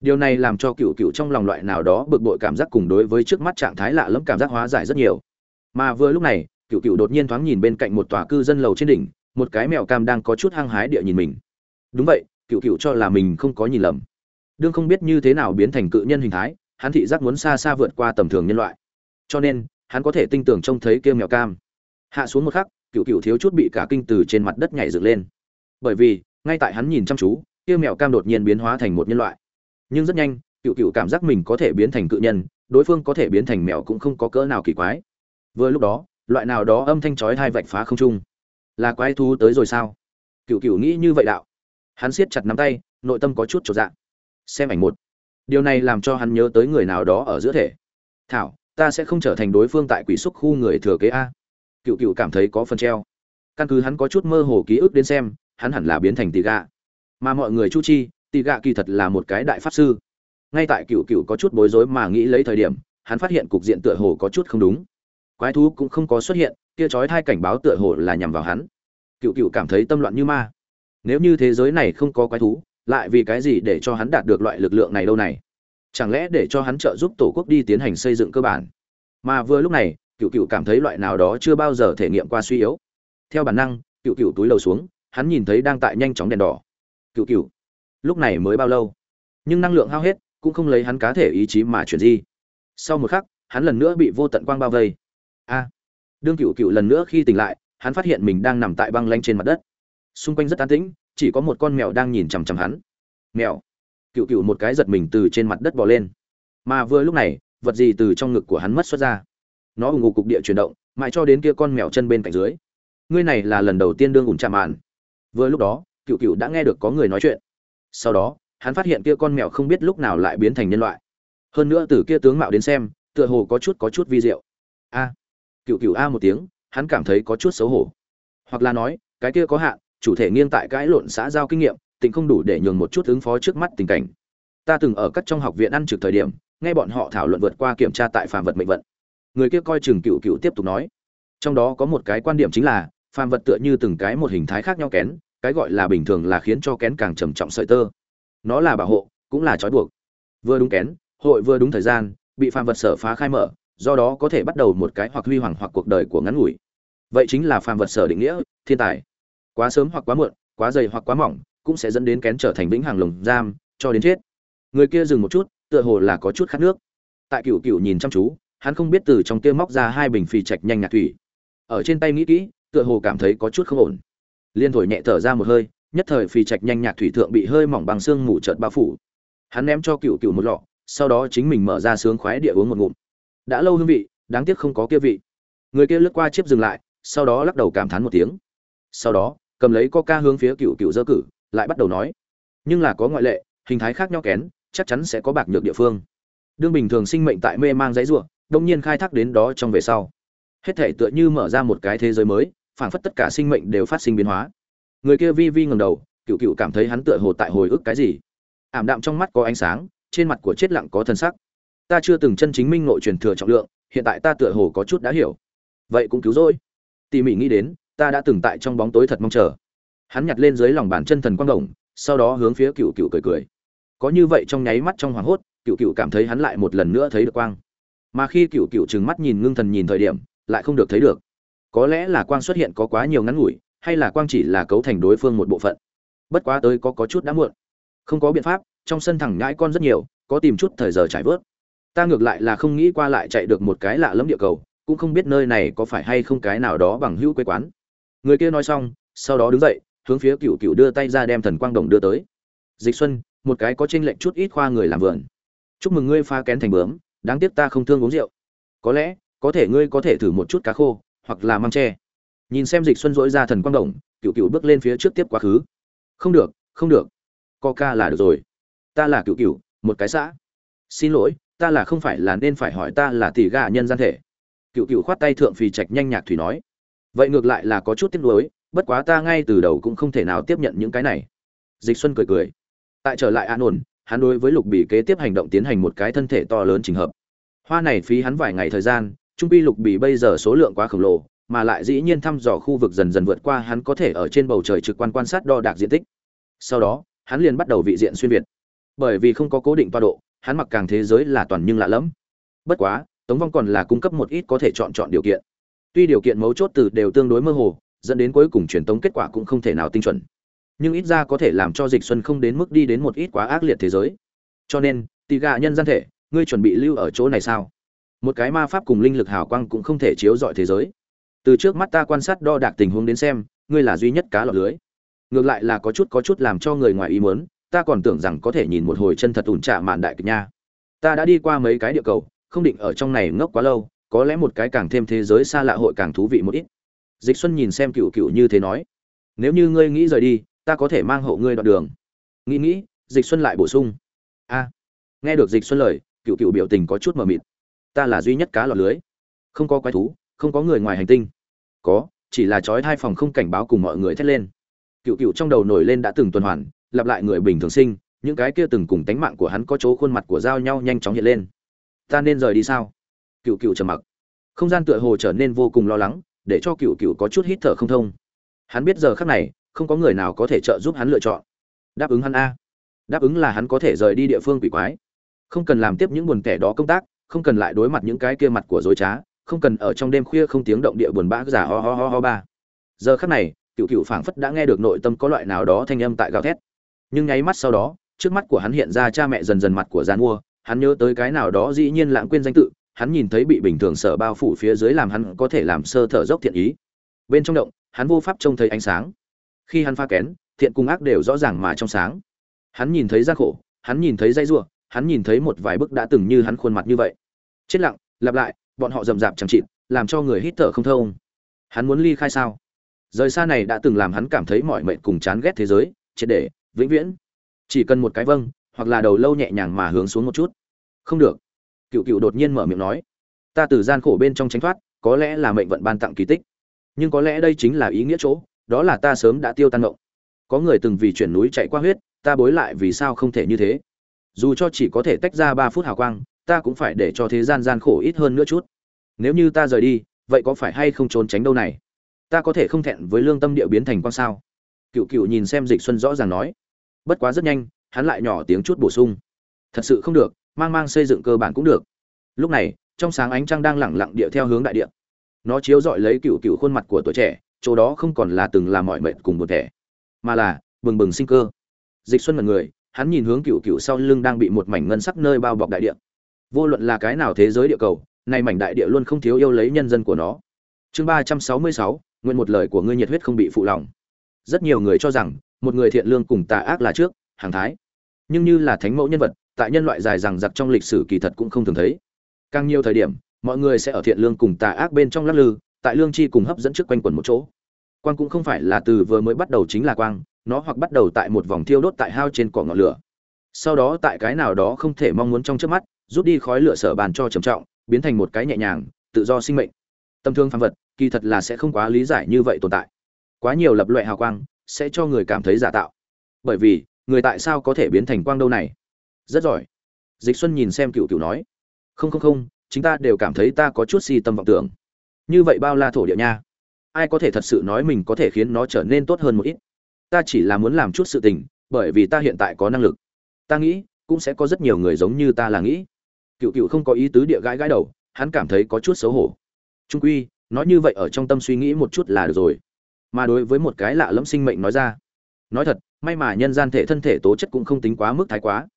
điều này làm cho cựu cựu trong lòng loại nào đó bực bội cảm giác cùng đối với trước mắt trạng thái lạ lẫm cảm giác hóa giải rất nhiều. Mà vừa lúc này, cựu cựu đột nhiên thoáng nhìn bên cạnh một tòa cư dân lầu trên đỉnh, một cái mèo cam đang có chút hăng hái địa nhìn mình. Đúng vậy, cựu cựu cho là mình không có nhìn lầm. Đương không biết như thế nào biến thành cự nhân hình thái, hắn thị giác muốn xa xa vượt qua tầm thường nhân loại. Cho nên, hắn có thể tinh tưởng trông thấy kêu mèo cam. Hạ xuống một khắc, cựu cựu thiếu chút bị cả kinh từ trên mặt đất nhảy dựng lên. Bởi vì, ngay tại hắn nhìn chăm chú kêu mèo cam đột nhiên biến hóa thành một nhân loại nhưng rất nhanh, cựu cựu cảm giác mình có thể biến thành cự nhân, đối phương có thể biến thành mèo cũng không có cỡ nào kỳ quái. Vừa lúc đó, loại nào đó âm thanh chói hai vạch phá không trung. Là quái thú tới rồi sao? Cựu cựu nghĩ như vậy đạo. Hắn siết chặt nắm tay, nội tâm có chút trọn dạng xem ảnh một. Điều này làm cho hắn nhớ tới người nào đó ở giữa thể. Thảo, ta sẽ không trở thành đối phương tại quỷ xúc khu người thừa kế a. Cựu cựu cảm thấy có phần treo. Căn cứ hắn có chút mơ hồ ký ức đến xem, hắn hẳn là biến thành tì gà. mà mọi người chu chi tì gạ kỳ thật là một cái đại pháp sư. Ngay tại cựu cựu có chút bối rối mà nghĩ lấy thời điểm, hắn phát hiện cục diện tựa hồ có chút không đúng. Quái thú cũng không có xuất hiện, kia trói thai cảnh báo tựa hồ là nhằm vào hắn. Cựu cựu cảm thấy tâm loạn như ma. Nếu như thế giới này không có quái thú, lại vì cái gì để cho hắn đạt được loại lực lượng này đâu này? Chẳng lẽ để cho hắn trợ giúp tổ quốc đi tiến hành xây dựng cơ bản? Mà vừa lúc này cựu cựu cảm thấy loại nào đó chưa bao giờ thể nghiệm qua suy yếu. Theo bản năng cựu cựu túi lầu xuống, hắn nhìn thấy đang tại nhanh chóng đèn đỏ. Cựu cựu lúc này mới bao lâu? Nhưng năng lượng hao hết, cũng không lấy hắn cá thể ý chí mà chuyển di. Sau một khắc, hắn lần nữa bị vô tận quang bao vây. A! Đương cựu cựu lần nữa khi tỉnh lại, hắn phát hiện mình đang nằm tại băng lanh trên mặt đất. Xung quanh rất an tĩnh, chỉ có một con mèo đang nhìn chằm chằm hắn. Mèo! Cựu cựu một cái giật mình từ trên mặt đất bò lên. Mà vừa lúc này, vật gì từ trong ngực của hắn mất xuất ra? Nó ủng hộ cục địa chuyển động, mãi cho đến kia con mèo chân bên cạnh dưới. Ngươi này là lần đầu tiên đương ủng chạm màn. Vừa lúc đó cựu cựu đã nghe được có người nói chuyện sau đó, hắn phát hiện kia con mèo không biết lúc nào lại biến thành nhân loại. Hơn nữa từ kia tướng mạo đến xem, tựa hồ có chút có chút vi diệu. A, cựu cựu a một tiếng, hắn cảm thấy có chút xấu hổ. Hoặc là nói, cái kia có hạn, chủ thể nghiêng tại cãi lộn xã giao kinh nghiệm tình không đủ để nhường một chút ứng phó trước mắt tình cảnh. Ta từng ở các trong học viện ăn trực thời điểm, nghe bọn họ thảo luận vượt qua kiểm tra tại phàm vật mệnh vận. Người kia coi chừng cựu cựu tiếp tục nói. Trong đó có một cái quan điểm chính là, phàm vật tựa như từng cái một hình thái khác nhau kén cái gọi là bình thường là khiến cho kén càng trầm trọng sợi tơ. Nó là bảo hộ, cũng là trói buộc. Vừa đúng kén, hội vừa đúng thời gian, bị phàm vật sở phá khai mở, do đó có thể bắt đầu một cái hoặc huy hoàng hoặc cuộc đời của ngắn ngủi. Vậy chính là phàm vật sở định nghĩa, thiên tài. Quá sớm hoặc quá muộn, quá dày hoặc quá mỏng, cũng sẽ dẫn đến kén trở thành vĩnh hằng lồng giam, cho đến chết. Người kia dừng một chút, tựa hồ là có chút khát nước. Tại cựu cựu nhìn chăm chú, hắn không biết từ trong kia móc ra hai bình phì trạch nhanh nhạt thủy. Ở trên tay nghĩ kỹ, tựa hồ cảm thấy có chút không ổn liên thổi nhẹ thở ra một hơi, nhất thời phi trạch nhanh nhạt thủy thượng bị hơi mỏng bằng xương mù trợt bao phủ. Hắn ném cho cựu cựu một lọ, sau đó chính mình mở ra sướng khoái địa uống một ngụm. Đã lâu hương vị, đáng tiếc không có kia vị. Người kia lướt qua chiếc dừng lại, sau đó lắc đầu cảm thán một tiếng. Sau đó, cầm lấy coca hướng phía cựu cựu dơ cử, lại bắt đầu nói. Nhưng là có ngoại lệ, hình thái khác nhau kén, chắc chắn sẽ có bạc nhược địa phương. Đương bình thường sinh mệnh tại mê mang giấy ruộng đông nhiên khai thác đến đó trong về sau. Hết thể tựa như mở ra một cái thế giới mới phảng phất tất cả sinh mệnh đều phát sinh biến hóa. Người kia vi vi ngầm đầu, cựu cựu cảm thấy hắn tựa hồ tại hồi ức cái gì. Ảm đạm trong mắt có ánh sáng, trên mặt của chết lặng có thân sắc. Ta chưa từng chân chính minh nội truyền thừa trọng lượng, hiện tại ta tựa hồ có chút đã hiểu. Vậy cũng cứu rỗi. Tỉ mỉ nghĩ đến, ta đã từng tại trong bóng tối thật mong chờ. Hắn nhặt lên dưới lòng bàn chân thần quang đồng, sau đó hướng phía cựu cựu cười cười. Có như vậy trong nháy mắt trong hoảng hốt, cựu cựu cảm thấy hắn lại một lần nữa thấy được quang. Mà khi cựu cựu trừng mắt nhìn ngưng thần nhìn thời điểm, lại không được thấy được có lẽ là quang xuất hiện có quá nhiều ngắn ngủi, hay là quang chỉ là cấu thành đối phương một bộ phận. Bất quá tới có có chút đã muộn. Không có biện pháp, trong sân thẳng nhãi con rất nhiều, có tìm chút thời giờ trải vớt. Ta ngược lại là không nghĩ qua lại chạy được một cái lạ lẫm địa cầu, cũng không biết nơi này có phải hay không cái nào đó bằng hữu quê quán. Người kia nói xong, sau đó đứng dậy, hướng phía cựu cựu đưa tay ra đem thần quang đồng đưa tới. Dịch xuân, một cái có tranh lệnh chút ít khoa người làm vườn. Chúc mừng ngươi pha kén thành bướm, đáng tiếc ta không thương uống rượu. Có lẽ, có thể ngươi có thể thử một chút cá khô hoặc là măng tre nhìn xem dịch xuân dỗi ra thần quang đồng cựu cựu bước lên phía trước tiếp quá khứ. Không được không được. Coca là được rồi. Ta là cựu cựu một cái xã. Xin lỗi, ta là không phải là nên phải hỏi ta là tỷ gà nhân gian thể. Cựu cựu khoát tay thượng phì trạch nhanh nhạc thủy nói. Vậy ngược lại là có chút tiếc nuối, bất quá ta ngay từ đầu cũng không thể nào tiếp nhận những cái này. Dịch xuân cười cười. Tại trở lại an ổn, hắn đối với lục bị kế tiếp hành động tiến hành một cái thân thể to lớn trình hợp. Hoa này phí hắn vài ngày thời gian trung pi lục bị bây giờ số lượng quá khổng lồ, mà lại dĩ nhiên thăm dò khu vực dần dần vượt qua hắn có thể ở trên bầu trời trực quan quan sát đo đạc diện tích. Sau đó, hắn liền bắt đầu vị diện xuyên việt. Bởi vì không có cố định toa độ, hắn mặc càng thế giới là toàn nhưng lạ lẫm. Bất quá, tống vong còn là cung cấp một ít có thể chọn chọn điều kiện. Tuy điều kiện mấu chốt từ đều tương đối mơ hồ, dẫn đến cuối cùng truyền tống kết quả cũng không thể nào tinh chuẩn. Nhưng ít ra có thể làm cho dịch xuân không đến mức đi đến một ít quá ác liệt thế giới. Cho nên tì gà nhân gian thể, ngươi chuẩn bị lưu ở chỗ này sao? Một cái ma pháp cùng linh lực hào quang cũng không thể chiếu rọi thế giới. Từ trước mắt ta quan sát đo đạc tình huống đến xem, ngươi là duy nhất cá lọt lưới. Ngược lại là có chút có chút làm cho người ngoài ý muốn, ta còn tưởng rằng có thể nhìn một hồi chân thật ủn trả mạn đại kịch nha. Ta đã đi qua mấy cái địa cầu, không định ở trong này ngốc quá lâu, có lẽ một cái càng thêm thế giới xa lạ hội càng thú vị một ít. Dịch xuân nhìn xem cựu cựu như thế nói, nếu như ngươi nghĩ rời đi, ta có thể mang hộ ngươi đoạn đường. Nghĩ nghĩ, dịch xuân lại bổ sung, a. Nghe được dịch xuân lời, cựu cựu biểu tình có chút mờ mịt ta là duy nhất cá lọt lưới. Không có quái thú, không có người ngoài hành tinh. Có, chỉ là trói hai phòng không cảnh báo cùng mọi người thét lên. Cựu cựu trong đầu nổi lên đã từng tuần hoàn, lặp lại người bình thường sinh, những cái kia từng cùng tánh mạng của hắn có chỗ khuôn mặt của giao nhau nhanh chóng hiện lên. Ta nên rời đi sao? Cựu cựu trầm mặc. Không gian tựa hồ trở nên vô cùng lo lắng, để cho cựu cựu có chút hít thở không thông. Hắn biết giờ khác này, không có người nào có thể trợ giúp hắn lựa chọn. Đáp ứng hắn a. Đáp ứng là hắn có thể rời đi địa phương quỷ quái. Không cần làm tiếp những buồn kẻ đó công tác không cần lại đối mặt những cái kia mặt của dối trá, không cần ở trong đêm khuya không tiếng động địa buồn bã giả ho ho ho ho ba. Giờ khắc này, cựu cựu phảng phất đã nghe được nội tâm có loại nào đó thanh âm tại gào thét. Nhưng nháy mắt sau đó, trước mắt của hắn hiện ra cha mẹ dần dần mặt của gian mua hắn nhớ tới cái nào đó dĩ nhiên lãng quên danh tự, hắn nhìn thấy bị bình thường sở bao phủ phía dưới làm hắn có thể làm sơ thở dốc thiện ý. Bên trong động, hắn vô pháp trông thấy ánh sáng. Khi hắn pha kén, thiện cùng ác đều rõ ràng mà trong sáng. Hắn nhìn thấy gian khổ, hắn nhìn thấy dây rủa hắn nhìn thấy một vài bức đã từng như hắn khuôn mặt như vậy. Chết lặng, lặp lại, bọn họ rầm rạp chẳng chịt, làm cho người hít thở không thông. Hắn muốn ly khai sao? Rời xa này đã từng làm hắn cảm thấy mọi mệnh cùng chán ghét thế giới, triệt để, vĩnh viễn. Chỉ cần một cái vâng hoặc là đầu lâu nhẹ nhàng mà hướng xuống một chút. Không được. Cựu cựu đột nhiên mở miệng nói. Ta từ gian khổ bên trong tránh thoát, có lẽ là mệnh vận ban tặng kỳ tích. Nhưng có lẽ đây chính là ý nghĩa chỗ, đó là ta sớm đã tiêu tan mộng. Có người từng vì chuyển núi chạy qua huyết, ta bối lại vì sao không thể như thế? Dù cho chỉ có thể tách ra ba phút hào quang, ta cũng phải để cho thế gian gian khổ ít hơn nữa chút. Nếu như ta rời đi, vậy có phải hay không trốn tránh đâu này? Ta có thể không thẹn với lương tâm địa biến thành quang sao? Cựu cựu nhìn xem dịch xuân rõ ràng nói. Bất quá rất nhanh, hắn lại nhỏ tiếng chút bổ sung. Thật sự không được, mang mang xây dựng cơ bản cũng được. Lúc này, trong sáng ánh trăng đang lẳng lặng địa theo hướng đại địa. Nó chiếu rọi lấy cựu cựu khuôn mặt của tuổi trẻ, chỗ đó không còn là từng là mọi mệt cùng một thể mà là bừng bừng sinh cơ. Dịch xuân là người hắn nhìn hướng cựu cựu sau lưng đang bị một mảnh ngân sắc nơi bao bọc đại địa. Vô luận là cái nào thế giới địa cầu, nay mảnh đại địa luôn không thiếu yêu lấy nhân dân của nó. Chương ba trăm sáu mươi sáu, nguyện một lời của ngươi nhiệt huyết không bị phụ lòng. Rất nhiều người cho rằng, một người thiện lương cùng tà ác là trước, hàng thái. Nhưng như là thánh mẫu nhân vật, tại nhân loại dài rằng giặc trong lịch sử kỳ thật cũng không thường thấy. Càng nhiều thời điểm, mọi người sẽ ở thiện lương cùng tà ác bên trong lắc lư, tại lương chi cùng hấp dẫn trước quanh quẩn một chỗ. Quang cũng không phải là từ vừa mới bắt đầu chính là quang nó hoặc bắt đầu tại một vòng thiêu đốt tại hao trên cỏ ngọn lửa. Sau đó tại cái nào đó không thể mong muốn trong trước mắt, rút đi khói lửa sở bàn cho trầm trọng, biến thành một cái nhẹ nhàng, tự do sinh mệnh. Tâm thương phàm vật, kỳ thật là sẽ không quá lý giải như vậy tồn tại. Quá nhiều lập loại hào quang, sẽ cho người cảm thấy giả tạo. Bởi vì, người tại sao có thể biến thành quang đâu này? Rất giỏi. Dịch xuân nhìn xem cựu cựu nói. Không không không chúng ta đều cảm thấy ta có chút si tâm vọng tưởng. Như vậy bao la thổ địa nha. Ai có thể thật sự nói mình có thể khiến nó trở nên tốt hơn một ít? Ta chỉ là muốn làm chút sự tình, bởi vì ta hiện tại có năng lực. Ta nghĩ, cũng sẽ có rất nhiều người giống như ta là nghĩ. Cựu cựu không có ý tứ địa gãi gãi đầu, hắn cảm thấy có chút xấu hổ. Trung quy, nói như vậy ở trong tâm suy nghĩ một chút là được rồi. Mà đối với một cái lạ lẫm sinh mệnh nói ra, nói thật, may mà nhân gian thể thân thể tố chất cũng không tính quá mức thái quá.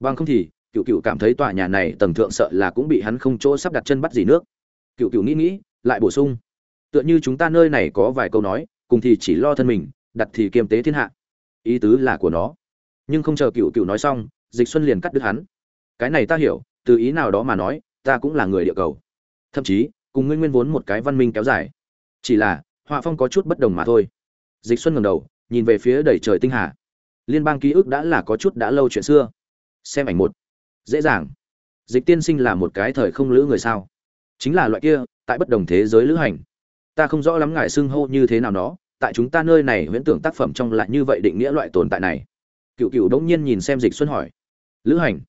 Bằng không thì, cựu cựu cảm thấy tòa nhà này tầng thượng sợ là cũng bị hắn không chỗ sắp đặt chân bắt gì nước. Cựu cựu nghĩ nghĩ, lại bổ sung. Tựa như chúng ta nơi này có vài câu nói, cùng thì chỉ lo thân mình đặt thì kiềm tế thiên hạ. Ý tứ là của nó. Nhưng không chờ cựu cựu nói xong, dịch xuân liền cắt đứt hắn. Cái này ta hiểu, từ ý nào đó mà nói, ta cũng là người địa cầu. Thậm chí, cùng ngươi nguyên vốn một cái văn minh kéo dài. Chỉ là, họa phong có chút bất đồng mà thôi. Dịch xuân ngẩng đầu, nhìn về phía đầy trời tinh hà. Liên bang ký ức đã là có chút đã lâu chuyện xưa. Xem ảnh một. Dễ dàng. Dịch tiên sinh là một cái thời không lữ người sao? Chính là loại kia, tại bất đồng thế giới lữ hành. Ta không rõ lắm ngài xưng hô như thế nào đó tại chúng ta nơi này huyễn tưởng tác phẩm trong lại như vậy định nghĩa loại tồn tại này. Cựu cựu đống nhiên nhìn xem dịch xuân hỏi. Lữ hành.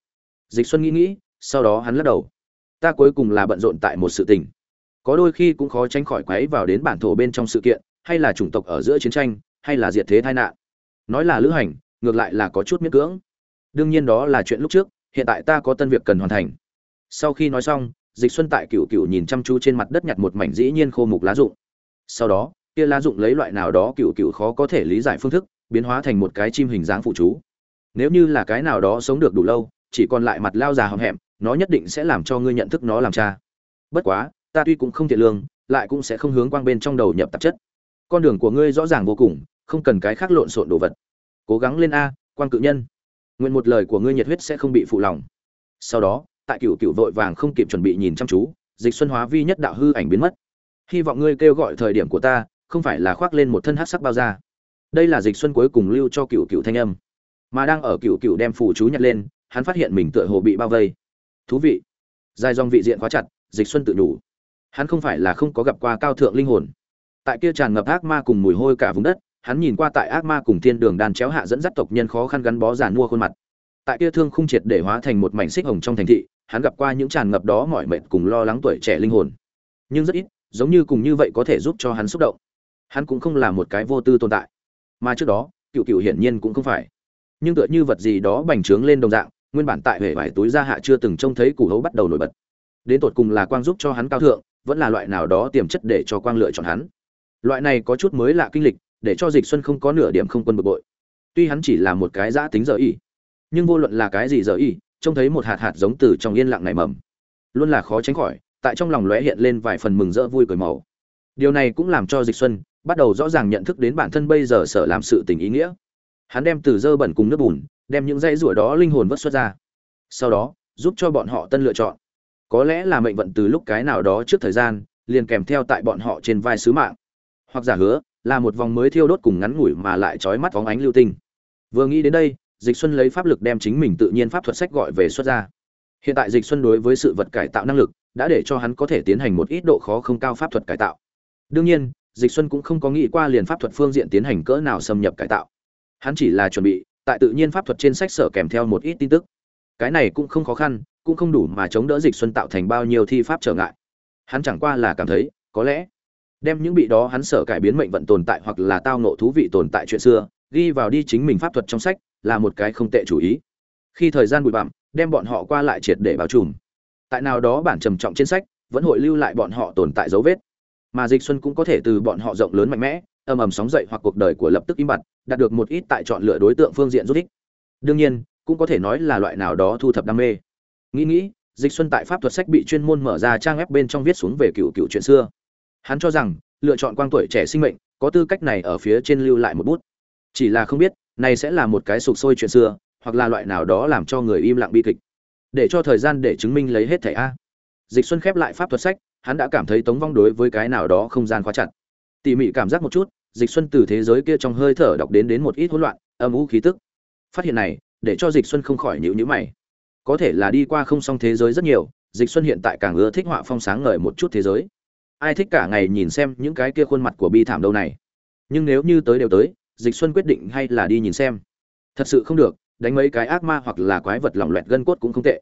Dịch xuân nghĩ nghĩ, sau đó hắn lắc đầu. Ta cuối cùng là bận rộn tại một sự tình. Có đôi khi cũng khó tránh khỏi quấy vào đến bản thổ bên trong sự kiện, hay là chủng tộc ở giữa chiến tranh, hay là diệt thế tai nạn. Nói là lữ hành, ngược lại là có chút miễn cưỡng. Đương nhiên đó là chuyện lúc trước, hiện tại ta có tân việc cần hoàn thành. Sau khi nói xong, dịch xuân tại cựu cựu nhìn chăm chú trên mặt đất nhặt một mảnh dĩ nhiên khô mục lá rụng. Sau đó kia lá dụng lấy loại nào đó cựu cựu khó có thể lý giải phương thức, biến hóa thành một cái chim hình dáng phụ chú. Nếu như là cái nào đó sống được đủ lâu, chỉ còn lại mặt lao già hòm hẹm, nó nhất định sẽ làm cho ngươi nhận thức nó làm cha. Bất quá, ta tuy cũng không thiện lương, lại cũng sẽ không hướng quang bên trong đầu nhập tạp chất. Con đường của ngươi rõ ràng vô cùng, không cần cái khác lộn xộn đồ vật. Cố gắng lên a quan cự nhân. Nguyện một lời của ngươi nhiệt huyết sẽ không bị phụ lòng. Sau đó, tại cựu cựu vội vàng không kịp chuẩn bị nhìn chăm chú, dịch xuân hóa vi nhất đạo hư ảnh biến mất. Hy vọng ngươi kêu gọi thời điểm của ta không phải là khoác lên một thân hắc sắc bao da. Đây là dịch xuân cuối cùng lưu cho cựu cựu thanh âm. Mà đang ở cựu cựu đem phù chú nhặt lên, hắn phát hiện mình tựa hồ bị bao vây. Thú vị. Dài dòng vị diện khóa chặt, dịch xuân tự đủ. Hắn không phải là không có gặp qua cao thượng linh hồn. Tại kia tràn ngập ác ma cùng mùi hôi cả vùng đất, hắn nhìn qua tại ác ma cùng thiên đường đàn chéo hạ dẫn dắt tộc nhân khó khăn gắn bó giàn mua khuôn mặt. Tại kia thương khung triệt để hóa thành một mảnh xích hồng trong thành thị, hắn gặp qua những tràn ngập đó mỏi mệt cùng lo lắng tuổi trẻ linh hồn. Nhưng rất ít, giống như cùng như vậy có thể giúp cho hắn xúc động hắn cũng không là một cái vô tư tồn tại. Mà trước đó cựu cựu hiển nhiên cũng không phải. Nhưng tựa như vật gì đó bành trướng lên đồng dạng, nguyên bản tại hệ vải túi ra hạ chưa từng trông thấy củ hấu bắt đầu nổi bật. Đến tột cùng là quang giúp cho hắn cao thượng, vẫn là loại nào đó tiềm chất để cho quang lựa chọn hắn. Loại này có chút mới lạ kinh lịch, để cho dịch xuân không có nửa điểm không quân bực bội. Tuy hắn chỉ là một cái giã tính dở ý nhưng vô luận là cái gì dở ý trông thấy một hạt hạt giống từ trong yên lặng này mầm. Luôn là khó tránh khỏi, tại trong lòng lóe hiện lên vài phần mừng rỡ vui cười màu. Điều này cũng làm cho dịch xuân bắt đầu rõ ràng nhận thức đến bản thân bây giờ sở làm sự tình ý nghĩa. Hắn đem từ dơ bẩn cùng nước bùn, đem những dây rủa đó linh hồn vất xuất ra. Sau đó, giúp cho bọn họ tân lựa chọn. Có lẽ là mệnh vận từ lúc cái nào đó trước thời gian, liền kèm theo tại bọn họ trên vai sứ mạng. Hoặc giả hứa, là một vòng mới thiêu đốt cùng ngắn ngủi mà lại trói mắt phóng ánh lưu tinh. Vừa nghĩ đến đây, dịch xuân lấy pháp lực đem chính mình tự nhiên pháp thuật sách gọi về xuất ra. Hiện tại dịch xuân đối với sự vật cải tạo năng lực, đã để cho hắn có thể tiến hành một ít độ khó không cao pháp thuật cải tạo. Đương nhiên dịch xuân cũng không có nghĩ qua liền pháp thuật phương diện tiến hành cỡ nào xâm nhập cải tạo. Hắn chỉ là chuẩn bị, tại tự nhiên pháp thuật trên sách sở kèm theo một ít tin tức. Cái này cũng không khó khăn, cũng không đủ mà chống đỡ dịch xuân tạo thành bao nhiêu thi pháp trở ngại. Hắn chẳng qua là cảm thấy, có lẽ, đem những bị đó hắn sở cải biến mệnh vận tồn tại hoặc là tao nộ thú vị tồn tại chuyện xưa, ghi vào đi chính mình pháp thuật trong sách, là một cái không tệ chủ ý. Khi thời gian bụi bặm, đem bọn họ qua lại triệt để bao trùm. Tại nào đó bản trầm trọng trên sách, vẫn hội lưu lại bọn họ tồn tại dấu vết mà dịch xuân cũng có thể từ bọn họ rộng lớn mạnh mẽ, âm ầm sóng dậy hoặc cuộc đời của lập tức im bặt, đạt được một ít tại chọn lựa đối tượng phương diện rút ích. Đương nhiên, cũng có thể nói là loại nào đó thu thập đam mê. Nghĩ nghĩ, dịch xuân tại pháp thuật sách bị chuyên môn mở ra trang web bên trong viết xuống về cựu cựu chuyện xưa. Hắn cho rằng, lựa chọn quang tuổi trẻ sinh mệnh, có tư cách này ở phía trên lưu lại một bút. Chỉ là không biết, này sẽ là một cái sụp sôi chuyện xưa, hoặc là loại nào đó làm cho người im lặng bi kịch. Để cho thời gian để chứng minh lấy hết thẻ a. Dịch xuân khép lại pháp thuật sách hắn đã cảm thấy tống vong đối với cái nào đó không gian khóa chặt. Tỉ mỉ cảm giác một chút, dịch xuân từ thế giới kia trong hơi thở đọc đến đến một ít hỗn loạn, âm u khí tức. Phát hiện này, để cho dịch xuân không khỏi nhữ nhữ mày. Có thể là đi qua không song thế giới rất nhiều, dịch xuân hiện tại càng ưa thích họa phong sáng ngời một chút thế giới. Ai thích cả ngày nhìn xem những cái kia khuôn mặt của bi thảm đâu này. Nhưng nếu như tới đều tới, dịch xuân quyết định hay là đi nhìn xem. Thật sự không được, đánh mấy cái ác ma hoặc là quái vật lỏng loẹt gân cốt cũng không tệ.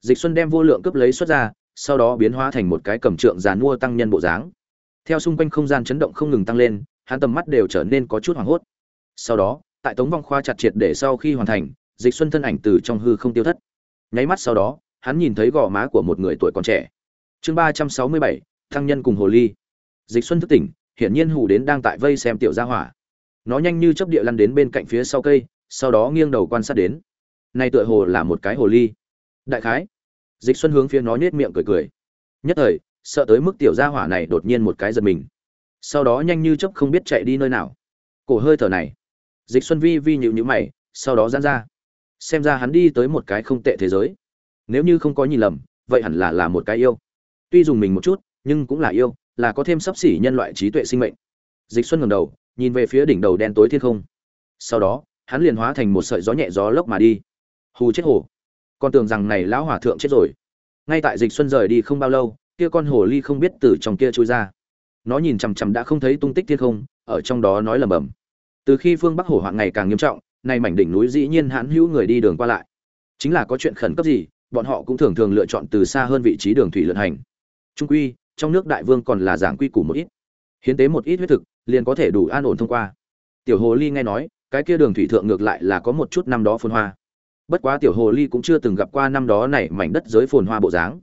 Dịch xuân đem vô lượng cướp lấy xuất ra sau đó biến hóa thành một cái cầm trượng giàn mua tăng nhân bộ dáng. Theo xung quanh không gian chấn động không ngừng tăng lên, hắn tầm mắt đều trở nên có chút hoảng hốt. Sau đó, tại tống vong khoa chặt triệt để sau khi hoàn thành, dịch xuân thân ảnh từ trong hư không tiêu thất. Nháy mắt sau đó, hắn nhìn thấy gò má của một người tuổi còn trẻ. Chương ba trăm sáu mươi bảy tăng nhân cùng hồ ly. Dịch xuân thức tỉnh, hiển nhiên hù đến đang tại vây xem tiểu gia hỏa. Nó nhanh như chớp địa lăn đến bên cạnh phía sau cây, sau đó nghiêng đầu quan sát đến. Nay tựa hồ là một cái hồ ly. Đại khái dịch xuân hướng phía nó nhếch miệng cười cười. Nhất thời, sợ tới mức tiểu gia hỏa này đột nhiên một cái giật mình. Sau đó nhanh như chớp không biết chạy đi nơi nào. Cổ hơi thở này. Dịch xuân vi vi nhịu nhữ mày, sau đó giãn ra. Xem ra hắn đi tới một cái không tệ thế giới. Nếu như không có nhìn lầm, vậy hẳn là là một cái yêu. Tuy dùng mình một chút, nhưng cũng là yêu, là có thêm sắp xỉ nhân loại trí tuệ sinh mệnh. Dịch xuân ngầm đầu, nhìn về phía đỉnh đầu đen tối thiên không. Sau đó, hắn liền hóa thành một sợi gió nhẹ gió lốc mà đi. Hù chết hồ con tưởng rằng này lão hòa thượng chết rồi. Ngay tại dịch xuân rời đi không bao lâu, kia con hồ ly không biết từ trong kia trôi ra. Nó nhìn chằm chằm đã không thấy tung tích thiên không, ở trong đó nói lầm bầm từ khi phương bắc hổ hoạn ngày càng nghiêm trọng, nay mảnh đỉnh núi dĩ nhiên hãn hữu người đi đường qua lại. Chính là có chuyện khẩn cấp gì, bọn họ cũng thường thường lựa chọn từ xa hơn vị trí đường thủy lượn hành. Trung quy, trong nước đại vương còn là giảng quy củ một ít. Hiến tế một ít huyết thực, liền có thể đủ an ổn thông qua. Tiểu hồ ly nghe nói, cái kia đường thủy thượng ngược lại là có một chút năm đó phun hoa bất quá tiểu hồ ly cũng chưa từng gặp qua năm đó này mảnh đất giới phồn hoa bộ dáng.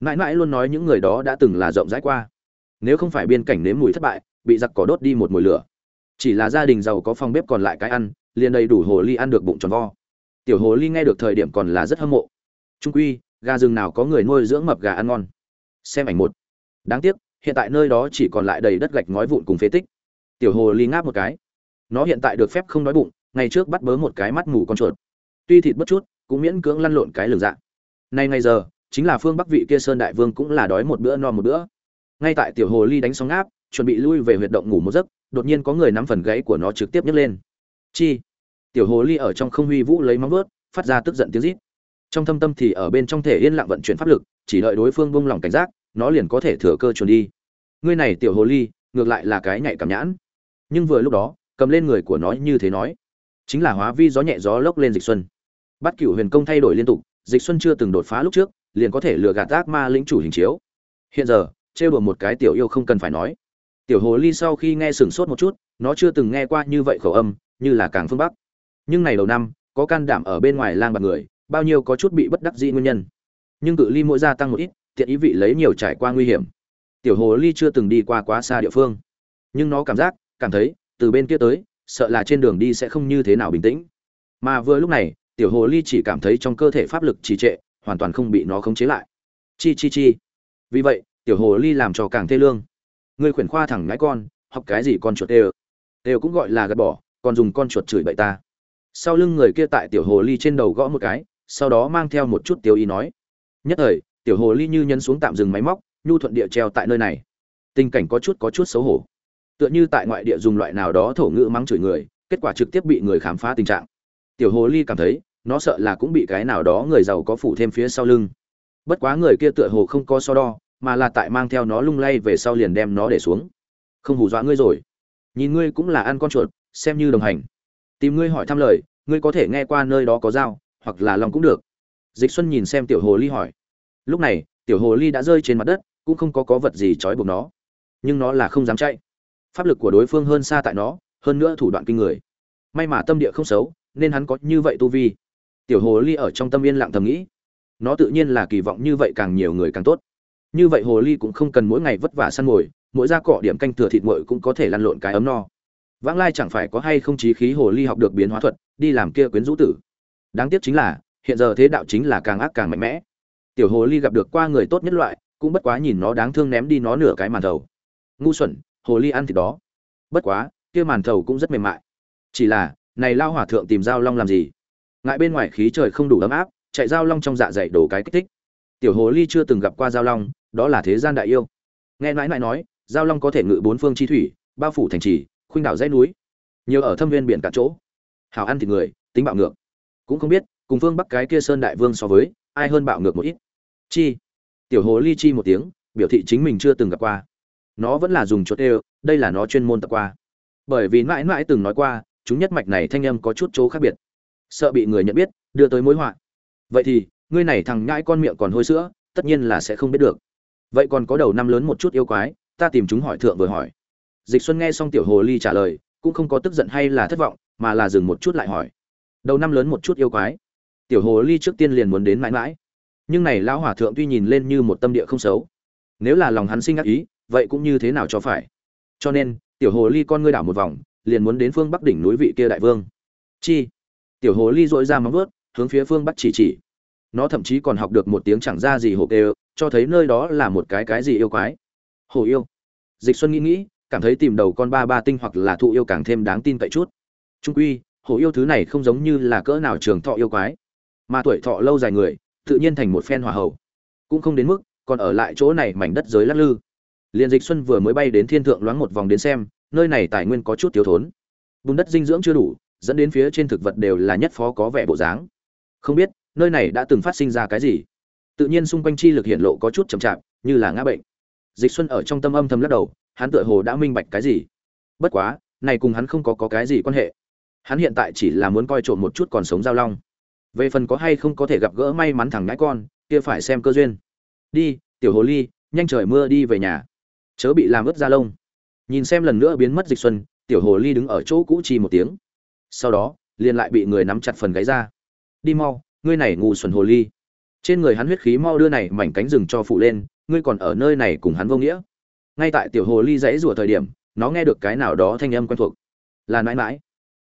Mãi mãi luôn nói những người đó đã từng là rộng rãi qua. Nếu không phải biên cảnh nếm mùi thất bại, bị giặc cỏ đốt đi một mùi lửa. Chỉ là gia đình giàu có phòng bếp còn lại cái ăn, liền đầy đủ hồ ly ăn được bụng tròn vo. Tiểu hồ ly nghe được thời điểm còn là rất hâm mộ. Trung quy, gà rừng nào có người nuôi dưỡng mập gà ăn ngon? Xem ảnh một. Đáng tiếc, hiện tại nơi đó chỉ còn lại đầy đất gạch ngói vụn cùng phế tích. Tiểu hồ ly ngáp một cái. Nó hiện tại được phép không đói bụng, ngày trước bắt bớ một cái mắt mù con chuột tuy thịt bất chút, cũng miễn cưỡng lăn lộn cái lường dạng nay ngày giờ, chính là phương bắc vị kia sơn đại vương cũng là đói một bữa no một bữa. Ngay tại tiểu hồ ly đánh sóng áp chuẩn bị lui về huyệt động ngủ một giấc, đột nhiên có người nắm phần gáy của nó trực tiếp nhấc lên. Chi? Tiểu hồ ly ở trong không huy vũ lấy móng vớt phát ra tức giận tiếng rít. Trong thâm tâm thì ở bên trong thể yên lặng vận chuyển pháp lực, chỉ đợi đối phương buông lòng cảnh giác, nó liền có thể thừa cơ chuồn đi. Ngươi này tiểu hồ ly, ngược lại là cái nhạy cảm nhãn. Nhưng vừa lúc đó, cầm lên người của nó như thế nói. Chính là hóa vi gió nhẹ gió lốc lên dịch xuân bắt cửu huyền công thay đổi liên tục, dịch xuân chưa từng đột phá lúc trước, liền có thể lừa gạt ác ma lĩnh chủ hình chiếu. Hiện giờ, trêu đùa một cái tiểu yêu không cần phải nói. Tiểu hồ ly sau khi nghe sửng sốt một chút, nó chưa từng nghe qua như vậy khẩu âm, như là càng phương bắc. Nhưng này đầu năm, có can đảm ở bên ngoài lang bạc người, bao nhiêu có chút bị bất đắc dĩ nguyên nhân. Nhưng cự ly mỗi gia tăng một ít tiện ý vị lấy nhiều trải qua nguy hiểm. Tiểu hồ ly chưa từng đi qua quá xa địa phương. Nhưng nó cảm giác, cảm thấy, từ bên kia tới, sợ là trên đường đi sẽ không như thế nào bình tĩnh. Mà vừa lúc này tiểu hồ ly chỉ cảm thấy trong cơ thể pháp lực trì trệ, hoàn toàn không bị nó khống chế lại. Chi chi chi. Vì vậy, tiểu hồ ly làm cho càng thê lương. Người khuyển khoa thẳng ngãi con, học cái gì con chuột đều. Đều cũng gọi là gạt bỏ, còn dùng con chuột chửi bậy ta. Sau lưng người kia tại tiểu hồ ly trên đầu gõ một cái, sau đó mang theo một chút tiêu ý nói. Nhất thời, tiểu hồ ly như nhân xuống tạm dừng máy móc, nhu thuận địa treo tại nơi này. Tình cảnh có chút có chút xấu hổ. Tựa như tại ngoại địa dùng loại nào đó thổ ngữ mắng chửi người, kết quả trực tiếp bị người khám phá tình trạng tiểu hồ ly cảm thấy, nó sợ là cũng bị cái nào đó người giàu có phủ thêm phía sau lưng. Bất quá người kia tựa hồ không có so đo, mà là tại mang theo nó lung lay về sau liền đem nó để xuống. Không hù dọa ngươi rồi. Nhìn ngươi cũng là ăn con chuột, xem như đồng hành. Tìm ngươi hỏi thăm lời, ngươi có thể nghe qua nơi đó có dao, hoặc là lòng cũng được. Dịch xuân nhìn xem tiểu hồ ly hỏi. Lúc này, tiểu hồ ly đã rơi trên mặt đất, cũng không có có vật gì trói buộc nó. Nhưng nó là không dám chạy. Pháp lực của đối phương hơn xa tại nó, hơn nữa thủ đoạn kinh người. May mà tâm địa không xấu nên hắn có như vậy tu vi. Tiểu hồ ly ở trong tâm yên lặng thầm nghĩ. Nó tự nhiên là kỳ vọng như vậy càng nhiều người càng tốt. Như vậy hồ ly cũng không cần mỗi ngày vất vả săn mồi, mỗi ra cọ điểm canh thừa thịt nguội cũng có thể lăn lộn cái ấm no. Vãng lai chẳng phải có hay không chí khí hồ ly học được biến hóa thuật, đi làm kia quyến rũ tử. Đáng tiếc chính là, hiện giờ thế đạo chính là càng ác càng mạnh mẽ. Tiểu hồ ly gặp được qua người tốt nhất loại, cũng bất quá nhìn nó đáng thương ném đi nó nửa cái màn thầu. Ngu xuẩn, hồ ly ăn thịt đó. Bất quá, kia màn thầu cũng rất mềm mại. Chỉ là này lao hỏa thượng tìm giao long làm gì? Ngại bên ngoài khí trời không đủ ấm áp, chạy giao long trong dạ dày đổ cái kích thích. Tiểu hồ ly chưa từng gặp qua giao long, đó là thế gian đại yêu. Nghe mãi mãi nói, giao long có thể ngự bốn phương chi thủy, bao phủ thành trì, khuynh đảo dãy núi. Nhiều ở thâm viên biển cả chỗ. Hào ăn thịt người, tính bạo ngược. Cũng không biết, cùng phương bắc cái kia sơn đại vương so với, ai hơn bạo ngược một ít. Chi? Tiểu hồ ly chi một tiếng, biểu thị chính mình chưa từng gặp qua. Nó vẫn là dùng chuột ê đây là nó chuyên môn tập qua. Bởi vì mãi mãi từng nói qua chúng nhất mạch này thanh âm có chút chỗ khác biệt. Sợ bị người nhận biết, đưa tới mối họa. Vậy thì, ngươi này thằng nhãi con miệng còn hôi sữa, tất nhiên là sẽ không biết được. Vậy còn có đầu năm lớn một chút yêu quái, ta tìm chúng hỏi thượng vừa hỏi. Dịch xuân nghe xong tiểu hồ ly trả lời, cũng không có tức giận hay là thất vọng, mà là dừng một chút lại hỏi. Đầu năm lớn một chút yêu quái. Tiểu hồ ly trước tiên liền muốn đến mãi mãi. Nhưng này lão hòa thượng tuy nhìn lên như một tâm địa không xấu, nếu là lòng hắn sinh ác ý, vậy cũng như thế nào cho phải? Cho nên, tiểu hồ ly con ngươi đảo một vòng liền muốn đến phương bắc đỉnh núi vị kia đại vương. Chi? Tiểu hồ ly dội ra móng vớt hướng phía phương bắc chỉ chỉ. Nó thậm chí còn học được một tiếng chẳng ra gì hồ đều cho thấy nơi đó là một cái cái gì yêu quái. Hồ yêu. Dịch xuân nghĩ nghĩ, cảm thấy tìm đầu con ba ba tinh hoặc là thụ yêu càng thêm đáng tin cậy chút. Trung quy, hồ yêu thứ này không giống như là cỡ nào trường thọ yêu quái. Mà tuổi thọ lâu dài người, tự nhiên thành một phen hòa hậu. Cũng không đến mức, còn ở lại chỗ này mảnh đất giới lắc lư. Liền dịch xuân vừa mới bay đến thiên thượng loáng một vòng đến xem nơi này tài nguyên có chút thiếu thốn. Bùn đất dinh dưỡng chưa đủ dẫn đến phía trên thực vật đều là nhất phó có vẻ bộ dáng. Không biết nơi này đã từng phát sinh ra cái gì? Tự nhiên xung quanh chi lực hiện lộ có chút chậm chạp như là ngã bệnh. Dịch xuân ở trong tâm âm thầm lắc đầu hắn tựa hồ đã minh bạch cái gì. Bất quá này cùng hắn không có, có cái gì quan hệ. Hắn hiện tại chỉ là muốn coi trộm một chút còn sống giao long. Về phần có hay không có thể gặp gỡ may mắn thằng ngãi con kia phải xem cơ duyên. Đi tiểu hồ ly nhanh trời mưa đi về nhà. Chớ bị làm ướt da lông nhìn xem lần nữa biến mất dịch xuân, tiểu hồ ly đứng ở chỗ cũ chi một tiếng. Sau đó, liền lại bị người nắm chặt phần gáy ra. Đi mau, ngươi này ngu xuẩn hồ ly. Trên người hắn huyết khí mau đưa này mảnh cánh rừng cho phụ lên, ngươi còn ở nơi này cùng hắn vô nghĩa. Ngay tại tiểu hồ ly dãy rủa thời điểm, nó nghe được cái nào đó thanh âm quen thuộc. Là mãi mãi.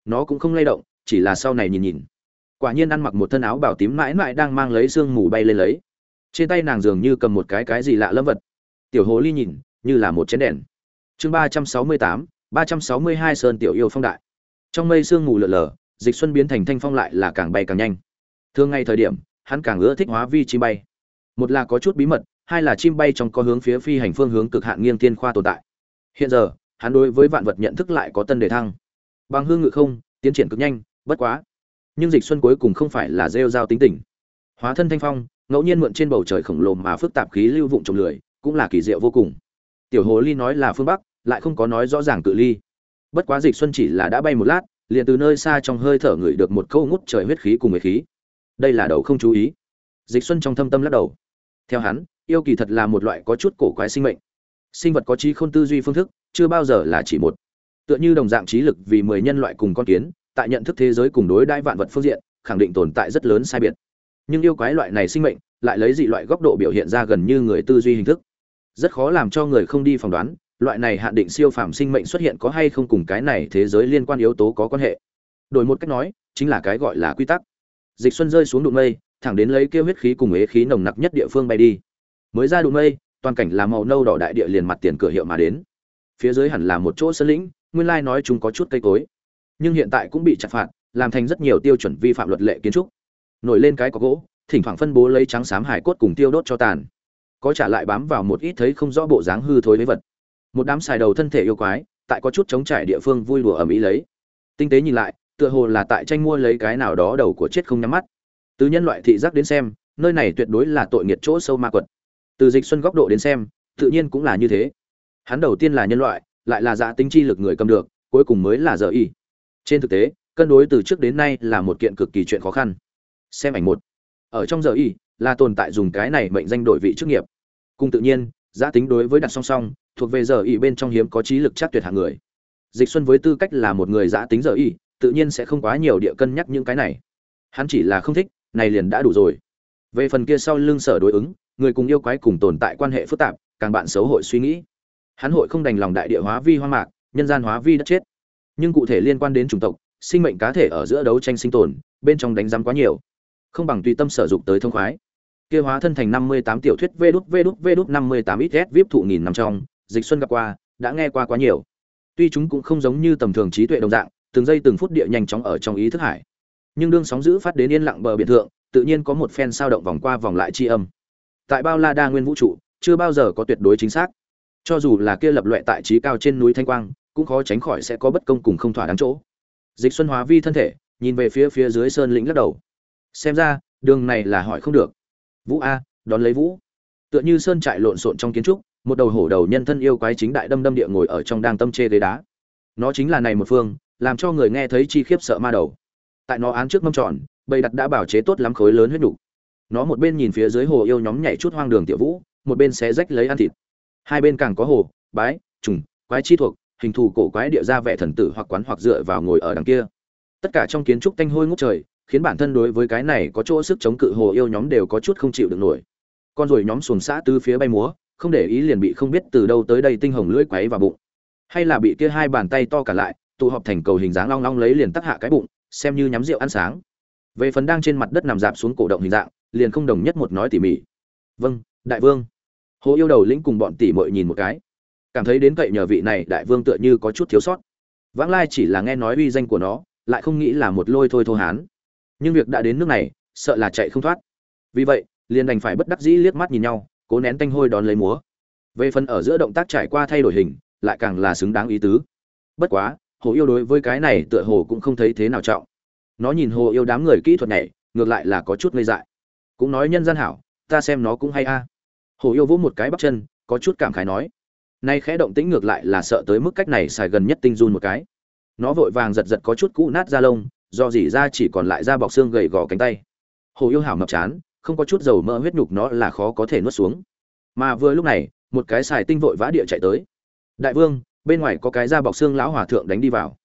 Nó cũng không lay động, chỉ là sau này nhìn nhìn. Quả nhiên ăn mặc một thân áo bảo tím mãi mãi đang mang lấy sương mù bay lên lấy. Trên tay nàng dường như cầm một cái cái gì lạ lâm vật. Tiểu hồ ly nhìn, như là một chén đèn chương ba trăm sáu mươi tám, ba trăm sáu mươi hai sơn tiểu yêu phong đại. Trong mây sương mù lờ lờ dịch xuân biến thành thanh phong lại là càng bay càng nhanh. Thường ngay thời điểm, hắn càng ưa thích hóa vi chim bay. Một là có chút bí mật, hai là chim bay trong có hướng phía phi hành phương hướng cực hạn nghiêng thiên khoa tồn tại. Hiện giờ, hắn đối với vạn vật nhận thức lại có tân đề thăng. Bằng hương ngự không, tiến triển cực nhanh, bất quá. Nhưng dịch xuân cuối cùng không phải là rêu rao tính tình. Hóa thân thanh phong, ngẫu nhiên mượn trên bầu trời khổng lồ mà phức tạp khí lưu vụng trồng lười, cũng là kỳ diệu vô cùng. Tiểu hồ ly nói là phương bắc lại không có nói rõ ràng cự ly. Bất quá dịch xuân chỉ là đã bay một lát, liền từ nơi xa trong hơi thở ngửi được một câu ngút trời huyết khí cùng người khí. Đây là đầu không chú ý. Dịch xuân trong thâm tâm lắc đầu. Theo hắn, yêu kỳ thật là một loại có chút cổ quái sinh mệnh. Sinh vật có trí khôn tư duy phương thức, chưa bao giờ là chỉ một. Tựa như đồng dạng trí lực vì mười nhân loại cùng con kiến, tại nhận thức thế giới cùng đối đãi vạn vật phương diện, khẳng định tồn tại rất lớn sai biệt. Nhưng yêu quái loại này sinh mệnh, lại lấy dị loại góc độ biểu hiện ra gần như người tư duy hình thức. Rất khó làm cho người không đi phỏng đoán loại này hạn định siêu phàm sinh mệnh xuất hiện có hay không cùng cái này thế giới liên quan yếu tố có quan hệ? Đổi một cách nói, chính là cái gọi là quy tắc. Dịch xuân rơi xuống đụng mây, thẳng đến lấy kêu huyết khí cùng ế khí nồng nặc nhất địa phương bay đi. Mới ra đụng mây, toàn cảnh là màu nâu đỏ đại địa liền mặt tiền cửa hiệu mà đến. Phía dưới hẳn là một chỗ sơn lĩnh, nguyên lai nói chúng có chút cây cối. Nhưng hiện tại cũng bị chặt phạt, làm thành rất nhiều tiêu chuẩn vi phạm luật lệ kiến trúc. Nổi lên cái có gỗ, thỉnh thoảng phân bố lấy trắng xám hải cốt cùng tiêu đốt cho tàn. Có trả lại bám vào một ít thấy không rõ bộ dáng hư thối với vật một đám xài đầu thân thể yêu quái, tại có chút chống trải địa phương vui đùa ầm ĩ lấy. Tinh tế nhìn lại, tựa hồ là tại tranh mua lấy cái nào đó đầu của chết không nhắm mắt. Từ nhân loại thị giác đến xem, nơi này tuyệt đối là tội nghiệt chỗ sâu ma quật. Từ dịch xuân góc độ đến xem, tự nhiên cũng là như thế. Hắn đầu tiên là nhân loại, lại là dạ tính chi lực người cầm được, cuối cùng mới là giờ y. Trên thực tế, cân đối từ trước đến nay là một kiện cực kỳ chuyện khó khăn. Xem ảnh một. Ở trong giờ y, là tồn tại dùng cái này mệnh danh đổi vị chức nghiệp. Cùng tự nhiên giả tính đối với đặt song song thuộc về giờ y bên trong hiếm có trí lực chắc tuyệt hạng người. Dịch xuân với tư cách là một người giã tính giờ y tự nhiên sẽ không quá nhiều địa cân nhắc những cái này. Hắn chỉ là không thích, này liền đã đủ rồi. Về phần kia sau lưng sở đối ứng, người cùng yêu quái cùng tồn tại quan hệ phức tạp, càng bạn xấu hội suy nghĩ. Hắn hội không đành lòng đại địa hóa vi hoa mạc, nhân gian hóa vi đất chết. Nhưng cụ thể liên quan đến chủng tộc, sinh mệnh cá thể ở giữa đấu tranh sinh tồn, bên trong đánh giám quá nhiều. Không bằng tùy tâm sở dụng tới thông khoái. Kia hóa thân thành năm mươi tám tiểu thuyết vê đút vê đút vê đút năm mươi tám ít vip thụ nghìn năm trong dịch xuân gặp qua, đã nghe qua quá nhiều. Tuy chúng cũng không giống như tầm thường trí tuệ đồng dạng, từng giây từng phút địa nhanh chóng ở trong ý thức hải. Nhưng đương sóng dữ phát đến yên lặng bờ biển thượng, tự nhiên có một phen sao động vòng qua vòng lại chi âm. Tại bao la đa nguyên vũ trụ, chưa bao giờ có tuyệt đối chính xác. Cho dù là kia lập loại tại trí cao trên núi thanh quang, cũng khó tránh khỏi sẽ có bất công cùng không thỏa đáng chỗ. Dịch xuân hóa vi thân thể, nhìn về phía phía dưới sơn lĩnh lắc đầu. Xem ra, đường này là hỏi không được. Vũ a, đón lấy vũ. Tựa như sơn trại lộn xộn trong kiến trúc một đầu hổ đầu nhân thân yêu quái chính đại đâm đâm địa ngồi ở trong đang tâm chê ghế đá. Nó chính là này một phương, làm cho người nghe thấy chi khiếp sợ ma đầu. Tại nó án trước mâm tròn, bầy đặt đã bảo chế tốt lắm khối lớn huyết đủ. nó một bên nhìn phía dưới hồ yêu nhóm nhảy chút hoang đường tiểu vũ, một bên xé rách lấy ăn thịt. Hai bên càng có hồ, bái, trùng, quái chi thuộc, hình thù cổ quái địa ra vẻ thần tử hoặc quán hoặc dựa vào ngồi ở đằng kia. Tất cả trong kiến trúc tanh hôi ngút trời, khiến bản thân đối với cái này có chỗ sức chống cự hồ yêu nhóm đều có chút không chịu được nổi. Con rồi nhóm xuồng xã từ phía bay múa không để ý liền bị không biết từ đâu tới đây tinh hồng lưỡi quấy vào bụng. Hay là bị kia hai bàn tay to cả lại, tụ họp thành cầu hình dáng long long lấy liền tắc hạ cái bụng, xem như nhắm rượu ăn sáng. Về phần đang trên mặt đất nằm dạp xuống cổ động hình dạng, liền không đồng nhất một nói tỉ mỉ. Vâng đại vương. Hồ yêu đầu lĩnh cùng bọn tỷ mội nhìn một cái. Cảm thấy đến cậy nhờ vị này, đại vương tựa như có chút thiếu sót. Vãng lai chỉ là nghe nói uy danh của nó, lại không nghĩ là một lôi thôi thô hán. Nhưng việc đã đến nước này, sợ là chạy không thoát. Vì vậy, liền đành phải bất đắc dĩ liếc mắt nhìn nhau cố nén tanh hôi đón lấy múa. Về phần ở giữa động tác trải qua thay đổi hình, lại càng là xứng đáng ý tứ. Bất quá, hồ yêu đối với cái này tựa hồ cũng không thấy thế nào trọng. Nó nhìn hồ yêu đám người kỹ thuật này ngược lại là có chút ngây dại. Cũng nói nhân gian hảo, ta xem nó cũng hay a. Hồ yêu vỗ một cái bắp chân, có chút cảm khái nói. Nay khẽ động tĩnh ngược lại là sợ tới mức cách này xài gần nhất tinh run một cái. Nó vội vàng giật giật có chút cũ nát da lông, do dỉ ra chỉ còn lại da bọc xương gầy gò cánh tay. Hồ yêu hảo mập chán không có chút dầu mỡ huyết nhục nó là khó có thể nuốt xuống. Mà vừa lúc này, một cái xài tinh vội vã địa chạy tới. Đại vương, bên ngoài có cái da bọc xương lão hòa thượng đánh đi vào.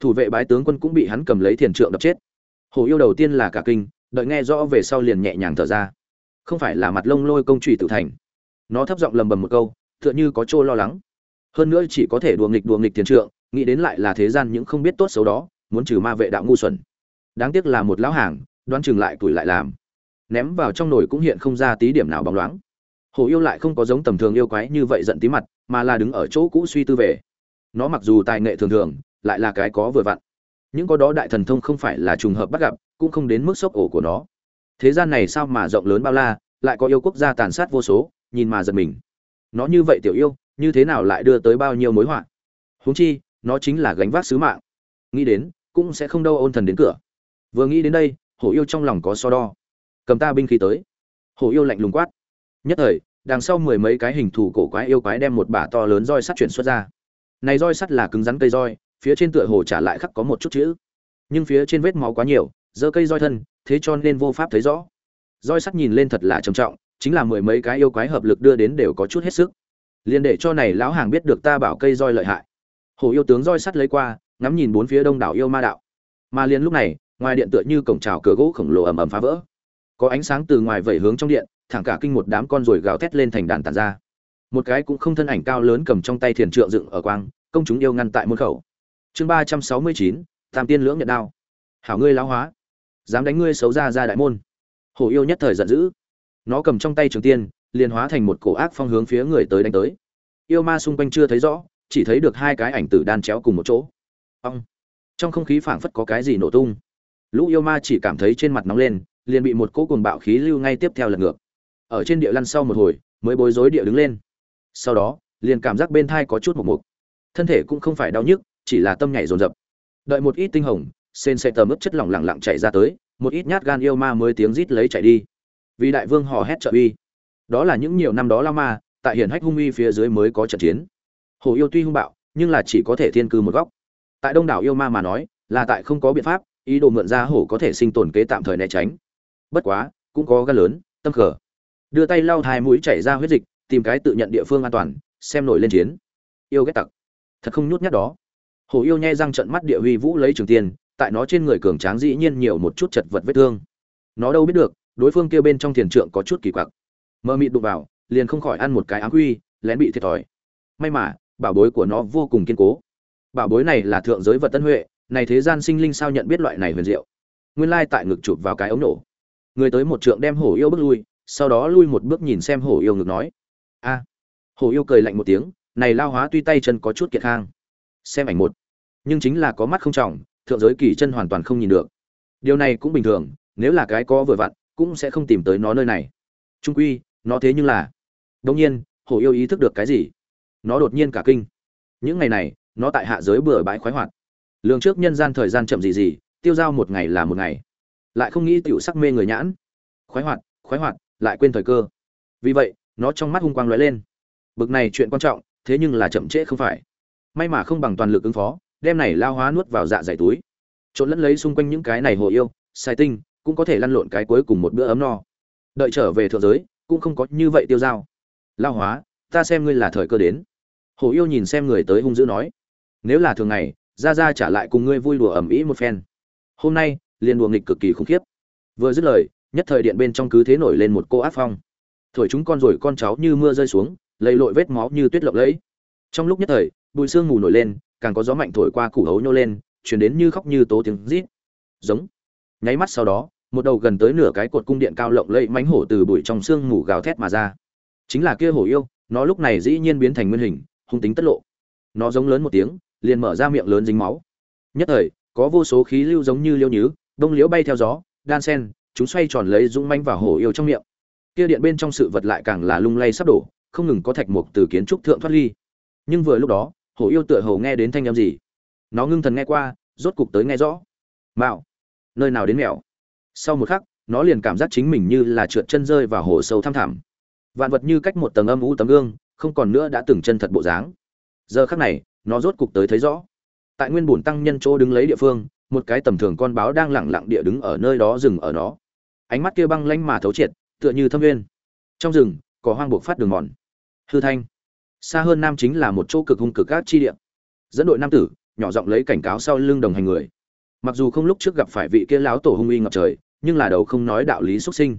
Thủ vệ bái tướng quân cũng bị hắn cầm lấy thiền trượng đập chết. Hồ yêu đầu tiên là cả kinh, đợi nghe rõ về sau liền nhẹ nhàng thở ra. Không phải là mặt lông lôi công trùy tự thành. Nó thấp giọng lầm bầm một câu, tựa như có chỗ lo lắng. Hơn nữa chỉ có thể đùa nghịch đùa nghịch tiền trượng, nghĩ đến lại là thế gian những không biết tốt xấu đó, muốn trừ ma vệ đạo ngu xuẩn. Đáng tiếc là một lão hàng, đoán chừng lại tuổi lại làm ném vào trong nồi cũng hiện không ra tí điểm nào bóng loáng. Hồ yêu lại không có giống tầm thường yêu quái như vậy giận tí mặt, mà là đứng ở chỗ cũ suy tư về. Nó mặc dù tài nghệ thường thường, lại là cái có vừa vặn. Những có đó đại thần thông không phải là trùng hợp bắt gặp, cũng không đến mức sốc ổ của nó. Thế gian này sao mà rộng lớn bao la, lại có yêu quốc gia tàn sát vô số, nhìn mà giật mình. Nó như vậy tiểu yêu, như thế nào lại đưa tới bao nhiêu mối họa? Huống chi, nó chính là gánh vác sứ mạng. Nghĩ đến, cũng sẽ không đâu ôn thần đến cửa. Vừa nghĩ đến đây, hổ yêu trong lòng có so đo cầm ta binh khí tới. Hổ yêu lạnh lùng quát. Nhất thời, đằng sau mười mấy cái hình thù cổ quái yêu quái đem một bả to lớn roi sắt chuyển xuất ra. Này roi sắt là cứng rắn cây roi, phía trên tựa hồ trả lại khắc có một chút chữ. Nhưng phía trên vết máu quá nhiều giơ cây roi thân, thế cho nên vô pháp thấy rõ. Roi sắt nhìn lên thật là trầm trọng, chính là mười mấy cái yêu quái hợp lực đưa đến đều có chút hết sức. Liền để cho này lão hàng biết được ta bảo cây roi lợi hại. Hồ yêu tướng roi sắt lấy qua, ngắm nhìn bốn phía đông đảo yêu ma đạo. Mà liền lúc này, ngoài điện tựa như cổng trào cửa gỗ khổng lồ ầm ầm phá vỡ có ánh sáng từ ngoài vẩy hướng trong điện, thẳng cả kinh một đám con rồi gào thét lên thành đàn tàn ra. Một cái cũng không thân ảnh cao lớn cầm trong tay thiền trượng dựng ở quang, công chúng yêu ngăn tại môn khẩu. Chương ba trăm sáu mươi chín, tam tiên lưỡng nhận đao. Hảo ngươi lão hóa, dám đánh ngươi xấu ra ra đại môn. Hổ yêu nhất thời giận dữ. Nó cầm trong tay trường tiên, liền hóa thành một cổ ác phong hướng phía người tới đánh tới. Yêu ma xung quanh chưa thấy rõ, chỉ thấy được hai cái ảnh tử đan chéo cùng một chỗ. Ong. Trong không khí phảng phất có cái gì nổ tung. Lũ yêu ma chỉ cảm thấy trên mặt nóng lên liền bị một cỗ cuồng bạo khí lưu ngay tiếp theo lần ngược. Ở trên địa lăn sau một hồi, mới bối rối địa đứng lên. Sau đó, liền cảm giác bên thai có chút một mục thân thể cũng không phải đau nhức, chỉ là tâm nhảy dồn dập. Đợi một ít tinh hồng sên sẽ tầm ướp chất lỏng lặng lặng chạy ra tới, một ít nhát gan yêu ma mới tiếng rít lấy chạy đi. Vì đại vương hò hét trợ uy. Đó là những nhiều năm đó la ma, tại hiển hách hung uy phía dưới mới có trận chiến. Hồ yêu tuy hung bạo, nhưng là chỉ có thể thiên cư một góc. Tại đông đảo yêu ma mà nói, là tại không có biện pháp, ý đồ mượn ra hổ có thể sinh tồn kế tạm thời né tránh bất quá, cũng có gan lớn, tâm khở đưa tay lau hai mũi chảy ra huyết dịch, tìm cái tự nhận địa phương an toàn, xem nổi lên chiến. Yêu ghét tặc. Thật không nhút nhát đó. Hồ yêu nhe răng trận mắt địa huy vũ lấy trường tiền, tại nó trên người cường tráng dĩ nhiên nhiều một chút chật vật vết thương. Nó đâu biết được, đối phương kia bên trong thiền trượng có chút kỳ quặc. Mơ mịt đụng vào, liền không khỏi ăn một cái ám quy, lén bị thiệt thòi. May mà, bảo bối của nó vô cùng kiên cố. Bảo bối này là thượng giới vật tân huệ, này thế gian sinh linh sao nhận biết loại này huyền diệu? Nguyên lai tại ngực chụp vào cái ống nổ người tới một trượng đem hổ yêu bước lui, sau đó lui một bước nhìn xem hổ yêu ngực nói. A, hổ yêu cười lạnh một tiếng, này lao hóa tuy tay chân có chút kiệt khang. Xem ảnh một. Nhưng chính là có mắt không trọng, thượng giới kỳ chân hoàn toàn không nhìn được. Điều này cũng bình thường, nếu là cái có vừa vặn, cũng sẽ không tìm tới nó nơi này. Trung quy, nó thế nhưng là. Đông nhiên, hổ yêu ý thức được cái gì? Nó đột nhiên cả kinh. Những ngày này, nó tại hạ giới bừa bãi khoái hoạt. Lường trước nhân gian thời gian chậm gì gì, tiêu dao một ngày là một ngày lại không nghĩ tiểu sắc mê người nhãn. Khoái hoạt khoái hoạt, lại quên thời cơ. Vì vậy, nó trong mắt hung quang lóe lên. Bực này chuyện quan trọng, thế nhưng là chậm trễ không phải. May mà không bằng toàn lực ứng phó, đem này lao hóa nuốt vào dạ dày túi. Trộn lẫn lấy xung quanh những cái này hồ yêu, sai tinh, cũng có thể lăn lộn cái cuối cùng một bữa ấm no. Đợi trở về thượng giới, cũng không có như vậy tiêu dao. Lao hóa, ta xem ngươi là thời cơ đến. Hồ yêu nhìn xem người tới hung dữ nói. Nếu là thường ngày ra ra trả lại cùng ngươi vui đùa ẩm ĩ một phen. Hôm nay liền đùa nghịch cực kỳ khủng khiếp. Vừa dứt lời, nhất thời điện bên trong cứ thế nổi lên một cô áp phong. Thổi chúng con rồi con cháu như mưa rơi xuống, lầy lội vết máu như tuyết lộng lẫy. Trong lúc nhất thời, bụi sương mù nổi lên, càng có gió mạnh thổi qua củ hấu nhô lên chuyển đến như khóc như tố tiếng rít. Giống. Nháy mắt sau đó, một đầu gần tới nửa cái cột cung điện cao lộng lẫy mánh hổ từ bụi trong sương mù gào thét mà ra. Chính là kia hổ yêu, nó lúc này dĩ nhiên biến thành nguyên hình, hung tính tất lộ. Nó giống lớn một tiếng, liền mở ra miệng lớn dính máu. Nhất thời, có vô số khí lưu giống như liêu nhứ đông liễu bay theo gió, đan sen, chúng xoay tròn lấy dũng manh vào hổ yêu trong miệng. Kia điện bên trong sự vật lại càng là lung lay sắp đổ, không ngừng có thạch mục từ kiến trúc thượng thoát ly. Nhưng vừa lúc đó, hổ yêu tựa hồ nghe đến thanh âm gì. Nó ngưng thần nghe qua, rốt cục tới nghe rõ. Mạo. Nơi nào đến mèo sau một khắc, nó liền cảm giác chính mình như là trượt chân rơi vào hồ sâu thăm thẳm. Vạn vật như cách một tầng âm u tấm gương, không còn nữa đã từng chân thật bộ dáng. Giờ khắc này, nó rốt cục tới thấy rõ. Tại nguyên bổn tăng nhân chỗ đứng lấy địa phương một cái tầm thường con báo đang lẳng lặng địa đứng ở nơi đó dừng ở nó. Ánh mắt kia băng lanh mà thấu triệt, tựa như thâm nguyên trong rừng, có hoang buộc phát đường mòn. Hư thanh. Xa hơn nam chính là một chỗ cực hung cực các chi địa. Dẫn đội nam tử, nhỏ giọng lấy cảnh cáo sau lưng đồng hành người. Mặc dù không lúc trước gặp phải vị kia láo tổ hung uy ngập trời, nhưng là đầu không nói đạo lý xuất sinh.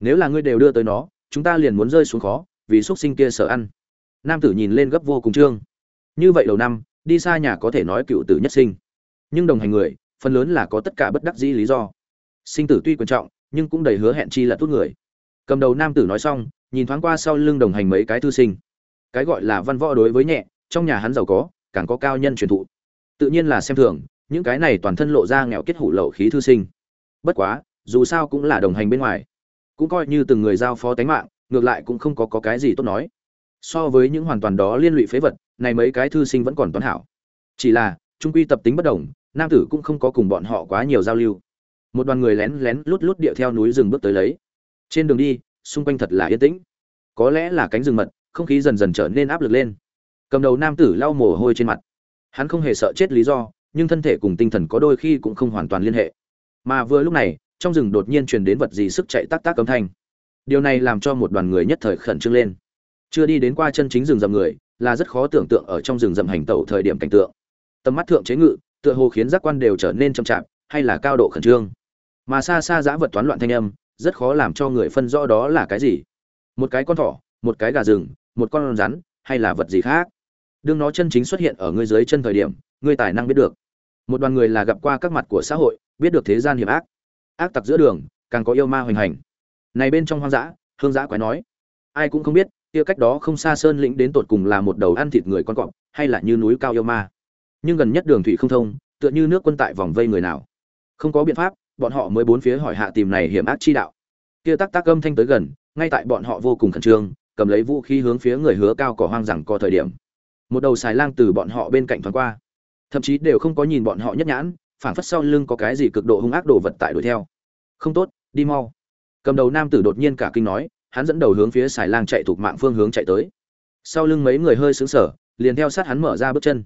Nếu là ngươi đều đưa tới nó, chúng ta liền muốn rơi xuống khó, vì xuất sinh kia sợ ăn. Nam tử nhìn lên gấp vô cùng trương. Như vậy đầu năm, đi xa nhà có thể nói cựu tử nhất sinh. Nhưng đồng hành người phần lớn là có tất cả bất đắc dĩ lý do. Sinh tử tuy quan trọng nhưng cũng đầy hứa hẹn chi là tốt người. Cầm đầu nam tử nói xong nhìn thoáng qua sau lưng đồng hành mấy cái thư sinh. Cái gọi là văn võ đối với nhẹ trong nhà hắn giàu có càng có cao nhân truyền thụ. Tự nhiên là xem thường những cái này toàn thân lộ ra nghèo kết hủ lậu khí thư sinh. Bất quá dù sao cũng là đồng hành bên ngoài. Cũng coi như từng người giao phó tánh mạng ngược lại cũng không có, có cái gì tốt nói. So với những hoàn toàn đó liên lụy phế vật này mấy cái thư sinh vẫn còn toán hảo. Chỉ là trung quy tập tính bất đồng nam tử cũng không có cùng bọn họ quá nhiều giao lưu. Một đoàn người lén lén lút lút điệu theo núi rừng bước tới lấy. Trên đường đi, xung quanh thật là yên tĩnh. Có lẽ là cánh rừng mật, không khí dần dần trở nên áp lực lên. Cầm đầu nam tử lau mồ hôi trên mặt. Hắn không hề sợ chết lý do, nhưng thân thể cùng tinh thần có đôi khi cũng không hoàn toàn liên hệ. Mà vừa lúc này, trong rừng đột nhiên truyền đến vật gì sức chạy tác tác cấm thanh. Điều này làm cho một đoàn người nhất thời khẩn trương lên. Chưa đi đến qua chân chính rừng rậm người, là rất khó tưởng tượng ở trong rừng rậm hành tẩu thời điểm cảnh tượng. Tầm mắt thượng chế ngự tựa hồ khiến giác quan đều trở nên chậm chạp, hay là cao độ khẩn trương. Mà xa xa giã vật toán loạn thanh âm, rất khó làm cho người phân rõ đó là cái gì. Một cái con thỏ, một cái gà rừng, một con rắn, hay là vật gì khác. Đương nó chân chính xuất hiện ở ngươi dưới chân thời điểm, ngươi tài năng biết được. Một đoàn người là gặp qua các mặt của xã hội, biết được thế gian hiểm ác. Ác tặc giữa đường, càng có yêu ma hoành hành. Này bên trong hoang dã, hương dã quái nói. Ai cũng không biết, kia cách đó không xa sơn lĩnh đến tột cùng là một đầu ăn thịt người con cọp, hay là như núi cao yêu ma nhưng gần nhất đường thủy không thông, tựa như nước quân tại vòng vây người nào. Không có biện pháp, bọn họ mới bốn phía hỏi hạ tìm này hiểm ác chi đạo. Kia tắc tác âm thanh tới gần, ngay tại bọn họ vô cùng khẩn trương, cầm lấy vũ khí hướng phía người hứa cao cỏ hoang rằng có thời điểm. Một đầu xài lang từ bọn họ bên cạnh thoáng qua. Thậm chí đều không có nhìn bọn họ nhất nhãn, phảng phất sau lưng có cái gì cực độ hung ác đồ vật tại đuổi theo. Không tốt, đi mau. Cầm đầu nam tử đột nhiên cả kinh nói, hắn dẫn đầu hướng phía xài lang chạy thuộc mạng phương hướng chạy tới. Sau lưng mấy người hơi sững sờ, liền theo sát hắn mở ra bước chân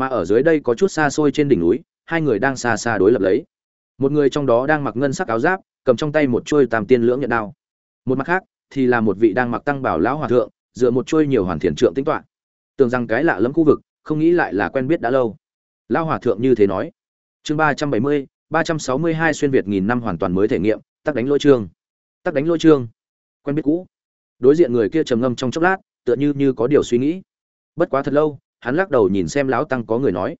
mà ở dưới đây có chút xa xôi trên đỉnh núi, hai người đang xa xa đối lập lấy. Một người trong đó đang mặc ngân sắc áo giáp, cầm trong tay một chuôi tam tiên lưỡng nhận đao. Một mặt khác, thì là một vị đang mặc tăng bảo lão hòa thượng, dựa một chuôi nhiều hoàn thiện trượng tính toán tưởng rằng cái lạ lẫm khu vực, không nghĩ lại là quen biết đã lâu. Lão hòa thượng như thế nói. Chương ba trăm bảy mươi, ba trăm sáu mươi hai xuyên việt nghìn năm hoàn toàn mới thể nghiệm, tắc đánh lôi trương. Tắc đánh lôi trương. Quen biết cũ. Đối diện người kia trầm ngâm trong chốc lát, tựa như như có điều suy nghĩ. Bất quá thật lâu hắn lắc đầu nhìn xem lão tăng có người nói,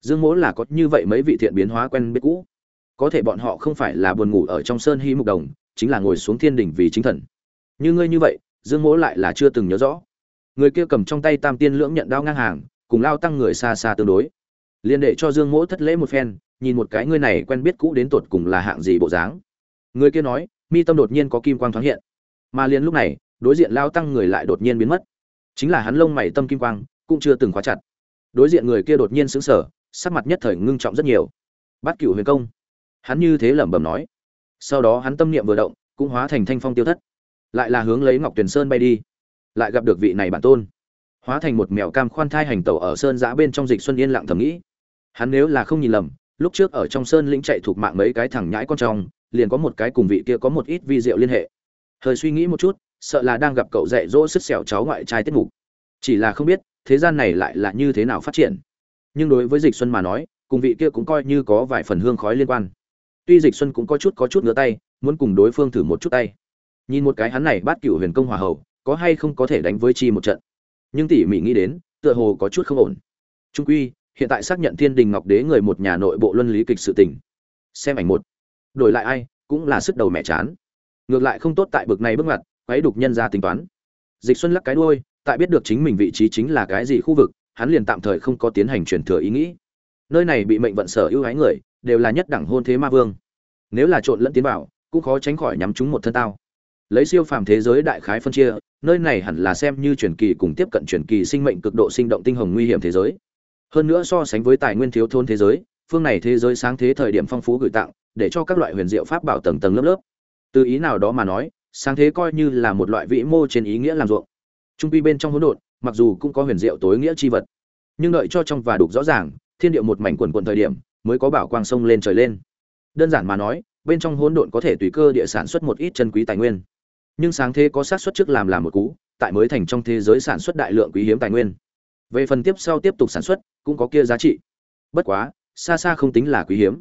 dương mỗ là có như vậy mấy vị thiện biến hóa quen biết cũ. Có thể bọn họ không phải là buồn ngủ ở trong sơn hy mục đồng, chính là ngồi xuống thiên đỉnh vì chính thần. Như ngươi như vậy, dương mỗ lại là chưa từng nhớ rõ. Người kia cầm trong tay tam tiên lưỡng nhận đao ngang hàng, cùng lao tăng người xa xa tương đối. Liên để cho dương mỗ thất lễ một phen, nhìn một cái ngươi này quen biết cũ đến tột cùng là hạng gì bộ dáng. Người kia nói, mi tâm đột nhiên có kim quang thoáng hiện. Mà liền lúc này, đối diện lao tăng người lại đột nhiên biến mất. Chính là hắn lông mày tâm kim quang cũng chưa từng khóa chặt. Đối diện người kia đột nhiên sững sờ, sắc mặt nhất thời ngưng trọng rất nhiều. Bát cửu huyền công. Hắn như thế lẩm bẩm nói. Sau đó hắn tâm niệm vừa động, cũng hóa thành thanh phong tiêu thất. Lại là hướng lấy ngọc tuyền sơn bay đi. Lại gặp được vị này bản tôn. Hóa thành một mèo cam khoan thai hành tẩu ở sơn giã bên trong dịch xuân yên lặng thầm nghĩ. Hắn nếu là không nhìn lầm, lúc trước ở trong sơn lĩnh chạy thuộc mạng mấy cái thằng nhãi con trong, liền có một cái cùng vị kia có một ít vi diệu liên hệ. Hơi suy nghĩ một chút, sợ là đang gặp cậu dạy dỗ sứt xẻo cháu ngoại trai tiết mục. Chỉ là không biết thế gian này lại là như thế nào phát triển? Nhưng đối với dịch xuân mà nói, cùng vị kia cũng coi như có vài phần hương khói liên quan. Tuy dịch xuân cũng có chút có chút ngửa tay, muốn cùng đối phương thử một chút tay. Nhìn một cái hắn này bắt cựu huyền công hòa hậu, có hay không có thể đánh với chi một trận? Nhưng tỉ mỉ nghĩ đến, tựa hồ có chút không ổn. Trung quy, hiện tại xác nhận thiên đình ngọc đế người một nhà nội bộ luân lý kịch sự tình. Xem ảnh một. Đổi lại ai, cũng là sức đầu mẹ chán. Ngược lại không tốt tại bực này bước ngoặt quấy đục nhân ra tính toán. Dịch xuân lắc cái đuôi tại biết được chính mình vị trí chính là cái gì khu vực, hắn liền tạm thời không có tiến hành truyền thừa ý nghĩ. Nơi này bị mệnh vận sở ưu ái người, đều là nhất đẳng hôn thế ma vương. Nếu là trộn lẫn tiến vào, cũng khó tránh khỏi nhắm chúng một thân tao. Lấy siêu phàm thế giới đại khái phân chia, nơi này hẳn là xem như truyền kỳ cùng tiếp cận truyền kỳ sinh mệnh cực độ sinh động tinh hồng nguy hiểm thế giới. Hơn nữa so sánh với tài nguyên thiếu thốn thế giới, phương này thế giới sáng thế thời điểm phong phú gửi tặng, để cho các loại huyền diệu pháp bảo tầng tầng lớp lớp. Từ ý nào đó mà nói, sáng thế coi như là một loại vĩ mô trên ý nghĩa làm ruộng trung quy bên trong hỗn độn mặc dù cũng có huyền diệu tối nghĩa chi vật. Nhưng đợi cho trong và đục rõ ràng thiên địa một mảnh quần quần thời điểm mới có bảo quang sông lên trời lên. Đơn giản mà nói bên trong hỗn độn có thể tùy cơ địa sản xuất một ít chân quý tài nguyên. Nhưng sáng thế có sát xuất trước làm làm một cú tại mới thành trong thế giới sản xuất đại lượng quý hiếm tài nguyên. Về phần tiếp sau tiếp tục sản xuất cũng có kia giá trị. Bất quá xa xa không tính là quý hiếm.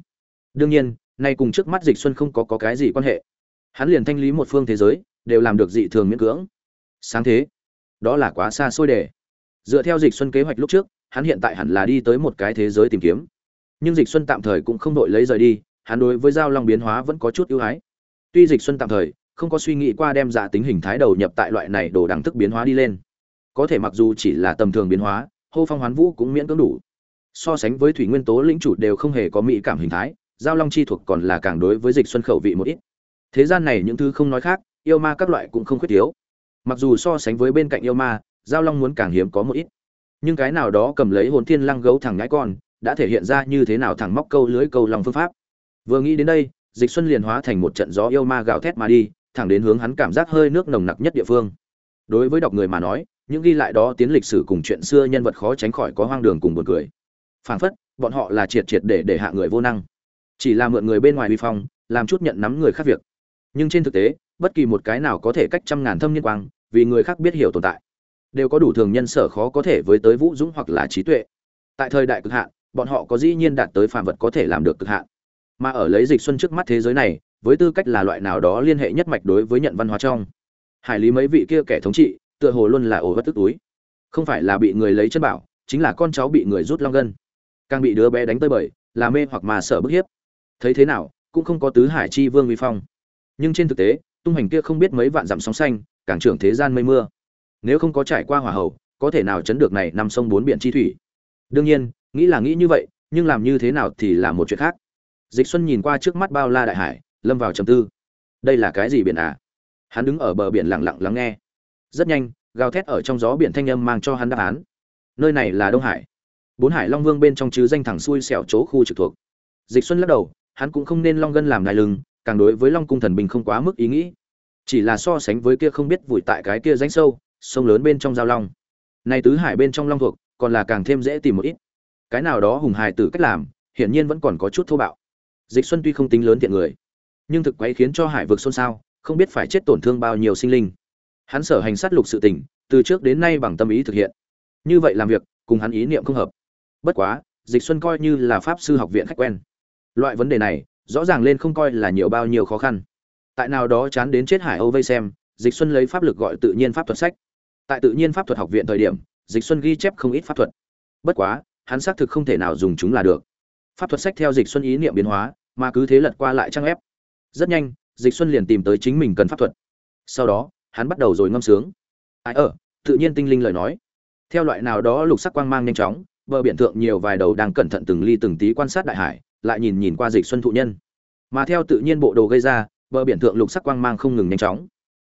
Đương nhiên nay cùng trước mắt dịch xuân không có, có cái gì quan hệ. Hắn liền thanh lý một phương thế giới đều làm được dị thường miễn cưỡng. Sáng thế đó là quá xa xôi đề dựa theo dịch xuân kế hoạch lúc trước, hắn hiện tại hẳn là đi tới một cái thế giới tìm kiếm. Nhưng dịch xuân tạm thời cũng không đội lấy rời đi, hắn đối với giao long biến hóa vẫn có chút ưu ái. Tuy dịch xuân tạm thời không có suy nghĩ qua đem giả tính hình thái đầu nhập tại loại này đồ đẳng thức biến hóa đi lên. Có thể mặc dù chỉ là tầm thường biến hóa, hô phong hoán vũ cũng miễn cưỡng đủ. So sánh với thủy nguyên tố lĩnh chủ đều không hề có mỹ cảm hình thái, giao long chi thuộc còn là càng đối với dịch xuân khẩu vị một ít. Thế gian này những thứ không nói khác, yêu ma các loại cũng không khuyết thiếu mặc dù so sánh với bên cạnh yêu ma, giao long muốn càng hiếm có một ít. Nhưng cái nào đó cầm lấy hồn thiên lăng gấu thẳng ngãi con, đã thể hiện ra như thế nào thẳng móc câu lưới câu lòng phương pháp. Vừa nghĩ đến đây, dịch xuân liền hóa thành một trận gió yêu ma gào thét mà đi, thẳng đến hướng hắn cảm giác hơi nước nồng nặc nhất địa phương. Đối với đọc người mà nói, những ghi lại đó tiến lịch sử cùng chuyện xưa nhân vật khó tránh khỏi có hoang đường cùng buồn cười. Phảng phất, bọn họ là triệt triệt để để hạ người vô năng. Chỉ là mượn người bên ngoài vi phong, làm chút nhận nắm người khác việc nhưng trên thực tế, bất kỳ một cái nào có thể cách trăm ngàn thâm niên quang, vì người khác biết hiểu tồn tại, đều có đủ thường nhân sở khó có thể với tới vũ dũng hoặc là trí tuệ. Tại thời đại cực hạn, bọn họ có dĩ nhiên đạt tới phàm vật có thể làm được cực hạn. Mà ở lấy dịch xuân trước mắt thế giới này, với tư cách là loại nào đó liên hệ nhất mạch đối với nhận văn hóa trong, hải lý mấy vị kia kẻ thống trị, tựa hồ luôn là ổ vất tức túi. Không phải là bị người lấy chân bảo, chính là con cháu bị người rút long gân. Càng bị đứa bé đánh tơi bời, là mê hoặc mà sợ bức hiếp. Thấy thế nào, cũng không có tứ hải chi vương vi phong nhưng trên thực tế, tung hành kia không biết mấy vạn dặm sóng xanh cảng trưởng thế gian mây mưa. Nếu không có trải qua hỏa hậu có thể nào chấn được này nằm sông bốn biển chi thủy? Đương nhiên, nghĩ là nghĩ như vậy, nhưng làm như thế nào thì là một chuyện khác. Dịch xuân nhìn qua trước mắt bao la đại hải, lâm vào trầm tư. Đây là cái gì biển à? Hắn đứng ở bờ biển lặng lặng lắng nghe. Rất nhanh, gào thét ở trong gió biển thanh âm mang cho hắn đáp án. Nơi này là đông hải. Bốn hải long vương bên trong chứ danh thẳng xuôi xẻo chỗ khu trực thuộc. Dịch xuân lắc đầu, hắn cũng không nên long gân làm ngài lưng càng đối với long cung thần bình không quá mức ý nghĩ. Chỉ là so sánh với kia không biết vùi tại cái kia rãnh sâu, sông lớn bên trong giao long. Này tứ hải bên trong long thuộc, còn là càng thêm dễ tìm một ít. Cái nào đó hùng hài tử cách làm, hiển nhiên vẫn còn có chút thô bạo. Dịch xuân tuy không tính lớn thiện người, nhưng thực quấy khiến cho hải vực xôn xao, không biết phải chết tổn thương bao nhiêu sinh linh. Hắn sở hành sát lục sự tình, từ trước đến nay bằng tâm ý thực hiện. Như vậy làm việc, cùng hắn ý niệm không hợp. Bất quá, dịch xuân coi như là pháp sư học viện khách quen. Loại vấn đề này rõ ràng lên không coi là nhiều bao nhiêu khó khăn. Tại nào đó chán đến chết hải âu vây xem, dịch xuân lấy pháp lực gọi tự nhiên pháp thuật sách. Tại tự nhiên pháp thuật học viện thời điểm, dịch xuân ghi chép không ít pháp thuật. Bất quá, hắn xác thực không thể nào dùng chúng là được. Pháp thuật sách theo dịch xuân ý niệm biến hóa, mà cứ thế lật qua lại trang ép rất nhanh, dịch xuân liền tìm tới chính mình cần pháp thuật. Sau đó, hắn bắt đầu rồi ngâm sướng. Ai ở, tự nhiên tinh linh lời nói. Theo loại nào đó lục sắc quang mang nhanh chóng, bờ biển thượng nhiều vài đầu đang cẩn thận từng ly từng tí quan sát đại hải lại nhìn nhìn qua dịch xuân thụ nhân. Mà theo tự nhiên bộ đồ gây ra, bờ biển thượng lục sắc quang mang không ngừng nhanh chóng.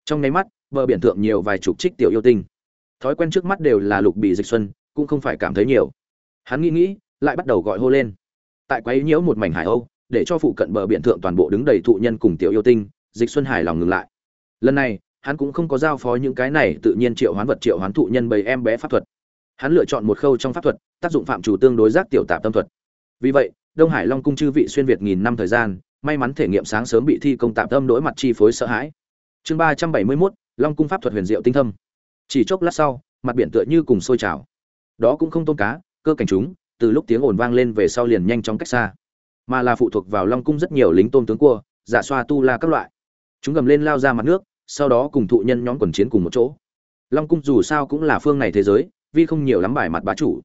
Trong nháy mắt, bờ biển thượng nhiều vài chục trích tiểu yêu tinh. Thói quen trước mắt đều là lục bị dịch xuân, cũng không phải cảm thấy nhiều. Hắn nghĩ nghĩ, lại bắt đầu gọi hô lên. Tại quấy nhiễu một mảnh hải âu, để cho phụ cận bờ biển thượng toàn bộ đứng đầy thụ nhân cùng tiểu yêu tinh, dịch xuân hài lòng ngừng lại. Lần này, hắn cũng không có giao phó những cái này tự nhiên triệu hoán vật triệu hoán thụ nhân bầy em bé pháp thuật. Hắn lựa chọn một khâu trong pháp thuật, tác dụng phạm chủ tương đối giác tiểu tạp tâm thuật. Vì vậy đông hải long cung chư vị xuyên việt nghìn năm thời gian may mắn thể nghiệm sáng sớm bị thi công tạm tâm đối mặt chi phối sợ hãi. Chương ba trăm bảy mươi 371, long cung pháp thuật huyền diệu tinh thâm. Chỉ chốc lát sau mặt biển tựa như cùng sôi trào. Đó cũng không tôn cá cơ cảnh chúng từ lúc tiếng ồn vang lên về sau liền nhanh chóng cách xa. Mà là phụ thuộc vào long cung rất nhiều lính tôm tướng cua giả xoa tu la các loại. Chúng gầm lên lao ra mặt nước sau đó cùng thụ nhân nhóm quần chiến cùng một chỗ. Long cung dù sao cũng là phương này thế giới vì không nhiều lắm bài mặt bá chủ.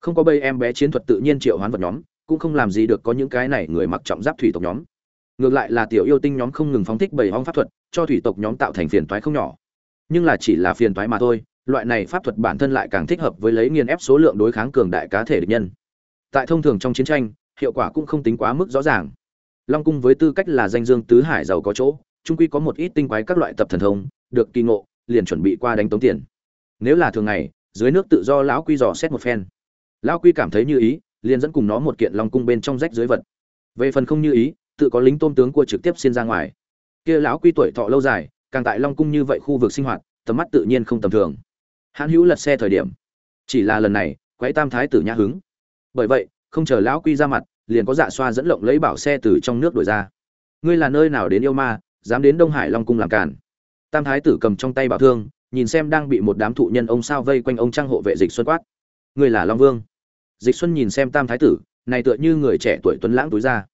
Không có bây em bé chiến thuật tự nhiên triệu hoán vật nhóm cũng không làm gì được có những cái này người mặc trọng giáp thủy tộc nhóm. Ngược lại là tiểu yêu tinh nhóm không ngừng phóng thích bảy hong pháp thuật, cho thủy tộc nhóm tạo thành phiền toái không nhỏ. Nhưng là chỉ là phiền toái mà thôi, loại này pháp thuật bản thân lại càng thích hợp với lấy nghiền ép số lượng đối kháng cường đại cá thể địch nhân. Tại thông thường trong chiến tranh, hiệu quả cũng không tính quá mức rõ ràng. Long cung với tư cách là danh dương tứ hải giàu có chỗ trung quy có một ít tinh quái các loại tập thần thông, được kỳ ngộ, liền chuẩn bị qua đánh tống tiền. Nếu là thường ngày, dưới nước tự do lão quy dò xét một phen. Lão quy cảm thấy như ý liền dẫn cùng nó một kiện long cung bên trong rách dưới vật. Về phần không như ý, tự có lính tôm tướng cua trực tiếp xin ra ngoài. Kia lão quy tuổi thọ lâu dài, càng tại long cung như vậy khu vực sinh hoạt, tầm mắt tự nhiên không tầm thường. Hãn hữu lật xe thời điểm. Chỉ là lần này quái tam thái tử nhã hứng. Bởi vậy, không chờ lão quy ra mặt, liền có dạ xoa dẫn lộng lấy bảo xe từ trong nước đổi ra. Ngươi là nơi nào đến yêu ma, dám đến đông hải long cung làm cản tam thái tử cầm trong tay bảo thương, nhìn xem đang bị một đám thụ nhân ông sao vây quanh ông trang hộ vệ dịch xuân quát. Ngươi là long vương dịch xuân nhìn xem tam thái tử, này tựa như người trẻ tuổi tuấn lãng túi ra.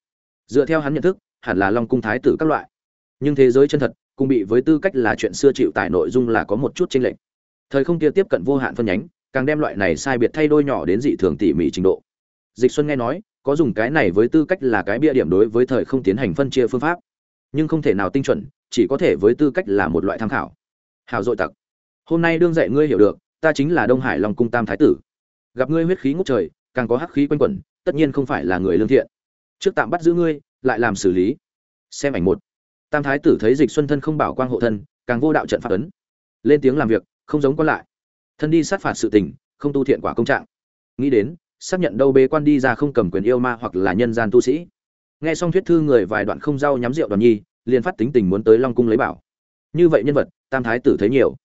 Dựa theo hắn nhận thức, hẳn là long cung thái tử các loại. Nhưng thế giới chân thật cũng bị với tư cách là chuyện xưa chịu tải nội dung là có một chút chênh lệch. Thời không kia tiếp cận vô hạn phân nhánh, càng đem loại này sai biệt thay đôi nhỏ đến dị thường tỉ mỉ trình độ. Dịch xuân nghe nói, có dùng cái này với tư cách là cái bia điểm đối với thời không tiến hành phân chia phương pháp. Nhưng không thể nào tinh chuẩn, chỉ có thể với tư cách là một loại tham khảo. Hào dội tặc. Hôm nay đương dạy ngươi hiểu được, ta chính là đông hải long cung tam thái tử. Gặp ngươi huyết khí ngút trời càng có hắc khí quanh quẩn, tất nhiên không phải là người lương thiện. Trước tạm bắt giữ ngươi, lại làm xử lý. Xem ảnh một. Tam thái tử thấy dịch xuân thân không bảo quang hộ thân, càng vô đạo trận phạt ấn. Lên tiếng làm việc, không giống quan lại. Thân đi sát phạt sự tình, không tu thiện quả công trạng. Nghĩ đến, xác nhận đâu bế quan đi ra không cầm quyền yêu ma hoặc là nhân gian tu sĩ. Nghe xong thuyết thư người vài đoạn không rau nhắm rượu đoàn nhi, liền phát tính tình muốn tới long cung lấy bảo. Như vậy nhân vật, tam thái tử thấy nhiều.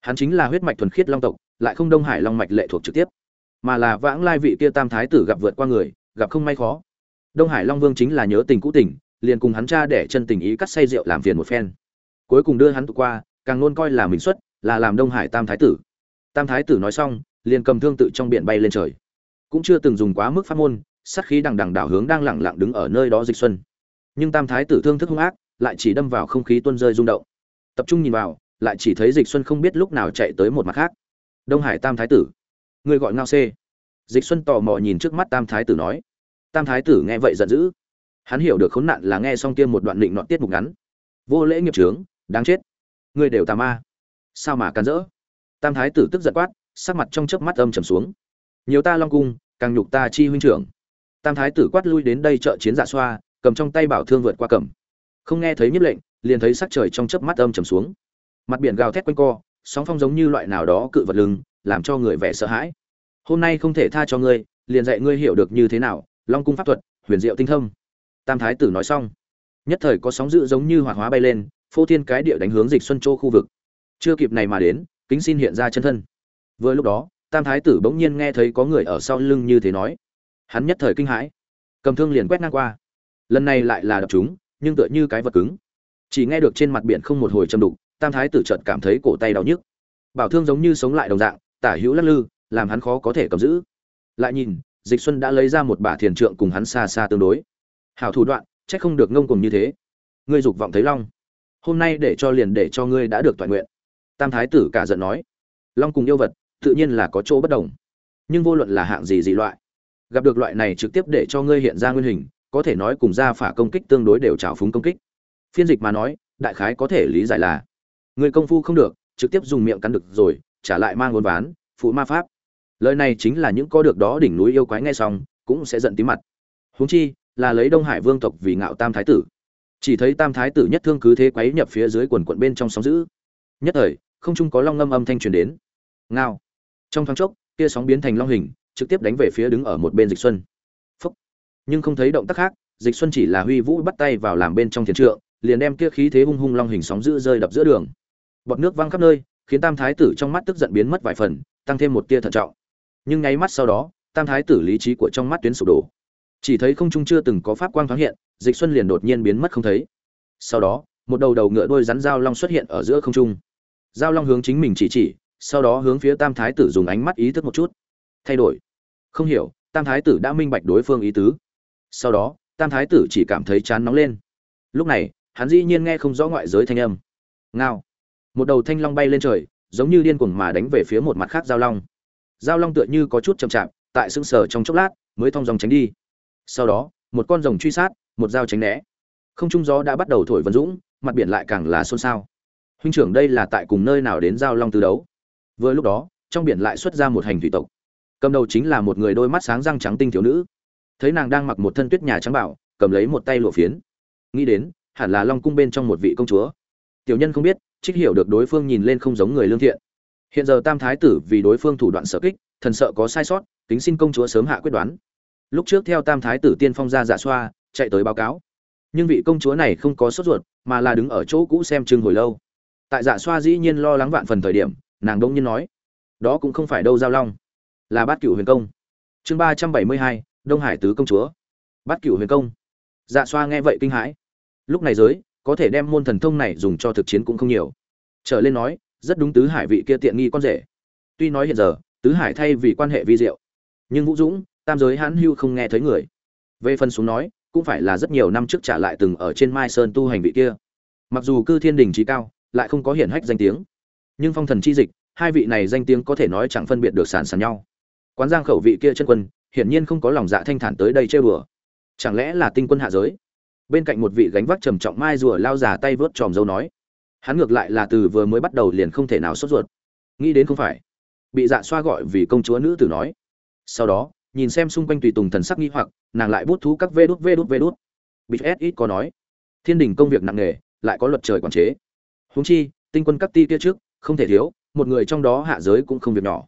Hắn chính là huyết mạch thuần khiết long tộc, lại không đông hải long mạch lệ thuộc trực tiếp mà là vãng lai vị kia tam thái tử gặp vượt qua người, gặp không may khó. Đông hải long vương chính là nhớ tình cũ tình, liền cùng hắn cha để chân tình ý cắt say rượu làm phiền một phen. Cuối cùng đưa hắn tụ qua, càng luôn coi là mình xuất, là làm đông hải tam thái tử. Tam thái tử nói xong, liền cầm thương tự trong biển bay lên trời. Cũng chưa từng dùng quá mức pháp môn, sát khí đằng đằng đảo hướng đang lẳng lặng đứng ở nơi đó dịch xuân. Nhưng tam thái tử thương thức hung ác, lại chỉ đâm vào không khí tuôn rơi rung động. Tập trung nhìn vào, lại chỉ thấy dịch xuân không biết lúc nào chạy tới một mặt khác. Đông hải tam thái tử người gọi ngao xê. Dịch xuân tò mò nhìn trước mắt tam thái tử nói. Tam thái tử nghe vậy giận dữ. Hắn hiểu được khốn nạn là nghe xong kia một đoạn định nọ tiết mục ngắn. Vô lễ nghiệp trướng đáng chết. Người đều tà ma. Sao mà can dỡ tam thái tử tức giận quát, sắc mặt trong chớp mắt âm trầm xuống. Nhiều ta long cung, càng nhục ta chi huynh trưởng. Tam thái tử quát lui đến đây trợ chiến dạ xoa, cầm trong tay bảo thương vượt qua cầm. Không nghe thấy nhất lệnh, liền thấy sắc trời trong chớp mắt âm trầm xuống. Mặt biển gào thét quanh co, sóng phong giống như loại nào đó cự vật lưng làm cho người vẻ sợ hãi. Hôm nay không thể tha cho ngươi, liền dạy ngươi hiểu được như thế nào, long cung pháp thuật, huyền diệu tinh thông tam thái tử nói xong, nhất thời có sóng dữ giống như hoạt hóa bay lên, phô thiên cái địa đánh hướng dịch xuân châu khu vực. Chưa kịp này mà đến, kính xin hiện ra chân thân. Vừa lúc đó, tam thái tử bỗng nhiên nghe thấy có người ở sau lưng như thế nói. Hắn nhất thời kinh hãi. Cầm thương liền quét ngang qua. Lần này lại là đập chúng, nhưng tựa như cái vật cứng. Chỉ nghe được trên mặt biển không một hồi châm đục, tam thái tử chợt cảm thấy cổ tay đau nhức. Bảo thương giống như sống lại đồng dạng tả hữu lắc lư, làm hắn khó có thể cầm giữ. Lại nhìn, dịch xuân đã lấy ra một bả thiền trượng cùng hắn xa xa tương đối. Hảo thủ đoạn, chắc không được ngông cùng như thế. Ngươi dục vọng thấy long. Hôm nay để cho liền để cho ngươi đã được toàn nguyện. Tam thái tử cả giận nói. Long cùng yêu vật, tự nhiên là có chỗ bất đồng. Nhưng vô luận là hạng gì gì loại, gặp được loại này trực tiếp để cho ngươi hiện ra nguyên hình, có thể nói cùng ra phả công kích tương đối đều trào phúng công kích. Phiên dịch mà nói, đại khái có thể lý giải là người công phu không được, trực tiếp dùng miệng cắn được rồi trả lại mang ngôn ván, phụ ma pháp. Lời này chính là những có được đó đỉnh núi yêu quái nghe xong, cũng sẽ giận tí mặt. Huống chi, là lấy đông hải vương tộc vì ngạo tam thái tử. Chỉ thấy tam thái tử nhất thương cứ thế quấy nhập phía dưới quần quận bên trong sóng dữ. Nhất thời, không chung có long ngâm âm thanh truyền đến. Ngao. Trong thoáng chốc, kia sóng biến thành long hình, trực tiếp đánh về phía đứng ở một bên dịch xuân. Phúc. nhưng không thấy động tác khác, dịch xuân chỉ là huy vũ bắt tay vào làm bên trong thiền trượng, liền đem kia khí thế hung hung long hình sóng dữ rơi đập giữa đường. Bọt nước văng khắp nơi khiến tam thái tử trong mắt tức giận biến mất vài phần, tăng thêm một tia thận trọng. Nhưng nháy mắt sau đó, tam thái tử lý trí của trong mắt tuyến sụp đổ. Chỉ thấy không trung chưa từng có pháp quang thoáng hiện, dịch xuân liền đột nhiên biến mất không thấy. Sau đó, một đầu đầu ngựa đôi rắn dao long xuất hiện ở giữa không trung. Dao long hướng chính mình chỉ chỉ, sau đó hướng phía tam thái tử dùng ánh mắt ý thức một chút. Thay đổi. Không hiểu, tam thái tử đã minh bạch đối phương ý tứ. Sau đó, tam thái tử chỉ cảm thấy chán nóng lên. Lúc này, hắn dĩ nhiên nghe không rõ ngoại giới thanh âm. Ngao một đầu thanh long bay lên trời, giống như điên cuồng mà đánh về phía một mặt khác giao long. Giao long tựa như có chút chậm chạp, tại xương sờ trong chốc lát, mới thong dòng tránh đi. Sau đó, một con rồng truy sát, một dao tránh né. Không trung gió đã bắt đầu thổi vân dũng, mặt biển lại càng là xôn xao. Huynh trưởng đây là tại cùng nơi nào đến giao long tư đấu? Vừa lúc đó, trong biển lại xuất ra một hành thủy tộc. Cầm đầu chính là một người đôi mắt sáng răng trắng tinh thiếu nữ. Thấy nàng đang mặc một thân tuyết nhà trắng bảo, cầm lấy một tay lụa phiến. Nghĩ đến, hẳn là long cung bên trong một vị công chúa. Tiểu nhân không biết trích hiểu được đối phương nhìn lên không giống người lương thiện. Hiện giờ tam thái tử vì đối phương thủ đoạn sở kích, thần sợ có sai sót, kính xin công chúa sớm hạ quyết đoán. Lúc trước theo tam thái tử tiên phong ra dạ xoa, chạy tới báo cáo. Nhưng vị công chúa này không có sốt ruột, mà là đứng ở chỗ cũ xem chừng hồi lâu. Tại dạ xoa dĩ nhiên lo lắng vạn phần thời điểm, nàng đông nhiên nói, đó cũng không phải đâu giao long, là bát cửu huyền công. Chương ba trăm bảy mươi hai, đông hải tứ công chúa. Bát cửu huyền công. Dạ xoa nghe vậy kinh hãi. Lúc này giới có thể đem môn thần thông này dùng cho thực chiến cũng không nhiều. Trở lên nói, rất đúng tứ hải vị kia tiện nghi con rể. Tuy nói hiện giờ, tứ hải thay vì quan hệ vi diệu, nhưng vũ dũng, tam giới hãn hưu không nghe thấy người. Về phần xuống nói, cũng phải là rất nhiều năm trước trả lại từng ở trên mai sơn tu hành vị kia. Mặc dù cư thiên đình trí cao, lại không có hiển hách danh tiếng. Nhưng phong thần chi dịch, hai vị này danh tiếng có thể nói chẳng phân biệt được sàn sàn nhau. Quán giang khẩu vị kia chân quân, hiển nhiên không có lòng dạ thanh thản tới đây chơi bừa. Chẳng lẽ là tinh quân hạ giới? Bên cạnh một vị gánh vác trầm trọng mai rùa lao già tay vớt tròm dâu nói, hắn ngược lại là từ vừa mới bắt đầu liền không thể nào sốt ruột. Nghĩ đến không phải, bị dạ xoa gọi vì công chúa nữ tử nói. Sau đó, nhìn xem xung quanh tùy tùng thần sắc nghi hoặc, nàng lại bút thú các vê đút vê đút vê đút. Bị s ít có nói, thiên đình công việc nặng nề, lại có luật trời quản chế. Húng chi, tinh quân các ti kia trước, không thể thiếu, một người trong đó hạ giới cũng không việc nhỏ.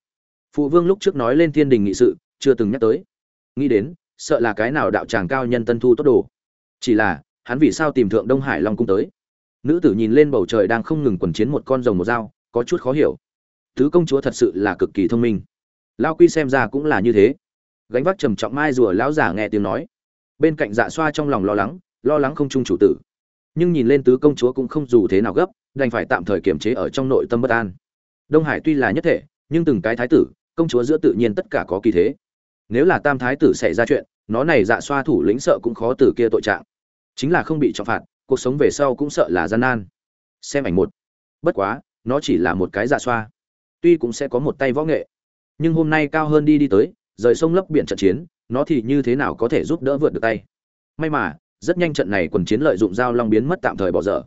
Phụ vương lúc trước nói lên thiên đình nghị sự, chưa từng nhắc tới. Nghĩ đến, sợ là cái nào đạo tràng cao nhân tân thu tốt đồ chỉ là, hắn vì sao tìm thượng đông hải long cung tới? Nữ tử nhìn lên bầu trời đang không ngừng quần chiến một con rồng một dao, có chút khó hiểu. Tứ công chúa thật sự là cực kỳ thông minh. Lao quy xem ra cũng là như thế. Gánh vác trầm trọng mai rùa lão giả nghe tiếng nói. Bên cạnh dạ xoa trong lòng lo lắng lo lắng không chung chủ tử. Nhưng nhìn lên tứ công chúa cũng không dù thế nào gấp, đành phải tạm thời kiềm chế ở trong nội tâm bất an. Đông hải tuy là nhất thể, nhưng từng cái thái tử, công chúa giữa tự nhiên tất cả có kỳ thế. Nếu là tam thái tử xảy ra chuyện, nó này dạ xoa thủ lĩnh sợ cũng khó từ kia tội trạng chính là không bị trọng phạt, cuộc sống về sau cũng sợ là gian nan. Xem ảnh một. Bất quá, nó chỉ là một cái dạ xoa. Tuy cũng sẽ có một tay võ nghệ, nhưng hôm nay cao hơn đi đi tới, rời sông lấp biển trận chiến, nó thì như thế nào có thể giúp đỡ vượt được tay? May mà, rất nhanh trận này quần chiến lợi dụng dao long biến mất tạm thời bỏ dở.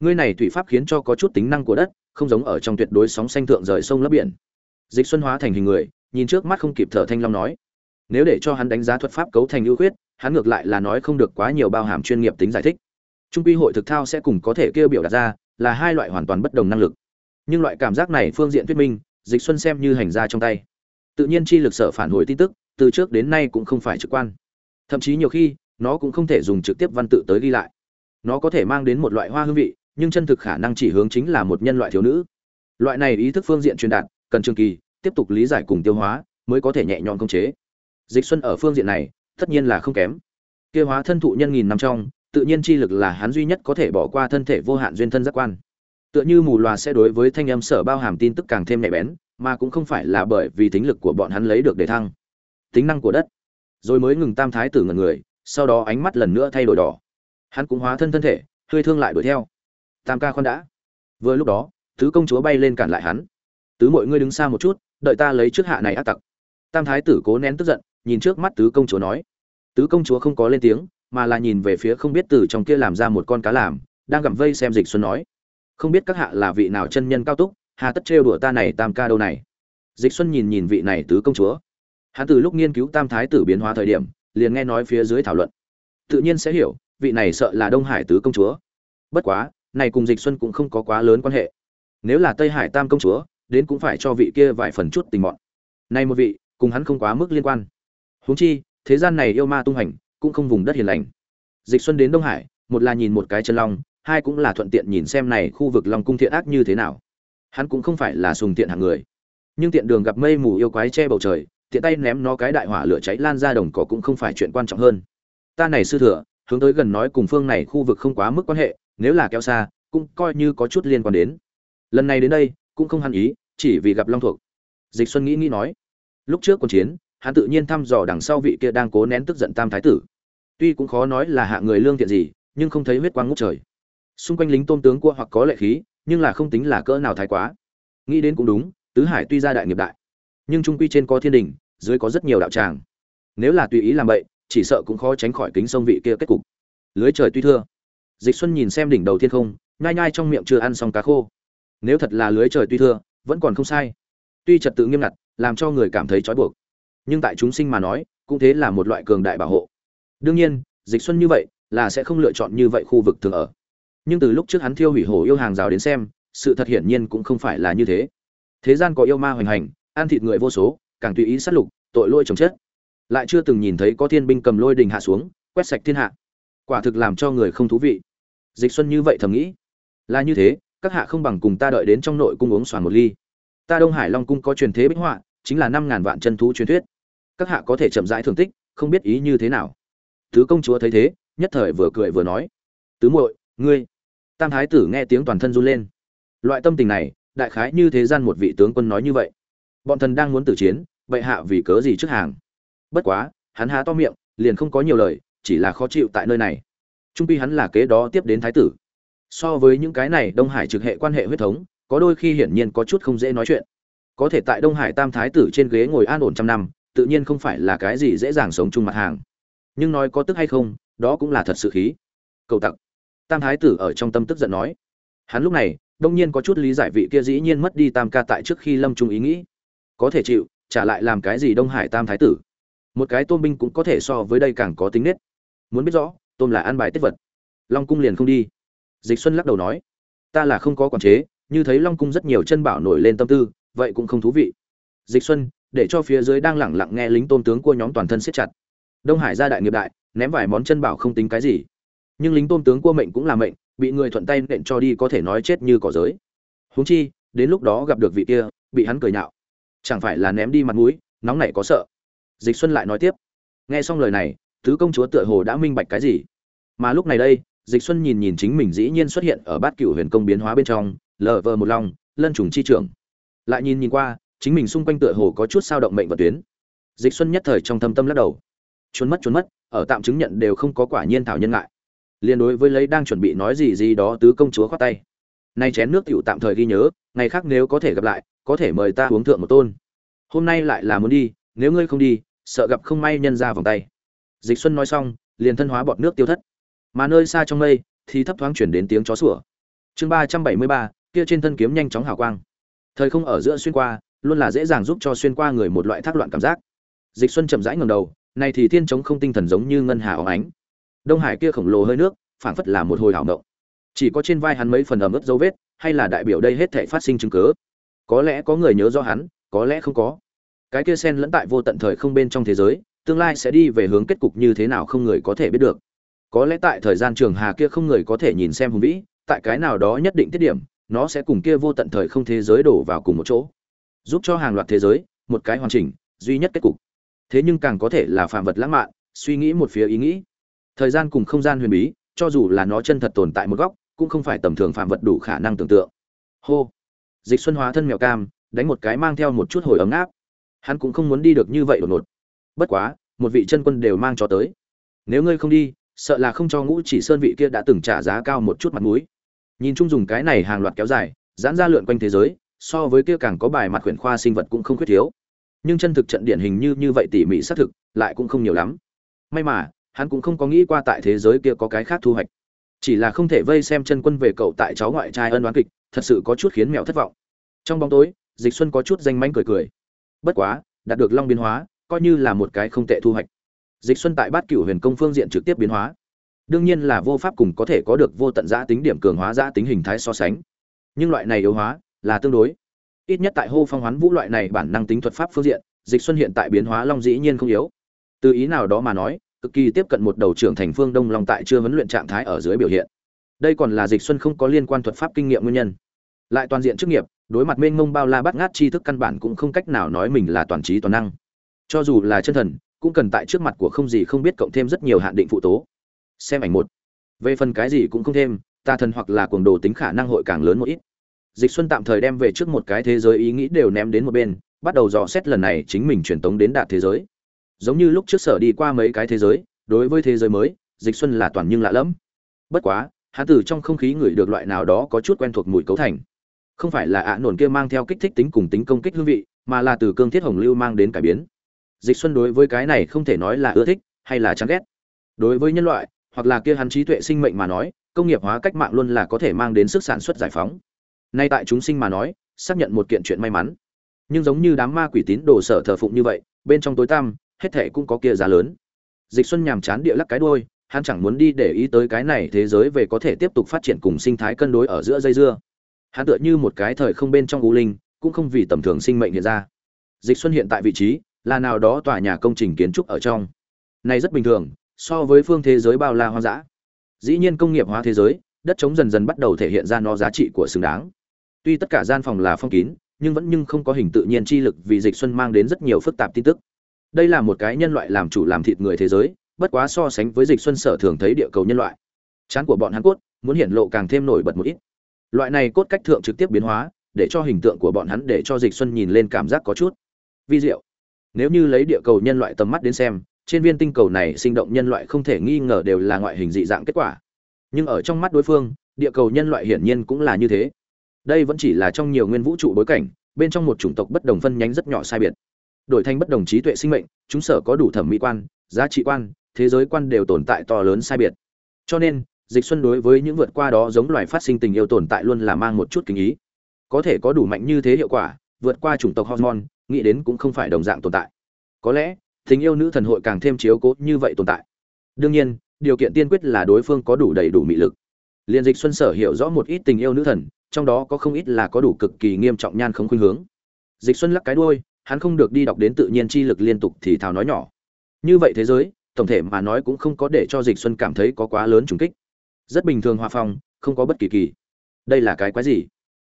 Ngươi này thủy pháp khiến cho có chút tính năng của đất, không giống ở trong tuyệt đối sóng xanh thượng rời sông lấp biển. Dịch xuân hóa thành hình người, nhìn trước mắt không kịp thở thanh long nói, nếu để cho hắn đánh giá thuật pháp cấu thành ưu khuyết hắn ngược lại là nói không được quá nhiều bao hàm chuyên nghiệp tính giải thích. Trung quy hội thực thao sẽ cùng có thể kêu biểu đạt ra là hai loại hoàn toàn bất đồng năng lực. Nhưng loại cảm giác này phương diện thuyết minh, dịch xuân xem như hành ra trong tay. Tự nhiên chi lực sở phản hồi tin tức, từ trước đến nay cũng không phải trực quan. Thậm chí nhiều khi, nó cũng không thể dùng trực tiếp văn tự tới ghi lại. Nó có thể mang đến một loại hoa hương vị, nhưng chân thực khả năng chỉ hướng chính là một nhân loại thiếu nữ. Loại này ý thức phương diện truyền đạt, cần trường kỳ, tiếp tục lý giải cùng tiêu hóa, mới có thể nhẹ nhõm công chế. Dịch xuân ở phương diện này tất nhiên là không kém. Kia hóa thân thụ nhân nghìn năm trong, tự nhiên chi lực là hắn duy nhất có thể bỏ qua thân thể vô hạn duyên thân giác quan. Tựa như mù loà sẽ đối với thanh âm sở bao hàm tin tức càng thêm nhạy bén, mà cũng không phải là bởi vì tính lực của bọn hắn lấy được để thăng. Tính năng của đất. Rồi mới ngừng tam thái tử ngẩn người, sau đó ánh mắt lần nữa thay đổi đỏ. Hắn cũng hóa thân thân thể, hơi thương lại đuổi theo. Tam ca khoan đã. Vừa lúc đó, tứ công chúa bay lên cản lại hắn. Tứ mọi ngươi đứng xa một chút, đợi ta lấy trước hạ này ác tặc. Tam thái tử cố nén tức giận nhìn trước mắt tứ công chúa nói. Tứ công chúa không có lên tiếng, mà là nhìn về phía không biết từ trong kia làm ra một con cá làm, đang gặm vây xem dịch xuân nói. Không biết các hạ là vị nào chân nhân cao túc, hà tất trêu đùa ta này tam ca đâu này. Dịch xuân nhìn nhìn vị này tứ công chúa. Hắn từ lúc nghiên cứu tam thái tử biến hóa thời điểm, liền nghe nói phía dưới thảo luận. Tự nhiên sẽ hiểu, vị này sợ là đông hải tứ công chúa. Bất quá, này cùng dịch xuân cũng không có quá lớn quan hệ. Nếu là tây hải tam công chúa, đến cũng phải cho vị kia vài phần chút tình mọn. Này một vị, cùng hắn không quá mức liên quan huống chi, thế gian này yêu ma tung hành, cũng không vùng đất hiền lành. Dịch xuân đến đông hải, một là nhìn một cái chân long, hai cũng là thuận tiện nhìn xem này khu vực long cung thiện ác như thế nào. Hắn cũng không phải là sùng tiện hạng người. Nhưng tiện đường gặp mây mù yêu quái che bầu trời, tiện tay ném nó cái đại hỏa lửa cháy lan ra đồng cỏ cũng không phải chuyện quan trọng hơn. Ta này sư thừa, hướng tới gần nói cùng phương này khu vực không quá mức quan hệ, nếu là kéo xa, cũng coi như có chút liên quan đến. Lần này đến đây, cũng không hẳn ý, chỉ vì gặp long thuộc. Dịch xuân nghĩ nghĩ nói, lúc trước còn chiến hắn tự nhiên thăm dò đằng sau vị kia đang cố nén tức giận tam thái tử. Tuy cũng khó nói là hạ người lương thiện gì, nhưng không thấy huyết quang ngút trời. Xung quanh lính tôn tướng cua hoặc có lệ khí, nhưng là không tính là cỡ nào thái quá. Nghĩ đến cũng đúng, tứ hải tuy ra đại nghiệp đại, nhưng trung quy trên có thiên đình, dưới có rất nhiều đạo tràng. Nếu là tùy ý làm vậy chỉ sợ cũng khó tránh khỏi kính sông vị kia kết cục. Lưới trời tuy thưa, dịch xuân nhìn xem đỉnh đầu thiên không, nhai nhai trong miệng chưa ăn xong cá khô. Nếu thật là lưới trời tuy thưa, vẫn còn không sai. Tuy trật tự nghiêm ngặt, làm cho người cảm thấy trói buộc nhưng tại chúng sinh mà nói, cũng thế là một loại cường đại bảo hộ. Đương nhiên, dịch xuân như vậy là sẽ không lựa chọn như vậy khu vực thường ở. Nhưng từ lúc trước hắn thiêu hủy hổ yêu hàng rào đến xem, sự thật hiển nhiên cũng không phải là như thế. Thế gian có yêu ma hoành hành, ăn thịt người vô số, càng tùy ý sát lục, tội lỗi chồng chết. Lại chưa từng nhìn thấy có thiên binh cầm lôi đình hạ xuống, quét sạch thiên hạ. Quả thực làm cho người không thú vị. Dịch xuân như vậy thầm nghĩ. Là như thế, các hạ không bằng cùng ta đợi đến trong nội cung uống xoàn một ly. Ta đông hải long cung có truyền thế bích họa, chính là năm ngàn vạn chân thú truyền thuyết các hạ có thể chậm rãi thưởng tích, không biết ý như thế nào. Tứ công chúa thấy thế, nhất thời vừa cười vừa nói, tứ muội, ngươi. Tam thái tử nghe tiếng toàn thân run lên. Loại tâm tình này, đại khái như thế gian một vị tướng quân nói như vậy. Bọn thần đang muốn tử chiến, bệ hạ vì cớ gì trước hàng? Bất quá, hắn há to miệng, liền không có nhiều lời, chỉ là khó chịu tại nơi này. Trung pi hắn là kế đó tiếp đến thái tử. So với những cái này đông hải trực hệ quan hệ huyết thống, có đôi khi hiển nhiên có chút không dễ nói chuyện. Có thể tại đông hải tam thái tử trên ghế ngồi an ổn trăm năm tự nhiên không phải là cái gì dễ dàng sống chung mặt hàng. Nhưng nói có tức hay không, đó cũng là thật sự khí. Cầu tặc. Tam thái tử ở trong tâm tức giận nói. Hắn lúc này, đông nhiên có chút lý giải vị kia dĩ nhiên mất đi tam ca tại trước khi lâm trung ý nghĩ. Có thể chịu, trả lại làm cái gì đông hải tam thái tử? Một cái tôm binh cũng có thể so với đây càng có tính nết. Muốn biết rõ tôm là ăn bài tiết vật. Long cung liền không đi. Dịch xuân lắc đầu nói. Ta là không có quản chế, như thấy long cung rất nhiều chân bảo nổi lên tâm tư, vậy cũng không thú vị. Dịch xuân để cho phía dưới đang lẳng lặng nghe lính tôn tướng của nhóm toàn thân siết chặt. Đông hải gia đại nghiệp đại, ném vài món chân bảo không tính cái gì. Nhưng lính tôn tướng cua mệnh cũng là mệnh, bị người thuận tay nện cho đi có thể nói chết như cỏ giới huống chi, đến lúc đó gặp được vị kia, bị hắn cười nhạo. Chẳng phải là ném đi mặt mũi, nóng nảy có sợ. Dịch xuân lại nói tiếp. Nghe xong lời này, tứ công chúa tựa hồ đã minh bạch cái gì. Mà lúc này đây, dịch xuân nhìn nhìn chính mình dĩ nhiên xuất hiện ở bát cửu huyền công biến hóa bên trong, lờ vờ một lòng, lân trùng chi trưởng. Lại nhìn nhìn qua chính mình xung quanh tựa hồ có chút sao động mệnh vật tuyến. Dịch xuân nhất thời trong thâm tâm lắc đầu. Trốn mất trốn mất, ở tạm chứng nhận đều không có quả nhiên thảo nhân ngại. Liên đối với lấy đang chuẩn bị nói gì gì đó tứ công chúa khoát tay. Nay chén nước tiểu tạm thời ghi nhớ, ngày khác nếu có thể gặp lại, có thể mời ta uống thượng một tôn. Hôm nay lại là muốn đi, nếu ngươi không đi, sợ gặp không may nhân ra vòng tay. Dịch xuân nói xong, liền thân hóa bọt nước tiêu thất. Mà nơi xa trong mây, thì thấp thoáng chuyển đến tiếng chó sủa. Chương ba trăm bảy mươi ba, kia trên thân kiếm nhanh chóng hào quang. Thời không ở giữa xuyên qua luôn là dễ dàng giúp cho xuyên qua người một loại thác loạn cảm giác. Dịch xuân chậm rãi ngầm đầu, này thì thiên chống không tinh thần giống như ngân hà óng ánh. Đông hải kia khổng lồ hơi nước, phảng phất là một hồi hảo mộng. chỉ có trên vai hắn mấy phần ẩm ướt dấu vết, hay là đại biểu đây hết thể phát sinh chứng cứ. có lẽ có người nhớ do hắn, có lẽ không có. Cái kia sen lẫn tại vô tận thời không bên trong thế giới, tương lai sẽ đi về hướng kết cục như thế nào không người có thể biết được. Có lẽ tại thời gian trường hà kia không người có thể nhìn xem hùng vĩ, tại cái nào đó nhất định tiết điểm, nó sẽ cùng kia vô tận thời không thế giới đổ vào cùng một chỗ giúp cho hàng loạt thế giới một cái hoàn chỉnh, duy nhất kết cục. Thế nhưng càng có thể là phạm vật lãng mạn, suy nghĩ một phía ý nghĩ. Thời gian cùng không gian huyền bí, cho dù là nó chân thật tồn tại một góc, cũng không phải tầm thường phạm vật đủ khả năng tưởng tượng. Hô. Dịch xuân hóa thân mèo cam, đánh một cái mang theo một chút hồi ấm áp. Hắn cũng không muốn đi được như vậy đột ngột. Bất quá, một vị chân quân đều mang cho tới. Nếu ngươi không đi, sợ là không cho ngũ chỉ sơn vị kia đã từng trả giá cao một chút mặt mũi. Nhìn chung dùng cái này hàng loạt kéo dài, giãn ra lượn quanh thế giới so với kia càng có bài mặt quyển khoa sinh vật cũng không khuyết thiếu. Nhưng chân thực trận điển hình như như vậy tỉ mỉ xác thực, lại cũng không nhiều lắm. May mà, hắn cũng không có nghĩ qua tại thế giới kia có cái khác thu hoạch. Chỉ là không thể vây xem chân quân về cậu tại cháu ngoại trai ân đoán kịch, thật sự có chút khiến mèo thất vọng. Trong bóng tối, dịch xuân có chút danh mánh cười cười. Bất quá, đạt được long biến hóa, coi như là một cái không tệ thu hoạch. Dịch xuân tại bát cửu huyền công phương diện trực tiếp biến hóa. Đương nhiên là vô pháp cùng có thể có được vô tận giã tính điểm cường hóa giã tính hình thái so sánh. Nhưng loại này yếu hóa là tương đối. Ít nhất tại hô phong hoán vũ loại này bản năng tính thuật pháp phương diện, dịch xuân hiện tại biến hóa long dĩ nhiên không yếu. Từ ý nào đó mà nói, cực kỳ tiếp cận một đầu trưởng thành phương đông long tại chưa huấn luyện trạng thái ở dưới biểu hiện. Đây còn là dịch xuân không có liên quan thuật pháp kinh nghiệm nguyên nhân. Lại toàn diện chức nghiệp, đối mặt mênh mông bao la bắt ngát tri thức căn bản cũng không cách nào nói mình là toàn trí toàn năng. Cho dù là chân thần, cũng cần tại trước mặt của không gì không biết cộng thêm rất nhiều hạn định phụ tố. Xem ảnh một. Về phần cái gì cũng không thêm tà thần hoặc là cuồng đồ tính khả năng hội càng lớn một ít dịch xuân tạm thời đem về trước một cái thế giới ý nghĩ đều ném đến một bên, bắt đầu dò xét lần này chính mình truyền tống đến đạt thế giới. Giống như lúc trước sở đi qua mấy cái thế giới, đối với thế giới mới, dịch xuân là toàn nhưng lạ lẫm. Bất quá, hắn từ trong không khí ngửi được loại nào đó có chút quen thuộc mùi cấu thành. Không phải là ạ à nổn kia mang theo kích thích tính cùng tính công kích hương vị, mà là từ cương thiết hồng lưu mang đến cải biến. Dịch xuân đối với cái này không thể nói là ưa thích, hay là chán ghét. Đối với nhân loại, hoặc là kia hắn trí tuệ sinh mệnh mà nói, công nghiệp hóa cách mạng luôn là có thể mang đến sức sản xuất giải phóng nay tại chúng sinh mà nói, xác nhận một kiện chuyện may mắn. Nhưng giống như đám ma quỷ tín đồ sở thờ phụng như vậy, bên trong tối tăm, hết thể cũng có kia giá lớn. Dịch xuân nhàm chán địa lắc cái đuôi, hắn chẳng muốn đi để ý tới cái này thế giới về có thể tiếp tục phát triển cùng sinh thái cân đối ở giữa dây dưa. Hắn tựa như một cái thời không bên trong u linh, cũng không vì tầm thường sinh mệnh hiện ra. Dịch xuân hiện tại vị trí, là nào đó tòa nhà công trình kiến trúc ở trong. Này rất bình thường, so với phương thế giới bao la hoang dã. Dĩ nhiên công nghiệp hóa thế giới, đất trống dần dần bắt đầu thể hiện ra nó giá trị của xứng đáng tuy tất cả gian phòng là phong kín, nhưng vẫn nhưng không có hình tự nhiên chi lực vì dịch xuân mang đến rất nhiều phức tạp tin tức. Đây là một cái nhân loại làm chủ làm thịt người thế giới, bất quá so sánh với dịch xuân sở thường thấy địa cầu nhân loại. Chán của bọn hắn cốt, muốn hiển lộ càng thêm nổi bật một ít. Loại này cốt cách thượng trực tiếp biến hóa, để cho hình tượng của bọn hắn để cho dịch xuân nhìn lên cảm giác có chút vi diệu. Nếu như lấy địa cầu nhân loại tầm mắt đến xem, trên viên tinh cầu này sinh động nhân loại không thể nghi ngờ đều là ngoại hình dị dạng kết quả. Nhưng ở trong mắt đối phương, địa cầu nhân loại hiển nhiên cũng là như thế đây vẫn chỉ là trong nhiều nguyên vũ trụ bối cảnh, bên trong một chủng tộc bất đồng phân nhánh rất nhỏ sai biệt. Đổi thành bất đồng trí tuệ sinh mệnh, chúng sở có đủ thẩm mỹ quan, giá trị quan, thế giới quan đều tồn tại to lớn sai biệt. Cho nên, dịch xuân đối với những vượt qua đó giống loài phát sinh tình yêu tồn tại luôn là mang một chút kính ý. Có thể có đủ mạnh như thế hiệu quả, vượt qua chủng tộc hormone, nghĩ đến cũng không phải đồng dạng tồn tại. Có lẽ, tình yêu nữ thần hội càng thêm chiếu cố như vậy tồn tại. Đương nhiên, điều kiện tiên quyết là đối phương có đủ đầy đủ mị lực liên dịch xuân sở hiểu rõ một ít tình yêu nữ thần, trong đó có không ít là có đủ cực kỳ nghiêm trọng nhan không khuynh hướng. Dịch xuân lắc cái đuôi, hắn không được đi đọc đến tự nhiên chi lực liên tục thì thào nói nhỏ. Như vậy thế giới, tổng thể mà nói cũng không có để cho dịch xuân cảm thấy có quá lớn trùng kích. Rất bình thường hòa phong, không có bất kỳ kỳ. Đây là cái quái gì?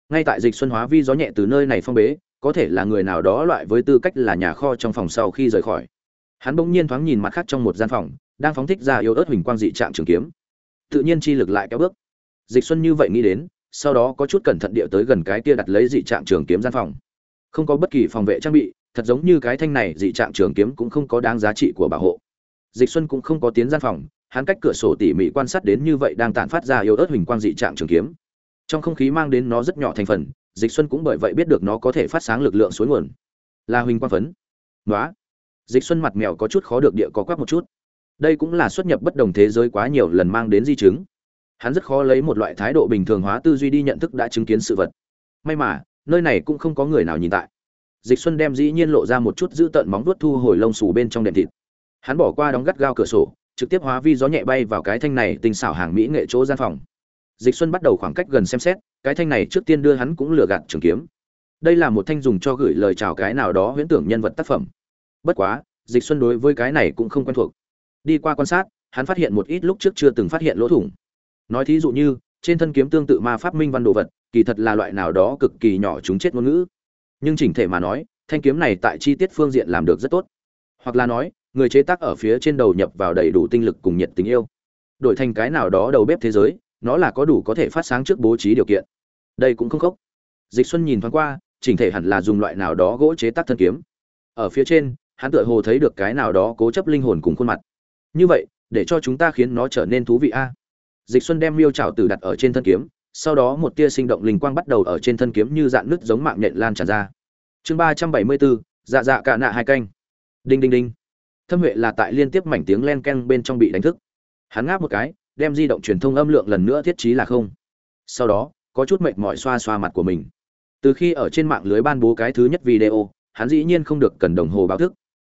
Ngay tại dịch xuân hóa vi gió nhẹ từ nơi này phong bế, có thể là người nào đó loại với tư cách là nhà kho trong phòng sau khi rời khỏi. Hắn bỗng nhiên thoáng nhìn mặt khác trong một gian phòng, đang phóng thích ra yếu ớt huỳnh quang dị trạng trường kiếm. Tự nhiên chi lực lại kéo bước dịch xuân như vậy nghĩ đến, sau đó có chút cẩn thận địa tới gần cái kia đặt lấy dị trạng trường kiếm gian phòng. Không có bất kỳ phòng vệ trang bị, thật giống như cái thanh này dị trạng trường kiếm cũng không có đáng giá trị của bảo hộ. Dịch xuân cũng không có tiến gian phòng, hắn cách cửa sổ tỉ mỉ quan sát đến như vậy đang tản phát ra yếu ớt huỳnh quang dị trạng trường kiếm. Trong không khí mang đến nó rất nhỏ thành phần, dịch xuân cũng bởi vậy biết được nó có thể phát sáng lực lượng suối nguồn. Là huỳnh quang phấn. Nói dịch xuân mặt mèo có chút khó được địa có quắc một chút. Đây cũng là xuất nhập bất đồng thế giới quá nhiều lần mang đến di chứng hắn rất khó lấy một loại thái độ bình thường hóa tư duy đi nhận thức đã chứng kiến sự vật. May mà, nơi này cũng không có người nào nhìn tại. Dịch xuân đem dĩ nhiên lộ ra một chút giữ tận móng vuốt thu hồi lông xù bên trong đệm thịt. Hắn bỏ qua đóng gắt gao cửa sổ, trực tiếp hóa vi gió nhẹ bay vào cái thanh này tinh xảo hàng mỹ nghệ chỗ gian phòng. Dịch xuân bắt đầu khoảng cách gần xem xét, cái thanh này trước tiên đưa hắn cũng lừa gạt trường kiếm. Đây là một thanh dùng cho gửi lời chào cái nào đó huyễn tưởng nhân vật tác phẩm. Bất quá, dịch xuân đối với cái này cũng không quen thuộc. Đi qua quan sát, hắn phát hiện một ít lúc trước chưa từng phát hiện lỗ thủng nói thí dụ như, trên thân kiếm tương tự ma pháp minh văn đồ vật, kỳ thật là loại nào đó cực kỳ nhỏ chúng chết ngôn ngữ. Nhưng chỉnh thể mà nói, thanh kiếm này tại chi tiết phương diện làm được rất tốt. Hoặc là nói, người chế tác ở phía trên đầu nhập vào đầy đủ tinh lực cùng nhiệt tình yêu. Đổi thành cái nào đó đầu bếp thế giới, nó là có đủ có thể phát sáng trước bố trí điều kiện. Đây cũng không khốc. Dịch xuân nhìn thoáng qua, chỉnh thể hẳn là dùng loại nào đó gỗ chế tác thân kiếm. Ở phía trên, hắn tựa hồ thấy được cái nào đó cố chấp linh hồn cùng khuôn mặt. Như vậy, để cho chúng ta khiến nó trở nên thú vị a dịch xuân đem miêu trảo tử đặt ở trên thân kiếm, sau đó một tia sinh động linh quang bắt đầu ở trên thân kiếm như dạng nứt giống mạng nhện lan tràn ra. Chương ba trăm bảy mươi bốn dạ dạ cả nạ hai canh. Đinh đinh đinh. Thâm huệ là tại liên tiếp mảnh tiếng len keng bên trong bị đánh thức. Hắn ngáp một cái, đem di động truyền thông âm lượng lần nữa thiết trí là không. Sau đó, có chút mệt mỏi xoa xoa mặt của mình. Từ khi ở trên mạng lưới ban bố cái thứ nhất video, hắn dĩ nhiên không được cần đồng hồ báo thức.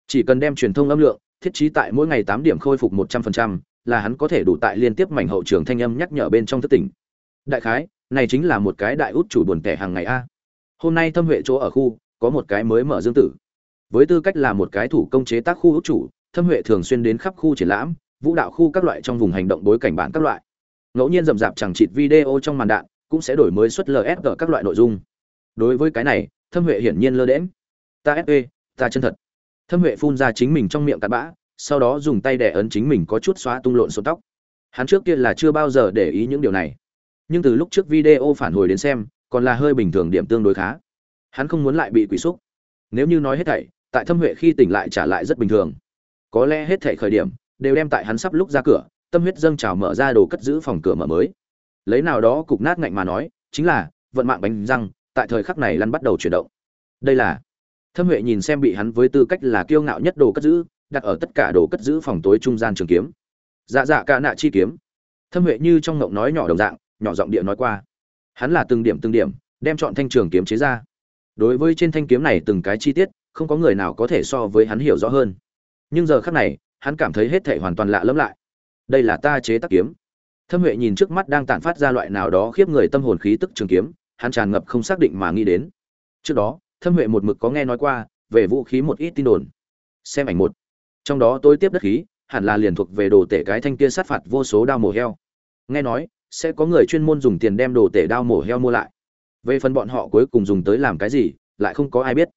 Chỉ cần đem truyền thông âm lượng thiết trí tại mỗi ngày tám điểm khôi phục một trăm phần trăm là hắn có thể đủ tại liên tiếp mảnh hậu trường thanh âm nhắc nhở bên trong thất tỉnh đại khái, này chính là một cái đại út chủ buồn tẻ hàng ngày a. Hôm nay thâm huệ chỗ ở khu, có một cái mới mở dương tử. Với tư cách là một cái thủ công chế tác khu út chủ, thâm huệ thường xuyên đến khắp khu triển lãm, vũ đạo khu các loại trong vùng hành động bối cảnh bản các loại. Ngẫu nhiên rậm rạp chẳng chịt video trong màn đạn, cũng sẽ đổi mới xuất lsg các loại nội dung. Đối với cái này, thâm huệ hiển nhiên lơ đễm ta fe ta chân thật. Thâm huệ phun ra chính mình trong miệng cặn bã sau đó dùng tay đè ấn chính mình có chút xóa tung lộn xộn tóc. Hắn trước kia là chưa bao giờ để ý những điều này. Nhưng từ lúc trước video phản hồi đến xem, còn là hơi bình thường điểm tương đối khá. Hắn không muốn lại bị quỷ xúc. Nếu như nói hết thảy, tại thâm huệ khi tỉnh lại trả lại rất bình thường. Có lẽ hết thảy khởi điểm, đều đem tại hắn sắp lúc ra cửa, tâm huyết dâng trào mở ra đồ cất giữ phòng cửa mở mới. Lấy nào đó cục nát ngạnh mà nói, chính là, vận mạng bánh răng, tại thời khắc này lăn bắt đầu chuyển động. Đây là, thâm huệ nhìn xem bị hắn với tư cách là kiêu ngạo nhất đồ cất giữ đặt ở tất cả đồ cất giữ phòng tối trung gian trường kiếm. Dạ dạ cả nạ chi kiếm. Thâm huệ như trong ngộng nói nhỏ đồng dạng, nhỏ giọng địa nói qua. Hắn là từng điểm từng điểm, đem chọn thanh trường kiếm chế ra. Đối với trên thanh kiếm này từng cái chi tiết, không có người nào có thể so với hắn hiểu rõ hơn. Nhưng giờ khắc này, hắn cảm thấy hết thể hoàn toàn lạ lẫm lại. Đây là ta chế tác kiếm. Thâm huệ nhìn trước mắt đang tản phát ra loại nào đó khiếp người tâm hồn khí tức trường kiếm, hắn tràn ngập không xác định mà nghĩ đến. Trước đó, thâm huệ một mực có nghe nói qua về vũ khí một ít tin đồn. Xem ảnh một trong đó tôi tiếp đất khí, hẳn là liền thuộc về đồ tể cái thanh kia sát phạt vô số đao mổ heo. Nghe nói, sẽ có người chuyên môn dùng tiền đem đồ tể đao mổ heo mua lại. Về phần bọn họ cuối cùng dùng tới làm cái gì, lại không có ai biết.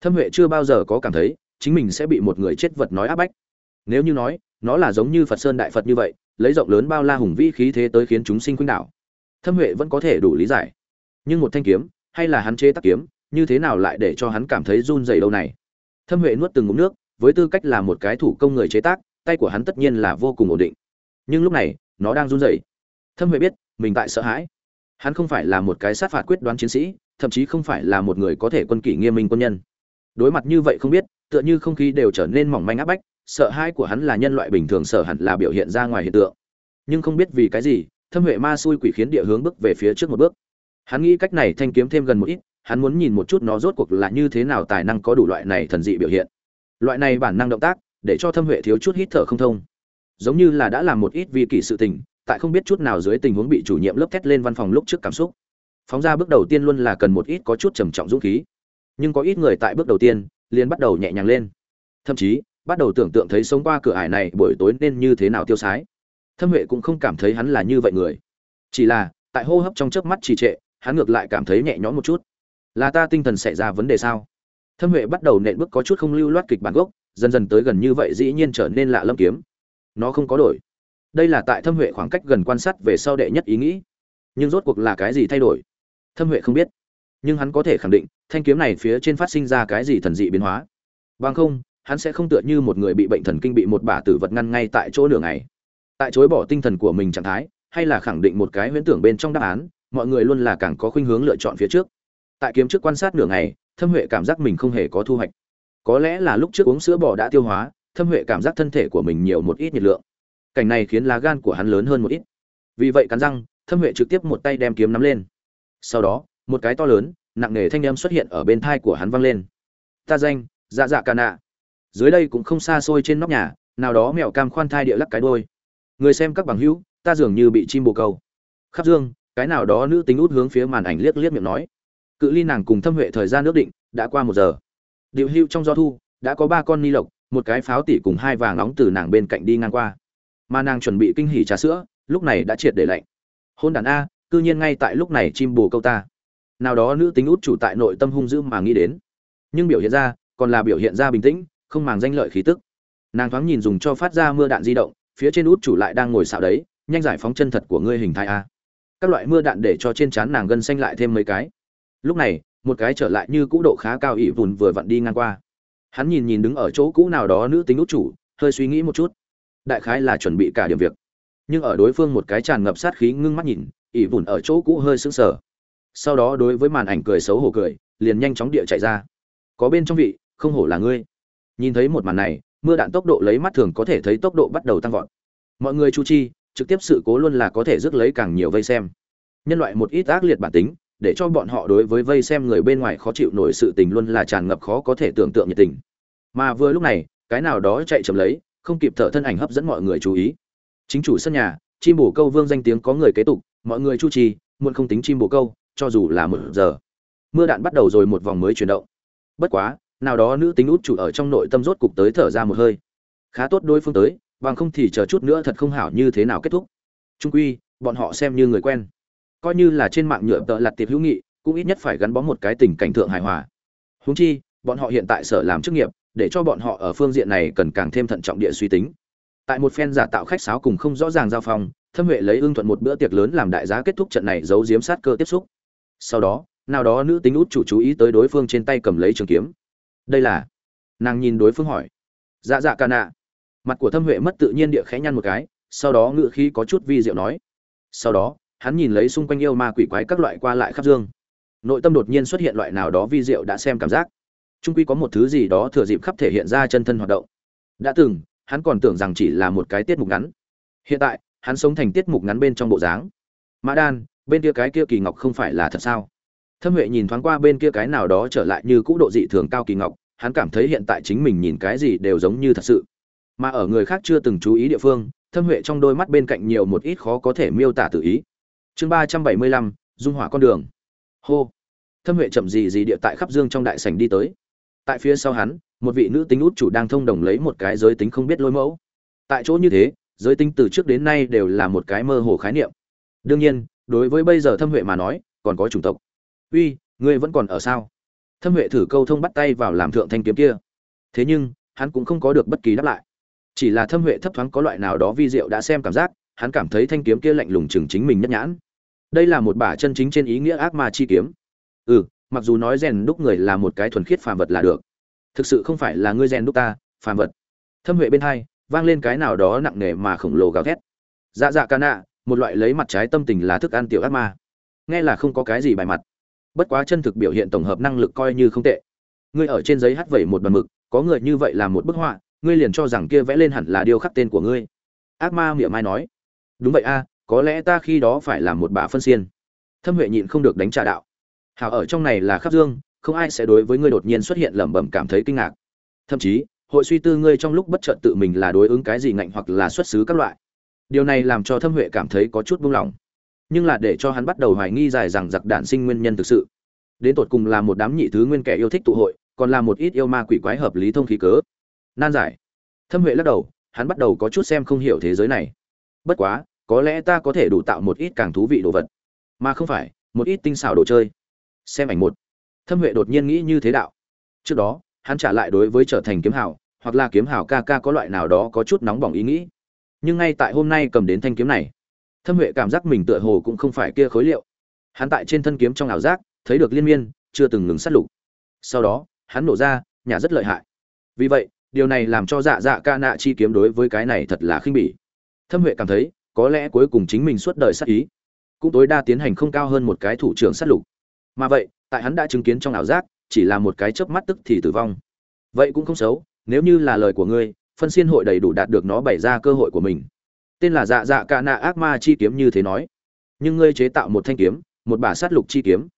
Thâm huệ chưa bao giờ có cảm thấy, chính mình sẽ bị một người chết vật nói áp bách. Nếu như nói, nó là giống như phật sơn đại phật như vậy, lấy rộng lớn bao la hùng vĩ khí thế tới khiến chúng sinh khuynh đảo. Thâm huệ vẫn có thể đủ lý giải. Nhưng một thanh kiếm, hay là hắn chế tác kiếm, như thế nào lại để cho hắn cảm thấy run rẩy đâu này? Thâm huệ nuốt từng ngụm nước với tư cách là một cái thủ công người chế tác, tay của hắn tất nhiên là vô cùng ổn định. Nhưng lúc này, nó đang run rẩy. Thâm huệ biết, mình tại sợ hãi. Hắn không phải là một cái sát phạt quyết đoán chiến sĩ, thậm chí không phải là một người có thể quân kỷ nghiêm minh quân nhân. Đối mặt như vậy không biết, tựa như không khí đều trở nên mỏng manh áp bách, sợ hãi của hắn là nhân loại bình thường sợ hẳn là biểu hiện ra ngoài hiện tượng. Nhưng không biết vì cái gì, thâm huệ ma xui quỷ khiến địa hướng bước về phía trước một bước. Hắn nghĩ cách này thanh kiếm thêm gần một ít, hắn muốn nhìn một chút nó rốt cuộc là như thế nào tài năng có đủ loại này thần dị biểu hiện loại này bản năng động tác, để cho thâm huệ thiếu chút hít thở không thông. Giống như là đã làm một ít vi kỷ sự tình, tại không biết chút nào dưới tình huống bị chủ nhiệm lớp thét lên văn phòng lúc trước cảm xúc. Phóng ra bước đầu tiên luôn là cần một ít có chút trầm trọng dũng khí. Nhưng có ít người tại bước đầu tiên, liền bắt đầu nhẹ nhàng lên. Thậm chí, bắt đầu tưởng tượng thấy sống qua cửa ải này buổi tối nên như thế nào tiêu sái. Thâm huệ cũng không cảm thấy hắn là như vậy người. Chỉ là, tại hô hấp trong chớp mắt trì trệ, hắn ngược lại cảm thấy nhẹ nhõm một chút. Là ta tinh thần xảy ra vấn đề sao? Thâm huệ bắt đầu nện bước có chút không lưu loát kịch bản gốc, dần dần tới gần như vậy dĩ nhiên trở nên lạ lâm kiếm. Nó không có đổi. Đây là tại thâm huệ khoảng cách gần quan sát về sau đệ nhất ý nghĩ. Nhưng rốt cuộc là cái gì thay đổi? Thâm huệ không biết. Nhưng hắn có thể khẳng định, thanh kiếm này phía trên phát sinh ra cái gì thần dị biến hóa. Bằng không, hắn sẽ không tựa như một người bị bệnh thần kinh bị một bả tử vật ngăn ngay tại chỗ nửa ngày. Tại chối bỏ tinh thần của mình trạng thái, hay là khẳng định một cái huyễn tưởng bên trong đáp án, mọi người luôn là càng có khuynh hướng lựa chọn phía trước. Tại kiếm trước quan sát nửa ngày thâm huệ cảm giác mình không hề có thu hoạch. Có lẽ là lúc trước uống sữa bò đã tiêu hóa, thâm huệ cảm giác thân thể của mình nhiều một ít nhiệt lượng. Cảnh này khiến lá gan của hắn lớn hơn một ít. Vì vậy cắn răng, thâm huệ trực tiếp một tay đem kiếm nắm lên. Sau đó, một cái to lớn, nặng nề thanh âm xuất hiện ở bên thai của hắn vang lên. Ta danh dạ dạ ca nạ. Dưới đây cũng không xa xôi trên nóc nhà, nào đó mèo cam khoan thai địa lắc cái đôi người xem các bằng hữu, ta dường như bị chim bồ câu. Khắp dương, cái nào đó nữ tính út hướng phía màn ảnh liếc liếc miệng nói cự ly nàng cùng thâm huệ thời gian nước định đã qua một giờ. Điệu hưu trong gió thu, đã có ba con ni lộc, một cái pháo tỉ cùng hai vàng nóng từ nàng bên cạnh đi ngang qua. Mà nàng chuẩn bị kinh hỉ trà sữa, lúc này đã triệt để lạnh. Hôn đàn a, cư nhiên ngay tại lúc này chim bồ câu ta. Nào đó nữ tính út chủ tại nội tâm hung dữ mà nghĩ đến. Nhưng biểu hiện ra, còn là biểu hiện ra bình tĩnh, không màng danh lợi khí tức. Nàng thoáng nhìn dùng cho phát ra mưa đạn di động, phía trên út chủ lại đang ngồi xạo đấy, nhanh giải phóng chân thật của ngươi hình thai a. Các loại mưa đạn để cho trên trán nàng gân xanh lại thêm mấy cái lúc này, một cái trở lại như cũ độ khá cao ỵ vùn vừa vặn đi ngang qua. Hắn nhìn nhìn đứng ở chỗ cũ nào đó nữ tính út chủ, hơi suy nghĩ một chút. Đại khái là chuẩn bị cả điểm việc. Nhưng ở đối phương một cái tràn ngập sát khí ngưng mắt nhìn ỵ vùn ở chỗ cũ hơi sững sờ. Sau đó đối với màn ảnh cười xấu hổ cười, liền nhanh chóng địa chạy ra. Có bên trong vị, không hổ là ngươi. Nhìn thấy một màn này, mưa đạn tốc độ lấy mắt thường có thể thấy tốc độ bắt đầu tăng vọt. Mọi người chu chi, trực tiếp sự cố luôn là có thể rước lấy càng nhiều vây xem. Nhân loại một ít ác liệt bản tính để cho bọn họ đối với vây xem người bên ngoài khó chịu nổi sự tình luôn là tràn ngập khó có thể tưởng tượng nhiệt tình. Mà vừa lúc này, cái nào đó chạy chậm lấy, không kịp thở thân ảnh hấp dẫn mọi người chú ý. Chính chủ sân nhà, chim bổ câu vương danh tiếng có người kế tục, mọi người chu trì, muộn không tính chim bổ câu, cho dù là một giờ. Mưa đạn bắt đầu rồi một vòng mới chuyển động. Bất quá, nào đó nữ tính út chủ ở trong nội tâm rốt cục tới thở ra một hơi. Khá tốt đối phương tới, bằng không thì chờ chút nữa thật không hảo như thế nào kết thúc. Trung quy, bọn họ xem như người quen coi như là trên mạng nhựa tợ lặt tiệp hữu nghị, cũng ít nhất phải gắn bó một cái tình cảnh thượng hài hòa. Húng chi, bọn họ hiện tại sở làm chức nghiệp, để cho bọn họ ở phương diện này cần càng thêm thận trọng địa suy tính. Tại một phen giả tạo khách sáo cùng không rõ ràng giao phong, thâm huệ lấy ưng thuận một bữa tiệc lớn làm đại giá kết thúc trận này giấu giếm sát cơ tiếp xúc. Sau đó, nào đó nữ tính út chủ chú ý tới đối phương trên tay cầm lấy trường kiếm. Đây là? Nàng nhìn đối phương hỏi. Dạ dạ ca nạ. Mặt của thâm huệ mất tự nhiên địa khẽ nhăn một cái, sau đó ngự khí có chút vi diệu nói. Sau đó hắn nhìn lấy xung quanh yêu ma quỷ quái các loại qua lại khắp dương. Nội tâm đột nhiên xuất hiện loại nào đó vi diệu đã xem cảm giác. Trung quy có một thứ gì đó thừa dịp khắp thể hiện ra chân thân hoạt động. Đã từng, hắn còn tưởng rằng chỉ là một cái tiết mục ngắn. Hiện tại, hắn sống thành tiết mục ngắn bên trong bộ dáng. Mã đan, bên kia cái kia kỳ ngọc không phải là thật sao? Thâm huệ nhìn thoáng qua bên kia cái nào đó trở lại như cũ độ dị thường cao kỳ ngọc, hắn cảm thấy hiện tại chính mình nhìn cái gì đều giống như thật sự. Mà ở người khác chưa từng chú ý địa phương, thâm huệ trong đôi mắt bên cạnh nhiều một ít khó có thể miêu tả tự ý chương ba trăm bảy mươi lăm, dung hỏa con đường. Hô. Thâm huệ chậm gì gì địa tại khắp dương trong đại sảnh đi tới. Tại phía sau hắn, một vị nữ tính út chủ đang thông đồng lấy một cái giới tính không biết lôi mẫu. Tại chỗ như thế, giới tính từ trước đến nay đều là một cái mơ hồ khái niệm. Đương nhiên, đối với bây giờ thâm huệ mà nói, còn có chủng tộc. Uy, ngươi vẫn còn ở sao? Thâm huệ thử câu thông bắt tay vào làm thượng thanh kiếm kia. Thế nhưng, hắn cũng không có được bất kỳ đáp lại. Chỉ là thâm huệ thấp thoáng có loại nào đó vi diệu đã xem cảm giác hắn cảm thấy thanh kiếm kia lạnh lùng chừng chính mình nhất nhãn. Đây là một bả chân chính trên ý nghĩa ác ma chi kiếm. Ừ mặc dù nói rèn đúc người là một cái thuần khiết phàm vật là được. Thực sự không phải là ngươi rèn đúc ta, phàm vật. Thâm huệ bên hai, vang lên cái nào đó nặng nề mà khổng lồ gào thét. Dạ dạ ca nạ, một loại lấy mặt trái tâm tình là thức ăn tiểu ác ma. Nghe là không có cái gì bài mặt. Bất quá chân thực biểu hiện tổng hợp năng lực coi như không tệ. Ngươi ở trên giấy hắt vẩy một bàn mực, có người như vậy là một bức họa, ngươi liền cho rằng kia vẽ lên hẳn là điêu khắc tên của ngươi. Ác ma miệng mai nói đúng vậy a, có lẽ ta khi đó phải làm một bà phân xiên. Thâm huệ nhịn không được đánh trả đạo. Hảo ở trong này là khắp dương, không ai sẽ đối với ngươi đột nhiên xuất hiện lẩm bẩm cảm thấy kinh ngạc. Thậm chí, hội suy tư ngươi trong lúc bất chợt tự mình là đối ứng cái gì ngạnh hoặc là xuất xứ các loại. Điều này làm cho thâm huệ cảm thấy có chút buông lỏng. Nhưng là để cho hắn bắt đầu hoài nghi dài rằng giặc đạn sinh nguyên nhân thực sự. Đến tột cùng là một đám nhị thứ nguyên kẻ yêu thích tụ hội, còn là một ít yêu ma quỷ quái hợp lý thông khí cớ. Nan giải. Thâm huệ lắc đầu, hắn bắt đầu có chút xem không hiểu thế giới này. Bất quá có lẽ ta có thể đủ tạo một ít càng thú vị đồ vật, mà không phải, một ít tinh xảo đồ chơi. Xem ảnh một. Thâm huệ đột nhiên nghĩ như thế đạo. Trước đó, hắn trả lại đối với trở thành kiếm hào, hoặc là kiếm hào ca ca có loại nào đó có chút nóng bỏng ý nghĩ. Nhưng ngay tại hôm nay cầm đến thanh kiếm này, thâm huệ cảm giác mình tựa hồ cũng không phải kia khối liệu. Hắn tại trên thân kiếm trong ảo giác, thấy được liên miên, chưa từng ngừng sát lục. Sau đó, hắn nổ ra, nhà rất lợi hại. Vì vậy, điều này làm cho dạ dạ ca nạ chi kiếm đối với cái này thật là khinh bỉ. Thâm huệ cảm thấy có lẽ cuối cùng chính mình suốt đời sát ý. Cũng tối đa tiến hành không cao hơn một cái thủ trưởng sát lục. Mà vậy, tại hắn đã chứng kiến trong ảo giác, chỉ là một cái chớp mắt tức thì tử vong. Vậy cũng không xấu, nếu như là lời của ngươi, phân xiên hội đầy đủ đạt được nó bày ra cơ hội của mình. Tên là dạ dạ ca nạ ác ma chi kiếm như thế nói. Nhưng ngươi chế tạo một thanh kiếm, một bả sát lục chi kiếm.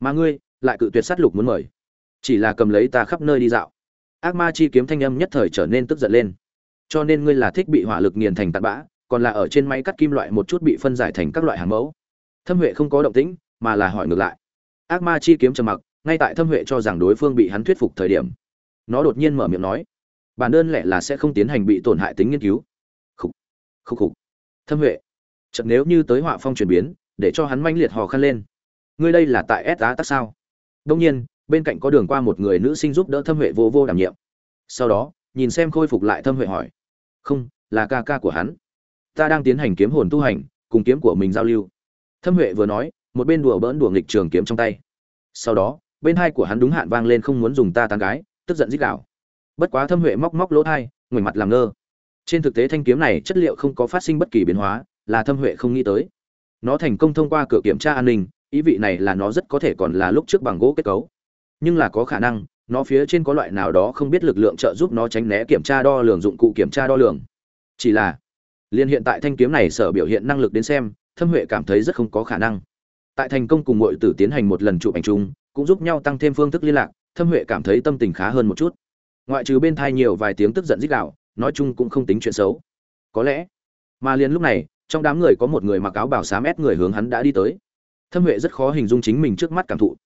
Mà ngươi, lại cự tuyệt sát lục muốn mời. Chỉ là cầm lấy ta khắp nơi đi dạo. Ác ma chi kiếm thanh âm nhất thời trở nên tức giận lên. Cho nên ngươi là thích bị hỏa lực nghiền thành tạt bã còn là ở trên máy cắt kim loại một chút bị phân giải thành các loại hàng mẫu. Thâm huệ không có động tĩnh, mà là hỏi ngược lại. Ác ma chi kiếm trầm mặc, ngay tại thâm huệ cho rằng đối phương bị hắn thuyết phục thời điểm. Nó đột nhiên mở miệng nói, bản đơn lẻ là sẽ không tiến hành bị tổn hại tính nghiên cứu. Khúc khúc khúc thâm huệ, chợt nếu như tới họa phong chuyển biến, để cho hắn manh liệt hò khăn lên. Ngươi đây là tại s á tắc sao? Đông nhiên, bên cạnh có đường qua một người nữ sinh giúp đỡ thâm huệ vô vô đảm nhiệm. Sau đó, nhìn xem khôi phục lại thâm huệ hỏi, không, là ca ca của hắn ta đang tiến hành kiếm hồn tu hành, cùng kiếm của mình giao lưu. Thâm huệ vừa nói, một bên đùa bỡn đùa nghịch trường kiếm trong tay. Sau đó, bên hai của hắn đúng hạn vang lên không muốn dùng ta tán gái, tức giận dích đạo bất quá thâm huệ móc móc lỗ thai, ngoảnh mặt làm ngơ. Trên thực tế thanh kiếm này chất liệu không có phát sinh bất kỳ biến hóa, là thâm huệ không nghĩ tới. Nó thành công thông qua cửa kiểm tra an ninh, ý vị này là nó rất có thể còn là lúc trước bằng gỗ kết cấu. Nhưng là có khả năng, nó phía trên có loại nào đó không biết lực lượng trợ giúp nó tránh né kiểm tra đo lường dụng cụ kiểm tra đo lường. Chỉ là liên hiện tại thanh kiếm này sở biểu hiện năng lực đến xem, thâm huệ cảm thấy rất không có khả năng. Tại thành công cùng mọi tử tiến hành một lần chụp ảnh chung, cũng giúp nhau tăng thêm phương thức liên lạc, thâm huệ cảm thấy tâm tình khá hơn một chút. Ngoại trừ bên thai nhiều vài tiếng tức giận dích đạo nói chung cũng không tính chuyện xấu. Có lẽ, mà liền lúc này, trong đám người có một người mặc áo bảo xám ép người hướng hắn đã đi tới. Thâm huệ rất khó hình dung chính mình trước mắt cảm thụ.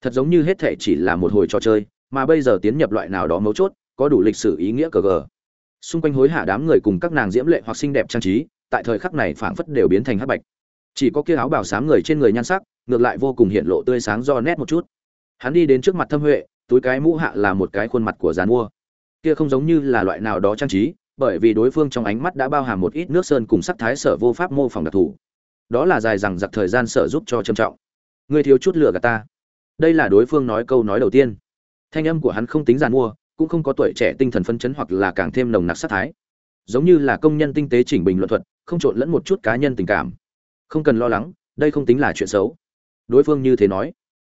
Thật giống như hết thể chỉ là một hồi trò chơi, mà bây giờ tiến nhập loại nào đó mấu chốt, có đủ lịch sử ý nghĩa cờ gờ xung quanh hối hả đám người cùng các nàng diễm lệ hoặc xinh đẹp trang trí, tại thời khắc này phảng phất đều biến thành hắc bạch. Chỉ có kia áo bảo sám người trên người nhan sắc, ngược lại vô cùng hiện lộ tươi sáng do nét một chút. Hắn đi đến trước mặt thâm huệ, túi cái mũ hạ là một cái khuôn mặt của giàn mua. Kia không giống như là loại nào đó trang trí, bởi vì đối phương trong ánh mắt đã bao hàm một ít nước sơn cùng sắc thái sở vô pháp mô phỏng đặc thù. Đó là dài rằng giặc thời gian sở giúp cho trầm trọng. Người thiếu chút lửa gạt ta. Đây là đối phương nói câu nói đầu tiên. Thanh âm của hắn không tính giàn mua cũng không có tuổi trẻ tinh thần phân chấn hoặc là càng thêm nồng nặc sát thái. Giống như là công nhân tinh tế chỉnh bình luận thuật, không trộn lẫn một chút cá nhân tình cảm. Không cần lo lắng, đây không tính là chuyện xấu. Đối phương như thế nói.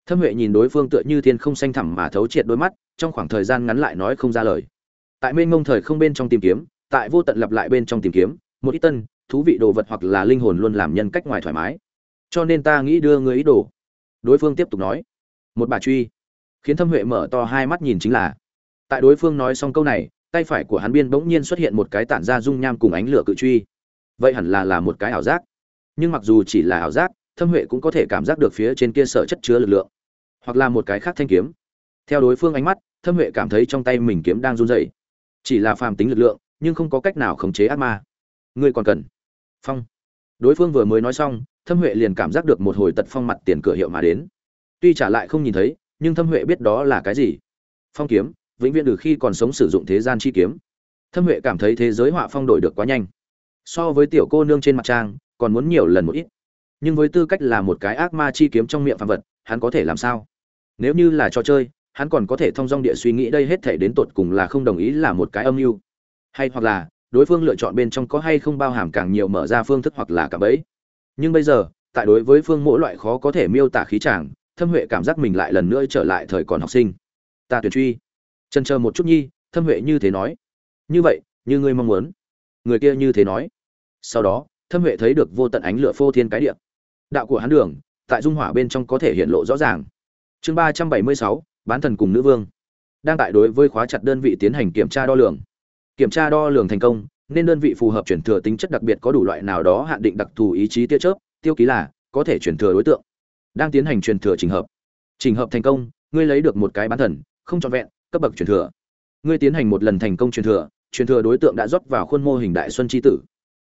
Thâm huệ nhìn đối phương tựa như thiên không xanh thẳm mà thấu triệt đôi mắt, trong khoảng thời gian ngắn lại nói không ra lời. Tại mênh ngông thời không bên trong tìm kiếm, tại vô tận lặp lại bên trong tìm kiếm, một ít tân, thú vị đồ vật hoặc là linh hồn luôn làm nhân cách ngoài thoải mái. Cho nên ta nghĩ đưa người ý đồ. Đối phương tiếp tục nói. Một bà truy. Khiến thâm huệ mở to hai mắt nhìn chính là tại đối phương nói xong câu này, tay phải của hắn biên bỗng nhiên xuất hiện một cái tản ra dung nham cùng ánh lửa cự truy. Vậy hẳn là là một cái ảo giác. Nhưng mặc dù chỉ là ảo giác, thâm huệ cũng có thể cảm giác được phía trên kia sở chất chứa lực lượng, hoặc là một cái khác thanh kiếm. Theo đối phương ánh mắt, thâm huệ cảm thấy trong tay mình kiếm đang run rẩy. Chỉ là phàm tính lực lượng, nhưng không có cách nào khống chế ác ma. Ngươi còn cần phong. Đối phương vừa mới nói xong, thâm huệ liền cảm giác được một hồi tật phong mặt tiền cửa hiệu mà đến. Tuy trả lại không nhìn thấy, nhưng thâm huệ biết đó là cái gì. Phong kiếm vĩnh viễn từ khi còn sống sử dụng thế gian chi kiếm. Thâm huệ cảm thấy thế giới họa phong đổi được quá nhanh. So với tiểu cô nương trên mặt trang, còn muốn nhiều lần một ít. Nhưng với tư cách là một cái ác ma chi kiếm trong miệng phạm vật, hắn có thể làm sao? Nếu như là trò chơi, hắn còn có thể thông dong địa suy nghĩ đây hết thể đến tột cùng là không đồng ý là một cái âm mưu. Hay hoặc là, đối phương lựa chọn bên trong có hay không bao hàm càng nhiều mở ra phương thức hoặc là cả bẫy. Nhưng bây giờ, tại đối với phương mỗi loại khó có thể miêu tả khí tràng thâm huệ cảm giác mình lại lần nữa trở lại thời còn học sinh. Ta tuyển truy chân chờ một chút nhi, thâm huệ như thế nói. Như vậy, như ngươi mong muốn. Người kia như thế nói. Sau đó, thâm huệ thấy được vô tận ánh lửa phô thiên cái địa. Đạo của hắn đường, tại dung hỏa bên trong có thể hiện lộ rõ ràng. Chương ba trăm bảy mươi sáu, bán thần cùng nữ vương. Đang tại đối với khóa chặt đơn vị tiến hành kiểm tra đo lường. Kiểm tra đo lường thành công, nên đơn vị phù hợp chuyển thừa tính chất đặc biệt có đủ loại nào đó hạn định đặc thù ý chí tia chớp, tiêu ký là có thể chuyển thừa đối tượng. Đang tiến hành truyền thừa trình hợp. Trình hợp thành công, ngươi lấy được một cái bán thần, không trọn vẹn cấp bậc truyền thừa. Ngươi tiến hành một lần thành công truyền thừa truyền thừa đối tượng đã rót vào khuôn mô hình đại xuân chi tử.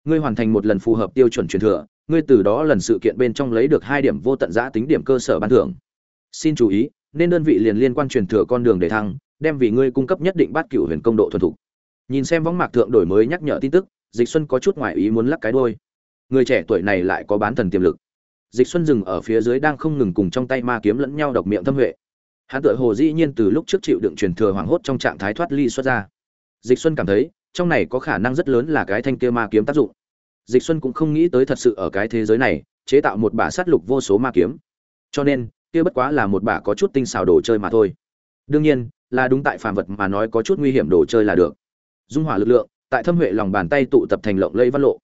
Ngươi hoàn thành một lần phù hợp tiêu chuẩn truyền thừa, ngươi từ đó lần sự kiện bên trong lấy được hai điểm vô tận giã tính điểm cơ sở ban thưởng. Xin chú ý, nên đơn vị liền liên quan truyền thừa con đường để thăng, đem vì ngươi cung cấp nhất định bát cửu huyền công độ thuần thục. Nhìn xem võng mạc thượng đổi mới nhắc nhở tin tức, dịch xuân có chút ngoại ý muốn lắc cái đôi người trẻ tuổi này lại có bán thần tiềm lực. Dịch xuân dừng ở phía dưới đang không ngừng cùng trong tay ma kiếm lẫn nhau độc miệng thâm huệ hắn tựa hồ dĩ nhiên từ lúc trước chịu đựng truyền thừa hoảng hốt trong trạng thái thoát ly xuất ra. Dịch xuân cảm thấy, trong này có khả năng rất lớn là cái thanh kia ma kiếm tác dụng. Dịch xuân cũng không nghĩ tới thật sự ở cái thế giới này, chế tạo một bả sát lục vô số ma kiếm. Cho nên, kia bất quá là một bả có chút tinh xảo đồ chơi mà thôi. Đương nhiên, là đúng tại phàm vật mà nói có chút nguy hiểm đồ chơi là được. Dung hỏa lực lượng, tại thâm huệ lòng bàn tay tụ tập thành lộng lây văn lộ.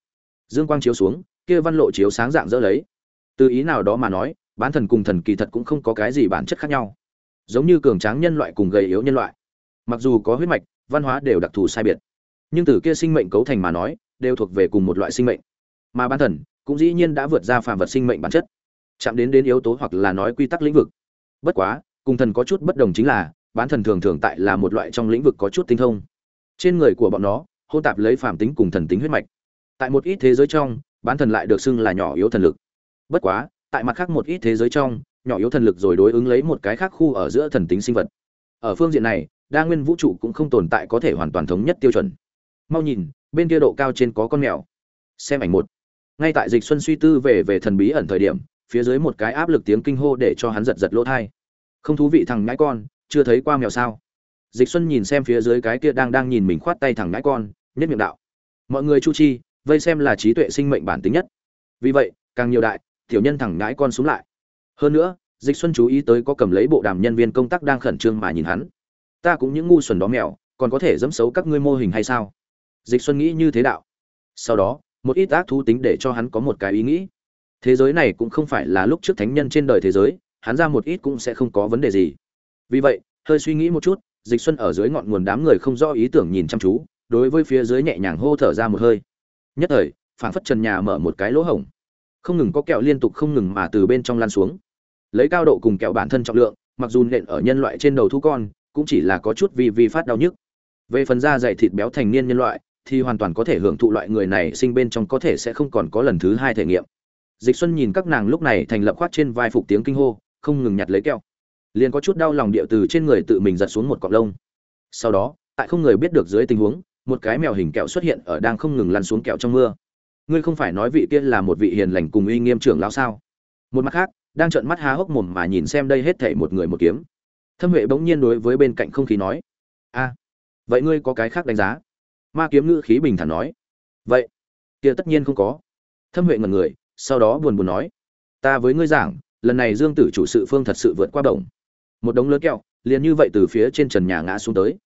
Dương quang chiếu xuống, kia văn lộ chiếu sáng dạng dỡ lấy. Từ ý nào đó mà nói, bán thần cùng thần kỳ thật cũng không có cái gì bản chất khác nhau giống như cường tráng nhân loại cùng gầy yếu nhân loại. Mặc dù có huyết mạch, văn hóa đều đặc thù sai biệt, nhưng từ kia sinh mệnh cấu thành mà nói, đều thuộc về cùng một loại sinh mệnh. Mà bán thần cũng dĩ nhiên đã vượt ra phàm vật sinh mệnh bản chất, chạm đến đến yếu tố hoặc là nói quy tắc lĩnh vực. Bất quá, cùng thần có chút bất đồng chính là bán thần thường thường tại là một loại trong lĩnh vực có chút tinh thông. Trên người của bọn nó hô tạp lấy phàm tính cùng thần tính huyết mạch. Tại một ít thế giới trong bán thần lại được xưng là nhỏ yếu thần lực. Bất quá, tại mặt khác một ít thế giới trong nhỏ yếu thần lực rồi đối ứng lấy một cái khác khu ở giữa thần tính sinh vật. Ở phương diện này, đa nguyên vũ trụ cũng không tồn tại có thể hoàn toàn thống nhất tiêu chuẩn. Mau nhìn, bên kia độ cao trên có con mèo. Xem ảnh một. Ngay tại dịch xuân suy tư về về thần bí ẩn thời điểm, phía dưới một cái áp lực tiếng kinh hô để cho hắn giật giật lỗ thai. Không thú vị thằng ngãi con, chưa thấy qua mèo sao? Dịch xuân nhìn xem phía dưới cái kia đang đang nhìn mình khoát tay thằng ngãi con, nhất miệng đạo. Mọi người chu chi, vây xem là trí tuệ sinh mệnh bản tính nhất. Vì vậy, càng nhiều đại, tiểu nhân thằng ngãi con xuống lại hơn nữa, dịch xuân chú ý tới có cầm lấy bộ đàm nhân viên công tác đang khẩn trương mà nhìn hắn. Ta cũng những ngu xuẩn đó mèo, còn có thể dẫm xấu các ngươi mô hình hay sao? Dịch xuân nghĩ như thế đạo. Sau đó, một ít ác thú tính để cho hắn có một cái ý nghĩ. Thế giới này cũng không phải là lúc trước thánh nhân trên đời thế giới, hắn ra một ít cũng sẽ không có vấn đề gì. Vì vậy, hơi suy nghĩ một chút, dịch xuân ở dưới ngọn nguồn đám người không rõ ý tưởng nhìn chăm chú, đối với phía dưới nhẹ nhàng hô thở ra một hơi. Nhất thời, phảng phất trần nhà mở một cái lỗ hổng. Không ngừng có kẹo liên tục không ngừng mà từ bên trong lan xuống lấy cao độ cùng kẹo bản thân trọng lượng, mặc dù nện ở nhân loại trên đầu thú con, cũng chỉ là có chút vì vi phát đau nhức. Về phần da dày thịt béo thành niên nhân loại, thì hoàn toàn có thể hưởng thụ loại người này sinh bên trong có thể sẽ không còn có lần thứ hai thể nghiệm. Dịch xuân nhìn các nàng lúc này thành lập khoát trên vai phục tiếng kinh hô, không ngừng nhặt lấy kẹo. Liền có chút đau lòng điệu từ trên người tự mình giật xuống một cọng lông. Sau đó, tại không người biết được dưới tình huống, một cái mèo hình kẹo xuất hiện ở đang không ngừng lăn xuống kẹo trong mưa. Ngươi không phải nói vị kia là một vị hiền lành cùng uy nghiêm trưởng lão sao? Một mặt khác đang trợn mắt há hốc mồm mà nhìn xem đây hết thảy một người một kiếm. Thâm huệ bỗng nhiên đối với bên cạnh không khí nói, a, vậy ngươi có cái khác đánh giá? Ma kiếm ngữ khí bình thản nói, vậy, kia tất nhiên không có. Thâm huệ ngẩn người, sau đó buồn buồn nói, ta với ngươi giảng, lần này dương tử chủ sự phương thật sự vượt qua đồng một đống lớn kẹo, liền như vậy từ phía trên trần nhà ngã xuống tới.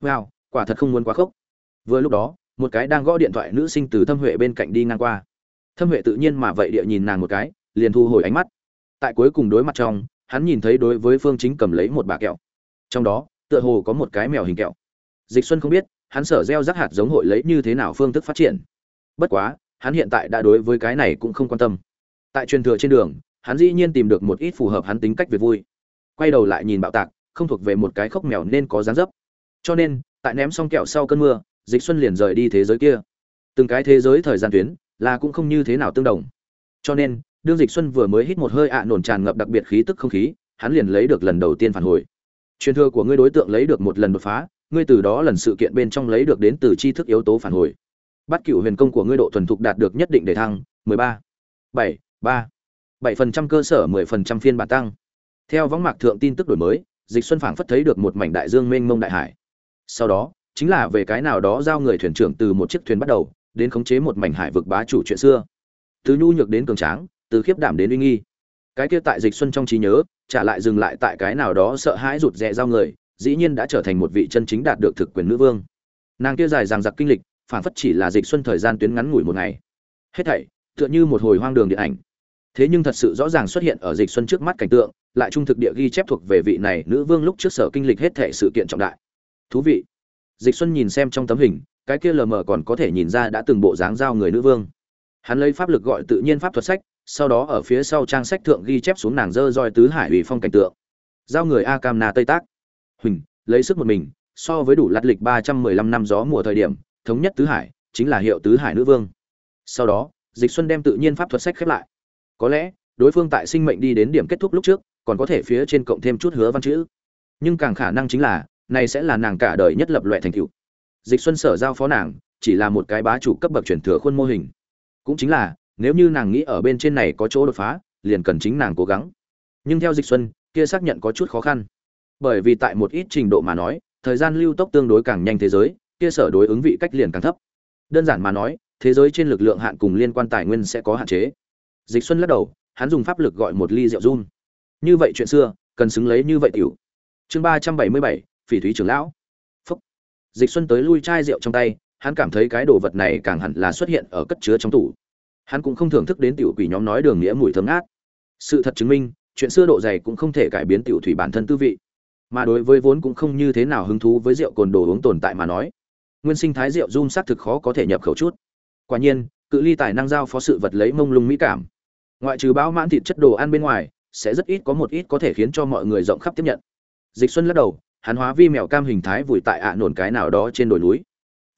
Wow, quả thật không muốn quá khốc. Vừa lúc đó, một cái đang gõ điện thoại nữ sinh từ thâm huệ bên cạnh đi ngang qua. Thâm huệ tự nhiên mà vậy địa nhìn nàng một cái, liền thu hồi ánh mắt tại cuối cùng đối mặt trong, hắn nhìn thấy đối với phương chính cầm lấy một bà kẹo. Trong đó, tựa hồ có một cái mèo hình kẹo. Dịch xuân không biết, hắn sở gieo rắc hạt giống hội lấy như thế nào phương thức phát triển. Bất quá, hắn hiện tại đã đối với cái này cũng không quan tâm. Tại truyền thừa trên đường, hắn dĩ nhiên tìm được một ít phù hợp hắn tính cách về vui. Quay đầu lại nhìn bạo tạc, không thuộc về một cái khóc mèo nên có dáng dấp. Cho nên, tại ném xong kẹo sau cơn mưa, dịch xuân liền rời đi thế giới kia. Từng cái thế giới thời gian tuyến, là cũng không như thế nào tương đồng. Cho nên đương dịch xuân vừa mới hít một hơi ạ nổn tràn ngập đặc biệt khí tức không khí hắn liền lấy được lần đầu tiên phản hồi truyền thừa của ngươi đối tượng lấy được một lần đột phá ngươi từ đó lần sự kiện bên trong lấy được đến từ tri thức yếu tố phản hồi bắt cựu huyền công của ngươi độ thuần thục đạt được nhất định để thăng 13. 7, 3. 7% cơ sở 10% phiên bản tăng theo võng mạc thượng tin tức đổi mới dịch xuân phảng phất thấy được một mảnh đại dương mênh mông đại hải sau đó chính là về cái nào đó giao người thuyền trưởng từ một chiếc thuyền bắt đầu đến khống chế một mảnh hải vực bá chủ chuyện xưa từ nhu nhược đến cường tráng từ khiếp đảm đến uy nghi. Cái kia tại dịch xuân trong trí nhớ, trả lại dừng lại tại cái nào đó sợ hãi rụt rè giao người, dĩ nhiên đã trở thành một vị chân chính đạt được thực quyền nữ vương. Nàng kia dài dằng dặc kinh lịch, phản phất chỉ là dịch xuân thời gian tuyến ngắn ngủi một ngày. Hết thảy, tựa như một hồi hoang đường điện ảnh. Thế nhưng thật sự rõ ràng xuất hiện ở dịch xuân trước mắt cảnh tượng, lại trung thực địa ghi chép thuộc về vị này nữ vương lúc trước sở kinh lịch hết thảy sự kiện trọng đại. Thú vị. Dịch xuân nhìn xem trong tấm hình, cái kia lờ mờ còn có thể nhìn ra đã từng bộ dáng giao người nữ vương. Hắn lấy pháp lực gọi tự nhiên pháp thuật sách sau đó ở phía sau trang sách thượng ghi chép xuống nàng dơ roi tứ hải ủy phong cảnh tượng. Giao người a cam na tây tác. Huỳnh, lấy sức một mình, so với đủ lạt lịch ba trăm mười lăm năm gió mùa thời điểm, thống nhất tứ hải, chính là hiệu tứ hải nữ vương. Sau đó, dịch xuân đem tự nhiên pháp thuật sách khép lại. Có lẽ, đối phương tại sinh mệnh đi đến điểm kết thúc lúc trước, còn có thể phía trên cộng thêm chút hứa văn chữ. Nhưng càng khả năng chính là, này sẽ là nàng cả đời nhất lập loại thành tựu. Dịch xuân sở giao phó nàng, chỉ là một cái bá chủ cấp bậc chuyển thừa khuôn mô hình. Cũng chính là nếu như nàng nghĩ ở bên trên này có chỗ đột phá, liền cần chính nàng cố gắng. Nhưng theo dịch xuân, kia xác nhận có chút khó khăn. Bởi vì tại một ít trình độ mà nói, thời gian lưu tốc tương đối càng nhanh thế giới, kia sở đối ứng vị cách liền càng thấp. Đơn giản mà nói, thế giới trên lực lượng hạn cùng liên quan tài nguyên sẽ có hạn chế. Dịch xuân lắc đầu, hắn dùng pháp lực gọi một ly rượu run. Như vậy chuyện xưa, cần xứng lấy như vậy tiểu. Chương ba trăm bảy mươi bảy, phỉ thúy trưởng lão. Phúc. Dịch xuân tới lui chai rượu trong tay, hắn cảm thấy cái đồ vật này càng hẳn là xuất hiện ở cất chứa trong tủ hắn cũng không thưởng thức đến tiểu quỷ nhóm nói đường nghĩa mùi thơm ngát. Sự thật chứng minh, chuyện xưa độ dày cũng không thể cải biến tiểu thủy bản thân tư vị. Mà đối với vốn cũng không như thế nào hứng thú với rượu cồn đồ uống tồn tại mà nói, nguyên sinh thái rượu run xác thực khó có thể nhập khẩu chút. Quả nhiên, cự ly tài năng giao phó sự vật lấy mông lung mỹ cảm. Ngoại trừ bão mãn thịt chất đồ ăn bên ngoài, sẽ rất ít có một ít có thể khiến cho mọi người rộng khắp tiếp nhận. Dịch xuân lắc đầu, hắn hóa vi mèo cam hình thái vùi tại ạ nổn cái nào đó trên đồi núi.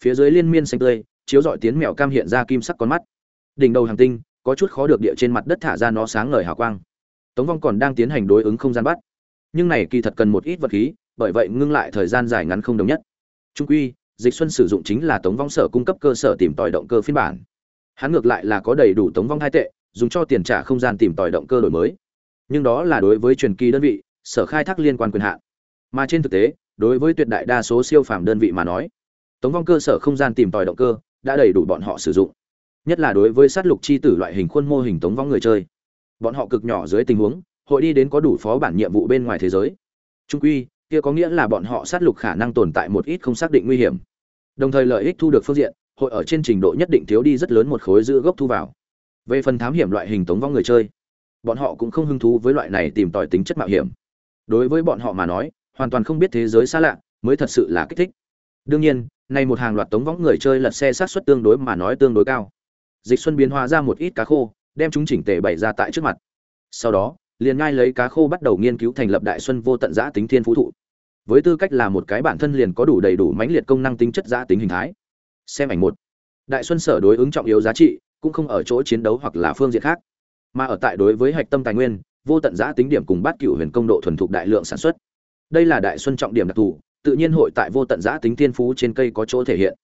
Phía dưới liên miên xanh tươi, chiếu dọi tiến mèo cam hiện ra kim sắc con mắt đỉnh đầu hàng tinh, có chút khó được địa trên mặt đất thả ra nó sáng ngời hào quang. Tống vong còn đang tiến hành đối ứng không gian bắt. Nhưng này kỳ thật cần một ít vật khí, bởi vậy ngưng lại thời gian dài ngắn không đồng nhất. Trung quy, dịch xuân sử dụng chính là tống vong sở cung cấp cơ sở tìm tòi động cơ phiên bản. Hắn ngược lại là có đầy đủ tống vong hai tệ, dùng cho tiền trả không gian tìm tòi động cơ đổi mới. Nhưng đó là đối với truyền kỳ đơn vị, sở khai thác liên quan quyền hạn. Mà trên thực tế, đối với tuyệt đại đa số siêu phàm đơn vị mà nói, tống vong cơ sở không gian tìm tòi động cơ đã đầy đủ bọn họ sử dụng nhất là đối với sát lục chi tử loại hình khuôn mô hình tống vong người chơi. Bọn họ cực nhỏ dưới tình huống, hội đi đến có đủ phó bản nhiệm vụ bên ngoài thế giới. Trung quy, kia có nghĩa là bọn họ sát lục khả năng tồn tại một ít không xác định nguy hiểm. Đồng thời lợi ích thu được phương diện, hội ở trên trình độ nhất định thiếu đi rất lớn một khối giữ gốc thu vào. Về phần thám hiểm loại hình tống vong người chơi, bọn họ cũng không hứng thú với loại này tìm tòi tính chất mạo hiểm. Đối với bọn họ mà nói, hoàn toàn không biết thế giới xa lạ mới thật sự là kích thích. Đương nhiên, nay một hàng loạt tống võng người chơi lật xe sát xuất tương đối mà nói tương đối cao dịch xuân biến hóa ra một ít cá khô, đem chúng chỉnh tề bày ra tại trước mặt. Sau đó, liền ngay lấy cá khô bắt đầu nghiên cứu thành lập đại xuân vô tận giã tính thiên phú thụ. Với tư cách là một cái bản thân liền có đủ đầy đủ mãnh liệt công năng tính chất giã tính hình thái. Xem ảnh một. Đại xuân sở đối ứng trọng yếu giá trị, cũng không ở chỗ chiến đấu hoặc là phương diện khác, mà ở tại đối với hạch tâm tài nguyên, vô tận giã tính điểm cùng bát cửu huyền công độ thuần thục đại lượng sản xuất. Đây là đại xuân trọng điểm đặc thù, tự nhiên hội tại vô tận giã tính thiên phú trên cây có chỗ thể hiện.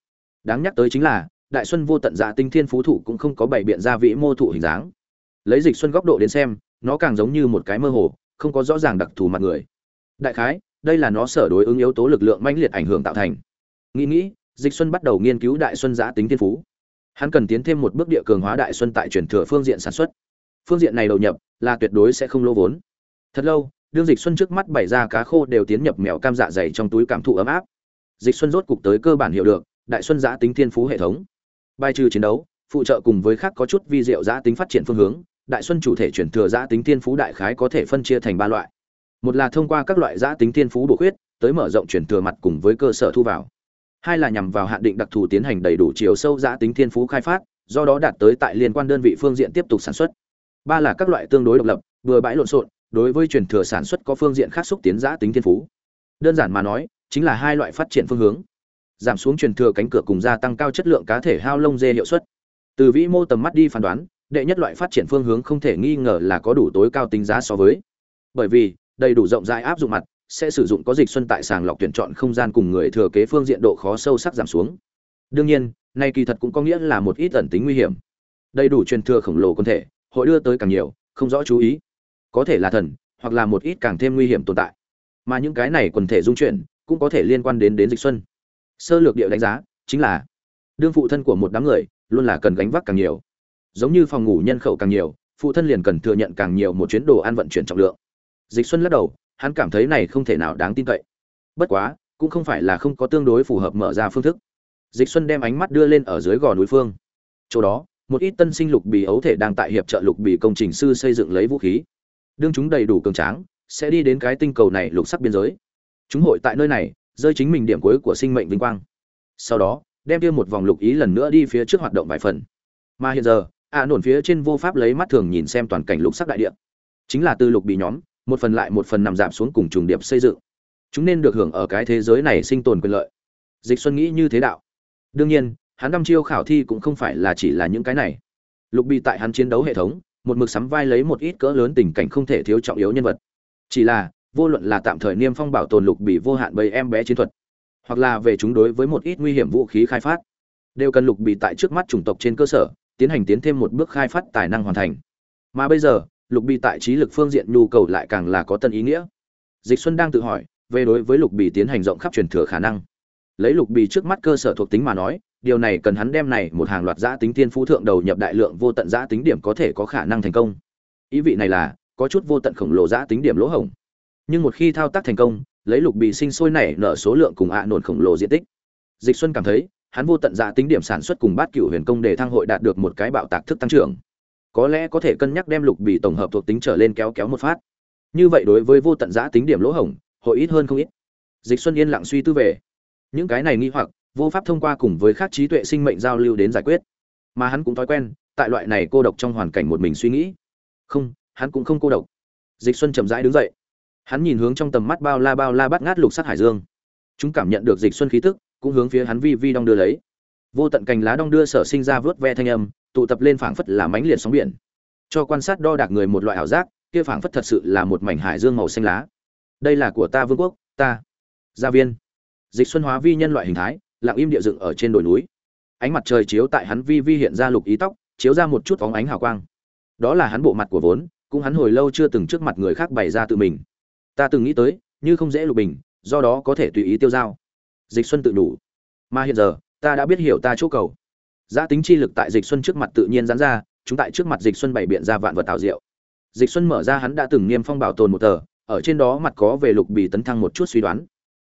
Đáng nhắc tới chính là đại xuân vô tận dạ tinh thiên phú thụ cũng không có bảy biện gia vĩ mô thụ hình dáng. Lấy dịch xuân góc độ đến xem, nó càng giống như một cái mơ hồ, không có rõ ràng đặc thù mặt người. Đại khái, đây là nó sở đối ứng yếu tố lực lượng mãnh liệt ảnh hưởng tạo thành. Nghĩ nghĩ, dịch xuân bắt đầu nghiên cứu đại xuân dạ giã tính thiên phú. Hắn cần tiến thêm một bước địa cường hóa đại xuân tại truyền thừa phương diện sản xuất. Phương diện này đầu nhập, là tuyệt đối sẽ không lô vốn. Thật lâu, đương dịch xuân trước mắt bày ra cá khô đều tiến nhập mèo cam dạ dày trong túi cảm thụ ấm áp. Dịch xuân rốt cục tới cơ bản hiểu được, đại xuân dạ giã tính thiên phú hệ thống bài trừ chiến đấu, phụ trợ cùng với khác có chút vi diệu giã tính phát triển phương hướng, đại xuân chủ thể chuyển thừa giã tính thiên phú đại khái có thể phân chia thành ba loại. Một là thông qua các loại giã tính thiên phú bổ khuyết, tới mở rộng chuyển thừa mặt cùng với cơ sở thu vào. Hai là nhằm vào hạn định đặc thù tiến hành đầy đủ chiều sâu giã tính thiên phú khai phát, do đó đạt tới tại liên quan đơn vị phương diện tiếp tục sản xuất. Ba là các loại tương đối độc lập vừa bãi lộn xộn, đối với chuyển thừa sản xuất có phương diện khác xúc tiến giã tính thiên phú. Đơn giản mà nói, chính là hai loại phát triển phương hướng giảm xuống truyền thừa cánh cửa cùng gia tăng cao chất lượng cá thể hao lông dê hiệu suất. Từ vĩ mô tầm mắt đi phán đoán, đệ nhất loại phát triển phương hướng không thể nghi ngờ là có đủ tối cao tính giá so với. Bởi vì, đầy đủ rộng rãi áp dụng mặt, sẽ sử dụng có dịch xuân tại sàng lọc tuyển chọn không gian cùng người thừa kế phương diện độ khó sâu sắc giảm xuống. Đương nhiên nay kỳ thật cũng có nghĩa là một ít ẩn tính nguy hiểm. Đầy đủ truyền thừa khổng lồ quân thể, hội đưa tới càng nhiều, không rõ chú ý. Có thể là thần, hoặc là một ít càng thêm nguy hiểm tồn tại. Mà những cái này quần thể dung chuyển, cũng có thể liên quan đến đến dịch xuân sơ lược địa đánh giá, chính là đương phụ thân của một đám người luôn là cần gánh vác càng nhiều. Giống như phòng ngủ nhân khẩu càng nhiều, phụ thân liền cần thừa nhận càng nhiều một chuyến đồ ăn vận chuyển trọng lượng. Dịch xuân lắc đầu, hắn cảm thấy này không thể nào đáng tin cậy. Bất quá, cũng không phải là không có tương đối phù hợp mở ra phương thức. Dịch xuân đem ánh mắt đưa lên ở dưới gò núi phương. Chỗ đó, một ít tân sinh lục bì ấu thể đang tại hiệp trợ lục bì công trình sư xây dựng lấy vũ khí. Đương chúng đầy đủ cường tráng, sẽ đi đến cái tinh cầu này lục sắc biên giới. Chúng hội tại nơi này rơi chính mình điểm cuối của sinh mệnh vinh quang. Sau đó, đem kia một vòng lục ý lần nữa đi phía trước hoạt động vài phần. Mà hiện giờ ạ à nổn phía trên vô pháp lấy mắt thường nhìn xem toàn cảnh lục sắc đại địa. Chính là từ lục bị nhóm, một phần lại một phần nằm giảm xuống cùng trùng điệp xây dựng. Chúng nên được hưởng ở cái thế giới này sinh tồn quyền lợi. Dịch xuân nghĩ như thế đạo. Đương nhiên, hắn đăm chiêu khảo thi cũng không phải là chỉ là những cái này. Lục bị tại hắn chiến đấu hệ thống, một mực sắm vai lấy một ít cỡ lớn tình cảnh không thể thiếu trọng yếu nhân vật. Chỉ là vô luận là tạm thời niêm phong bảo tồn lục bị vô hạn bầy em bé chiến thuật, hoặc là về chúng đối với một ít nguy hiểm vũ khí khai phát, đều cần lục bị tại trước mắt chủng tộc trên cơ sở, tiến hành tiến thêm một bước khai phát tài năng hoàn thành. Mà bây giờ, lục bị tại trí lực phương diện nhu cầu lại càng là có tân ý nghĩa. Dịch xuân đang tự hỏi, về đối với lục bị tiến hành rộng khắp truyền thừa khả năng. Lấy lục bị trước mắt cơ sở thuộc tính mà nói, điều này cần hắn đem này một hàng loạt giã tính tiên phú thượng đầu nhập đại lượng vô tận giã tính điểm có thể có khả năng thành công. Ý vị này là, có chút vô tận khổng lồ giã tính điểm lỗ hổng nhưng một khi thao tác thành công, lấy lục bị sinh sôi nảy nở số lượng cùng ạ à nổn khổng lồ diện tích. Dịch xuân cảm thấy, hắn vô tận dạ tính điểm sản xuất cùng bát cửu huyền công để thăng hội đạt được một cái bạo tạc thức tăng trưởng. Có lẽ có thể cân nhắc đem lục bị tổng hợp thuộc tính trở lên kéo kéo một phát. Như vậy đối với vô tận giã tính điểm lỗ hổng, hội ít hơn không ít. Dịch xuân yên lặng suy tư về. Những cái này nghi hoặc, vô pháp thông qua cùng với khác trí tuệ sinh mệnh giao lưu đến giải quyết. Mà hắn cũng thói quen, tại loại này cô độc trong hoàn cảnh một mình suy nghĩ. Không, hắn cũng không cô độc. Dịch xuân chậm rãi đứng dậy hắn nhìn hướng trong tầm mắt bao la bao la bắt ngát lục sắc hải dương. Chúng cảm nhận được dịch xuân khí tức, cũng hướng phía hắn vi vi đong đưa lấy. Vô tận cành lá đong đưa sở sinh ra vớt ve thanh âm, tụ tập lên phảng phất là mánh liệt sóng biển. Cho quan sát đo đạc người một loại ảo giác, kia phảng phất thật sự là một mảnh hải dương màu xanh lá. Đây là của ta vương quốc, ta, gia viên. Dịch xuân hóa vi nhân loại hình thái, lặng im địa dựng ở trên đồi núi. Ánh mặt trời chiếu tại hắn vi vi hiện ra lục ý tóc, chiếu ra một chút phóng ánh hào quang. Đó là hắn bộ mặt của vốn, cũng hắn hồi lâu chưa từng trước mặt người khác bày ra tự mình ta từng nghĩ tới, như không dễ lục bình, do đó có thể tùy ý tiêu dao. Dịch xuân tự đủ mà hiện giờ, ta đã biết hiểu ta chỗ cầu. Giá tính chi lực tại dịch xuân trước mặt tự nhiên giãn ra, chúng tại trước mặt dịch xuân bày biện ra vạn vật tạo diệu. Dịch xuân mở ra hắn đã từng niêm phong bảo tồn một tờ, ở trên đó mặt có về lục bì tấn thăng một chút suy đoán.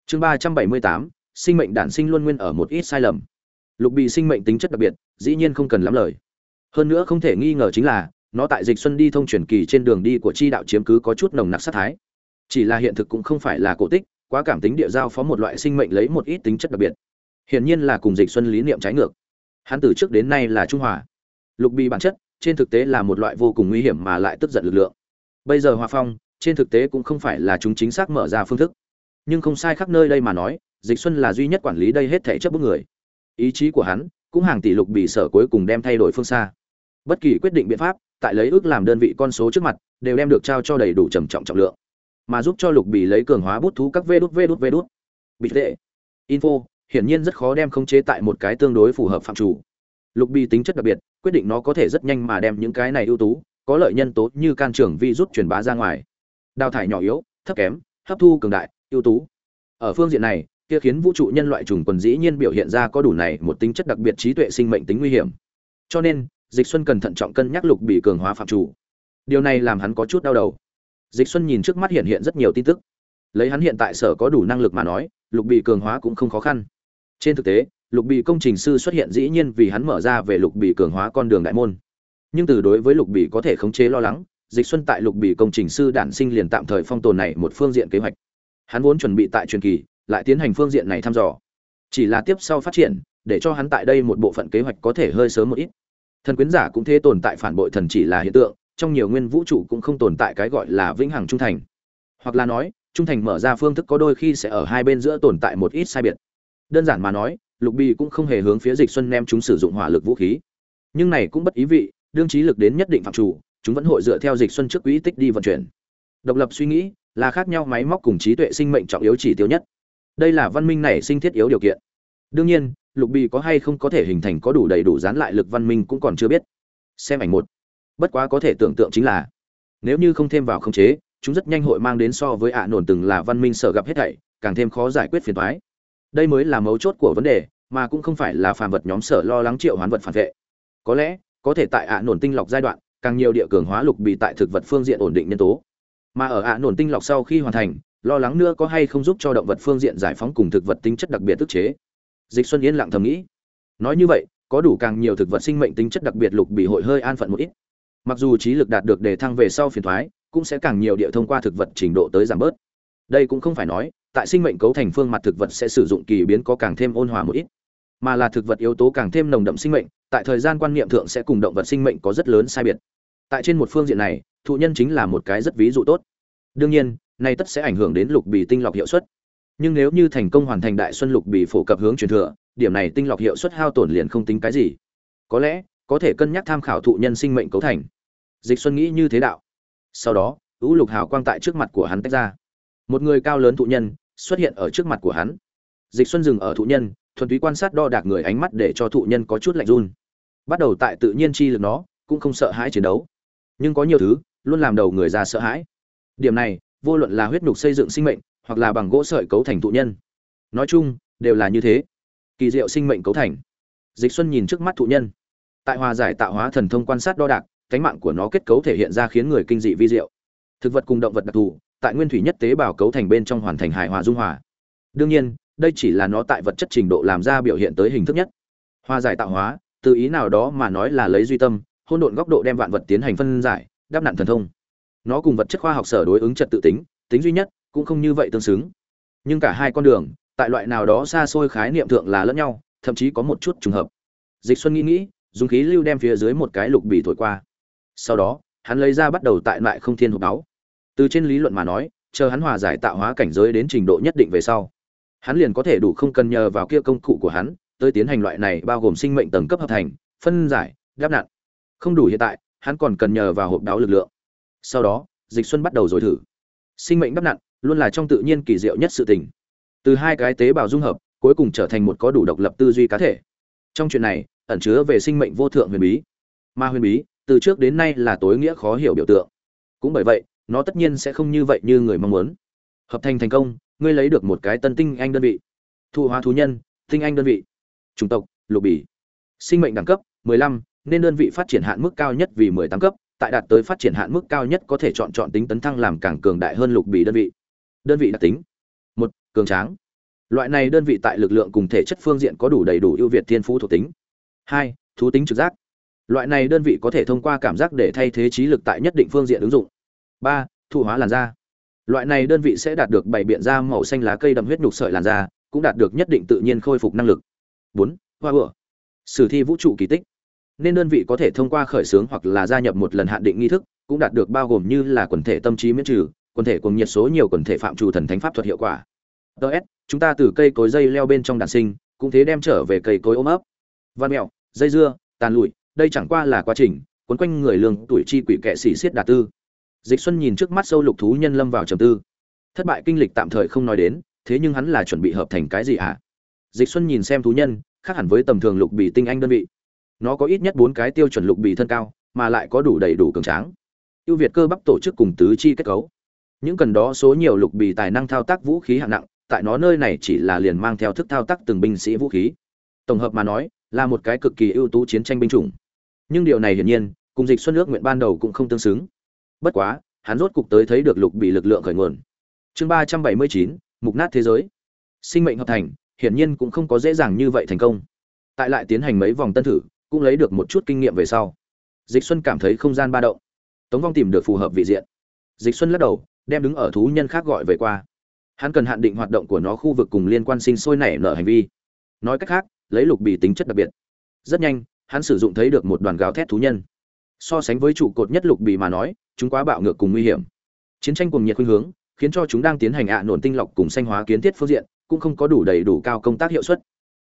Chương ba trăm bảy mươi tám, sinh mệnh đản sinh luôn nguyên ở một ít sai lầm. Lục bì sinh mệnh tính chất đặc biệt, dĩ nhiên không cần lắm lời. Hơn nữa không thể nghi ngờ chính là, nó tại dịch xuân đi thông truyền kỳ trên đường đi của chi đạo chiếm cứ có chút nồng nặc sát thái chỉ là hiện thực cũng không phải là cổ tích, quá cảm tính địa giao phó một loại sinh mệnh lấy một ít tính chất đặc biệt. Hiển nhiên là cùng dịch xuân lý niệm trái ngược. Hắn từ trước đến nay là trung hòa. Lục bị bản chất, trên thực tế là một loại vô cùng nguy hiểm mà lại tức giận lực lượng. Bây giờ hòa phong, trên thực tế cũng không phải là chúng chính xác mở ra phương thức. Nhưng không sai khắp nơi đây mà nói, dịch xuân là duy nhất quản lý đây hết thể chấp bức người. Ý chí của hắn, cũng hàng tỷ lục bị sở cuối cùng đem thay đổi phương xa. Bất kỳ quyết định biện pháp, tại lấy ước làm đơn vị con số trước mặt, đều đem được trao cho đầy đủ trầm trọng trọng lượng mà giúp cho lục bị lấy cường hóa bút thú các vê đút vê đút vê đút. Bịt tệ. Info, hiển nhiên rất khó đem khống chế tại một cái tương đối phù hợp phạm chủ. Lục bị tính chất đặc biệt, quyết định nó có thể rất nhanh mà đem những cái này ưu tú, có lợi nhân tố như can trưởng vi rút truyền bá ra ngoài. Đào thải nhỏ yếu, thấp kém, hấp thu cường đại, ưu tú. Ở phương diện này, kia khiến vũ trụ nhân loại trùng quần dĩ nhiên biểu hiện ra có đủ này một tính chất đặc biệt trí tuệ sinh mệnh tính nguy hiểm. Cho nên, dịch xuân cần thận trọng cân nhắc lục bị cường hóa phạm chủ. Điều này làm hắn có chút đau đầu dịch xuân nhìn trước mắt hiện hiện rất nhiều tin tức. Lấy hắn hiện tại sở có đủ năng lực mà nói, lục bị cường hóa cũng không khó khăn. Trên thực tế, lục bị công trình sư xuất hiện dĩ nhiên vì hắn mở ra về lục bị cường hóa con đường đại môn. Nhưng từ đối với lục bị có thể khống chế lo lắng, dịch xuân tại lục bị công trình sư đản sinh liền tạm thời phong tồn này một phương diện kế hoạch. Hắn vốn chuẩn bị tại truyền kỳ, lại tiến hành phương diện này thăm dò. Chỉ là tiếp sau phát triển, để cho hắn tại đây một bộ phận kế hoạch có thể hơi sớm một ít. Thần quyến giả cũng thế tồn tại phản bội thần chỉ là hiện tượng trong nhiều nguyên vũ trụ cũng không tồn tại cái gọi là vĩnh hằng trung thành. Hoặc là nói, trung thành mở ra phương thức có đôi khi sẽ ở hai bên giữa tồn tại một ít sai biệt. Đơn giản mà nói, lục bi cũng không hề hướng phía dịch xuân nem chúng sử dụng hỏa lực vũ khí. Nhưng này cũng bất ý vị, đương trí lực đến nhất định phạm chủ, chúng vẫn hội dựa theo dịch xuân trước quỹ tích đi vận chuyển. Độc lập suy nghĩ là khác nhau máy móc cùng trí tuệ sinh mệnh trọng yếu chỉ tiêu nhất. Đây là văn minh này sinh thiết yếu điều kiện. Đương nhiên, lục bì có hay không có thể hình thành có đủ đầy đủ dán lại lực văn minh cũng còn chưa biết. Xem ảnh một bất quá có thể tưởng tượng chính là, nếu như không thêm vào khống chế, chúng rất nhanh hội mang đến so với ạ nổn từng là văn minh sở gặp hết thảy, càng thêm khó giải quyết phiền toái. Đây mới là mấu chốt của vấn đề, mà cũng không phải là phàm vật nhóm sở lo lắng triệu hoán vật phản vệ. Có lẽ, có thể tại ạ nổn tinh lọc giai đoạn, càng nhiều địa cường hóa lục bị tại thực vật phương diện ổn định nhân tố. Mà ở ạ nổn tinh lọc sau khi hoàn thành, lo lắng nữa có hay không giúp cho động vật phương diện giải phóng cùng thực vật tính chất đặc biệt tức chế. Dịch xuân yên lặng thầm nghĩ. Nói như vậy, có đủ càng nhiều thực vật sinh mệnh tính chất đặc biệt lục bị hội hơi an phận một ít mặc dù trí lực đạt được đề thăng về sau phiền thoái, cũng sẽ càng nhiều địa thông qua thực vật trình độ tới giảm bớt. Đây cũng không phải nói, tại sinh mệnh cấu thành phương mặt thực vật sẽ sử dụng kỳ biến có càng thêm ôn hòa một ít, mà là thực vật yếu tố càng thêm nồng đậm sinh mệnh, tại thời gian quan niệm thượng sẽ cùng động vật sinh mệnh có rất lớn sai biệt. Tại trên một phương diện này, thụ nhân chính là một cái rất ví dụ tốt. Đương nhiên nay tất sẽ ảnh hưởng đến lục bì tinh lọc hiệu suất. Nhưng nếu như thành công hoàn thành đại xuân lục bì phổ cập hướng truyền thừa, điểm này tinh lọc hiệu suất hao tổn liền không tính cái gì. Có lẽ có thể cân nhắc tham khảo thụ nhân sinh mệnh cấu thành. Dịch xuân nghĩ như thế đạo. Sau đó U lục hào quang tại trước mặt của hắn tách ra. Một người cao lớn thụ nhân xuất hiện ở trước mặt của hắn. Dịch xuân dừng ở thụ nhân, thuần túy quan sát đo đạc người ánh mắt để cho thụ nhân có chút lạnh run. Bắt đầu tại tự nhiên chi lực nó, cũng không sợ hãi chiến đấu. Nhưng có nhiều thứ, luôn làm đầu người ra sợ hãi. Điểm này, vô luận là huyết nhục xây dựng sinh mệnh, hoặc là bằng gỗ sợi cấu thành thụ nhân. Nói chung, đều là như thế. Kỳ diệu sinh mệnh cấu thành. Dịch xuân nhìn trước mắt thụ nhân tại hòa giải tạo hóa thần thông quan sát đo đạc, cánh mạng của nó kết cấu thể hiện ra khiến người kinh dị vi diệu. Thực vật cùng động vật đặc thù, tại nguyên thủy nhất tế bào cấu thành bên trong hoàn thành hài hòa dung hòa. Đương nhiên, đây chỉ là nó tại vật chất trình độ làm ra biểu hiện tới hình thức nhất. Hòa giải tạo hóa, từ ý nào đó mà nói là lấy duy tâm hôn độn góc độ đem vạn vật tiến hành phân giải, đáp nạn thần thông. Nó cùng vật chất khoa học sở đối ứng trật tự tính tính duy nhất cũng không như vậy tương xứng. Nhưng cả hai con đường, tại loại nào đó xa xôi khái niệm thượng là lẫn nhau, thậm chí có một chút trùng hợp. Dịch xuân nghĩ nghĩ dùng khí lưu đem phía dưới một cái lục bì thổi qua. Sau đó, hắn lấy ra bắt đầu tại lại không thiên hộp áo từ trên lý luận mà nói, chờ hắn hòa giải tạo hóa cảnh giới đến trình độ nhất định về sau, hắn liền có thể đủ không cần nhờ vào kia công cụ của hắn tới tiến hành loại này bao gồm sinh mệnh tầng cấp hợp thành, phân giải, đáp nạn. không đủ hiện tại, hắn còn cần nhờ vào hộp đáo lực lượng. Sau đó, dịch xuân bắt đầu rồi thử. Sinh mệnh đắp nặn luôn là trong tự nhiên kỳ diệu nhất sự tình. Từ hai cái tế bào dung hợp, cuối cùng trở thành một có đủ độc lập tư duy cá thể. Trong chuyện này ẩn chứa về sinh mệnh vô thượng huyền bí. Ma huyền bí từ trước đến nay là tối nghĩa khó hiểu biểu tượng. Cũng bởi vậy nó tất nhiên sẽ không như vậy như người mong muốn. Hợp thành thành công ngươi lấy được một cái tân tinh anh đơn vị. Thụ hóa thú nhân tinh anh đơn vị. Chủng tộc lục bỉ sinh mệnh đẳng cấp 15, nên đơn vị phát triển hạn mức cao nhất vì 18 cấp tại đạt tới phát triển hạn mức cao nhất có thể chọn chọn tính tấn thăng làm càng cường đại hơn lục bỉ đơn vị. Đơn vị đặc tính. Một cường tráng. Loại này đơn vị tại lực lượng cùng thể chất phương diện có đủ đầy đủ ưu việt thiên phú thuộc tính hai, thú tính trực giác. Loại này đơn vị có thể thông qua cảm giác để thay thế trí lực tại nhất định phương diện ứng dụng. Ba, thụ hóa làn da. Loại này đơn vị sẽ đạt được bảy biện da màu xanh lá cây đậm huyết nhục sợi làn da, cũng đạt được nhất định tự nhiên khôi phục năng lực. Bốn, hoa ựa sử thi vũ trụ kỳ tích. Nên đơn vị có thể thông qua khởi xướng hoặc là gia nhập một lần hạn định nghi thức, cũng đạt được bao gồm như là quần thể tâm trí miễn trừ, quần thể cùng nhiệt số nhiều quần thể phạm trù thần thánh pháp thuật hiệu quả. Ts chúng ta từ cây cối dây leo bên trong đàn sinh, cũng thế đem trở về cây cối ôm ấp. Văn mẹo dây dưa, tàn lụi, đây chẳng qua là quá trình quấn quanh người lương tuổi chi quỷ kệ sĩ siết đà tư. Dịch xuân nhìn trước mắt sâu lục thú nhân lâm vào trầm tư. Thất bại kinh lịch tạm thời không nói đến, thế nhưng hắn là chuẩn bị hợp thành cái gì à? dịch xuân nhìn xem thú nhân, khác hẳn với tầm thường lục bì tinh anh đơn vị. Nó có ít nhất bốn cái tiêu chuẩn lục bì thân cao, mà lại có đủ đầy đủ cường tráng. Ưu việt cơ bắp tổ chức cùng tứ chi kết cấu. Những cần đó số nhiều lục bì tài năng thao tác vũ khí hạng nặng, tại nó nơi này chỉ là liền mang theo thức thao tác từng binh sĩ vũ khí. Tổng hợp mà nói là một cái cực kỳ ưu tú chiến tranh binh chủng. Nhưng điều này hiển nhiên, cùng dịch xuân nước nguyện ban đầu cũng không tương xứng. Bất quá, hắn rốt cục tới thấy được lục bị lực lượng khởi nguồn. Chương ba trăm bảy mươi chín, mục nát thế giới. Sinh mệnh hợp thành, hiển nhiên cũng không có dễ dàng như vậy thành công. Tại lại tiến hành mấy vòng tân thử, cũng lấy được một chút kinh nghiệm về sau. Dịch xuân cảm thấy không gian ba động. Tống vong tìm được phù hợp vị diện. Dịch xuân lắc đầu, đem đứng ở thú nhân khác gọi về qua. Hắn cần hạn định hoạt động của nó khu vực cùng liên quan sinh sôi nảy nở hành vi. Nói cách khác lấy lục bì tính chất đặc biệt. Rất nhanh, hắn sử dụng thấy được một đoàn gào thét thú nhân. So sánh với trụ cột nhất lục bì mà nói, chúng quá bạo ngược cùng nguy hiểm. Chiến tranh cùng nhiệt khuynh hướng, khiến cho chúng đang tiến hành ạ à nổn tinh lọc cùng sanh hóa kiến thiết phương diện, cũng không có đủ đầy đủ cao công tác hiệu suất.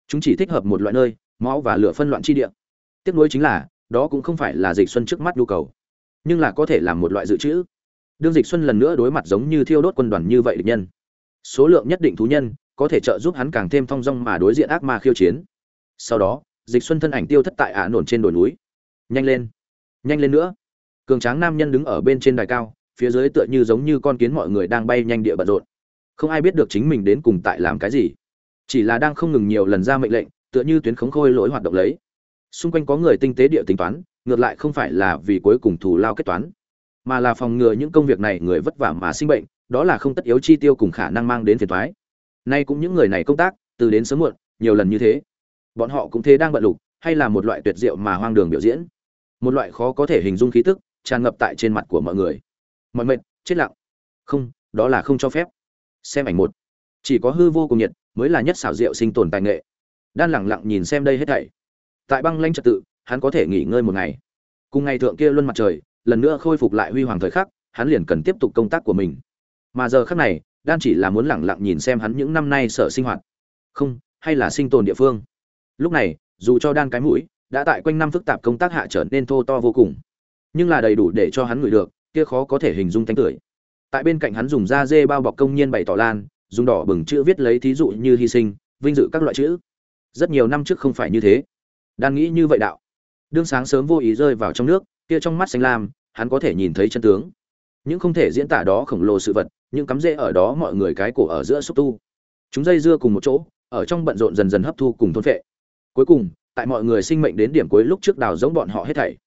Chúng chỉ thích hợp một loại nơi, máu và lửa phân loạn chi địa. Tiếc nuối chính là, đó cũng không phải là dịch xuân trước mắt nhu cầu, nhưng là có thể làm một loại dự trữ. Đương dịch xuân lần nữa đối mặt giống như thiêu đốt quân đoàn như vậy địch nhân, số lượng nhất định thú nhân có thể trợ giúp hắn càng thêm thong dong mà đối diện ác ma khiêu chiến sau đó, dịch xuân thân ảnh tiêu thất tại ả nổn trên đồi núi. Nhanh lên nhanh lên nữa. Cường tráng nam nhân đứng ở bên trên đài cao, phía dưới tựa như giống như con kiến mọi người đang bay nhanh địa bận rộn. Không ai biết được chính mình đến cùng tại làm cái gì. Chỉ là đang không ngừng nhiều lần ra mệnh lệnh, tựa như tuyến khống khôi lỗi hoạt động lấy. Xung quanh có người tinh tế địa tính toán, ngược lại không phải là vì cuối cùng thù lao kết toán, mà là phòng ngừa những công việc này người vất vả mà sinh bệnh, đó là không tất yếu chi tiêu cùng khả năng mang đến phiền thoái nay cũng những người này công tác, từ đến sớm muộn, nhiều lần như thế bọn họ cũng thế đang bận lục, hay là một loại tuyệt diệu mà hoang đường biểu diễn. Một loại khó có thể hình dung khí tức, tràn ngập tại trên mặt của mọi người. Mọi mệnh chết lặng. Không, đó là không cho phép. Xem ảnh một. Chỉ có hư vô cùng nhiệt mới là nhất xảo diệu sinh tồn tài nghệ. Đan lẳng lặng nhìn xem đây hết thảy. Tại băng lanh trật tự, hắn có thể nghỉ ngơi một ngày. Cùng ngày thượng kia luân mặt trời, lần nữa khôi phục lại huy hoàng thời khắc, hắn liền cần tiếp tục công tác của mình. Mà giờ khắc này, đan chỉ là muốn lẳng lặng nhìn xem hắn những năm nay sở sinh hoạt. Không, hay là sinh tồn địa phương lúc này, dù cho đan cái mũi, đã tại quanh năm phức tạp công tác hạ trở nên thô to vô cùng. Nhưng là đầy đủ để cho hắn ngửi được, kia khó có thể hình dung tánh tưởi tại bên cạnh hắn dùng da dê bao bọc công nhiên bày tỏ lan, dùng đỏ bừng chữ viết lấy thí dụ như hy sinh, vinh dự các loại chữ. Rất nhiều năm trước không phải như thế. Đan nghĩ như vậy đạo. Đương sáng sớm vô ý rơi vào trong nước, kia trong mắt xanh lam, hắn có thể nhìn thấy chân tướng. Những không thể diễn tả đó khổng lồ sự vật, những cắm rễ ở đó mọi người cái cổ ở giữa xúc tu. Chúng dây dưa cùng một chỗ, ở trong bận rộn dần dần hấp thu cùng thôn phệ cuối cùng, tại mọi người sinh mệnh đến điểm cuối lúc trước đào giống bọn họ hết thảy.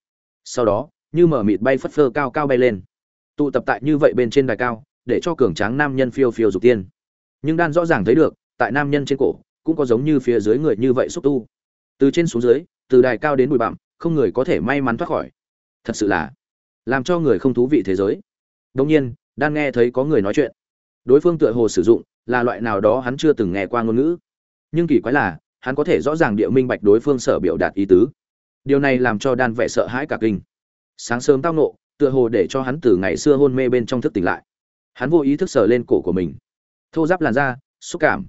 Sau đó, như mở mịt bay phất phơ cao cao bay lên. Tụ tập tại như vậy bên trên đài cao, để cho cường tráng nam nhân phiêu phiêu dục tiên. Nhưng đan rõ ràng thấy được, tại nam nhân trên cổ, cũng có giống như phía dưới người như vậy xúc tu. Từ trên xuống dưới, từ đài cao đến bụi bặm, không người có thể may mắn thoát khỏi. Thật sự là làm cho người không thú vị thế giới. Đông nhiên đan nghe thấy có người nói chuyện. Đối phương tựa hồ sử dụng, là loại nào đó hắn chưa từng nghe qua ngôn ngữ. Nhưng kỳ quái là hắn có thể rõ ràng địa minh bạch đối phương sở biểu đạt ý tứ. Điều này làm cho đan vẻ sợ hãi cả kinh. Sáng sớm tao nộ tựa hồ để cho hắn từ ngày xưa hôn mê bên trong thức tỉnh lại. Hắn vô ý thức sờ lên cổ của mình. Thô giáp làn da, xúc cảm.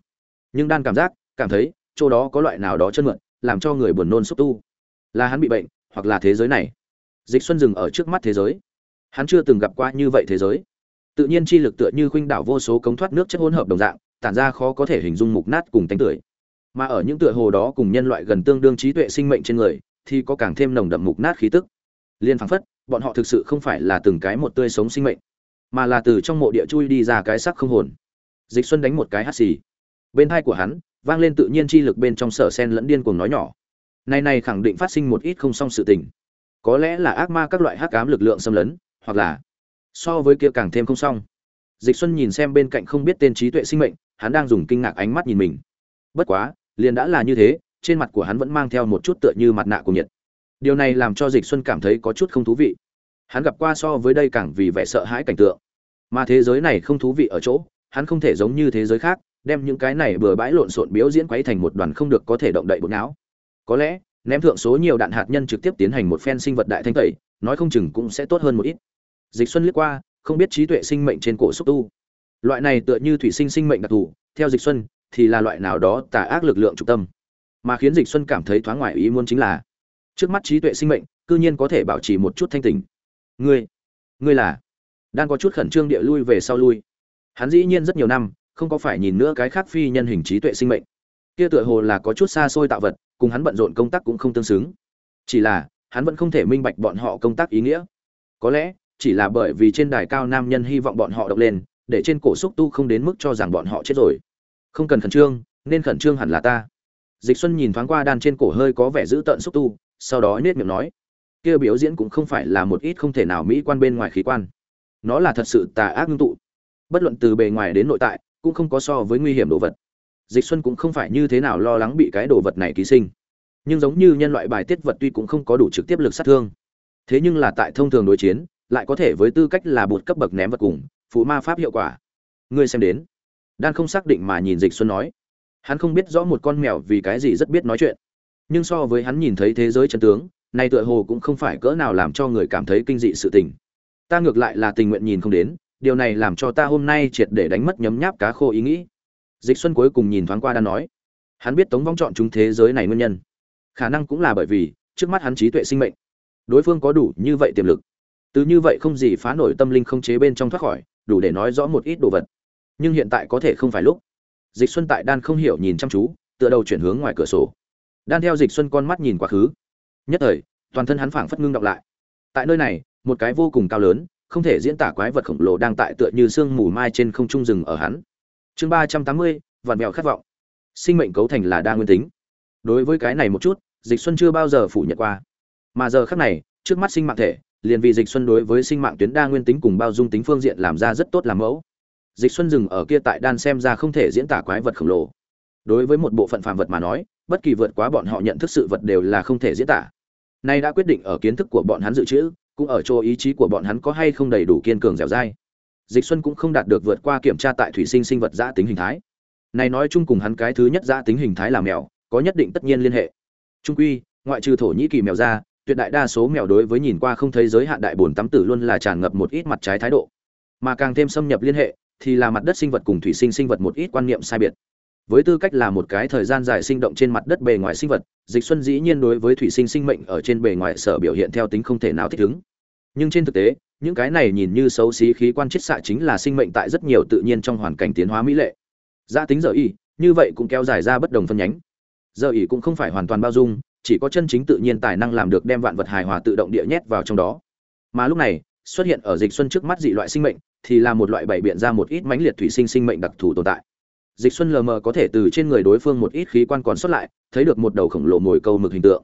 Nhưng đan cảm giác, cảm thấy, chỗ đó có loại nào đó chân mượn, làm cho người buồn nôn xúc tu. Là hắn bị bệnh, hoặc là thế giới này. Dịch xuân dừng ở trước mắt thế giới. Hắn chưa từng gặp qua như vậy thế giới. Tự nhiên chi lực tựa như khuynh đảo vô số cống thoát nước chất hỗn hợp đồng dạng, tản ra khó có thể hình dung mục nát cùng tánh tưởi mà ở những tựa hồ đó cùng nhân loại gần tương đương trí tuệ sinh mệnh trên người, thì có càng thêm nồng đậm mục nát khí tức. Liên phảng phất, bọn họ thực sự không phải là từng cái một tươi sống sinh mệnh, mà là từ trong mộ địa chui đi ra cái sắc không hồn. Dịch xuân đánh một cái hắt xì. Bên thai của hắn, vang lên tự nhiên chi lực bên trong sở sen lẫn điên cuồng nói nhỏ. Nay này khẳng định phát sinh một ít không song sự tình. Có lẽ là ác ma các loại hắc ám lực lượng xâm lấn, hoặc là so với kia càng thêm không xong. Dịch xuân nhìn xem bên cạnh không biết tên trí tuệ sinh mệnh, hắn đang dùng kinh ngạc ánh mắt nhìn mình. Bất quá liền đã là như thế, trên mặt của hắn vẫn mang theo một chút tựa như mặt nạ của nhiệt. Điều này làm cho dịch xuân cảm thấy có chút không thú vị. Hắn gặp qua so với đây càng vì vẻ sợ hãi cảnh tượng. Mà thế giới này không thú vị ở chỗ, hắn không thể giống như thế giới khác, đem những cái này bừa bãi lộn xộn biểu diễn quấy thành một đoàn không được có thể động đậy bột não. Có lẽ, ném thượng số nhiều đạn hạt nhân trực tiếp tiến hành một phen sinh vật đại thanh tẩy, nói không chừng cũng sẽ tốt hơn một ít. Dịch xuân liếc qua, không biết trí tuệ sinh mệnh trên cổ xúc tu. Loại này tựa như thủy sinh sinh mệnh đặc thù, theo dịch xuân thì là loại nào đó tà ác lực lượng trung tâm. Mà khiến dịch xuân cảm thấy thoáng ngoài ý muốn chính là, trước mắt trí tuệ sinh mệnh, cư nhiên có thể bảo trì một chút thanh tỉnh. Ngươi ngươi là đang có chút khẩn trương địa lui về sau lui. Hắn dĩ nhiên rất nhiều năm, không có phải nhìn nữa cái khác phi nhân hình trí tuệ sinh mệnh. Kia tựa hồ là có chút xa xôi tạo vật, cùng hắn bận rộn công tác cũng không tương xứng. Chỉ là, hắn vẫn không thể minh bạch bọn họ công tác ý nghĩa. Có lẽ, chỉ là bởi vì trên đài cao nam nhân hy vọng bọn họ độc lên, để trên cổ xúc tu không đến mức cho rằng bọn họ chết rồi không cần khẩn trương, nên khẩn trương hẳn là ta. Dịch xuân nhìn thoáng qua đan trên cổ hơi có vẻ giữ tợn xúc tu, sau đó nết miệng nói, kia biểu diễn cũng không phải là một ít không thể nào mỹ quan bên ngoài khí quan. Nó là thật sự tà ác ngưng tụ. Bất luận từ bề ngoài đến nội tại, cũng không có so với nguy hiểm đồ vật. Dịch xuân cũng không phải như thế nào lo lắng bị cái đồ vật này ký sinh. Nhưng giống như nhân loại bài tiết vật tuy cũng không có đủ trực tiếp lực sát thương, thế nhưng là tại thông thường đối chiến, lại có thể với tư cách là bột cấp bậc ném vật cùng, phụ ma pháp hiệu quả. Ngươi xem đến đan không xác định mà nhìn dịch xuân nói. Hắn không biết rõ một con mèo vì cái gì rất biết nói chuyện. Nhưng so với hắn nhìn thấy thế giới chân tướng, này tựa hồ cũng không phải cỡ nào làm cho người cảm thấy kinh dị sự tình. Ta ngược lại là tình nguyện nhìn không đến, điều này làm cho ta hôm nay triệt để đánh mất nhấm nháp cá khô ý nghĩ. Dịch xuân cuối cùng nhìn thoáng qua đan nói. Hắn biết tống vong chọn chúng thế giới này nguyên nhân. Khả năng cũng là bởi vì, trước mắt hắn trí tuệ sinh mệnh. Đối phương có đủ như vậy tiềm lực. Từ như vậy không gì phá nổi tâm linh không chế bên trong thoát khỏi, đủ để nói rõ một ít đồ vật nhưng hiện tại có thể không phải lúc. Dịch xuân tại đan không hiểu nhìn chăm chú, tựa đầu chuyển hướng ngoài cửa sổ. Đan theo dịch xuân con mắt nhìn quá khứ. Nhất thời, toàn thân hắn phảng phất ngưng đọc lại. Tại nơi này, một cái vô cùng cao lớn, không thể diễn tả quái vật khổng lồ đang tại tựa như sương mù mai trên không trung rừng ở hắn. Chương ba trăm tám mươi, vạn mèo khát vọng. Sinh mệnh cấu thành là đa nguyên tính. Đối với cái này một chút, dịch xuân chưa bao giờ phủ nhận qua. Mà giờ khác này, trước mắt sinh mạng thể, liền vì dịch xuân đối với sinh mạng tuyến đa nguyên tính cùng bao dung tính phương diện làm ra rất tốt làm mẫu dịch xuân dừng ở kia tại đan xem ra không thể diễn tả quái vật khổng lồ. Đối với một bộ phận phàm vật mà nói, bất kỳ vượt quá bọn họ nhận thức sự vật đều là không thể diễn tả. Nay đã quyết định ở kiến thức của bọn hắn dự trữ, cũng ở chỗ ý chí của bọn hắn có hay không đầy đủ kiên cường dẻo dai. Dịch xuân cũng không đạt được vượt qua kiểm tra tại thủy sinh sinh vật giã tính hình thái. Này nói chung cùng hắn cái thứ nhất giã tính hình thái là mèo, có nhất định tất nhiên liên hệ. Trung quy, ngoại trừ thổ nhĩ kỳ mèo ra, tuyệt đại đa số mèo đối với nhìn qua không thấy giới hạn đại bồn tắm tử luôn là tràn ngập một ít mặt trái thái độ. Mà càng thêm xâm nhập liên hệ thì là mặt đất sinh vật cùng thủy sinh sinh vật một ít quan niệm sai biệt. Với tư cách là một cái thời gian dài sinh động trên mặt đất bề ngoài sinh vật, dịch xuân dĩ nhiên đối với thủy sinh sinh mệnh ở trên bề ngoài sở biểu hiện theo tính không thể nào thích ứng. Nhưng trên thực tế, những cái này nhìn như xấu xí khí quan chiết xạ chính là sinh mệnh tại rất nhiều tự nhiên trong hoàn cảnh tiến hóa mỹ lệ. Gia tính giờ y, như vậy cũng kéo dài ra bất đồng phân nhánh. Giờ y cũng không phải hoàn toàn bao dung, chỉ có chân chính tự nhiên tài năng làm được đem vạn vật hài hòa tự động địa nhét vào trong đó. Mà lúc này, xuất hiện ở dịch xuân trước mắt dị loại sinh mệnh thì là một loại bảy biện ra một ít mãnh liệt thủy sinh sinh mệnh đặc thù tồn tại. Dịch xuân lờ mờ có thể từ trên người đối phương một ít khí quan còn xuất lại, thấy được một đầu khổng lồ mồi câu mực hình tượng.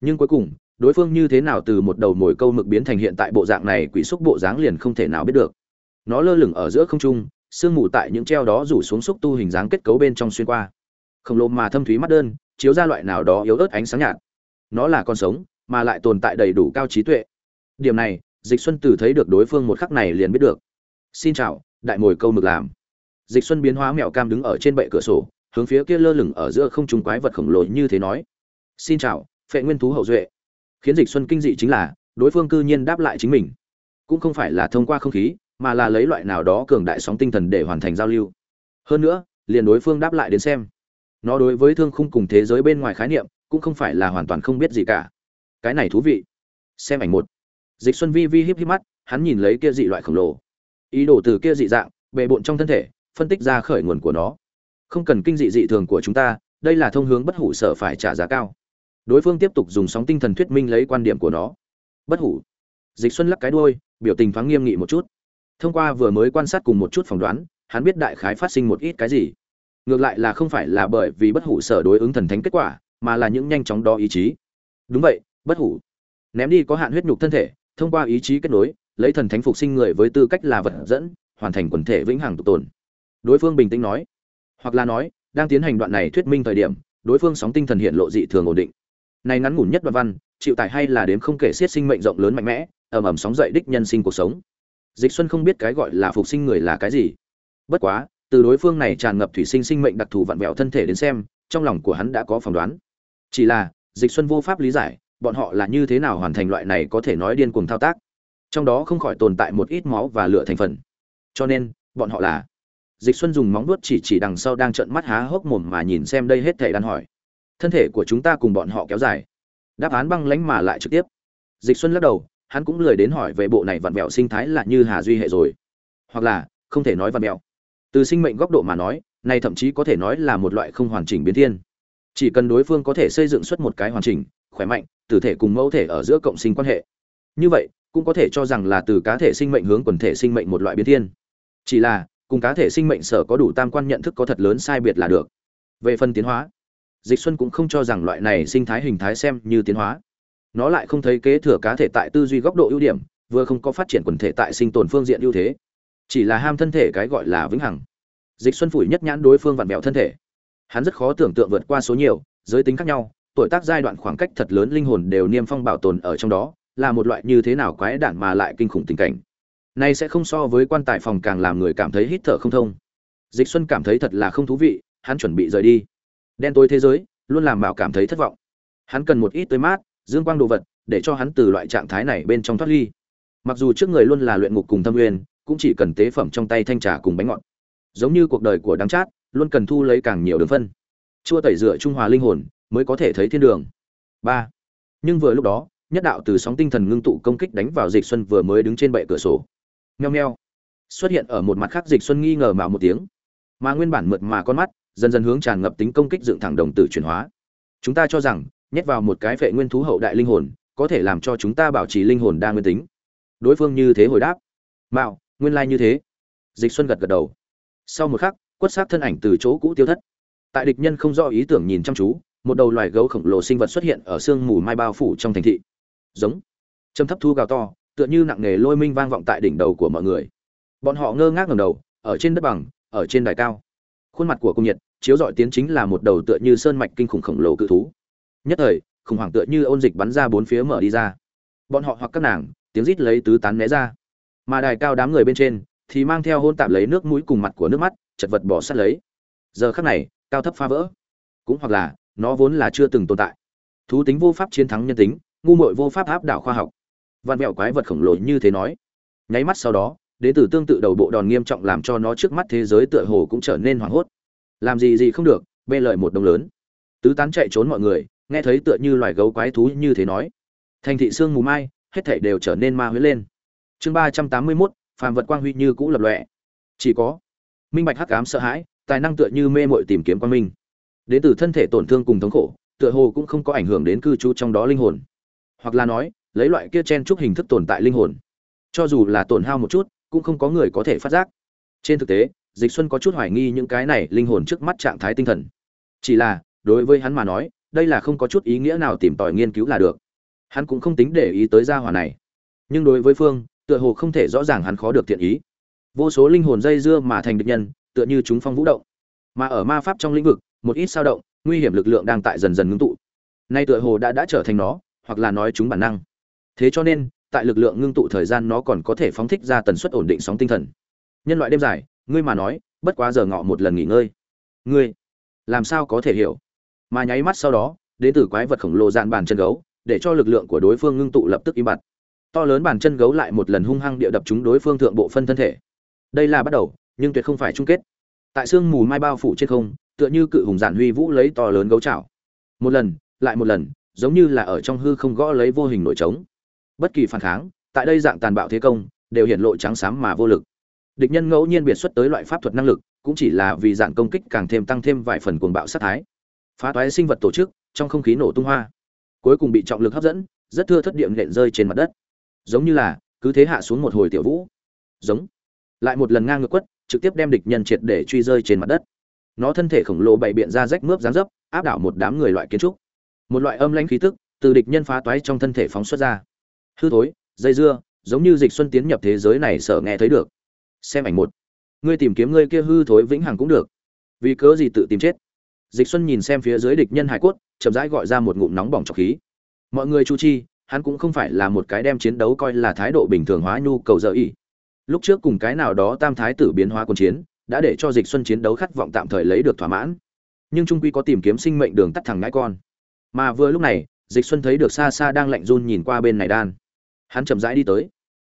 Nhưng cuối cùng, đối phương như thế nào từ một đầu mồi câu mực biến thành hiện tại bộ dạng này quỷ xúc bộ dáng liền không thể nào biết được. Nó lơ lửng ở giữa không trung, sương mù tại những treo đó rủ xuống xúc tu hình dáng kết cấu bên trong xuyên qua. Khổng lồ mà thâm thúy mắt đơn, chiếu ra loại nào đó yếu ớt ánh sáng nhạt. Nó là con sống, mà lại tồn tại đầy đủ cao trí tuệ. Điểm này, dịch xuân từ thấy được đối phương một khắc này liền biết được xin chào, đại mồi câu mực làm. Dịch xuân biến hóa mèo cam đứng ở trên bệ cửa sổ, hướng phía kia lơ lửng ở giữa không trung quái vật khổng lồ như thế nói. Xin chào, phệ nguyên thú hậu duệ. Khiến dịch xuân kinh dị chính là, đối phương cư nhiên đáp lại chính mình. Cũng không phải là thông qua không khí, mà là lấy loại nào đó cường đại sóng tinh thần để hoàn thành giao lưu. Hơn nữa, liền đối phương đáp lại đến xem. Nó đối với thương khung cùng thế giới bên ngoài khái niệm, cũng không phải là hoàn toàn không biết gì cả. Cái này thú vị. Xem ảnh một. Dịch xuân vi vi híp híp mắt, hắn nhìn lấy kia dị loại khổng lồ ý đồ từ kia dị dạng, bề bộn trong thân thể, phân tích ra khởi nguồn của nó. Không cần kinh dị dị thường của chúng ta, đây là thông hướng bất hủ sở phải trả giá cao. Đối phương tiếp tục dùng sóng tinh thần thuyết minh lấy quan điểm của nó. Bất hủ. Dịch xuân lắc cái đuôi, biểu tình thoáng nghiêm nghị một chút. Thông qua vừa mới quan sát cùng một chút phỏng đoán, hắn biết đại khái phát sinh một ít cái gì. Ngược lại là không phải là bởi vì bất hủ sở đối ứng thần thánh kết quả, mà là những nhanh chóng đo ý chí. Đúng vậy, bất hủ. Ném đi có hạn huyết nhục thân thể, thông qua ý chí kết nối lấy thần thánh phục sinh người với tư cách là vật dẫn, hoàn thành quần thể vĩnh hằng tục tồn. Đối phương bình tĩnh nói, hoặc là nói, đang tiến hành đoạn này thuyết minh thời điểm, đối phương sóng tinh thần hiện lộ dị thường ổn định. Này ngắn ngủn nhất đoạn văn, chịu tải hay là đếm không kể xiết sinh mệnh rộng lớn mạnh mẽ, ầm ầm sóng dậy đích nhân sinh cuộc sống. Dịch xuân không biết cái gọi là phục sinh người là cái gì. Bất quá, từ đối phương này tràn ngập thủy sinh sinh mệnh đặc thù vặn vẹo thân thể đến xem, trong lòng của hắn đã có phỏng đoán. Chỉ là, dịch xuân vô pháp lý giải, bọn họ là như thế nào hoàn thành loại này có thể nói điên cuồng thao tác trong đó không khỏi tồn tại một ít máu và lửa thành phần. Cho nên, bọn họ là dịch xuân dùng móng vuốt chỉ chỉ đằng sau đang trợn mắt há hốc mồm mà nhìn xem đây hết thể đan hỏi. Thân thể của chúng ta cùng bọn họ kéo dài. Đáp án băng lánh mà lại trực tiếp. Dịch xuân lắc đầu, hắn cũng lười đến hỏi về bộ này vặn vẹo sinh thái là như hà duy hệ rồi. Hoặc là, không thể nói vặn vẹo. Từ sinh mệnh góc độ mà nói, này thậm chí có thể nói là một loại không hoàn chỉnh biến thiên. Chỉ cần đối phương có thể xây dựng xuất một cái hoàn chỉnh, khỏe mạnh, tử thể cùng mẫu thể ở giữa cộng sinh quan hệ. Như vậy cũng có thể cho rằng là từ cá thể sinh mệnh hướng quần thể sinh mệnh một loại biến thiên. Chỉ là, cùng cá thể sinh mệnh sở có đủ tam quan nhận thức có thật lớn sai biệt là được. Về phần tiến hóa, dịch xuân cũng không cho rằng loại này sinh thái hình thái xem như tiến hóa. Nó lại không thấy kế thừa cá thể tại tư duy góc độ ưu điểm, vừa không có phát triển quần thể tại sinh tồn phương diện ưu thế. Chỉ là ham thân thể cái gọi là vĩnh hằng. Dịch xuân phủi nhất nhãn đối phương vặn vẹo thân thể. Hắn rất khó tưởng tượng vượt qua số nhiều, giới tính khác nhau, tuổi tác giai đoạn khoảng cách thật lớn linh hồn đều niêm phong bảo tồn ở trong đó là một loại như thế nào quái đản mà lại kinh khủng tình cảnh. Này sẽ không so với quan tài phòng càng làm người cảm thấy hít thở không thông. Dịch xuân cảm thấy thật là không thú vị, hắn chuẩn bị rời đi. Đen tối thế giới, luôn làm bảo cảm thấy thất vọng. Hắn cần một ít tươi mát, dương quang đồ vật, để cho hắn từ loại trạng thái này bên trong thoát ly. Mặc dù trước người luôn là luyện ngục cùng thâm nguyên cũng chỉ cần tế phẩm trong tay thanh trà cùng bánh ngọt. Giống như cuộc đời của đắng chát, luôn cần thu lấy càng nhiều đường phân. Chua tẩy rửa trung hòa linh hồn, mới có thể thấy thiên đường. Ba. Nhưng vừa lúc đó nhất đạo từ sóng tinh thần ngưng tụ công kích đánh vào dịch xuân vừa mới đứng trên bệ cửa sổ. Nheo nheo xuất hiện ở một mặt khác dịch xuân nghi ngờ mạo một tiếng. Mà nguyên bản mượt mà con mắt, dần dần hướng tràn ngập tính công kích dựng thẳng đồng tử chuyển hóa. Chúng ta cho rằng, nhét vào một cái vệ nguyên thú hậu đại linh hồn, có thể làm cho chúng ta bảo trì linh hồn đa nguyên tính. Đối phương như thế hồi đáp. Mạo, nguyên lai như thế. Dịch xuân gật gật đầu. Sau một khắc, quất sát thân ảnh từ chỗ cũ tiêu thất. Tại địch nhân không do ý tưởng nhìn chăm chú, một đầu loài gấu khổng lồ sinh vật xuất hiện ở sương mù mai bao phủ trong thành thị giống. Trầm thấp thu gào to, tựa như nặng nề lôi minh vang vọng tại đỉnh đầu của mọi người. Bọn họ ngơ ngác ngầm đầu, ở trên đất bằng, ở trên đài cao. Khuôn mặt của cung nhiệt, chiếu dọi tiến chính là một đầu tựa như sơn mạch kinh khủng khổng lồ cự thú. Nhất thời, khủng hoảng tựa như ôn dịch bắn ra bốn phía mở đi ra. Bọn họ hoặc các nàng, tiếng rít lấy tứ tán né ra. Mà đài cao đám người bên trên, thì mang theo hôn tạp lấy nước mũi cùng mặt của nước mắt, chật vật bỏ sát lấy. Giờ khắc này, cao thấp phá vỡ. Cũng hoặc là, nó vốn là chưa từng tồn tại. Thú tính vô pháp chiến thắng nhân tính ngu muội vô pháp áp đảo khoa học. Văn mẹo quái vật khổng lồ như thế nói. Nháy mắt sau đó, đến từ tương tự đầu bộ đòn nghiêm trọng làm cho nó trước mắt thế giới tựa hồ cũng trở nên hoảng hốt. Làm gì gì không được, bê lợi một đồng lớn. Tứ tán chạy trốn mọi người, nghe thấy tựa như loài gấu quái thú như thế nói. Thành thị sương mù mai, hết thảy đều trở nên ma huyễn lên. Chương ba trăm tám mươi mốt, phàm vật quang huy như cũ lập loè. chỉ có minh bạch hắc ám sợ hãi, tài năng tựa như mê mội tìm kiếm quan minh. Đến từ thân thể tổn thương cùng thống khổ, tựa hồ cũng không có ảnh hưởng đến cư trú trong đó linh hồn hoặc là nói, lấy loại kia chen chúc hình thức tồn tại linh hồn. Cho dù là tổn hao một chút, cũng không có người có thể phát giác. Trên thực tế, dịch xuân có chút hoài nghi những cái này linh hồn trước mắt trạng thái tinh thần. Chỉ là, đối với hắn mà nói, đây là không có chút ý nghĩa nào tìm tòi nghiên cứu là được. Hắn cũng không tính để ý tới gia hỏa này. Nhưng đối với phương, tựa hồ không thể rõ ràng hắn khó được thiện ý. Vô số linh hồn dây dưa mà thành địch nhân, tựa như chúng phong vũ động. Mà ở ma pháp trong lĩnh vực, một ít sao động, nguy hiểm lực lượng đang tại dần dần ngưng tụ. Nay tựa hồ đã đã trở thành nó hoặc là nói chúng bản năng. Thế cho nên, tại lực lượng ngưng tụ thời gian nó còn có thể phóng thích ra tần suất ổn định sóng tinh thần. Nhân loại đêm dài, ngươi mà nói, bất quá giờ ngọ một lần nghỉ ngơi. Ngươi, làm sao có thể hiểu? Mà nháy mắt sau đó, đến từ quái vật khổng lồ dạn bàn chân gấu, để cho lực lượng của đối phương ngưng tụ lập tức im bặt. To lớn bàn chân gấu lại một lần hung hăng địa đập chúng đối phương thượng bộ phân thân thể. Đây là bắt đầu, nhưng tuyệt không phải chung kết. Tại sương mù mai bao phủ trên không, tựa như cự hùng giản huy vũ lấy to lớn gấu chảo. Một lần, lại một lần giống như là ở trong hư không gõ lấy vô hình nổi trống. Bất kỳ phản kháng, tại đây dạng tàn bạo thế công, đều hiện lộ trắng xám mà vô lực. Địch nhân ngẫu nhiên biệt xuất tới loại pháp thuật năng lực, cũng chỉ là vì dạng công kích càng thêm tăng thêm vài phần cuồng bạo sát thái. Phá toái sinh vật tổ chức, trong không khí nổ tung hoa. Cuối cùng bị trọng lực hấp dẫn, rất thưa thất điểm nện rơi trên mặt đất. Giống như là, cứ thế hạ xuống một hồi tiểu vũ. Giống. Lại một lần ngang ngược quất, trực tiếp đem địch nhân triệt để truy rơi trên mặt đất. Nó thân thể khổng lồ bày biện ra rách mướp dáng dấp, áp đảo một đám người loại kiến trúc một loại âm lãnh khí tức từ địch nhân phá toái trong thân thể phóng xuất ra. Hư thối, dây dưa, giống như dịch xuân tiến nhập thế giới này sợ nghe thấy được. Xem ảnh một. Ngươi tìm kiếm ngươi kia hư thối vĩnh hằng cũng được. Vì cớ gì tự tìm chết? Dịch xuân nhìn xem phía dưới địch nhân hải cốt, chậm rãi gọi ra một ngụm nóng bỏng trọc khí. Mọi người chu chi, hắn cũng không phải là một cái đem chiến đấu coi là thái độ bình thường hóa nhu cầu dở ý. Lúc trước cùng cái nào đó tam thái tử biến hóa quân chiến, đã để cho dịch xuân chiến đấu khát vọng tạm thời lấy được thỏa mãn. Nhưng trung quy có tìm kiếm sinh mệnh đường tắt thẳng ngãi con mà vừa lúc này, dịch xuân thấy được xa xa đang lạnh run nhìn qua bên này đan. Hắn chậm rãi đi tới.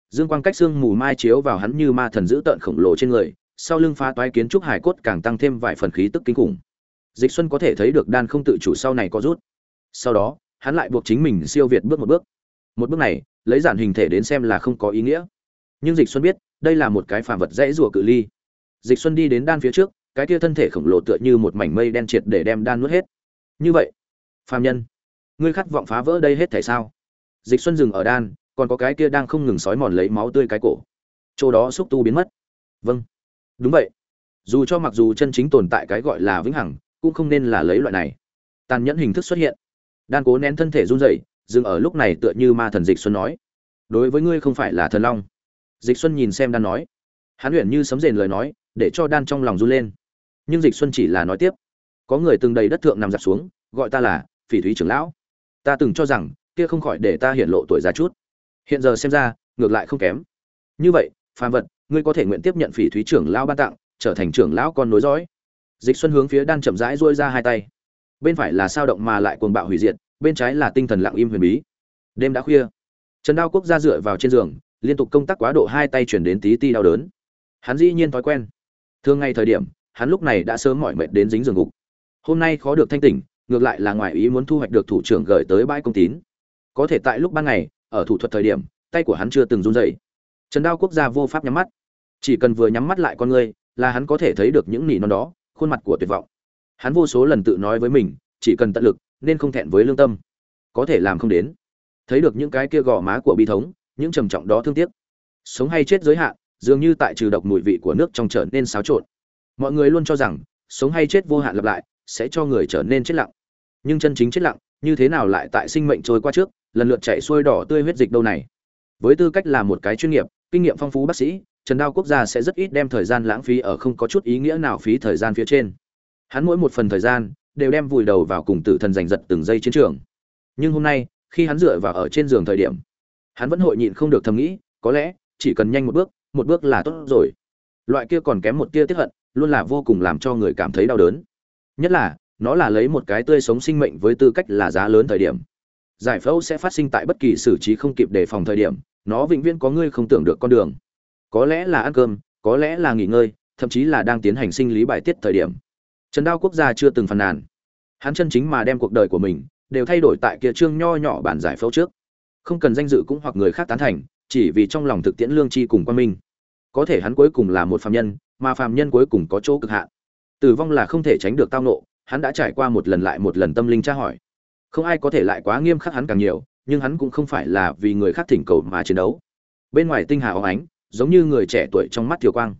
Dương quang cách xương mù mai chiếu vào hắn như ma thần dữ tợn khổng lồ trên người, sau lưng phá toái kiến trúc hải cốt càng tăng thêm vài phần khí tức kinh khủng. Dịch xuân có thể thấy được đan không tự chủ sau này có rút. Sau đó, hắn lại buộc chính mình siêu việt bước một bước. Một bước này, lấy giản hình thể đến xem là không có ý nghĩa. Nhưng dịch xuân biết, đây là một cái phàm vật dễ rùa cự ly. Dịch xuân đi đến đan phía trước, cái kia thân thể khổng lồ tựa như một mảnh mây đen triệt để đem đan nuốt hết. Như vậy phàm nhân. Ngươi khát vọng phá vỡ đây hết thể sao? Dịch xuân dừng ở đan, còn có cái kia đang không ngừng sói mòn lấy máu tươi cái cổ. Chỗ đó xúc tu biến mất. Vâng. Đúng vậy. Dù cho mặc dù chân chính tồn tại cái gọi là vĩnh hằng, cũng không nên là lấy loại này. Tàn nhẫn hình thức xuất hiện. Đan cố nén thân thể run rẩy, dừng ở lúc này tựa như ma thần dịch xuân nói. Đối với ngươi không phải là thần long. Dịch xuân nhìn xem đan nói. Hắn luyện như sấm rền lời nói, để cho đan trong lòng run lên. Nhưng dịch xuân chỉ là nói tiếp. Có người từng đầy đất thượng nằm giặt xuống, gọi ta là phỉ thúy trưởng lão. Ta từng cho rằng, kia không khỏi để ta hiện lộ tuổi già chút. Hiện giờ xem ra, ngược lại không kém. Như vậy, phàm vật, ngươi có thể nguyện tiếp nhận phỉ thúy trưởng lão ban tặng, trở thành trưởng lão con nối dõi. Dịch xuân hướng phía đan chậm rãi duỗi ra hai tay. Bên phải là sao động mà lại cuồng bạo hủy diệt, bên trái là tinh thần lặng im huyền bí. Đêm đã khuya. Trần đao quốc ra dựa vào trên giường, liên tục công tác quá độ hai tay chuyển đến tí ti đau đớn. Hắn dĩ nhiên thói quen. Thường ngày thời điểm, hắn lúc này đã sớm mỏi mệt đến dính giường gục hôm nay khó được thanh tỉnh ngược lại là ngoài ý muốn thu hoạch được thủ trưởng gửi tới bãi công tín. Có thể tại lúc ban ngày, ở thủ thuật thời điểm, tay của hắn chưa từng run rẩy. Trần đao quốc gia vô pháp nhắm mắt. Chỉ cần vừa nhắm mắt lại con ngươi là hắn có thể thấy được những nỉ non đó, khuôn mặt của tuyệt vọng. Hắn vô số lần tự nói với mình, chỉ cần tận lực, nên không thẹn với lương tâm. Có thể làm không đến. Thấy được những cái kia gò má của bi thống, những trầm trọng đó thương tiếc. Sống hay chết giới hạn, dường như tại trừ độc mùi vị của nước trong trở nên xáo trộn. Mọi người luôn cho rằng, sống hay chết vô hạn lặp lại, sẽ cho người trở nên chết lặng nhưng chân chính chết lặng, như thế nào lại tại sinh mệnh trôi qua trước, lần lượt chạy xuôi đỏ tươi huyết dịch đâu này? Với tư cách là một cái chuyên nghiệp, kinh nghiệm phong phú bác sĩ, trần đao quốc gia sẽ rất ít đem thời gian lãng phí ở không có chút ý nghĩa nào phí thời gian phía trên. Hắn mỗi một phần thời gian đều đem vùi đầu vào cùng tử thần giành giật từng giây chiến trường. Nhưng hôm nay, khi hắn dựa vào ở trên giường thời điểm, hắn vẫn hội nhịn không được thầm nghĩ, có lẽ chỉ cần nhanh một bước một bước là tốt rồi. Loại kia còn kém một tia tiếp hận, luôn là vô cùng làm cho người cảm thấy đau đớn. Nhất là nó là lấy một cái tươi sống sinh mệnh với tư cách là giá lớn thời điểm. Giải phẫu sẽ phát sinh tại bất kỳ xử trí không kịp đề phòng thời điểm, nó vĩnh viễn có ngươi không tưởng được con đường. Có lẽ là ăn cơm, có lẽ là nghỉ ngơi, thậm chí là đang tiến hành sinh lý bài tiết thời điểm. Trần đao quốc gia chưa từng phàn nàn. Hắn chân chính mà đem cuộc đời của mình đều thay đổi tại kia trương nho nhỏ bản giải phẫu trước. Không cần danh dự cũng hoặc người khác tán thành, chỉ vì trong lòng thực tiễn lương tri cùng quan minh. Có thể hắn cuối cùng là một phàm nhân, mà phàm nhân cuối cùng có chỗ cực hạn. Tử vong là không thể tránh được tao nộ hắn đã trải qua một lần lại một lần tâm linh tra hỏi. Không ai có thể lại quá nghiêm khắc hắn càng nhiều, nhưng hắn cũng không phải là vì người khác thỉnh cầu mà chiến đấu. Bên ngoài tinh hà óng ánh, giống như người trẻ tuổi trong mắt thiều quang.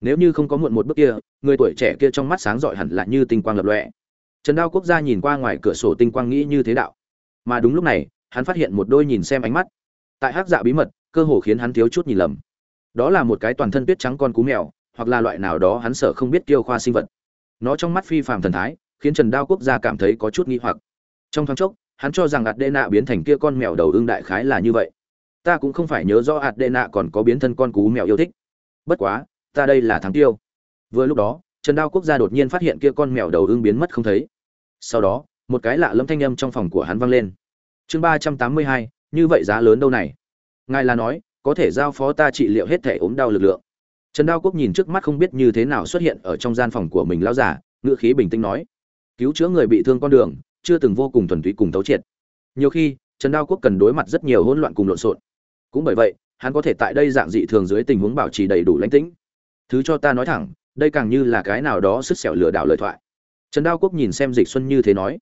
Nếu như không có muộn một bước kia, người tuổi trẻ kia trong mắt sáng rọi hẳn là như tinh quang lập lọe trần đao quốc gia nhìn qua ngoài cửa sổ tinh quang nghĩ như thế đạo. Mà đúng lúc này, hắn phát hiện một đôi nhìn xem ánh mắt. Tại hắc dạ bí mật, cơ hồ khiến hắn thiếu chút nhìn lầm. Đó là một cái toàn thân tuyết trắng con cú mèo, hoặc là loại nào đó hắn sợ không biết tiêu khoa sinh vật nó trong mắt phi phàm thần thái, khiến trần đao quốc gia cảm thấy có chút nghi hoặc. Trong thoáng chốc, hắn cho rằng ạt đê nạ biến thành kia con mèo đầu ưng đại khái là như vậy. Ta cũng không phải nhớ rõ ạt đê nạ còn có biến thân con cú mèo yêu thích. Bất quá, ta đây là thắng tiêu. Vừa lúc đó, trần đao quốc gia đột nhiên phát hiện kia con mèo đầu ưng biến mất không thấy. Sau đó, một cái lạ lâm thanh âm trong phòng của hắn vang lên. Chương ba trăm tám mươi hai, như vậy giá lớn đâu này? Ngài là nói, có thể giao phó ta trị liệu hết thể ốm đau lực lượng trần đao quốc nhìn trước mắt không biết như thế nào xuất hiện ở trong gian phòng của mình lao giả ngựa khí bình tĩnh nói, cứu chữa người bị thương con đường, chưa từng vô cùng thuần túy cùng tấu triệt. Nhiều khi, trần đao quốc cần đối mặt rất nhiều hỗn loạn cùng lộn xộn. Cũng bởi vậy, hắn có thể tại đây dạng dị thường dưới tình huống bảo trì đầy đủ lãnh tĩnh. Thứ cho ta nói thẳng, đây càng như là cái nào đó sức xẻo lừa đảo lời thoại. Trần đao quốc nhìn xem dịch xuân như thế nói.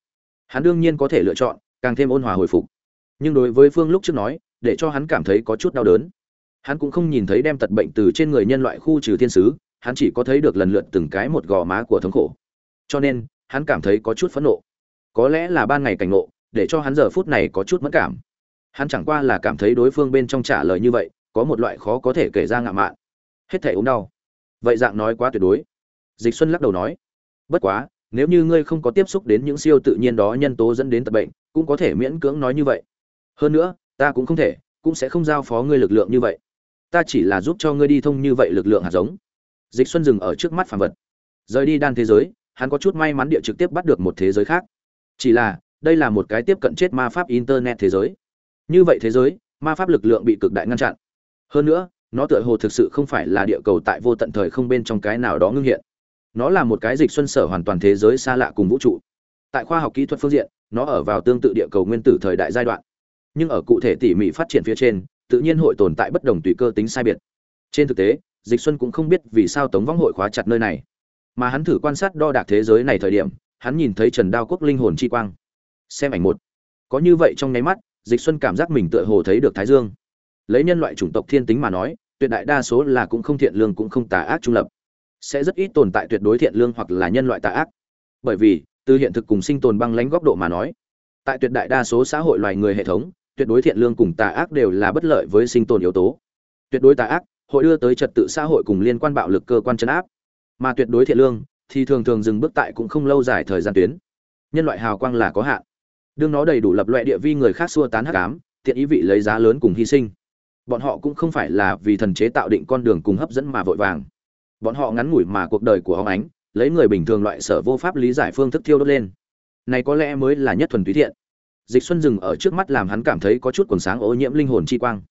Hắn đương nhiên có thể lựa chọn, càng thêm ôn hòa hồi phục. Nhưng đối với phương lúc trước nói, để cho hắn cảm thấy có chút đau đớn hắn cũng không nhìn thấy đem tật bệnh từ trên người nhân loại khu trừ thiên sứ, hắn chỉ có thấy được lần lượt từng cái một gò má của thống khổ. Cho nên, hắn cảm thấy có chút phẫn nộ. Có lẽ là ban ngày cảnh ngộ, để cho hắn giờ phút này có chút mất cảm. Hắn chẳng qua là cảm thấy đối phương bên trong trả lời như vậy, có một loại khó có thể kể ra ngạo mạn. Hết thể ốm đau. Vậy dạng nói quá tuyệt đối. Dịch xuân lắc đầu nói, bất quá, nếu như ngươi không có tiếp xúc đến những siêu tự nhiên đó nhân tố dẫn đến tật bệnh, cũng có thể miễn cưỡng nói như vậy. Hơn nữa, ta cũng không thể, cũng sẽ không giao phó ngươi lực lượng như vậy ta chỉ là giúp cho ngươi đi thông như vậy lực lượng hạt giống. Dịch xuân dừng ở trước mắt phàm vật. Rời đi đan thế giới, hắn có chút may mắn địa trực tiếp bắt được một thế giới khác. Chỉ là, đây là một cái tiếp cận chết ma pháp internet thế giới. Như vậy thế giới, ma pháp lực lượng bị cực đại ngăn chặn. Hơn nữa, nó tựa hồ thực sự không phải là địa cầu tại vô tận thời không bên trong cái nào đó ngưng hiện. Nó là một cái dịch xuân sở hoàn toàn thế giới xa lạ cùng vũ trụ. Tại khoa học kỹ thuật phương diện, nó ở vào tương tự địa cầu nguyên tử thời đại giai đoạn. Nhưng ở cụ thể tỉ mỉ phát triển phía trên tự nhiên hội tồn tại bất đồng tùy cơ tính sai biệt. Trên thực tế, dịch xuân cũng không biết vì sao tống võng hội khóa chặt nơi này. Mà hắn thử quan sát đo đạc thế giới này thời điểm, hắn nhìn thấy trần đao quốc linh hồn chi quang. Xem ảnh một. Có như vậy trong nháy mắt, dịch xuân cảm giác mình tựa hồ thấy được thái dương. Lấy nhân loại chủng tộc thiên tính mà nói, tuyệt đại đa số là cũng không thiện lương cũng không tà ác trung lập. Sẽ rất ít tồn tại tuyệt đối thiện lương hoặc là nhân loại tà ác. Bởi vì, từ hiện thực cùng sinh tồn băng lãnh góc độ mà nói, tại tuyệt đại đa số xã hội loài người hệ thống tuyệt đối thiện lương cùng tà ác đều là bất lợi với sinh tồn yếu tố. Tuyệt đối tà ác, hội đưa tới trật tự xã hội cùng liên quan bạo lực cơ quan chấn áp. Mà tuyệt đối thiện lương, thì thường thường dừng bước tại cũng không lâu dài thời gian tuyến. Nhân loại hào quang là có hạn. Đương nó đầy đủ lập loại địa vi người khác xua tán hắc ám tiện ý vị lấy giá lớn cùng hy sinh. Bọn họ cũng không phải là vì thần chế tạo định con đường cùng hấp dẫn mà vội vàng. Bọn họ ngắn ngủi mà cuộc đời của ông ánh, lấy người bình thường loại sở vô pháp lý giải phương thức thiêu đốt lên. Này có lẽ mới là nhất thuần túy thiện dịch xuân dừng ở trước mắt làm hắn cảm thấy có chút quần sáng ô nhiễm linh hồn chi quang.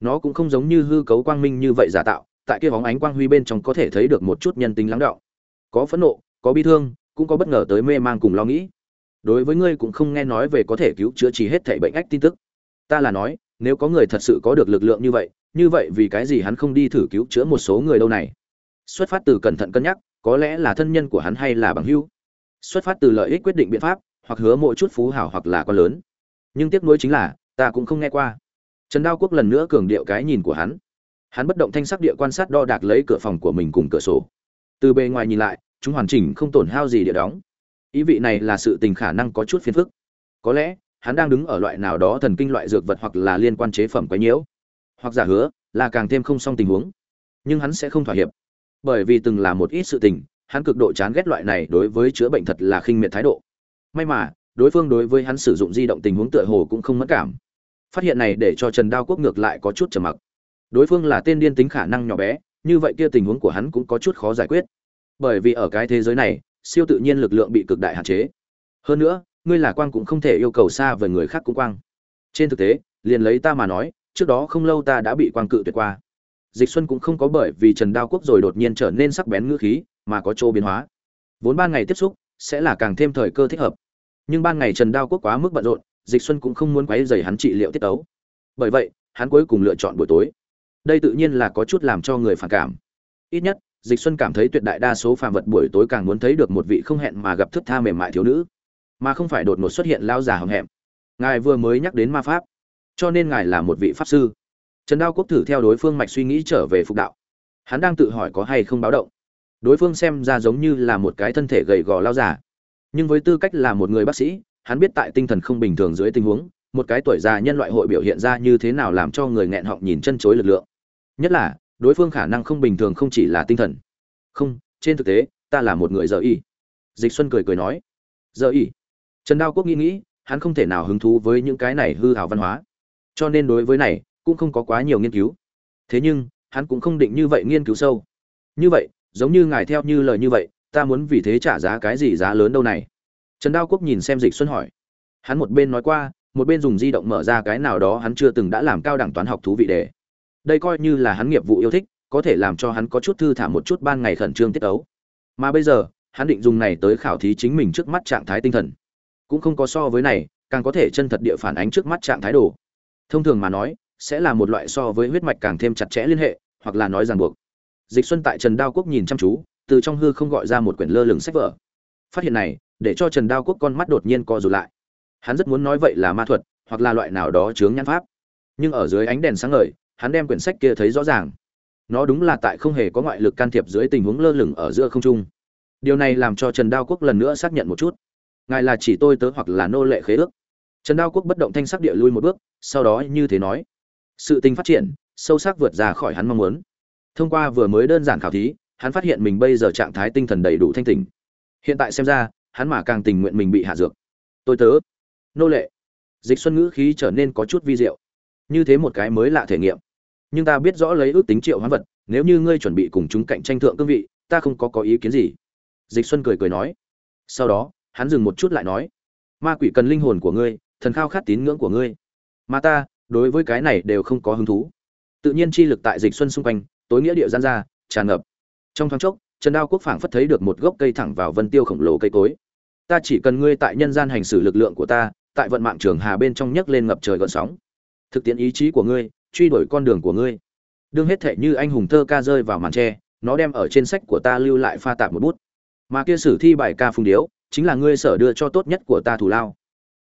Nó cũng không giống như hư cấu quang minh như vậy giả tạo, tại kia bóng ánh quang huy bên trong có thể thấy được một chút nhân tính lắng đọng có phẫn nộ, có bi thương, cũng có bất ngờ tới mê mang cùng lo nghĩ. Đối với ngươi cũng không nghe nói về có thể cứu chữa trị hết thảy bệnh ách tin tức. Ta là nói, nếu có người thật sự có được lực lượng như vậy như vậy vì cái gì hắn không đi thử cứu chữa một số người đâu này? Xuất phát từ cẩn thận cân nhắc, có lẽ là thân nhân của hắn hay là bằng hữu. Xuất phát từ lợi ích quyết định biện pháp hoặc hứa mỗi chút phú hảo hoặc là con lớn. Nhưng tiếc nuối chính là, ta cũng không nghe qua. Trần đao quốc lần nữa cường điệu cái nhìn của hắn. Hắn bất động thanh sắc địa quan sát đo đạc lấy cửa phòng của mình cùng cửa sổ. Từ bề ngoài nhìn lại, chúng hoàn chỉnh không tổn hao gì địa đóng. Ý vị này là sự tình khả năng có chút phiền phức. Có lẽ, hắn đang đứng ở loại nào đó thần kinh loại dược vật hoặc là liên quan chế phẩm quấy nhiễu. Hoặc giả hứa, là càng thêm không xong tình huống. Nhưng hắn sẽ không thỏa hiệp. Bởi vì từng là một ít sự tình, hắn cực độ chán ghét loại này đối với chữa bệnh thật là khinh miệt thái độ may mà, đối phương đối với hắn sử dụng di động tình huống tựa hồ cũng không mất cảm. Phát hiện này để cho trần đao quốc ngược lại có chút trầm mặc. Đối phương là tên điên tính khả năng nhỏ bé, như vậy kia tình huống của hắn cũng có chút khó giải quyết. Bởi vì ở cái thế giới này, siêu tự nhiên lực lượng bị cực đại hạn chế. Hơn nữa, ngươi là quang cũng không thể yêu cầu xa về người khác cũng quang. Trên thực tế, liền lấy ta mà nói, trước đó không lâu ta đã bị quang cự tuyệt qua. Dịch xuân cũng không có bởi vì trần đao quốc rồi đột nhiên trở nên sắc bén ngữ khí, mà có chỗ biến hóa. Vốn ban ngày tiếp xúc sẽ là càng thêm thời cơ thích hợp. Nhưng ban ngày trần đao quốc quá mức bận rộn, dịch xuân cũng không muốn quấy rầy hắn trị liệu tiết tấu. Bởi vậy, hắn cuối cùng lựa chọn buổi tối. Đây tự nhiên là có chút làm cho người phản cảm. Ít nhất, dịch xuân cảm thấy tuyệt đại đa số phàm vật buổi tối càng muốn thấy được một vị không hẹn mà gặp thức tha mềm mại thiếu nữ, mà không phải đột ngột xuất hiện lao già hầm hẹm. Ngài vừa mới nhắc đến ma pháp, cho nên ngài là một vị pháp sư. Trần đao quốc thử theo đối phương mạch suy nghĩ trở về phục đạo. Hắn đang tự hỏi có hay không báo động đối phương xem ra giống như là một cái thân thể gầy gò lao giả, nhưng với tư cách là một người bác sĩ hắn biết tại tinh thần không bình thường dưới tình huống một cái tuổi già nhân loại hội biểu hiện ra như thế nào làm cho người nghẹn họng nhìn chân chối lực lượng. Nhất là đối phương khả năng không bình thường không chỉ là tinh thần. Không trên thực tế ta là một người giờ y. Dịch xuân cười cười nói. Giờ y. Trần đao quốc nghĩ nghĩ hắn không thể nào hứng thú với những cái này hư hào văn hóa. Cho nên đối với này cũng không có quá nhiều nghiên cứu. Thế nhưng hắn cũng không định như vậy nghiên cứu sâu. Như vậy giống như ngài theo như lời như vậy, ta muốn vì thế trả giá cái gì giá lớn đâu này? Trần đao quốc nhìn xem dịch xuân hỏi. Hắn một bên nói qua, một bên dùng di động mở ra cái nào đó hắn chưa từng đã làm cao đẳng toán học thú vị đề đây coi như là hắn nghiệp vụ yêu thích, có thể làm cho hắn có chút thư thả một chút ban ngày khẩn trương tiết ấu. Mà bây giờ, hắn định dùng này tới khảo thí chính mình trước mắt trạng thái tinh thần. Cũng không có so với này, càng có thể chân thật địa phản ánh trước mắt trạng thái đồ. Thông thường mà nói, sẽ là một loại so với huyết mạch càng thêm chặt chẽ liên hệ, hoặc là nói ràng buộc dịch xuân tại trần đao quốc nhìn chăm chú, từ trong hư không gọi ra một quyển lơ lửng sách vở. Phát hiện này, để cho trần đao quốc con mắt đột nhiên co rụt lại. Hắn rất muốn nói vậy là ma thuật, hoặc là loại nào đó chướng nhãn pháp. Nhưng ở dưới ánh đèn sáng ngời, hắn đem quyển sách kia thấy rõ ràng. Nó đúng là tại không hề có ngoại lực can thiệp dưới tình huống lơ lửng ở giữa không trung. Điều này làm cho trần đao quốc lần nữa xác nhận một chút. Ngài là chỉ tôi tớ hoặc là nô lệ khế ước. Trần đao quốc bất động thanh sắc địa lui một bước, sau đó như thế nói. Sự tình phát triển, sâu sắc vượt ra khỏi hắn mong muốn thông qua vừa mới đơn giản khảo thí, hắn phát hiện mình bây giờ trạng thái tinh thần đầy đủ thanh tỉnh. Hiện tại xem ra, hắn mà càng tình nguyện mình bị hạ dược. Tôi tớ, nô lệ. Dịch xuân ngữ khí trở nên có chút vi diệu. Như thế một cái mới lạ thể nghiệm. Nhưng ta biết rõ lấy ước tính triệu hoán vật, nếu như ngươi chuẩn bị cùng chúng cạnh tranh thượng cương vị, ta không có có ý kiến gì. Dịch xuân cười cười nói. Sau đó, hắn dừng một chút lại nói. Ma quỷ cần linh hồn của ngươi, thần khao khát tín ngưỡng của ngươi. Mà ta, đối với cái này đều không có hứng thú. Tự nhiên chi lực tại dịch xuân xung quanh tối nghĩa địa gian ra, tràn ngập. Trong thoáng chốc, trần đao quốc phảng phất thấy được một gốc cây thẳng vào vân tiêu khổng lồ cây cối. Ta chỉ cần ngươi tại nhân gian hành xử lực lượng của ta, tại vận mạng trường hà bên trong nhấc lên ngập trời gợn sóng. Thực tiễn ý chí của ngươi, truy đuổi con đường của ngươi. Đương hết thể như anh hùng thơ ca rơi vào màn tre, nó đem ở trên sách của ta lưu lại pha tạp một bút. Mà kia sử thi bài ca phung điếu, chính là ngươi sở đưa cho tốt nhất của ta thủ lao.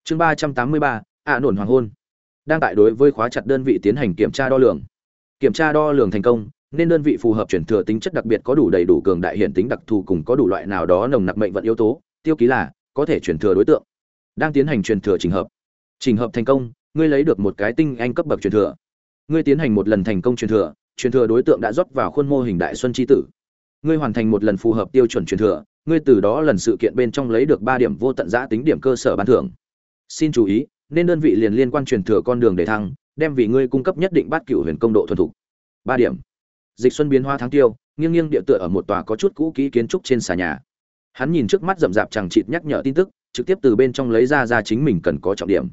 Chương ba trăm tám mươi ba, ạ nổn hoàng hôn. Đang tại đối với khóa chặt đơn vị tiến hành kiểm tra đo lường. Kiểm tra đo lường thành công nên đơn vị phù hợp chuyển thừa tính chất đặc biệt có đủ đầy đủ cường đại hiện tính đặc thù cùng có đủ loại nào đó nồng nặc mệnh vận yếu tố, tiêu ký là có thể chuyển thừa đối tượng. Đang tiến hành truyền thừa trình hợp. Trình hợp thành công, ngươi lấy được một cái tinh anh cấp bậc truyền thừa. Ngươi tiến hành một lần thành công truyền thừa truyền thừa đối tượng đã rót vào khuôn mô hình đại xuân tri tử. Ngươi hoàn thành một lần phù hợp tiêu chuẩn truyền thừa, ngươi từ đó lần sự kiện bên trong lấy được ba điểm vô tận giã tính điểm cơ sở ban thưởng. Xin chú ý, nên đơn vị liền liên quan truyền thừa con đường để thăng, đem vì ngươi cung cấp nhất định bát cựu huyền công độ thuần thục. Ba điểm dịch xuân biến hoa tháng tiêu, nghiêng nghiêng địa tựa ở một tòa có chút cũ kỹ kiến trúc trên xà nhà. Hắn nhìn trước mắt rậm rạp chẳng chịt nhắc nhở tin tức, trực tiếp từ bên trong lấy ra ra chính mình cần có trọng điểm.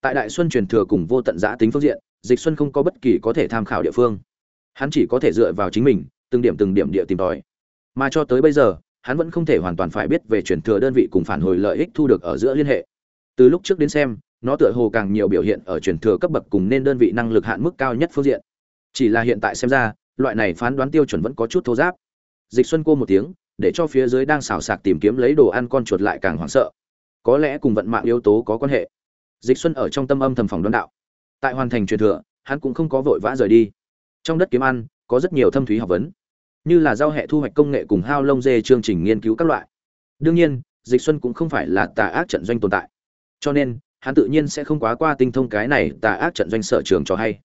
Tại đại xuân truyền thừa cùng vô tận giã tính phương diện, dịch xuân không có bất kỳ có thể tham khảo địa phương. Hắn chỉ có thể dựa vào chính mình, từng điểm từng điểm địa tìm tòi. Mà cho tới bây giờ, hắn vẫn không thể hoàn toàn phải biết về truyền thừa đơn vị cùng phản hồi lợi ích thu được ở giữa liên hệ. Từ lúc trước đến xem, nó tựa hồ càng nhiều biểu hiện ở truyền thừa cấp bậc cùng nên đơn vị năng lực hạn mức cao nhất phương diện. Chỉ là hiện tại xem ra loại này phán đoán tiêu chuẩn vẫn có chút thô giáp. Dịch xuân cô một tiếng, để cho phía dưới đang xào sạc tìm kiếm lấy đồ ăn con chuột lại càng hoảng sợ. Có lẽ cùng vận mạng yếu tố có quan hệ. Dịch xuân ở trong tâm âm thầm phòng đoán đạo. Tại hoàn thành truyền thừa, hắn cũng không có vội vã rời đi. Trong đất kiếm ăn, có rất nhiều thâm thúy học vấn, như là giao hệ thu hoạch công nghệ cùng hao lông dê chương trình nghiên cứu các loại. Đương nhiên, dịch xuân cũng không phải là tà ác trận doanh tồn tại. Cho nên, hắn tự nhiên sẽ không quá qua tinh thông cái này tà ác trận doanh sở trường cho hay.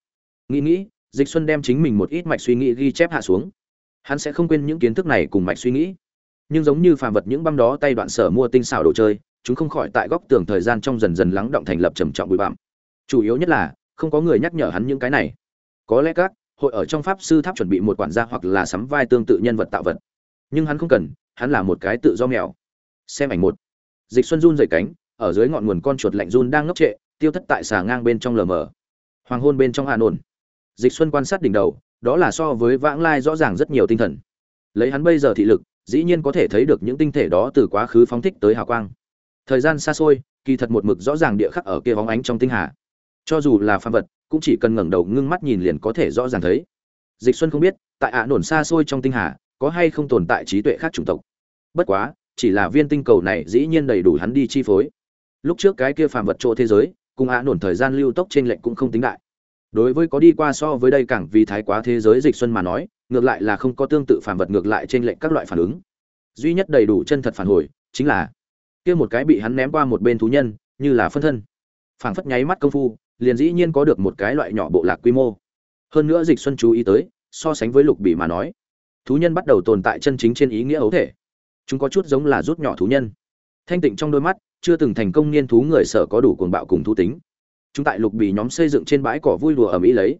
Nghĩ nghĩ dịch xuân đem chính mình một ít mạch suy nghĩ ghi chép hạ xuống. Hắn sẽ không quên những kiến thức này cùng mạch suy nghĩ. Nhưng giống như phàm vật những băm đó tay đoạn sở mua tinh xảo đồ chơi, chúng không khỏi tại góc tường thời gian trong dần dần lắng động thành lập trầm trọng bụi bặm. Chủ yếu nhất là, không có người nhắc nhở hắn những cái này. Có lẽ các hội ở trong pháp sư tháp chuẩn bị một quản gia hoặc là sắm vai tương tự nhân vật tạo vật. Nhưng hắn không cần, hắn là một cái tự do mèo. Xem ảnh một. Dịch xuân run dày cánh, ở dưới ngọn nguồn con chuột lạnh run đang ngốc trệ, tiêu thất tại xà ngang bên trong lờ mờ. Hoàng hôn bên trong hà nôn dịch xuân quan sát đỉnh đầu, đó là so với vãng lai rõ ràng rất nhiều tinh thần. Lấy hắn bây giờ thị lực, dĩ nhiên có thể thấy được những tinh thể đó từ quá khứ phóng thích tới hào quang. Thời gian xa xôi, kỳ thật một mực rõ ràng địa khắc ở kia bóng ánh trong tinh hà. Cho dù là phàm vật, cũng chỉ cần ngẩng đầu ngưng mắt nhìn liền có thể rõ ràng thấy. Dịch xuân không biết, tại ạ nổn xa xôi trong tinh hà, có hay không tồn tại trí tuệ khác chủng tộc. Bất quá, chỉ là viên tinh cầu này dĩ nhiên đầy đủ hắn đi chi phối. Lúc trước cái kia phàm vật chỗ thế giới, cùng ạ nổn thời gian lưu tốc trên lệnh cũng không tính đại đối với có đi qua so với đây càng vì thái quá thế giới dịch xuân mà nói, ngược lại là không có tương tự phản vật ngược lại trên lệnh các loại phản ứng. Duy nhất đầy đủ chân thật phản hồi, chính là kia một cái bị hắn ném qua một bên thú nhân, như là phân thân. Phảng phất nháy mắt công phu, liền dĩ nhiên có được một cái loại nhỏ bộ lạc quy mô. Hơn nữa dịch xuân chú ý tới, so sánh với lục bỉ mà nói, thú nhân bắt đầu tồn tại chân chính trên ý nghĩa ấu thể. Chúng có chút giống là rút nhỏ thú nhân. Thanh tịnh trong đôi mắt, chưa từng thành công niên thú người sở có đủ cuồng bạo cùng thú tính chúng tại lục bì nhóm xây dựng trên bãi cỏ vui đùa ở mỹ lấy.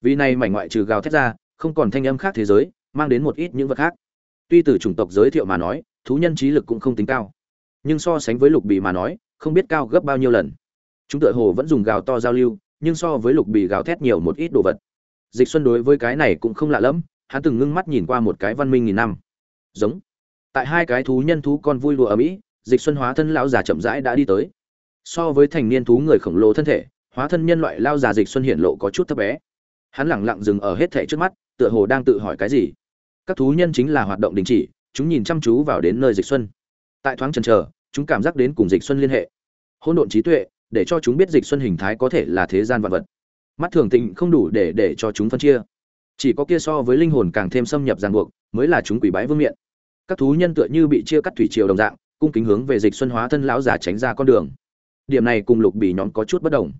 Vì này mảnh ngoại trừ gào thét ra, không còn thanh âm khác thế giới, mang đến một ít những vật khác. Tuy từ chủng tộc giới thiệu mà nói, thú nhân trí lực cũng không tính cao. Nhưng so sánh với lục bì mà nói, không biết cao gấp bao nhiêu lần. Chúng tựa hồ vẫn dùng gào to giao lưu, nhưng so với lục bì gào thét nhiều một ít đồ vật. Dịch xuân đối với cái này cũng không lạ lẫm, hắn từng ngưng mắt nhìn qua một cái văn minh nghìn năm. Giống. Tại hai cái thú nhân thú con vui đùa ở mỹ, dịch xuân hóa thân lão già chậm rãi đã đi tới so với thành niên thú người khổng lồ thân thể, hóa thân nhân loại lao già dịch xuân hiển lộ có chút thấp bé. Hắn lẳng lặng dừng ở hết thể trước mắt, tựa hồ đang tự hỏi cái gì. Các thú nhân chính là hoạt động đình chỉ, chúng nhìn chăm chú vào đến nơi dịch xuân. Tại thoáng chần chờ, chúng cảm giác đến cùng dịch xuân liên hệ. Hỗn độn trí tuệ, để cho chúng biết dịch xuân hình thái có thể là thế gian vạn vật. Mắt thường tịnh không đủ để để cho chúng phân chia. Chỉ có kia so với linh hồn càng thêm xâm nhập ràng buộc, mới là chúng quỷ bái vương miện. Các thú nhân tựa như bị chia cắt thủy triều đồng dạng, cung kính hướng về dịch xuân hóa thân lão già tránh ra con đường điểm này cùng lục bì nhóm có chút bất đồng.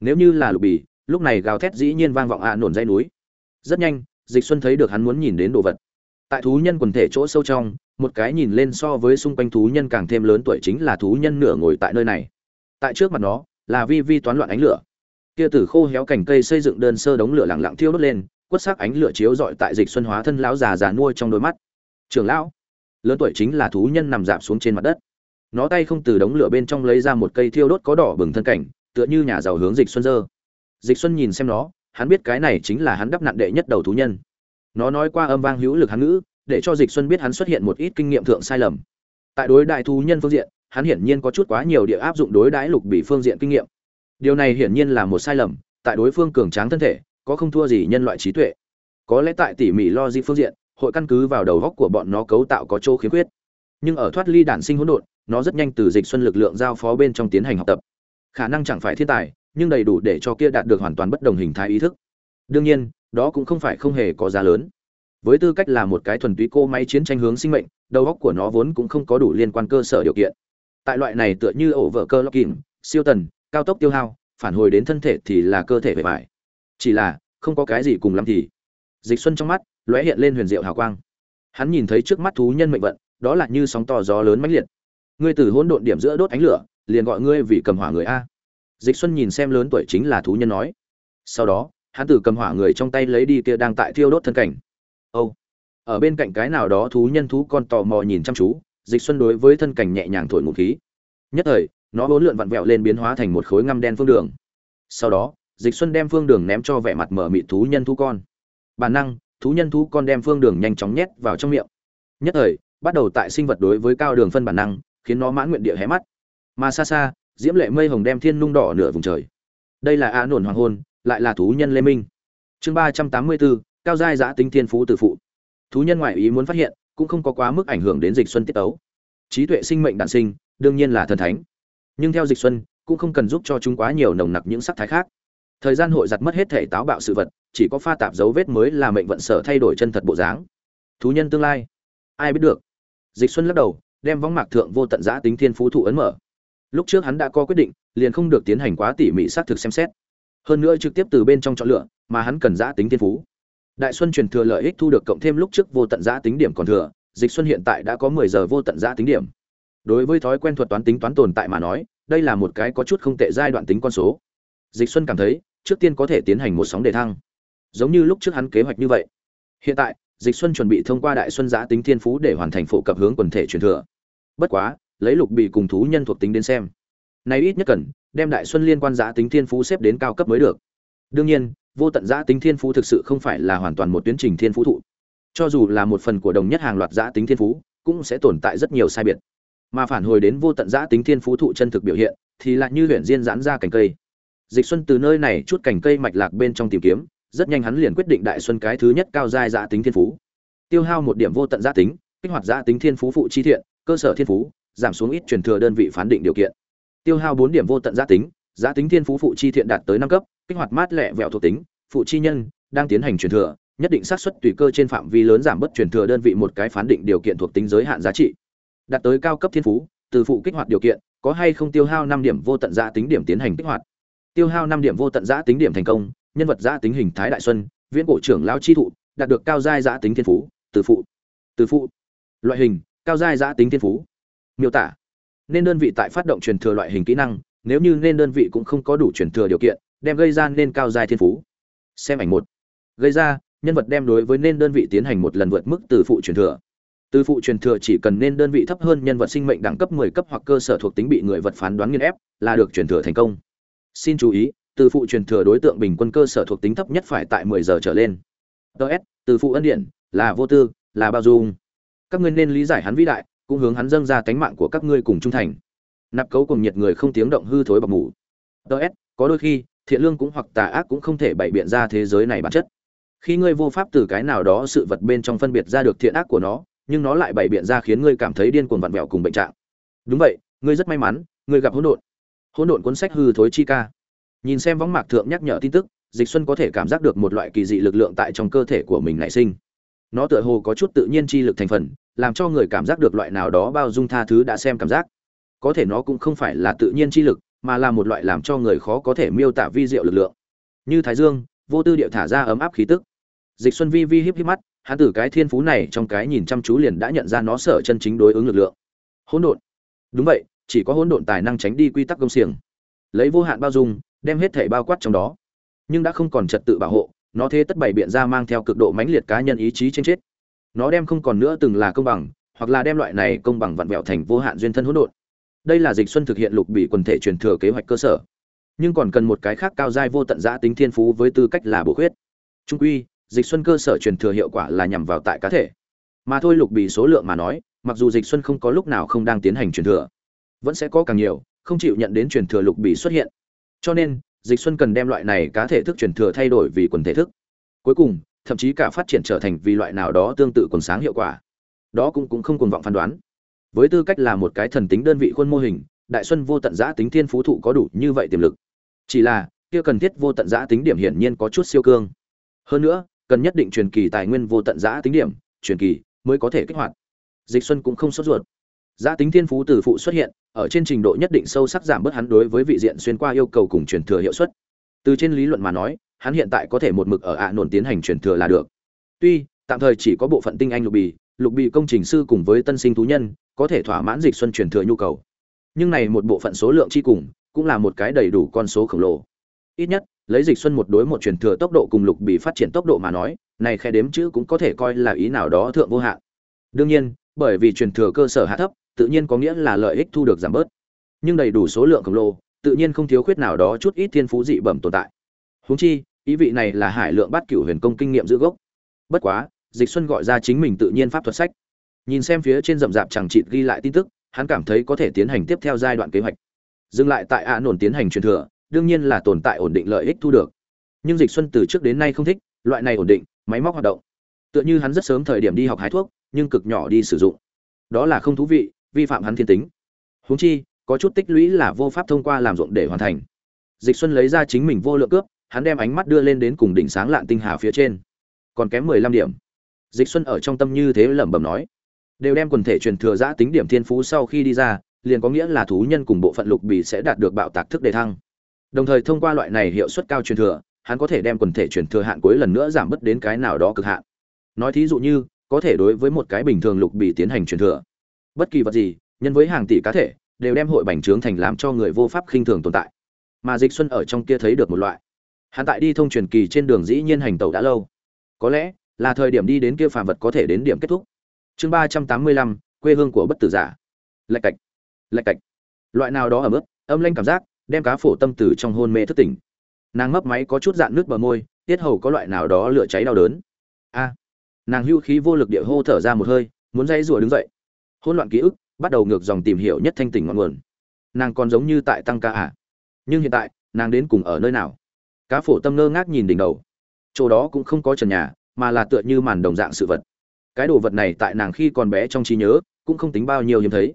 Nếu như là lục bì, lúc này gào thét dĩ nhiên vang vọng ạ nổn dây núi. Rất nhanh, dịch xuân thấy được hắn muốn nhìn đến đồ vật. Tại thú nhân quần thể chỗ sâu trong, một cái nhìn lên so với xung quanh thú nhân càng thêm lớn tuổi chính là thú nhân nửa ngồi tại nơi này. Tại trước mặt nó, là vi vi toán loạn ánh lửa. Kia tử khô héo cành cây xây dựng đơn sơ đống lửa lặng lặng thiêu đốt lên, quất sắc ánh lửa chiếu rọi tại dịch xuân hóa thân lão già già nuôi trong đôi mắt. Trưởng lão, lớn tuổi chính là thú nhân nằm dạp xuống trên mặt đất nó tay không từ đống lửa bên trong lấy ra một cây thiêu đốt có đỏ bừng thân cảnh, tựa như nhà giàu hướng dịch xuân dơ. Dịch xuân nhìn xem nó, hắn biết cái này chính là hắn đắp nặn đệ nhất đầu thú nhân. Nó nói qua âm vang hữu lực hắn ngữ, để cho dịch xuân biết hắn xuất hiện một ít kinh nghiệm thượng sai lầm. Tại đối đại thú nhân phương diện, hắn hiển nhiên có chút quá nhiều địa áp dụng đối đãi lục bị phương diện kinh nghiệm. Điều này hiển nhiên là một sai lầm, tại đối phương cường tráng thân thể, có không thua gì nhân loại trí tuệ. Có lẽ tại tỉ mỉ lo di phương diện, hội căn cứ vào đầu góc của bọn nó cấu tạo có chỗ khiếm khuyết. Nhưng ở thoát ly đản sinh hỗn độn nó rất nhanh từ dịch xuân lực lượng giao phó bên trong tiến hành học tập. Khả năng chẳng phải thiên tài, nhưng đầy đủ để cho kia đạt được hoàn toàn bất đồng hình thái ý thức. Đương nhiên, đó cũng không phải không hề có giá lớn. Với tư cách là một cái thuần túy cô máy chiến tranh hướng sinh mệnh, đầu óc của nó vốn cũng không có đủ liên quan cơ sở điều kiện. Tại loại này tựa như ổ vợ cơ locking siêu tần, cao tốc tiêu hao, phản hồi đến thân thể thì là cơ thể bề bài chỉ là, không có cái gì cùng lắm thì. Dịch xuân trong mắt, lóe hiện lên huyền diệu hào quang. Hắn nhìn thấy trước mắt thú nhân mệnh vận, đó là như sóng to gió lớn mãnh liệt ngươi từ hỗn độn điểm giữa đốt ánh lửa, liền gọi ngươi vì cầm hỏa người a. Dịch xuân nhìn xem lớn tuổi chính là thú nhân nói. Sau đó, hắn từ cầm hỏa người trong tay lấy đi kia đang tại thiêu đốt thân cảnh. Âu. Ở bên cạnh cái nào đó thú nhân thú con tò mò nhìn chăm chú, dịch xuân đối với thân cảnh nhẹ nhàng thổi ngụ khí. Nhất thời, nó bốn lượn vặn vẹo lên biến hóa thành một khối ngăm đen phương đường. Sau đó, dịch xuân đem phương đường ném cho vẻ mặt mở mịt thú nhân thú con. Bản năng, thú nhân thú con đem phương đường nhanh chóng nhét vào trong miệng. Nhất thời, bắt đầu tại sinh vật đối với cao đường phân bản năng khiến nó mãn nguyện địa hé mắt. Mà xa xa, diễm lệ mây hồng đem thiên nung đỏ nửa vùng trời. Đây là a nổn hoàng hôn, lại là thú nhân lê minh. Chương ba trăm tám mươi bốn, cao giai giã tính thiên phú từ phụ. Thú nhân ngoại ý muốn phát hiện, cũng không có quá mức ảnh hưởng đến dịch xuân tiết tấu. Trí tuệ sinh mệnh đản sinh, đương nhiên là thần thánh. Nhưng theo dịch xuân, cũng không cần giúp cho chúng quá nhiều nồng nặc những sắc thái khác. Thời gian hội giặt mất hết thể táo bạo sự vật, chỉ có pha tạp dấu vết mới là mệnh vận sở thay đổi chân thật bộ dáng. Thú nhân tương lai. Ai biết được? Dịch xuân lắc đầu đem võng mạc thượng vô tận giã tính thiên phú thụ ấn mở. Lúc trước hắn đã có quyết định, liền không được tiến hành quá tỉ mỉ xác thực xem xét. Hơn nữa trực tiếp từ bên trong chọn lựa, mà hắn cần giã tính thiên phú. Đại xuân truyền thừa lợi ích thu được cộng thêm lúc trước vô tận giã tính điểm còn thừa, dịch xuân hiện tại đã có 10 giờ vô tận giã tính điểm. Đối với thói quen thuật toán tính toán tồn tại mà nói, đây là một cái có chút không tệ giai đoạn tính con số. Dịch xuân cảm thấy, trước tiên có thể tiến hành một sóng đề thăng. Giống như lúc trước hắn kế hoạch như vậy. Hiện tại dịch xuân chuẩn bị thông qua đại xuân Giá tính thiên phú để hoàn thành phổ cập hướng quần thể truyền thừa. Bất quá, lấy lục bì cùng thú nhân thuộc tính đến xem, nay ít nhất cần đem đại xuân liên quan Giá tính thiên phú xếp đến cao cấp mới được. Đương nhiên, vô tận Giá tính thiên phú thực sự không phải là hoàn toàn một tuyến trình thiên phú thụ. Cho dù là một phần của đồng nhất hàng loạt Giá tính thiên phú, cũng sẽ tồn tại rất nhiều sai biệt. Mà phản hồi đến vô tận Giá tính thiên phú thụ chân thực biểu hiện, thì lại như huyền diên giãn ra cành cây. Dịch xuân từ nơi này chút cành cây mạch lạc bên trong tìm kiếm rất nhanh hắn liền quyết định đại xuân cái thứ nhất cao giai giã tính thiên phú. Tiêu hao một điểm vô tận giã tính, kích hoạt giã tính thiên phú phụ chi thiện, cơ sở thiên phú, giảm xuống ít truyền thừa đơn vị phán định điều kiện. Tiêu hao bốn điểm vô tận giã tính giã tính thiên phú phụ chi thiện đạt tới năm cấp, kích hoạt mát lẹ vẹo thuộc tính, phụ chi nhân, đang tiến hành truyền thừa, nhất định xác suất tùy cơ trên phạm vi lớn giảm bớt truyền thừa đơn vị một cái phán định điều kiện thuộc tính giới hạn giá trị. Đạt tới cao cấp thiên phú, từ phụ kích hoạt điều kiện, có hay không tiêu hao năm điểm vô tận giã tính điểm tiến hành kích hoạt. Tiêu hao năm điểm vô tận giã tính điểm thành công nhân vật giã tính hình thái đại xuân, viễn cổ trưởng lao chi thụ, đạt được cao giai giã tính thiên phú, từ phụ từ phụ. Loại hình, cao giai giã tính thiên phú. Miêu tả, nên đơn vị tại phát động truyền thừa loại hình kỹ năng, nếu như nên đơn vị cũng không có đủ truyền thừa điều kiện, đem gây ra nên cao giai thiên phú. Xem ảnh một. Gây ra, nhân vật đem đối với nên đơn vị tiến hành một lần vượt mức từ phụ truyền thừa. Từ phụ truyền thừa chỉ cần nên đơn vị thấp hơn nhân vật sinh mệnh đẳng cấp 10 cấp hoặc cơ sở thuộc tính bị người vật phán đoán nghiên ép, là được truyền thừa thành công. Xin chú ý từ phụ truyền thừa đối tượng bình quân cơ sở thuộc tính thấp nhất phải tại 10 giờ trở lên. Ts từ phụ ân điện là vô tư, là bao dung. Các ngươi nên lý giải hắn vĩ đại, cũng hướng hắn dâng ra cánh mạng của các ngươi cùng trung thành. Nạp cấu cùng nhiệt người không tiếng động hư thối bọc ngủ ts có đôi khi, thiện lương cũng hoặc tà ác cũng không thể bày biện ra thế giới này bản chất. Khi ngươi vô pháp từ cái nào đó sự vật bên trong phân biệt ra được thiện ác của nó, nhưng nó lại bày biện ra khiến ngươi cảm thấy điên cuồng vặn vẹo cùng bệnh trạng. Đúng vậy, ngươi rất may mắn, ngươi gặp hỗn độn. Hỗn độn cuốn sách hư thối chi ca nhìn xem võng mạc thượng nhắc nhở tin tức, dịch xuân có thể cảm giác được một loại kỳ dị lực lượng tại trong cơ thể của mình nảy sinh. Nó tựa hồ có chút tự nhiên chi lực thành phần, làm cho người cảm giác được loại nào đó bao dung tha thứ đã xem cảm giác. Có thể nó cũng không phải là tự nhiên chi lực, mà là một loại làm cho người khó có thể miêu tả vi diệu lực lượng. Như thái dương, vô tư điệu thả ra ấm áp khí tức. Dịch xuân vi vi híp híp mắt, hắn từ cái thiên phú này trong cái nhìn chăm chú liền đã nhận ra nó sở chân chính đối ứng lực lượng. Hỗn độn. Đúng vậy, chỉ có hỗn độn tài năng tránh đi quy tắc công xiềng. Lấy vô hạn bao dung đem hết thể bao quát trong đó. Nhưng đã không còn trật tự bảo hộ, nó thế tất bày biện ra mang theo cực độ mãnh liệt cá nhân ý chí trên chết. Nó đem không còn nữa từng là công bằng, hoặc là đem loại này công bằng vặn vẹo thành vô hạn duyên thân hỗn độn. Đây là dịch xuân thực hiện lục bị quần thể truyền thừa kế hoạch cơ sở. Nhưng còn cần một cái khác cao giai vô tận giã tính thiên phú với tư cách là bổ khuyết. Trung quy, dịch xuân cơ sở truyền thừa hiệu quả là nhằm vào tại cá thể. Mà thôi lục bị số lượng mà nói, mặc dù dịch xuân không có lúc nào không đang tiến hành truyền thừa, vẫn sẽ có càng nhiều, không chịu nhận đến truyền thừa lục bị xuất hiện cho nên, dịch xuân cần đem loại này cá thể thức truyền thừa thay đổi vì quần thể thức. Cuối cùng, thậm chí cả phát triển trở thành vì loại nào đó tương tự quần sáng hiệu quả. Đó cũng cũng không cuồng vọng phán đoán. Với tư cách là một cái thần tính đơn vị khuôn mô hình, đại xuân vô tận giã tính thiên phú thụ có đủ như vậy tiềm lực. Chỉ là, kia cần thiết vô tận giã tính điểm hiển nhiên có chút siêu cương. Hơn nữa, cần nhất định truyền kỳ tài nguyên vô tận giã tính điểm, truyền kỳ mới có thể kích hoạt. Dịch xuân cũng không sốt ruột. Giã tính thiên phú từ phụ xuất hiện ở trên trình độ nhất định sâu sắc giảm bớt hắn đối với vị diện xuyên qua yêu cầu cùng truyền thừa hiệu suất. Từ trên lý luận mà nói, hắn hiện tại có thể một mực ở ạ nổn tiến hành truyền thừa là được. Tuy, tạm thời chỉ có bộ phận tinh anh lục bì lục bì công trình sư cùng với tân sinh thú nhân, có thể thỏa mãn dịch xuân truyền thừa nhu cầu. Nhưng này một bộ phận số lượng chi cùng, cũng là một cái đầy đủ con số khổng lồ. Ít nhất, lấy dịch xuân một đối một truyền thừa tốc độ cùng lục bì phát triển tốc độ mà nói, này khe đếm chữ cũng có thể coi là ý nào đó thượng vô hạn. Đương nhiên, bởi vì truyền thừa cơ sở hạ thấp tự nhiên có nghĩa là lợi ích thu được giảm bớt. Nhưng đầy đủ số lượng khổng lồ, tự nhiên không thiếu khuyết nào đó chút ít thiên phú dị bẩm tồn tại. Huống chi, ý vị này là hải lượng bắt cửu huyền công kinh nghiệm giữ gốc. Bất quá, dịch xuân gọi ra chính mình tự nhiên pháp thuật sách. Nhìn xem phía trên rậm rạp chẳng chịt ghi lại tin tức, hắn cảm thấy có thể tiến hành tiếp theo giai đoạn kế hoạch. Dừng lại tại ạ nổn tiến hành truyền thừa, đương nhiên là tồn tại ổn định lợi ích thu được. Nhưng dịch xuân từ trước đến nay không thích, loại này ổn định, máy móc hoạt động. Tựa như hắn rất sớm thời điểm đi học hái thuốc, nhưng cực nhỏ đi sử dụng. Đó là không thú vị vi phạm hắn thiên tính. Huống chi, có chút tích lũy là vô pháp thông qua làm ruộng để hoàn thành. Dịch xuân lấy ra chính mình vô lượng cướp, hắn đem ánh mắt đưa lên đến cùng đỉnh sáng lạn tinh hà phía trên. Còn kém mười lăm điểm. Dịch xuân ở trong tâm như thế lẩm bẩm nói. Đều đem quần thể truyền thừa giã tính điểm thiên phú sau khi đi ra, liền có nghĩa là thú nhân cùng bộ phận lục bì sẽ đạt được bạo tạc thức đề thăng. Đồng thời thông qua loại này hiệu suất cao truyền thừa, hắn có thể đem quần thể truyền thừa hạn cuối lần nữa giảm bớt đến cái nào đó cực hạn. Nói thí dụ như, có thể đối với một cái bình thường lục bì tiến hành truyền thừa bất kỳ vật gì, nhân với hàng tỷ cá thể, đều đem hội bành trướng thành làm cho người vô pháp khinh thường tồn tại. Mà dịch xuân ở trong kia thấy được một loại. Hắn tại đi thông truyền kỳ trên đường dĩ nhiên hành tẩu đã lâu. Có lẽ là thời điểm đi đến kia phàm vật có thể đến điểm kết thúc. Chương ba trăm tám mươi lăm, quê hương của bất tử giả. Lạch cạch lạch cạch. Loại nào đó ở mức âm lanh cảm giác, đem cá phổ tâm tử trong hôn mê thức tỉnh. Nàng mấp máy có chút dạn nước bờ môi, tiết hầu có loại nào đó lửa cháy đau đớn. A, nàng hưu khí vô lực địa hô thở ra một hơi, muốn dây rùa đứng dậy hỗn loạn ký ức bắt đầu ngược dòng tìm hiểu nhất thanh tỉnh ngọn nguồn. Nàng còn giống như tại tăng ca ạ à. nhưng hiện tại, nàng đến cùng ở nơi nào? Cá phổ tâm ngơ ngác nhìn đỉnh đầu. Chỗ đó cũng không có trần nhà, mà là tựa như màn đồng dạng sự vật. Cái đồ vật này tại nàng khi còn bé trong trí nhớ, cũng không tính bao nhiêu hiếm thấy.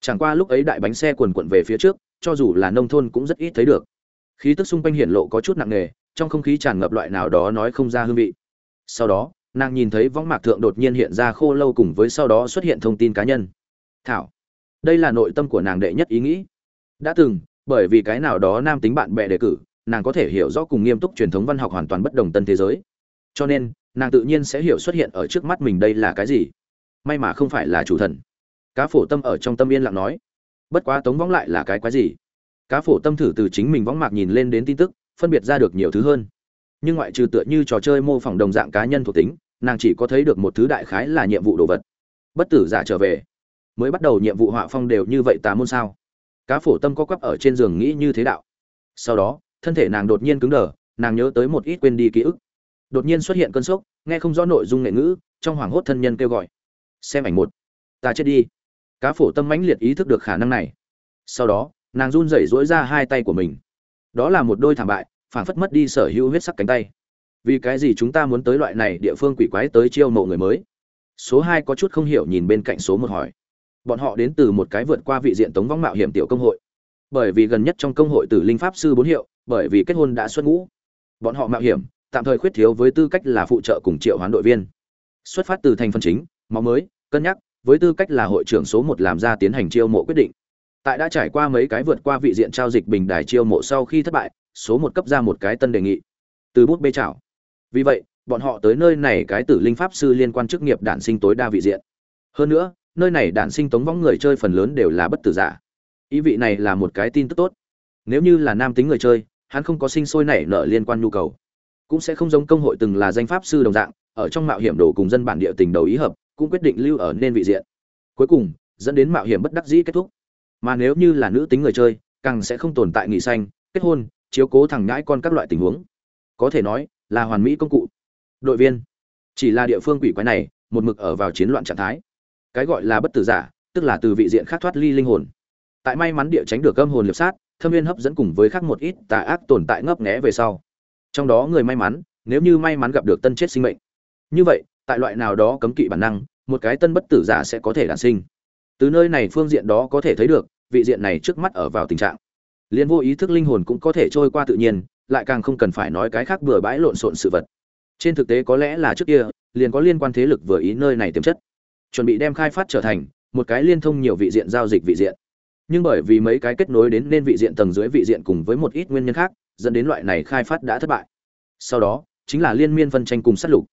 Chẳng qua lúc ấy đại bánh xe quần quận về phía trước, cho dù là nông thôn cũng rất ít thấy được. Khí tức xung quanh hiển lộ có chút nặng nề, trong không khí tràn ngập loại nào đó nói không ra hương vị. Sau đó nàng nhìn thấy võng mạc thượng đột nhiên hiện ra khô lâu cùng với sau đó xuất hiện thông tin cá nhân. Thảo, đây là nội tâm của nàng đệ nhất ý nghĩ. Đã từng, bởi vì cái nào đó nam tính bạn bè đề cử, nàng có thể hiểu rõ cùng nghiêm túc truyền thống văn học hoàn toàn bất đồng tân thế giới. Cho nên, nàng tự nhiên sẽ hiểu xuất hiện ở trước mắt mình đây là cái gì. May mà không phải là chủ thần. Cá phổ tâm ở trong tâm yên lặng nói. Bất quá tống võng lại là cái quái gì? Cá phổ tâm thử từ chính mình võng mạc nhìn lên đến tin tức, phân biệt ra được nhiều thứ hơn. Nhưng ngoại trừ tựa như trò chơi mô phỏng đồng dạng cá nhân thuộc tính nàng chỉ có thấy được một thứ đại khái là nhiệm vụ đồ vật. Bất tử giả trở về. Mới bắt đầu nhiệm vụ họa phong đều như vậy tà môn sao? Cá phổ tâm có quắp ở trên giường nghĩ như thế đạo. Sau đó, thân thể nàng đột nhiên cứng đờ, nàng nhớ tới một ít quên đi ký ức. Đột nhiên xuất hiện cơn sốc, nghe không rõ nội dung nghệ ngữ, trong hoảng hốt thân nhân kêu gọi. Xem ảnh một. Ta chết đi. Cá phổ tâm mãnh liệt ý thức được khả năng này. Sau đó, nàng run rẩy dỗi ra hai tay của mình. Đó là một đôi thảm bại, phảng phất mất đi sở hữu huyết sắc cánh tay vì cái gì chúng ta muốn tới loại này địa phương quỷ quái tới chiêu mộ người mới? Số hai có chút không hiểu nhìn bên cạnh số một hỏi. Bọn họ đến từ một cái vượt qua vị diện tống vong mạo hiểm tiểu công hội. Bởi vì gần nhất trong công hội tử linh pháp sư bốn hiệu, bởi vì kết hôn đã xuất ngũ. Bọn họ mạo hiểm, tạm thời khuyết thiếu với tư cách là phụ trợ cùng triệu hoán đội viên. Xuất phát từ thành phần chính, máu mới, cân nhắc, với tư cách là hội trưởng số một làm ra tiến hành chiêu mộ quyết định. Tại đã trải qua mấy cái vượt qua vị diện trao dịch bình đài chiêu mộ sau khi thất bại, số một cấp ra một cái tân đề nghị. Từ bút bê chảo vì vậy, bọn họ tới nơi này cái tử linh pháp sư liên quan chức nghiệp đản sinh tối đa vị diện. Hơn nữa, nơi này đản sinh tống võng người chơi phần lớn đều là bất tử giả. Ý vị này là một cái tin tức tốt. Nếu như là nam tính người chơi, hắn không có sinh sôi nảy nở liên quan nhu cầu. Cũng sẽ không giống công hội từng là danh pháp sư đồng dạng, ở trong mạo hiểm đồ cùng dân bản địa tình đầu ý hợp, cũng quyết định lưu ở nên vị diện. Cuối cùng, dẫn đến mạo hiểm bất đắc dĩ kết thúc. Mà nếu như là nữ tính người chơi, càng sẽ không tồn tại nghỉ xanh kết hôn, chiếu cố thẳng ngãi con các loại tình huống. Có thể nói là hoàn mỹ công cụ. Đội viên, chỉ là địa phương quỷ quái này, một mực ở vào chiến loạn trạng thái. Cái gọi là bất tử giả, tức là từ vị diện khác thoát ly linh hồn. Tại may mắn địa tránh được âm hồn liệp sát, thâm viên hấp dẫn cùng với khác một ít tà ác tồn tại ngấp nghé về sau. Trong đó người may mắn, nếu như may mắn gặp được tân chết sinh mệnh. Như vậy, tại loại nào đó cấm kỵ bản năng, một cái tân bất tử giả sẽ có thể đản sinh. Từ nơi này phương diện đó có thể thấy được, vị diện này trước mắt ở vào tình trạng. Liên vô ý thức linh hồn cũng có thể trôi qua tự nhiên lại càng không cần phải nói cái khác bừa bãi lộn xộn sự vật. Trên thực tế có lẽ là trước kia, liền có liên quan thế lực vừa ý nơi này tiềm chất. Chuẩn bị đem khai phát trở thành một cái liên thông nhiều vị diện giao dịch vị diện. Nhưng bởi vì mấy cái kết nối đến nên vị diện tầng dưới vị diện cùng với một ít nguyên nhân khác, dẫn đến loại này khai phát đã thất bại. Sau đó, chính là liên miên phân tranh cùng sát lục.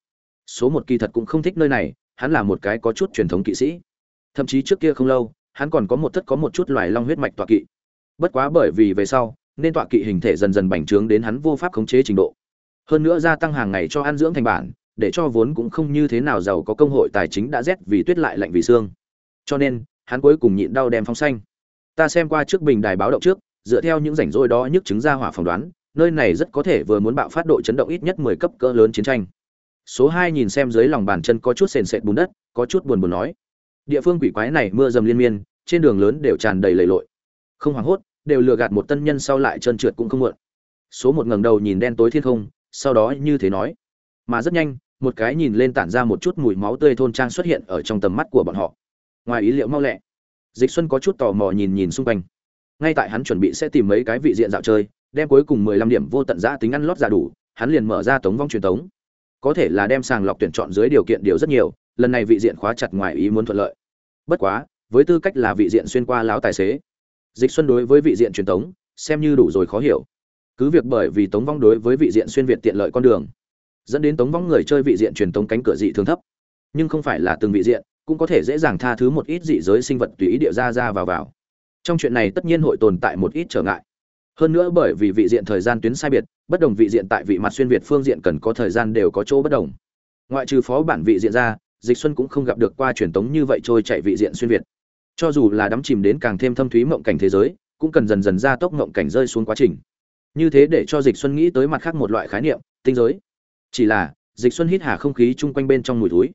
Số một kỳ thật cũng không thích nơi này, hắn là một cái có chút truyền thống kỵ sĩ. Thậm chí trước kia không lâu, hắn còn có một thất có một chút loài long huyết mạch tọa kỵ. Bất quá bởi vì về sau nên tọa kỵ hình thể dần dần bành trướng đến hắn vô pháp khống chế trình độ. Hơn nữa gia tăng hàng ngày cho ăn dưỡng thành bản, để cho vốn cũng không như thế nào giàu có công hội tài chính đã rét vì tuyết lại lạnh vì xương. Cho nên, hắn cuối cùng nhịn đau đem phong xanh. Ta xem qua trước bình đài báo động trước, dựa theo những rảnh rỗi đó nhức chứng ra hỏa phỏng đoán, nơi này rất có thể vừa muốn bạo phát độ chấn động ít nhất mười cấp cỡ lớn chiến tranh. Số hai nhìn xem dưới lòng bàn chân có chút sền sệt bùn đất, có chút buồn buồn nói. Địa phương quỷ quái này mưa dầm liên miên, trên đường lớn đều tràn đầy lầy lội. Không hoảng hốt đều lừa gạt một tân nhân sau lại trơn trượt cũng không muộn số một ngẩng đầu nhìn đen tối thiên không, sau đó như thế nói. Mà rất nhanh, một cái nhìn lên tản ra một chút mùi máu tươi thôn trang xuất hiện ở trong tầm mắt của bọn họ. Ngoài ý liệu mau lẹ. Dịch xuân có chút tò mò nhìn nhìn xung quanh. Ngay tại hắn chuẩn bị sẽ tìm mấy cái vị diện dạo chơi, đem cuối cùng mười lăm điểm vô tận giã tính ăn lót ra đủ, hắn liền mở ra tống vong truyền tống. Có thể là đem sàng lọc tuyển chọn dưới điều kiện điều rất nhiều, lần này vị diện khóa chặt ngoài ý muốn thuận lợi. Bất quá, với tư cách là vị diện xuyên qua lão tài xế dịch xuân đối với vị diện truyền tống xem như đủ rồi khó hiểu. Cứ việc bởi vì tống vong đối với vị diện xuyên việt tiện lợi con đường, dẫn đến tống vong người chơi vị diện truyền tống cánh cửa dị thường thấp. Nhưng không phải là từng vị diện, cũng có thể dễ dàng tha thứ một ít dị giới sinh vật tùy ý địa ra ra vào vào. Trong chuyện này tất nhiên hội tồn tại một ít trở ngại. Hơn nữa bởi vì vị diện thời gian tuyến sai biệt, bất đồng vị diện tại vị mặt xuyên việt phương diện cần có thời gian đều có chỗ bất đồng. Ngoại trừ phó bản vị diện ra, dịch xuân cũng không gặp được qua truyền tống như vậy trôi chạy vị diện xuyên việt cho dù là đắm chìm đến càng thêm thâm thúy mộng cảnh thế giới, cũng cần dần dần ra tốc mộng cảnh rơi xuống quá trình. Như thế để cho dịch xuân nghĩ tới mặt khác một loại khái niệm, tinh giới. Chỉ là, dịch xuân hít hà không khí chung quanh bên trong mùi túi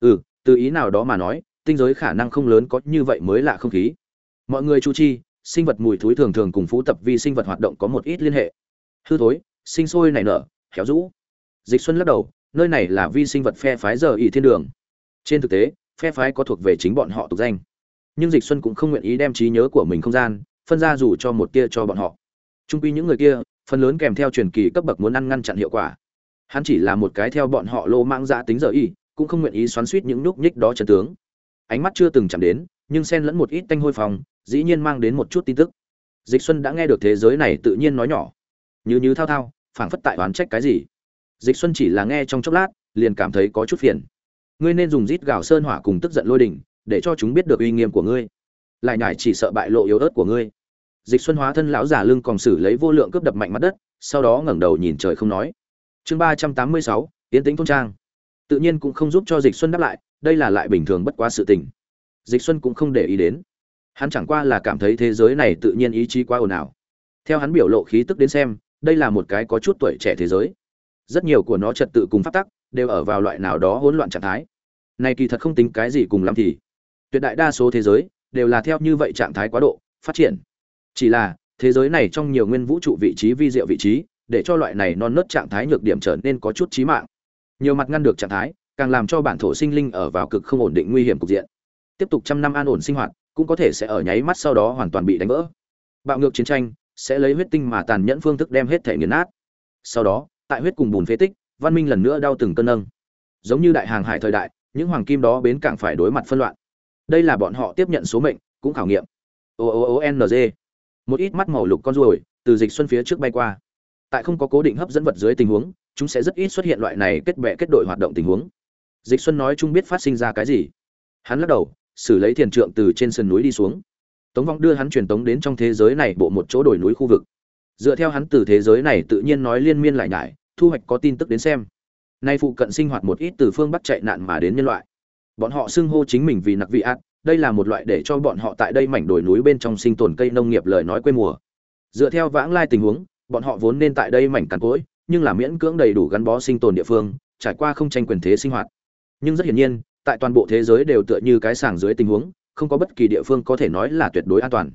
ừ từ ý nào đó mà nói, tinh giới khả năng không lớn có như vậy mới lạ không khí. Mọi người chú chi, sinh vật mùi thối thường thường cùng phú tập vi sinh vật hoạt động có một ít liên hệ. Hư thối, sinh sôi nảy nở, khéo rũ. Dịch xuân lắc đầu, nơi này là vi sinh vật phe phái giờ ỷ thiên đường. Trên thực tế, phe phái có thuộc về chính bọn họ tục danh nhưng dịch xuân cũng không nguyện ý đem trí nhớ của mình không gian phân ra dù cho một tia cho bọn họ. Trung quy những người kia, phần lớn kèm theo truyền kỳ cấp bậc muốn ăn ngăn chặn hiệu quả. Hắn chỉ là một cái theo bọn họ lô mang giã tính giờ y, cũng không nguyện ý xoắn suýt những núc nhích đó chân tướng. Ánh mắt chưa từng chạm đến, nhưng xen lẫn một ít tanh hôi phòng, dĩ nhiên mang đến một chút tin tức. Dịch xuân đã nghe được thế giới này tự nhiên nói nhỏ. Như như thao thao, phảng phất tại oán trách cái gì. Dịch xuân chỉ là nghe trong chốc lát, liền cảm thấy có chút phiền. Ngươi nên dùng rít gào sơn hỏa cùng tức giận lôi đỉnh để cho chúng biết được uy nghiêm của ngươi. Lại nhải chỉ sợ bại lộ yếu ớt của ngươi. Dịch xuân hóa thân lão giả lưng còn xử lấy vô lượng cướp đập mạnh mặt đất, sau đó ngẩng đầu nhìn trời không nói. Chương ba trăm tám mươi sáu tiến tĩnh thôn trang. Tự nhiên cũng không giúp cho dịch xuân đáp lại, đây là lại bình thường bất quá sự tình. Dịch xuân cũng không để ý đến. Hắn chẳng qua là cảm thấy thế giới này tự nhiên ý chí quá ồn ào. Theo hắn biểu lộ khí tức đến xem, đây là một cái có chút tuổi trẻ thế giới. Rất nhiều của nó trật tự cùng phát tắc đều ở vào loại nào đó hỗn loạn trạng thái. Này kỳ thật không tính cái gì cùng lắm thì tuyệt đại đa số thế giới đều là theo như vậy trạng thái quá độ, phát triển. Chỉ là, thế giới này trong nhiều nguyên vũ trụ vị trí vi diệu vị trí, để cho loại này non nớt trạng thái nhược điểm trở nên có chút chí mạng. Nhiều mặt ngăn được trạng thái, càng làm cho bản thổ sinh linh ở vào cực không ổn định nguy hiểm cục diện. Tiếp tục trăm năm an ổn sinh hoạt, cũng có thể sẽ ở nháy mắt sau đó hoàn toàn bị đánh vỡ. Bạo ngược chiến tranh sẽ lấy huyết tinh mà tàn nhẫn phương thức đem hết thể nghiền nát. Sau đó, tại huyết cùng bùn phế tích, văn minh lần nữa đau từng cơn nâng. Giống như đại hàng hải thời đại, những hoàng kim đó bến cảng phải đối mặt phân loạn đây là bọn họ tiếp nhận số mệnh, cũng khảo nghiệm. O o o n g. Một ít mắt màu lục con ruồi, từ dịch xuân phía trước bay qua. Tại không có cố định hấp dẫn vật dưới tình huống, chúng sẽ rất ít xuất hiện loại này kết bè kết đội hoạt động tình huống. Dịch xuân nói chung biết phát sinh ra cái gì. Hắn lắc đầu, xử lấy thiền trượng từ trên sườn núi đi xuống. Tống vong đưa hắn truyền tống đến trong thế giới này bộ một chỗ đồi núi khu vực. Dựa theo hắn từ thế giới này tự nhiên nói liên miên lại nhải, thu hoạch có tin tức đến xem. Nay phụ cận sinh hoạt một ít từ phương bắc chạy nạn mà đến nhân loại bọn họ xưng hô chính mình vì nặc vị ạt đây là một loại để cho bọn họ tại đây mảnh đồi núi bên trong sinh tồn cây nông nghiệp lời nói quê mùa. Dựa theo vãng lai tình huống, bọn họ vốn nên tại đây mảnh cằn cỗi, nhưng là miễn cưỡng đầy đủ gắn bó sinh tồn địa phương, trải qua không tranh quyền thế sinh hoạt. Nhưng rất hiển nhiên, tại toàn bộ thế giới đều tựa như cái sàng dưới tình huống, không có bất kỳ địa phương có thể nói là tuyệt đối an toàn.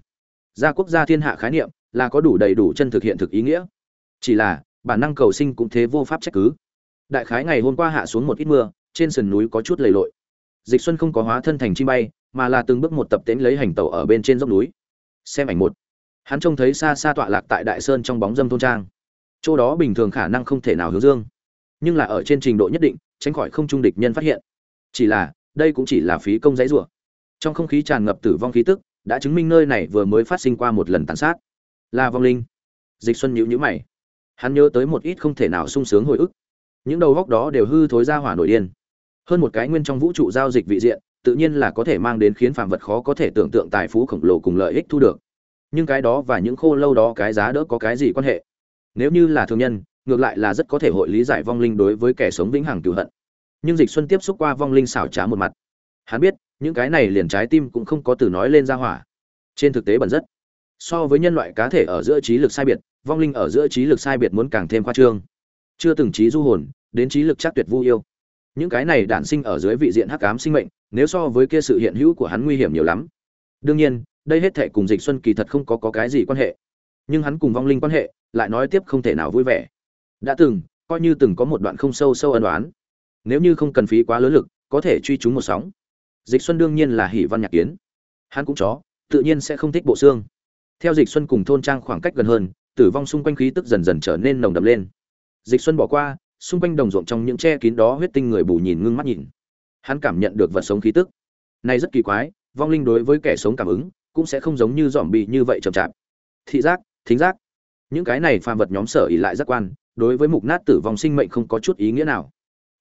Gia quốc gia thiên hạ khái niệm là có đủ đầy đủ chân thực hiện thực ý nghĩa. Chỉ là, bản năng cầu sinh cũng thế vô pháp trách cứ. Đại khái ngày hôm qua hạ xuống một ít mưa, trên sườn núi có chút lầy lội dịch xuân không có hóa thân thành chim bay, mà là từng bước một tập tễnh lấy hành tàu ở bên trên dốc núi. Xem ảnh một. Hắn trông thấy xa xa tọa lạc tại đại sơn trong bóng dâm thôn trang. Chỗ đó bình thường khả năng không thể nào hướng dương. Nhưng là ở trên trình độ nhất định, tránh khỏi không trung địch nhân phát hiện. Chỉ là, đây cũng chỉ là phí công giấy rủa. Trong không khí tràn ngập tử vong khí tức, đã chứng minh nơi này vừa mới phát sinh qua một lần tàn sát. Là vong linh. Dịch xuân nhíu nhíu mày. Hắn nhớ tới một ít không thể nào sung sướng hồi ức. Những đầu góc đó đều hư thối ra hỏa nổi điên hơn một cái nguyên trong vũ trụ giao dịch vị diện, tự nhiên là có thể mang đến khiến phàm vật khó có thể tưởng tượng tài phú khổng lồ cùng lợi ích thu được. Nhưng cái đó và những khô lâu đó cái giá đỡ có cái gì quan hệ? Nếu như là thường nhân, ngược lại là rất có thể hội lý giải vong linh đối với kẻ sống vĩnh hằng cửu hận. Nhưng dịch xuân tiếp xúc qua vong linh xảo trá một mặt. Hắn biết, những cái này liền trái tim cũng không có từ nói lên ra hỏa. Trên thực tế bẩn rất. So với nhân loại cá thể ở giữa trí lực sai biệt, vong linh ở giữa trí lực sai biệt muốn càng thêm khoa trương. Chưa từng trí du hồn, đến trí lực chắc tuyệt vu yêu những cái này đản sinh ở dưới vị diện hắc ám sinh mệnh nếu so với kia sự hiện hữu của hắn nguy hiểm nhiều lắm. Đương nhiên đây hết thệ cùng dịch xuân kỳ thật không có, có cái gì quan hệ. Nhưng hắn cùng vong linh quan hệ lại nói tiếp không thể nào vui vẻ. Đã từng coi như từng có một đoạn không sâu sâu ân đoán nếu như không cần phí quá lớn lực có thể truy chúng một sóng. Dịch xuân đương nhiên là hỷ văn nhạc kiến. Hắn cũng chó tự nhiên sẽ không thích bộ xương. Theo dịch xuân cùng thôn trang khoảng cách gần hơn tử vong xung quanh khí tức dần dần trở nên nồng đậm lên. Dịch xuân bỏ qua xung quanh đồng ruộng trong những che kín đó huyết tinh người bù nhìn ngưng mắt nhìn. Hắn cảm nhận được vật sống khí tức. Này rất kỳ quái, vong linh đối với kẻ sống cảm ứng, cũng sẽ không giống như dòm bị như vậy chậm chạp. Thị giác, thính giác. Những cái này phàm vật nhóm sở ỉ lại giác quan, đối với mục nát tử vong sinh mệnh không có chút ý nghĩa nào.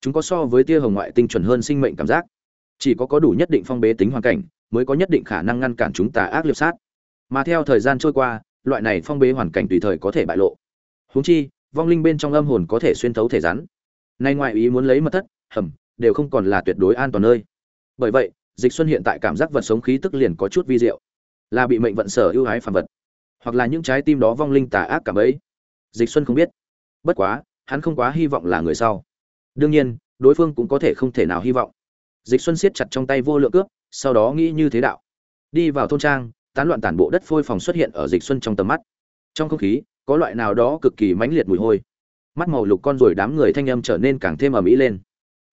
Chúng có so với tia hồng ngoại tinh chuẩn hơn sinh mệnh cảm giác. Chỉ có có đủ nhất định phong bế tính hoàn cảnh, mới có nhất định khả năng ngăn cản chúng ta ác liệt sát. Mà theo thời gian trôi qua, loại này phong bế hoàn cảnh tùy thời có thể bại lộ. Huống chi vong linh bên trong âm hồn có thể xuyên thấu thể rắn. Nay ngoại ý muốn lấy mật thất, hầm, đều không còn là tuyệt đối an toàn nơi. Bởi vậy, dịch xuân hiện tại cảm giác vật sống khí tức liền có chút vi diệu. Là bị mệnh vận sở ưu ái phàm vật, hoặc là những trái tim đó vong linh tà ác cảm ấy. Dịch xuân không biết. Bất quá, hắn không quá hy vọng là người sau. Đương nhiên, đối phương cũng có thể không thể nào hy vọng. Dịch xuân siết chặt trong tay vô lượng cướp sau đó nghĩ như thế đạo. Đi vào thôn trang, tán loạn tản bộ đất phôi phòng xuất hiện ở dịch xuân trong tầm mắt. Trong không khí có loại nào đó cực kỳ mãnh liệt mùi hôi. Mắt màu lục con rồi đám người thanh âm trở nên càng thêm ầm ĩ lên.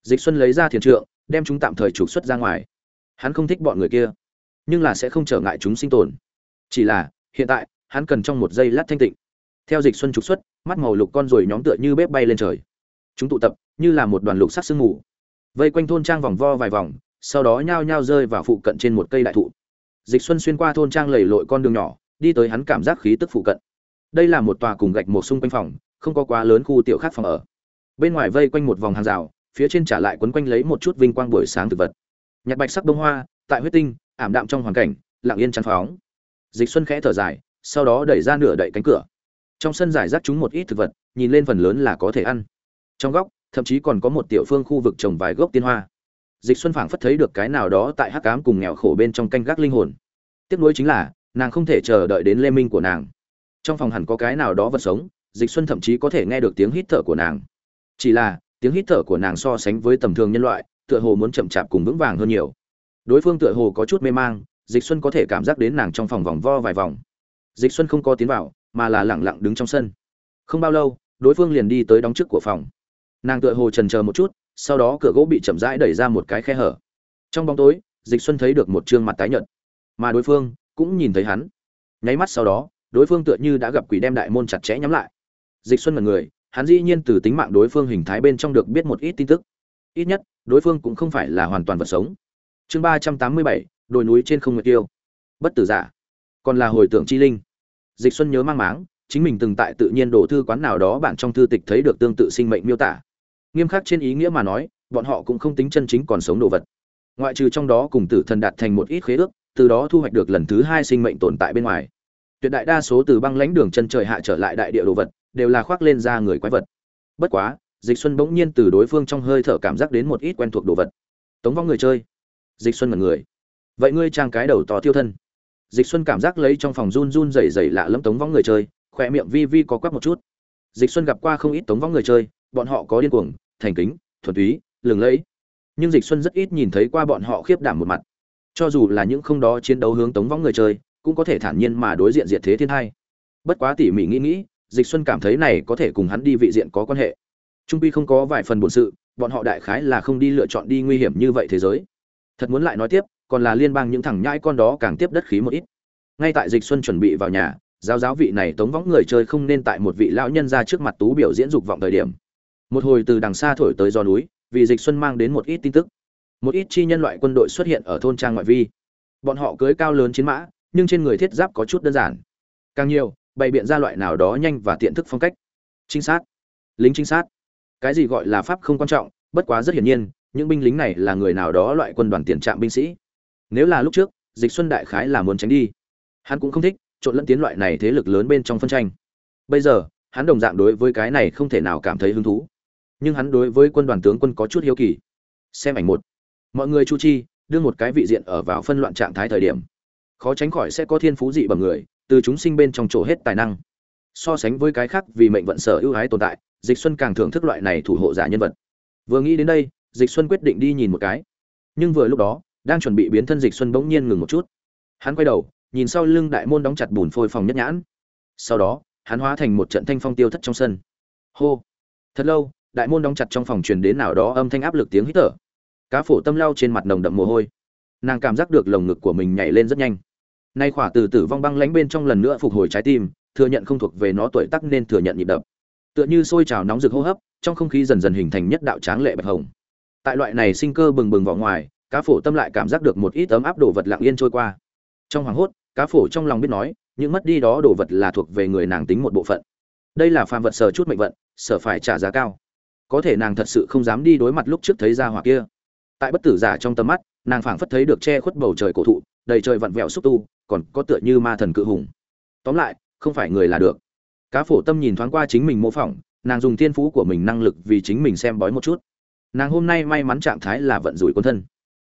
Dịch xuân lấy ra thiền trượng, đem chúng tạm thời trục xuất ra ngoài. Hắn không thích bọn người kia, nhưng là sẽ không trở ngại chúng sinh tồn. Chỉ là, hiện tại, hắn cần trong một giây lát thanh tịnh. Theo dịch xuân trục xuất, mắt màu lục con rồi nhóm tựa như bếp bay lên trời. Chúng tụ tập, như là một đoàn lục sắc sương mù. Vây quanh thôn trang vòng vo vài vòng, sau đó nhao nhao rơi vào phụ cận trên một cây đại thụ. Dịch xuân xuyên qua thôn trang lầy lội con đường nhỏ, đi tới hắn cảm giác khí tức phụ cận đây là một tòa cùng gạch một xung quanh phòng, không có quá lớn khu tiểu khác phòng ở. Bên ngoài vây quanh một vòng hàng rào, phía trên trả lại quấn quanh lấy một chút vinh quang buổi sáng thực vật. Nhặt bạch sắc bông hoa, tại huyết tinh, ảm đạm trong hoàn cảnh, lặng yên chăn phóng. Dịch xuân khẽ thở dài, sau đó đẩy ra nửa đậy cánh cửa. Trong sân giải rác chúng một ít thực vật, nhìn lên phần lớn là có thể ăn. Trong góc, thậm chí còn có một tiểu phương khu vực trồng vài gốc tiên hoa. Dịch xuân phảng phất thấy được cái nào đó tại hắc cám cùng nghèo khổ bên trong canh gác linh hồn. Tiếc nuối chính là, nàng không thể chờ đợi đến lê minh của nàng trong phòng hẳn có cái nào đó vật sống, dịch xuân thậm chí có thể nghe được tiếng hít thở của nàng. Chỉ là, tiếng hít thở của nàng so sánh với tầm thường nhân loại, tựa hồ muốn chậm chạp cùng vững vàng hơn nhiều. Đối phương tựa hồ có chút mê mang, dịch xuân có thể cảm giác đến nàng trong phòng vòng vo vài vòng. Dịch xuân không có tiến vào, mà là lẳng lặng đứng trong sân. Không bao lâu, đối phương liền đi tới đóng trước của phòng. Nàng tựa hồ trần chờ một chút, sau đó cửa gỗ bị chậm rãi đẩy ra một cái khe hở. Trong bóng tối, dịch xuân thấy được một trương mặt tái nhợt. Mà đối phương cũng nhìn thấy hắn. Nháy mắt sau đó đối phương tựa như đã gặp quỷ đem đại môn chặt chẽ nhắm lại. Dịch xuân mật người, hắn dĩ nhiên từ tính mạng đối phương hình thái bên trong được biết một ít tin tức. Ít nhất, đối phương cũng không phải là hoàn toàn vật sống. Chương ba trăm tám mươi bảy, đồi núi trên không nguyệt tiêu bất tử giả, còn là hồi tưởng chi linh. Dịch xuân nhớ mang máng, chính mình từng tại tự nhiên đồ thư quán nào đó bạn trong thư tịch thấy được tương tự sinh mệnh miêu tả. Nghiêm khắc trên ý nghĩa mà nói, bọn họ cũng không tính chân chính còn sống đồ vật. Ngoại trừ trong đó cùng tử thần đạt thành một ít khế ước, từ đó thu hoạch được lần thứ hai sinh mệnh tồn tại bên ngoài tuyệt đại đa số từ băng lãnh đường chân trời hạ trở lại đại địa đồ vật, đều là khoác lên da người quái vật. Bất quá, dịch xuân bỗng nhiên từ đối phương trong hơi thở cảm giác đến một ít quen thuộc đồ vật. Tống vong người chơi. Dịch xuân mật người. Vậy ngươi trang cái đầu to tiêu thân. Dịch xuân cảm giác lấy trong phòng run run rẩy rẩy lạ lẫm tống vong người chơi khỏe miệng vi vi có quắc một chút. Dịch xuân gặp qua không ít tống vong người chơi, bọn họ có điên cuồng, thành kính, thuần túy, lừng lẫy. Nhưng dịch xuân rất ít nhìn thấy qua bọn họ khiếp đảm một mặt. Cho dù là những không đó chiến đấu hướng tống vong người chơi cũng có thể thản nhiên mà đối diện diệt thế thiên hai bất quá tỉ mỉ nghĩ nghĩ, dịch xuân cảm thấy này có thể cùng hắn đi vị diện có quan hệ. Trung phi không có vài phần bổn sự, bọn họ đại khái là không đi lựa chọn đi nguy hiểm như vậy thế giới. Thật muốn lại nói tiếp, còn là liên bang những thằng nhãi con đó càng tiếp đất khí một ít. Ngay tại dịch xuân chuẩn bị vào nhà, giáo giáo vị này tống võng người chơi không nên tại một vị lão nhân ra trước mặt tú biểu diễn dục vọng thời điểm. Một hồi từ đằng xa thổi tới gió núi, vì dịch xuân mang đến một ít tin tức. Một ít chi nhân loại quân đội xuất hiện ở thôn trang ngoại vi. Bọn họ cưới cao lớn chiến mã nhưng trên người thiết giáp có chút đơn giản. Càng nhiều, bày biện ra loại nào đó nhanh và tiện thức phong cách. Trinh sát. Lính trinh sát. Cái gì gọi là pháp không quan trọng, bất quá rất hiển nhiên, những binh lính này là người nào đó loại quân đoàn tiền trạm binh sĩ. Nếu là lúc trước, dịch xuân đại khái là muốn tránh đi. Hắn cũng không thích trộn lẫn tiến loại này thế lực lớn bên trong phân tranh. Bây giờ, hắn đồng dạng đối với cái này không thể nào cảm thấy hứng thú. Nhưng hắn đối với quân đoàn tướng quân có chút hiếu kỳ. Xem ảnh một. Mọi người chu chi, đưa một cái vị diện ở vào phân loạn trạng thái thời điểm khó tránh khỏi sẽ có thiên phú dị bằng người, từ chúng sinh bên trong chỗ hết tài năng. So sánh với cái khác vì mệnh vận sở ưu ái tồn tại, dịch xuân càng thưởng thức loại này thủ hộ giả nhân vật. Vừa nghĩ đến đây, dịch xuân quyết định đi nhìn một cái. Nhưng vừa lúc đó, đang chuẩn bị biến thân dịch xuân bỗng nhiên ngừng một chút. Hắn quay đầu, nhìn sau lưng đại môn đóng chặt bùn phôi phòng nhất nhãn. Sau đó, hắn hóa thành một trận thanh phong tiêu thất trong sân. Hô! Thật lâu, đại môn đóng chặt trong phòng truyền đến nào đó âm thanh áp lực tiếng hít thở. Cá phổ tâm lao trên mặt nồng đậm mồ hôi. Nàng cảm giác được lồng ngực của mình nhảy lên rất nhanh nay khỏa từ tử vong băng lánh bên trong lần nữa phục hồi trái tim, thừa nhận không thuộc về nó tuổi tác nên thừa nhận nhịp đập. Tựa như sôi trào nóng rực hô hấp, trong không khí dần dần hình thành nhất đạo tráng lệ bạch hồng. Tại loại này sinh cơ bừng bừng vào ngoài, cá phổ tâm lại cảm giác được một ít ấm áp đồ vật lặng yên trôi qua. Trong hoàng hốt, cá phổ trong lòng biết nói, những mất đi đó đồ vật là thuộc về người nàng tính một bộ phận. Đây là phàm vật sở chút mệnh vận, sở phải trả giá cao. Có thể nàng thật sự không dám đi đối mặt lúc trước thấy ra hỏa kia. Tại bất tử giả trong tầm mắt, nàng phảng phất thấy được che khuất bầu trời cổ thụ đầy trời vặn vẹo xúc tu, còn có tựa như ma thần cự hùng. Tóm lại, không phải người là được. Cá phổ tâm nhìn thoáng qua chính mình mô phỏng, nàng dùng thiên phú của mình năng lực vì chính mình xem bói một chút. Nàng hôm nay may mắn trạng thái là vận rủi quân thân.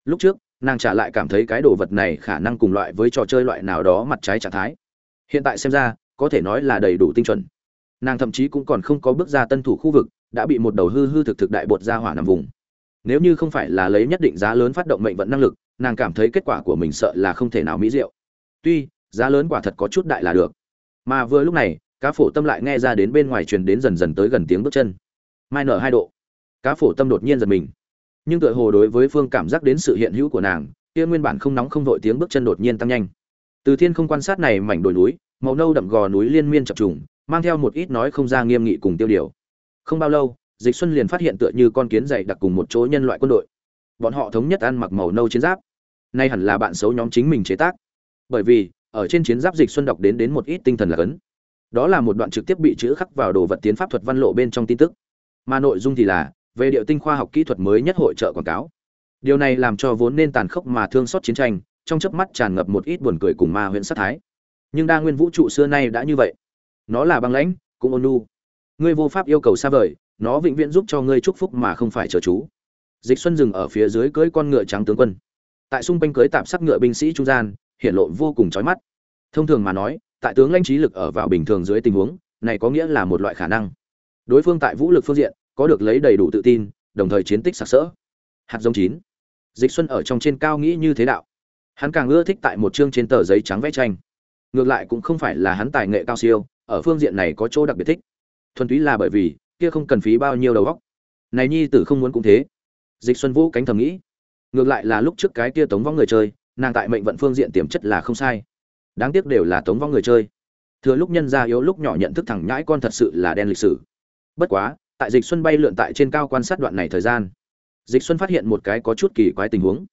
Lúc trước, nàng trả lại cảm thấy cái đồ vật này khả năng cùng loại với trò chơi loại nào đó mặt trái trạng thái. Hiện tại xem ra, có thể nói là đầy đủ tinh chuẩn. Nàng thậm chí cũng còn không có bước ra tân thủ khu vực, đã bị một đầu hư hư thực thực đại bột ra hỏa nằm vùng. Nếu như không phải là lấy nhất định giá lớn phát động mệnh vận năng lực nàng cảm thấy kết quả của mình sợ là không thể nào mỹ diệu. Tuy, giá lớn quả thật có chút đại là được. Mà vừa lúc này, cá phổ tâm lại nghe ra đến bên ngoài truyền đến dần dần tới gần tiếng bước chân. Mai nở hai độ. Cá phổ tâm đột nhiên giật mình. Nhưng tựa hồ đối với phương cảm giác đến sự hiện hữu của nàng, kia nguyên bản không nóng không vội tiếng bước chân đột nhiên tăng nhanh. Từ thiên không quan sát này mảnh đồi núi, màu nâu đậm gò núi liên miên chập trùng, mang theo một ít nói không ra nghiêm nghị cùng tiêu điều. Không bao lâu, dịch xuân liền phát hiện tựa như con kiến dày đặc cùng một chỗ nhân loại quân đội bọn họ thống nhất ăn mặc màu nâu chiến giáp. Nay hẳn là bạn xấu nhóm chính mình chế tác. Bởi vì, ở trên chiến giáp dịch xuân đọc đến đến một ít tinh thần là cấn đó là một đoạn trực tiếp bị chữ khắc vào đồ vật tiến pháp thuật văn lộ bên trong tin tức. Mà nội dung thì là, về điệu tinh khoa học kỹ thuật mới nhất hội trợ quảng cáo. Điều này làm cho vốn nên tàn khốc mà thương xót chiến tranh, trong chớp mắt tràn ngập một ít buồn cười cùng ma huyện sát thái. Nhưng đa nguyên vũ trụ xưa nay đã như vậy. Nó là băng lãnh, cũng ôn nu ngươi vô pháp yêu cầu xa vời, nó vĩnh viễn giúp cho ngươi chúc phúc mà không phải chờ chú dịch xuân dừng ở phía dưới cưỡi con ngựa trắng tướng quân. Tại xung quanh cưỡi tạm sắc ngựa binh sĩ trung gian, hiện lộ vô cùng chói mắt. Thông thường mà nói, tại tướng lãnh trí lực ở vào bình thường dưới tình huống, này có nghĩa là một loại khả năng. Đối phương tại vũ lực phương diện, có được lấy đầy đủ tự tin, đồng thời chiến tích sặc sỡ. Hạt giống chín. Dịch xuân ở trong trên cao nghĩ như thế đạo. Hắn càng ưa thích tại một chương trên tờ giấy trắng vẽ tranh. Ngược lại cũng không phải là hắn tài nghệ cao siêu, ở phương diện này có chỗ đặc biệt thích. Thuần túy là bởi vì, kia không cần phí bao nhiêu đầu óc. Này nhi tử không muốn cũng thế dịch xuân vũ cánh thầm nghĩ. Ngược lại là lúc trước cái kia tống vong người chơi, nàng tại mệnh vận phương diện tiềm chất là không sai. Đáng tiếc đều là tống vong người chơi. Thừa lúc nhân gia yếu lúc nhỏ nhận thức thẳng nhãi con thật sự là đen lịch sử. Bất quá, tại dịch xuân bay lượn tại trên cao quan sát đoạn này thời gian, dịch xuân phát hiện một cái có chút kỳ quái tình huống.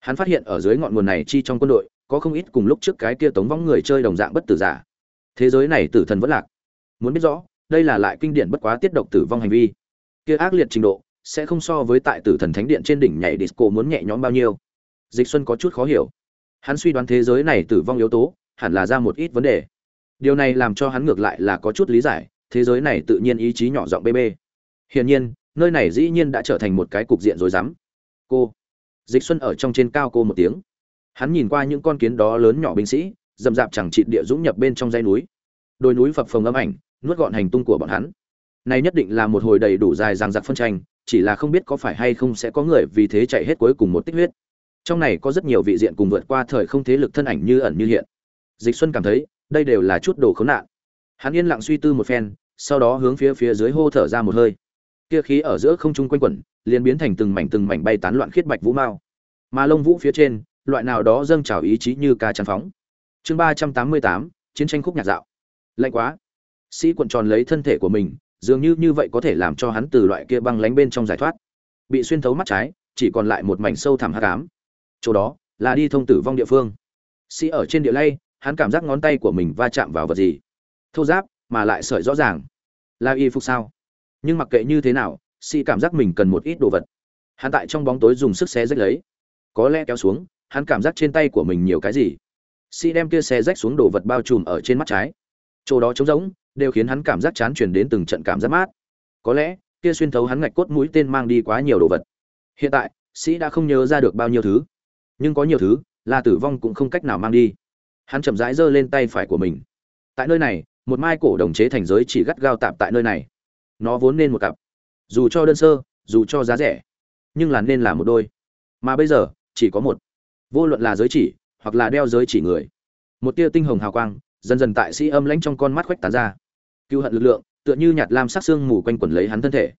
Hắn phát hiện ở dưới ngọn nguồn này chi trong quân đội, có không ít cùng lúc trước cái kia tống vong người chơi đồng dạng bất tử giả. Thế giới này tử thần vẫn lạc. Muốn biết rõ, đây là lại kinh điển bất quá tiết độc tử vong hành vi. Kia ác liệt trình độ sẽ không so với tại tử thần thánh điện trên đỉnh nhảy disco muốn nhẹ nhõm bao nhiêu. Dịch xuân có chút khó hiểu. Hắn suy đoán thế giới này tử vong yếu tố, hẳn là ra một ít vấn đề. Điều này làm cho hắn ngược lại là có chút lý giải, thế giới này tự nhiên ý chí nhỏ giọng bê bê. Hiển nhiên, nơi này dĩ nhiên đã trở thành một cái cục diện rối rắm. Cô. Dịch xuân ở trong trên cao cô một tiếng. Hắn nhìn qua những con kiến đó lớn nhỏ binh sĩ dầm dạp chẳng trị địa dũng nhập bên trong dãy núi. Đồi núi phập phồng âm ảnh, nuốt gọn hành tung của bọn hắn. Này nhất định là một hồi đầy đủ dài dằng dặc phân tranh chỉ là không biết có phải hay không sẽ có người vì thế chạy hết cuối cùng một tích huyết. Trong này có rất nhiều vị diện cùng vượt qua thời không thế lực thân ảnh như ẩn như hiện. Dịch xuân cảm thấy, đây đều là chút đồ khốn nạn. Hắn yên lặng suy tư một phen, sau đó hướng phía phía dưới hô thở ra một hơi. Kia khí ở giữa không trung quanh quẩn, liền biến thành từng mảnh từng mảnh bay tán loạn khiết bạch vũ mao. Mà lông vũ phía trên, loại nào đó dâng trào ý chí như ca tràn phóng. Chương ba trăm tám mươi tám, chiến tranh khúc nhạc dạo. Lạnh quá. Sĩ cuộn tròn lấy thân thể của mình dường như như vậy có thể làm cho hắn từ loại kia băng lánh bên trong giải thoát. Bị xuyên thấu mắt trái, chỉ còn lại một mảnh sâu thẳm hắc ám. Chỗ đó, là đi thông tử vong địa phương. Sĩ ở trên địa lay, hắn cảm giác ngón tay của mình va chạm vào vật gì? Thô giáp, mà lại sợi rõ ràng. Là y phục sao? Nhưng mặc kệ như thế nào sĩ cảm giác mình cần một ít đồ vật. Hắn tại trong bóng tối dùng sức xé rách lấy. Có lẽ kéo xuống, hắn cảm giác trên tay của mình nhiều cái gì? Sĩ đem kia xé rách xuống đồ vật bao trùm ở trên mắt trái. Chỗ đó trống rỗng đều khiến hắn cảm giác chán truyền đến từng trận cảm giác mát. Có lẽ, kia xuyên thấu hắn ngạch cốt mũi tên mang đi quá nhiều đồ vật. Hiện tại, sĩ đã không nhớ ra được bao nhiêu thứ. Nhưng có nhiều thứ, là tử vong cũng không cách nào mang đi. Hắn chậm rãi giơ lên tay phải của mình. Tại nơi này, một mai cổ đồng chế thành giới chỉ gắt gao tạm tại nơi này. Nó vốn nên một cặp. Dù cho đơn sơ, dù cho giá rẻ, nhưng là nên là một đôi. Mà bây giờ, chỉ có một. Vô luận là giới chỉ, hoặc là đeo giới chỉ người. Một tia tinh hồng hào quang, dần dần tại sĩ âm lãnh trong con mắt khuếch tán ra cựu hận lực lượng tựa như nhạt lam sắc xương mù quanh quẩn lấy hắn thân thể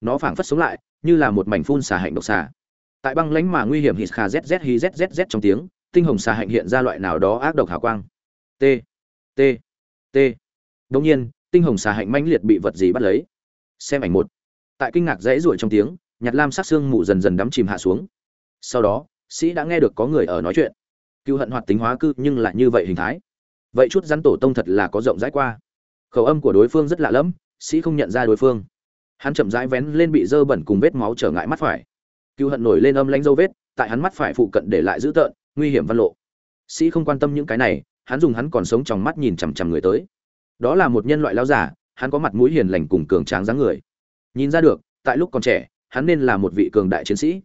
nó phảng phất sống lại như là một mảnh phun xà hạnh độc xà tại băng lãnh mà nguy hiểm hít khà zz hi zzz trong tiếng tinh hồng xà hạnh hiện ra loại nào đó ác độc hào quang t t t đông nhiên, tinh hồng xà hạnh mãnh liệt bị vật gì bắt lấy. Xem ảnh một. Tại kinh ngạc dãy rủi trong tiếng, nhạt lam sắc xương mù dần dần đắm chìm hạ xuống. Sau đó, sĩ đã nghe được có người ở nói chuyện. cựu hận hoạt tính hóa cư nhưng lại như vậy hình thái. Vậy chút rắn tổ tông thật là có rộng rãi qua. Khẩu âm của đối phương rất lạ lẫm, sĩ không nhận ra đối phương. Hắn chậm rãi vén lên bị dơ bẩn cùng vết máu trở ngại mắt phải. Cưu hận nổi lên âm lãnh dấu vết, tại hắn mắt phải phụ cận để lại dữ tợn, nguy hiểm văn lộ. Sĩ không quan tâm những cái này, hắn dùng hắn còn sống trong mắt nhìn chằm chằm người tới đó là một nhân loại lão giả hắn có mặt mũi hiền lành cùng cường tráng dáng người nhìn ra được tại lúc còn trẻ hắn nên là một vị cường đại chiến sĩ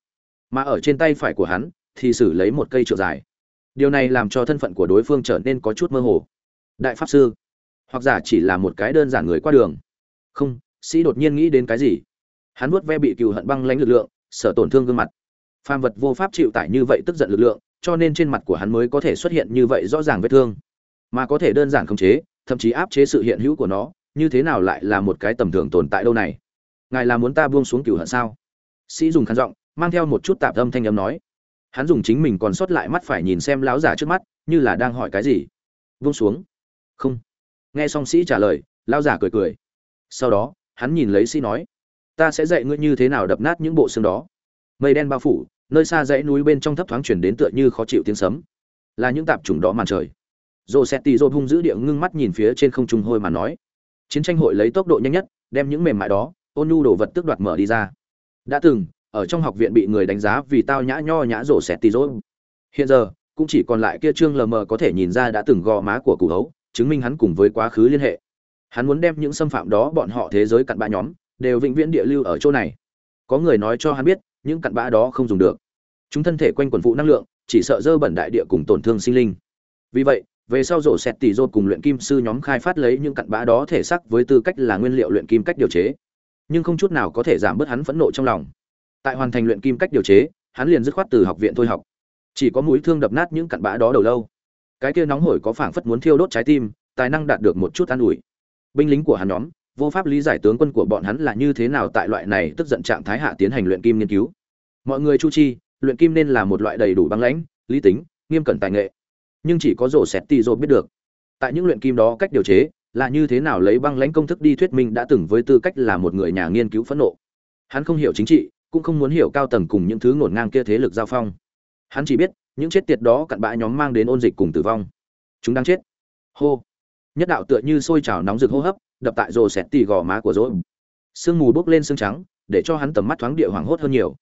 mà ở trên tay phải của hắn thì xử lấy một cây trượng dài điều này làm cho thân phận của đối phương trở nên có chút mơ hồ đại pháp sư hoặc giả chỉ là một cái đơn giản người qua đường. Không, sĩ đột nhiên nghĩ đến cái gì? Hắn nuốt ve bị cựu hận băng lãnh lực lượng, sợ tổn thương gương mặt. Phàm vật vô pháp chịu tải như vậy tức giận lực lượng, cho nên trên mặt của hắn mới có thể xuất hiện như vậy rõ ràng vết thương. Mà có thể đơn giản khống chế, thậm chí áp chế sự hiện hữu của nó, như thế nào lại là một cái tầm thường tồn tại đâu này? Ngài là muốn ta buông xuống cửu hận sao? Sĩ dùng khăn giọng, mang theo một chút tạp âm thanh âm nói. Hắn dùng chính mình còn sót lại mắt phải nhìn xem láo giả trước mắt, như là đang hỏi cái gì. Buông xuống. Không nghe song sĩ trả lời, lão giả cười cười. Sau đó, hắn nhìn lấy sĩ nói, ta sẽ dạy ngươi như thế nào đập nát những bộ xương đó. Mây đen bao phủ, nơi xa dãy núi bên trong thấp thoáng chuyển đến tựa như khó chịu tiếng sấm. Là những tạp chủng đó màn trời. Rồ xét tì rô hung dữ địa ngưng mắt nhìn phía trên không trung hôi mà nói, chiến tranh hội lấy tốc độ nhanh nhất, đem những mềm mại đó, ôn nhu đồ vật tước đoạt mở đi ra. Đã từng, ở trong học viện bị người đánh giá vì tao nhã nho nhã rổ xẹt tì rô hiện giờ, cũng chỉ còn lại kia trương lờ mờ có thể nhìn ra đã từng gò má của cụ hấu chứng minh hắn cùng với quá khứ liên hệ. Hắn muốn đem những xâm phạm đó bọn họ thế giới cặn bã nhóm, đều vĩnh viễn địa lưu ở chỗ này. Có người nói cho hắn biết, những cặn bã đó không dùng được. Chúng thân thể quanh quần phụ năng lượng, chỉ sợ dơ bẩn đại địa cùng tổn thương sinh linh. Vì vậy, về sau rổ xẹt tỷ rột cùng luyện kim sư nhóm khai phát lấy những cặn bã đó thể sắc với tư cách là nguyên liệu luyện kim cách điều chế. Nhưng không chút nào có thể giảm bớt hắn phẫn nộ trong lòng. Tại hoàn thành luyện kim cách điều chế, hắn liền dứt khoát từ học viện thôi học. Chỉ có mũi thương đập nát những cặn bã đó đầu lâu cái kia nóng hổi có phảng phất muốn thiêu đốt trái tim, tài năng đạt được một chút an ủi. Binh lính của hắn nhóm, vô pháp lý giải tướng quân của bọn hắn là như thế nào tại loại này tức giận trạng thái hạ tiến hành luyện kim nghiên cứu. Mọi người chu chi, luyện kim nên là một loại đầy đủ băng lãnh, lý tính, nghiêm cẩn tài nghệ. Nhưng chỉ có rổ xẹt tì rô biết được. Tại những luyện kim đó cách điều chế, là như thế nào lấy băng lãnh công thức đi thuyết minh đã từng với tư cách là một người nhà nghiên cứu phẫn nộ. Hắn không hiểu chính trị, cũng không muốn hiểu cao tầng cùng những thứ ngổn ngang kia thế lực giao phong. Hắn chỉ biết những chết tiệt đó cặn bã nhóm mang đến ôn dịch cùng tử vong. Chúng đang chết. Hô. Nhất đạo tựa như sôi trào nóng rực hô hấp, đập tại rồ xẹt tì gò má của rỗ sương mù bốc lên sương trắng, để cho hắn tầm mắt thoáng địa hoảng hốt hơn nhiều.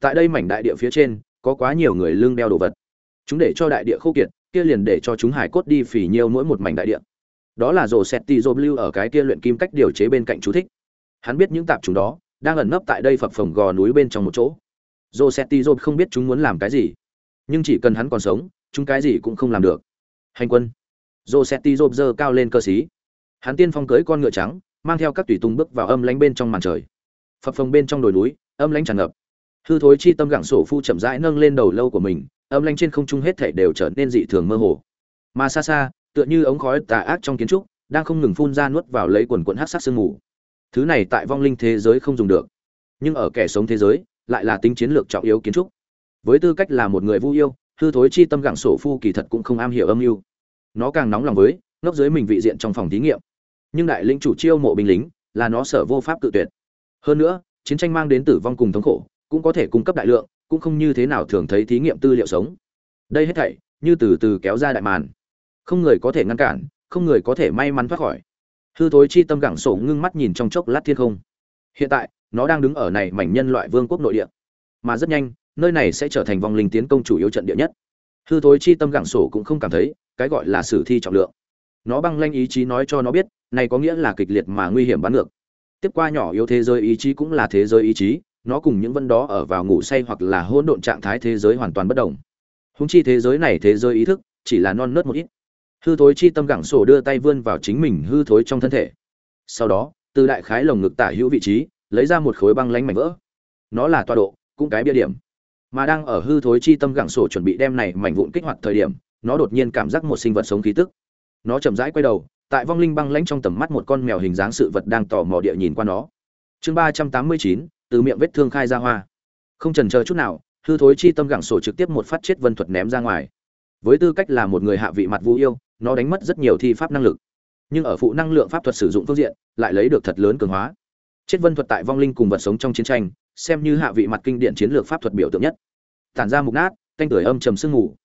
Tại đây mảnh đại địa phía trên, có quá nhiều người lưng đeo đồ vật. Chúng để cho đại địa khô kiệt, kia liền để cho chúng hải cốt đi phỉ nhiêu mỗi một mảnh đại địa. Đó là rồ sẹt tì dô lưu ở cái kia luyện kim cách điều chế bên cạnh chú thích. Hắn biết những tạp chúng đó, đang ẩn nấp tại đây phập phồng gò núi bên trong một chỗ. Rồ sẹt tì dô không biết chúng muốn làm cái gì nhưng chỉ cần hắn còn sống, chúng cái gì cũng không làm được. Hành quân. Dồ sẹt ti rộp dơ cao lên cơ sĩ hắn tiên phong cưới con ngựa trắng, mang theo các tùy tùng bước vào âm lánh bên trong màn trời. Phập phồng bên trong đồi núi, âm lánh tràn ngập. Hư thối chi tâm gẳng sổ phu chậm rãi nâng lên đầu lâu của mình, âm lánh trên không trung hết thể đều trở nên dị thường mơ hồ. Mà xa xa, tựa như ống khói tà ác trong kiến trúc, đang không ngừng phun ra nuốt vào lấy quần quần hát sắc sương mù. Thứ này tại vong linh thế giới không dùng được. Nhưng ở kẻ sống thế giới, lại là tính chiến lược trọng yếu kiến trúc với tư cách là một người vu yêu, hư thối chi tâm gặng sổ phu kỳ thật cũng không am hiểu âm mưu. Nó càng nóng lòng với, ngốc dưới mình vị diện trong phòng thí nghiệm. Nhưng đại lĩnh chủ chiêu mộ binh lính, là nó sở vô pháp cự tuyệt. Hơn nữa, chiến tranh mang đến tử vong cùng thống khổ, cũng có thể cung cấp đại lượng, cũng không như thế nào thường thấy thí nghiệm tư liệu sống. Đây hết thảy, như từ từ kéo ra đại màn. Không người có thể ngăn cản, không người có thể may mắn thoát khỏi. Hư thối chi tâm gẳng sổ ngưng mắt nhìn trong chốc lát thiên không. Hiện tại, nó đang đứng ở này mảnh nhân loại vương quốc nội địa. Mà rất nhanh nơi này sẽ trở thành vòng linh tiến công chủ yếu trận địa nhất. Hư thối chi tâm gẳng sổ cũng không cảm thấy, cái gọi là sử thi trọng lượng. Nó băng lanh ý chí nói cho nó biết, này có nghĩa là kịch liệt mà nguy hiểm bắn ngược. Tiếp qua nhỏ yếu thế giới ý chí cũng là thế giới ý chí, nó cùng những vân đó ở vào ngủ say hoặc là hỗn độn trạng thái thế giới hoàn toàn bất đồng. Húng chi thế giới này thế giới ý thức chỉ là non nớt một ít. Hư thối chi tâm gẳng sổ đưa tay vươn vào chính mình hư thối trong thân thể. Sau đó, từ đại khái lồng ngực tả hữu vị trí, lấy ra một khối băng lánh mảnh vỡ. Nó là tọa độ, cũng cái bia điểm mà đang ở hư thối chi tâm gặng sổ chuẩn bị đem này mảnh vụn kích hoạt thời điểm, nó đột nhiên cảm giác một sinh vật sống khí tức. Nó chậm rãi quay đầu, tại vong linh băng lãnh trong tầm mắt một con mèo hình dáng sự vật đang tò mò địa nhìn qua nó. Chương ba trăm tám mươi chín, từ miệng vết thương khai ra hoa. Không chần chờ chút nào, hư thối chi tâm gặng sổ trực tiếp một phát chết vân thuật ném ra ngoài. Với tư cách là một người hạ vị mặt vũ yêu, nó đánh mất rất nhiều thi pháp năng lực. Nhưng ở phụ năng lượng pháp thuật sử dụng phương diện, lại lấy được thật lớn cường hóa. Chết vân thuật tại vong linh cùng vật sống trong chiến tranh xem như hạ vị mặt kinh điển chiến lược pháp thuật biểu tượng nhất. Tản ra mục nát, canh tưởi âm trầm sương ngủ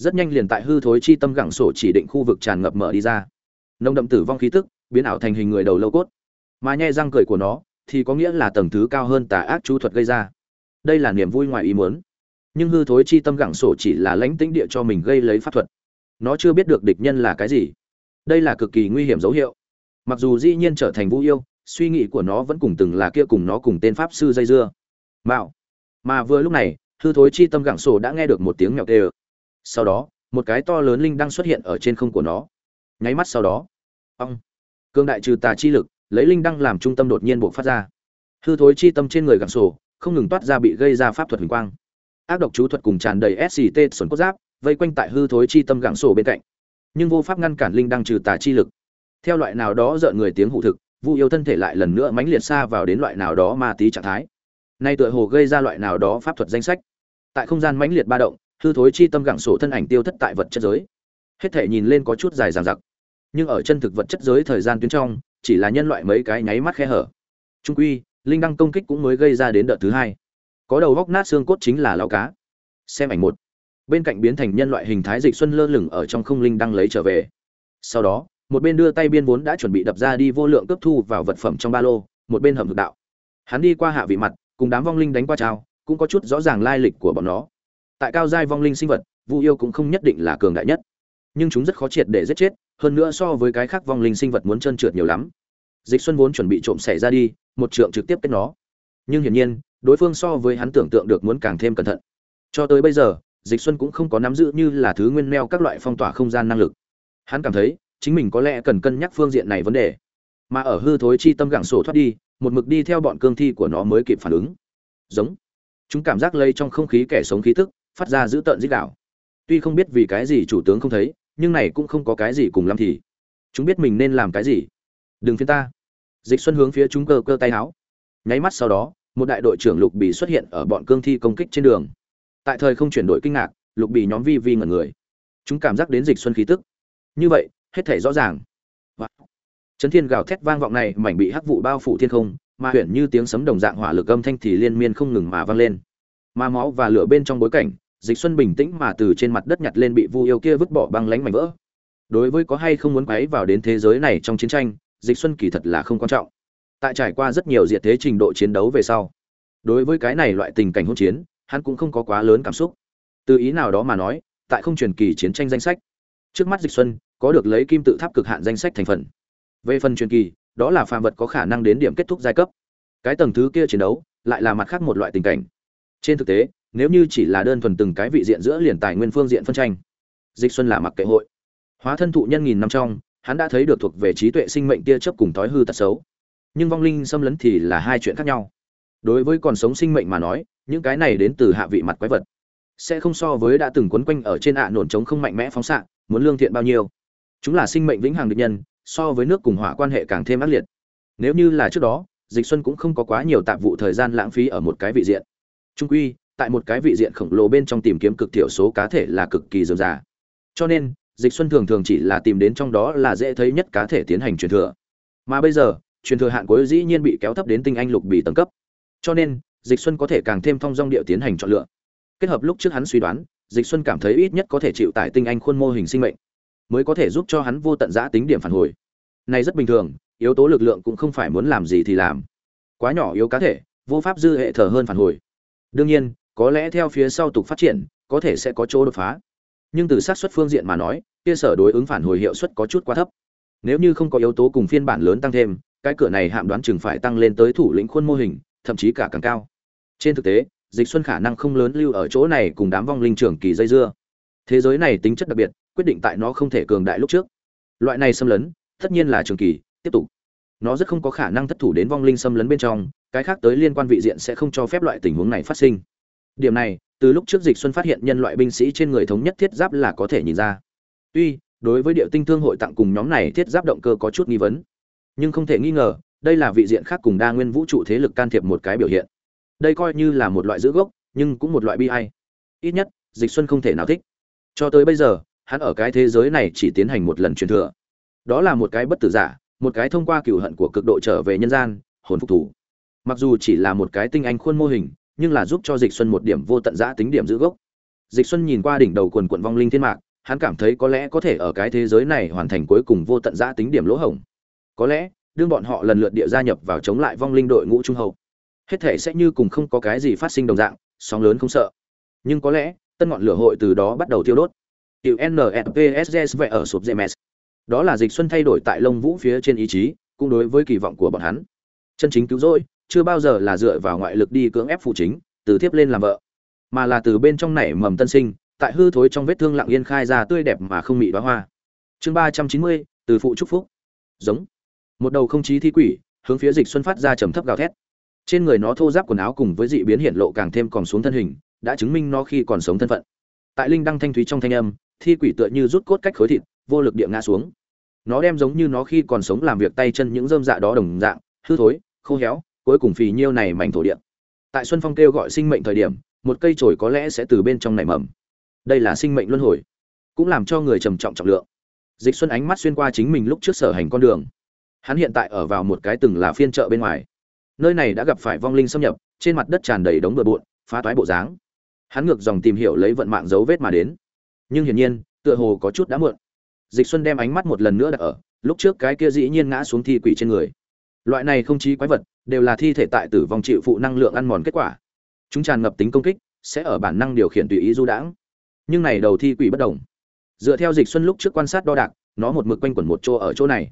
rất nhanh liền tại hư thối chi tâm gẳng sổ chỉ định khu vực tràn ngập mở đi ra. Nông đậm tử vong khí tức, biến ảo thành hình người đầu lâu cốt. Mà nhai răng cười của nó, thì có nghĩa là tầng thứ cao hơn tà ác chú thuật gây ra. Đây là niềm vui ngoài ý muốn. Nhưng hư thối chi tâm gẳng sổ chỉ là lãnh tĩnh địa cho mình gây lấy pháp thuật. Nó chưa biết được địch nhân là cái gì. Đây là cực kỳ nguy hiểm dấu hiệu. Mặc dù dĩ nhiên trở thành vũ yêu suy nghĩ của nó vẫn cùng từng là kia cùng nó cùng tên pháp sư dây dưa. Mạo. Mà vừa lúc này, hư thối chi tâm gẳng sổ đã nghe được một tiếng mèo tê sau đó, một cái to lớn linh đang xuất hiện ở trên không của nó. Nháy mắt sau đó ông cương đại trừ tà chi lực, lấy linh đăng làm trung tâm đột nhiên buộc phát ra. Hư thối chi tâm trên người gẳng sổ, không ngừng toát ra bị gây ra pháp thuật huỳnh quang. Ác độc chú thuật cùng tràn đầy sct xuẩn cốt giáp, vây quanh tại hư thối chi tâm gẳng sổ bên cạnh. Nhưng vô pháp ngăn cản linh đăng trừ tà chi lực. Theo loại nào đó dợn người tiếng hụ thực vu yêu thân thể lại lần nữa mãnh liệt xa vào đến loại nào đó ma tí trạng thái. Nay tựa hồ gây ra loại nào đó pháp thuật danh sách. Tại không gian mãnh liệt ba động, hư thối chi tâm gẳng sổ thân ảnh tiêu thất tại vật chất giới. Hết thể nhìn lên có chút dài dằng dặc. Nhưng ở chân thực vật chất giới thời gian tuyến trong, chỉ là nhân loại mấy cái nháy mắt khe hở. Trung quy, linh đăng công kích cũng mới gây ra đến đợt thứ hai. Có đầu góc nát xương cốt chính là lao cá. Xem ảnh một. Bên cạnh biến thành nhân loại hình thái dịch xuân lơ lửng ở trong không linh đăng lấy trở về. Sau đó một bên đưa tay biên vốn đã chuẩn bị đập ra đi vô lượng cấp thu vào vật phẩm trong ba lô, một bên hầm thực đạo. Hắn đi qua hạ vị mặt, cùng đám vong linh đánh qua trao, cũng có chút rõ ràng lai lịch của bọn nó. Tại cao giai vong linh sinh vật, vu yêu cũng không nhất định là cường đại nhất. Nhưng chúng rất khó triệt để giết chết, hơn nữa so với cái khác vong linh sinh vật muốn trơn trượt nhiều lắm. Dịch xuân vốn chuẩn bị trộm xẻ ra đi, một trượng trực tiếp kết nó. Nhưng hiển nhiên, đối phương so với hắn tưởng tượng được muốn càng thêm cẩn thận. Cho tới bây giờ, dịch xuân cũng không có nắm giữ như là thứ nguyên meo các loại phong tỏa không gian năng lực. Hắn cảm thấy chính mình có lẽ cần cân nhắc phương diện này vấn đề. Mà ở hư thối chi tâm gẳng sổ thoát đi, một mực đi theo bọn cương thi của nó mới kịp phản ứng. Giống. Chúng cảm giác lây trong không khí kẻ sống khí tức, phát ra dữ tợn dích đạo. Tuy không biết vì cái gì chủ tướng không thấy, nhưng này cũng không có cái gì cùng lắm thì. Chúng biết mình nên làm cái gì. Đừng phiên ta. Dịch xuân hướng phía chúng cơ cơ tay áo nháy mắt sau đó, một đại đội trưởng lục bì xuất hiện ở bọn cương thi công kích trên đường. Tại thời không chuyển đổi kinh ngạc, lục bì nhóm vi vi ngẩn người. Chúng cảm giác đến dịch xuân khí tức. Như vậy hết thể rõ ràng. Chấn thiên gào thét vang vọng này, mảnh bị hắc vụ bao phủ thiên không, mà huyền như tiếng sấm đồng dạng hỏa lực âm thanh thì liên miên không ngừng mà vang lên. Mà máu và lửa bên trong bối cảnh, dịch xuân bình tĩnh mà từ trên mặt đất nhặt lên bị vu yêu kia vứt bỏ băng lánh mảnh vỡ. Đối với có hay không muốn quấy vào đến thế giới này trong chiến tranh, dịch xuân kỳ thật là không quan trọng. Tại trải qua rất nhiều diệt thế trình độ chiến đấu về sau, đối với cái này loại tình cảnh hỗn chiến, hắn cũng không có quá lớn cảm xúc. Từ ý nào đó mà nói, tại không truyền kỳ chiến tranh danh sách, trước mắt dịch xuân có được lấy kim tự tháp cực hạn danh sách thành phần. Về phần truyền kỳ, đó là phàm vật có khả năng đến điểm kết thúc giai cấp. Cái tầng thứ kia chiến đấu, lại là mặt khác một loại tình cảnh. Trên thực tế, nếu như chỉ là đơn thuần từng cái vị diện giữa liền tài nguyên phương diện phân tranh, dịch xuân là mặc kệ hội. Hóa thân thụ nhân nghìn năm trong, hắn đã thấy được thuộc về trí tuệ sinh mệnh tia chấp cùng thói hư tật xấu. Nhưng vong linh xâm lấn thì là hai chuyện khác nhau. Đối với còn sống sinh mệnh mà nói, những cái này đến từ hạ vị mặt quái vật, sẽ không so với đã từng quấn quanh ở trên ạ à nổn trống không mạnh mẽ phóng xạ, muốn lương thiện bao nhiêu chúng là sinh mệnh vĩnh hằng địch nhân, so với nước cùng hỏa quan hệ càng thêm ác liệt. Nếu như là trước đó, dịch xuân cũng không có quá nhiều tạp vụ thời gian lãng phí ở một cái vị diện. Trung quy, tại một cái vị diện khổng lồ bên trong tìm kiếm cực thiểu số cá thể là cực kỳ dườm già. Cho nên, dịch xuân thường thường chỉ là tìm đến trong đó là dễ thấy nhất cá thể tiến hành truyền thừa. Mà bây giờ, truyền thừa hạn cuối dĩ nhiên bị kéo thấp đến tinh anh lục bị tầng cấp. Cho nên, dịch xuân có thể càng thêm thông dong địa tiến hành chọn lựa. Kết hợp lúc trước hắn suy đoán, dịch xuân cảm thấy ít nhất có thể chịu tải tinh anh khuôn mô hình sinh mệnh mới có thể giúp cho hắn vô tận giã tính điểm phản hồi. Này rất bình thường, yếu tố lực lượng cũng không phải muốn làm gì thì làm. Quá nhỏ yếu cá thể, vô pháp dư hệ thở hơn phản hồi. Đương nhiên, có lẽ theo phía sau tục phát triển, có thể sẽ có chỗ đột phá. Nhưng từ sát xuất phương diện mà nói, kia sở đối ứng phản hồi hiệu suất có chút quá thấp. Nếu như không có yếu tố cùng phiên bản lớn tăng thêm, cái cửa này hạm đoán chừng phải tăng lên tới thủ lĩnh khuôn mô hình, thậm chí cả càng cao. Trên thực tế, dịch xuân khả năng không lớn lưu ở chỗ này cùng đám vong linh trưởng kỳ dây dưa. Thế giới này tính chất đặc biệt quyết định tại nó không thể cường đại lúc trước. Loại này xâm lấn, tất nhiên là trường kỳ, tiếp tục. Nó rất không có khả năng thất thủ đến vong linh xâm lấn bên trong, cái khác tới liên quan vị diện sẽ không cho phép loại tình huống này phát sinh. Điểm này, từ lúc trước dịch xuân phát hiện nhân loại binh sĩ trên người thống nhất thiết giáp là có thể nhìn ra. Tuy, đối với địa tinh thương hội tặng cùng nhóm này thiết giáp động cơ có chút nghi vấn. Nhưng không thể nghi ngờ, đây là vị diện khác cùng đa nguyên vũ trụ thế lực can thiệp một cái biểu hiện. Đây coi như là một loại giữ gốc, nhưng cũng một loại bi hay ít nhất, dịch xuân không thể nào thích. Cho tới bây giờ hắn ở cái thế giới này chỉ tiến hành một lần truyền thừa. Đó là một cái bất tử giả, một cái thông qua cựu hận của cực độ trở về nhân gian, hồn phục thủ. Mặc dù chỉ là một cái tinh anh khuôn mô hình, nhưng là giúp cho dịch xuân một điểm vô tận giã tính điểm giữ gốc. Dịch xuân nhìn qua đỉnh đầu quần quận vong linh thiên mạc, hắn cảm thấy có lẽ có thể ở cái thế giới này hoàn thành cuối cùng vô tận giã tính điểm lỗ hổng. Có lẽ, đương bọn họ lần lượt địa gia nhập vào chống lại vong linh đội ngũ trung hậu, hết thể sẽ như cùng không có cái gì phát sinh đồng dạng, sóng lớn không sợ. Nhưng có lẽ, tân ngọn lửa hội từ đó bắt đầu thiêu đốt tiểu nfpss vậy ở sụp GMS. đó là dịch xuân thay đổi tại lông vũ phía trên ý chí, cũng đối với kỳ vọng của bọn hắn. Chân chính cứu rỗi, chưa bao giờ là dựa vào ngoại lực đi cưỡng ép phụ chính, từ tiếp lên làm vợ, mà là từ bên trong nảy mầm tân sinh, tại hư thối trong vết thương lặng yên khai ra tươi đẹp mà không mị đóa hoa. Chương ba trăm chín mươi, từ phụ chúc phúc. Giống. Một đầu không chí thi quỷ, hướng phía dịch xuân phát ra trầm thấp gào thét. Trên người nó thô giáp quần áo cùng với dị biến hiện lộ càng thêm còn xuống thân hình, đã chứng minh nó khi còn sống thân phận. Tại linh đăng thanh thúy trong thanh âm thi quỷ tựa như rút cốt cách khối thịt, vô lực địa ngã xuống. Nó đem giống như nó khi còn sống làm việc tay chân những dơm dạ đó đồng dạng, hư thối, khô héo, cuối cùng phì nhiêu này mảnh thổ địa. Tại xuân phong kêu gọi sinh mệnh thời điểm, một cây chổi có lẽ sẽ từ bên trong nảy mầm. Đây là sinh mệnh luân hồi, cũng làm cho người trầm trọng trọng lượng. Dịch xuân ánh mắt xuyên qua chính mình lúc trước sở hành con đường. Hắn hiện tại ở vào một cái từng là phiên chợ bên ngoài. Nơi này đã gặp phải vong linh xâm nhập, trên mặt đất tràn đầy đống bừa bộn, phá toái bộ dáng. Hắn ngược dòng tìm hiểu lấy vận mạng dấu vết mà đến nhưng hiển nhiên, tựa hồ có chút đã muộn. Dịch xuân đem ánh mắt một lần nữa đặt ở, lúc trước cái kia dĩ nhiên ngã xuống thi quỷ trên người. Loại này không chí quái vật, đều là thi thể tại tử vong chịu phụ năng lượng ăn mòn kết quả. Chúng tràn ngập tính công kích, sẽ ở bản năng điều khiển tùy ý du đãng. Nhưng này đầu thi quỷ bất đồng. Dựa theo dịch xuân lúc trước quan sát đo đạc, nó một mực quanh quẩn một chỗ ở chỗ này.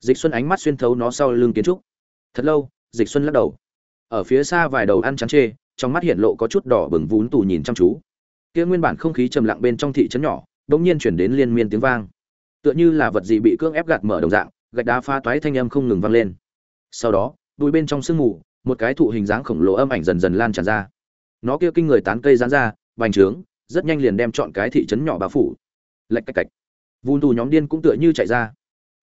Dịch xuân ánh mắt xuyên thấu nó sau lưng kiến trúc. Thật lâu, dịch xuân lắc đầu. Ở phía xa vài đầu ăn chán chê, trong mắt hiện lộ có chút đỏ bừng vún tù nhìn chăm chú kia nguyên bản không khí trầm lặng bên trong thị trấn nhỏ, đột nhiên chuyển đến liên miên tiếng vang. Tựa như là vật gì bị cưỡng ép gạt mở đồng dạng, gạch đá pha toái thanh âm không ngừng vang lên. Sau đó đuôi bên trong sương mù, một cái thụ hình dáng khổng lồ âm ảnh dần dần lan tràn ra. Nó kia kinh người tán cây dán ra bành trướng, rất nhanh liền đem chọn cái thị trấn nhỏ bao phủ. Lạch cạch cạch. Vun tù nhóm điên cũng tựa như chạy ra.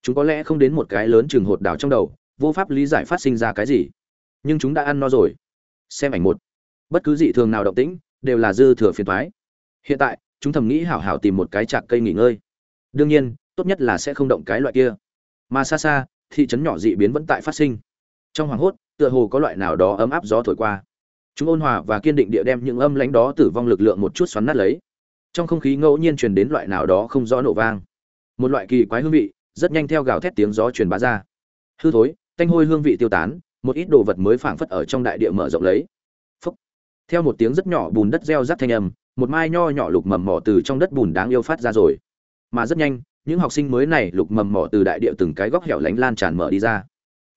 Chúng có lẽ không đến một cái lớn trường hột đảo trong đầu, vô pháp lý giải phát sinh ra cái gì. Nhưng chúng đã ăn no rồi. Xem ảnh một. Bất cứ dị thường nào động tĩnh, đều là dư thừa phiền thoái hiện tại, chúng thầm nghĩ hảo hảo tìm một cái chạc cây nghỉ ngơi. Đương nhiên, tốt nhất là sẽ không động cái loại kia. Mà xa xa, thị trấn nhỏ dị biến vẫn tại phát sinh. Trong hoàng hốt, tựa hồ có loại nào đó ấm áp gió thổi qua. Chúng ôn hòa và kiên định địa đem những âm lãnh đó tử vong lực lượng một chút xoắn nát lấy. Trong không khí ngẫu nhiên truyền đến loại nào đó không rõ nổ vang. Một loại kỳ quái hương vị, rất nhanh theo gào thét tiếng gió truyền bá ra. Hư thối, tanh hôi hương vị tiêu tán, một ít đồ vật mới phảng phất ở trong đại địa mở rộng lấy. Phúc. theo một tiếng rất nhỏ bùn đất reo rắt thanh âm một mai nho nhỏ lục mầm mỏ từ trong đất bùn đáng yêu phát ra rồi. Mà rất nhanh, những học sinh mới này lục mầm mỏ từ đại địa từng cái góc hẻo lánh lan tràn mở đi ra.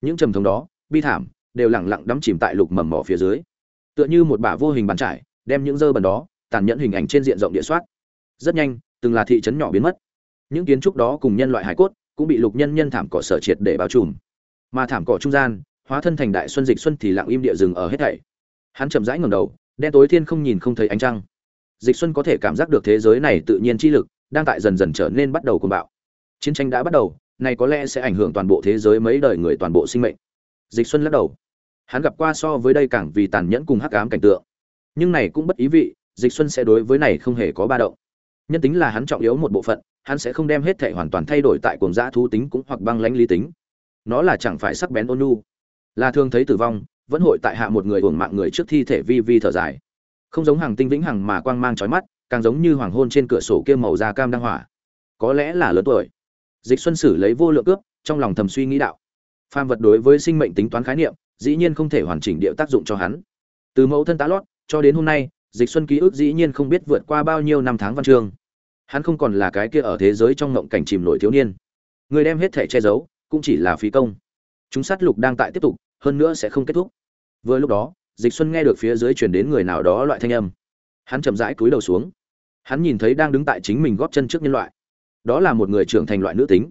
Những trầm thống đó, bi thảm, đều lẳng lặng đắm chìm tại lục mầm mỏ phía dưới. Tựa như một bả vô hình bàn trải, đem những dơ bẩn đó, tàn nhẫn hình ảnh trên diện rộng địa soát. Rất nhanh, từng là thị trấn nhỏ biến mất. Những kiến trúc đó cùng nhân loại hải cốt, cũng bị lục nhân nhân thảm cỏ sở triệt để bao trùm. Mà thảm cỏ trung gian, hóa thân thành đại xuân dịch xuân thì lặng im địa rừng ở hết thảy. Hắn chậm rãi ngẩng đầu, đen tối thiên không nhìn không thấy ánh trăng dịch xuân có thể cảm giác được thế giới này tự nhiên chi lực đang tại dần dần trở nên bắt đầu cuồng bạo. Chiến tranh đã bắt đầu, này có lẽ sẽ ảnh hưởng toàn bộ thế giới mấy đời người toàn bộ sinh mệnh. Dịch xuân lắc đầu. Hắn gặp qua so với đây càng vì tàn nhẫn cùng hắc ám cảnh tượng. Nhưng này cũng bất ý vị, dịch xuân sẽ đối với này không hề có ba động. Nhân tính là hắn trọng yếu một bộ phận, hắn sẽ không đem hết thể hoàn toàn thay đổi tại cuồng dã thú tính cũng hoặc băng lãnh lý tính. Nó là chẳng phải sắc bén ôn nhu. Là thường thấy tử vong, vẫn hội tại hạ một người hưởng mạng người trước thi thể vi vi thở dài không giống hàng tinh vĩnh hằng mà quang mang chói mắt, càng giống như hoàng hôn trên cửa sổ kia màu da cam đang hỏa. Có lẽ là lớn tuổi. Dịch xuân sử lấy vô lượng cướp trong lòng thầm suy nghĩ đạo. Phàm vật đối với sinh mệnh tính toán khái niệm, dĩ nhiên không thể hoàn chỉnh điệu tác dụng cho hắn. Từ mẫu thân tá lót, cho đến hôm nay, dịch xuân ký ức dĩ nhiên không biết vượt qua bao nhiêu năm tháng văn chương. Hắn không còn là cái kia ở thế giới trong ngộng cảnh chìm nổi thiếu niên. Người đem hết thể che giấu, cũng chỉ là phí công. Chúng sát lục đang tại tiếp tục, hơn nữa sẽ không kết thúc. Vừa lúc đó dịch xuân nghe được phía dưới truyền đến người nào đó loại thanh âm. Hắn chậm rãi cúi đầu xuống. Hắn nhìn thấy đang đứng tại chính mình góp chân trước nhân loại. Đó là một người trưởng thành loại nữ tính.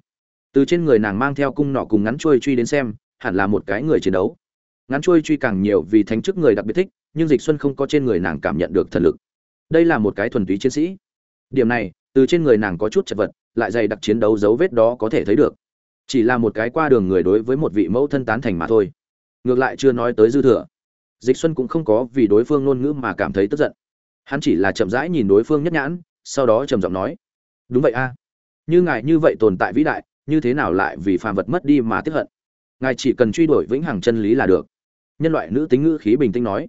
Từ trên người nàng mang theo cung nọ cùng ngắn trôi truy đến xem, hẳn là một cái người chiến đấu. Ngắn trôi truy càng nhiều vì thánh chức người đặc biệt thích, nhưng dịch xuân không có trên người nàng cảm nhận được thần lực. Đây là một cái thuần túy chiến sĩ. Điểm này, từ trên người nàng có chút chật vật, lại dày đặc chiến đấu dấu vết đó có thể thấy được. Chỉ là một cái qua đường người đối với một vị mẫu thân tán thành mà thôi. Ngược lại chưa nói tới dư thừa dịch xuân cũng không có vì đối phương ngôn ngữ mà cảm thấy tức giận. Hắn chỉ là chậm rãi nhìn đối phương nhất nhãn, sau đó trầm giọng nói, đúng vậy a. Như ngài như vậy tồn tại vĩ đại, như thế nào lại vì phàm vật mất đi mà tiếc hận? Ngài chỉ cần truy đuổi vĩnh hằng chân lý là được. Nhân loại nữ tính ngữ khí bình tĩnh nói,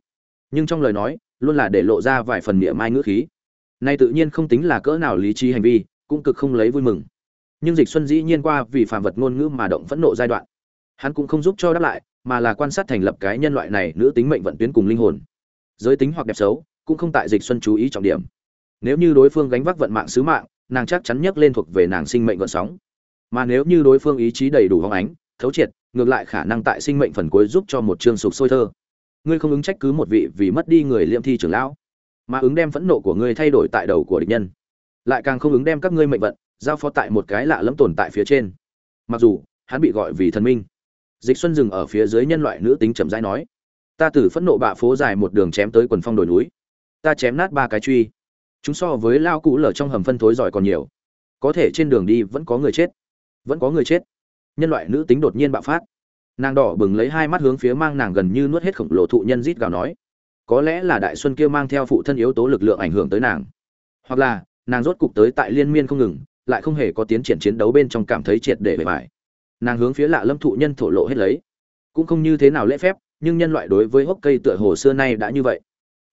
nhưng trong lời nói luôn là để lộ ra vài phần địa mai ngữ khí. Nay tự nhiên không tính là cỡ nào lý trí hành vi, cũng cực không lấy vui mừng. Nhưng dịch xuân dĩ nhiên qua vì phàm vật ngôn ngữ mà động phẫn nộ giai đoạn. Hắn cũng không giúp cho đáp lại mà là quan sát thành lập cái nhân loại này nữ tính mệnh vận tuyến cùng linh hồn. Giới tính hoặc đẹp xấu, cũng không tại dịch xuân chú ý trọng điểm. Nếu như đối phương gánh vác vận mạng sứ mạng, nàng chắc chắn nhấc lên thuộc về nàng sinh mệnh vận sóng. Mà nếu như đối phương ý chí đầy đủ hóng ánh, thấu triệt, ngược lại khả năng tại sinh mệnh phần cuối giúp cho một chương sục sôi thơ. Ngươi không ứng trách cứ một vị vì mất đi người liêm thi trưởng lão, mà ứng đem phẫn nộ của ngươi thay đổi tại đầu của địch nhân. Lại càng không ứng đem các ngươi mệnh vận giao phó tại một cái lạ lẫm tồn tại phía trên. Mặc dù, hắn bị gọi vì thần minh dịch xuân dừng ở phía dưới nhân loại nữ tính chậm rãi nói, ta từ phẫn nộ bạ phố dài một đường chém tới quần phong đồi núi. Ta chém nát ba cái truy. Chúng so với lao cũ lở trong hầm phân thối giỏi còn nhiều. Có thể trên đường đi vẫn có người chết. Vẫn có người chết. Nhân loại nữ tính đột nhiên bạo phát. Nàng đỏ bừng lấy hai mắt hướng phía mang nàng gần như nuốt hết khổng lồ thụ nhân rít gào nói, có lẽ là đại xuân kia mang theo phụ thân yếu tố lực lượng ảnh hưởng tới nàng. Hoặc là, nàng rốt cục tới tại liên miên không ngừng, lại không hề có tiến triển chiến đấu bên trong cảm thấy triệt để bề bài nàng hướng phía lạ lâm thụ nhân thổ lộ hết lấy. Cũng không như thế nào lễ phép, nhưng nhân loại đối với hốc cây tựa hồ xưa nay đã như vậy.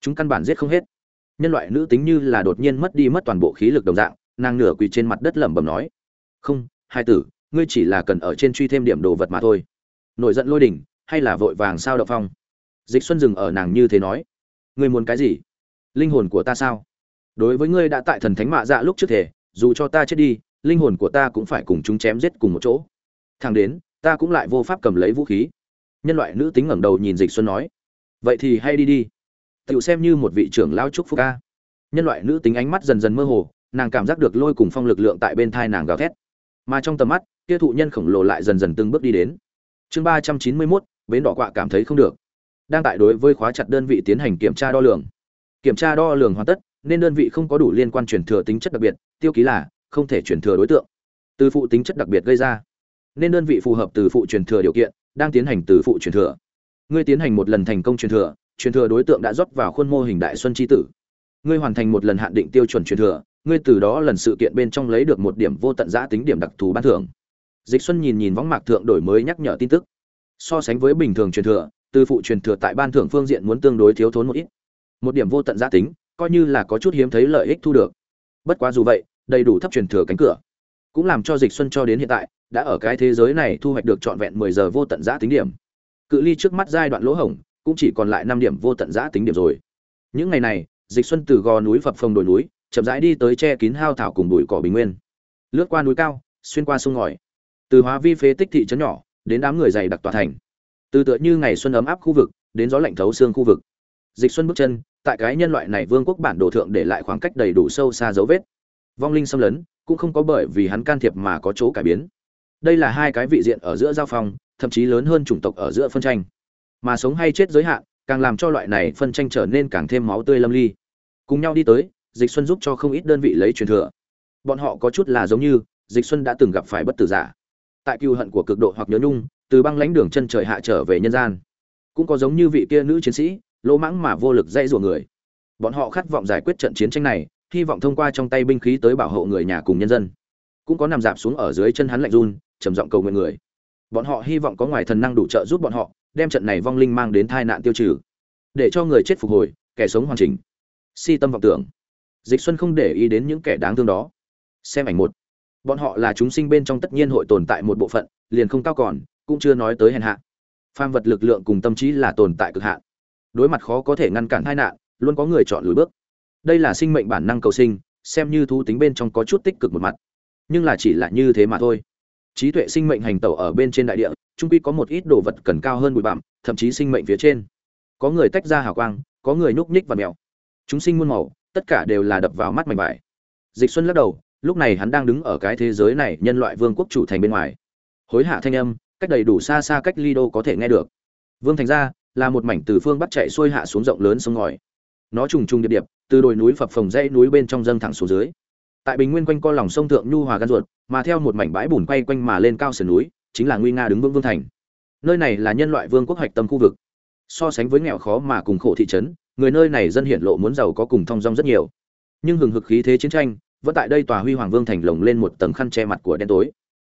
Chúng căn bản giết không hết. Nhân loại nữ tính như là đột nhiên mất đi mất toàn bộ khí lực đồng dạng, nàng nửa quỳ trên mặt đất lẩm bẩm nói, không, hai tử, ngươi chỉ là cần ở trên truy thêm điểm đồ vật mà thôi. Nổi giận lôi đỉnh, hay là vội vàng sao đậu phong? Dịch xuân dừng ở nàng như thế nói, ngươi muốn cái gì? Linh hồn của ta sao? Đối với ngươi đã tại thần thánh mạ dạ lúc trước thể, dù cho ta chết đi, linh hồn của ta cũng phải cùng chúng chém giết cùng một chỗ thằng đến, ta cũng lại vô pháp cầm lấy vũ khí. Nhân loại nữ tính ngẩng đầu nhìn dịch xuân nói, vậy thì hay đi đi. Tựu xem như một vị trưởng lao trúc phúc ca nhân loại nữ tính ánh mắt dần dần mơ hồ, nàng cảm giác được lôi cùng phong lực lượng tại bên thai nàng gào thét. Mà trong tầm mắt, kia thụ nhân khổng lồ lại dần dần từng bước đi đến. Chương ba trăm chín mươi mốt, bến đỏ quạ cảm thấy không được. Đang tại đối với khóa chặt đơn vị tiến hành kiểm tra đo lường. Kiểm tra đo lường hoàn tất, nên đơn vị không có đủ liên quan truyền thừa tính chất đặc biệt, tiêu ký là không thể truyền thừa đối tượng. Từ phụ tính chất đặc biệt gây ra nên đơn vị phù hợp từ phụ truyền thừa điều kiện, đang tiến hành từ phụ truyền thừa. Ngươi tiến hành một lần thành công truyền thừa truyền thừa đối tượng đã rót vào khuôn mô hình đại xuân tri tử. Ngươi hoàn thành một lần hạn định tiêu chuẩn truyền thừa, ngươi từ đó lần sự kiện bên trong lấy được một điểm vô tận giã tính điểm đặc thù ban thưởng. Dịch xuân nhìn nhìn võng mạc thượng đổi mới nhắc nhở tin tức. So sánh với bình thường truyền thừa, từ phụ truyền thừa tại ban thưởng phương diện muốn tương đối thiếu thốn một ít. Một điểm vô tận giã tính, coi như là có chút hiếm thấy lợi ích thu được. Bất quá dù vậy, đầy đủ thấp truyền thừa cánh cửa. Cũng làm cho dịch xuân cho đến hiện tại đã ở cái thế giới này thu hoạch được trọn vẹn 10 giờ vô tận giá tính điểm. Cự ly trước mắt giai đoạn lỗ hổng cũng chỉ còn lại 5 điểm vô tận giá tính điểm rồi. Những ngày này, dịch xuân từ gò núi phập phồng đồi núi, chậm rãi đi tới che kín hao thảo cùng bụi cỏ bình nguyên. Lướt qua núi cao, xuyên qua sông ngòi. Từ hóa vi phế tích thị trấn nhỏ, đến đám người dày đặc tòa thành. Từ tựa như ngày xuân ấm áp khu vực, đến gió lạnh thấu xương khu vực. Dịch xuân bước chân, tại cái nhân loại này vương quốc bản đồ thượng để lại khoảng cách đầy đủ sâu xa dấu vết. Vong linh xâm lấn, cũng không có bởi vì hắn can thiệp mà có chỗ cải biến đây là hai cái vị diện ở giữa giao phong, thậm chí lớn hơn chủng tộc ở giữa phân tranh. Mà sống hay chết giới hạn, càng làm cho loại này phân tranh trở nên càng thêm máu tươi lâm ly. Cùng nhau đi tới, dịch xuân giúp cho không ít đơn vị lấy truyền thừa. Bọn họ có chút là giống như, dịch xuân đã từng gặp phải bất tử giả. Tại cựu hận của cực độ hoặc nhớ nhung, từ băng lãnh đường chân trời hạ trở về nhân gian. Cũng có giống như vị kia nữ chiến sĩ, lỗ mãng mà vô lực dây rủa người. Bọn họ khát vọng giải quyết trận chiến tranh này, hy vọng thông qua trong tay binh khí tới bảo hộ người nhà cùng nhân dân. Cũng có nằm dạp xuống ở dưới chân hắn lạnh run trầm giọng cầu nguyện người. Bọn họ hy vọng có ngoài thần năng đủ trợ giúp bọn họ, đem trận này vong linh mang đến tai nạn tiêu trừ, để cho người chết phục hồi, kẻ sống hoàn chỉnh. Si tâm vọng tưởng. Dịch xuân không để ý đến những kẻ đáng thương đó. Xem ảnh một. Bọn họ là chúng sinh bên trong tất nhiên hội tồn tại một bộ phận, liền không cao còn, cũng chưa nói tới hèn hạ. Phàm vật lực lượng cùng tâm trí là tồn tại cực hạn. Đối mặt khó có thể ngăn cản tai nạn, luôn có người chọn lùi bước. Đây là sinh mệnh bản năng cầu sinh, xem như thú tính bên trong có chút tích cực một mặt. Nhưng là chỉ là như thế mà thôi trí tuệ sinh mệnh hành tẩu ở bên trên đại địa trung quy có một ít đồ vật cần cao hơn bụi bặm, thậm chí sinh mệnh phía trên. Có người tách ra hào quang, có người núp nhích và mèo. Chúng sinh muôn màu, tất cả đều là đập vào mắt mảnh vải. Dịch xuân lắc đầu, lúc này hắn đang đứng ở cái thế giới này nhân loại vương quốc chủ thành bên ngoài. Hối hạ thanh âm, cách đầy đủ xa xa cách lido có thể nghe được. Vương thành ra là một mảnh từ phương bắc chạy xuôi hạ xuống rộng lớn sông ngòi. Nó trùng trùng điệp điệp, từ đồi núi phập phồng dãy núi bên trong dâng thẳng xuống dưới tại bình nguyên quanh co lòng sông thượng nhu hòa gan ruột, mà theo một mảnh bãi bùn quay quanh mà lên cao sườn núi, chính là nguy nga đứng vững vương thành. Nơi này là nhân loại vương quốc hoạch tâm khu vực. So sánh với nghèo khó mà cùng khổ thị trấn, người nơi này dân hiện lộ muốn giàu có cùng thong dong rất nhiều. Nhưng hừng hực khí thế chiến tranh, vẫn tại đây tòa huy hoàng vương thành lồng lên một tầng khăn che mặt của đen tối.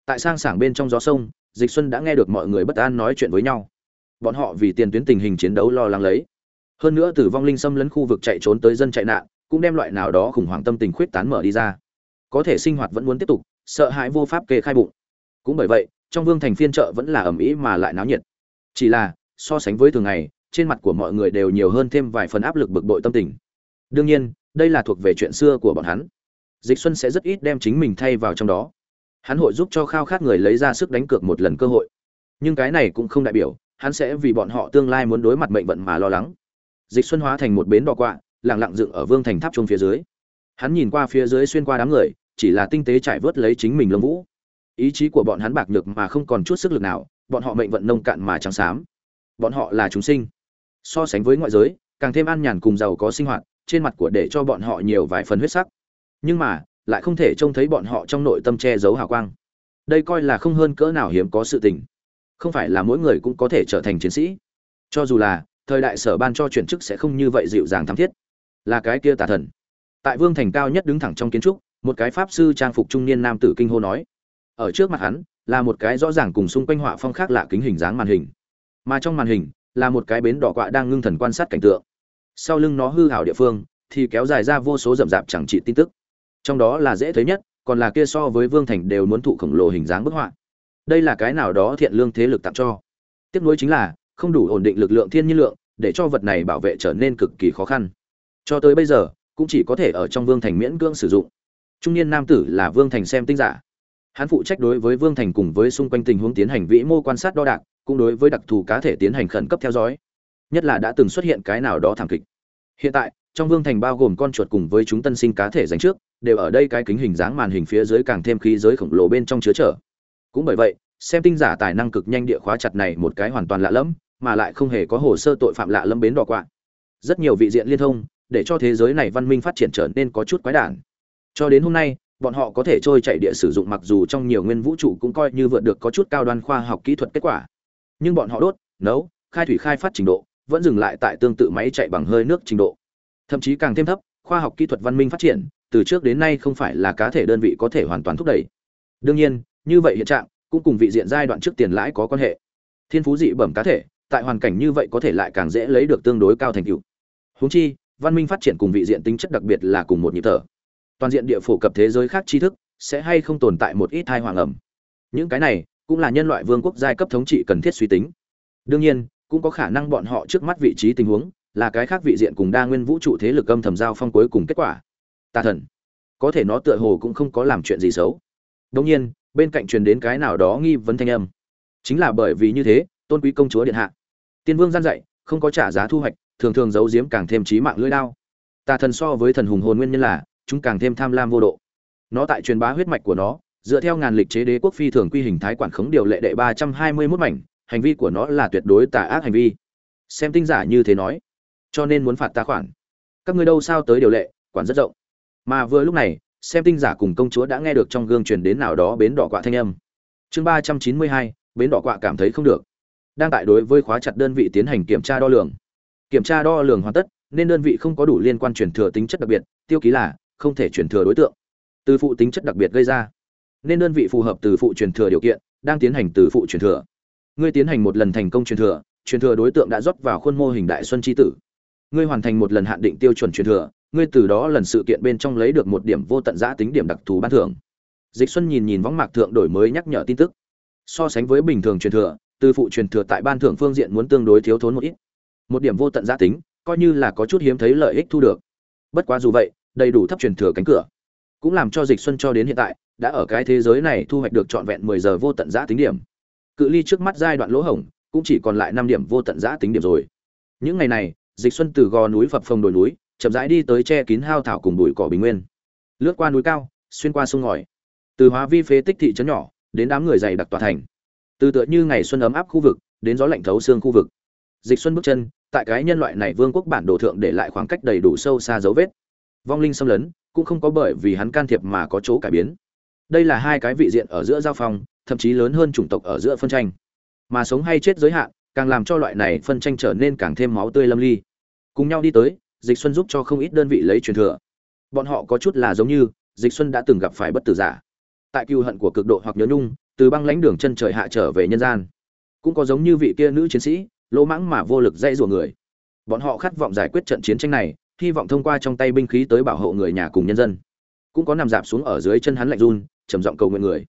Tại sang sảng bên trong gió sông, dịch xuân đã nghe được mọi người bất an nói chuyện với nhau. Bọn họ vì tiền tuyến tình hình chiến đấu lo lắng lấy. Hơn nữa tử vong linh xâm lấn khu vực chạy trốn tới dân chạy nạn cũng đem loại nào đó khủng hoảng tâm tình khuyết tán mở đi ra. Có thể sinh hoạt vẫn muốn tiếp tục, sợ hãi vô pháp kê khai bụng. Cũng bởi vậy, trong vương thành phiên chợ vẫn là ẩm ĩ mà lại náo nhiệt. Chỉ là, so sánh với thường ngày, trên mặt của mọi người đều nhiều hơn thêm vài phần áp lực bực bội tâm tình. Đương nhiên, đây là thuộc về chuyện xưa của bọn hắn. Dịch xuân sẽ rất ít đem chính mình thay vào trong đó. Hắn hội giúp cho khao khát người lấy ra sức đánh cược một lần cơ hội. Nhưng cái này cũng không đại biểu, hắn sẽ vì bọn họ tương lai muốn đối mặt mệnh vận mà lo lắng. Dịch xuân hóa thành một bến đỏ quạ lặng lặng dựng ở vương thành tháp trung phía dưới. Hắn nhìn qua phía dưới xuyên qua đám người, chỉ là tinh tế trải vớt lấy chính mình lông vũ. Ý chí của bọn hắn bạc nhược mà không còn chút sức lực nào, bọn họ mệnh vận nông cạn mà trắng xám. Bọn họ là chúng sinh. So sánh với ngoại giới, càng thêm an nhàn cùng giàu có sinh hoạt, trên mặt của để cho bọn họ nhiều vài phần huyết sắc. Nhưng mà, lại không thể trông thấy bọn họ trong nội tâm che giấu hào quang. Đây coi là không hơn cỡ nào hiếm có sự tình. Không phải là mỗi người cũng có thể trở thành chiến sĩ. Cho dù là, thời đại sở ban cho chuyển chức sẽ không như vậy dịu dàng thắm thiết là cái kia tà thần. Tại vương thành cao nhất đứng thẳng trong kiến trúc, một cái pháp sư trang phục trung niên nam tử kinh hô nói. Ở trước mặt hắn, là một cái rõ ràng cùng xung quanh họa phong khác lạ kính hình dáng màn hình. Mà trong màn hình, là một cái bến đỏ quạ đang ngưng thần quan sát cảnh tượng. Sau lưng nó hư hảo địa phương, thì kéo dài ra vô số rậm rạp chẳng trị tin tức. Trong đó là dễ thấy nhất, còn là kia so với vương thành đều muốn thụ khổng lồ hình dáng bức họa. Đây là cái nào đó thiện lương thế lực tặng cho. Tiếp nối chính là, không đủ ổn định lực lượng thiên nhiên lượng, để cho vật này bảo vệ trở nên cực kỳ khó khăn cho tới bây giờ, cũng chỉ có thể ở trong vương thành miễn cưỡng sử dụng. Trung niên nam tử là vương thành xem tinh giả. Hắn phụ trách đối với vương thành cùng với xung quanh tình huống tiến hành vĩ mô quan sát đo đạc, cũng đối với đặc thù cá thể tiến hành khẩn cấp theo dõi. Nhất là đã từng xuất hiện cái nào đó thảm kịch. Hiện tại, trong vương thành bao gồm con chuột cùng với chúng tân sinh cá thể dành trước, đều ở đây cái kính hình dáng màn hình phía dưới càng thêm khí giới khổng lồ bên trong chứa trở. Cũng bởi vậy, xem tinh giả tài năng cực nhanh địa khóa chặt này một cái hoàn toàn lạ lẫm, mà lại không hề có hồ sơ tội phạm lạ lẫm bến đỏ quạ. Rất nhiều vị diện liên thông để cho thế giới này văn minh phát triển trở nên có chút quái đản. Cho đến hôm nay, bọn họ có thể trôi chạy địa sử dụng mặc dù trong nhiều nguyên vũ trụ cũng coi như vượt được có chút cao đoan khoa học kỹ thuật kết quả. Nhưng bọn họ đốt, nấu, khai thủy khai phát trình độ vẫn dừng lại tại tương tự máy chạy bằng hơi nước trình độ. Thậm chí càng thêm thấp, khoa học kỹ thuật văn minh phát triển, từ trước đến nay không phải là cá thể đơn vị có thể hoàn toàn thúc đẩy. Đương nhiên, như vậy hiện trạng cũng cùng vị diện giai đoạn trước tiền lãi có quan hệ. Thiên phú dị bẩm cá thể, tại hoàn cảnh như vậy có thể lại càng dễ lấy được tương đối cao thành tựu. Huống chi văn minh phát triển cùng vị diện tính chất đặc biệt là cùng một nhịp thở. Toàn diện địa phổ cập thế giới khác tri thức sẽ hay không tồn tại một ít thai hoàng ẩm những cái này cũng là nhân loại vương quốc giai cấp thống trị cần thiết suy tính. Đương nhiên, cũng có khả năng bọn họ trước mắt vị trí tình huống là cái khác vị diện cùng đa nguyên vũ trụ thế lực âm thầm giao phong cuối cùng kết quả. Tà thần. Có thể nó tựa hồ cũng không có làm chuyện gì xấu. Đương nhiên, bên cạnh truyền đến cái nào đó nghi vấn thanh âm. Chính là bởi vì như thế, tôn quý công chúa điện hạ. Tiên vương gian dạy không có trả giá thu hoạch, thường thường giấu giếm càng thêm trí mạng lưỡi đao. Tà thần so với thần hùng hồn nguyên nhân là, chúng càng thêm tham lam vô độ. Nó tại truyền bá huyết mạch của nó, dựa theo ngàn lịch chế đế quốc phi thường quy hình thái quản khống điều lệ đệ ba trăm hai mươi 321 mảnh, hành vi của nó là tuyệt đối tà ác hành vi. Xem tinh giả như thế nói, cho nên muốn phạt ta khoản. Các ngươi đâu sao tới điều lệ, quản rất rộng. Mà vừa lúc này, xem tinh giả cùng công chúa đã nghe được trong gương truyền đến nào đó bến đỏ quạ thanh âm. Chương ba trăm chín mươi hai, bến đỏ quạ cảm thấy không được đang tại đối với khóa chặt đơn vị tiến hành kiểm tra đo lường. Kiểm tra đo lường hoàn tất, nên đơn vị không có đủ liên quan truyền thừa tính chất đặc biệt, tiêu ký là không thể truyền thừa đối tượng. Từ phụ tính chất đặc biệt gây ra, nên đơn vị phù hợp từ phụ truyền thừa điều kiện, đang tiến hành từ phụ truyền thừa. Ngươi tiến hành một lần thành công truyền thừa truyền thừa đối tượng đã rót vào khuôn mô hình đại xuân tri tử. Ngươi hoàn thành một lần hạn định tiêu chuẩn truyền thừa, ngươi từ đó lần sự kiện bên trong lấy được một điểm vô tận giã tính điểm đặc thù ban thưởng. Dịch xuân nhìn nhìn võng mạc thượng đổi mới nhắc nhở tin tức. So sánh với bình thường truyền thừa từ phụ truyền thừa tại ban thưởng phương diện muốn tương đối thiếu thốn một ít. Một điểm vô tận giá tính, coi như là có chút hiếm thấy lợi ích thu được. Bất quá dù vậy, đầy đủ thấp truyền thừa cánh cửa. Cũng làm cho dịch xuân cho đến hiện tại, đã ở cái thế giới này thu hoạch được trọn vẹn 10 giờ vô tận giá tính điểm. Cự ly trước mắt giai đoạn lỗ hổng, cũng chỉ còn lại 5 điểm vô tận giá tính điểm rồi. Những ngày này, dịch xuân từ gò núi phập phồng đồi núi, chậm rãi đi tới che kín hao thảo cùng bụi cỏ bình nguyên. Lướt qua núi cao, xuyên qua sông ngòi. Từ hóa vi phế tích thị trấn nhỏ, đến đám người dày đặc tòa thành từ tựa như ngày xuân ấm áp khu vực, đến gió lạnh thấu xương khu vực. Dịch xuân bước chân, tại cái nhân loại này vương quốc bản đồ thượng để lại khoảng cách đầy đủ sâu xa dấu vết. Vong linh xâm lấn, cũng không có bởi vì hắn can thiệp mà có chỗ cải biến. Đây là hai cái vị diện ở giữa giao phong, thậm chí lớn hơn chủng tộc ở giữa phân tranh. Mà sống hay chết giới hạn, càng làm cho loại này phân tranh trở nên càng thêm máu tươi lâm ly. Cùng nhau đi tới, dịch xuân giúp cho không ít đơn vị lấy truyền thừa. Bọn họ có chút là giống như, dịch xuân đã từng gặp phải bất tử giả. Tại cựu hận của cực độ hoặc nhớ nhung từ băng lãnh đường chân trời hạ trở về nhân gian. Cũng có giống như vị kia nữ chiến sĩ, lỗ mãng mà vô lực dây rủa người. Bọn họ khát vọng giải quyết trận chiến tranh này, hy vọng thông qua trong tay binh khí tới bảo hộ người nhà cùng nhân dân. Cũng có nằm dạp xuống ở dưới chân hắn lạnh run, trầm giọng cầu nguyện người.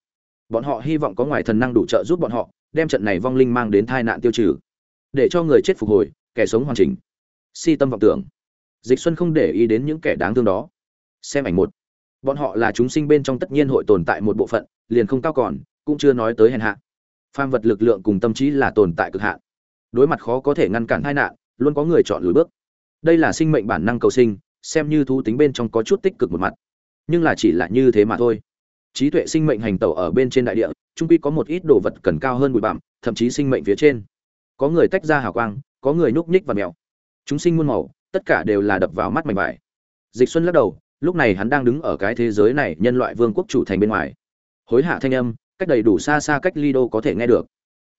Bọn họ hy vọng có ngoài thần năng đủ trợ giúp bọn họ, đem trận này vong linh mang đến tai nạn tiêu trừ. Để cho người chết phục hồi, kẻ sống hoàn chỉnh. Si tâm vọng tưởng. Dịch xuân không để ý đến những kẻ đáng thương đó. Xem ảnh một. Bọn họ là chúng sinh bên trong tất nhiên hội tồn tại một bộ phận, liền không cao còn cũng chưa nói tới hèn hạ. Phàm vật lực lượng cùng tâm trí là tồn tại cực hạn. Đối mặt khó có thể ngăn cản tai nạn, luôn có người chọn lùi bước. Đây là sinh mệnh bản năng cầu sinh, xem như thú tính bên trong có chút tích cực một mặt. Nhưng là chỉ là như thế mà thôi. Trí tuệ sinh mệnh hành tẩu ở bên trên đại địa trung quy có một ít đồ vật cần cao hơn bụi bặm, thậm chí sinh mệnh phía trên. Có người tách ra hào quang, có người núp nhích và mèo. Chúng sinh muôn màu, tất cả đều là đập vào mắt mảnh vải. Dịch xuân lắc đầu, lúc này hắn đang đứng ở cái thế giới này, nhân loại vương quốc chủ thành bên ngoài. Hối hạ thanh âm cách đầy đủ xa xa cách ly có thể nghe được.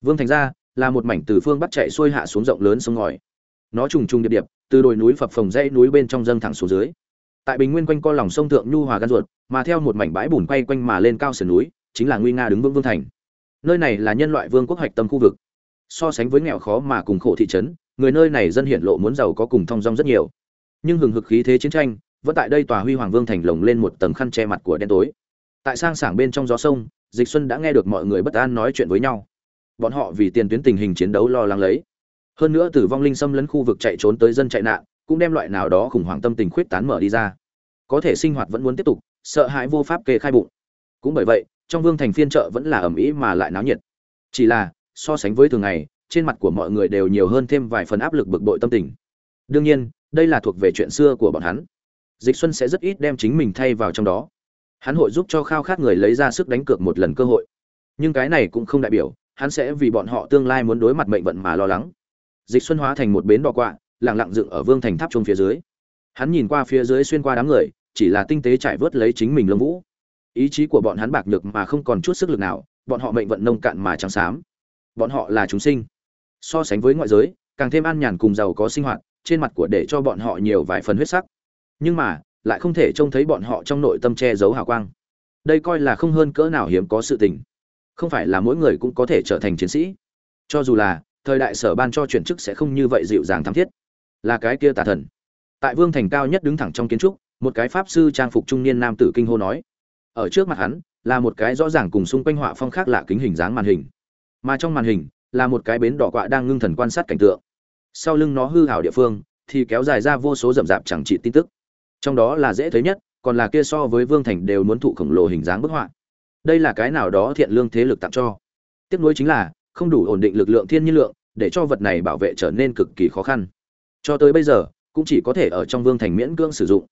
Vương thành ra là một mảnh từ phương bắc chạy xuôi hạ xuống rộng lớn sông ngòi. Nó trùng trùng điệp điệp, từ đồi núi phập phồng dãy núi bên trong dâng thẳng xuống dưới. Tại bình nguyên quanh co lòng sông thượng nhu hòa gan ruột, mà theo một mảnh bãi bùn quay quanh mà lên cao sườn núi, chính là nguy nga đứng vững vương thành. Nơi này là nhân loại vương quốc hoạch tâm khu vực. So sánh với nghèo khó mà cùng khổ thị trấn, người nơi này dân hiện lộ muốn giàu có cùng thong dong rất nhiều. Nhưng hừng hực khí thế chiến tranh, vẫn tại đây tòa huy hoàng vương thành lồng lên một tầng khăn che mặt của đen tối. Tại sang sảng bên trong gió sông dịch xuân đã nghe được mọi người bất an nói chuyện với nhau. Bọn họ vì tiền tuyến tình hình chiến đấu lo lắng lấy. Hơn nữa tử vong linh xâm lấn khu vực chạy trốn tới dân chạy nạn, cũng đem loại nào đó khủng hoảng tâm tình khuyết tán mở đi ra. Có thể sinh hoạt vẫn muốn tiếp tục, sợ hãi vô pháp kê khai bụng. Cũng bởi vậy, trong vương thành phiên chợ vẫn là ẩm ĩ mà lại náo nhiệt. Chỉ là, so sánh với thường ngày, trên mặt của mọi người đều nhiều hơn thêm vài phần áp lực bực bội tâm tình. Đương nhiên, đây là thuộc về chuyện xưa của bọn hắn. Dịch xuân sẽ rất ít đem chính mình thay vào trong đó hắn hội giúp cho khao khát người lấy ra sức đánh cược một lần cơ hội. Nhưng cái này cũng không đại biểu, hắn sẽ vì bọn họ tương lai muốn đối mặt mệnh vận mà lo lắng. Dịch xuân hóa thành một bến đò quạ, lặng lặng dựng ở vương thành tháp trung phía dưới. Hắn nhìn qua phía dưới xuyên qua đám người, chỉ là tinh tế trải vớt lấy chính mình lông vũ. Ý chí của bọn hắn bạc nhược mà không còn chút sức lực nào, bọn họ mệnh vận nông cạn mà trắng xám. Bọn họ là chúng sinh. So sánh với ngoại giới, càng thêm an nhàn cùng giàu có sinh hoạt, trên mặt của để cho bọn họ nhiều vài phần huyết sắc. Nhưng mà lại không thể trông thấy bọn họ trong nội tâm che giấu hào quang. Đây coi là không hơn cỡ nào hiếm có sự tình. Không phải là mỗi người cũng có thể trở thành chiến sĩ. Cho dù là, thời đại sở ban cho chuyển chức sẽ không như vậy dịu dàng thắm thiết. Là cái kia tà thần. Tại vương thành cao nhất đứng thẳng trong kiến trúc, một cái pháp sư trang phục trung niên nam tử kinh hô nói. Ở trước mặt hắn, là một cái rõ ràng cùng xung quanh họa phong khác lạ kính hình dáng màn hình. Mà trong màn hình, là một cái bến đỏ quạ đang ngưng thần quan sát cảnh tượng. Sau lưng nó hư hảo địa phương, thì kéo dài ra vô số rậm rạp chẳng trị tin tức trong đó là dễ thấy nhất, còn là kia so với vương thành đều muốn thụ khổng lồ hình dáng bức họa. Đây là cái nào đó thiện lương thế lực tặng cho. Tiếp nối chính là, không đủ ổn định lực lượng thiên nhiên lượng, để cho vật này bảo vệ trở nên cực kỳ khó khăn. Cho tới bây giờ, cũng chỉ có thể ở trong vương thành miễn cưỡng sử dụng.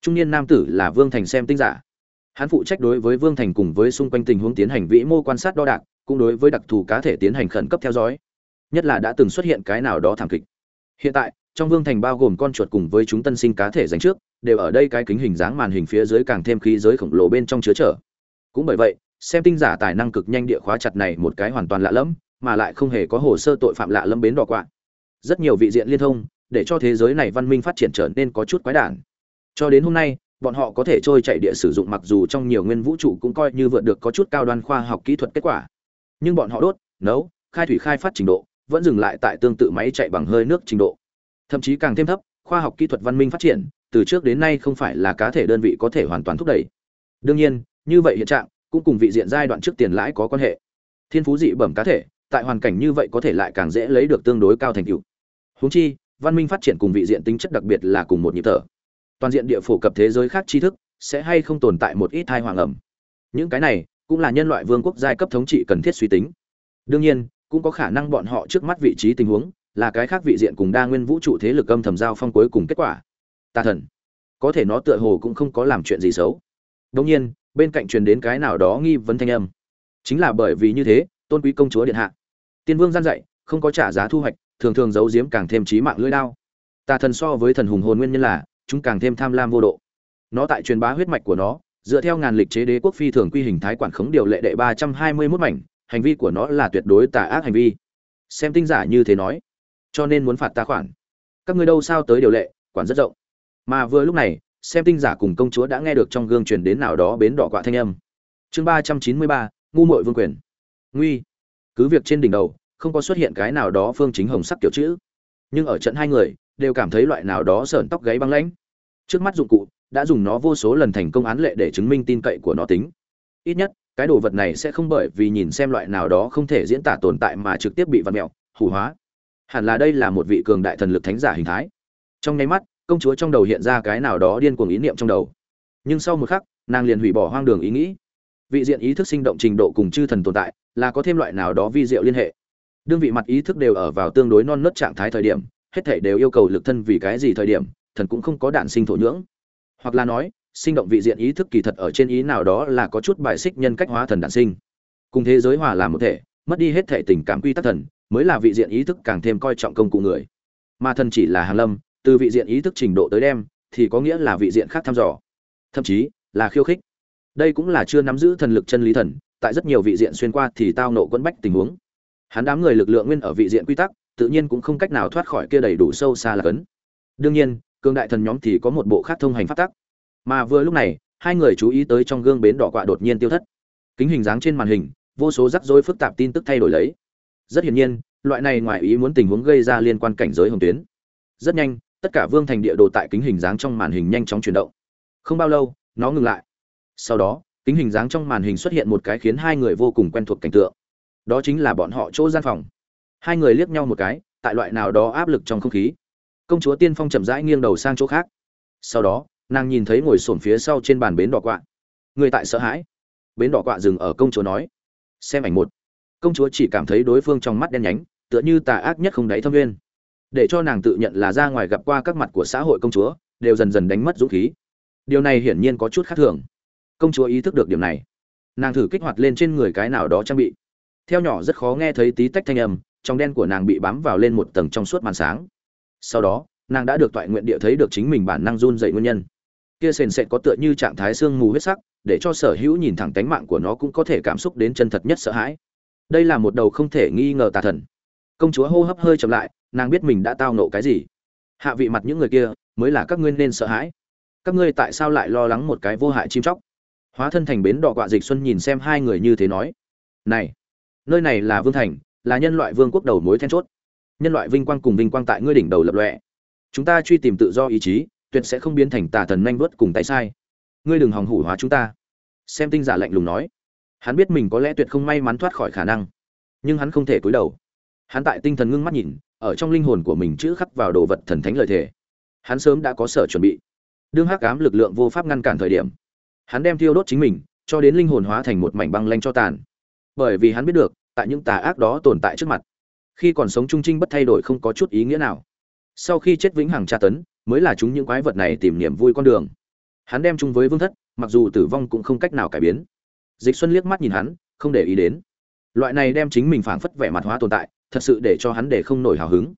Trung niên nam tử là vương thành xem tinh giả. Hắn phụ trách đối với vương thành cùng với xung quanh tình huống tiến hành vĩ mô quan sát đo đạc, cũng đối với đặc thù cá thể tiến hành khẩn cấp theo dõi. Nhất là đã từng xuất hiện cái nào đó thảm kịch. Hiện tại trong vương thành bao gồm con chuột cùng với chúng tân sinh cá thể dành trước, đều ở đây cái kính hình dáng màn hình phía dưới càng thêm khí giới khổng lồ bên trong chứa chở cũng bởi vậy, xem tinh giả tài năng cực nhanh địa khóa chặt này một cái hoàn toàn lạ lẫm, mà lại không hề có hồ sơ tội phạm lạ lẫm bến đỏ quạ. Rất nhiều vị diện liên thông, để cho thế giới này văn minh phát triển trở nên có chút quái đản. Cho đến hôm nay, bọn họ có thể trôi chạy địa sử dụng mặc dù trong nhiều nguyên vũ trụ cũng coi như vượt được có chút cao đoan khoa học kỹ thuật kết quả. Nhưng bọn họ đốt, nấu, khai thủy khai phát trình độ, vẫn dừng lại tại tương tự máy chạy bằng hơi nước trình độ thậm chí càng thêm thấp, khoa học kỹ thuật văn minh phát triển, từ trước đến nay không phải là cá thể đơn vị có thể hoàn toàn thúc đẩy. Đương nhiên, như vậy hiện trạng cũng cùng vị diện giai đoạn trước tiền lãi có quan hệ. Thiên phú dị bẩm cá thể, tại hoàn cảnh như vậy có thể lại càng dễ lấy được tương đối cao thành tựu. Huống chi, văn minh phát triển cùng vị diện tính chất đặc biệt là cùng một nhịp thở. Toàn diện địa phổ cập thế giới khác tri thức sẽ hay không tồn tại một ít thai hoàng ẩm những cái này cũng là nhân loại vương quốc giai cấp thống trị cần thiết suy tính. Đương nhiên, cũng có khả năng bọn họ trước mắt vị trí tình huống là cái khác vị diện cùng đa nguyên vũ trụ thế lực âm thầm giao phong cuối cùng kết quả. Tà thần. Có thể nó tựa hồ cũng không có làm chuyện gì xấu. Đông nhiên, bên cạnh truyền đến cái nào đó nghi vấn thanh âm. Chính là bởi vì như thế, tôn quý công chúa điện hạ. Tiên vương gian dạy, không có trả giá thu hoạch, thường thường giấu giếm càng thêm trí mạng lưỡi đao. Tà thần so với thần hùng hồn nguyên nhân là, chúng càng thêm tham lam vô độ. Nó tại truyền bá huyết mạch của nó, dựa theo ngàn lịch chế đế quốc phi thường quy hình thái quản khống điều lệ đệ ba trăm hai mươi 321 mảnh, hành vi của nó là tuyệt đối tà ác hành vi. Xem tinh giả như thế nói cho nên muốn phạt ta khoản. Các ngươi đâu sao tới điều lệ, quản rất rộng. Mà vừa lúc này, xem tinh giả cùng công chúa đã nghe được trong gương truyền đến nào đó bến đỏ quạ thanh âm. Chương ba trăm chín mươi ba, ngu mội vương quyền. Nguy. Cứ việc trên đỉnh đầu, không có xuất hiện cái nào đó phương chính hồng sắc kiểu chữ. Nhưng ở trận hai người, đều cảm thấy loại nào đó sởn tóc gáy băng lãnh. Trước mắt dụng cụ, đã dùng nó vô số lần thành công án lệ để chứng minh tin cậy của nó tính. Ít nhất, cái đồ vật này sẽ không bởi vì nhìn xem loại nào đó không thể diễn tả tồn tại mà trực tiếp bị vặt mẹo, hủ hóa hẳn là đây là một vị cường đại thần lực thánh giả hình thái. Trong nháy mắt, công chúa trong đầu hiện ra cái nào đó điên cuồng ý niệm trong đầu. Nhưng sau một khắc, nàng liền hủy bỏ hoang đường ý nghĩ. Vị diện ý thức sinh động trình độ cùng chư thần tồn tại là có thêm loại nào đó vi diệu liên hệ. Đương vị mặt ý thức đều ở vào tương đối non nớt trạng thái thời điểm, hết thể đều yêu cầu lực thân vì cái gì thời điểm, thần cũng không có đạn sinh thổ nhưỡng. Hoặc là nói, sinh động vị diện ý thức kỳ thật ở trên ý nào đó là có chút bài xích nhân cách hóa thần đản sinh. Cùng thế giới hòa làm một thể mất đi hết thể tình cảm quy tắc thần, mới là vị diện ý thức càng thêm coi trọng công cụ người. Mà thần chỉ là hàn lâm, từ vị diện ý thức trình độ tới đem, thì có nghĩa là vị diện khác thăm dò. Thậm chí, là khiêu khích. Đây cũng là chưa nắm giữ thần lực chân lý thần, tại rất nhiều vị diện xuyên qua thì tao nộ quẫn bách tình huống. Hắn đám người lực lượng nguyên ở vị diện quy tắc, tự nhiên cũng không cách nào thoát khỏi kia đầy đủ sâu xa là cấn. Đương nhiên cương đại thần nhóm thì có một bộ khác thông hành pháp tắc. Mà vừa lúc này, hai người chú ý tới trong gương bến đỏ quạ đột nhiên tiêu thất. Kính hình dáng trên màn hình vô số rắc rối phức tạp tin tức thay đổi lấy. Rất hiển nhiên, loại này ngoài ý muốn tình huống gây ra liên quan cảnh giới hồng tuyến. Rất nhanh, tất cả vương thành địa đồ tại kính hình dáng trong màn hình nhanh chóng chuyển động. Không bao lâu, nó ngừng lại. Sau đó, kính hình dáng trong màn hình xuất hiện một cái khiến hai người vô cùng quen thuộc cảnh tượng. Đó chính là bọn họ chỗ gian phòng. Hai người liếc nhau một cái, tại loại nào đó áp lực trong không khí. Công chúa tiên phong chậm rãi nghiêng đầu sang chỗ khác. Sau đó, nàng nhìn thấy ngồi xổm phía sau trên bàn bến đỏ quạ. Người tại sợ hãi. Bến đỏ quạ dừng ở công chúa nói xem ảnh một. Công chúa chỉ cảm thấy đối phương trong mắt đen nhánh, tựa như tà ác nhất không đáy thâm nguyên để cho nàng tự nhận là ra ngoài gặp qua các mặt của xã hội công chúa, đều dần dần đánh mất dũng khí. Điều này hiển nhiên có chút khác thường. Công chúa ý thức được điểm này. Nàng thử kích hoạt lên trên người cái nào đó trang bị. Theo nhỏ rất khó nghe thấy tí tách thanh âm, trong đen của nàng bị bám vào lên một tầng trong suốt màn sáng. Sau đó, nàng đã được toại nguyện địa thấy được chính mình bản năng run dậy nguyên nhân kia sền sệt có tựa như trạng thái sương mù huyết sắc, để cho sở hữu nhìn thẳng tánh mạng của nó cũng có thể cảm xúc đến chân thật nhất sợ hãi. Đây là một đầu không thể nghi ngờ tà thần. Công chúa hô hấp hơi chậm lại, nàng biết mình đã tao nộ cái gì. Hạ vị mặt những người kia, mới là các ngươi nên sợ hãi. Các ngươi tại sao lại lo lắng một cái vô hại chim chóc? Hóa thân thành bến đỏ quạ dịch xuân nhìn xem hai người như thế nói. Này, nơi này là vương thành, là nhân loại vương quốc đầu mối then chốt. Nhân loại vinh quang cùng vinh quang tại ngươi đỉnh đầu lập lọe chúng ta truy tìm tự do ý chí tuyệt sẽ không biến thành tà thần nhanh vớt cùng tay sai. Ngươi đừng hòng hủ hóa chúng ta. Xem tinh giả lạnh lùng nói. Hắn biết mình có lẽ tuyệt không may mắn thoát khỏi khả năng, nhưng hắn không thể cúi đầu. Hắn tại tinh thần ngưng mắt nhìn, ở trong linh hồn của mình chữ khắc vào đồ vật thần thánh lời thề. Hắn sớm đã có sở chuẩn bị. Đương hắc ám lực lượng vô pháp ngăn cản thời điểm, hắn đem thiêu đốt chính mình, cho đến linh hồn hóa thành một mảnh băng lanh cho tàn. Bởi vì hắn biết được, tại những tà ác đó tồn tại trước mặt, khi còn sống trung trinh bất thay đổi không có chút ý nghĩa nào sau khi chết vĩnh hằng tra tấn, mới là chúng những quái vật này tìm niềm vui con đường. Hắn đem chung với vương thất, mặc dù tử vong cũng không cách nào cải biến. Dịch xuân liếc mắt nhìn hắn, không để ý đến. Loại này đem chính mình phảng phất vẻ mặt hóa tồn tại, thật sự để cho hắn để không nổi hào hứng.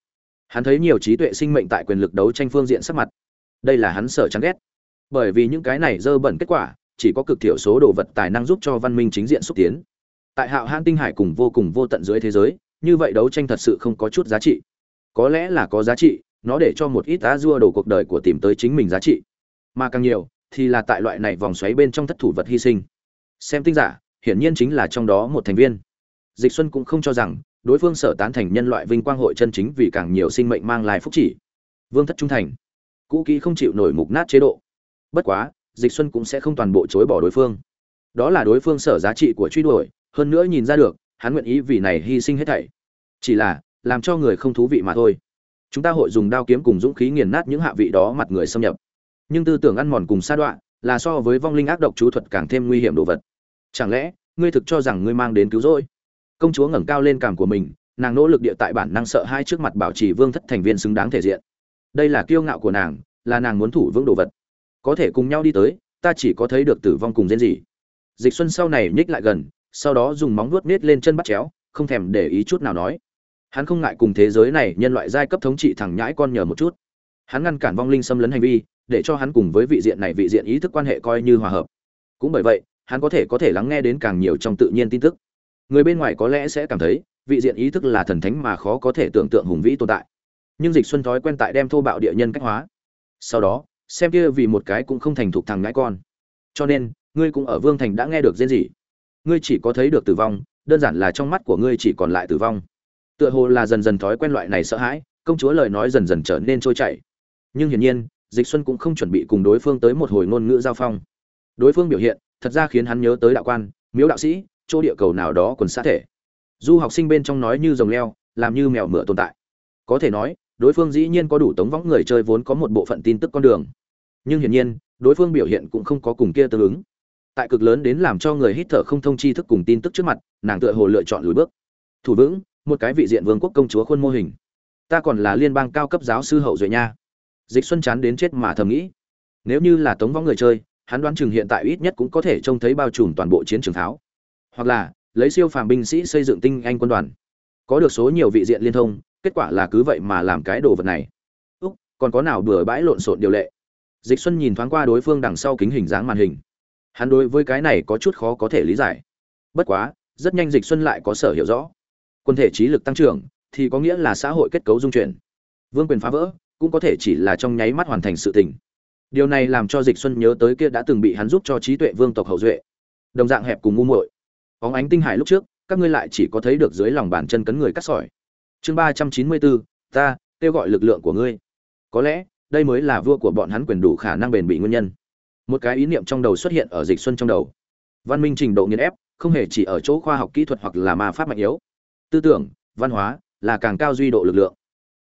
Hắn thấy nhiều trí tuệ sinh mệnh tại quyền lực đấu tranh phương diện sắc mặt. Đây là hắn sợ chán ghét. Bởi vì những cái này dơ bẩn kết quả, chỉ có cực thiểu số đồ vật tài năng giúp cho văn minh chính diện xúc tiến. Tại hạo hãn tinh hải cùng vô cùng vô tận dưới thế giới, như vậy đấu tranh thật sự không có chút giá trị có lẽ là có giá trị, nó để cho một ít á dua đồ cuộc đời của tìm tới chính mình giá trị. Mà càng nhiều, thì là tại loại này vòng xoáy bên trong thất thủ vật hy sinh. Xem tinh giả, hiển nhiên chính là trong đó một thành viên. Dịch xuân cũng không cho rằng, đối phương sở tán thành nhân loại vinh quang hội chân chính vì càng nhiều sinh mệnh mang lại phúc chỉ. Vương thất trung thành. Cũ kỹ không chịu nổi mục nát chế độ. Bất quá, dịch xuân cũng sẽ không toàn bộ chối bỏ đối phương. Đó là đối phương sở giá trị của truy đuổi, hơn nữa nhìn ra được, hắn nguyện ý vì này hy sinh hết thảy. Chỉ là làm cho người không thú vị mà thôi. Chúng ta hội dùng đao kiếm cùng dũng khí nghiền nát những hạ vị đó mặt người xâm nhập. Nhưng tư tưởng ăn mòn cùng sa đoạn là so với vong linh ác độc chú thuật càng thêm nguy hiểm đồ vật. Chẳng lẽ, ngươi thực cho rằng ngươi mang đến cứu rỗi? Công chúa ngẩng cao lên cảm của mình, nàng nỗ lực địa tại bản năng sợ hai trước mặt bảo trì vương thất thành viên xứng đáng thể diện. Đây là kiêu ngạo của nàng, là nàng muốn thủ vững đồ vật. Có thể cùng nhau đi tới, ta chỉ có thấy được tử vong cùng diễn gì dịch xuân sau này nhích lại gần, sau đó dùng móng vuốt nết lên chân bắt chéo, không thèm để ý chút nào nói hắn không ngại cùng thế giới này nhân loại giai cấp thống trị thẳng nhãi con nhờ một chút. Hắn ngăn cản vong linh xâm lấn hành vi, để cho hắn cùng với vị diện này vị diện ý thức quan hệ coi như hòa hợp. Cũng bởi vậy, hắn có thể có thể lắng nghe đến càng nhiều trong tự nhiên tin tức. Người bên ngoài có lẽ sẽ cảm thấy, vị diện ý thức là thần thánh mà khó có thể tưởng tượng hùng vĩ tồn tại. Nhưng dịch xuân thói quen tại đem thô bạo địa nhân cách hóa. Sau đó, xem kia vì một cái cũng không thành thục thằng ngãi con. Cho nên, ngươi cũng ở vương thành đã nghe được diễn gì? Ngươi chỉ có thấy được tử vong, đơn giản là trong mắt của ngươi chỉ còn lại tử vong tựa hồ là dần dần thói quen loại này sợ hãi, công chúa lời nói dần dần trở nên trôi chảy. Nhưng hiển nhiên, dịch xuân cũng không chuẩn bị cùng đối phương tới một hồi ngôn ngữ giao phong. Đối phương biểu hiện, thật ra khiến hắn nhớ tới đạo quan, miếu đạo sĩ, chỗ địa cầu nào đó quần xã thể. Du học sinh bên trong nói như rồng leo, làm như mèo mửa tồn tại. Có thể nói, đối phương dĩ nhiên có đủ tống võng người chơi vốn có một bộ phận tin tức con đường. Nhưng hiển nhiên, đối phương biểu hiện cũng không có cùng kia tương ứng. Tại cực lớn đến làm cho người hít thở không thông chi thức cùng tin tức trước mặt, nàng tựa hồ lựa chọn lùi bước. Thủ vững một cái vị diện vương quốc công chúa khuôn mô hình. Ta còn là liên bang cao cấp giáo sư hậu duệ nha. Dịch xuân chán đến chết mà thầm nghĩ. Nếu như là tống võng người chơi, hắn đoán chừng hiện tại ít nhất cũng có thể trông thấy bao trùm toàn bộ chiến trường tháo. Hoặc là, lấy siêu phàm binh sĩ xây dựng tinh anh quân đoàn. Có được số nhiều vị diện liên thông, kết quả là cứ vậy mà làm cái đồ vật này. Úc, còn có nào bừa bãi lộn xộn điều lệ? Dịch xuân nhìn thoáng qua đối phương đằng sau kính hình dáng màn hình. Hắn đối với cái này có chút khó có thể lý giải. Bất quá, rất nhanh dịch xuân lại có sở hiểu rõ quân thể trí lực tăng trưởng, thì có nghĩa là xã hội kết cấu dung chuyển. Vương quyền phá vỡ, cũng có thể chỉ là trong nháy mắt hoàn thành sự tình. Điều này làm cho dịch xuân nhớ tới kia đã từng bị hắn giúp cho trí tuệ vương tộc hậu duệ. Đồng dạng hẹp cùng ngu muội. Óng ánh tinh hải lúc trước, các ngươi lại chỉ có thấy được dưới lòng bàn chân cấn người cắt sỏi. Chương ba trăm chín mươi bốn, ta kêu gọi lực lượng của ngươi. Có lẽ, đây mới là vua của bọn hắn quyền đủ khả năng bền bị nguyên nhân. Một cái ý niệm trong đầu xuất hiện ở dịch xuân trong đầu. Văn minh trình độ nghiền ép, không hề chỉ ở chỗ khoa học kỹ thuật hoặc là ma pháp mạnh yếu tư tưởng, văn hóa là càng cao duy độ lực lượng.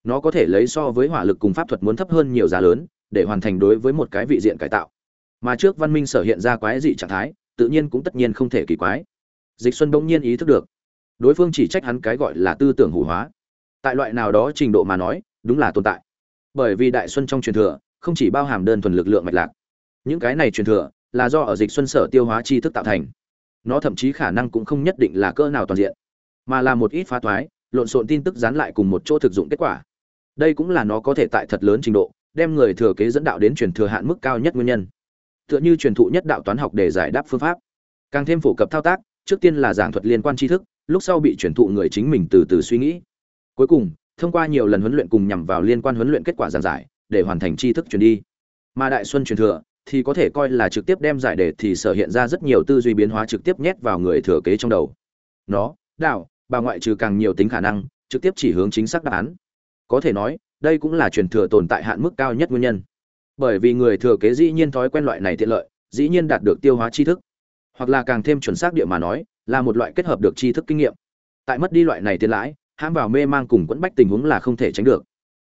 Nó có thể lấy so với hỏa lực cùng pháp thuật muốn thấp hơn nhiều giá lớn để hoàn thành đối với một cái vị diện cải tạo. Mà trước văn minh sở hiện ra quái dị trạng thái, tự nhiên cũng tất nhiên không thể kỳ quái. Dịch xuân bỗng nhiên ý thức được, đối phương chỉ trách hắn cái gọi là tư tưởng hủ hóa. Tại loại nào đó trình độ mà nói, đúng là tồn tại. Bởi vì đại xuân trong truyền thừa, không chỉ bao hàm đơn thuần lực lượng mạch lạc. Những cái này truyền thừa là do ở dịch xuân sở tiêu hóa tri thức tạo thành. Nó thậm chí khả năng cũng không nhất định là cỡ nào toàn diện mà là một ít phá thoái, lộn xộn tin tức dán lại cùng một chỗ thực dụng kết quả. Đây cũng là nó có thể tại thật lớn trình độ, đem người thừa kế dẫn đạo đến truyền thừa hạn mức cao nhất nguyên nhân. Tựa như truyền thụ nhất đạo toán học để giải đáp phương pháp. Càng thêm phổ cập thao tác, trước tiên là giảng thuật liên quan tri thức, lúc sau bị truyền thụ người chính mình từ từ suy nghĩ. Cuối cùng, thông qua nhiều lần huấn luyện cùng nhằm vào liên quan huấn luyện kết quả giảng giải, để hoàn thành tri thức truyền đi. Mà đại xuân truyền thừa thì có thể coi là trực tiếp đem giải đề thì sở hiện ra rất nhiều tư duy biến hóa trực tiếp nhét vào người thừa kế trong đầu. Nó đạo bà ngoại trừ càng nhiều tính khả năng, trực tiếp chỉ hướng chính xác đáp án. Có thể nói, đây cũng là truyền thừa tồn tại hạn mức cao nhất nguyên nhân. Bởi vì người thừa kế dĩ nhiên thói quen loại này tiện lợi, dĩ nhiên đạt được tiêu hóa tri thức. Hoặc là càng thêm chuẩn xác địa mà nói, là một loại kết hợp được tri thức kinh nghiệm. Tại mất đi loại này tiền lãi, hãm vào mê mang cùng quẫn bách tình huống là không thể tránh được.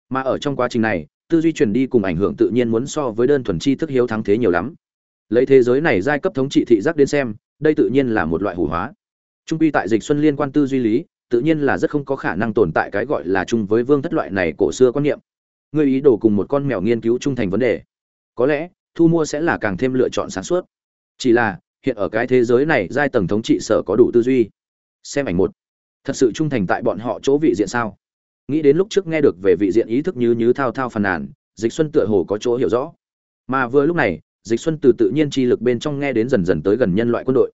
Mà ở trong quá trình này, tư duy truyền đi cùng ảnh hưởng tự nhiên muốn so với đơn thuần tri thức hiếu thắng thế nhiều lắm. Lấy thế giới này giai cấp thống trị thị giác đến xem, đây tự nhiên là một loại hủ hóa trung quy tại dịch xuân liên quan tư duy lý, tự nhiên là rất không có khả năng tồn tại cái gọi là chung với vương thất loại này cổ xưa quan niệm. Người ý đồ cùng một con mèo nghiên cứu trung thành vấn đề. Có lẽ, thu mua sẽ là càng thêm lựa chọn sáng suốt. Chỉ là, hiện ở cái thế giới này, giai tầng thống trị sở có đủ tư duy. Xem ảnh một. Thật sự trung thành tại bọn họ chỗ vị diện sao? Nghĩ đến lúc trước nghe được về vị diện ý thức như như thao thao phàn nàn, dịch xuân tựa hồ có chỗ hiểu rõ. Mà vừa lúc này, dịch xuân từ tự nhiên chi lực bên trong nghe đến dần dần tới gần nhân loại quân đội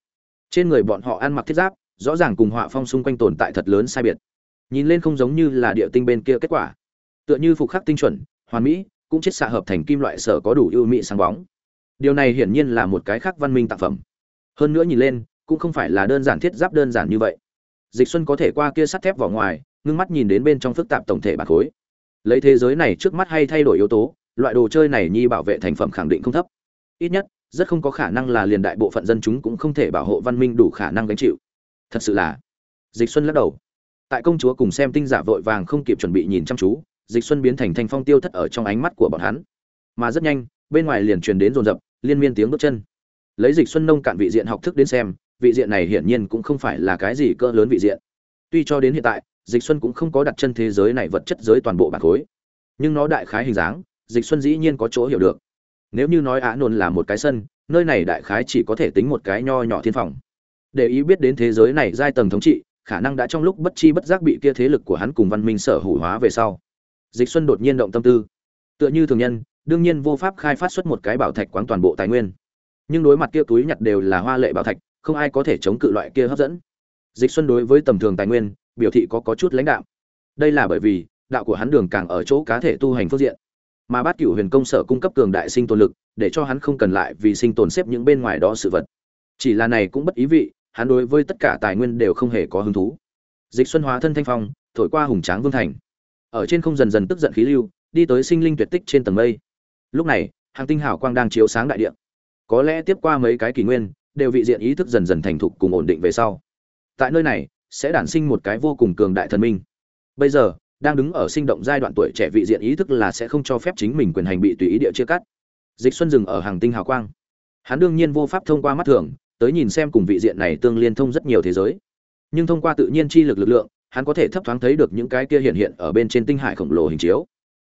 trên người bọn họ ăn mặc thiết giáp, rõ ràng cùng họa phong xung quanh tồn tại thật lớn sai biệt. Nhìn lên không giống như là địa tinh bên kia kết quả. Tựa như phục khắc tinh chuẩn, hoàn mỹ, cũng chết xạ hợp thành kim loại sở có đủ ưu mỹ sáng bóng. Điều này hiển nhiên là một cái khác văn minh tác phẩm. Hơn nữa nhìn lên, cũng không phải là đơn giản thiết giáp đơn giản như vậy. Dịch xuân có thể qua kia sắt thép vào ngoài, ngưng mắt nhìn đến bên trong phức tạp tổng thể bản khối. Lấy thế giới này trước mắt hay thay đổi yếu tố, loại đồ chơi này nhi bảo vệ thành phẩm khẳng định không thấp. Ít nhất rất không có khả năng là liền đại bộ phận dân chúng cũng không thể bảo hộ văn minh đủ khả năng gánh chịu. Thật sự là, dịch xuân lắc đầu. Tại công chúa cùng xem tinh giả vội vàng không kịp chuẩn bị nhìn chăm chú, dịch xuân biến thành thanh phong tiêu thất ở trong ánh mắt của bọn hắn. Mà rất nhanh, bên ngoài liền truyền đến rồn rập liên miên tiếng bước chân. Lấy dịch xuân nông cạn vị diện học thức đến xem, vị diện này hiển nhiên cũng không phải là cái gì cỡ lớn vị diện. Tuy cho đến hiện tại, dịch xuân cũng không có đặt chân thế giới này vật chất giới toàn bộ bản khối. Nhưng nó đại khái hình dáng, dịch xuân dĩ nhiên có chỗ hiểu được nếu như nói á nôn là một cái sân, nơi này đại khái chỉ có thể tính một cái nho nhỏ thiên phòng. Để ý biết đến thế giới này giai tầng thống trị, khả năng đã trong lúc bất chi bất giác bị kia thế lực của hắn cùng văn minh sở hủ hóa về sau. Dịch xuân đột nhiên động tâm tư. Tựa như thường nhân, đương nhiên vô pháp khai phát xuất một cái bảo thạch quán toàn bộ tài nguyên. Nhưng đối mặt kia túi nhặt đều là hoa lệ bảo thạch, không ai có thể chống cự loại kia hấp dẫn. Dịch xuân đối với tầm thường tài nguyên, biểu thị có có chút lãnh đạo đây là bởi vì, đạo của hắn đường càng ở chỗ cá thể tu hành phương diện mà bát cửu huyền công sở cung cấp cường đại sinh tồn lực, để cho hắn không cần lại vì sinh tồn xếp những bên ngoài đó sự vật. Chỉ là này cũng bất ý vị, hắn đối với tất cả tài nguyên đều không hề có hứng thú. Dịch xuân hóa thân thanh phong, thổi qua hùng tráng vương thành. Ở trên không dần dần tức giận khí lưu, đi tới sinh linh tuyệt tích trên tầng mây. Lúc này, hàng tinh hào quang đang chiếu sáng đại địa. Có lẽ tiếp qua mấy cái kỷ nguyên, đều vị diện ý thức dần dần thành thục cùng ổn định về sau. Tại nơi này, sẽ đản sinh một cái vô cùng cường đại thần minh. Bây giờ đang đứng ở sinh động giai đoạn tuổi trẻ vị diện ý thức là sẽ không cho phép chính mình quyền hành bị tùy ý địa chia cắt. Dịch xuân dừng ở hàng tinh hào quang. Hắn đương nhiên vô pháp thông qua mắt thường, tới nhìn xem cùng vị diện này tương liên thông rất nhiều thế giới. Nhưng thông qua tự nhiên chi lực lực lượng, hắn có thể thấp thoáng thấy được những cái kia hiện hiện ở bên trên tinh hải khổng lồ hình chiếu.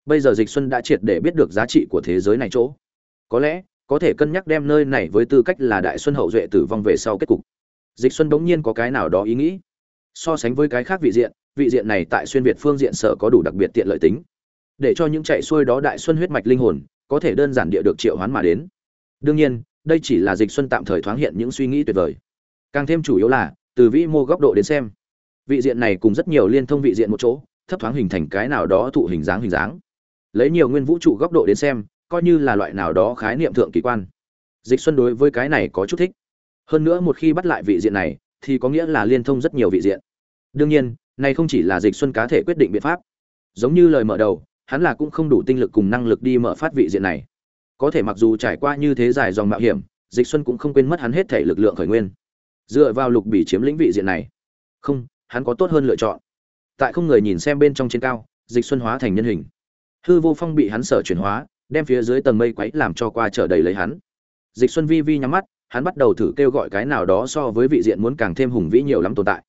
Bây giờ dịch xuân đã triệt để biết được giá trị của thế giới này chỗ. Có lẽ, có thể cân nhắc đem nơi này với tư cách là đại xuân hậu duệ tử vong về sau kết cục. Dịch xuân bỗng nhiên có cái nào đó ý nghĩ. So sánh với cái khác vị diện vị diện này tại xuyên việt phương diện sở có đủ đặc biệt tiện lợi tính. Để cho những chạy xuôi đó đại xuân huyết mạch linh hồn, có thể đơn giản địa được triệu hoán mà đến. Đương nhiên, đây chỉ là dịch xuân tạm thời thoáng hiện những suy nghĩ tuyệt vời. Càng thêm chủ yếu là, từ vĩ mô góc độ đến xem, vị diện này cùng rất nhiều liên thông vị diện một chỗ, thấp thoáng hình thành cái nào đó thụ hình dáng hình dáng. Lấy nhiều nguyên vũ trụ góc độ đến xem, coi như là loại nào đó khái niệm thượng kỳ quan. Dịch xuân đối với cái này có chút thích. Hơn nữa một khi bắt lại vị diện này, thì có nghĩa là liên thông rất nhiều vị diện. Đương nhiên này không chỉ là dịch xuân cá thể quyết định biện pháp, giống như lời mở đầu, hắn là cũng không đủ tinh lực cùng năng lực đi mở phát vị diện này. Có thể mặc dù trải qua như thế dài dòng mạo hiểm, dịch xuân cũng không quên mất hắn hết thể lực lượng khởi nguyên. Dựa vào lục bỉ chiếm lĩnh vị diện này, không, hắn có tốt hơn lựa chọn. Tại không người nhìn xem bên trong trên cao, dịch xuân hóa thành nhân hình. Hư vô phong bị hắn sở chuyển hóa, đem phía dưới tầng mây quấy làm cho qua trở đầy lấy hắn. Dịch xuân vi vi nhắm mắt, hắn bắt đầu thử kêu gọi cái nào đó so với vị diện muốn càng thêm hùng vĩ nhiều lắm tồn tại.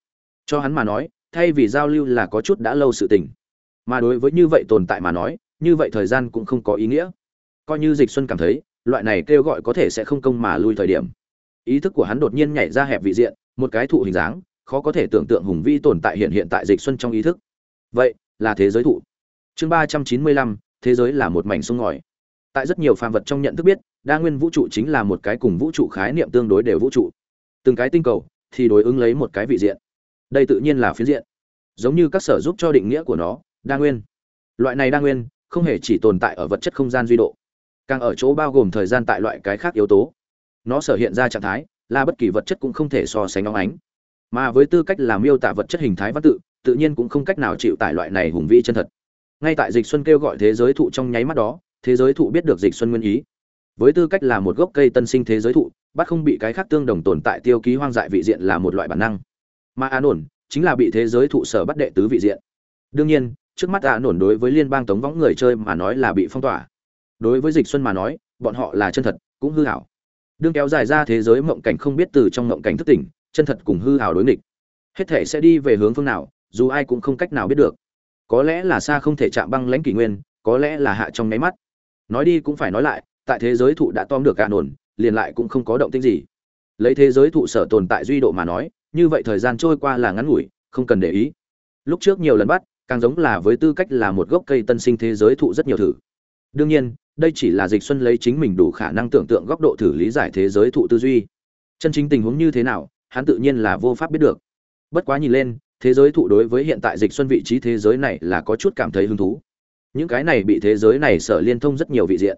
Cho hắn mà nói thay vì giao lưu là có chút đã lâu sự tình. Mà đối với như vậy tồn tại mà nói, như vậy thời gian cũng không có ý nghĩa. Coi như dịch xuân cảm thấy, loại này kêu gọi có thể sẽ không công mà lui thời điểm. Ý thức của hắn đột nhiên nhảy ra hẹp vị diện, một cái thụ hình dáng, khó có thể tưởng tượng hùng vĩ tồn tại hiện hiện tại dịch xuân trong ý thức. Vậy, là thế giới thụ. Chương ba trăm chín mươi lăm, thế giới là một mảnh sông ngòi. Tại rất nhiều phàm vật trong nhận thức biết, đa nguyên vũ trụ chính là một cái cùng vũ trụ khái niệm tương đối đều vũ trụ. Từng cái tinh cầu thì đối ứng lấy một cái vị diện đây tự nhiên là phiến diện. Giống như các sở giúp cho định nghĩa của nó, đa nguyên. Loại này đa nguyên, không hề chỉ tồn tại ở vật chất không gian duy độ. Càng ở chỗ bao gồm thời gian tại loại cái khác yếu tố. Nó sở hiện ra trạng thái, là bất kỳ vật chất cũng không thể so sánh óng ánh. Mà với tư cách làm miêu tả vật chất hình thái văn tự tự nhiên cũng không cách nào chịu tại loại này hùng vĩ chân thật. Ngay tại dịch xuân kêu gọi thế giới thụ trong nháy mắt đó, thế giới thụ biết được dịch xuân nguyên ý. Với tư cách là một gốc cây tân sinh thế giới thụ, bắt không bị cái khác tương đồng tồn tại tiêu ký hoang dại vị diện là một loại bản năng mà an ổn chính là bị thế giới thụ sở bắt đệ tứ vị diện. Đương nhiên, trước mắt an ổn đối với liên bang tống võng người chơi mà nói là bị phong tỏa. Đối với dịch xuân mà nói, bọn họ là chân thật, cũng hư hảo. Đương kéo dài ra thế giới mộng cảnh không biết từ trong mộng cảnh thức tỉnh, chân thật cùng hư hảo đối nghịch. Hết thể sẽ đi về hướng phương nào, dù ai cũng không cách nào biết được. Có lẽ là xa không thể chạm băng lãnh kỷ nguyên, có lẽ là hạ trong nháy mắt. Nói đi cũng phải nói lại, tại thế giới thụ đã tom được cạn ổn liền lại cũng không có động tĩnh gì. Lấy thế giới thụ sở tồn tại duy độ mà nói như vậy thời gian trôi qua là ngắn ngủi, không cần để ý. Lúc trước nhiều lần bắt, càng giống là với tư cách là một gốc cây tân sinh thế giới thụ rất nhiều thử. Đương nhiên, đây chỉ là dịch xuân lấy chính mình đủ khả năng tưởng tượng góc độ thử lý giải thế giới thụ tư duy. Chân chính tình huống như thế nào, hắn tự nhiên là vô pháp biết được. Bất quá nhìn lên, thế giới thụ đối với hiện tại dịch xuân vị trí thế giới này là có chút cảm thấy hứng thú. Những cái này bị thế giới này sở liên thông rất nhiều vị diện.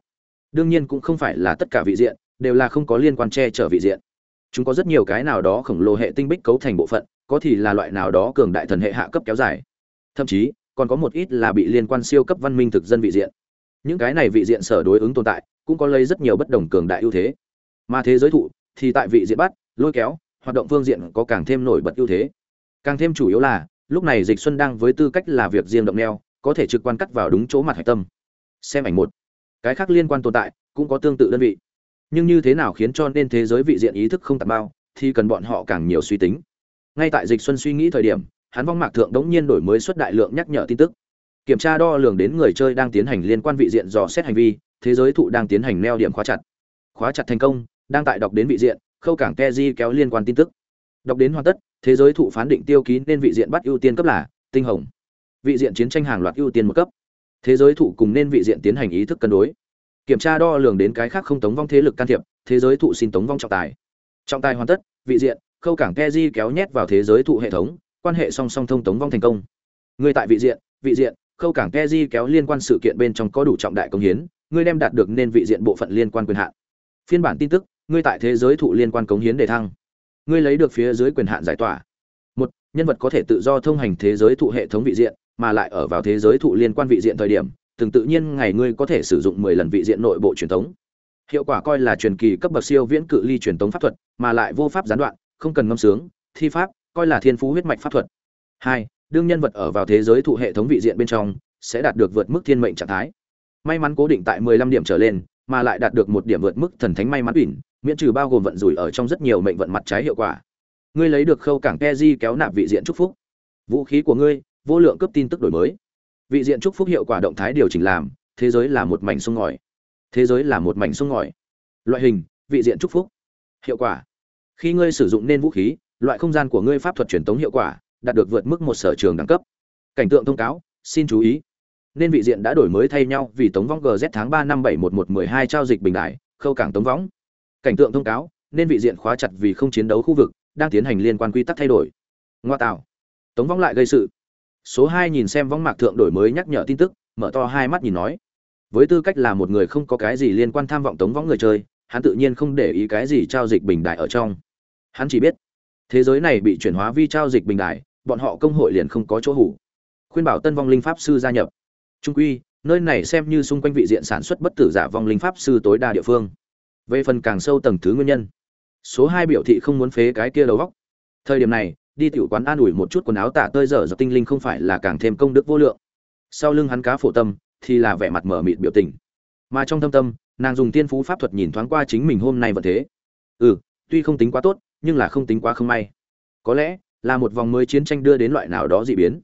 Đương nhiên cũng không phải là tất cả vị diện, đều là không có liên quan che chở vị diện chúng có rất nhiều cái nào đó khổng lồ hệ tinh bích cấu thành bộ phận, có thì là loại nào đó cường đại thần hệ hạ cấp kéo dài. Thậm chí, còn có một ít là bị liên quan siêu cấp văn minh thực dân vị diện. Những cái này vị diện sở đối ứng tồn tại, cũng có lấy rất nhiều bất đồng cường đại ưu thế. Mà thế giới thụ, thì tại vị diện bắt, lôi kéo, hoạt động phương diện có càng thêm nổi bật ưu thế. Càng thêm chủ yếu là, lúc này dịch xuân đang với tư cách là việc riêng động neo, có thể trực quan cắt vào đúng chỗ mặt hạch tâm. Xem ảnh một. Cái khác liên quan tồn tại, cũng có tương tự đơn vị nhưng như thế nào khiến cho nên thế giới vị diện ý thức không tạp bao, thì cần bọn họ càng nhiều suy tính. Ngay tại dịch xuân suy nghĩ thời điểm, hắn vong mạc thượng đống nhiên đổi mới xuất đại lượng nhắc nhở tin tức. Kiểm tra đo lường đến người chơi đang tiến hành liên quan vị diện dò xét hành vi, thế giới thụ đang tiến hành neo điểm khóa chặt. Khóa chặt thành công, đang tại đọc đến vị diện, khâu cảng keji kéo liên quan tin tức. Đọc đến hoàn tất, thế giới thụ phán định tiêu ký nên vị diện bắt ưu tiên cấp là tinh hồng. Vị diện chiến tranh hàng loạt ưu tiên một cấp. Thế giới thụ cùng nên vị diện tiến hành ý thức cân đối kiểm tra đo lường đến cái khác không tống vong thế lực can thiệp, thế giới thụ xin tống vong trọng tài. Trọng tài hoàn tất, vị diện, khâu cảng keji kéo nhét vào thế giới thụ hệ thống, quan hệ song song thông tống vong thành công. Người tại vị diện vị diện, khâu cảng keji kéo liên quan sự kiện bên trong có đủ trọng đại công hiến ngươi đem đạt được nên vị diện bộ phận liên quan quyền hạn. Phiên bản tin tức ngươi tại thế giới thụ liên quan cống hiến đề thăng. Ngươi lấy được phía dưới quyền hạn giải tỏa. Một, nhân vật có thể tự do thông hành thế giới thụ hệ thống vị diện, mà lại ở vào thế giới thụ liên quan vị diện thời điểm từng tự nhiên ngày ngươi có thể sử dụng 10 lần vị diện nội bộ truyền thống. Hiệu quả coi là truyền kỳ cấp bậc siêu viễn cự ly truyền thống pháp thuật, mà lại vô pháp gián đoạn, không cần ngâm sướng, thi pháp, coi là thiên phú huyết mạch pháp thuật. Hai, đương nhân vật ở vào thế giới thụ hệ thống vị diện bên trong, sẽ đạt được vượt mức thiên mệnh trạng thái. May mắn cố định tại 15 điểm trở lên, mà lại đạt được một điểm vượt mức thần thánh may mắn ủy miễn trừ bao gồm vận rủi ở trong rất nhiều mệnh vận mặt trái hiệu quả. Ngươi lấy được khâu cảng keji kéo nạp vị diện chúc phúc. Vũ khí của ngươi, vô lượng cấp tin tức đổi mới vị diện chúc phúc hiệu quả động thái điều chỉnh làm, thế giới là một mảnh sông ngòi. Thế giới là một mảnh sông ngòi. Loại hình, vị diện chúc phúc. Hiệu quả. Khi ngươi sử dụng nên vũ khí, loại không gian của ngươi pháp thuật truyền tống hiệu quả, đạt được vượt mức một sở trường đẳng cấp. Cảnh tượng thông cáo, xin chú ý. Nên vị diện đã đổi mới thay nhau vì tống vong gz tháng ba năm bảy một một mười hai trao dịch bình đại, khâu cảng tống võng cảnh tượng thông cáo, nên vị diện khóa chặt vì không chiến đấu khu vực, đang tiến hành liên quan quy tắc thay đổi. Ngoa tạo. Tống vong lại gây sự số hai nhìn xem võng mạc thượng đổi mới nhắc nhở tin tức, mở to hai mắt nhìn nói. Với tư cách là một người không có cái gì liên quan tham vọng tống võng người chơi, hắn tự nhiên không để ý cái gì trao dịch bình đại ở trong. Hắn chỉ biết, thế giới này bị chuyển hóa vi trao dịch bình đại, bọn họ công hội liền không có chỗ hủ. Khuyên bảo tân vong linh pháp sư gia nhập. Trung quy, nơi này xem như xung quanh vị diện sản xuất bất tử giả vong linh pháp sư tối đa địa phương. Về phần càng sâu tầng thứ nguyên nhân, số hai biểu thị không muốn phế cái kia đầu góc thời điểm này đi tiểu quán an ủi một chút quần áo tả tơi dở dở tinh linh không phải là càng thêm công đức vô lượng. Sau lưng hắn cá phổ tâm, thì là vẻ mặt mở mịt biểu tình. Mà trong thâm tâm, nàng dùng tiên phú pháp thuật nhìn thoáng qua chính mình hôm nay vẫn thế. Ừ tuy không tính quá tốt, nhưng là không tính quá không may. Có lẽ, là một vòng mới chiến tranh đưa đến loại nào đó dị biến.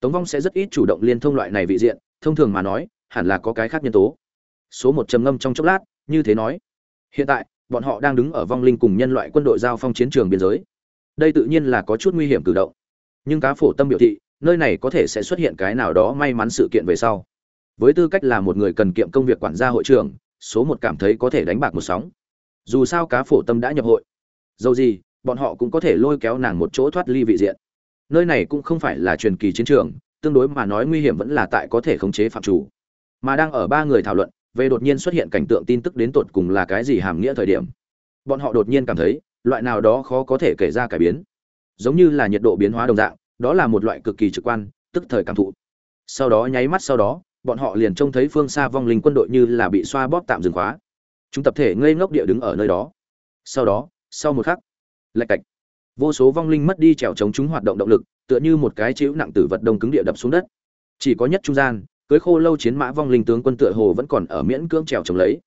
Tống vong sẽ rất ít chủ động liên thông loại này vị diện, thông thường mà nói, hẳn là có cái khác nhân tố. Số một trầm ngâm trong chốc lát, như thế nói. Hiện tại, bọn họ đang đứng ở vong linh cùng nhân loại quân đội giao phong chiến trường biên giới đây tự nhiên là có chút nguy hiểm cử động. Nhưng cá phổ tâm biểu thị, nơi này có thể sẽ xuất hiện cái nào đó may mắn sự kiện về sau. Với tư cách là một người cần kiệm công việc quản gia hội trưởng, số một cảm thấy có thể đánh bạc một sóng. Dù sao cá phổ tâm đã nhập hội. Dầu gì, bọn họ cũng có thể lôi kéo nàng một chỗ thoát ly vị diện. Nơi này cũng không phải là truyền kỳ chiến trường, tương đối mà nói nguy hiểm vẫn là tại có thể khống chế phạm chủ. Mà đang ở ba người thảo luận, về đột nhiên xuất hiện cảnh tượng tin tức đến tột cùng là cái gì hàm nghĩa thời điểm. Bọn họ đột nhiên cảm thấy loại nào đó khó có thể kể ra cải biến. Giống như là nhiệt độ biến hóa đồng dạng, đó là một loại cực kỳ trực quan, tức thời cảm thụ. Sau đó nháy mắt sau đó, bọn họ liền trông thấy phương xa vong linh quân đội như là bị xoa bóp tạm dừng khóa. Chúng tập thể ngây ngốc địa đứng ở nơi đó. Sau đó, sau một khắc, lạch cạch. Vô số vong linh mất đi trèo chống chúng hoạt động động lực, tựa như một cái chữ nặng tử vật đông cứng địa đập xuống đất. Chỉ có nhất trung gian, cưới khô lâu chiến mã vong linh tướng quân tựa hồ vẫn còn ở miễn cưỡng trèo chống lấy.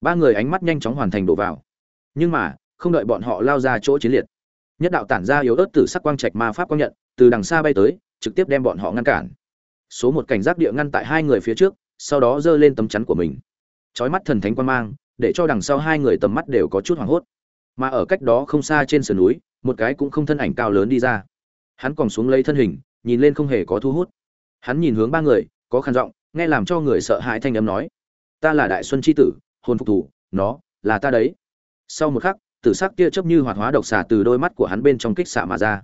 Ba người ánh mắt nhanh chóng hoàn thành đổ vào. Nhưng mà không đợi bọn họ lao ra chỗ chiến liệt. Nhất đạo tản ra yếu ớt tử sắc quang trạch ma pháp quang nhận, từ đằng xa bay tới, trực tiếp đem bọn họ ngăn cản. Số một cảnh giác địa ngăn tại hai người phía trước, sau đó giơ lên tấm chắn của mình. Trói mắt thần thánh quan mang, để cho đằng sau hai người tầm mắt đều có chút hoảng hốt. Mà ở cách đó không xa trên sườn núi, một cái cũng không thân ảnh cao lớn đi ra. Hắn còn xuống lấy thân hình, nhìn lên không hề có thu hút. Hắn nhìn hướng ba người, có khăn giọng, nghe làm cho người sợ hãi thanh âm nói, ta là đại xuân c h i tử, hồn phục thủ, nó là ta đấy. Sau một khắc tử sắc kia chớp như hoạt hóa độc xả từ đôi mắt của hắn bên trong kích xạ mà ra.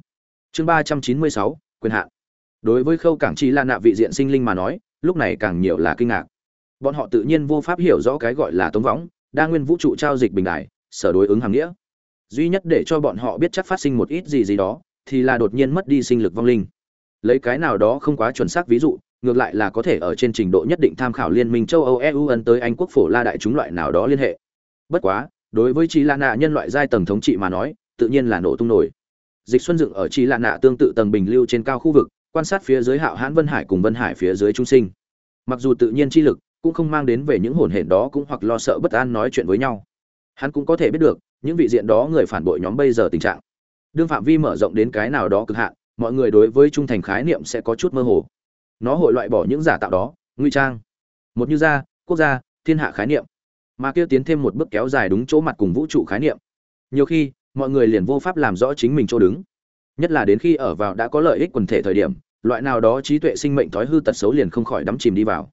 Chương ba trăm chín mươi sáu, quyền hạn. Đối với khâu cảng trí là nạ vị diện sinh linh mà nói, lúc này càng nhiều là kinh ngạc. Bọn họ tự nhiên vô pháp hiểu rõ cái gọi là tống võng, đa nguyên vũ trụ trao dịch bình đại, sở đối ứng hàng nghĩa. Duy nhất để cho bọn họ biết chắc phát sinh một ít gì gì đó, thì là đột nhiên mất đi sinh lực vong linh. Lấy cái nào đó không quá chuẩn xác ví dụ, ngược lại là có thể ở trên trình độ nhất định tham khảo liên minh châu âu eu ấn tới anh quốc phổ la đại chúng loại nào đó liên hệ. Bất quá đối với trí lạ nạ nhân loại giai tầng thống trị mà nói, tự nhiên là nổ tung nổi. Dịch xuân dựng ở trí lạ nạ tương tự tầng bình lưu trên cao khu vực, quan sát phía dưới hạo hãn vân hải cùng vân hải phía dưới trung sinh. Mặc dù tự nhiên chi lực cũng không mang đến về những hồn hển đó cũng hoặc lo sợ bất an nói chuyện với nhau. Hắn cũng có thể biết được, những vị diện đó người phản bội nhóm bây giờ tình trạng. Đương phạm vi mở rộng đến cái nào đó cực hạn, mọi người đối với trung thành khái niệm sẽ có chút mơ hồ. Nó hội loại bỏ những giả tạo đó, nguy trang. Một như gia, quốc gia, thiên hạ khái niệm mà kia tiến thêm một bước kéo dài đúng chỗ mặt cùng vũ trụ khái niệm. Nhiều khi, mọi người liền vô pháp làm rõ chính mình chỗ đứng. Nhất là đến khi ở vào đã có lợi ích quần thể thời điểm, loại nào đó trí tuệ sinh mệnh thói hư tật xấu liền không khỏi đắm chìm đi vào.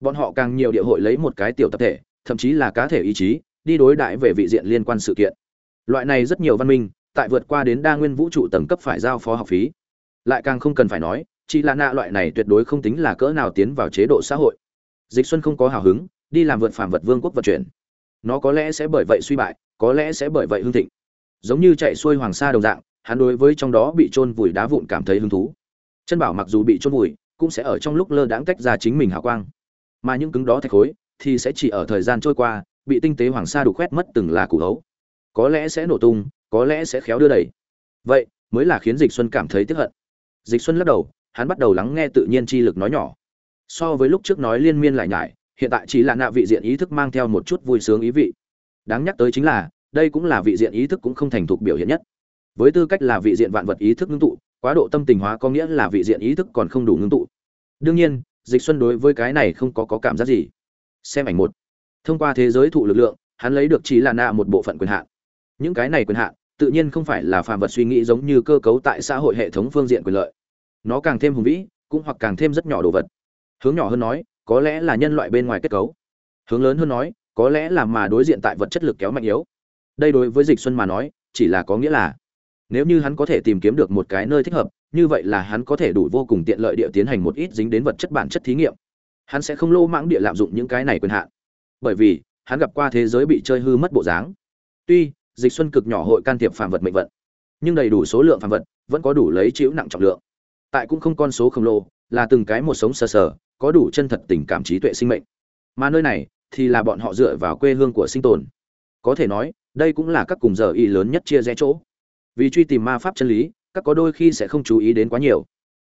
Bọn họ càng nhiều địa hội lấy một cái tiểu tập thể, thậm chí là cá thể ý chí, đi đối đại về vị diện liên quan sự kiện. Loại này rất nhiều văn minh, tại vượt qua đến đa nguyên vũ trụ tầng cấp phải giao phó học phí. Lại càng không cần phải nói, chỉ là nạ loại này tuyệt đối không tính là cỡ nào tiến vào chế độ xã hội. Dịch xuân không có hào hứng đi làm vượt phàm vật vương quốc vận chuyển. Nó có lẽ sẽ bởi vậy suy bại, có lẽ sẽ bởi vậy hương thịnh. Giống như chạy xuôi hoàng sa đồng dạng, hắn đối với trong đó bị chôn vùi đá vụn cảm thấy hứng thú. Chân bảo mặc dù bị chôn vùi, cũng sẽ ở trong lúc lơ đãng tách ra chính mình hào quang. Mà những cứng đó thạch khối, thì sẽ chỉ ở thời gian trôi qua, bị tinh tế hoàng sa đục khoét mất từng là củ hấu có lẽ sẽ nổ tung, có lẽ sẽ khéo đưa đẩy. Vậy, mới là khiến dịch xuân cảm thấy tiếc hận. Dịch xuân lắc đầu, hắn bắt đầu lắng nghe tự nhiên chi lực nói nhỏ. So với lúc trước nói liên miên lại nhải hiện tại chỉ là nạ vị diện ý thức mang theo một chút vui sướng ý vị. Đáng nhắc tới chính là đây cũng là vị diện ý thức cũng không thành thục biểu hiện nhất. Với tư cách là vị diện vạn vật ý thức ngưng tụ quá độ tâm tình hóa có nghĩa là vị diện ý thức còn không đủ ngưng tụ. Đương nhiên dịch xuân đối với cái này không có, có cảm giác gì. Xem ảnh một. Thông qua thế giới thụ lực lượng hắn lấy được chỉ là nạ một bộ phận quyền hạn. Những cái này quyền hạn tự nhiên không phải là phàm vật suy nghĩ giống như cơ cấu tại xã hội hệ thống phương diện quyền lợi. Nó càng thêm hùng vĩ cũng hoặc càng thêm rất nhỏ đồ vật. Hướng nhỏ hơn nói có lẽ là nhân loại bên ngoài kết cấu. Hướng lớn hơn nói, có lẽ là mà đối diện tại vật chất lực kéo mạnh yếu. Đây đối với dịch xuân mà nói, chỉ là có nghĩa là, nếu như hắn có thể tìm kiếm được một cái nơi thích hợp, như vậy là hắn có thể đủ vô cùng tiện lợi địa tiến hành một ít dính đến vật chất bản chất thí nghiệm. Hắn sẽ không lô mãng địa lạm dụng những cái này quyền hạn. Bởi vì, hắn gặp qua thế giới bị chơi hư mất bộ dáng. Tuy, dịch xuân cực nhỏ hội can thiệp phàm vật mệnh vận, nhưng đầy đủ số lượng phàm vật vẫn có đủ lấy chịu nặng trọng lượng. Tại cũng không con số khổng lồ, là từng cái một sống sờ sờ có đủ chân thật tình cảm trí tuệ sinh mệnh. Mà nơi này thì là bọn họ dựa vào quê hương của sinh tồn. Có thể nói, đây cũng là các cùng giờ y lớn nhất chia rẽ chỗ. Vì truy tìm ma pháp chân lý, các có đôi khi sẽ không chú ý đến quá nhiều.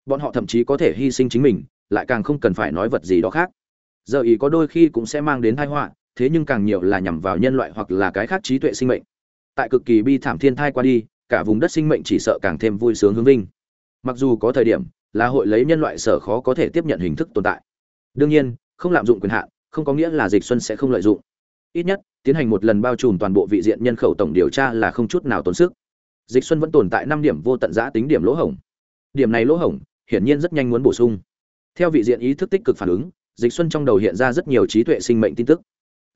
Bọn họ thậm chí có thể hy sinh chính mình, lại càng không cần phải nói vật gì đó khác. Giờ ý có đôi khi cũng sẽ mang đến tai họa, thế nhưng càng nhiều là nhằm vào nhân loại hoặc là cái khác trí tuệ sinh mệnh. Tại cực kỳ bi thảm thiên thai qua đi, cả vùng đất sinh mệnh chỉ sợ càng thêm vui sướng hướng vinh. Mặc dù có thời điểm là hội lấy nhân loại sở khó có thể tiếp nhận hình thức tồn tại. Đương nhiên, không lạm dụng quyền hạn, không có nghĩa là dịch xuân sẽ không lợi dụng. Ít nhất, tiến hành một lần bao trùm toàn bộ vị diện nhân khẩu tổng điều tra là không chút nào tốn sức. Dịch xuân vẫn tồn tại năm điểm vô tận giã tính điểm lỗ hổng. Điểm này lỗ hổng, hiển nhiên rất nhanh muốn bổ sung. Theo vị diện ý thức tích cực phản ứng, dịch xuân trong đầu hiện ra rất nhiều trí tuệ sinh mệnh tin tức.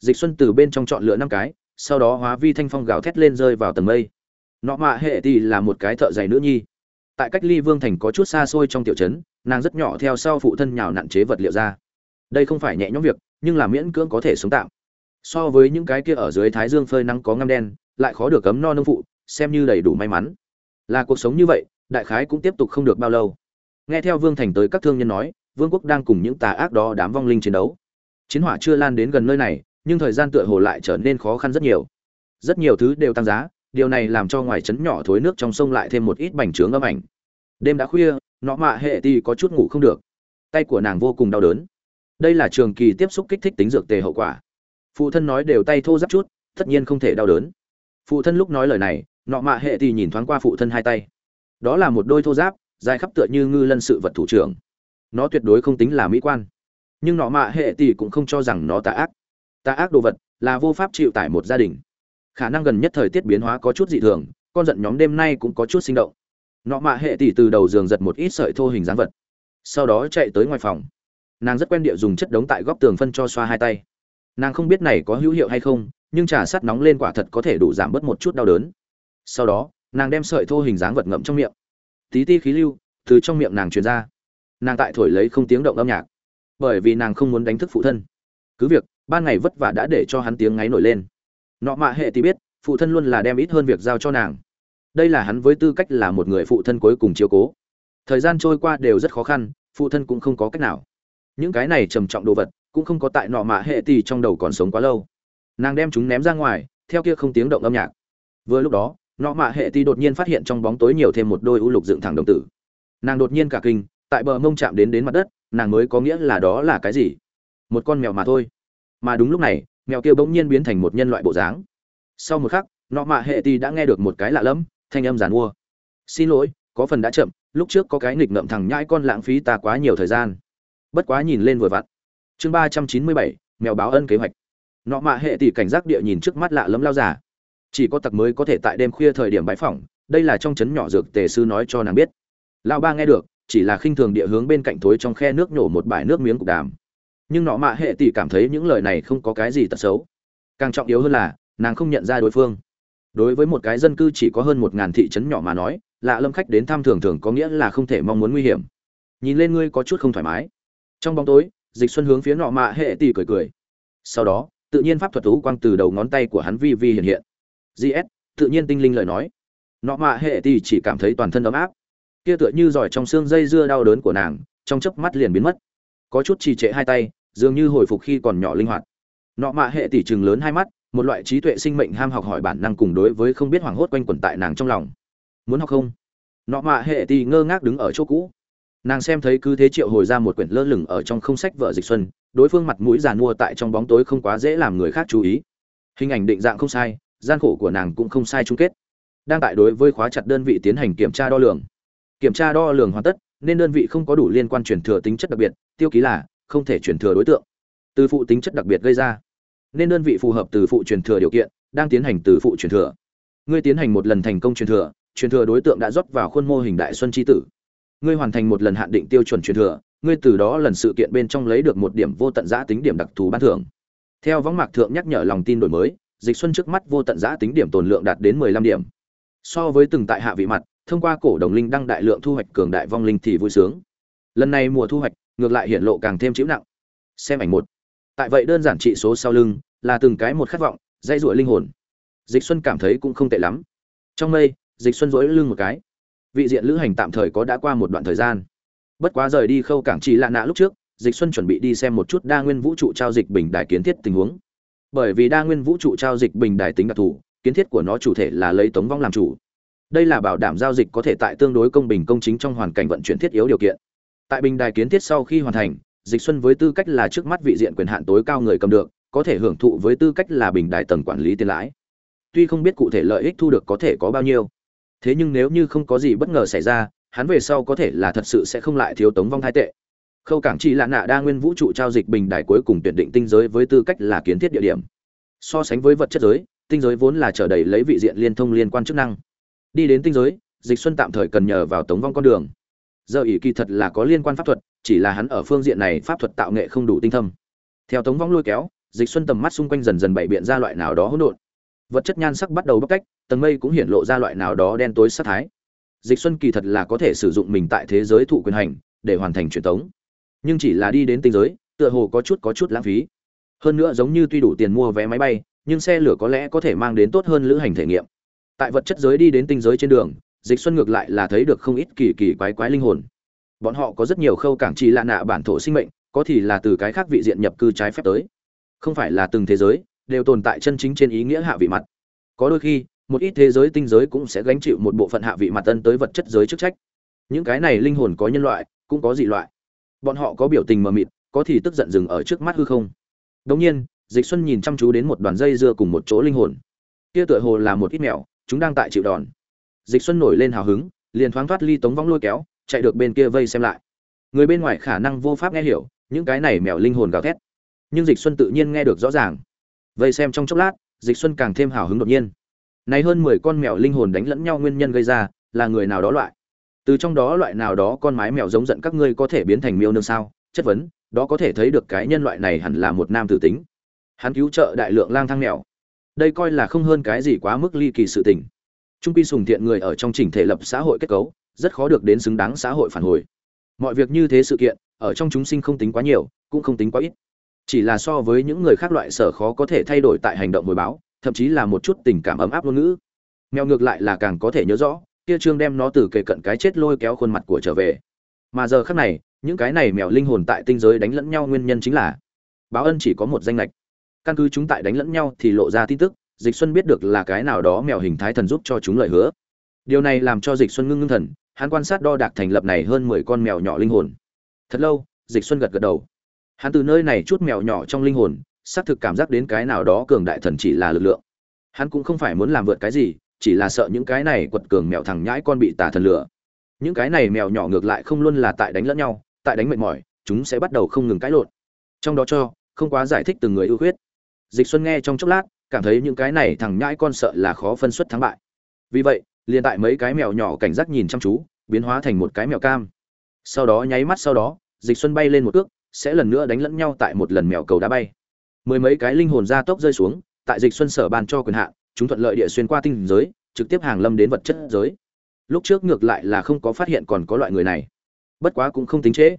Dịch xuân từ bên trong chọn lựa năm cái, sau đó hóa vi thanh phong gào thét lên rơi vào tầng mây. Nọ mạ hệ thì là một cái thợ giày nữ nhi tại cách ly vương thành có chút xa xôi trong tiểu trấn, nàng rất nhỏ theo sau phụ thân nhào nặn chế vật liệu ra. Đây không phải nhẹ nhõm việc, nhưng là miễn cưỡng có thể sống tạm. So với những cái kia ở dưới thái dương phơi nắng có ngăm đen, lại khó được cấm no nông phụ, xem như đầy đủ may mắn. Là cuộc sống như vậy, đại khái cũng tiếp tục không được bao lâu. Nghe theo vương thành tới các thương nhân nói, vương quốc đang cùng những tà ác đó đám vong linh chiến đấu. Chiến hỏa chưa lan đến gần nơi này, nhưng thời gian tựa hồ lại trở nên khó khăn rất nhiều. Rất nhiều thứ đều tăng giá điều này làm cho ngoài trấn nhỏ thối nước trong sông lại thêm một ít bành trướng âm ảnh. Đêm đã khuya, nọ mạ hệ ti có chút ngủ không được. Tay của nàng vô cùng đau đớn. Đây là trường kỳ tiếp xúc kích thích tính dược tề hậu quả. Phụ thân nói đều tay thô giáp chút, tất nhiên không thể đau đớn. Phụ thân lúc nói lời này, nọ mạ hệ thì nhìn thoáng qua phụ thân hai tay. Đó là một đôi thô giáp dài khắp tựa như ngư lân sự vật thủ trưởng. Nó tuyệt đối không tính là mỹ quan. Nhưng nọ mạ hệ thì cũng không cho rằng nó tà ác. Tà ác đồ vật là vô pháp chịu tải một gia đình khả năng gần nhất thời tiết biến hóa có chút dị thường, con giận nhóm đêm nay cũng có chút sinh động. Nọ mạ hệ tỷ từ đầu giường giật một ít sợi thô hình dáng vật, sau đó chạy tới ngoài phòng. Nàng rất quen địa dùng chất đống tại góc tường phân cho xoa hai tay. Nàng không biết này có hữu hiệu hay không, nhưng trà sắt nóng lên quả thật có thể đủ giảm bớt một chút đau đớn. Sau đó, nàng đem sợi thô hình dáng vật ngậm trong miệng. Tí ti khí lưu, từ trong miệng nàng truyền ra. Nàng tại thổi lấy không tiếng động âm nhạc, bởi vì nàng không muốn đánh thức phụ thân. Cứ việc, ban ngày vất vả đã để cho hắn tiếng ngáy nổi lên nọ mạ hệ thì biết, phụ thân luôn là đem ít hơn việc giao cho nàng. Đây là hắn với tư cách là một người phụ thân cuối cùng chiếu cố. Thời gian trôi qua đều rất khó khăn, phụ thân cũng không có cách nào. Những cái này trầm trọng đồ vật, cũng không có tại nọ mạ hệ tì trong đầu còn sống quá lâu. Nàng đem chúng ném ra ngoài, theo kia không tiếng động âm nhạc. Vừa lúc đó, nọ mạ hệ tì đột nhiên phát hiện trong bóng tối nhiều thêm một đôi u lục dựng thẳng đồng tử. Nàng đột nhiên cả kinh, tại bờ mông chạm đến đến mặt đất, nàng mới có nghĩa là đó là cái gì? Một con mèo mà thôi. Mà đúng lúc này mèo kia bỗng nhiên biến thành một nhân loại bộ dáng. Sau một khắc, nọ mạ hệ ti đã nghe được một cái lạ lẫm, thanh âm giàn mua. Xin lỗi, có phần đã chậm, lúc trước có cái nghịch ngợm thằng nhãi con lãng phí ta quá nhiều thời gian. Bất quá nhìn lên vừa vặn. Chương ba trăm chín mươi bảy, mèo báo ân kế hoạch. Nọ mạ hệ tỷ cảnh giác địa nhìn trước mắt lạ lẫm lao giả chỉ có tặc mới có thể tại đêm khuya thời điểm bãi phỏng, đây là trong trấn nhỏ dược tề sư nói cho nàng biết. Lao ba nghe được, chỉ là khinh thường địa hướng bên cạnh thối trong khe nước nhổ một bãi nước miếng cục đàm nhưng nọ mạ hệ tỷ cảm thấy những lời này không có cái gì tật xấu. Càng trọng yếu hơn là, nàng không nhận ra đối phương. Đối với một cái dân cư chỉ có hơn một ngàn thị trấn nhỏ mà nói, lạ lâm khách đến thăm thường thường có nghĩa là không thể mong muốn nguy hiểm. Nhìn lên ngươi có chút không thoải mái. Trong bóng tối, dịch xuân hướng phía nọ mạ hệ tỷ cười cười. Sau đó, tự nhiên pháp thuật tú quang từ đầu ngón tay của hắn vi vi hiện hiện. Gs tự nhiên tinh linh lời nói. Nọ mạ hệ tỷ chỉ cảm thấy toàn thân ấm áp. Kia tựa như giỏi trong xương dây dưa đau đớn của nàng, trong chớp mắt liền biến mất. Có chút trì trệ hai tay dường như hồi phục khi còn nhỏ linh hoạt. Nọ mạ hệ tỷ chừng lớn hai mắt, một loại trí tuệ sinh mệnh ham học hỏi bản năng cùng đối với không biết hoảng hốt quanh quẩn tại nàng trong lòng. Muốn học không? Nọ mạ hệ tỷ ngơ ngác đứng ở chỗ cũ. Nàng xem thấy cứ thế triệu hồi ra một quyển lơ lửng ở trong không sách vợ dịch xuân, đối phương mặt mũi giàn mua tại trong bóng tối không quá dễ làm người khác chú ý. Hình ảnh định dạng không sai, gian khổ của nàng cũng không sai chung kết. Đang tại đối với khóa chặt đơn vị tiến hành kiểm tra đo lường. Kiểm tra đo lường hoàn tất, nên đơn vị không có đủ liên quan truyền thừa tính chất đặc biệt, tiêu ký là không thể truyền thừa đối tượng. Từ phụ tính chất đặc biệt gây ra. Nên đơn vị phù hợp từ phụ truyền thừa điều kiện, đang tiến hành từ phụ truyền thừa. Ngươi tiến hành một lần thành công truyền thừa truyền thừa đối tượng đã rót vào khuôn mô hình đại xuân tri tử. Ngươi hoàn thành một lần hạn định tiêu chuẩn truyền thừa, ngươi từ đó lần sự kiện bên trong lấy được một điểm vô tận giã tính điểm đặc thù ban thưởng. Theo võng mạc thượng nhắc nhở lòng tin đổi mới, dịch xuân trước mắt vô tận giã tính điểm tồn lượng đạt đến mười lăm điểm. So với từng tại hạ vị mặt, thông qua cổ đồng linh đăng đại lượng thu hoạch cường đại vong linh thì vui sướng. Lần này mùa thu hoạch ngược lại hiện lộ càng thêm chịu nặng. Xem ảnh một. Tại vậy đơn giản trị số sau lưng là từng cái một khát vọng dây ruổi linh hồn. Dịch xuân cảm thấy cũng không tệ lắm. Trong mây, dịch xuân rỗi lưng một cái. Vị diện lữ hành tạm thời có đã qua một đoạn thời gian. Bất quá rời đi khâu cảng trì lạ nạ lúc trước, dịch xuân chuẩn bị đi xem một chút đa nguyên vũ trụ trao dịch bình đài kiến thiết tình huống. Bởi vì đa nguyên vũ trụ trao dịch bình đài tính đặc thù, kiến thiết của nó chủ thể là lấy tống vong làm chủ. Đây là bảo đảm giao dịch có thể tại tương đối công bình công chính trong hoàn cảnh vận chuyển thiết yếu điều kiện tại bình đài kiến thiết sau khi hoàn thành, dịch xuân với tư cách là trước mắt vị diện quyền hạn tối cao người cầm được, có thể hưởng thụ với tư cách là bình đài tầng quản lý tiền lãi. Tuy không biết cụ thể lợi ích thu được có thể có bao nhiêu, thế nhưng nếu như không có gì bất ngờ xảy ra, hắn về sau có thể là thật sự sẽ không lại thiếu tống vong thái tệ. Khâu cảng chỉ là nạ đa nguyên vũ trụ trao dịch bình đài cuối cùng tuyển định tinh giới với tư cách là kiến thiết địa điểm. So sánh với vật chất giới, tinh giới vốn là trở đầy lấy vị diện liên thông liên quan chức năng. Đi đến tinh giới, dịch xuân tạm thời cần nhờ vào tống vong con đường giờ ỷ kỳ thật là có liên quan pháp thuật, chỉ là hắn ở phương diện này pháp thuật tạo nghệ không đủ tinh thâm. Theo tống vong lôi kéo, dịch xuân tầm mắt xung quanh dần dần bày biện ra loại nào đó hỗn độn. Vật chất nhan sắc bắt đầu bóc cách tầng mây cũng hiển lộ ra loại nào đó đen tối sát thái. Dịch xuân kỳ thật là có thể sử dụng mình tại thế giới thụ quyền hành, để hoàn thành truyền tống. Nhưng chỉ là đi đến tinh giới, tựa hồ có chút có chút lãng phí. Hơn nữa giống như tuy đủ tiền mua vé máy bay, nhưng xe lửa có lẽ có thể mang đến tốt hơn lữ hành thể nghiệm. Tại vật chất giới đi đến tinh giới trên đường dịch xuân ngược lại là thấy được không ít kỳ kỳ quái quái linh hồn. Bọn họ có rất nhiều khâu cảng trì lạ nạ bản thổ sinh mệnh, có thì là từ cái khác vị diện nhập cư trái phép tới. Không phải là từng thế giới, đều tồn tại chân chính trên ý nghĩa hạ vị mặt. Có đôi khi, một ít thế giới tinh giới cũng sẽ gánh chịu một bộ phận hạ vị mặt tân tới vật chất giới chức trách. Những cái này linh hồn có nhân loại, cũng có dị loại. Bọn họ có biểu tình mờ mịt, có thì tức giận dừng ở trước mắt hư không. Đống nhiên, dịch xuân nhìn chăm chú đến một đoàn dây dưa cùng một chỗ linh hồn. Kia tựa hồ là một ít mèo, chúng đang tại chịu đòn dịch xuân nổi lên hào hứng, liền thoáng thoát ly tống vong lôi kéo, chạy được bên kia vây xem lại. Người bên ngoài khả năng vô pháp nghe hiểu, những cái này mèo linh hồn gào thét. Nhưng dịch xuân tự nhiên nghe được rõ ràng. Vây xem trong chốc lát, dịch xuân càng thêm hào hứng đột nhiên. Này hơn 10 con mèo linh hồn đánh lẫn nhau nguyên nhân gây ra, là người nào đó loại. Từ trong đó loại nào đó con mái mèo giống giận các ngươi có thể biến thành miêu nương sao? Chất vấn, đó có thể thấy được cái nhân loại này hẳn là một nam tử tính. Hắn cứu trợ đại lượng lang thang mèo. Đây coi là không hơn cái gì quá mức ly kỳ sự tình trung pi sùng thiện người ở trong chỉnh thể lập xã hội kết cấu, rất khó được đến xứng đáng xã hội phản hồi. Mọi việc như thế sự kiện, ở trong chúng sinh không tính quá nhiều, cũng không tính quá ít. Chỉ là so với những người khác loại sở khó có thể thay đổi tại hành động hồi báo, thậm chí là một chút tình cảm ấm áp ngôn ngữ. Mèo ngược lại là càng có thể nhớ rõ, kia trương đem nó từ kề cận cái chết lôi kéo khuôn mặt của trở về. Mà giờ khác này, những cái này mèo linh hồn tại tinh giới đánh lẫn nhau nguyên nhân chính là, báo ân chỉ có một danh lệch. Căn cứ chúng tại đánh lẫn nhau thì lộ ra tin tức dịch xuân biết được là cái nào đó mèo hình thái thần giúp cho chúng lời hứa. Điều này làm cho dịch xuân ngưng ngưng thần, hắn quan sát đo đạc thành lập này hơn 10 con mèo nhỏ linh hồn. Thật lâu, dịch xuân gật gật đầu. Hắn từ nơi này chút mèo nhỏ trong linh hồn, xác thực cảm giác đến cái nào đó cường đại thần chỉ là lực lượng. Hắn cũng không phải muốn làm vượt cái gì, chỉ là sợ những cái này quật cường mèo thằng nhãi con bị tà thần lửa những cái này mèo nhỏ ngược lại không luôn là tại đánh lẫn nhau, tại đánh mệt mỏi, chúng sẽ bắt đầu không ngừng cãi lộn. Trong đó cho, không quá giải thích từng người ưu khuyết. Dịch xuân nghe trong chốc lát cảm thấy những cái này thằng nhãi con sợ là khó phân xuất thắng bại. Vì vậy, liền tại mấy cái mèo nhỏ cảnh giác nhìn chăm chú, biến hóa thành một cái mèo cam. Sau đó nháy mắt sau đó, dịch xuân bay lên một cước, sẽ lần nữa đánh lẫn nhau tại một lần mèo cầu đá bay. Mười mấy cái linh hồn ra tốc rơi xuống, tại dịch xuân sở ban cho quyền hạn, chúng thuận lợi địa xuyên qua tinh giới, trực tiếp hàng lâm đến vật chất giới. Lúc trước ngược lại là không có phát hiện còn có loại người này. Bất quá cũng không tính trễ.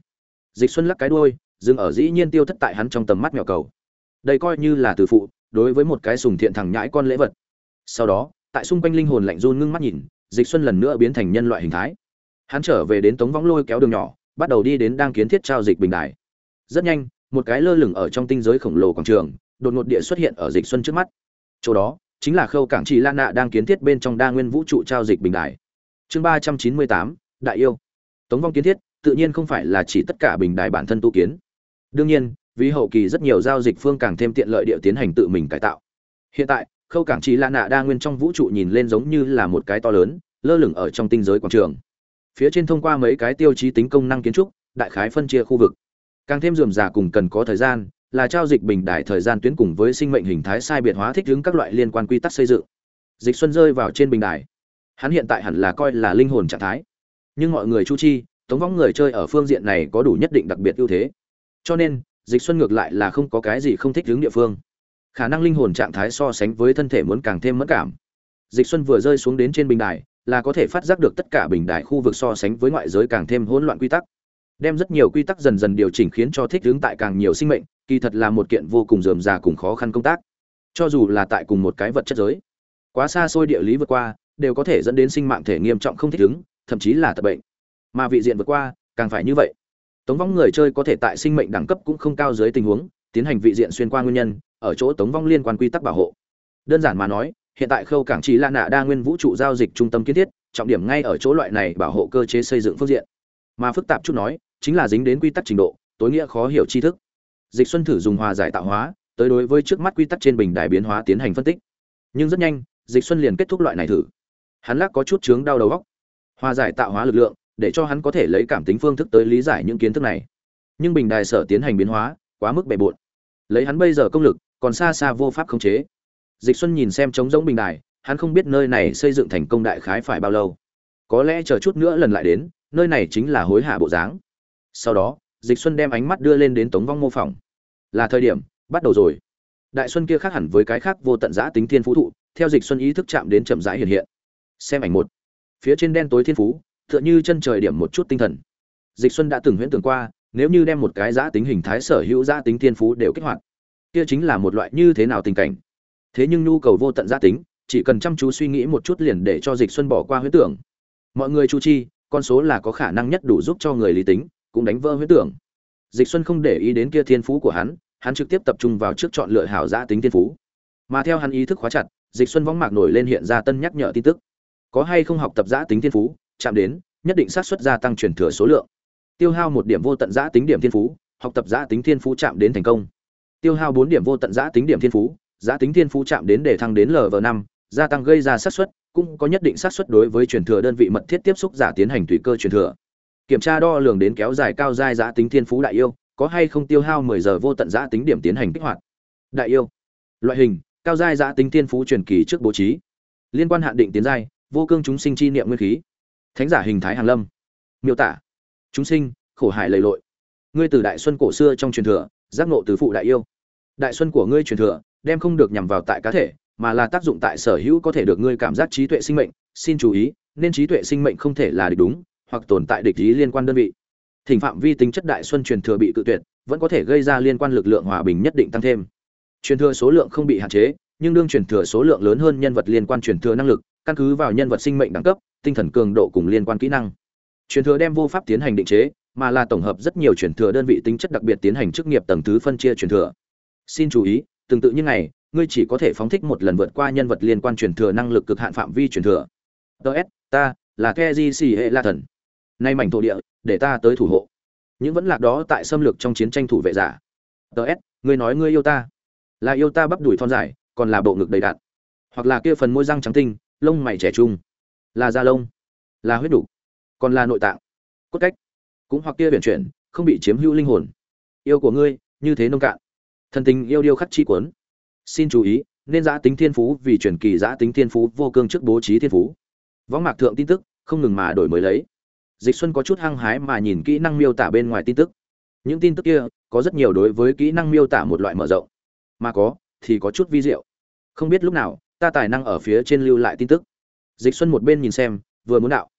Dịch xuân lắc cái đuôi, dừng ở dĩ nhiên tiêu thất tại hắn trong tầm mắt mèo cầu. Đây coi như là từ phụ đối với một cái sùng thiện thẳng nhãi con lễ vật. Sau đó, tại xung quanh linh hồn lạnh run ngưng mắt nhìn, dịch xuân lần nữa biến thành nhân loại hình thái. Hắn trở về đến tống võng lôi kéo đường nhỏ, bắt đầu đi đến đang kiến thiết trao dịch bình đài. Rất nhanh, một cái lơ lửng ở trong tinh giới khổng lồ quảng trường, đột ngột địa xuất hiện ở dịch xuân trước mắt. Chỗ đó, chính là khâu cảng trì lan nạ đang kiến thiết bên trong đa nguyên vũ trụ trao dịch bình đài. Chương ba trăm chín mươi tám, đại yêu. Tống vong kiến thiết, tự nhiên không phải là chỉ tất cả bình đài bản thân tu kiến. Đương nhiên vì hậu kỳ rất nhiều giao dịch phương càng thêm tiện lợi địa tiến hành tự mình cải tạo. Hiện tại, khâu cảng trí lạ nạ đa nguyên trong vũ trụ nhìn lên giống như là một cái to lớn, lơ lửng ở trong tinh giới quảng trường. Phía trên thông qua mấy cái tiêu chí tính công năng kiến trúc, đại khái phân chia khu vực. Càng thêm dườm già cùng cần có thời gian, là trao dịch bình đại thời gian tuyến cùng với sinh mệnh hình thái sai biệt hóa thích ứng các loại liên quan quy tắc xây dựng. Dịch xuân rơi vào trên bình đài. Hắn hiện tại hẳn là coi là linh hồn trạng thái. Nhưng mọi người chu chi, tống võng người chơi ở phương diện này có đủ nhất định đặc biệt ưu thế. Cho nên dịch xuân ngược lại là không có cái gì không thích ứng địa phương. Khả năng linh hồn trạng thái so sánh với thân thể muốn càng thêm mất cảm. Dịch xuân vừa rơi xuống đến trên bình đài, là có thể phát giác được tất cả bình đài khu vực so sánh với ngoại giới càng thêm hỗn loạn quy tắc. Đem rất nhiều quy tắc dần dần điều chỉnh khiến cho thích ứng tại càng nhiều sinh mệnh, kỳ thật là một kiện vô cùng dườm già cùng khó khăn công tác. Cho dù là tại cùng một cái vật chất giới, quá xa xôi địa lý vượt qua, đều có thể dẫn đến sinh mạng thể nghiêm trọng không thích ứng thậm chí là tật bệnh. Mà vị diện vượt qua, càng phải như vậy tống vong người chơi có thể tại sinh mệnh đẳng cấp cũng không cao dưới tình huống, tiến hành vị diện xuyên qua nguyên nhân, ở chỗ tống vong liên quan quy tắc bảo hộ. Đơn giản mà nói, hiện tại khâu cảng trí la nạ đa nguyên vũ trụ giao dịch trung tâm kiến thiết, trọng điểm ngay ở chỗ loại này bảo hộ cơ chế xây dựng phương diện. Mà phức tạp chút nói, chính là dính đến quy tắc trình độ, tối nghĩa khó hiểu tri thức. Dịch xuân thử dùng hòa giải tạo hóa, tới đối với trước mắt quy tắc trên bình đài biến hóa tiến hành phân tích. Nhưng rất nhanh, dịch xuân liền kết thúc loại này thử. Hắn lắc có chút chướng đau đầu góc. Hòa giải tạo hóa lực lượng để cho hắn có thể lấy cảm tính phương thức tới lý giải những kiến thức này. Nhưng bình đài sở tiến hành biến hóa, quá mức bề bộn. Lấy hắn bây giờ công lực, còn xa xa vô pháp khống chế. Dịch xuân nhìn xem trống rỗng bình đài, hắn không biết nơi này xây dựng thành công đại khái phải bao lâu. Có lẽ chờ chút nữa lần lại đến, nơi này chính là hối hạ bộ dáng. Sau đó, dịch xuân đem ánh mắt đưa lên đến tống vong mô phỏng. Là thời điểm, bắt đầu rồi. Đại xuân kia khác hẳn với cái khác vô tận giã tính thiên phú thụ, theo dịch xuân ý thức chạm đến chậm rãi hiện hiện. Xem ảnh một. Phía trên đen tối thiên phú tựa như chân trời điểm một chút tinh thần. Dịch xuân đã từng huyễn tưởng qua, nếu như đem một cái giã tính hình thái sở hữu giã tính thiên phú đều kích hoạt, kia chính là một loại như thế nào tình cảnh. Thế nhưng nhu cầu vô tận giã tính, chỉ cần chăm chú suy nghĩ một chút liền để cho dịch xuân bỏ qua huyễn tưởng. Mọi người chu chi, con số là có khả năng nhất đủ giúp cho người lý tính, cũng đánh vỡ huyễn tưởng. Dịch xuân không để ý đến kia thiên phú của hắn hắn trực tiếp tập trung vào trước chọn lựa hảo giã tính thiên phú. Mà theo hắn ý thức khóa chặt, dịch xuân võng mạc nổi lên hiện ra tân nhắc nhở tin tức. Có hay không học tập giã tính thiên phú chạm đến, nhất định xác suất gia tăng truyền thừa số lượng. Tiêu hao một điểm vô tận giã tính điểm thiên phú, học tập giã tính thiên phú chạm đến thành công. Tiêu hao bốn điểm vô tận giã tính điểm thiên phú, giã tính thiên phú chạm đến để thăng đến lv năm, gia tăng gây ra xác suất, cũng có nhất định xác suất đối với truyền thừa đơn vị mật thiết tiếp xúc giả tiến hành tùy cơ truyền thừa. Kiểm tra đo lường đến kéo dài cao giai giã tính thiên phú đại yêu, có hay không tiêu hao 10 giờ vô tận giã tính điểm tiến hành kích hoạt. Đại yêu. Loại hình, cao giai giã tính thiên phú truyền kỳ trước bố trí. Liên quan hạn định tiến giai, vô cương chúng sinh chi niệm nguyên khí thánh giả hình thái hàn lâm. Miêu tả. Chúng sinh, khổ hại lầy lội. Ngươi từ đại xuân cổ xưa trong truyền thừa, giác ngộ từ phụ đại yêu. Đại xuân của ngươi truyền thừa, đem không được nhằm vào tại cá thể, mà là tác dụng tại sở hữu có thể được ngươi cảm giác trí tuệ sinh mệnh. Xin chú ý, nên trí tuệ sinh mệnh không thể là địch đúng, hoặc tồn tại địch ý liên quan đơn vị. Thỉnh phạm vi tính chất đại xuân truyền thừa bị cự tuyệt, vẫn có thể gây ra liên quan lực lượng hòa bình nhất định tăng thêm. Truyền thừa số lượng không bị hạn chế, nhưng đương truyền thừa số lượng lớn hơn nhân vật liên quan truyền thừa năng lực, căn cứ vào nhân vật sinh mệnh đẳng cấp tinh thần cường độ cùng liên quan kỹ năng. Truyền thừa đem vô pháp tiến hành định chế, mà là tổng hợp rất nhiều truyền thừa đơn vị tính chất đặc biệt tiến hành chức nghiệp tầng thứ phân chia truyền thừa. Xin chú ý, tương tự như ngày ngươi chỉ có thể phóng thích một lần vượt qua nhân vật liên quan truyền thừa năng lực cực hạn phạm vi truyền thừa. Ts ta là keji hệ la thần nay mảnh thổ địa, để ta tới thủ hộ. Những vẫn lạc đó tại xâm lược trong chiến tranh thủ vệ giả. Ts ngươi nói ngươi yêu ta. Là yêu ta bắp đùi thon dài, còn là bộ ngực đầy đạn. Hoặc là kia phần môi răng trắng tinh, lông mày trẻ trung là da lông, là huyết đủ còn là nội tạng, cốt cách, cũng hoặc kia biển chuyển, không bị chiếm hữu linh hồn. Yêu của ngươi, như thế nông cạn. Thần tình yêu điêu khắc chi cuốn. Xin chú ý, nên giã tính thiên phú vì truyền kỳ giã tính thiên phú vô cương trước bố trí thiên phú. Võng mạc thượng tin tức, không ngừng mà đổi mới lấy. Dịch xuân có chút hăng hái mà nhìn kỹ năng miêu tả bên ngoài tin tức. Những tin tức kia, có rất nhiều đối với kỹ năng miêu tả một loại mở rộng. Mà có, thì có chút vi diệu. Không biết lúc nào, ta tài năng ở phía trên lưu lại tin tức dịch xuân một bên nhìn xem, vừa muốn đạo.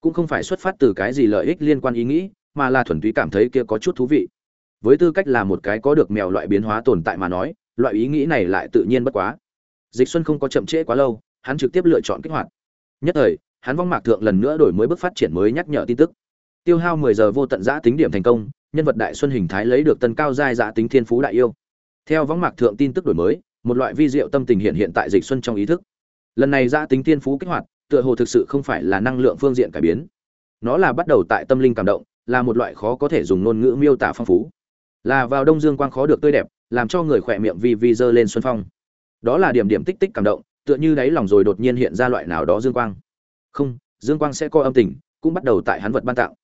Cũng không phải xuất phát từ cái gì lợi ích liên quan ý nghĩ, mà là thuần túy cảm thấy kia có chút thú vị. Với tư cách là một cái có được mèo loại biến hóa tồn tại mà nói, loại ý nghĩ này lại tự nhiên bất quá. Dịch xuân không có chậm trễ quá lâu, hắn trực tiếp lựa chọn kích hoạt. Nhất thời, hắn vong mạc thượng lần nữa đổi mới bước phát triển mới nhắc nhở tin tức. Tiêu hao 10 giờ vô tận giã tính điểm thành công, nhân vật đại xuân hình thái lấy được tân cao giai giã tính thiên phú đại yêu. Theo vong mạc thượng tin tức đổi mới, một loại vi diệu tâm tình hiện hiện tại dịch xuân trong ý thức lần này giã tính thiên phú kích hoạt, tựa hồ thực sự không phải là năng lượng phương diện cải biến. Nó là bắt đầu tại tâm linh cảm động, là một loại khó có thể dùng ngôn ngữ miêu tả phong phú. Là vào đông dương quang khó được tươi đẹp, làm cho người khỏe miệng vi vi dơ lên xuân phong. Đó là điểm điểm tích tích cảm động, tựa như đáy lòng rồi đột nhiên hiện ra loại nào đó dương quang. Không, dương quang sẽ có âm tình, cũng bắt đầu tại hắn vật ban tạo.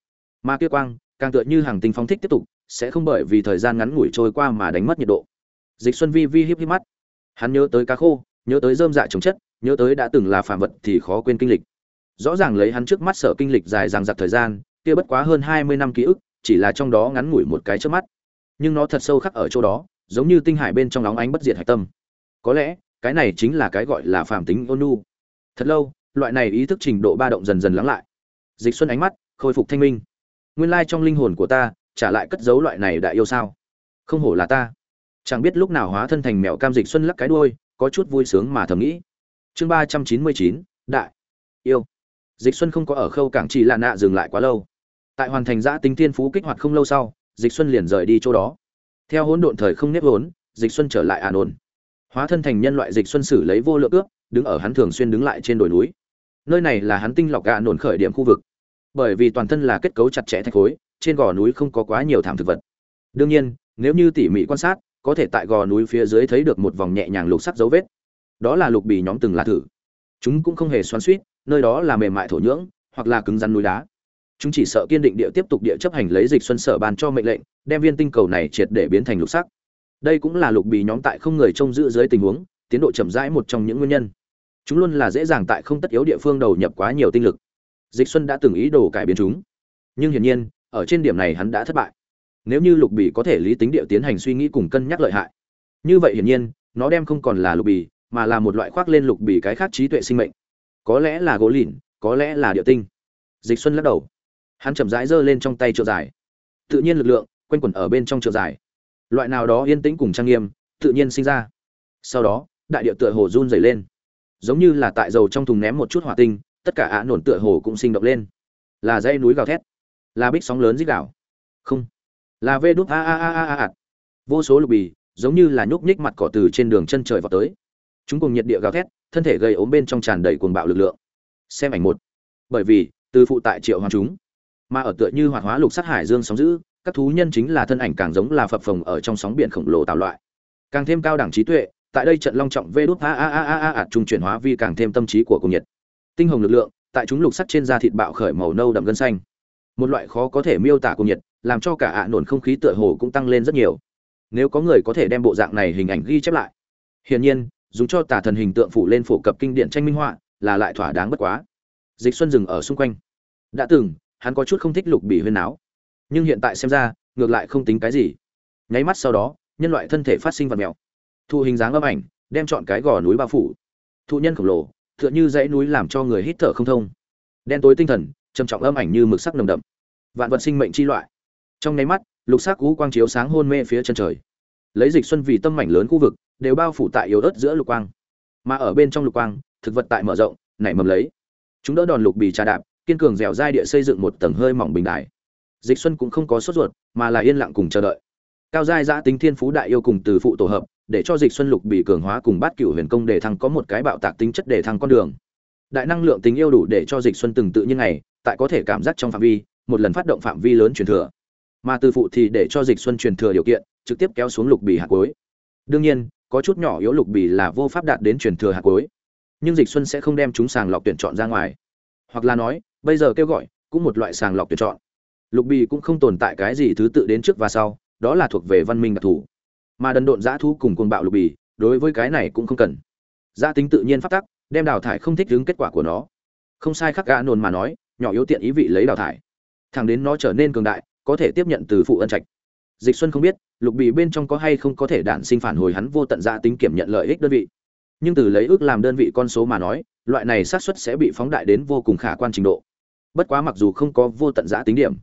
Mà kia quang, càng tựa như hàng tinh phong thích tiếp tục, sẽ không bởi vì thời gian ngắn ngủi trôi qua mà đánh mất nhiệt độ. Dịch xuân vi vi híp híp mắt. Hắn nhớ tới cá khô nhớ tới dơm dạ chống chất, nhớ tới đã từng là phàm vật thì khó quên kinh lịch. Rõ ràng lấy hắn trước mắt sở kinh lịch dài dằng dặc thời gian, kia bất quá hơn hai mươi năm ký ức, chỉ là trong đó ngắn ngủi một cái trước mắt. Nhưng nó thật sâu khắc ở chỗ đó, giống như tinh hải bên trong nóng ánh bất diệt hạch tâm. Có lẽ, cái này chính là cái gọi là phàm tính ôn thật lâu, loại này ý thức trình độ ba động dần dần lắng lại. Dịch xuân ánh mắt khôi phục thanh minh. Nguyên lai trong linh hồn của ta, trả lại cất giấu loại này đại yêu sao? Không hổ là ta. Chẳng biết lúc nào hóa thân thành mèo cam dịch xuân lắc cái đuôi có chút vui sướng mà thầm nghĩ. Chương ba trăm chín mươi chín, đại, yêu. Dịch xuân không có ở khâu cảng chỉ là nạ dừng lại quá lâu. Tại hoàn thành giã tính tiên phú kích hoạt không lâu sau, dịch xuân liền rời đi chỗ đó. Theo hỗn độn thời không nếp vốn, dịch xuân trở lại an ổn hóa thân thành nhân loại dịch xuân xử lấy vô lượng ước, đứng ở hắn thường xuyên đứng lại trên đồi núi. Nơi này là hắn tinh lọc gà nổn khởi điểm khu vực. Bởi vì toàn thân là kết cấu chặt chẽ thạch khối, trên gò núi không có quá nhiều thảm thực vật. Đương nhiên, nếu như tỉ mỉ quan sát có thể tại gò núi phía dưới thấy được một vòng nhẹ nhàng lục sắc dấu vết. Đó là lục bì nhóm từng là thử. Chúng cũng không hề xoắn suýt nơi đó là mềm mại thổ nhưỡng, hoặc là cứng rắn núi đá. Chúng chỉ sợ kiên định địa tiếp tục địa chấp hành lấy dịch xuân sở ban cho mệnh lệnh, đem viên tinh cầu này triệt để biến thành lục sắc. Đây cũng là lục bì nhóm tại không người trông giữ dưới tình huống, tiến độ chậm rãi một trong những nguyên nhân. Chúng luôn là dễ dàng tại không tất yếu địa phương đầu nhập quá nhiều tinh lực. Dịch xuân đã từng ý đồ cải biến chúng. Nhưng hiển nhiên, ở trên điểm này hắn đã thất bại nếu như lục bì có thể lý tính địa tiến hành suy nghĩ cùng cân nhắc lợi hại. Như vậy hiển nhiên, nó đem không còn là lục bì, mà là một loại khoác lên lục bì cái khác trí tuệ sinh mệnh. Có lẽ là gỗ lìn, có lẽ là địa tinh. Dịch xuân lắc đầu. Hắn chậm rãi giơ lên trong tay trượt dài. Tự nhiên lực lượng, quanh quẩn ở bên trong trượt dài. Loại nào đó yên tĩnh cùng trang nghiêm, tự nhiên sinh ra. Sau đó, đại địa tựa hồ run dày lên. Giống như là tại dầu trong thùng ném một chút hỏa tinh, tất cả ạ nổn tựa hồ cũng sinh động lên. Là dây núi gào thét. Là bích sóng lớn dích đảo không là vê đút a a a a a. Vô số lục bì, giống như là nhúc nhích mặt cỏ từ trên đường chân trời vào tới. Chúng cùng nhiệt địa gào thét, thân thể gây ốm bên trong tràn đầy cuồng bạo lực lượng. Xem ảnh một. Bởi vì, từ phụ tại triệu hoàng chúng, mà ở tựa như hoạt hóa lục sát hải dương sóng dữ, các thú nhân chính là thân ảnh càng giống là phập phồng ở trong sóng biển khổng lồ tạo loại. Càng thêm cao đẳng trí tuệ, tại đây trận long trọng vê đốt a a a a a a trung chuyển hóa vi càng thêm tâm trí của cùng nhiệt. Tinh hồng lực lượng, tại chúng lục sắt trên da thịt bạo khởi màu nâu đậm gân xanh. Một loại khó có thể miêu tả cùng nhiệt làm cho cả ạ nổn không khí tựa hồ cũng tăng lên rất nhiều. Nếu có người có thể đem bộ dạng này hình ảnh ghi chép lại. Hiển nhiên, dùng cho tà thần hình tượng phủ lên phổ cập kinh điển tranh minh họa là lại thỏa đáng bất quá. Dịch xuân dừng ở xung quanh. Đã từng, hắn có chút không thích lục bị huyên áo nhưng hiện tại xem ra, ngược lại không tính cái gì. Nháy mắt sau đó, nhân loại thân thể phát sinh vật mèo. Thu hình dáng âm ảnh, đem chọn cái gò núi bao phủ. Thụ nhân khổng lồ, tựa như dãy núi làm cho người hít thở không thông. Đen tối tinh thần, trầm trọng âm ảnh như mực sắc nồng đậm. Vạn vật sinh mệnh chi loại trong nháy mắt, lục sắc cú quang chiếu sáng hôn mê phía chân trời. Lấy dịch xuân vì tâm mảnh lớn khu vực, đều bao phủ tại yếu ớt giữa lục quang. Mà ở bên trong lục quang, thực vật tại mở rộng, nảy mầm lấy. Chúng đỡ đòn lục bì trà đạp, kiên cường dẻo dai địa xây dựng một tầng hơi mỏng bình đài dịch xuân cũng không có sốt ruột, mà là yên lặng cùng chờ đợi. Cao giai giã tính thiên phú đại yêu cùng từ phụ tổ hợp, để cho dịch xuân lục bị cường hóa cùng bát cửu huyền công để thăng có một cái bạo tạc tính chất để thăng con đường. Đại năng lượng tính yêu đủ để cho dịch xuân từng tự nhiên này tại có thể cảm giác trong phạm vi, một lần phát động phạm vi lớn truyền thừa mà từ phụ thì để cho dịch xuân truyền thừa điều kiện, trực tiếp kéo xuống lục bì hạt cuối. Đương nhiên, có chút nhỏ yếu lục bì là vô pháp đạt đến truyền thừa hạt cuối. Nhưng dịch xuân sẽ không đem chúng sàng lọc tuyển chọn ra ngoài. Hoặc là nói, bây giờ kêu gọi, cũng một loại sàng lọc tuyển chọn. Lục bì cũng không tồn tại cái gì thứ tự đến trước và sau, đó là thuộc về văn minh đặc thù. Mà đần độn giã thu cùng cuồng bạo lục bì, đối với cái này cũng không cần. Giã tính tự nhiên phát tắc, đem đào thải không thích đứng kết quả của nó. Không sai khắc gã nồn mà nói, nhỏ yếu tiện ý vị lấy đào thải. Thẳng đến nó trở nên cường đại có thể tiếp nhận từ phụ ân trạch. Dịch xuân không biết, lục bị bên trong có hay không có thể đản sinh phản hồi hắn vô tận giã tính kiểm nhận lợi ích đơn vị. Nhưng từ lấy ước làm đơn vị con số mà nói, loại này xác suất sẽ bị phóng đại đến vô cùng khả quan trình độ. Bất quá mặc dù không có vô tận giã tính điểm,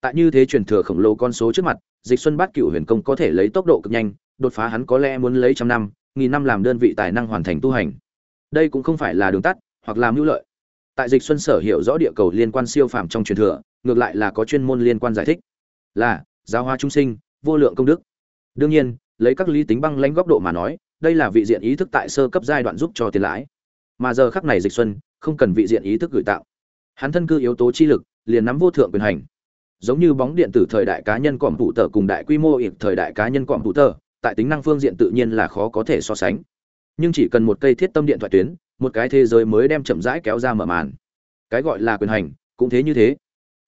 tại như thế truyền thừa khổng lồ con số trước mặt, dịch xuân bát cựu huyền công có thể lấy tốc độ cực nhanh, đột phá hắn có lẽ muốn lấy trăm năm, nghìn năm làm đơn vị tài năng hoàn thành tu hành. Đây cũng không phải là đường tắt, hoặc làm hữu lợi tại dịch xuân sở hiểu rõ địa cầu liên quan siêu phàm trong truyền thừa, ngược lại là có chuyên môn liên quan giải thích. Là, giáo hóa trung sinh, vô lượng công đức. Đương nhiên, lấy các lý tính băng lãnh góc độ mà nói, đây là vị diện ý thức tại sơ cấp giai đoạn giúp cho tiền lãi. Mà giờ khắc này dịch xuân không cần vị diện ý thức gửi tạo hắn thân cư yếu tố chi lực, liền nắm vô thượng quyền hành. Giống như bóng điện tử thời đại cá nhân cọm thủ tờ cùng đại quy mô ịp thời đại cá nhân cọm thủ tờ, tại tính năng phương diện tự nhiên là khó có thể so sánh. Nhưng chỉ cần một cây thiết tâm điện thoại tuyến một cái thế giới mới đem chậm rãi kéo ra mở màn. Cái gọi là quyền hành, cũng thế như thế.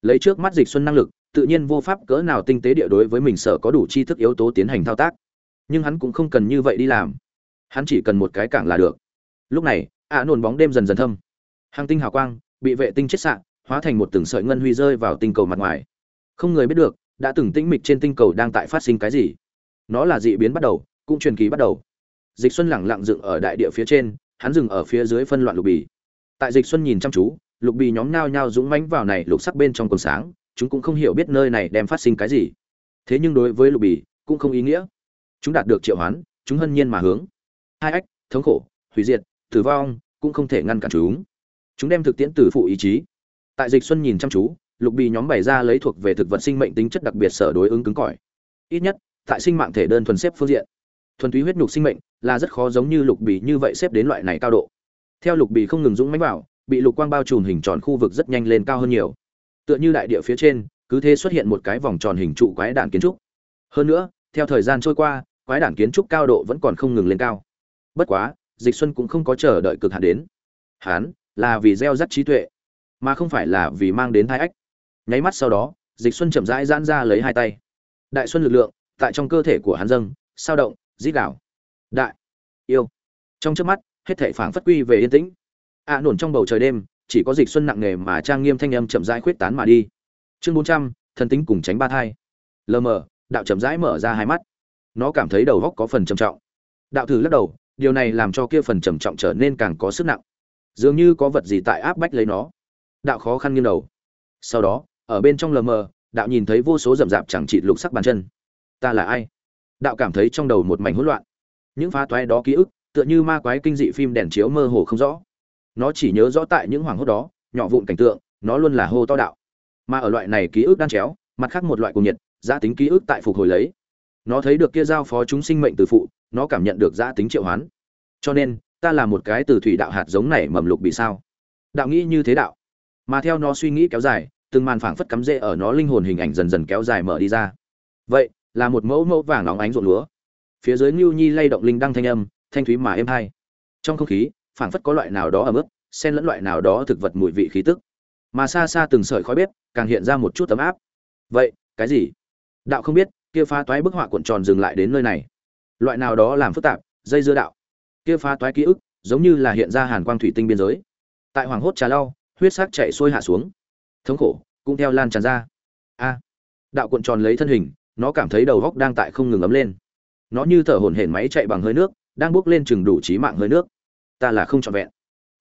Lấy trước mắt dịch xuân năng lực, tự nhiên vô pháp cỡ nào tinh tế địa đối với mình sở có đủ tri thức yếu tố tiến hành thao tác. Nhưng hắn cũng không cần như vậy đi làm. Hắn chỉ cần một cái cảng là được. Lúc này, ạ à nồn bóng đêm dần dần thâm. Hàng tinh hào quang, bị vệ tinh chết sạn hóa thành một từng sợi ngân huy rơi vào tinh cầu mặt ngoài. Không người biết được, đã từng tĩnh mịch trên tinh cầu đang tại phát sinh cái gì. Nó là dị biến bắt đầu, cũng truyền kỳ bắt đầu. Dịch xuân lẳng lặng dựng ở đại địa phía trên hắn dừng ở phía dưới phân loạn lục bì. Tại dịch xuân nhìn chăm chú, lục bì nhóm nao nhao dũng mãnh vào này lục sắc bên trong quần sáng, chúng cũng không hiểu biết nơi này đem phát sinh cái gì. Thế nhưng đối với lục bì, cũng không ý nghĩa. Chúng đạt được triệu hoán, chúng hân nhiên mà hướng. Hai ách, thống khổ, hủy diệt, tử vong, cũng không thể ngăn cản chúng. Chúng đem thực tiễn từ phụ ý chí. Tại dịch xuân nhìn chăm chú, lục bì nhóm bày ra lấy thuộc về thực vật sinh mệnh tính chất đặc biệt sở đối ứng cứng cỏi. Ít nhất, tại sinh mạng thể đơn thuần xếp phương diện. Thuần túy huyết nhục sinh mệnh là rất khó giống như lục bì như vậy xếp đến loại này cao độ. Theo lục bì không ngừng dũng mãnh vào, bị lục quang bao trùm hình tròn khu vực rất nhanh lên cao hơn nhiều. Tựa như đại địa phía trên, cứ thế xuất hiện một cái vòng tròn hình trụ quái đản kiến trúc. Hơn nữa, theo thời gian trôi qua, quái đản kiến trúc cao độ vẫn còn không ngừng lên cao. Bất quá, dịch xuân cũng không có chờ đợi cực hạn đến. Hán là vì gieo rắc trí tuệ, mà không phải là vì mang đến thai ách. Nháy mắt sau đó, dịch xuân chậm rãi giãn ra lấy hai tay. Đại xuân lực lượng tại trong cơ thể của hắn dâng, sao động dít đảo đại. Yêu. Trong trước mắt hết thể phảng phất quy về yên tĩnh. Ạ à, nổn trong bầu trời đêm chỉ có dịch xuân nặng nề mà trang nghiêm thanh âm chậm rãi khuyết tán mà đi. Chương bốn trăm thần tính cùng tránh ba thai. Lờ mờ đạo chậm rãi mở ra hai mắt. Nó cảm thấy đầu góc có phần trầm trọng. Đạo thử lắc đầu điều này làm cho kia phần trầm trọng trở nên càng có sức nặng. Dường như có vật gì tại áp bách lấy nó. Đạo khó khăn nghiêng đầu. Sau đó ở bên trong lờ mờ đạo nhìn thấy vô số rậm rạp chẳng trị lục sắc bàn chân. Ta là ai? Đạo cảm thấy trong đầu một mảnh hỗn loạn những phá toái đó ký ức, tựa như ma quái kinh dị phim đèn chiếu mơ hồ không rõ. Nó chỉ nhớ rõ tại những hoàng hốt đó, nhỏ vụn cảnh tượng, nó luôn là hô to đạo. Mà ở loại này ký ức đan chéo, mặt khác một loại cùng nhiệt, giá tính ký ức tại phục hồi lấy. Nó thấy được kia giao phó chúng sinh mệnh từ phụ, nó cảm nhận được giá tính triệu hoán. Cho nên, ta là một cái từ thủy đạo hạt giống này mầm lục bị sao? Đạo nghĩ như thế đạo. Mà theo nó suy nghĩ kéo dài, từng màn phảng phất cắm rễ ở nó linh hồn hình ảnh dần dần kéo dài mở đi ra. Vậy, là một mẫu mẫu vàng óng ánh ruộng lúa phía dưới Nưu nhi lay động linh đăng thanh âm, thanh thúy mà êm tai. trong không khí, phảng phất có loại nào đó ở mức xen lẫn loại nào đó thực vật mùi vị khí tức. Mà xa xa từng sợi khói bếp, càng hiện ra một chút ấm áp. Vậy, cái gì? Đạo không biết, kia phá toái bức họa cuộn tròn dừng lại đến nơi này. Loại nào đó làm phức tạp, dây dưa đạo. Kia phá toái ký ức, giống như là hiện ra hàn quang thủy tinh biên giới. Tại hoàng hốt trà lau, huyết sắc chạy xuôi hạ xuống. Thống khổ, cũng theo lan tràn ra. A. Đạo cuộn tròn lấy thân hình, nó cảm thấy đầu góc đang tại không ngừng ấm lên nó như thở hổn hển máy chạy bằng hơi nước, đang bước lên chừng đủ trí mạng hơi nước. Ta là không trọn vẹn.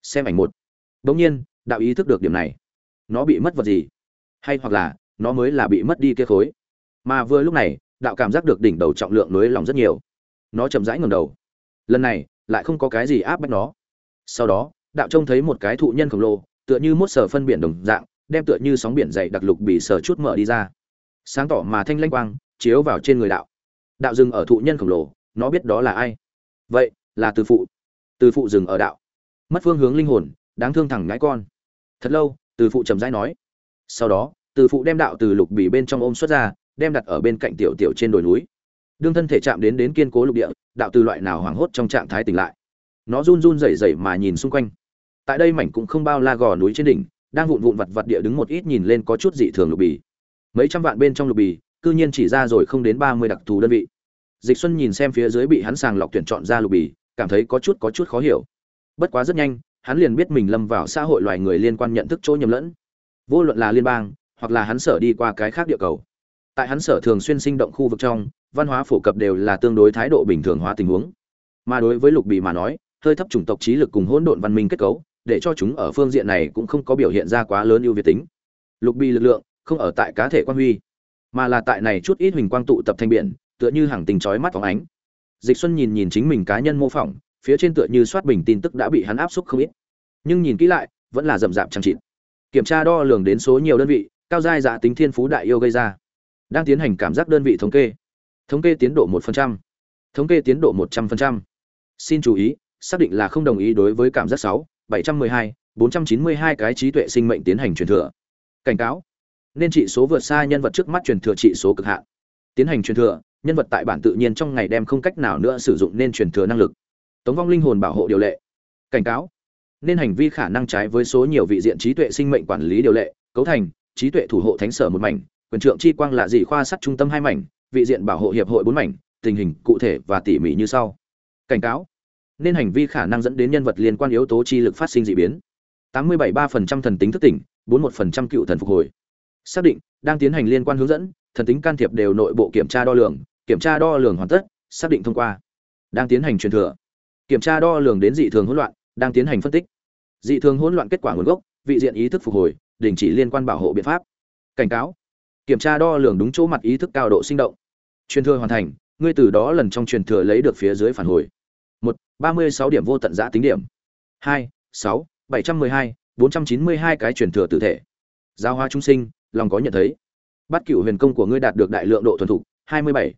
Xem ảnh một. Bỗng nhiên, đạo ý thức được điểm này. Nó bị mất vật gì? Hay hoặc là, nó mới là bị mất đi kia khối? Mà vừa lúc này, đạo cảm giác được đỉnh đầu trọng lượng núi lòng rất nhiều. Nó chậm rãi ngầm đầu. Lần này, lại không có cái gì áp bách nó. Sau đó, đạo trông thấy một cái thụ nhân khổng lồ, tựa như mốt sở phân biển đồng dạng, đem tựa như sóng biển dày đặc lục bị sở chút mở đi ra. Sáng tỏ mà thanh lanh quang, chiếu vào trên người đạo đạo dừng ở thụ nhân khổng lồ, nó biết đó là ai. Vậy, là từ phụ. Từ phụ dừng ở đạo. Mất phương hướng linh hồn, đáng thương thẳng ngãi con. Thật lâu, từ phụ trầm rãi nói. Sau đó, từ phụ đem đạo từ lục bì bên trong ôm xuất ra, đem đặt ở bên cạnh tiểu tiểu trên đồi núi. Đương thân thể chạm đến đến kiên cố lục địa, đạo từ loại nào hoảng hốt trong trạng thái tỉnh lại. Nó run run rẩy rẩy mà nhìn xung quanh. Tại đây mảnh cũng không bao la gò núi trên đỉnh, đang vụn vụn vặt vặt địa đứng một ít nhìn lên có chút dị thường lục bì. Mấy trăm vạn bên trong lục bì cư nhiên chỉ ra rồi không đến ba mươi đặc thù đơn vị. Dịch xuân nhìn xem phía dưới bị hắn sàng lọc tuyển chọn ra lục bì, cảm thấy có chút có chút khó hiểu. Bất quá rất nhanh, hắn liền biết mình lâm vào xã hội loài người liên quan nhận thức chỗ nhầm lẫn. Vô luận là liên bang, hoặc là hắn sở đi qua cái khác địa cầu. Tại hắn sở thường xuyên sinh động khu vực trong, văn hóa phổ cập đều là tương đối thái độ bình thường hóa tình huống. Mà đối với lục bì mà nói, hơi thấp chủng tộc trí lực cùng hỗn độn văn minh kết cấu, để cho chúng ở phương diện này cũng không có biểu hiện ra quá lớn ưu việt tính. Lục bì lực lượng không ở tại cá thể quan huy mà là tại này chút ít huỳnh quang tụ tập thành biển, tựa như hàng tình chói mắt phóng ánh. Dịch xuân nhìn nhìn chính mình cá nhân mô phỏng, phía trên tựa như soát bình tin tức đã bị hắn áp xúc không ít. Nhưng nhìn kỹ lại, vẫn là rậm rạp chẳng chịt. Kiểm tra đo lường đến số nhiều đơn vị, cao giai giả tính thiên phú đại yêu gây ra, đang tiến hành cảm giác đơn vị thống kê. Thống kê tiến độ một phần trăm. Thống kê tiến độ một trăm phần trăm. Xin chú ý, xác định là không đồng ý đối với cảm giác sáu, bảy trăm mười hai, bốn trăm chín mươi hai cái trí tuệ sinh mệnh tiến hành truyền thừa. Cảnh cáo nên trị số vượt xa nhân vật trước mắt truyền thừa trị số cực hạn. Tiến hành truyền thừa, nhân vật tại bản tự nhiên trong ngày đem không cách nào nữa sử dụng nên truyền thừa năng lực. Tống vong linh hồn bảo hộ điều lệ. Cảnh cáo. Nên hành vi khả năng trái với số nhiều vị diện trí tuệ sinh mệnh quản lý điều lệ, cấu thành, trí tuệ thủ hộ thánh sở một mảnh, quyền trượng chi quang là gì khoa sắt trung tâm hai mảnh, vị diện bảo hộ hiệp hội bốn mảnh, tình hình cụ thể và tỉ mỉ như sau. Cảnh cáo. Nên hành vi khả năng dẫn đến nhân vật liên quan yếu tố chi lực phát sinh dị biến. 87.3% thần tính thức tỉnh 41% cựu thần phục hồi xác định, đang tiến hành liên quan hướng dẫn, thần tính can thiệp đều nội bộ kiểm tra đo lường, kiểm tra đo lường hoàn tất, xác định thông qua. Đang tiến hành truyền thừa. Kiểm tra đo lường đến dị thường hỗn loạn, đang tiến hành phân tích. Dị thường hỗn loạn kết quả nguồn gốc, vị diện ý thức phục hồi, đình chỉ liên quan bảo hộ biện pháp. Cảnh cáo. Kiểm tra đo lường đúng chỗ mặt ý thức cao độ sinh động. Truyền thừa hoàn thành, ngươi từ đó lần trong truyền thừa lấy được phía dưới phản hồi. Một, ba mươi sáu điểm vô tận giã tính điểm. Hai, sáu, bảy trăm mười hai, bốn trăm chín mươi hai cái truyền thừa tử thể. Giao hoa trung sinh lòng có nhận thấy. Bát cửu huyền công của ngươi đạt được đại lượng độ thuần thục 27,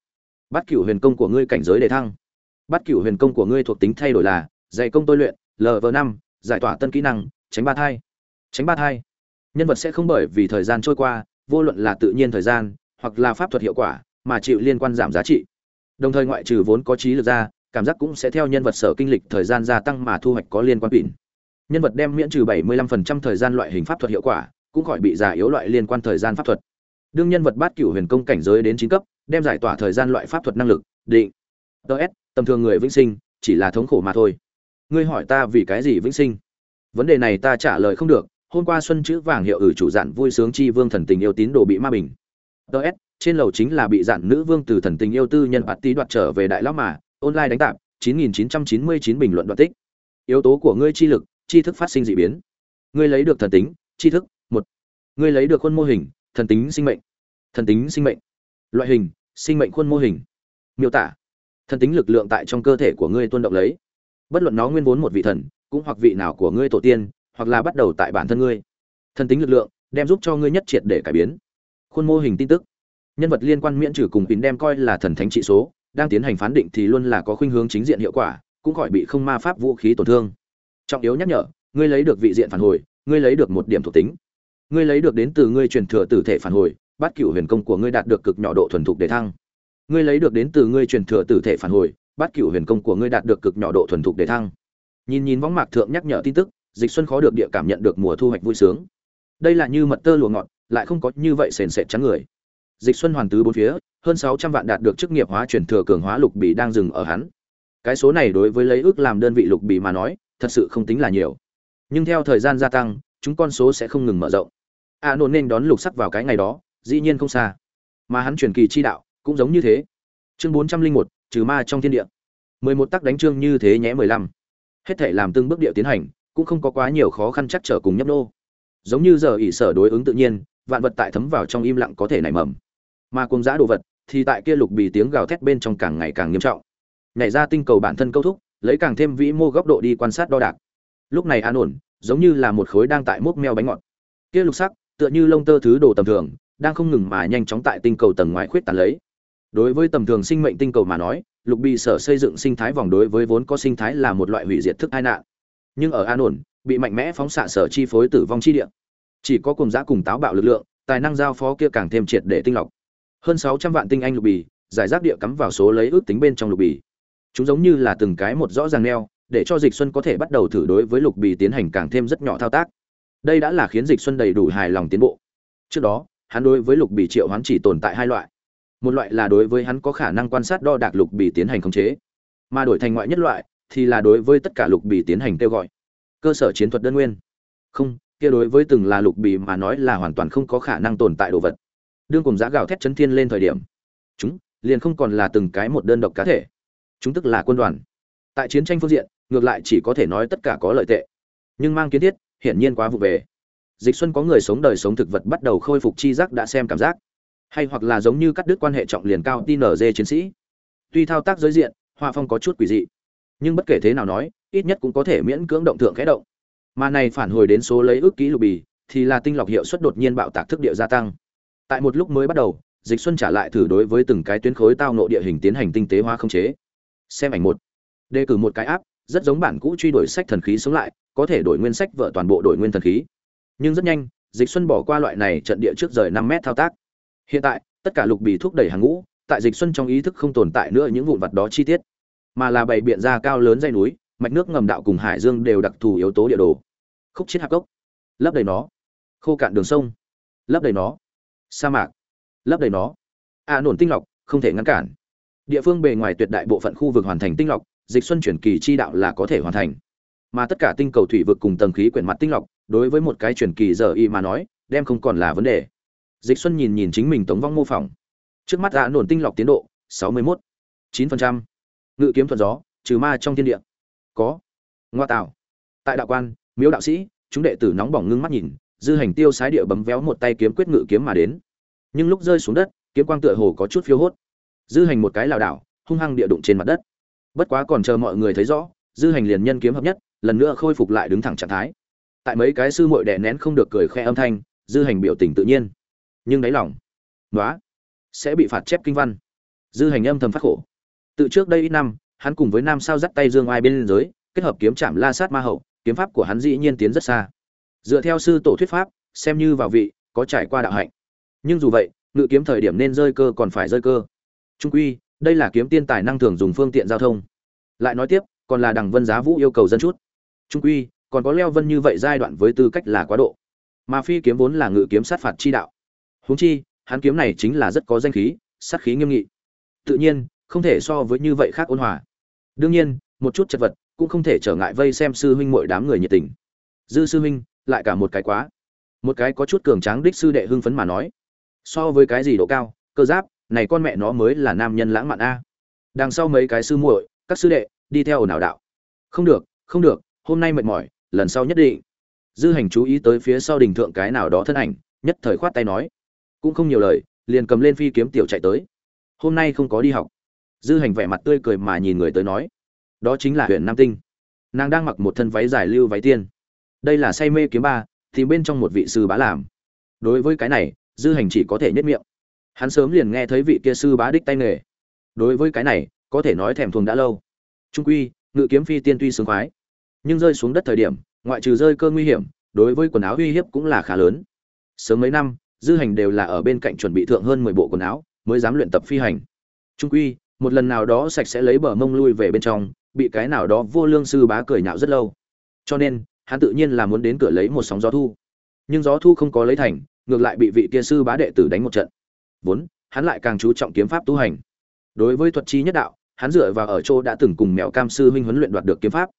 bát cửu huyền công của ngươi cảnh giới đề thăng. Bát cửu huyền công của ngươi thuộc tính thay đổi là dạy công tôi luyện lv năm giải tỏa tân kỹ năng tránh ba thai. Tránh ba thai. Nhân vật sẽ không bởi vì thời gian trôi qua vô luận là tự nhiên thời gian hoặc là pháp thuật hiệu quả mà chịu liên quan giảm giá trị. Đồng thời ngoại trừ vốn có trí lực ra cảm giác cũng sẽ theo nhân vật sở kinh lịch thời gian gia tăng mà thu hoạch có liên quan quỷ nhân vật đem miễn trừ 75% thời gian loại hình pháp thuật hiệu quả cũng khỏi bị giả yếu loại liên quan thời gian pháp thuật. Đương nhân vật bát cửu huyền công cảnh giới đến chín cấp, đem giải tỏa thời gian loại pháp thuật năng lực, định. Ts tầm thường người vĩnh sinh, chỉ là thống khổ mà thôi. Ngươi hỏi ta vì cái gì vĩnh sinh? Vấn đề này ta trả lời không được, hôm qua xuân chữ vàng hiệu ử chủ dạn vui sướng chi vương thần tình yêu tín đồ bị ma bình. Ts trên lầu chính là bị dạn nữ vương từ thần tình yêu tư nhân bạt tí đoạt trở về đại lão mà, online đánh tạp 9999 bình luận đoạn tích. Yếu tố của ngươi chi lực, chi thức phát sinh dị biến. Ngươi lấy được thần tính, chi thức ngươi lấy được khuôn mô hình, thần tính sinh mệnh. Thần tính sinh mệnh. Loại hình, sinh mệnh khuôn mô hình. Miêu tả. Thần tính lực lượng tại trong cơ thể của ngươi tuôn động lấy. Bất luận nó nguyên vốn một vị thần, cũng hoặc vị nào của ngươi tổ tiên, hoặc là bắt đầu tại bản thân ngươi. Thần tính lực lượng, đem giúp cho ngươi nhất triệt để cải biến. Khuôn mô hình tin tức. Nhân vật liên quan miễn trừ cùng tín đem coi là thần thánh trị số, đang tiến hành phán định thì luôn là có khuynh hướng chính diện hiệu quả, cũng khỏi bị không ma pháp vũ khí tổn thương. Trọng yếu nhắc nhở, ngươi lấy được vị diện phản hồi, ngươi lấy được một điểm thuộc tính ngươi lấy được đến từ ngươi truyền thừa tử thể phản hồi bát cửu huyền công của ngươi đạt được cực nhỏ độ thuần thục để thăng. Ngươi lấy được đến từ ngươi truyền thừa tử thể phản hồi bát cửu huyền công của ngươi đạt được cực nhỏ độ thuần thục để thăng. Nhìn nhìn võng mạc thượng nhắc nhở tin tức, dịch xuân khó được địa cảm nhận được mùa thu hoạch vui sướng. Đây là như mật tơ lùa ngọt lại không có như vậy sền sệt trắng người. Dịch xuân hoàn tứ bốn phía, hơn sáu trăm vạn đạt được chức nghiệp hóa truyền thừa cường hóa lục bì đang dừng ở hắn. Cái số này đối với lấy ước làm đơn vị lục bì mà nói, thật sự không tính là nhiều. Nhưng theo thời gian gia tăng, chúng con số sẽ không ngừng mở rộng a nôn nên đón lục sắc vào cái ngày đó, dĩ nhiên không xa. Mà hắn truyền kỳ chi đạo, cũng giống như thế. Chương bốn trăm linh một, trừ ma trong thiên địa. mười một tắc đánh chương như thế nhé mười lăm. Hết thể làm từng bước điệu tiến hành, cũng không có quá nhiều khó khăn chắc trở cùng nhấp nô. Giống như giờ ỷ sở đối ứng tự nhiên, vạn vật tại thấm vào trong im lặng có thể nảy mầm. Mà cùng giã đồ vật, thì tại kia lục bì tiếng gào thét bên trong càng ngày càng nghiêm trọng. Nhảy ra tinh cầu bản thân câu thúc, lấy càng thêm vĩ mô góc độ đi quan sát đo đạc. Lúc này an ổn giống như là một khối đang tại mốc meo bánh ngọt. Kia lục sắc tựa như lông tơ thứ đồ tầm thường, đang không ngừng mà nhanh chóng tại tinh cầu tầng ngoài khuyết tàn lấy. Đối với tầm thường sinh mệnh tinh cầu mà nói, lục bì sở xây dựng sinh thái vòng đối với vốn có sinh thái là một loại hủy diệt thức tai nạn. Nhưng ở an ổn, bị mạnh mẽ phóng xạ sở chi phối tử vong chi địa. Chỉ có cùng giá cùng táo bạo lực lượng, tài năng giao phó kia càng thêm triệt để tinh lọc. Hơn sáu trăm vạn tinh anh lục bì, giải rác địa cắm vào số lấy ước tính bên trong lục bì. Chúng giống như là từng cái một rõ ràng neo, để cho dịch xuân có thể bắt đầu thử đối với lục bì tiến hành càng thêm rất nhỏ thao tác đây đã là khiến dịch xuân đầy đủ hài lòng tiến bộ. Trước đó, hắn đối với lục bì triệu hoán chỉ tồn tại hai loại. Một loại là đối với hắn có khả năng quan sát đo đạc lục bì tiến hành khống chế, mà đổi thành ngoại nhất loại thì là đối với tất cả lục bì tiến hành kêu gọi. Cơ sở chiến thuật đơn nguyên. Không, kia đối với từng là lục bì mà nói là hoàn toàn không có khả năng tồn tại đồ vật. Đương cùng giá gạo thét chấn thiên lên thời điểm, chúng liền không còn là từng cái một đơn độc cá thể. Chúng tức là quân đoàn. Tại chiến tranh phương diện, ngược lại chỉ có thể nói tất cả có lợi tệ. Nhưng mang kiến thiết hiển nhiên quá vụ về. Dịch xuân có người sống đời sống thực vật bắt đầu khôi phục chi giác đã xem cảm giác. Hay hoặc là giống như cắt đứt quan hệ trọng liền cao tin ở dê chiến sĩ. Tuy thao tác giới diện, hoa phong có chút quỷ dị. Nhưng bất kể thế nào nói, ít nhất cũng có thể miễn cưỡng động thượng khẽ động. Mà này phản hồi đến số lấy ước ký lục bì, thì là tinh lọc hiệu suất đột nhiên bạo tạc thức địa gia tăng. Tại một lúc mới bắt đầu, dịch xuân trả lại thử đối với từng cái tuyến khối tao nộ địa hình tiến hành tinh tế hóa không chế. Xem ảnh một. Đề cử một cái áp rất giống bản cũ truy đuổi sách thần khí sống lại có thể đổi nguyên sách vợ toàn bộ đổi nguyên thần khí. Nhưng rất nhanh dịch xuân bỏ qua loại này trận địa trước rời năm mét thao tác. Hiện tại tất cả lục bì thúc đẩy hàng ngũ tại dịch xuân trong ý thức không tồn tại nữa những vụn vặt đó chi tiết. Mà là bày biện ra cao lớn dây núi mạch nước ngầm đạo cùng hải dương đều đặc thù yếu tố địa đồ. Khúc chết hạp gốc. Lấp đầy nó. Khô cạn đường sông. Lấp đầy nó. Sa mạc. Lấp đầy nó. A à, nổn tinh lọc không thể ngăn cản. Địa phương bề ngoài tuyệt đại bộ phận khu vực hoàn thành tinh lọc dịch xuân chuyển kỳ chi đạo là có thể hoàn thành mà tất cả tinh cầu thủy vực cùng tầng khí quyển mặt tinh lọc đối với một cái chuyển kỳ giờ y mà nói đem không còn là vấn đề. Dịch xuân nhìn nhìn chính mình tống vong mô phỏng. Trước mắt đã nổn tinh lọc tiến độ 61, 9%. ngự kiếm thuận gió trừ ma trong thiên địa. Có. Ngoa tạo. Tại đạo quan miếu đạo sĩ chúng đệ tử nóng bỏng ngưng mắt nhìn dư hành tiêu sái địa bấm véo một tay kiếm quyết ngự kiếm mà đến. Nhưng lúc rơi xuống đất kiếm quang tựa hồ có chút phiêu hốt. Dư hành một cái lảo đảo hung hăng địa đụng trên mặt đất. Bất quá còn chờ mọi người thấy rõ dư hành liền nhân kiếm hợp nhất lần nữa khôi phục lại đứng thẳng trạng thái. Tại mấy cái sư muội đè nén không được cười khẽ âm thanh, dư hành biểu tình tự nhiên. Nhưng đáy lòng nói sẽ bị phạt chép kinh văn. Dư hành âm thầm phát khổ. Từ trước đây ít năm, hắn cùng với nam sao dắt tay dương ai bên giới, kết hợp kiếm chạm la sát ma hậu, kiếm pháp của hắn dĩ nhiên tiến rất xa. Dựa theo sư tổ thuyết pháp, xem như vào vị, có trải qua đạo hạnh. Nhưng dù vậy, ngự kiếm thời điểm nên rơi cơ còn phải rơi cơ. Trung quy, đây là kiếm tiên tài năng thường dùng phương tiện giao thông. Lại nói tiếp, còn là đằng vân giá vũ yêu cầu dân chút trung quy, còn có leo vân như vậy giai đoạn với tư cách là quá độ. Mà phi kiếm vốn là ngự kiếm sát phạt chi đạo. Huống chi, hắn kiếm này chính là rất có danh khí, sát khí nghiêm nghị. Tự nhiên, không thể so với như vậy khác ôn hòa. Đương nhiên, một chút chật vật cũng không thể trở ngại vây xem sư huynh mọi đám người nhiệt tình. Dư sư huynh, lại cả một cái quá. Một cái có chút cường tráng đích sư đệ hưng phấn mà nói. So với cái gì độ cao, cơ giáp, này con mẹ nó mới là nam nhân lãng mạn a. Đằng sau mấy cái sư muội, các sư đệ, đi theo ồn ào đạo. Không được không được hôm nay mệt mỏi, lần sau nhất định. Dư hành chú ý tới phía sau đình thượng cái nào đó thân ảnh, nhất thời khoát tay nói. Cũng không nhiều lời, liền cầm lên phi kiếm tiểu chạy tới. Hôm nay không có đi học. Dư hành vẻ mặt tươi cười mà nhìn người tới nói. Đó chính là huyện nam tinh. Nàng đang mặc một thân váy dài lưu váy tiên. Đây là say mê kiếm ba, thì bên trong một vị sư bá làm. Đối với cái này, dư hành chỉ có thể nhất miệng. Hắn sớm liền nghe thấy vị kia sư bá đích tay nghề. Đối với cái này, có thể nói thèm thuồng đã lâu. Trung quy, ngự kiếm phi tiên tuy sướng khoái nhưng rơi xuống đất thời điểm, ngoại trừ rơi cơ nguy hiểm, đối với quần áo uy hiếp cũng là khá lớn. Sớm mấy năm, dư hành đều là ở bên cạnh chuẩn bị thượng hơn mười bộ quần áo, mới dám luyện tập phi hành. Trung quy, một lần nào đó sạch sẽ lấy bờ mông lui về bên trong, bị cái nào đó vô lương sư bá cười nhạo rất lâu. Cho nên, hắn tự nhiên là muốn đến cửa lấy một sóng gió thu. Nhưng gió thu không có lấy thành, ngược lại bị vị kia sư bá đệ tử đánh một trận. Vốn, hắn lại càng chú trọng kiếm pháp tu hành. Đối với thuật chi nhất đạo, hắn dựa vào ở chỗ đã từng cùng mẹo cam sư huynh huấn luyện đoạt được kiếm pháp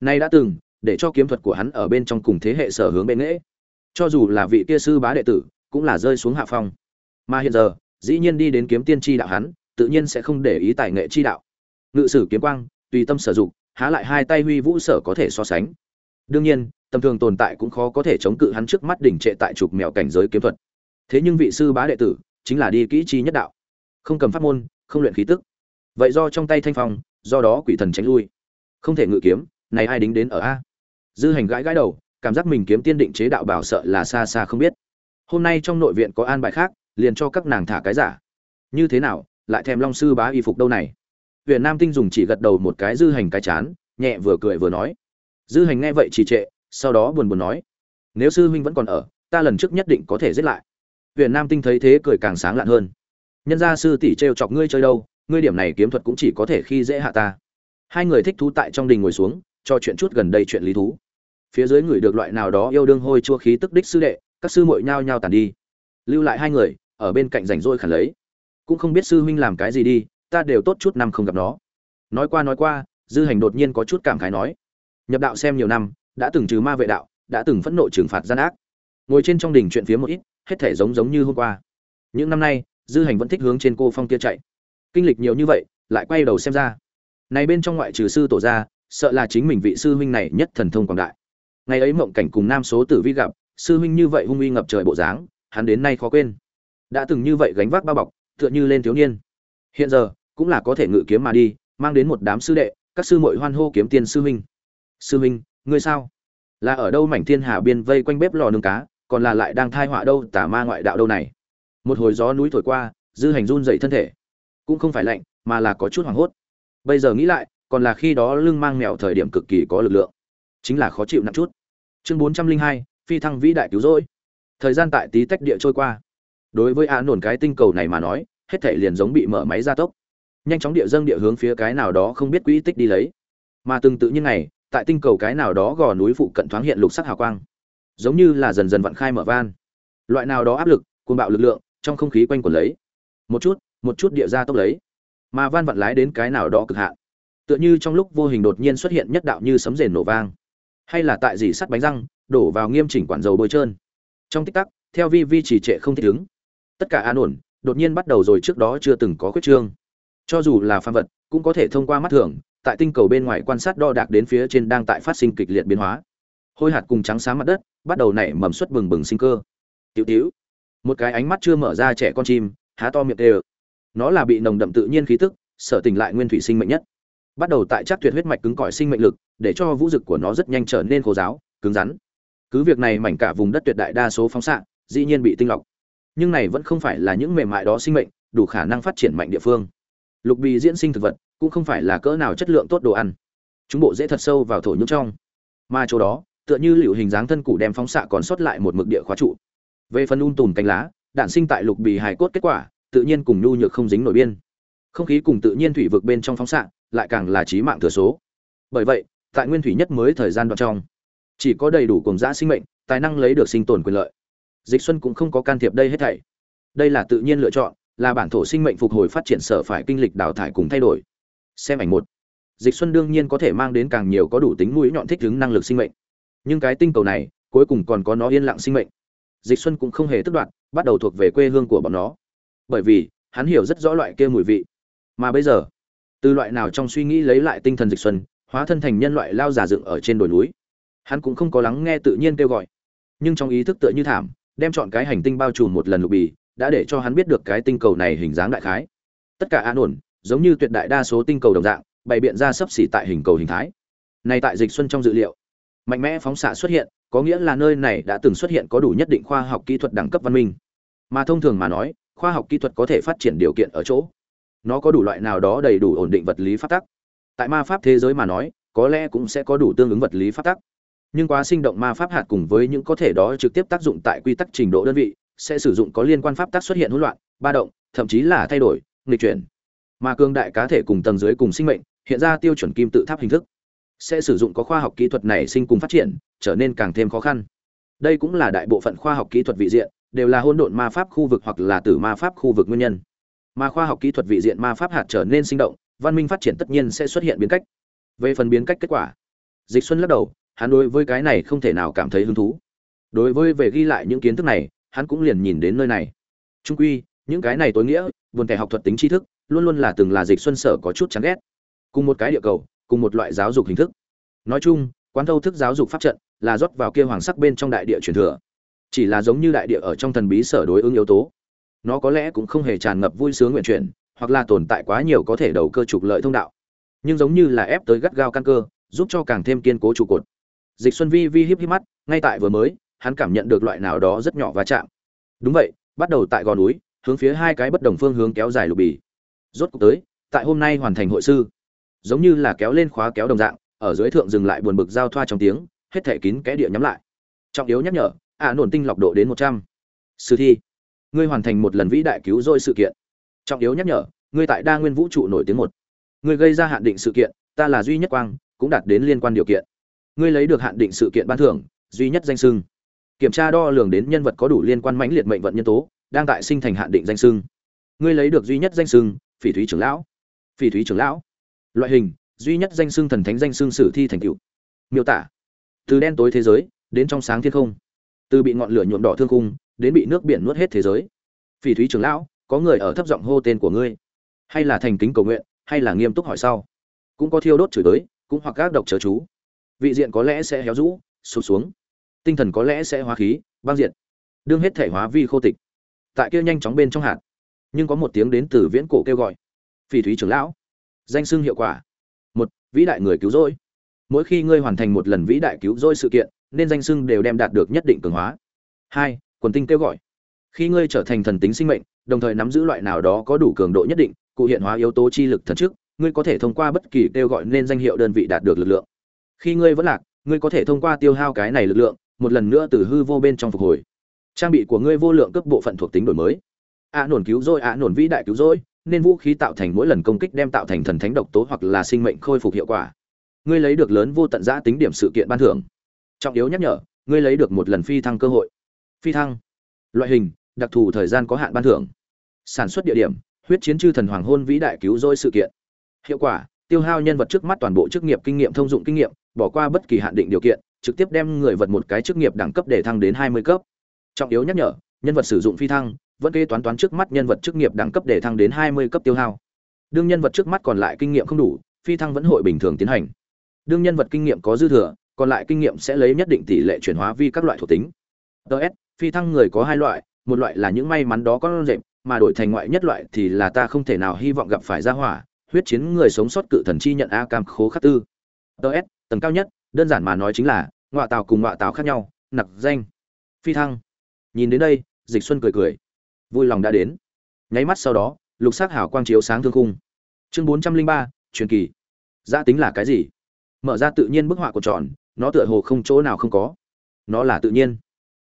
nay đã từng để cho kiếm thuật của hắn ở bên trong cùng thế hệ sở hướng bên nghệ, cho dù là vị kia sư bá đệ tử cũng là rơi xuống hạ phong. Mà hiện giờ dĩ nhiên đi đến kiếm tiên tri đạo hắn tự nhiên sẽ không để ý tài nghệ chi đạo. Ngự sử kiếm quang tùy tâm sử dụng há lại hai tay huy vũ sở có thể so sánh. Đương nhiên tầm thường tồn tại cũng khó có thể chống cự hắn trước mắt đỉnh trệ tại trục mèo cảnh giới kiếm thuật. Thế nhưng vị sư bá đệ tử chính là đi kỹ chi nhất đạo. Không cầm pháp môn không luyện khí tức. Vậy do trong tay thanh phong do đó quỷ thần tránh lui. Không thể ngự kiếm này ai đính đến ở a? Dư hành gãi gãi đầu, cảm giác mình kiếm tiên định chế đạo bảo sợ là xa xa không biết. Hôm nay trong nội viện có an bài khác, liền cho các nàng thả cái giả. Như thế nào, lại thèm long sư bá y phục đâu này? Huyện nam tinh dùng chỉ gật đầu một cái dư hành cái chán, nhẹ vừa cười vừa nói. Dư hành nghe vậy trì trệ, sau đó buồn buồn nói. Nếu sư huynh vẫn còn ở, ta lần trước nhất định có thể giết lại. Huyện nam tinh thấy thế cười càng sáng lạn hơn. Nhân gia sư tỷ trêu chọc ngươi chơi đâu, ngươi điểm này kiếm thuật cũng chỉ có thể khi dễ hạ ta. Hai người thích thú tại trong đình ngồi xuống cho chuyện chút gần đây chuyện lý thú. Phía dưới người được loại nào đó yêu đương hôi chua khí tức đích sư đệ, các sư muội nhao nhao tàn đi. Lưu lại hai người, ở bên cạnh rảnh rỗi khẩn lấy. Cũng không biết sư huynh làm cái gì đi, ta đều tốt chút năm không gặp nó. Nói qua nói qua, dư hành đột nhiên có chút cảm khái nói. Nhập đạo xem nhiều năm, đã từng trừ ma vệ đạo, đã từng phẫn nộ trừng phạt gian ác. Ngồi trên trong đình chuyện phía một ít, hết thể giống giống như hôm qua. Những năm nay, dư hành vẫn thích hướng trên cô phong kia chạy. Kinh lịch nhiều như vậy, lại quay đầu xem ra. Này bên trong ngoại trừ sư tổ ra sợ là chính mình vị sư huynh này nhất thần thông quảng đại. Ngày ấy mộng cảnh cùng nam số tử vi gặp, sư huynh như vậy hung uy ngập trời bộ dáng, hắn đến nay khó quên. Đã từng như vậy gánh vác bao bọc, tựa như lên thiếu niên. Hiện giờ, cũng là có thể ngự kiếm mà đi, mang đến một đám sư đệ, các sư muội hoan hô kiếm tiên sư huynh. Sư huynh, ngươi sao? Là ở đâu mảnh thiên hà biên vây quanh bếp lò nướng cá, còn là lại đang thai họa đâu tà ma ngoại đạo đâu này? Một hồi gió núi thổi qua, dư hành run dậy thân thể. Cũng không phải lạnh, mà là có chút hoảng hốt. Bây giờ nghĩ lại còn là khi đó lưng mang mèo thời điểm cực kỳ có lực lượng. Chính là khó chịu nặng chút. Chương bốn trăm linh hai, phi thăng vĩ đại cứu rỗi. Thời gian tại tí tách địa trôi qua. Đối với á nổn cái tinh cầu này mà nói, hết thể liền giống bị mở máy gia tốc. Nhanh chóng địa dâng địa hướng phía cái nào đó không biết quỹ tích đi lấy. Mà từng tự nhiên này tại tinh cầu cái nào đó gò núi phụ cận thoáng hiện lục sắc hào quang. Giống như là dần dần vận khai mở van. Loại nào đó áp lực, cuồng bạo lực lượng, trong không khí quanh quẩn lấy. Một chút một chút địa ra tốc lấy. Mà van vận lái đến cái nào đó cực hạn tựa như trong lúc vô hình đột nhiên xuất hiện nhất đạo như sấm rền nổ vang. Hay là tại dì sắt bánh răng, đổ vào nghiêm chỉnh quản dầu bôi trơn. Trong tích tắc, theo vi vi chỉ trệ không thích ứng. Tất cả an ổn, đột nhiên bắt đầu rồi trước đó chưa từng có khuyết trương. Cho dù là phàm vật, cũng có thể thông qua mắt thường, tại tinh cầu bên ngoài quan sát đo đạc đến phía trên đang tại phát sinh kịch liệt biến hóa. Hôi hạt cùng trắng sáng mặt đất, bắt đầu nảy mầm xuất bừng bừng sinh cơ. Tiểu tiểu. Một cái ánh mắt chưa mở ra trẻ con chim, há to miệng đều nó là bị nồng đậm tự nhiên khí tức, sở tỉnh lại nguyên thủy sinh mệnh nhất bắt đầu tại chắc tuyệt huyết mạch cứng cỏi sinh mệnh lực, để cho vũ dực của nó rất nhanh trở nên khô giáo, cứng rắn. Cứ việc này mảnh cả vùng đất tuyệt đại đa số phóng xạ, dĩ nhiên bị tinh lọc. Nhưng này vẫn không phải là những mềm mại đó sinh mệnh, đủ khả năng phát triển mạnh địa phương. Lục bì diễn sinh thực vật, cũng không phải là cỡ nào chất lượng tốt đồ ăn. Chúng bộ dễ thật sâu vào thổ nhưỡng trong. Mà chỗ đó, tựa như liệu hình dáng thân củ đem phóng xạ còn sót lại một mực địa khóa trụ. Về phần un tùm cánh lá, đạn sinh tại lục bì hài cốt kết quả, tự nhiên cùng nhu nhược không dính nổi biên. Không khí cùng tự nhiên thủy vực bên trong phóng xạ lại càng là trí mạng thừa số. Bởi vậy, tại nguyên thủy nhất mới thời gian đoạn trong, chỉ có đầy đủ cùng giã sinh mệnh, tài năng lấy được sinh tồn quyền lợi. Dịch xuân cũng không có can thiệp đây hết thảy. Đây là tự nhiên lựa chọn, là bản thổ sinh mệnh phục hồi phát triển sở phải kinh lịch đào thải cùng thay đổi. Xem ảnh một. Dịch xuân đương nhiên có thể mang đến càng nhiều có đủ tính mũi nhọn thích ứng năng lực sinh mệnh. Nhưng cái tinh cầu này, cuối cùng còn có nó yên lặng sinh mệnh. Dịch xuân cũng không hề tức đoạt, bắt đầu thuộc về quê hương của bọn nó. Bởi vì, hắn hiểu rất rõ loại kia mùi vị. Mà bây giờ từ loại nào trong suy nghĩ lấy lại tinh thần dịch xuân, hóa thân thành nhân loại lao giả dựng ở trên đồi núi. Hắn cũng không có lắng nghe tự nhiên kêu gọi, nhưng trong ý thức tựa như thảm, đem chọn cái hành tinh bao trùm một lần lục bì, đã để cho hắn biết được cái tinh cầu này hình dáng đại khái. Tất cả an ổn, giống như tuyệt đại đa số tinh cầu đồng dạng, bày biện ra sấp xỉ tại hình cầu hình thái. Này tại dịch xuân trong dự liệu, mạnh mẽ phóng xạ xuất hiện, có nghĩa là nơi này đã từng xuất hiện có đủ nhất định khoa học kỹ thuật đẳng cấp văn minh. Mà thông thường mà nói, khoa học kỹ thuật có thể phát triển điều kiện ở chỗ nó có đủ loại nào đó đầy đủ ổn định vật lý pháp tắc. Tại ma pháp thế giới mà nói, có lẽ cũng sẽ có đủ tương ứng vật lý pháp tắc. Nhưng quá sinh động ma pháp hạt cùng với những có thể đó trực tiếp tác dụng tại quy tắc trình độ đơn vị, sẽ sử dụng có liên quan pháp tắc xuất hiện hỗn loạn, ba động, thậm chí là thay đổi, nghịch chuyển. Mà cương đại cá thể cùng tầng dưới cùng sinh mệnh, hiện ra tiêu chuẩn kim tự tháp hình thức. Sẽ sử dụng có khoa học kỹ thuật này sinh cùng phát triển, trở nên càng thêm khó khăn. Đây cũng là đại bộ phận khoa học kỹ thuật vị diện, đều là hỗn độn ma pháp khu vực hoặc là tử ma pháp khu vực nguyên nhân mà khoa học kỹ thuật vị diện ma pháp hạt trở nên sinh động, văn minh phát triển tất nhiên sẽ xuất hiện biến cách. Về phần biến cách kết quả, dịch xuân lắc đầu, hắn đối với cái này không thể nào cảm thấy hứng thú. Đối với về ghi lại những kiến thức này, hắn cũng liền nhìn đến nơi này. Trung quy, những cái này tối nghĩa, buồn kẻ học thuật tính tri thức, luôn luôn là từng là dịch xuân sở có chút chán ghét. Cùng một cái địa cầu, cùng một loại giáo dục hình thức. Nói chung, quán thâu thức giáo dục pháp trận là rót vào kia hoàng sắc bên trong đại địa truyền thừa. Chỉ là giống như đại địa ở trong thần bí sở đối ứng yếu tố nó có lẽ cũng không hề tràn ngập vui sướng nguyện chuyển hoặc là tồn tại quá nhiều có thể đầu cơ trục lợi thông đạo. Nhưng giống như là ép tới gắt gao căn cơ giúp cho càng thêm kiên cố trụ cột. Dịch xuân vi vi híp híp mắt ngay tại vừa mới hắn cảm nhận được loại nào đó rất nhỏ và chạm. Đúng vậy bắt đầu tại gò núi hướng phía hai cái bất đồng phương hướng kéo dài lục bì. Rốt cuộc tới tại hôm nay hoàn thành hội sư. Giống như là kéo lên khóa kéo đồng dạng ở dưới thượng dừng lại buồn bực giao thoa trong tiếng hết thể kín kẽ địa nhắm lại. Trọng yếu nhắc nhở ạ à, nổn tinh lọc độ đến một trăm. Sử thi ngươi hoàn thành một lần vĩ đại cứu rỗi sự kiện. Trọng yếu nhắc nhở, ngươi tại đa nguyên vũ trụ nổi tiếng một. Ngươi gây ra hạn định sự kiện, ta là duy nhất quang, cũng đạt đến liên quan điều kiện. Ngươi lấy được hạn định sự kiện ban thưởng, duy nhất danh sưng. Kiểm tra đo lường đến nhân vật có đủ liên quan mãnh liệt mệnh vận nhân tố, đang tại sinh thành hạn định danh sưng. Ngươi lấy được duy nhất danh sưng, phỉ thúy trưởng lão. Phỉ thúy trưởng lão. Loại hình, duy nhất danh sưng thần thánh danh sưng sử thi thành cựu miêu tả, từ đen tối thế giới, đến trong sáng thiên không. Từ bị ngọn lửa nhuộm đỏ thương khung đến bị nước biển nuốt hết thế giới. Phỉ thúy trưởng lão, có người ở thấp giọng hô tên của ngươi. Hay là thành kính cầu nguyện, hay là nghiêm túc hỏi sau. Cũng có thiêu đốt chửi tới cũng hoặc các độc chớ chú. Vị diện có lẽ sẽ héo rũ, sụp xuống. Tinh thần có lẽ sẽ hóa khí, băng diện đương hết thể hóa vi khô tịch. Tại kia nhanh chóng bên trong hạt. Nhưng có một tiếng đến từ viễn cổ kêu gọi. Phỉ thúy trưởng lão. Danh xưng hiệu quả. Một, vĩ đại người cứu rỗi. Mỗi khi ngươi hoàn thành một lần vĩ đại cứu rỗi sự kiện, nên danh xưng đều đem đạt được nhất định cường hóa. Hai quần tinh kêu gọi. Khi ngươi trở thành thần tính sinh mệnh, đồng thời nắm giữ loại nào đó có đủ cường độ nhất định, cụ hiện hóa yếu tố chi lực thần trước, ngươi có thể thông qua bất kỳ kêu gọi nên danh hiệu đơn vị đạt được lực lượng. Khi ngươi vẫn lạc, ngươi có thể thông qua tiêu hao cái này lực lượng, một lần nữa từ hư vô bên trong phục hồi. Trang bị của ngươi vô lượng cấp bộ phận thuộc tính đổi mới. Ạ nổn cứu rỗi, ạ nổn vĩ đại cứu rỗi, nên vũ khí tạo thành mỗi lần công kích đem tạo thành thần thánh độc tố hoặc là sinh mệnh khôi phục hiệu quả. Ngươi lấy được lớn vô tận giã tính điểm sự kiện ban thưởng. Trọng yếu nhắc nhở, ngươi lấy được một lần phi thăng cơ hội phi thăng. Loại hình, đặc thù thời gian có hạn ban thưởng. Sản xuất địa điểm, huyết chiến chư thần hoàng hôn vĩ đại cứu rỗi sự kiện. Hiệu quả, tiêu hao nhân vật trước mắt toàn bộ chức nghiệp kinh nghiệm thông dụng kinh nghiệm, bỏ qua bất kỳ hạn định điều kiện, trực tiếp đem người vật một cái chức nghiệp đẳng cấp để thăng đến hai mươi cấp. Trọng yếu nhắc nhở, nhân vật sử dụng phi thăng, vẫn kế toán toán trước mắt nhân vật chức nghiệp đẳng cấp để thăng đến hai mươi cấp tiêu hao. Đương nhân vật trước mắt còn lại kinh nghiệm không đủ, phi thăng vẫn hội bình thường tiến hành. Đương nhân vật kinh nghiệm có dư thừa, còn lại kinh nghiệm sẽ lấy nhất định tỷ lệ chuyển hóa vi các loại thuộc tính. Ts phi thăng người có hai loại, một loại là những may mắn đó có rệm mà đổi thành ngoại nhất loại thì là ta không thể nào hy vọng gặp phải ra hỏa, huyết chiến người sống sót cự thần chi nhận a cam khố khắc tư. Ts tầng cao nhất, đơn giản mà nói chính là, ngọa tào cùng ngọa tào khác nhau, nặc danh, phi thăng. Nhìn đến đây, dịch xuân cười cười. Vui lòng đã đến. Nháy mắt sau đó, lục sắc hảo quang chiếu sáng thương khung. Chương bốn trăm linh ba, truyền kỳ. Giã tính là cái gì? Mở ra tự nhiên bức họa của tròn, nó tựa hồ không chỗ nào không có. Nó là tự nhiên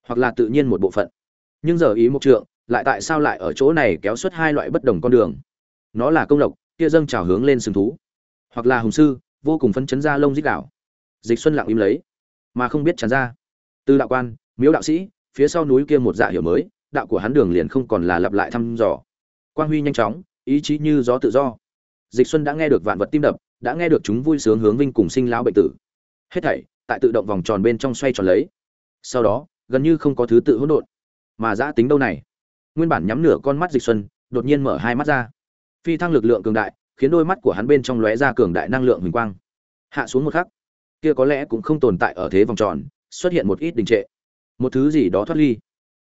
hoặc là tự nhiên một bộ phận. Nhưng giờ ý mục trượng, lại tại sao lại ở chỗ này kéo xuất hai loại bất đồng con đường? Nó là công lộc, kia dâng trào hướng lên sừng thú. Hoặc là hùng sư, vô cùng phân chấn ra lông dích đảo. Dịch xuân lặng im lấy, mà không biết tràn ra. Từ đạo quan, miếu đạo sĩ, phía sau núi kia một dạ hiểu mới, đạo của hắn đường liền không còn là lặp lại thăm dò. Quang huy nhanh chóng, ý chí như gió tự do. Dịch xuân đã nghe được vạn vật tim đập, đã nghe được chúng vui sướng hướng vinh cùng sinh lão bệnh tử. Hết thảy, tại tự động vòng tròn bên trong xoay tròn lấy. Sau đó gần như không có thứ tự hỗn độn. Mà giã tính đâu này? Nguyên bản nhắm nửa con mắt dịch xuân, đột nhiên mở hai mắt ra. Phi thăng lực lượng cường đại, khiến đôi mắt của hắn bên trong lóe ra cường đại năng lượng huỳnh quang. Hạ xuống một khắc, kia có lẽ cũng không tồn tại ở thế vòng tròn, xuất hiện một ít đình trệ. Một thứ gì đó thoát ly.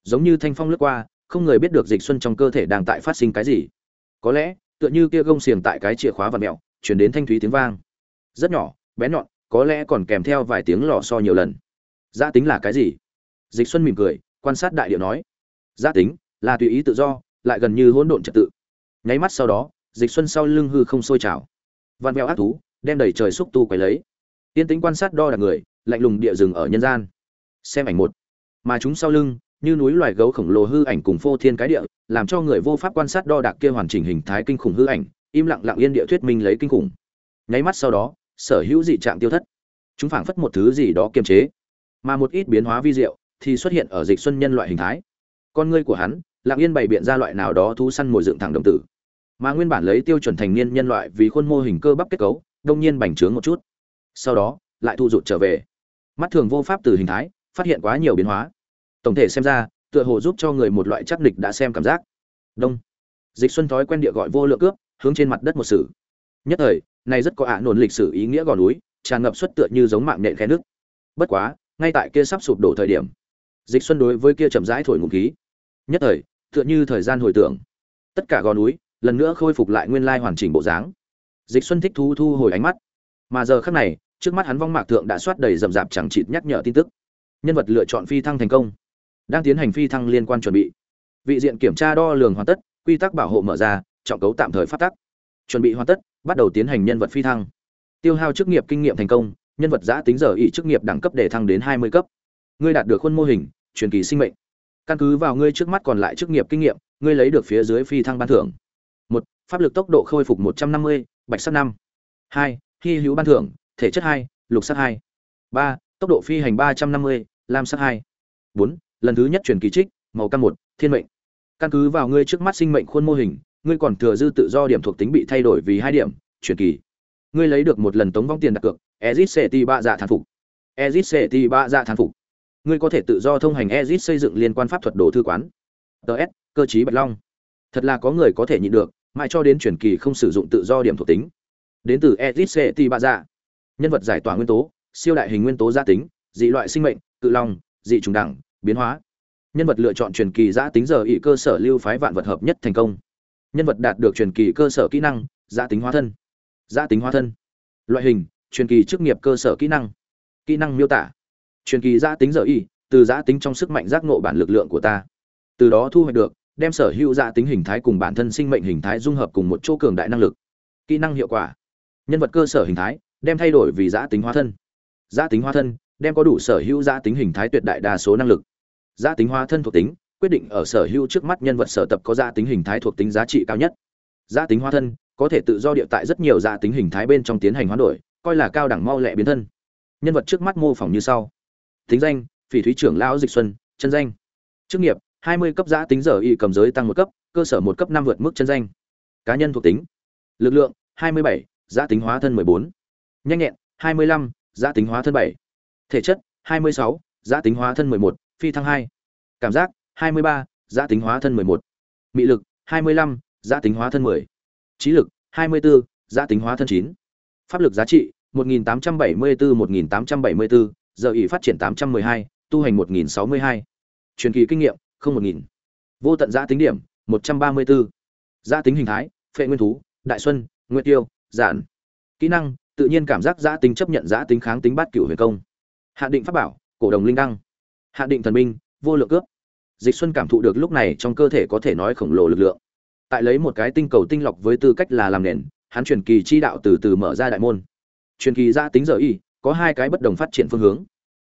Giống như thanh phong lướt qua, không người biết được dịch xuân trong cơ thể đang tại phát sinh cái gì. Có lẽ, tựa như kia gông xiềng tại cái chìa khóa và mẹo, chuyển đến thanh thúy tiếng vang. Rất nhỏ, bé nhọn, có lẽ còn kèm theo vài tiếng lò so nhiều lần. Gia tính là cái gì? Dịch xuân mỉm cười, quan sát đại điệu nói, gia tính, là tùy ý tự do, lại gần như hỗn độn trật tự. Nháy mắt sau đó, dịch xuân sau lưng hư không sôi trào. Vạn vẹo ác thú, đem đầy trời xúc tu quấy lấy. Tiên tính quan sát đo đạc người, lạnh lùng địa rừng ở nhân gian. Xem ảnh một. Mà chúng sau lưng, như núi loài gấu khổng lồ hư ảnh cùng phô thiên cái địa, làm cho người vô pháp quan sát đo đạc kia hoàn chỉnh hình thái kinh khủng hư ảnh, im lặng lặng yên địa thuyết minh lấy kinh khủng. Nháy mắt sau đó, sở hữu dị trạng tiêu thất. Chúng phảng phất một thứ gì đó kiềm chế, mà một ít biến hóa vi diệu thì xuất hiện ở dịch xuân nhân loại hình thái. Con ngươi của hắn, lặng yên bày biện ra loại nào đó thu săn mồi dựng thẳng đồng tử. Mà nguyên bản lấy tiêu chuẩn thành niên nhân loại vì khuôn mô hình cơ bắp kết cấu, đông nhiên bành trướng một chút. Sau đó, lại thu rụt trở về. Mắt thường vô pháp từ hình thái, phát hiện quá nhiều biến hóa. Tổng thể xem ra, tựa hồ giúp cho người một loại chắc địch đã xem cảm giác. Đông. Dịch xuân thói quen địa gọi vô lượng cướp, hướng trên mặt đất một sử nhất thời, này rất có ả nổn lịch sử ý nghĩa gò núi, tràn ngập xuất tựa như giống mạng nện khe nước. Bất quá, ngay tại kia sắp sụp đổ thời điểm dịch xuân đối với kia chậm rãi thổi ngụm khí. Nhất thời, tựa như thời gian hồi tưởng. Tất cả gò núi, lần nữa khôi phục lại nguyên lai hoàn chỉnh bộ dáng. Dịch xuân thích thu thu hồi ánh mắt. Mà giờ khắc này, trước mắt hắn vong mạc thượng đã soát đầy rậm rạp chẳng chịt nhắc nhở tin tức. Nhân vật lựa chọn phi thăng thành công. Đang tiến hành phi thăng liên quan chuẩn bị. Vị diện kiểm tra đo lường hoàn tất, quy tắc bảo hộ mở ra, trọng cấu tạm thời phát tắc. Chuẩn bị hoàn tất, bắt đầu tiến hành nhân vật phi thăng. Tiêu hao chức nghiệp kinh nghiệm thành công, nhân vật giã tính giờ ý chức nghiệp đẳng cấp để thăng đến hai mươi cấp. Ngươi đạt được khuôn mô hình truyền kỳ sinh mệnh. Căn cứ vào ngươi trước mắt còn lại chức nghiệp kinh nghiệm, ngươi lấy được phía dưới phi thăng ban thưởng. Một, pháp lực tốc độ khôi phục một trăm năm mươi, bạch sắc năm. Hai, hy hữu ban thưởng, thể chất hai, lục sắc hai. Ba, tốc độ phi hành ba trăm năm mươi, lam sắc hai. Bốn, lần thứ nhất truyền kỳ trích, màu cam một, thiên mệnh. Căn cứ vào ngươi trước mắt sinh mệnh khuôn mô hình, ngươi còn thừa dư tự do điểm thuộc tính bị thay đổi vì hai điểm, truyền kỳ. Ngươi lấy được một lần tống vong tiền đặt cược, ezit seti ba dạ thán phục. Ezit seti ba dạ thán phục ngươi có thể tự do thông hành ezit xây dựng liên quan pháp thuật đồ thư quán. Ts cơ chí bạch long. Thật là có người có thể nhịn được, mãi cho đến truyền kỳ không sử dụng tự do điểm thuộc tính. Đến từ ezit Ceti ba dạ. Nhân vật giải tỏa nguyên tố, siêu đại hình nguyên tố gia tính, dị loại sinh mệnh tự long, dị trùng đẳng, biến hóa. Nhân vật lựa chọn truyền kỳ giá tính giờ ỷ cơ sở lưu phái vạn vật hợp nhất thành công. Nhân vật đạt được truyền kỳ cơ sở kỹ năng giá tính hóa thân. Giá tính hóa thân. Loại hình, truyền kỳ chức nghiệp cơ sở kỹ năng. Kỹ năng miêu tả truyền kỳ giã tính giờ y, từ giã tính trong sức mạnh giác ngộ bản lực lượng của ta. Từ đó thu hoạch được, đem sở hữu giã tính hình thái cùng bản thân sinh mệnh hình thái dung hợp cùng một chỗ cường đại năng lực. Kỹ năng hiệu quả. Nhân vật cơ sở hình thái, đem thay đổi vì giã tính hóa thân. Giã tính hóa thân, đem có đủ sở hữu giã tính hình thái tuyệt đại đa số năng lực. Giã tính hóa thân thuộc tính, quyết định ở sở hữu trước mắt nhân vật sở tập có giã tính hình thái thuộc tính giá trị cao nhất. Giã tính hóa thân, có thể tự do địa tại rất nhiều giã tính hình thái bên trong tiến hành hoán đổi, coi là cao đẳng mau lẹ biến thân. Nhân vật trước mắt mô phỏng như sau tính danh phỉ thúy trưởng lão dịch xuân chân danh. Chức nghiệp hai mươi cấp giã tính giờ y cầm giới tăng một cấp cơ sở một cấp năm vượt mức chân danh. Cá nhân thuộc tính lực lượng hai mươi bảy giã tính hóa thân bốn. Nhanh nhẹn hai mươi lăm giã tính hóa thân bảy. Thể chất hai mươi sáu giã tính hóa thân một phi thăng hai. Cảm giác hai mươi ba giã tính hóa thân một. Mị lực hai mươi lăm giã tính hóa thân 10. trí lực hai mươi bốn giã tính hóa thân chín. Pháp lực giá trị 1874-1874, giờ ỉ phát triển tám trăm mười hai, tu hành một nghìn sáu mươi hai. Truyền kỳ kinh nghiệm, không một nghìn. Vô tận giá tính điểm 134. Giá tính hình thái, phệ nguyên thú, đại xuân, nguyệt tiêu, giản. Kỹ năng, tự nhiên cảm giác giá tính chấp nhận giá tính kháng tính bát cửu huyền công. Hạn định pháp bảo, cổ đồng linh đăng. Hạn định thần minh, vô lượng cướp dịch xuân cảm thụ được lúc này trong cơ thể có thể nói khổng lồ lực lượng. Tại lấy một cái tinh cầu tinh lọc với tư cách là làm nền, hắn truyền kỳ chi đạo từ từ mở ra đại môn. Truyền kỳ giá tính giờ y có hai cái bất đồng phát triển phương hướng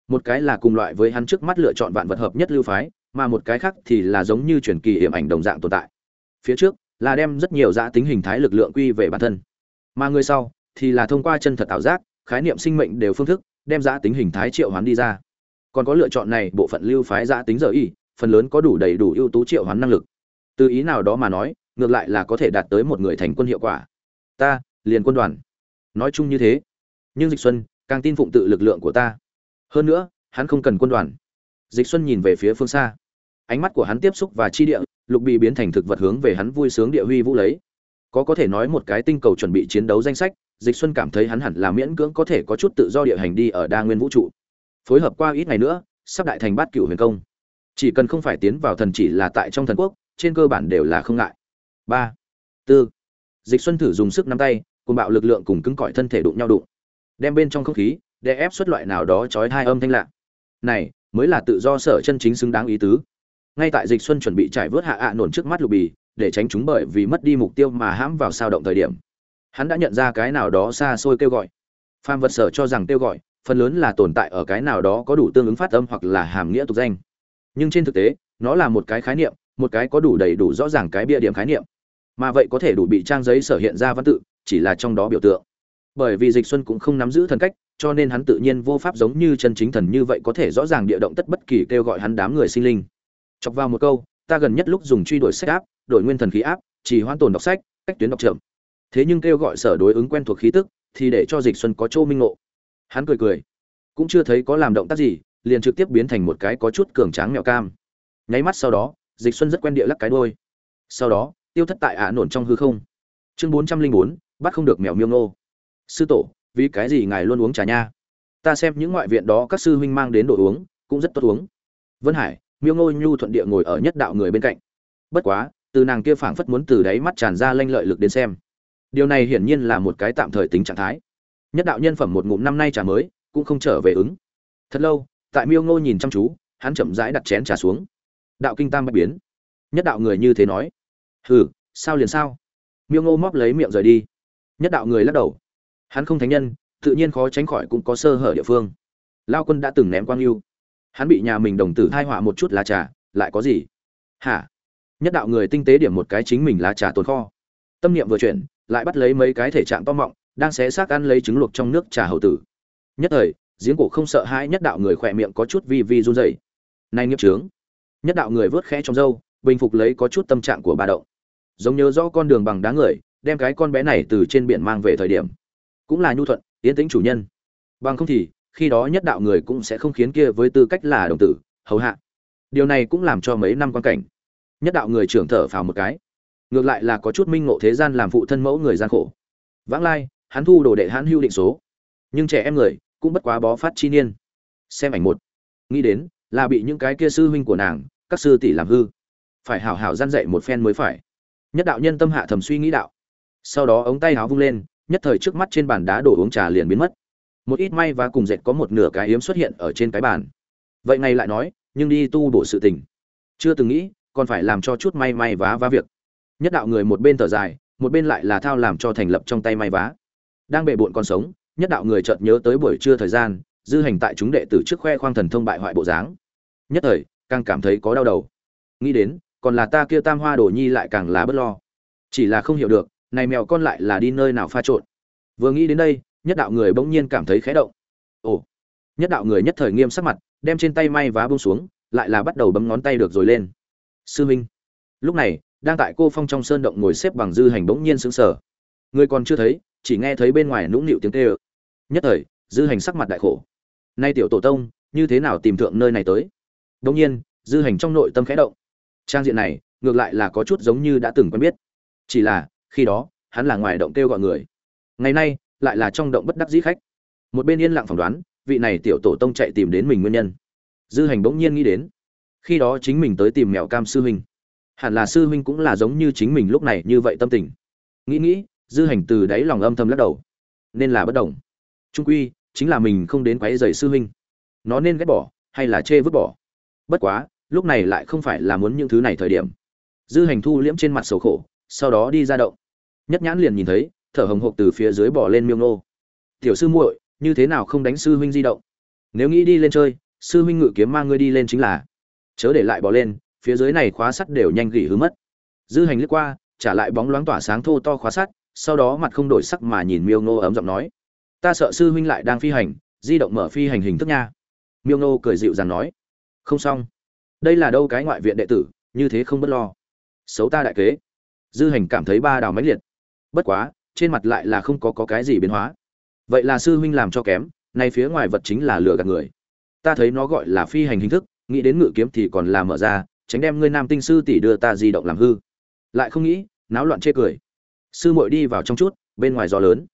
một cái là cùng loại với hắn trước mắt lựa chọn vạn vật hợp nhất lưu phái, mà một cái khác thì là giống như truyền kỳ hiểm ảnh đồng dạng tồn tại. Phía trước là đem rất nhiều giã tính hình thái lực lượng quy về bản thân, mà người sau thì là thông qua chân thật ảo giác, khái niệm sinh mệnh đều phương thức, đem giã tính hình thái triệu hoán đi ra. Còn có lựa chọn này, bộ phận lưu phái giã tính giờ y, phần lớn có đủ đầy đủ ưu tú triệu hoán năng lực. Từ ý nào đó mà nói, ngược lại là có thể đạt tới một người thành quân hiệu quả. Ta, liền quân đoàn. Nói chung như thế. Nhưng dịch xuân, càng tin phụng tự lực lượng của ta hơn nữa, hắn không cần quân đoàn. Dịch xuân nhìn về phía phương xa. Ánh mắt của hắn tiếp xúc và chi địa, lục bị biến thành thực vật hướng về hắn vui sướng địa huy vũ lấy. Có có thể nói một cái tinh cầu chuẩn bị chiến đấu danh sách, dịch xuân cảm thấy hắn hẳn là miễn cưỡng có thể có chút tự do địa hành đi ở đa nguyên vũ trụ. Phối hợp qua ít ngày nữa, sắp đại thành bát cửu huyền công. Chỉ cần không phải tiến vào thần chỉ là tại trong thần quốc, trên cơ bản đều là không ngại. Ba, tư. Dịch xuân thử dùng sức nắm tay cùng bạo lực lượng cùng cứng cỏi thân thể đụng nhau đụng. Đem bên trong không khí để ép xuất loại nào đó trói hai âm thanh lạ. Này, mới là tự do sở chân chính xứng đáng ý tứ. Ngay tại dịch xuân chuẩn bị trải vớt hạ ạ nổn trước mắt lục bì, để tránh chúng bởi vì mất đi mục tiêu mà hãm vào sao động thời điểm. Hắn đã nhận ra cái nào đó xa xôi kêu gọi. Phan vật sở cho rằng kêu gọi, phần lớn là tồn tại ở cái nào đó có đủ tương ứng phát âm hoặc là hàm nghĩa tục danh. Nhưng trên thực tế, nó là một cái khái niệm, một cái có đủ đầy đủ rõ ràng cái bia điểm khái niệm. Mà vậy có thể đủ bị trang giấy sở hiện ra văn tự, chỉ là trong đó biểu tượng. Bởi vì dịch xuân cũng không nắm giữ thần cách cho nên hắn tự nhiên vô pháp giống như chân chính thần như vậy có thể rõ ràng địa động tất bất kỳ kêu gọi hắn đám người sinh linh. Chọc vào một câu, ta gần nhất lúc dùng truy đuổi sách áp, đổi nguyên thần khí áp, chỉ hoan tồn đọc sách, cách tuyến đọc chậm. Thế nhưng kêu gọi sở đối ứng quen thuộc khí tức, thì để cho dịch xuân có chỗ minh ngộ. Hắn cười cười, cũng chưa thấy có làm động tác gì, liền trực tiếp biến thành một cái có chút cường tráng mèo cam. Nháy mắt sau đó, dịch xuân rất quen địa lắc cái đuôi. Sau đó, tiêu thất tại ả nổn trong hư không. Chương bốn trăm linh bốn, bắt không được mèo miêu ngô. Sư tổ vì cái gì ngài luôn uống trà nha? Ta xem những ngoại viện đó các sư huynh mang đến đồ uống, cũng rất tốt uống. Vân hải, miêu ngô nhu thuận địa ngồi ở nhất đạo người bên cạnh. Bất quá, từ nàng kia phảng phất muốn từ đáy mắt tràn ra lanh lợi lực đến xem. Điều này hiển nhiên là một cái tạm thời tính trạng thái. Nhất đạo nhân phẩm một ngụm năm nay trà mới, cũng không trở về ứng. Thật lâu, tại miêu ngô nhìn chăm chú, hắn chậm rãi đặt chén trà xuống. Đạo kinh tam bạch biến. Nhất đạo người như thế nói. Hừ, sao liền sao? Miêu ngô móc lấy miệng rời đi. Nhất đạo người lắc đầu hắn không thánh nhân, tự nhiên khó tránh khỏi cũng có sơ hở địa phương. Lao quân đã từng ném quang yêu. Hắn bị nhà mình đồng tử thai họa một chút lá trà, lại có gì? Hả? Nhất đạo người tinh tế điểm một cái chính mình lá trà tồn kho. Tâm niệm vừa chuyển, lại bắt lấy mấy cái thể trạng to mọng, đang xé xác ăn lấy trứng luộc trong nước trà hậu tử. Nhất thời, giếng cổ không sợ hãi nhất đạo người khỏe miệng có chút vi vi run rẩy. Nay nghiệp trướng. Nhất đạo người vớt khẽ trong râu, bình phục lấy có chút tâm trạng của bà đậu. Giống nhớ rõ con đường bằng đá người, đem cái con bé này từ trên biển mang về thời điểm cũng là nhu thuận tiến tĩnh chủ nhân. Bằng không thì, khi đó nhất đạo người cũng sẽ không khiến kia với tư cách là đồng tử, hầu hạ. Điều này cũng làm cho mấy năm quan cảnh, nhất đạo người trưởng thở phào một cái. Ngược lại là có chút minh ngộ thế gian làm phụ thân mẫu người gian khổ. Vãng lai, hắn thu đồ đệ hắn hưu định số. Nhưng trẻ em người cũng bất quá bó phát chi niên. Xem ảnh một. Nghĩ đến, là bị những cái kia sư huynh của nàng, các sư tỷ làm hư. Phải hảo hảo gian dạy một phen mới phải. Nhất đạo nhân tâm hạ thầm suy nghĩ đạo. Sau đó ống tay áo vung lên nhất thời trước mắt trên bàn đá đổ uống trà liền biến mất. Một ít may và cùng dệt có một nửa cái yếm xuất hiện ở trên cái bàn. Vậy ngày lại nói, nhưng đi tu bổ sự tình. Chưa từng nghĩ, còn phải làm cho chút may may vá vá việc. Nhất đạo người một bên thở dài, một bên lại là thao làm cho thành lập trong tay may vá. Đang bệ bộn còn sống, nhất đạo người chợt nhớ tới buổi trưa thời gian, dư hành tại chúng đệ tử trước khoe khoang thần thông bại hoại bộ dáng. Nhất thời, càng cảm thấy có đau đầu. Nghĩ đến, còn là ta kia tam hoa đồ nhi lại càng là bất lo. Chỉ là không hiểu được này mèo con lại là đi nơi nào pha trộn? Vừa nghĩ đến đây, nhất đạo người bỗng nhiên cảm thấy khẽ động. Ồ, nhất đạo người nhất thời nghiêm sắc mặt, đem trên tay may vá bông xuống, lại là bắt đầu bấm ngón tay được rồi lên. Sư minh, lúc này, đang tại cô phong trong sơn động ngồi xếp bằng dư hành bỗng nhiên sững sờ. Người còn chưa thấy, chỉ nghe thấy bên ngoài nũng nịu tiếng kêu. Nhất thời, dư hành sắc mặt đại khổ. Nay tiểu tổ tông, như thế nào tìm thượng nơi này tới? Bỗng nhiên, dư hành trong nội tâm khẽ động. Trang diện này, ngược lại là có chút giống như đã từng quen biết. Chỉ là khi đó, hắn là ngoài động kêu gọi người. Ngày nay, lại là trong động bất đắc dĩ khách. Một bên yên lặng phỏng đoán, vị này tiểu tổ tông chạy tìm đến mình nguyên nhân. Dư hành bỗng nhiên nghĩ đến, khi đó chính mình tới tìm mèo cam sư huynh. Hẳn là sư huynh cũng là giống như chính mình lúc này như vậy tâm tình. Nghĩ nghĩ, dư hành từ đáy lòng âm thầm lắc đầu. Nên là bất đồng. Trung quy, chính là mình không đến quấy rầy sư huynh. Nó nên ghét bỏ, hay là chê vứt bỏ? Bất quá, lúc này lại không phải là muốn những thứ này thời điểm. Dư hành thu liễm trên mặt sầu khổ sau đó đi ra động. Nhất nhãn liền nhìn thấy, thở hồng hộc từ phía dưới bỏ lên miêu nô tiểu sư muội, như thế nào không đánh sư huynh di động? Nếu nghĩ đi lên chơi, sư huynh ngự kiếm mang ngươi đi lên chính là. Chớ để lại bỏ lên, phía dưới này khóa sắt đều nhanh gỉ hứa mất. Dư hành lướt qua, trả lại bóng loáng tỏa sáng thô to khóa sắt, sau đó mặt không đổi sắc mà nhìn miêu nô ấm giọng nói. Ta sợ sư huynh lại đang phi hành, di động mở phi hành hình thức nha. Miêu nô cười dịu dàng nói. Không xong. Đây là đâu cái ngoại viện đệ tử, như thế không bất lo. Xấu ta đại kế dư hành cảm thấy ba đào mãnh liệt. Bất quá trên mặt lại là không có, có cái gì biến hóa. Vậy là sư huynh làm cho kém nay phía ngoài vật chính là lừa gạt người. Ta thấy nó gọi là phi hành hình thức nghĩ đến ngự kiếm thì còn là mở ra tránh đem ngươi nam tinh sư tỷ đưa ta di động làm hư. Lại không nghĩ náo loạn chê cười. Sư muội đi vào trong chút bên ngoài gió lớn.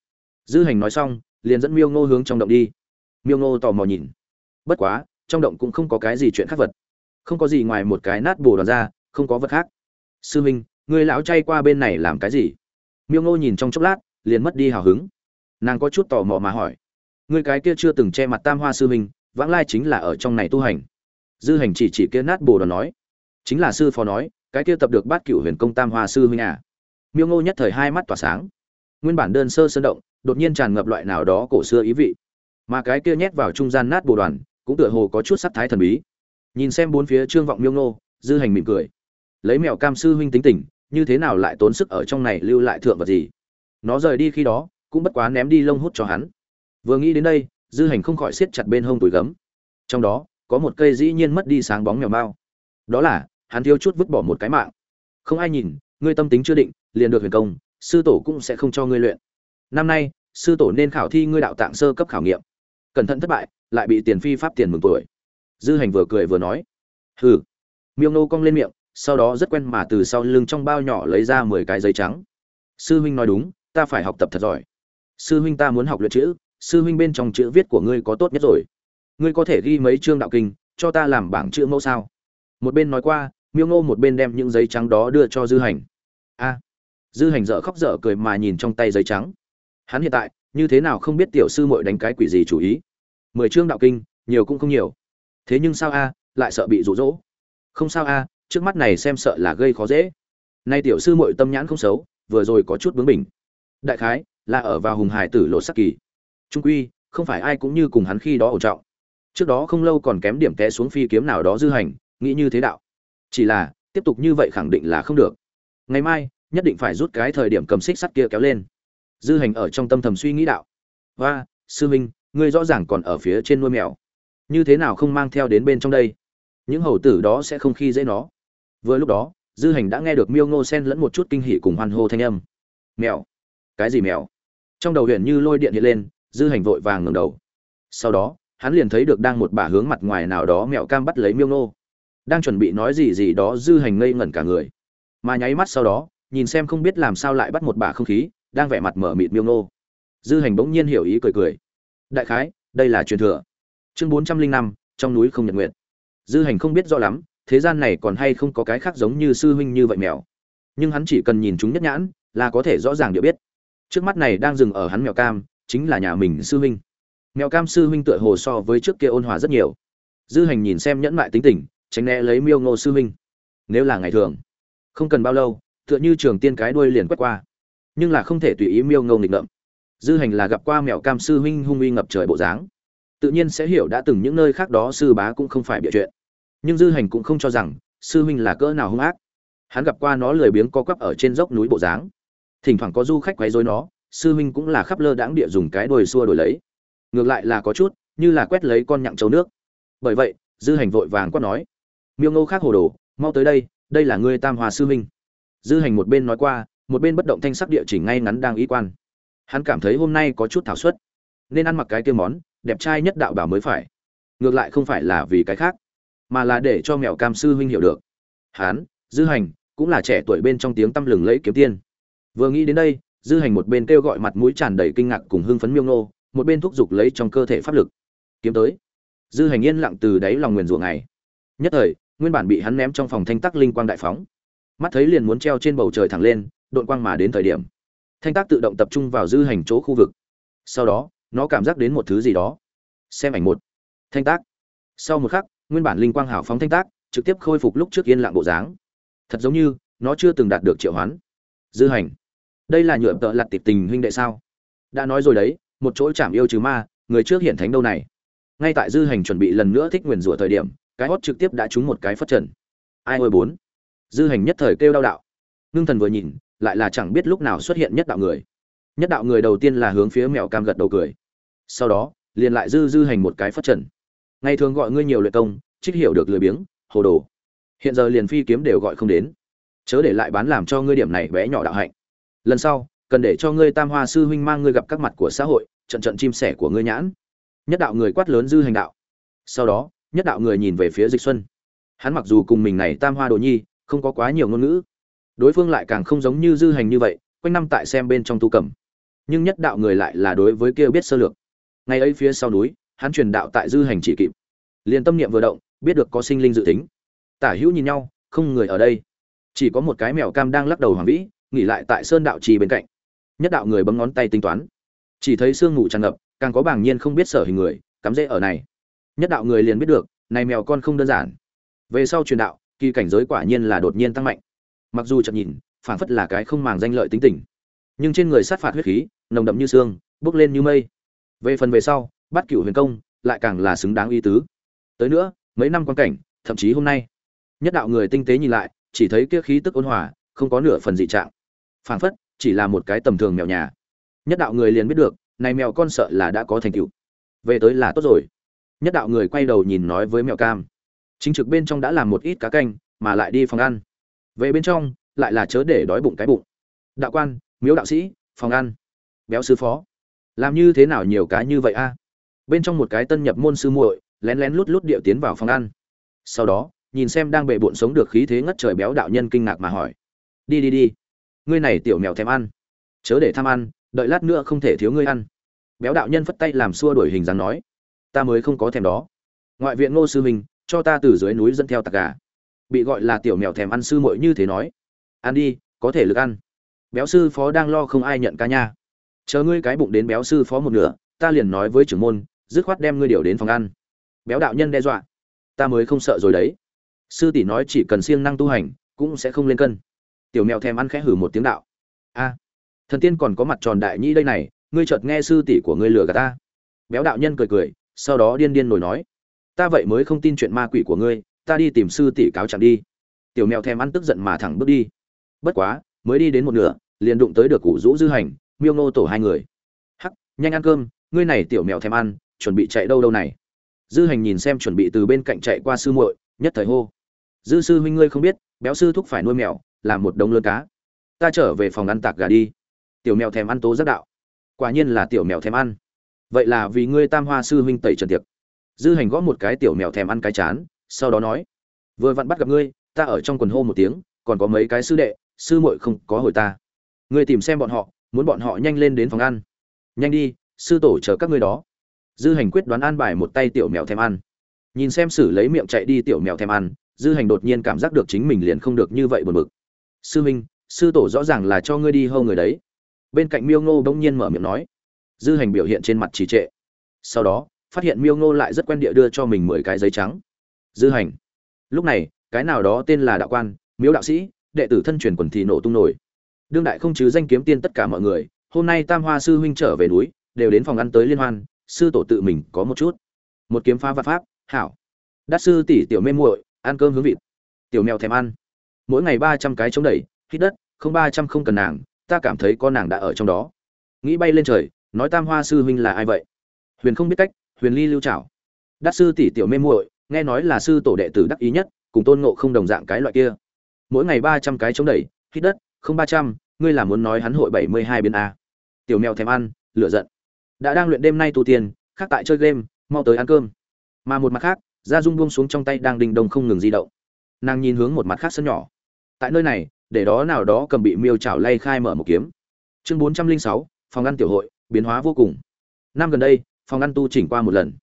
Dư hành nói xong liền dẫn miêu ngô hướng trong động đi. Miêu ngô tò mò nhìn. Bất quá trong động cũng không có cái gì chuyện khác vật. Không có gì ngoài một cái nát bồ đoàn ra không có vật khác. Sư minh người lão chay qua bên này làm cái gì? Miêu ngô nhìn trong chốc lát, liền mất đi hào hứng. Nàng có chút tò mò mà hỏi. Người cái kia chưa từng che mặt tam hoa sư minh vãng lai chính là ở trong này tu hành. Dư hành chỉ chỉ kia nát bồ đoàn nói. Chính là sư phó nói, cái kia tập được bát cửu huyền công tam hoa sư huynh à. Miêu ngô nhất thời hai mắt tỏa sáng. Nguyên bản đơn sơ sơn động, đột nhiên tràn ngập loại nào đó cổ xưa ý vị. Mà cái kia nhét vào trung gian nát bồ đoàn, cũng tựa hồ có chút sắc thái thần bí. Nhìn xem bốn phía trương vọng miêu ngô, dư hành mỉm cười. Lấy mèo cam sư huynh tính tình như thế nào lại tốn sức ở trong này lưu lại thượng vật gì? Nó rời đi khi đó, cũng bất quá ném đi lông hút cho hắn. Vừa nghĩ đến đây, dư hành không khỏi siết chặt bên hông túi gấm. Trong đó, có một cây dĩ nhiên mất đi sáng bóng mèo mao. Đó là, hắn thiếu chút vứt bỏ một cái mạng. Không ai nhìn, ngươi tâm tính chưa định, liền được huyền công, sư tổ cũng sẽ không cho ngươi luyện. Năm nay, sư tổ nên khảo thi ngươi đạo tạng sơ cấp khảo nghiệm. Cẩn thận thất bại, lại bị tiền phi pháp tiền mừng tuổi. Dư hành vừa cười vừa nói. Hừ. Miêu nô cong lên miệng sau đó rất quen mà từ sau lưng trong bao nhỏ lấy ra mười cái giấy trắng. Sư huynh nói đúng, ta phải học tập thật giỏi. Sư huynh ta muốn học luyện chữ, sư huynh bên trong chữ viết của ngươi có tốt nhất rồi. Ngươi có thể ghi mấy chương đạo kinh, cho ta làm bảng chữ mẫu sao? Một bên nói qua, miêu ngô một bên đem những giấy trắng đó đưa cho dư hành. A. Dư hành dở khóc dở cười mà nhìn trong tay giấy trắng. Hắn hiện tại, như thế nào không biết tiểu sư muội đánh cái quỷ gì chủ ý? Mười chương đạo kinh, nhiều cũng không nhiều. Thế nhưng sao a, lại sợ bị rụ rỗ? Không sao a trước mắt này xem sợ là gây khó dễ. Nay tiểu sư muội tâm nhãn không xấu, vừa rồi có chút bướng bỉnh. Đại khái, là ở vào hùng hải tử lộ sắc kỳ. Trung quy, không phải ai cũng như cùng hắn khi đó ổn trọng. Trước đó không lâu còn kém điểm té xuống phi kiếm nào đó dư hành, nghĩ như thế đạo. Chỉ là, tiếp tục như vậy khẳng định là không được. Ngày mai, nhất định phải rút cái thời điểm cầm xích sắt kia kéo lên. Dư hành ở trong tâm thầm suy nghĩ đạo. Và sư minh ngươi rõ ràng còn ở phía trên nuôi mèo. Như thế nào không mang theo đến bên trong đây? Những hầu tử đó sẽ không khi dễ nó vừa lúc đó, dư hành đã nghe được miêu ngô sen lẫn một chút kinh hỉ cùng hoan hô thanh âm. Mèo. Cái gì mèo? Trong đầu huyện như lôi điện hiện lên, dư hành vội vàng ngẩng đầu. Sau đó, hắn liền thấy được đang một bà hướng mặt ngoài nào đó mèo cam bắt lấy miêu ngô. Đang chuẩn bị nói gì gì đó, dư hành ngây ngẩn cả người. Mà nháy mắt sau đó, nhìn xem không biết làm sao lại bắt một bà không khí, đang vẻ mặt mở mịt miêu ngô. Dư hành bỗng nhiên hiểu ý cười cười. Đại khái, đây là truyền thừa. Chương bốn trăm linh năm, trong núi không nhật nguyện dư hành không biết rõ lắm thế gian này còn hay không có cái khác giống như sư huynh như vậy mèo. Nhưng hắn chỉ cần nhìn chúng nhất nhãn, là có thể rõ ràng địa biết. Trước mắt này đang dừng ở hắn mèo cam, chính là nhà mình sư huynh. Mèo cam sư huynh tựa hồ so với trước kia ôn hòa rất nhiều. Dư hành nhìn xem nhẫn mại tính tình, tránh né lấy miêu ngô sư huynh. Nếu là ngày thường, không cần bao lâu, tựa như trường tiên cái đuôi liền quét qua. Nhưng là không thể tùy ý miêu ngô nghịch ngợm. Dư hành là gặp qua mèo cam sư huynh hung uy ngập trời bộ dáng. Tự nhiên sẽ hiểu đã từng những nơi khác đó sư bá cũng không phải bịa chuyện nhưng dư hành cũng không cho rằng sư huynh là cỡ nào hung ác. Hắn gặp qua nó lười biếng co quắp ở trên dốc núi bộ dáng. Thỉnh thoảng có du khách quấy rối nó, sư huynh cũng là khắp lơ đãng địa dùng cái đồi xua đổi lấy. Ngược lại là có chút, như là quét lấy con nhặng trâu nước. Bởi vậy, dư hành vội vàng quát nói, miêu ngô khác hồ đồ, mau tới đây đây là ngươi tam hòa sư huynh. Dư hành một bên nói qua, một bên bất động thanh sắc địa chỉnh ngay ngắn đang y quan. Hắn cảm thấy hôm nay có chút thảo suất, nên ăn mặc cái tiêu món, đẹp trai nhất đạo bảo mới phải. Ngược lại không phải là vì cái khác mà là để cho mèo cam sư huynh hiểu được. Hán, dư hành cũng là trẻ tuổi bên trong tiếng tăm lừng lẫy kiếm tiên. Vừa nghĩ đến đây dư hành một bên kêu gọi mặt mũi tràn đầy kinh ngạc cùng hưng phấn miêu nô một bên thúc giục lấy trong cơ thể pháp lực. Kiếm tới. Dư hành yên lặng từ đáy lòng nguyền ruộng ngày nhất thời nguyên bản bị hắn ném trong phòng thanh tắc linh quang đại phóng. Mắt thấy liền muốn treo trên bầu trời thẳng lên đội quang mà đến thời điểm. Thanh tác tự động tập trung vào dư hành chỗ khu vực. Sau đó nó cảm giác đến một thứ gì đó. Xem ảnh một. Thanh tác sau một khắc nguyên bản linh quang hảo phóng thanh tác, trực tiếp khôi phục lúc trước yên lặng bộ dáng. Thật giống như, nó chưa từng đạt được triệu hoán. Dư hành. Đây là nhựa tợ lặt tịp tình huynh đệ sao? Đã nói rồi đấy, một chỗ chạm yêu trừ ma, người trước hiện thánh đâu này? Ngay tại dư hành chuẩn bị lần nữa thích nguyền rủa thời điểm, cái hót trực tiếp đã trúng một cái phất trần. Ai ôi bốn. Dư hành nhất thời kêu đau đạo. Ngưng thần vừa nhìn, lại là chẳng biết lúc nào xuất hiện nhất đạo người. Nhất đạo người đầu tiên là hướng phía mèo cam gật đầu cười. Sau đó, liền lại dư dư hành một cái phất trần ngày thường gọi ngươi nhiều luyện công, trích hiểu được lười biếng, hồ đồ. Hiện giờ liền phi kiếm đều gọi không đến. Chớ để lại bán làm cho ngươi điểm này bé nhỏ đạo hạnh. Lần sau, cần để cho ngươi tam hoa sư huynh mang ngươi gặp các mặt của xã hội, trận trận chim sẻ của ngươi nhãn. Nhất đạo người quát lớn dư hành đạo. Sau đó, nhất đạo người nhìn về phía dịch xuân. Hắn mặc dù cùng mình này tam hoa đồ nhi, không có quá nhiều ngôn ngữ. Đối phương lại càng không giống như dư hành như vậy, quanh năm tại xem bên trong tu cầm. Nhưng nhất đạo người lại là đối với kia biết sơ lược. Ngày ấy phía sau núi hắn truyền đạo tại dư hành chỉ kịp. Liền tâm niệm vừa động, biết được có sinh linh dự tính. Tả hữu nhìn nhau, không người ở đây. Chỉ có một cái mèo cam đang lắc đầu hoàng vĩ, nghỉ lại tại sơn đạo trì bên cạnh. Nhất đạo người bấm ngón tay tính toán. Chỉ thấy sương ngủ tràn ngập, càng có bảng nhiên không biết sở hình người, cắm rễ ở này. Nhất đạo người liền biết được, này mèo con không đơn giản. Về sau truyền đạo, kỳ cảnh giới quả nhiên là đột nhiên tăng mạnh. Mặc dù chậm nhìn, phảng phất là cái không màng danh lợi tính tình. Nhưng trên người sát phạt huyết khí, nồng đậm như xương, bốc lên như mây. Về phần về sau bắt cửu huyền công, lại càng là xứng đáng uy tứ. Tới nữa, mấy năm quan cảnh, thậm chí hôm nay, nhất đạo người tinh tế nhìn lại, chỉ thấy kia khí tức ôn hòa, không có nửa phần dị trạng. Phảng phất, chỉ là một cái tầm thường mèo nhà. Nhất đạo người liền biết được, này mèo con sợ là đã có thành tựu. Về tới là tốt rồi. Nhất đạo người quay đầu nhìn nói với mèo cam. Chính trực bên trong đã làm một ít cá canh, mà lại đi phòng ăn. Về bên trong, lại là chớ để đói bụng cái bụng. Đạo quan, miếu đạo sĩ, phòng ăn. Béo sư phó. Làm như thế nào nhiều cái như vậy a? Bên trong một cái tân nhập môn sư muội, lén lén lút lút điệu tiến vào phòng ăn. Sau đó, nhìn xem đang bệ bộn sống được khí thế ngất trời béo đạo nhân kinh ngạc mà hỏi, đi đi đi, ngươi này tiểu mèo thèm ăn. Chớ để tham ăn, đợi lát nữa không thể thiếu ngươi ăn. Béo đạo nhân phất tay làm xua đuổi hình dáng nói, ta mới không có thèm đó. Ngoại viện ngô sư mình cho ta từ dưới núi dẫn theo tạc gà. Bị gọi là tiểu mèo thèm ăn sư muội như thế nói, ăn đi, có thể lực ăn. Béo sư phó đang lo không ai nhận ca nha. Chờ ngươi cái bụng đến béo sư phó một nửa, ta liền nói với trưởng môn dứt khoát đem ngươi điều đến phòng ăn. Béo đạo nhân đe dọa. Ta mới không sợ rồi đấy. Sư tỷ nói chỉ cần siêng năng tu hành, cũng sẽ không lên cân. Tiểu mèo thèm ăn khẽ hử một tiếng đạo. A, thần tiên còn có mặt tròn đại nhĩ đây này, ngươi chợt nghe sư tỷ của ngươi lừa gạt ta. Béo đạo nhân cười cười, sau đó điên điên nổi nói. Ta vậy mới không tin chuyện ma quỷ của ngươi, ta đi tìm sư tỷ cáo chẳng đi. Tiểu mèo thèm ăn tức giận mà thẳng bước đi. Bất quá, mới đi đến một nửa, liền đụng tới được cụ rũ dư hành, miêu ngô tổ hai người. Hắc, nhanh ăn cơm, ngươi này tiểu mèo thèm ăn chuẩn bị chạy đâu đâu này. Dư hành nhìn xem chuẩn bị từ bên cạnh chạy qua sư muội, nhất thời hô. Dư sư huynh ngươi không biết, béo sư thúc phải nuôi mèo, làm một đống lớn cá. Ta trở về phòng ăn tạc gà đi. Tiểu mèo thèm ăn tố giác đạo. Quả nhiên là tiểu mèo thèm ăn. Vậy là vì ngươi tam hoa sư huynh tẩy trần tiệc. Dư hành gõ một cái tiểu mèo thèm ăn cái chán, sau đó nói, vừa vặn bắt gặp ngươi, ta ở trong quần hô một tiếng, còn có mấy cái sư đệ, sư muội không có hồi ta. Ngươi tìm xem bọn họ, muốn bọn họ nhanh lên đến phòng ăn. Nhanh đi, sư tổ chờ các ngươi đó dư hành quyết đoán an bài một tay tiểu mèo thèm ăn. Nhìn xem xử lấy miệng chạy đi tiểu mèo thèm ăn, dư hành đột nhiên cảm giác được chính mình liền không được như vậy buồn bực. Sư minh, sư tổ rõ ràng là cho ngươi đi hâu người đấy. Bên cạnh miêu ngô bỗng nhiên mở miệng nói. Dư hành biểu hiện trên mặt trì trệ. Sau đó, phát hiện miêu ngô lại rất quen địa đưa cho mình mười cái giấy trắng. Dư hành. Lúc này, cái nào đó tên là đạo quan, miếu đạo sĩ, đệ tử thân truyền quần thì nổ tung nổi. Đương đại không chứ danh kiếm tiên tất cả mọi người, hôm nay tam hoa sư huynh trở về núi, đều đến phòng ăn tới liên hoan sư tổ tự mình có một chút. Một kiếm phá vạn pháp, hảo. Đắc sư tỷ tiểu mê muội, ăn cơm hướng vịt. Tiểu mèo thèm ăn. Mỗi ngày ba trăm cái chống đẩy hít đất, không ba trăm không cần nàng, ta cảm thấy con nàng đã ở trong đó. Nghĩ bay lên trời, nói tam hoa sư huynh là ai vậy? Huyền không biết cách, huyền ly lưu trảo. Đắc sư tỷ tiểu mê muội, nghe nói là sư tổ đệ tử đắc ý nhất, cùng tôn ngộ không đồng dạng cái loại kia. Mỗi ngày ba trăm cái chống đẩy hít đất, không ba trăm, ngươi là muốn nói hắn hội bảy mươi hai biến a. Tiểu mèo thèm ăn lựa giận đã đang luyện đêm nay tu tiền khác tại chơi game, mau tới ăn cơm. Mà một mặt khác, gia dung buông xuống trong tay đang đình đông không ngừng di động. Nàng nhìn hướng một mặt khác sân nhỏ. Tại nơi này, để đó nào đó cầm bị miêu chảo lay khai mở một kiếm. Chương bốn trăm linh sáu, phòng ăn tiểu hội, biến hóa vô cùng. Năm gần đây, phòng ăn tu chỉnh qua một lần.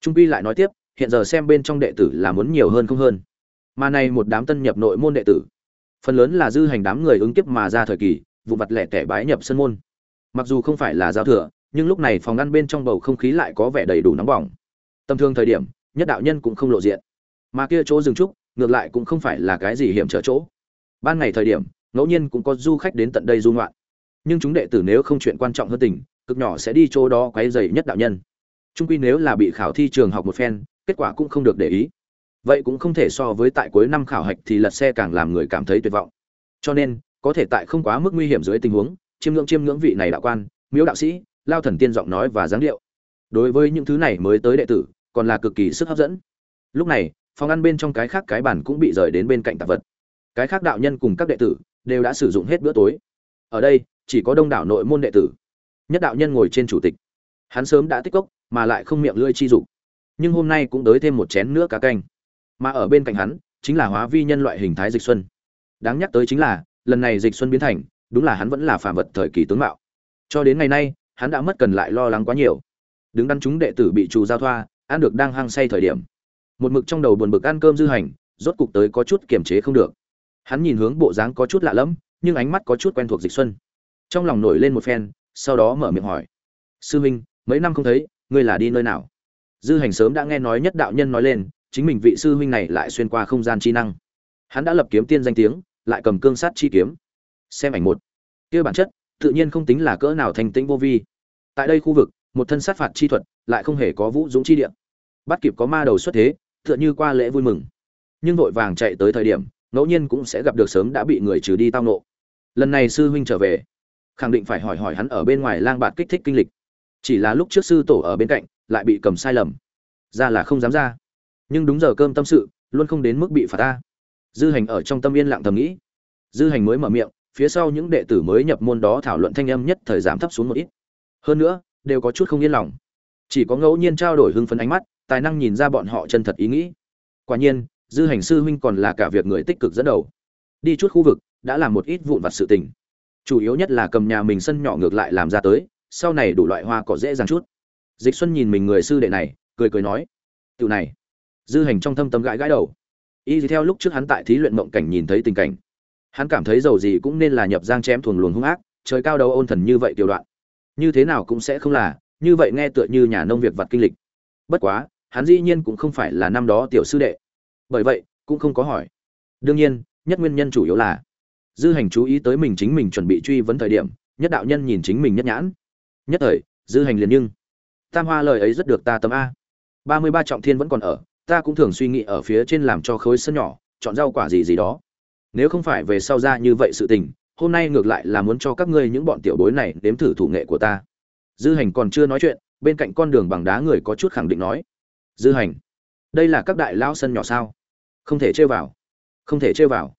Trung pi lại nói tiếp, hiện giờ xem bên trong đệ tử là muốn nhiều hơn không hơn. Mà này một đám tân nhập nội môn đệ tử. Phần lớn là dư hành đám người ứng kiếp mà ra thời kỳ, vụ vặt lẻ tẻ bái nhập sân môn. Mặc dù không phải là giao thừa nhưng lúc này phòng ngăn bên trong bầu không khí lại có vẻ đầy đủ nóng bỏng. Tầm thường thời điểm, nhất đạo nhân cũng không lộ diện. Mà kia chỗ dừng trúc, ngược lại cũng không phải là cái gì hiểm trở chỗ. Ban ngày thời điểm, ngẫu nhiên cũng có du khách đến tận đây du ngoạn. Nhưng chúng đệ tử nếu không chuyện quan trọng hơn tình, cực nhỏ sẽ đi chỗ đó quấy dày nhất đạo nhân. Trung quy nếu là bị khảo thi trường học một phen, kết quả cũng không được để ý. Vậy cũng không thể so với tại cuối năm khảo hạch thì lật xe càng làm người cảm thấy tuyệt vọng. Cho nên, có thể tại không quá mức nguy hiểm dưới tình huống, chiêm ngưỡng chiêm ngưỡng vị này đạo quan, miếu đạo sĩ lao thần tiên giọng nói và dáng điệu. Đối với những thứ này mới tới đệ tử, còn là cực kỳ sức hấp dẫn. Lúc này, phòng ăn bên trong cái khác cái bàn cũng bị rời đến bên cạnh tạp vật. Cái khác đạo nhân cùng các đệ tử đều đã sử dụng hết bữa tối. Ở đây, chỉ có đông đảo nội môn đệ tử. Nhất đạo nhân ngồi trên chủ tịch. Hắn sớm đã tích cốc, mà lại không miệng lưỡi chi dục. Nhưng hôm nay cũng đới thêm một chén nữa cá canh. Mà ở bên cạnh hắn, chính là hóa vi nhân loại hình thái dịch xuân. Đáng nhắc tới chính là, lần này dịch xuân biến thành, đúng là hắn vẫn là phàm vật thời kỳ tướng mạo. Cho đến ngày nay hắn đã mất cần lại lo lắng quá nhiều. Đứng đắn chúng đệ tử bị trù giao thoa, ăn được đang hăng say thời điểm. Một mực trong đầu buồn bực ăn cơm dư hành, rốt cục tới có chút kiềm chế không được. Hắn nhìn hướng bộ dáng có chút lạ lẫm, nhưng ánh mắt có chút quen thuộc dịch xuân. Trong lòng nổi lên một phen, sau đó mở miệng hỏi. Sư huynh mấy năm không thấy, ngươi là đi nơi nào? Dư hành sớm đã nghe nói nhất đạo nhân nói lên, chính mình vị sư huynh này lại xuyên qua không gian chi năng. Hắn đã lập kiếm tiên danh tiếng, lại cầm cương sát chi kiếm. Xem ảnh một. Kia bản chất tự nhiên không tính là cỡ nào thành tĩnh vô vi. Tại đây khu vực, một thân sát phạt chi thuật lại không hề có vũ dũng chi địa. Bắt kịp có ma đầu xuất thế, tựa như qua lễ vui mừng. Nhưng vội vàng chạy tới thời điểm, ngẫu nhiên cũng sẽ gặp được sớm đã bị người trừ đi tao nộ. Lần này sư huynh trở về, khẳng định phải hỏi hỏi hắn ở bên ngoài lang bạt kích thích kinh lịch. Chỉ là lúc trước sư tổ ở bên cạnh, lại bị cầm sai lầm. Ra là không dám ra. Nhưng đúng giờ cơm tâm sự, luôn không đến mức bị phạt ta. Dư hành ở trong tâm yên lặng thầm nghĩ. Dư hành mới mở miệng phía sau những đệ tử mới nhập môn đó thảo luận thanh âm nhất thời giảm thấp xuống một ít. Hơn nữa, đều có chút không yên lòng. Chỉ có ngẫu nhiên trao đổi hưng phấn ánh mắt, tài năng nhìn ra bọn họ chân thật ý nghĩ. Quả nhiên, dư hành sư huynh còn là cả việc người tích cực dẫn đầu. Đi chút khu vực, đã làm một ít vụn vặt sự tình. Chủ yếu nhất là cầm nhà mình sân nhỏ ngược lại làm ra tới, sau này đủ loại hoa cỏ dễ dàng chút. Dịch xuân nhìn mình người sư đệ này, cười cười nói, tiểu này. Dư hành trong thâm tâm gãi gãi đầu. Y theo lúc trước hắn tại thí luyện mộng cảnh nhìn thấy tình cảnh hắn cảm thấy dầu gì cũng nên là nhập giang chém thuồng luồng hung ác, trời cao đầu ôn thần như vậy tiểu đoạn. Như thế nào cũng sẽ không là, như vậy nghe tựa như nhà nông việc vật kinh lịch. Bất quá, hắn dĩ nhiên cũng không phải là năm đó tiểu sư đệ. Bởi vậy, cũng không có hỏi. Đương nhiên, nhất nguyên nhân chủ yếu là, dư hành chú ý tới mình chính mình chuẩn bị truy vấn thời điểm, nhất đạo nhân nhìn chính mình nhất nhãn. Nhất thời, dư hành liền nhưng, tam hoa lời ấy rất được ta tấm a. Ba mươi ba trọng thiên vẫn còn ở, ta cũng thường suy nghĩ ở phía trên làm cho khối sân nhỏ, chọn rau quả gì gì đó nếu không phải về sau ra như vậy sự tình, hôm nay ngược lại là muốn cho các ngươi những bọn tiểu bối này đếm thử thủ nghệ của ta. Dư hành còn chưa nói chuyện, bên cạnh con đường bằng đá người có chút khẳng định nói. Dư hành, đây là các đại lao sân nhỏ sao? Không thể chơi vào. Không thể chơi vào.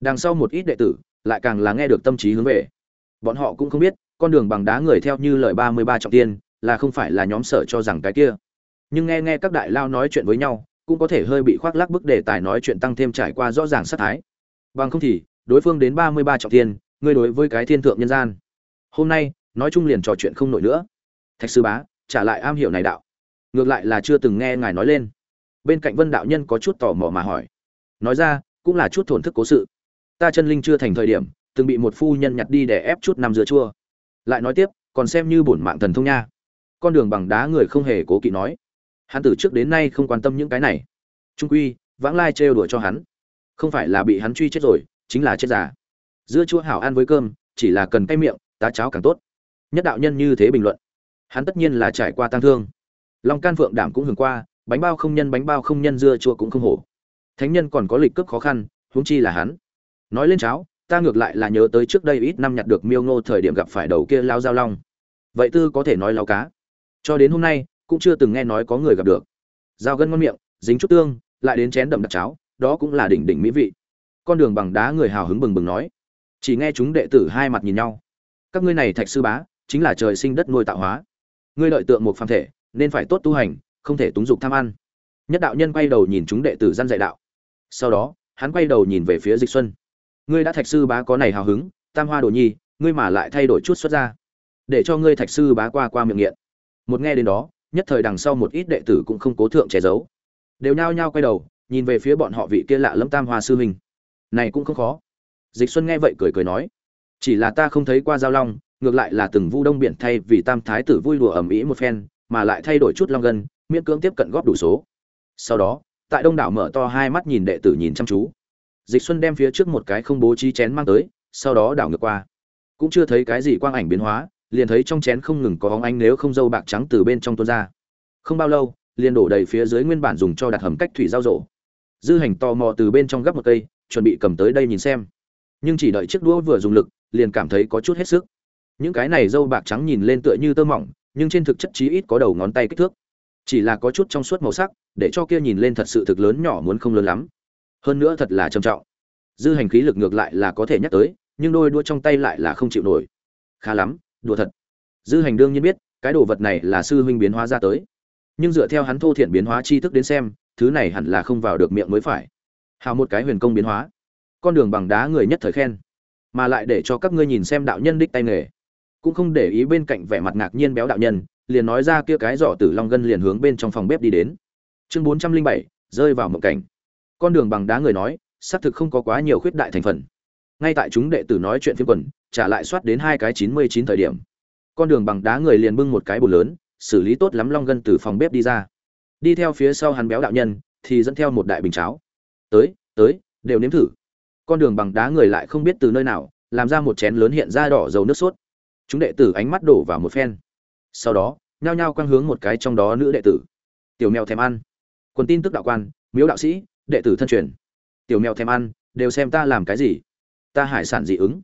Đằng sau một ít đệ tử, lại càng là nghe được tâm trí hướng về. Bọn họ cũng không biết, con đường bằng đá người theo như lời ba mươi ba trọng tiên, là không phải là nhóm sở cho rằng cái kia. Nhưng nghe nghe các đại lao nói chuyện với nhau, cũng có thể hơi bị khoác lác bức đề tài nói chuyện tăng thêm trải qua rõ ràng sát thái bằng không thì, đối phương đến ba mươi ba trọng thiên, ngươi đối với cái thiên thượng nhân gian. Hôm nay, nói chung liền trò chuyện không nổi nữa. Thạch sư bá, trả lại am hiểu này đạo. Ngược lại là chưa từng nghe ngài nói lên. Bên cạnh vân đạo nhân có chút tò mò mà hỏi. Nói ra, cũng là chút thổn thức cố sự. Ta chân linh chưa thành thời điểm, từng bị một phu nhân nhặt đi để ép chút năm dưa chua. Lại nói tiếp, còn xem như bổn mạng thần thông nha. Con đường bằng đá người không hề cố kỵ nói. Hắn từ trước đến nay không quan tâm những cái này. Trung quy, vãng lai trêu đuổi cho hắn không phải là bị hắn truy chết rồi, chính là chết già. Dưa chua hảo ăn với cơm, chỉ là cần cay miệng, tá cháo càng tốt. Nhất đạo nhân như thế bình luận, hắn tất nhiên là trải qua tang thương. Long can phượng đảm cũng hưởng qua, bánh bao không nhân bánh bao không nhân dưa chua cũng không hổ. Thánh nhân còn có lịch cướp khó khăn, huống chi là hắn. Nói lên cháo, ta ngược lại là nhớ tới trước đây ít năm nhặt được miêu ngô thời điểm gặp phải đầu kia lao giao long. Vậy tư có thể nói lao cá. Cho đến hôm nay, cũng chưa từng nghe nói có người gặp được. Dao gân ngon miệng, dính chút tương, lại đến chén đậm đặc cháo đó cũng là đỉnh đỉnh mỹ vị. Con đường bằng đá người hào hứng bừng bừng nói. Chỉ nghe chúng đệ tử hai mặt nhìn nhau. Các ngươi này thạch sư bá, chính là trời sinh đất nuôi tạo hóa. Ngươi lợi tượng một phàm thể, nên phải tốt tu hành, không thể túng dục tham ăn. Nhất đạo nhân quay đầu nhìn chúng đệ tử gian dạy đạo. Sau đó, hắn quay đầu nhìn về phía dịch xuân. Ngươi đã thạch sư bá có này hào hứng, tam hoa đồ nhi, ngươi mà lại thay đổi chút xuất ra. Để cho ngươi thạch sư bá qua qua miệng nghiện. Một nghe đến đó, nhất thời đằng sau một ít đệ tử cũng không cố thượng che giấu. Đều nhao nhao quay đầu nhìn về phía bọn họ vị kia lạ lẫm tam hoa sư huynh. Này cũng không khó. Dịch xuân nghe vậy cười cười nói, chỉ là ta không thấy qua giao long, ngược lại là từng vu đông biển thay vì tam thái tử vui đùa ẩm ý một phen, mà lại thay đổi chút long gân, miễn cưỡng tiếp cận góp đủ số. Sau đó, tại đông đảo mở to hai mắt nhìn đệ tử nhìn chăm chú. Dịch xuân đem phía trước một cái không bố trí chén mang tới, sau đó đảo ngược qua. Cũng chưa thấy cái gì quang ảnh biến hóa, liền thấy trong chén không ngừng có bóng ánh nếu không dâu bạc trắng từ bên trong tuôn ra. Không bao lâu, liền đổ đầy phía dưới nguyên bản dùng cho đặt hầm cách thủy giao rộ dư hành tò mò từ bên trong gấp một cây, chuẩn bị cầm tới đây nhìn xem. Nhưng chỉ đợi chiếc đũa vừa dùng lực, liền cảm thấy có chút hết sức. Những cái này dâu bạc trắng nhìn lên tựa như tơ mỏng, nhưng trên thực chất chí ít có đầu ngón tay kích thước. Chỉ là có chút trong suốt màu sắc, để cho kia nhìn lên thật sự thực lớn nhỏ muốn không lớn lắm. Hơn nữa thật là trầm trọng. Dư hành khí lực ngược lại là có thể nhắc tới, nhưng đôi đua trong tay lại là không chịu nổi. Khá lắm, đùa thật. Dư hành đương nhiên biết, cái đồ vật này là sư huynh biến hóa ra tới. Nhưng dựa theo hắn thô thiện biến hóa tri thức đến xem thứ này hẳn là không vào được miệng mới phải. Hào một cái huyền công biến hóa. Con đường bằng đá người nhất thời khen, mà lại để cho các ngươi nhìn xem đạo nhân đích tay nghề. Cũng không để ý bên cạnh vẻ mặt ngạc nhiên béo đạo nhân, liền nói ra kia cái giỏ tử long gân liền hướng bên trong phòng bếp đi đến. Chương bốn trăm linh bảy, rơi vào mộng cảnh. Con đường bằng đá người nói, xác thực không có quá nhiều khuyết đại thành phần. Ngay tại chúng đệ tử nói chuyện phiếm quần, trả lại soát đến hai cái chín mươi chín thời điểm. Con đường bằng đá người liền bưng một cái bồn lớn, xử lý tốt lắm long gân từ phòng bếp đi ra đi theo phía sau hắn béo đạo nhân, thì dẫn theo một đại bình cháo. Tới tới, đều nếm thử. Con đường bằng đá người lại không biết từ nơi nào, làm ra một chén lớn hiện ra đỏ dầu nước sốt. Chúng đệ tử ánh mắt đổ vào một phen. Sau đó, nhao nhao quang hướng một cái trong đó nữ đệ tử. Tiểu mèo thèm ăn. Quần tin tức đạo quan, miếu đạo sĩ, đệ tử thân truyền. Tiểu mèo thèm ăn, đều xem ta làm cái gì? Ta hải sản dị ứng.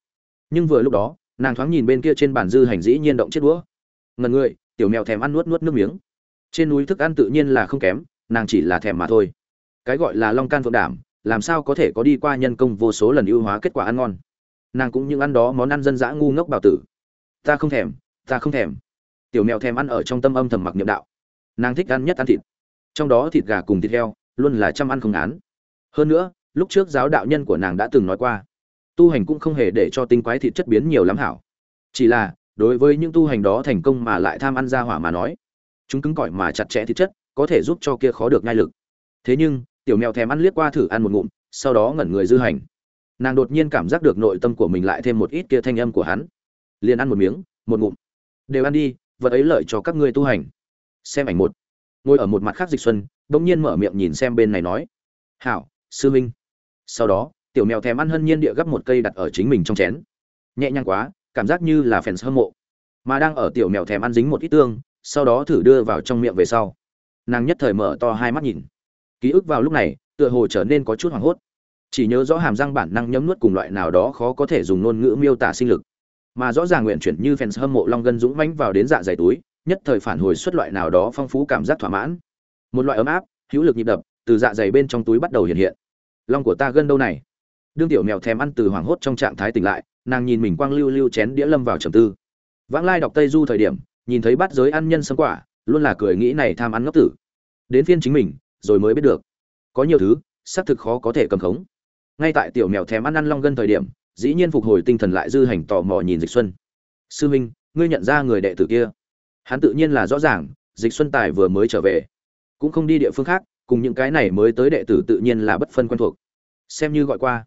Nhưng vừa lúc đó, nàng thoáng nhìn bên kia trên bàn dư hành dĩ nhiên động chết đũa. Ngần người, tiểu mèo thèm ăn nuốt nuốt nước miếng trên núi thức ăn tự nhiên là không kém, nàng chỉ là thèm mà thôi. Cái gọi là long can phượng đảm, làm sao có thể có đi qua nhân công vô số lần ưu hóa kết quả ăn ngon. Nàng cũng những ăn đó món ăn dân dã ngu ngốc bảo tử. Ta không thèm, ta không thèm. Tiểu mèo thèm ăn ở trong tâm âm thầm mặc niệm đạo. Nàng thích ăn nhất ăn thịt. Trong đó thịt gà cùng thịt heo, luôn là chăm ăn không án hơn nữa, lúc trước giáo đạo nhân của nàng đã từng nói qua, tu hành cũng không hề để cho tinh quái thịt chất biến nhiều lắm hảo. Chỉ là, đối với những tu hành đó thành công mà lại tham ăn ra hỏa mà nói chúng cứng cỏi mà chặt chẽ thịt chất, có thể giúp cho kia khó được ngay lực. Thế nhưng, tiểu mèo thèm ăn liếc qua thử ăn một ngụm, sau đó ngẩn người dư hành. Nàng đột nhiên cảm giác được nội tâm của mình lại thêm một ít kia thanh âm của hắn. Liền ăn một miếng, một ngụm. Đều ăn đi, vật ấy lợi cho các ngươi tu hành. Xem ảnh một. Ngồi ở một mặt khác dịch xuân, bỗng nhiên mở miệng nhìn xem bên này nói. Hảo, sư minh sau đó, tiểu mèo thèm ăn hân nhiên địa gấp một cây đặt ở chính mình trong chén. Nhẹ nhàng quá, cảm giác như là phèn hâm mộ. Mà đang ở tiểu mèo thèm ăn dính một ít tương sau đó thử đưa vào trong miệng về sau. Nàng nhất thời mở to hai mắt nhìn. Ký ức vào lúc này, tựa hồ trở nên có chút hoảng hốt. Chỉ nhớ rõ hàm răng bản năng nhấm nuốt cùng loại nào đó khó có thể dùng ngôn ngữ miêu tả sinh lực. Mà rõ ràng nguyện chuyển như fans hâm mộ long gân dũng mãnh vào đến dạ dày túi, nhất thời phản hồi xuất loại nào đó phong phú cảm giác thỏa mãn. Một loại ấm áp, hữu lực nhịp đập từ dạ dày bên trong túi bắt đầu hiện hiện. Long của ta gân đâu này? Đương tiểu mèo thèm ăn từ hoảng hốt trong trạng thái tỉnh lại, nàng nhìn mình quang lưu lưu chén đĩa lâm vào trầm tư. Vãng lai đọc tây du thời điểm nhìn thấy bắt giới ăn nhân sâm quả, luôn là cười nghĩ này tham ăn ngốc tử. Đến phiên chính mình, rồi mới biết được. Có nhiều thứ, xác thực khó có thể cầm khống. Ngay tại tiểu mèo thèm ăn ăn long gân thời điểm, dĩ nhiên phục hồi tinh thần lại dư hành tò mò nhìn dịch xuân. Sư minh, ngươi nhận ra người đệ tử kia? Hắn tự nhiên là rõ ràng, dịch xuân tài vừa mới trở về. Cũng không đi địa phương khác, cùng những cái này mới tới đệ tử tự nhiên là bất phân quen thuộc. Xem như gọi qua.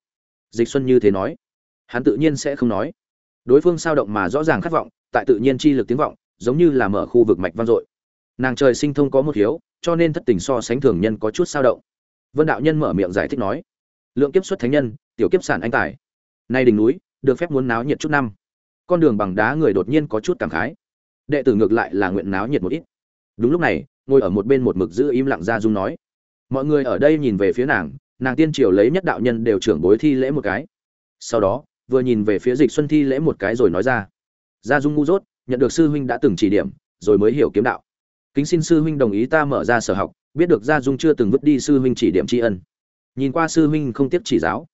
Dịch xuân như thế nói. Hắn tự nhiên sẽ không nói. Đối phương sao động mà rõ ràng khát vọng, tại tự nhiên chi lực tiếng vọng giống như là mở khu vực mạch vang dội. Nàng trời sinh thông có một hiếu, cho nên thất tình so sánh thường nhân có chút sao động. Vân đạo nhân mở miệng giải thích nói, lượng kiếp xuất thánh nhân, tiểu kiếp sản anh tài. Nay đỉnh núi, được phép muốn náo nhiệt chút năm. Con đường bằng đá người đột nhiên có chút cảm khái. Đệ tử ngược lại là nguyện náo nhiệt một ít. Đúng lúc này, ngồi ở một bên một mực giữ im lặng ra dung nói, mọi người ở đây nhìn về phía nàng nàng tiên triều lấy nhất đạo nhân đều trưởng bối thi lễ một cái. Sau đó, vừa nhìn về phía dịch xuân thi lễ một cái rồi nói ra, gia dung ngu dốt nhận được sư huynh đã từng chỉ điểm, rồi mới hiểu kiếm đạo. Kính xin sư huynh đồng ý ta mở ra sở học, biết được gia dung chưa từng vứt đi sư huynh chỉ điểm tri ân. Nhìn qua sư huynh không tiếp chỉ giáo.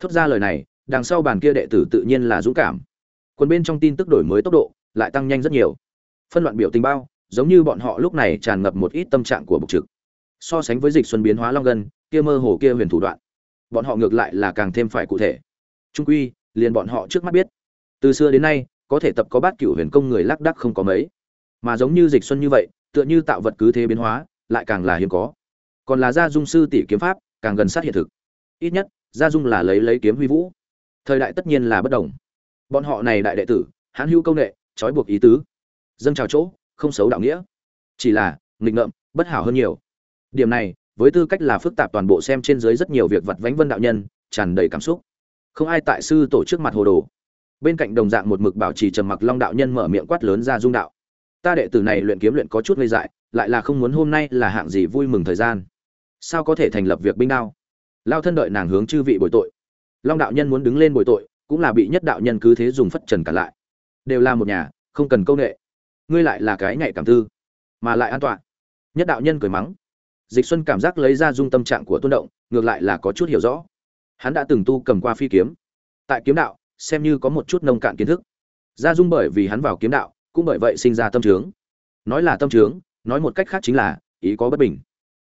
Thốt ra lời này, đằng sau bàn kia đệ tử tự nhiên là dũng cảm. Quân bên trong tin tức đổi mới tốc độ, lại tăng nhanh rất nhiều. Phân loạn biểu tình bao, giống như bọn họ lúc này tràn ngập một ít tâm trạng của bục trực. So sánh với dịch xuân biến hóa long gân kia mơ hồ kia huyền thủ đoạn, bọn họ ngược lại là càng thêm phải cụ thể. Trung quy, liền bọn họ trước mắt biết. Từ xưa đến nay có thể tập có bát cửu huyền công người lác đắc không có mấy. Mà giống như dịch xuân như vậy, tựa như tạo vật cứ thế biến hóa, lại càng là hiếm có. Còn là gia dung sư tỷ kiếm pháp, càng gần sát hiện thực. Ít nhất, gia dung là lấy lấy kiếm huy vũ. Thời đại tất nhiên là bất đồng. Bọn họ này đại đệ tử, hãn hữu công nghệ, trói buộc ý tứ. Dâng trào chỗ, không xấu đạo nghĩa. Chỉ là, nghịch ngợm, bất hảo hơn nhiều. Điểm này, với tư cách là phức tạp toàn bộ xem trên dưới rất nhiều việc vật vánh vân đạo nhân, tràn đầy cảm xúc. Không ai tại sư tổ trước mặt hồ đồ bên cạnh đồng dạng một mực bảo trì trầm mặc long đạo nhân mở miệng quát lớn ra dung đạo. Ta đệ tử này luyện kiếm luyện có chút ngây dại, lại là không muốn hôm nay là hạng gì vui mừng thời gian. Sao có thể thành lập việc binh đao? Lao thân đợi nàng hướng chư vị bồi tội. Long đạo nhân muốn đứng lên bồi tội, cũng là bị nhất đạo nhân cứ thế dùng phất trần cả lại. Đều là một nhà, không cần công nghệ ngươi lại là cái nhạy cảm tư, mà lại an toàn. Nhất đạo nhân cười mắng. Dịch xuân cảm giác lấy ra dung tâm trạng của tôn động, ngược lại là có chút hiểu rõ. Hắn đã từng tu cầm qua phi kiếm. Tại kiếm đạo xem như có một chút nông cạn kiến thức. Gia dung bởi vì hắn vào kiếm đạo, cũng bởi vậy sinh ra tâm trướng. Nói là tâm trướng, nói một cách khác chính là, ý có bất bình.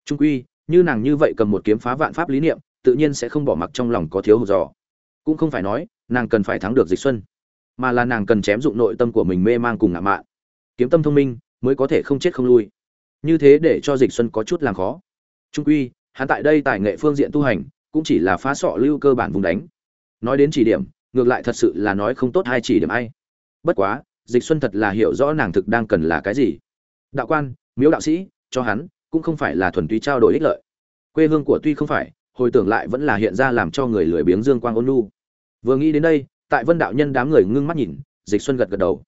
Trung quy, như nàng như vậy cầm một kiếm phá vạn pháp lý niệm, tự nhiên sẽ không bỏ mặc trong lòng có thiếu hụt dò. Cũng không phải nói, nàng cần phải thắng được dịch xuân, mà là nàng cần chém dụng nội tâm của mình mê mang cùng ngạo mạn. Kiếm tâm thông minh, mới có thể không chết không lui. Như thế để cho dịch xuân có chút làm khó. Trung quy, hắn tại đây tài nghệ phương diện tu hành, cũng chỉ là phá sọ lưu cơ bản vùng đánh. Nói đến chỉ điểm ngược lại thật sự là nói không tốt hay chỉ điểm ai. Bất quá, dịch xuân thật là hiểu rõ nàng thực đang cần là cái gì. Đạo quan, miếu đạo sĩ, cho hắn, cũng không phải là thuần túy trao đổi ích lợi. Quê hương của tuy không phải, hồi tưởng lại vẫn là hiện ra làm cho người lười biếng dương quang ôn nhu. Vừa nghĩ đến đây, tại vân đạo nhân đám người ngưng mắt nhìn, dịch xuân gật gật đầu.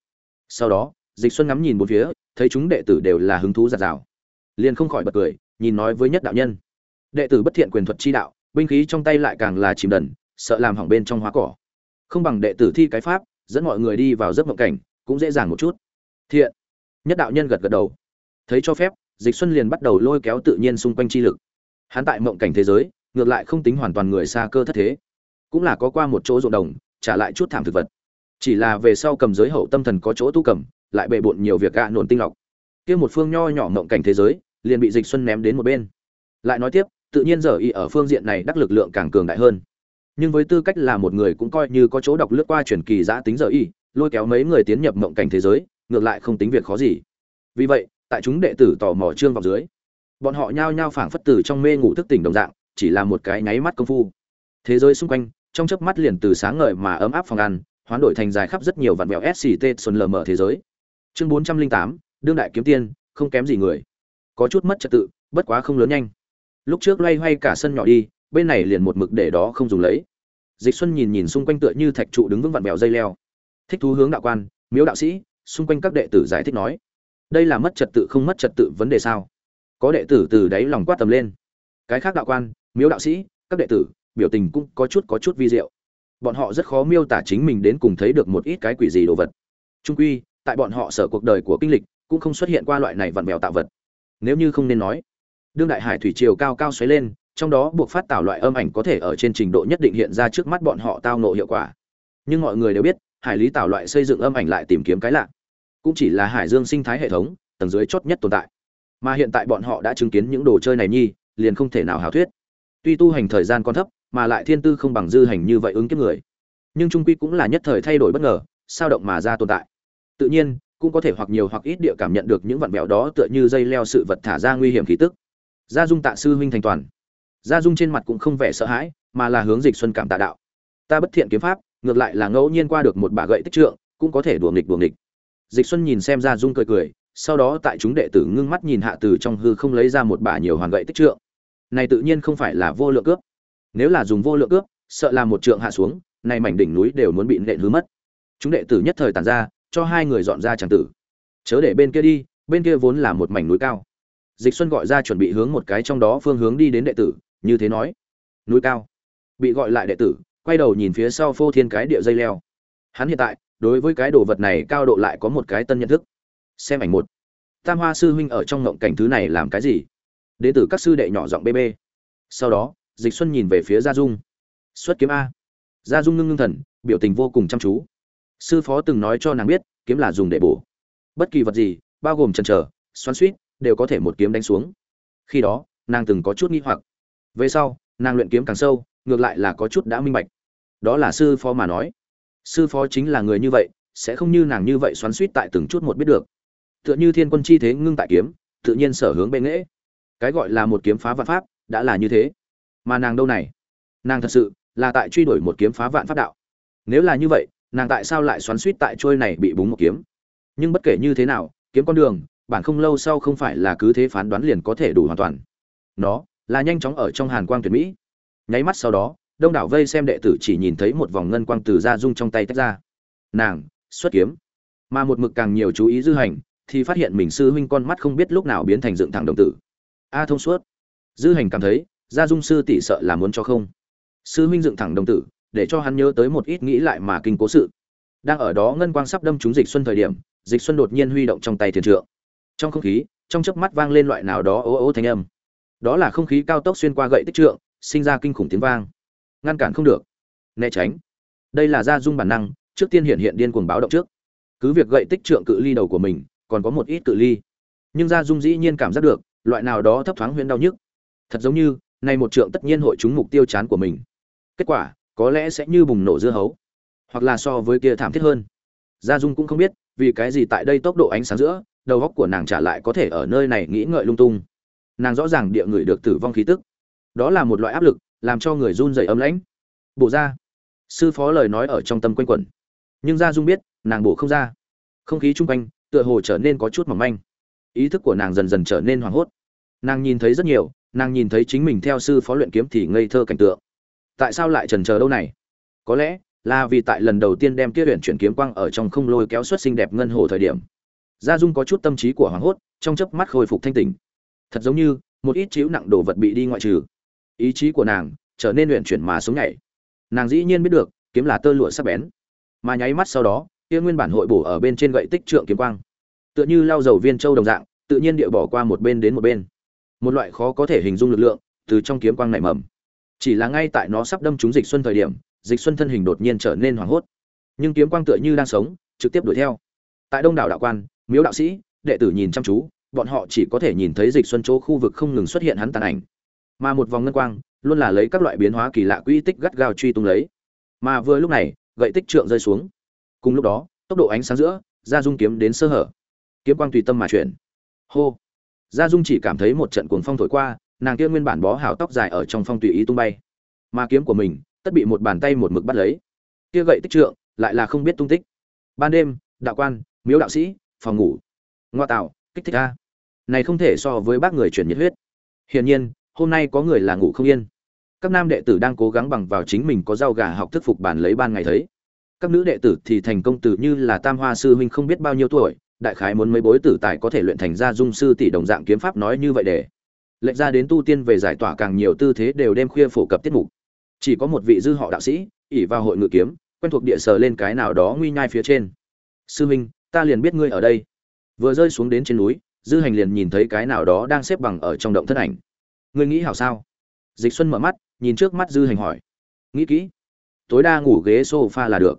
Sau đó, dịch xuân ngắm nhìn một phía, thấy chúng đệ tử đều là hứng thú giạt rào liền không khỏi bật cười, nhìn nói với nhất đạo nhân. Đệ tử bất thiện quyền thuật chi đạo, binh khí trong tay lại càng là chìm đần, sợ làm hỏng bên trong hóa cỏ không bằng đệ tử thi cái pháp, dẫn mọi người đi vào giấc mộng cảnh, cũng dễ dàng một chút. Thiện. Nhất đạo nhân gật gật đầu. Thấy cho phép, dịch xuân liền bắt đầu lôi kéo tự nhiên xung quanh chi lực. Hắn tại mộng cảnh thế giới, ngược lại không tính hoàn toàn người xa cơ thất thế. Cũng là có qua một chỗ ruộng đồng, trả lại chút thảm thực vật. Chỉ là về sau cầm giới hậu tâm thần có chỗ tu cầm, lại bệ bộn nhiều việc gạ nổn tinh lọc. Kia một phương nho nhỏ mộng cảnh thế giới, liền bị dịch xuân ném đến một bên. Lại nói tiếp, tự nhiên giờ y ở phương diện này đắc lực lượng càng cường đại hơn nhưng với tư cách là một người cũng coi như có chỗ đọc lướt qua truyền kỳ giã tính giờ y, lôi kéo mấy người tiến nhập mộng cảnh thế giới, ngược lại không tính việc khó gì. Vì vậy, tại chúng đệ tử tò mò trương vào dưới, bọn họ nhao nhao phảng phất tử trong mê ngủ thức tỉnh đồng dạng, chỉ là một cái nháy mắt công phu. Thế giới xung quanh, trong chớp mắt liền từ sáng ngời mà ấm áp phòng ăn, hoán đổi thành dài khắp rất nhiều vạn vẹo sct xuân lờ mở thế giới. Chương bốn trăm linh tám, đương đại kiếm tiên, không kém gì người. Có chút mất trật tự, bất quá không lớn nhanh. Lúc trước loay hoay cả sân nhỏ đi bên này liền một mực để đó không dùng lấy. Dịch xuân nhìn nhìn xung quanh tựa như thạch trụ đứng vững vặn bèo dây leo. Thích thú hướng đạo quan, miếu đạo sĩ, xung quanh các đệ tử giải thích nói, đây là mất trật tự không mất trật tự vấn đề sao? Có đệ tử từ đáy lòng quát tầm lên. Cái khác đạo quan, miếu đạo sĩ, các đệ tử, biểu tình cũng có chút có chút vi diệu. Bọn họ rất khó miêu tả chính mình đến cùng thấy được một ít cái quỷ gì đồ vật. Trung quy, tại bọn họ sở cuộc đời của kinh lịch, cũng không xuất hiện qua loại này vặn bèo tạo vật. Nếu như không nên nói, đương đại hải thủy triều cao cao xoáy lên trong đó buộc phát tạo loại âm ảnh có thể ở trên trình độ nhất định hiện ra trước mắt bọn họ tao nộ hiệu quả. Nhưng mọi người đều biết, hải lý tạo loại xây dựng âm ảnh lại tìm kiếm cái lạ. Cũng chỉ là hải dương sinh thái hệ thống, tầng dưới chót nhất tồn tại. Mà hiện tại bọn họ đã chứng kiến những đồ chơi này nhi, liền không thể nào hào thuyết. Tuy tu hành thời gian còn thấp, mà lại thiên tư không bằng dư hành như vậy ứng kiếp người. Nhưng trung quy cũng là nhất thời thay đổi bất ngờ, sao động mà ra tồn tại. Tự nhiên, cũng có thể hoặc nhiều hoặc ít địa cảm nhận được những vạn mẹo đó tựa như dây leo sự vật thả ra nguy hiểm khí tức. Gia dung tạ sư huynh thành toàn gia dung trên mặt cũng không vẻ sợ hãi, mà là hướng dịch xuân cảm tạ đạo. Ta bất thiện kiếm pháp, ngược lại là ngẫu nhiên qua được một bà gậy tích trượng, cũng có thể đùa nghịch đùa nghịch. Dịch xuân nhìn xem gia dung cười cười, sau đó tại chúng đệ tử ngưng mắt nhìn hạ từ trong hư không lấy ra một bả nhiều hoàn gậy tích trượng. Này tự nhiên không phải là vô lượng cướp nếu là dùng vô lượng cướp sợ là một trượng hạ xuống, này mảnh đỉnh núi đều muốn bị nện hứa mất. Chúng đệ tử nhất thời tàn ra, cho hai người dọn ra tràng tử. Chớ để bên kia đi, bên kia vốn là một mảnh núi cao. Dịch xuân gọi ra chuẩn bị hướng một cái trong đó phương hướng đi đến đệ tử như thế nói. Núi cao. Bị gọi lại đệ tử, quay đầu nhìn phía sau phô thiên cái địa dây leo. Hắn hiện tại, đối với cái đồ vật này cao độ lại có một cái tân nhận thức. Xem ảnh một. Tam hoa sư huynh ở trong ngộng cảnh thứ này làm cái gì? Đệ tử các sư đệ nhỏ giọng bê bê. Sau đó, dịch xuân nhìn về phía gia dung. Xuất kiếm a. Gia dung ngưng ngưng thần, biểu tình vô cùng chăm chú. Sư phó từng nói cho nàng biết, kiếm là dùng để bổ. Bất kỳ vật gì, bao gồm trần trở xoắn suýt đều có thể một kiếm đánh xuống. Khi đó, nàng từng có chút nghi hoặc về sau, nàng luyện kiếm càng sâu, ngược lại là có chút đã minh bạch. Đó là sư phó mà nói. Sư phó chính là người như vậy, sẽ không như nàng như vậy xoắn suýt tại từng chút một biết được. Tựa như thiên quân chi thế ngưng tại kiếm, tự nhiên sở hướng bệ nghễ cái gọi là một kiếm phá vạn pháp, đã là như thế. Mà nàng đâu này? Nàng thật sự là tại truy đuổi một kiếm phá vạn pháp đạo. Nếu là như vậy, nàng tại sao lại xoắn suýt tại trôi này bị búng một kiếm? Nhưng bất kể như thế nào, kiếm con đường, bản không lâu sau không phải là cứ thế phán đoán liền có thể đủ hoàn toàn. Nó là nhanh chóng ở trong hàn quang tuyệt mỹ. Nháy mắt sau đó, đông đảo vây xem đệ tử chỉ nhìn thấy một vòng ngân quang từ ra dung trong tay tách ra. Nàng, xuất kiếm. Mà một mực càng nhiều chú ý dư hành, thì phát hiện mình sư huynh con mắt không biết lúc nào biến thành dựng thẳng đồng tử. A thông suốt. Dư hành cảm thấy gia dung sư tỷ sợ là muốn cho không. Sư huynh dựng thẳng đồng tử, để cho hắn nhớ tới một ít nghĩ lại mà kinh cố sự. Đang ở đó ngân quang sắp đâm trúng dịch xuân thời điểm, dịch xuân đột nhiên huy động trong tay thiền trượng. Trong không khí, trong chớp mắt vang lên loại nào đó ố ố thanh âm đó là không khí cao tốc xuyên qua gậy tích trượng, sinh ra kinh khủng tiếng vang. Ngăn cản không được. Né tránh. Đây là gia dung bản năng, trước tiên hiện hiện điên cuồng báo động trước. Cứ việc gậy tích trượng cự ly đầu của mình, còn có một ít cự ly. Nhưng gia dung dĩ nhiên cảm giác được, loại nào đó thấp thoáng huyễn đau nhức. Thật giống như nay một trượng tất nhiên hội trúng mục tiêu chán của mình. Kết quả, có lẽ sẽ như bùng nổ dưa hấu. Hoặc là so với kia thảm thiết hơn. Gia dung cũng không biết, vì cái gì tại đây tốc độ ánh sáng giữa, đầu góc của nàng trả lại có thể ở nơi này nghĩ ngợi lung tung nàng rõ ràng địa người được tử vong khí tức. Đó là một loại áp lực, làm cho người run rẩy ấm lãnh. Bổ ra. Sư phó lời nói ở trong tâm quanh quẩn. Nhưng gia dung biết, nàng bổ không ra. Không khí chung quanh, tựa hồ trở nên có chút mỏng manh. Ý thức của nàng dần dần trở nên hoảng hốt. Nàng nhìn thấy rất nhiều, nàng nhìn thấy chính mình theo sư phó luyện kiếm thì ngây thơ cảnh tượng. Tại sao lại trần chờ đâu này? Có lẽ là vì tại lần đầu tiên đem kia luyện chuyển kiếm quang ở trong không lôi kéo xuất xinh đẹp ngân hồ thời điểm. Gia dung có chút tâm trí của hoảng hốt, trong chớp mắt khôi phục thanh tỉnh thật giống như một ít chiếu nặng đồ vật bị đi ngoại trừ. Ý chí của nàng trở nên luyện chuyển mà sống nhảy. Nàng dĩ nhiên biết được, kiếm là tơ lụa sắc bén. Mà nháy mắt sau đó, kia nguyên bản hội bổ ở bên trên gậy tích trượng kiếm quang, tựa như lau dầu viên châu đồng dạng, tự nhiên địa bỏ qua một bên đến một bên. Một loại khó có thể hình dung lực lượng từ trong kiếm quang nảy mầm. Chỉ là ngay tại nó sắp đâm trúng dịch xuân thời điểm, dịch xuân thân hình đột nhiên trở nên hoảng hốt. Nhưng kiếm quang tựa như đang sống, trực tiếp đuổi theo. Tại đông đảo đạo quan, miếu đạo sĩ, đệ tử nhìn chăm chú bọn họ chỉ có thể nhìn thấy dịch xuân chỗ khu vực không ngừng xuất hiện hắn tàn ảnh. Mà một vòng ngân quang luôn là lấy các loại biến hóa kỳ lạ quỹ tích gắt gao truy tung lấy. Mà vừa lúc này, gậy tích trượng rơi xuống. Cùng lúc đó, tốc độ ánh sáng giữa, gia dung kiếm đến sơ hở. Kiếm quang tùy tâm mà chuyển. Hô! Gia dung chỉ cảm thấy một trận cuồng phong thổi qua, nàng kia nguyên bản bó hào tóc dài ở trong phong tùy ý tung bay. Mà kiếm của mình, tất bị một bàn tay một mực bắt lấy. Kia gậy tích trượng lại là không biết tung tích. Ban đêm, đạo quan, miếu đạo sĩ, phòng ngủ. Ngoa tạo, kích thích a này không thể so với bác người chuyển nhiệt huyết. Hiển nhiên, hôm nay có người là ngủ không yên. Các nam đệ tử đang cố gắng bằng vào chính mình có rau gà học thức phục bản lấy ban ngày thấy. Các nữ đệ tử thì thành công tử như là tam hoa sư huynh không biết bao nhiêu tuổi, đại khái muốn mấy bối tử tài có thể luyện thành ra dung sư tỷ đồng dạng kiếm pháp nói như vậy để. Lệnh ra đến tu tiên về giải tỏa càng nhiều tư thế đều đêm khuya phổ cập tiết mục. Chỉ có một vị dư họ đạo sĩ ỉ vào hội ngự kiếm, quen thuộc địa sở lên cái nào đó nguy nhai phía trên. Sư huynh, ta liền biết ngươi ở đây. Vừa rơi xuống đến trên núi dư hành liền nhìn thấy cái nào đó đang xếp bằng ở trong động thân ảnh. Ngươi nghĩ hảo sao? Dịch xuân mở mắt, nhìn trước mắt dư hành hỏi. Nghĩ kỹ. Tối đa ngủ ghế sofa là được.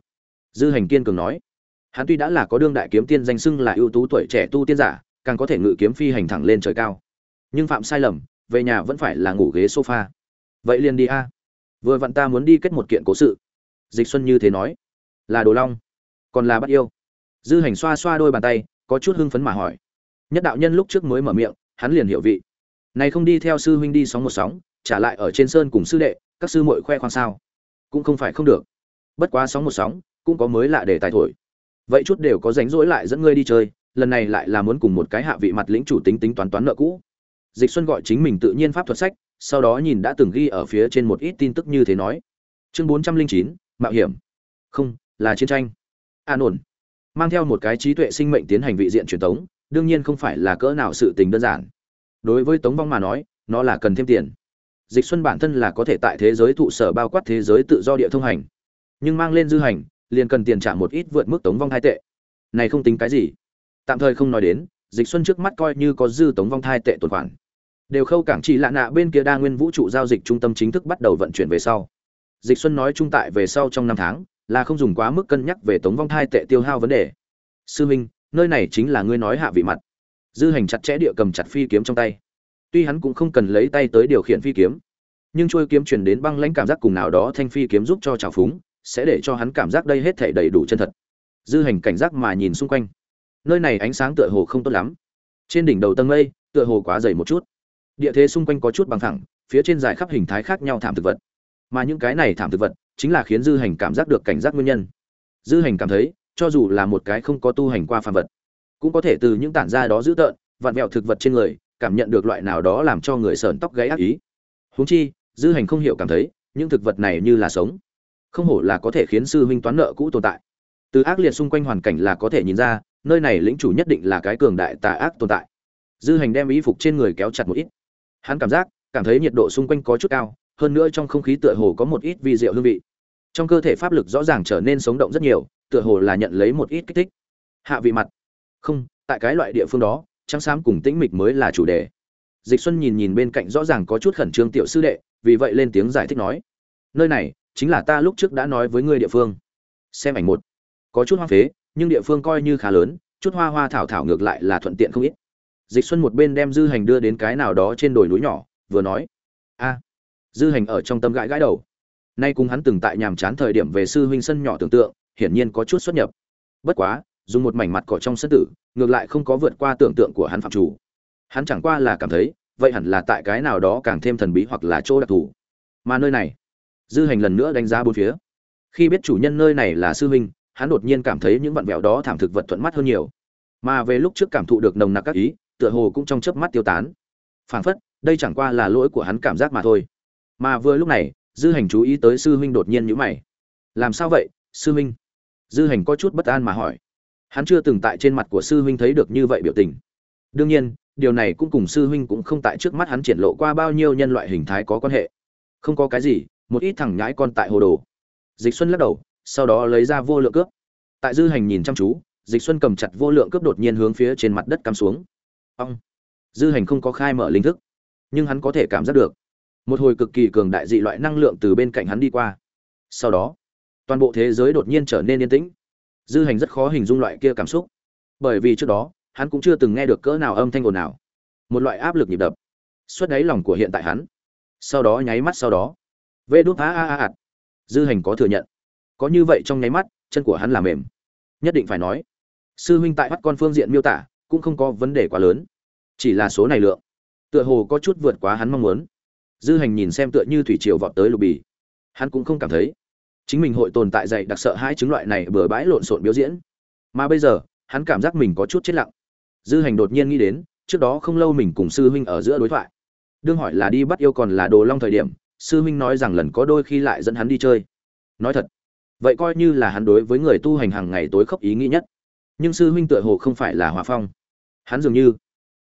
Dư hành kiên cường nói. Hắn tuy đã là có đương đại kiếm tiên danh xưng là ưu tú tuổi trẻ tu tiên giả, càng có thể ngự kiếm phi hành thẳng lên trời cao. Nhưng phạm sai lầm, về nhà vẫn phải là ngủ ghế sofa. Vậy liền đi a. Vừa vặn ta muốn đi kết một kiện cố sự. Dịch xuân như thế nói. Là đồ long, còn là bắt yêu. Dư hành xoa xoa đôi bàn tay, có chút hưng phấn mà hỏi nhất đạo nhân lúc trước mới mở miệng hắn liền hiểu vị. Này không đi theo sư huynh đi sóng một sóng trả lại ở trên sơn cùng sư đệ các sư muội khoe khoang sao? Cũng không phải không được. Bất quá sóng một sóng cũng có mới lạ để tài thổi. Vậy chút đều có rảnh rỗi lại dẫn ngươi đi chơi lần này lại là muốn cùng một cái hạ vị mặt lĩnh chủ tính tính toán toán nợ cũ. Dịch xuân gọi chính mình tự nhiên pháp thuật sách sau đó nhìn đã từng ghi ở phía trên một ít tin tức như thế nói. Chương 409, mạo hiểm. Không là chiến tranh. An ổn. Mang theo một cái trí tuệ sinh mệnh tiến hành vị diện truyền tống đương nhiên không phải là cỡ nào sự tình đơn giản. Đối với tống vong mà nói, nó là cần thêm tiền. Dịch xuân bản thân là có thể tại thế giới thụ sở bao quát thế giới tự do địa thông hành. Nhưng mang lên dư hành, liền cần tiền trả một ít vượt mức tống vong thai tệ. Này không tính cái gì. Tạm thời không nói đến, dịch xuân trước mắt coi như có dư tống vong thai tệ tồn khoản đều khâu cảng chỉ lạ nạ bên kia đa nguyên vũ trụ giao dịch trung tâm chính thức bắt đầu vận chuyển về sau. Dịch xuân nói trung tại về sau trong năm tháng, là không dùng quá mức cân nhắc về tống vong thai tệ tiêu hao vấn đề. Sư minh nơi này chính là ngươi nói hạ vị mặt. Dư hành chặt chẽ địa cầm chặt phi kiếm trong tay. Tuy hắn cũng không cần lấy tay tới điều khiển phi kiếm, nhưng trôi kiếm truyền đến băng lãnh cảm giác cùng nào đó thanh phi kiếm giúp cho trào phúng, sẽ để cho hắn cảm giác đây hết thể đầy đủ chân thật. Dư hành cảnh giác mà nhìn xung quanh. Nơi này ánh sáng tựa hồ không tốt lắm. Trên đỉnh đầu tầng mây, tựa hồ quá dày một chút. Địa thế xung quanh có chút bằng thẳng, phía trên dài khắp hình thái khác nhau thảm thực vật. Mà những cái này thảm thực vật, chính là khiến dư hành cảm giác được cảnh giác nguyên nhân. Dư hành cảm thấy cho dù là một cái không có tu hành qua phàm vật, cũng có thể từ những tản ra đó giữ tợn, vặn vẹo thực vật trên người, cảm nhận được loại nào đó làm cho người sờn tóc gáy ác ý. Huống chi, dư hành không hiểu cảm thấy, những thực vật này như là sống, không hổ là có thể khiến sư huynh toán nợ cũ tồn tại. Từ ác liệt xung quanh hoàn cảnh là có thể nhìn ra, nơi này lĩnh chủ nhất định là cái cường đại tà ác tồn tại. Dư hành đem y phục trên người kéo chặt một ít. Hắn cảm giác, cảm thấy nhiệt độ xung quanh có chút cao, hơn nữa trong không khí tựa hồ có một ít vi diệu hương vị. Trong cơ thể pháp lực rõ ràng trở nên sống động rất nhiều tựa hồ là nhận lấy một ít kích thích. Hạ vị mặt. Không, tại cái loại địa phương đó, trắng xám cùng tĩnh mịch mới là chủ đề. Dịch xuân nhìn nhìn bên cạnh rõ ràng có chút khẩn trương tiểu sư đệ, vì vậy lên tiếng giải thích nói, nơi này chính là ta lúc trước đã nói với ngươi địa phương. Xem ảnh một. Có chút hoang phế, nhưng địa phương coi như khá lớn, chút hoa hoa thảo thảo ngược lại là thuận tiện không ít. Dịch xuân một bên đem dư hành đưa đến cái nào đó trên đồi núi nhỏ, vừa nói, a. Dư hành ở trong tâm gãi gãi đầu. Nay cùng hắn từng tại nhàm chán thời điểm về sư huynh sân nhỏ tưởng tượng hiển nhiên có chút xuất nhập. Bất quá, dùng một mảnh mặt cỏ trong sân tử, ngược lại không có vượt qua tưởng tượng của hắn phạm chủ. Hắn chẳng qua là cảm thấy, vậy hẳn là tại cái nào đó càng thêm thần bí hoặc là chỗ đặc thù. Mà nơi này, dư hành lần nữa đánh giá bốn phía. Khi biết chủ nhân nơi này là sư huynh, hắn đột nhiên cảm thấy những vặn vẹo đó thảm thực vật thuận mắt hơn nhiều. Mà về lúc trước cảm thụ được nồng nặc các ý, tựa hồ cũng trong chớp mắt tiêu tán. Phảng phất, đây chẳng qua là lỗi của hắn cảm giác mà thôi. Mà vừa lúc này, dư hành chú ý tới sư huynh đột nhiên nhíu mày. Làm sao vậy, sư huynh? Dư hành có chút bất an mà hỏi. Hắn chưa từng tại trên mặt của sư huynh thấy được như vậy biểu tình. Đương nhiên, điều này cũng cùng sư huynh cũng không tại trước mắt hắn triển lộ qua bao nhiêu nhân loại hình thái có quan hệ. Không có cái gì, một ít thằng nhãi con tại hồ đồ. Dịch xuân lắc đầu, sau đó lấy ra vô lượng cướp tại dư hành nhìn chăm chú, dịch xuân cầm chặt vô lượng cướp đột nhiên hướng phía trên mặt đất cắm xuống. Ong. Dư hành không có khai mở linh thức, nhưng hắn có thể cảm giác được. Một hồi cực kỳ cường đại dị loại năng lượng từ bên cạnh hắn đi qua. Sau đó toàn bộ thế giới đột nhiên trở nên yên tĩnh. Dư hành rất khó hình dung loại kia cảm xúc. Bởi vì trước đó, hắn cũng chưa từng nghe được cỡ nào âm thanh ồn nào một loại áp lực nhịp đập suốt đáy lòng của hiện tại hắn. Sau đó nháy mắt sau đó, vê phá a a a dư hành có thừa nhận. Có như vậy trong nháy mắt, chân của hắn là mềm. Nhất định phải nói, sư huynh tại mắt con phương diện miêu tả cũng không có vấn đề quá lớn. Chỉ là số này lượng, tựa hồ có chút vượt quá hắn mong muốn. Dư hành nhìn xem tựa như thủy triều vọt tới lục bì. Hắn cũng không cảm thấy chính mình hội tồn tại dạy đặc sợ hai chứng loại này bừa bãi lộn xộn biểu diễn. Mà bây giờ, hắn cảm giác mình có chút chết lặng. Dư hành đột nhiên nghĩ đến, trước đó không lâu mình cùng sư huynh ở giữa đối thoại. Đương hỏi là đi bắt yêu còn là đồ long thời điểm, sư huynh nói rằng lần có đôi khi lại dẫn hắn đi chơi. Nói thật, vậy coi như là hắn đối với người tu hành hàng ngày tối khốc ý nghĩ nhất. Nhưng sư huynh tựa hồ không phải là hòa phong. Hắn dường như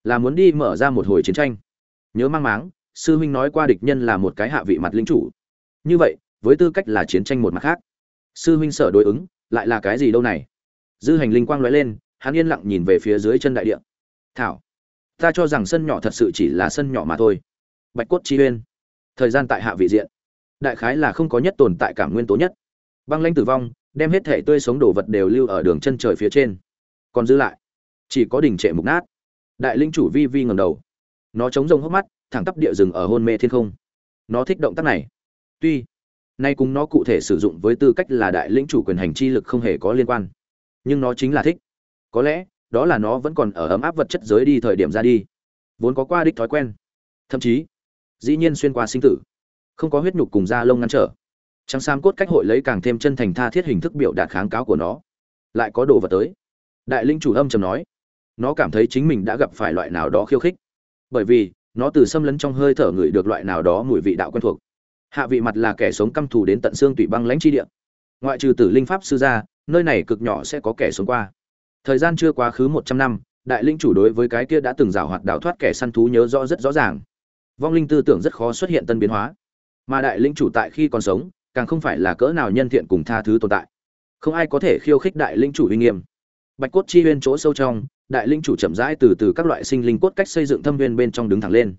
là muốn đi mở ra một hồi chiến tranh. Nhớ mang máng, sư huynh nói qua địch nhân là một cái hạ vị mặt lính chủ. Như vậy với tư cách là chiến tranh một mặt khác. Sư huynh sở đối ứng, lại là cái gì đâu này? Dư hành linh quang lóe lên, hắn yên lặng nhìn về phía dưới chân đại địa. Thảo, ta cho rằng sân nhỏ thật sự chỉ là sân nhỏ mà thôi. Bạch cốt chi uyên thời gian tại hạ vị diện. Đại khái là không có nhất tồn tại cảm nguyên tố nhất. Băng lanh tử vong, đem hết thể tươi sống đồ vật đều lưu ở đường chân trời phía trên. Còn giữ lại. Chỉ có đỉnh trệ mục nát. Đại linh chủ vi vi ngầm đầu. Nó chống rông hốc mắt, thẳng tắp địa rừng ở hôn mê thiên không. Nó thích động tác này. Tuy nay cùng nó cụ thể sử dụng với tư cách là đại lĩnh chủ quyền hành chi lực không hề có liên quan. Nhưng nó chính là thích. Có lẽ, đó là nó vẫn còn ở ấm áp vật chất giới đi thời điểm ra đi. Vốn có qua đích thói quen. Thậm chí, dĩ nhiên xuyên qua sinh tử. Không có huyết nhục cùng da lông ngăn trở. Trắng sam cốt cách hội lấy càng thêm chân thành tha thiết hình thức biểu đạt kháng cáo của nó. Lại có đồ vật tới. Đại linh chủ âm trầm nói. Nó cảm thấy chính mình đã gặp phải loại nào đó khiêu khích. Bởi vì, nó từ xâm lấn trong hơi thở ngửi được loại nào đó mùi vị đạo quen thuộc hạ vị mặt là kẻ sống căm thù đến tận xương tủy băng lãnh chi địa. Ngoại trừ tử linh pháp sư ra, nơi này cực nhỏ sẽ có kẻ sống qua. Thời gian chưa quá khứ một trăm năm, đại linh chủ đối với cái kia đã từng rào hoạt đào thoát kẻ săn thú nhớ rõ rất rõ ràng. Vong linh tư tưởng rất khó xuất hiện tân biến hóa. Mà đại linh chủ tại khi còn sống, càng không phải là cỡ nào nhân thiện cùng tha thứ tồn tại. Không ai có thể khiêu khích đại linh chủ uy nghiêm. Bạch cốt chi huyên chỗ sâu trong, đại linh chủ chậm rãi từ từ các loại sinh linh cốt cách xây dựng thâm viên bên trong đứng thẳng lên.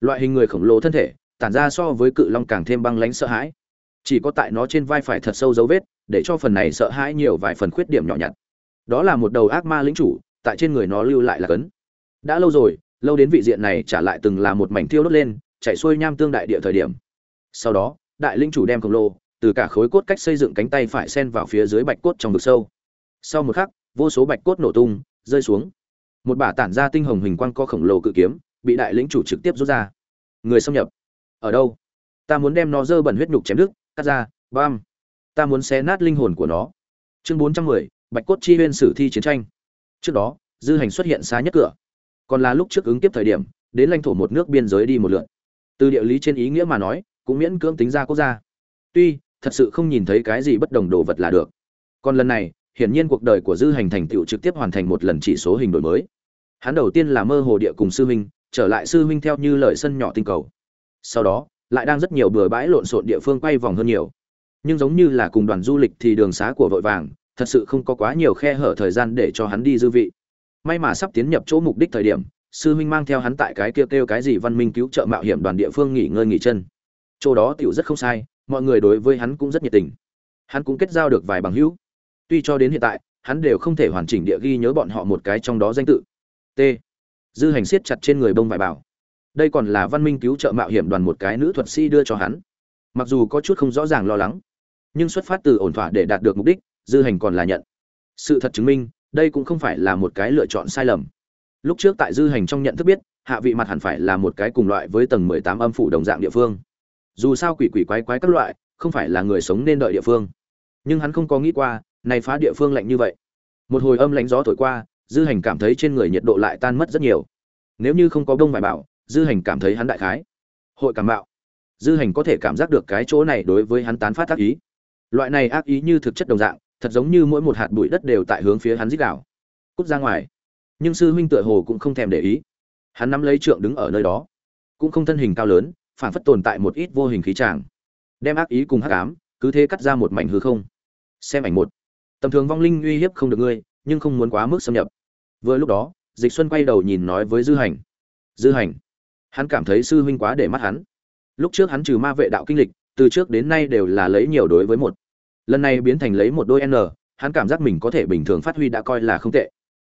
Loại hình người khổng lồ thân thể tản ra so với cự long càng thêm băng lãnh sợ hãi. Chỉ có tại nó trên vai phải thật sâu dấu vết, để cho phần này sợ hãi nhiều vài phần khuyết điểm nhỏ nhặt. Đó là một đầu ác ma lĩnh chủ, tại trên người nó lưu lại là cấn. Đã lâu rồi, lâu đến vị diện này trả lại từng là một mảnh thiêu đốt lên, chạy xuôi nham tương đại địa thời điểm. Sau đó, đại linh chủ đem khổng lồ, từ cả khối cốt cách xây dựng cánh tay phải sen vào phía dưới bạch cốt trong vực sâu. Sau một khắc, vô số bạch cốt nổ tung, rơi xuống. Một bả tản ra tinh hồng hình quang co khổng lồ cự kiếm, bị đại lĩnh chủ trực tiếp rút ra. Người xâm nhập ở đâu? Ta muốn đem nó dơ bẩn huyết nhục chém đứt, cắt ra bam ta muốn xé nát linh hồn của nó. Chương bốn trăm mười, bạch cốt chi huyên sử thi chiến tranh. Trước đó, dư hành xuất hiện xa nhất cửa. Còn là lúc trước ứng tiếp thời điểm, đến lãnh thổ một nước biên giới đi một lượt từ địa lý trên ý nghĩa mà nói, cũng miễn cưỡng tính ra quốc gia. Tuy, thật sự không nhìn thấy cái gì bất đồng đồ vật là được. Còn lần này, hiển nhiên cuộc đời của dư hành thành tựu trực tiếp hoàn thành một lần chỉ số hình đổi mới. Hắn đầu tiên là mơ hồ địa cùng sư huynh, trở lại sư huynh theo như lời sân nhỏ tinh cầu sau đó lại đang rất nhiều bừa bãi lộn xộn địa phương quay vòng hơn nhiều. Nhưng giống như là cùng đoàn du lịch thì đường xá của vội vàng thật sự không có quá nhiều khe hở thời gian để cho hắn đi dư vị. May mà sắp tiến nhập chỗ mục đích thời điểm sư huynh mang theo hắn tại cái kia kêu, kêu cái gì văn minh cứu trợ mạo hiểm đoàn địa phương nghỉ ngơi nghỉ chân. Chỗ đó tiểu rất không sai mọi người đối với hắn cũng rất nhiệt tình. Hắn cũng kết giao được vài bằng hữu. Tuy cho đến hiện tại hắn đều không thể hoàn chỉnh địa ghi nhớ bọn họ một cái trong đó danh tự. T. Dư hành siết chặt trên người bông vải bảo đây còn là văn minh cứu trợ mạo hiểm đoàn một cái nữ thuật sĩ đưa cho hắn. Mặc dù có chút không rõ ràng lo lắng, nhưng xuất phát từ ổn thỏa để đạt được mục đích, dư hành còn là nhận. Sự thật chứng minh, đây cũng không phải là một cái lựa chọn sai lầm. Lúc trước tại dư hành trong nhận thức biết, hạ vị mặt hẳn phải là một cái cùng loại với tầng mười tám âm phủ đồng dạng địa phương. Dù sao quỷ quỷ quái quái các loại, không phải là người sống nên đợi địa phương. Nhưng hắn không có nghĩ qua, này phá địa phương lạnh như vậy. Một hồi âm lạnh gió thổi qua, dư hành cảm thấy trên người nhiệt độ lại tan mất rất nhiều. Nếu như không có đông vải bảo dư hành cảm thấy hắn đại khái. Hội cảm bạo dư hành có thể cảm giác được cái chỗ này đối với hắn tán phát ác ý. Loại này ác ý như thực chất đồng dạng, thật giống như mỗi một hạt bụi đất đều tại hướng phía hắn dích đảo cút ra ngoài. Nhưng sư huynh tựa hồ cũng không thèm để ý. Hắn nắm lấy trượng đứng ở nơi đó, cũng không thân hình cao lớn, phản phất tồn tại một ít vô hình khí tràng đem ác ý cùng hắc ám, cứ thế cắt ra một mảnh hư không. Xem ảnh một. Tầm thường vong linh uy hiếp không được ngươi, nhưng không muốn quá mức xâm nhập. Vừa lúc đó, dịch xuân quay đầu nhìn nói với dư hành. Dư hành hắn cảm thấy sư huynh quá để mắt hắn. Lúc trước hắn trừ ma vệ đạo kinh lịch, từ trước đến nay đều là lấy nhiều đối với một. Lần này biến thành lấy một đôi n, hắn cảm giác mình có thể bình thường phát huy đã coi là không tệ.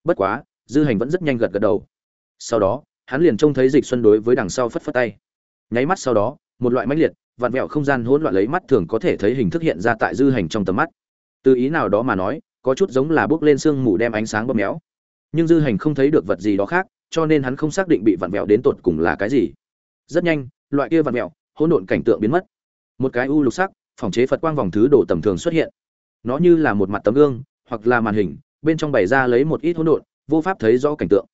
Bất quá, dư hành vẫn rất nhanh gật gật đầu. Sau đó, hắn liền trông thấy dịch xuân đối với đằng sau phất phất tay. Nháy mắt sau đó, một loại mãnh liệt, vặn vẹo không gian hỗn loạn lấy mắt thường có thể thấy hình thức hiện ra tại dư hành trong tầm mắt. Từ ý nào đó mà nói, có chút giống là bước lên sương mù đem ánh sáng bơm méo. Nhưng dư hành không thấy được vật gì đó khác cho nên hắn không xác định bị vặn vẹo đến tột cùng là cái gì. Rất nhanh, loại kia vặn vẹo, hỗn độn cảnh tượng biến mất. Một cái u lục sắc, phòng chế phật quang vòng thứ đồ tầm thường xuất hiện. Nó như là một mặt tấm gương, hoặc là màn hình, bên trong bày ra lấy một ít hỗn độn, vô pháp thấy rõ cảnh tượng.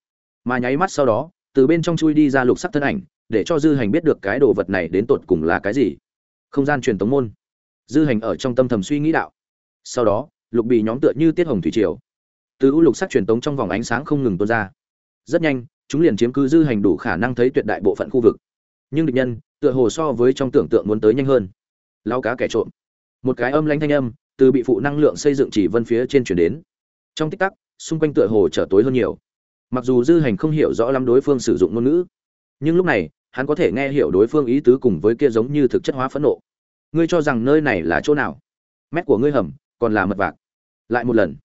Mà nháy mắt sau đó, từ bên trong chui đi ra lục sắc thân ảnh, để cho dư hành biết được cái đồ vật này đến tột cùng là cái gì. Không gian truyền tống môn. Dư hành ở trong tâm thầm suy nghĩ đạo. Sau đó, lục bị nhóm tựa như tiết hồng thủy triều. Từ u lục sắc truyền tống trong vòng ánh sáng không ngừng tuôn ra rất nhanh, chúng liền chiếm cứ dư hành đủ khả năng thấy tuyệt đại bộ phận khu vực. Nhưng địch nhân, tựa hồ so với trong tưởng tượng muốn tới nhanh hơn. Lao cá kẻ trộm. Một cái âm lanh thanh âm, từ bị phụ năng lượng xây dựng chỉ vân phía trên chuyển đến. Trong tích tắc, xung quanh tựa hồ trở tối hơn nhiều. Mặc dù dư hành không hiểu rõ lắm đối phương sử dụng ngôn ngữ, nhưng lúc này, hắn có thể nghe hiểu đối phương ý tứ cùng với kia giống như thực chất hóa phẫn nộ. Ngươi cho rằng nơi này là chỗ nào? Mét của ngươi hầm, còn là mật vạc. Lại một lần.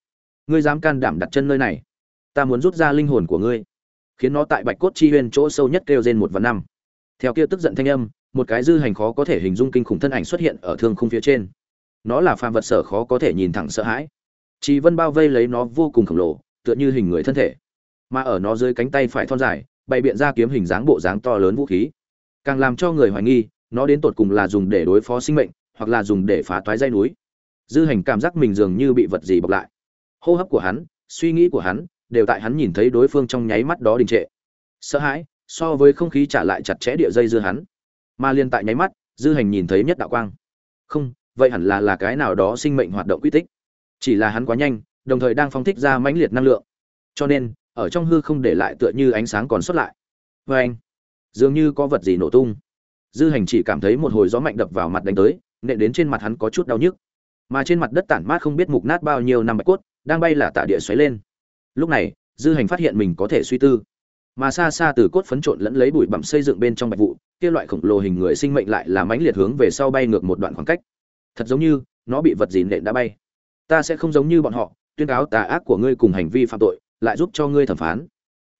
Ngươi dám can đảm đặt chân nơi này ta muốn rút ra linh hồn của ngươi, khiến nó tại bạch cốt chi huyên chỗ sâu nhất kêu trên một và năm. Theo kia tức giận thanh âm, một cái dư hành khó có thể hình dung kinh khủng thân ảnh xuất hiện ở thương khung phía trên. Nó là phàm vật sở khó có thể nhìn thẳng sợ hãi. Chỉ vân bao vây lấy nó vô cùng khổng lồ, tựa như hình người thân thể. Mà ở nó dưới cánh tay phải thon dài, bày biện ra kiếm hình dáng bộ dáng to lớn vũ khí. Càng làm cho người hoài nghi, nó đến tột cùng là dùng để đối phó sinh mệnh, hoặc là dùng để phá toái dây núi. Dư hành cảm giác mình dường như bị vật gì bọc lại. Hô hấp của hắn, suy nghĩ của hắn đều tại hắn nhìn thấy đối phương trong nháy mắt đó đình trệ. Sợ hãi, so với không khí trả lại chặt chẽ địa dây dưa hắn. Mà liên tại nháy mắt, dư hành nhìn thấy nhất đạo quang. Không, vậy hẳn là là cái nào đó sinh mệnh hoạt động quy tích. Chỉ là hắn quá nhanh, đồng thời đang phóng thích ra mãnh liệt năng lượng. Cho nên, ở trong hư không để lại tựa như ánh sáng còn sót lại. Vê anh, dường như có vật gì nổ tung. Dư hành chỉ cảm thấy một hồi gió mạnh đập vào mặt đánh tới, nện đến trên mặt hắn có chút đau nhức. Mà trên mặt đất tản mát không biết mục nát bao nhiêu năm bạch cốt, đang bay là tạ địa xoáy lên lúc này, dư hành phát hiện mình có thể suy tư. Mà xa xa từ cốt phấn trộn lẫn lấy bụi bặm xây dựng bên trong bạch vụ, kia loại khổng lồ hình người sinh mệnh lại là mãnh liệt hướng về sau bay ngược một đoạn khoảng cách. Thật giống như, nó bị vật gì nện đã bay. Ta sẽ không giống như bọn họ, tuyên cáo tà ác của ngươi cùng hành vi phạm tội, lại giúp cho ngươi thẩm phán.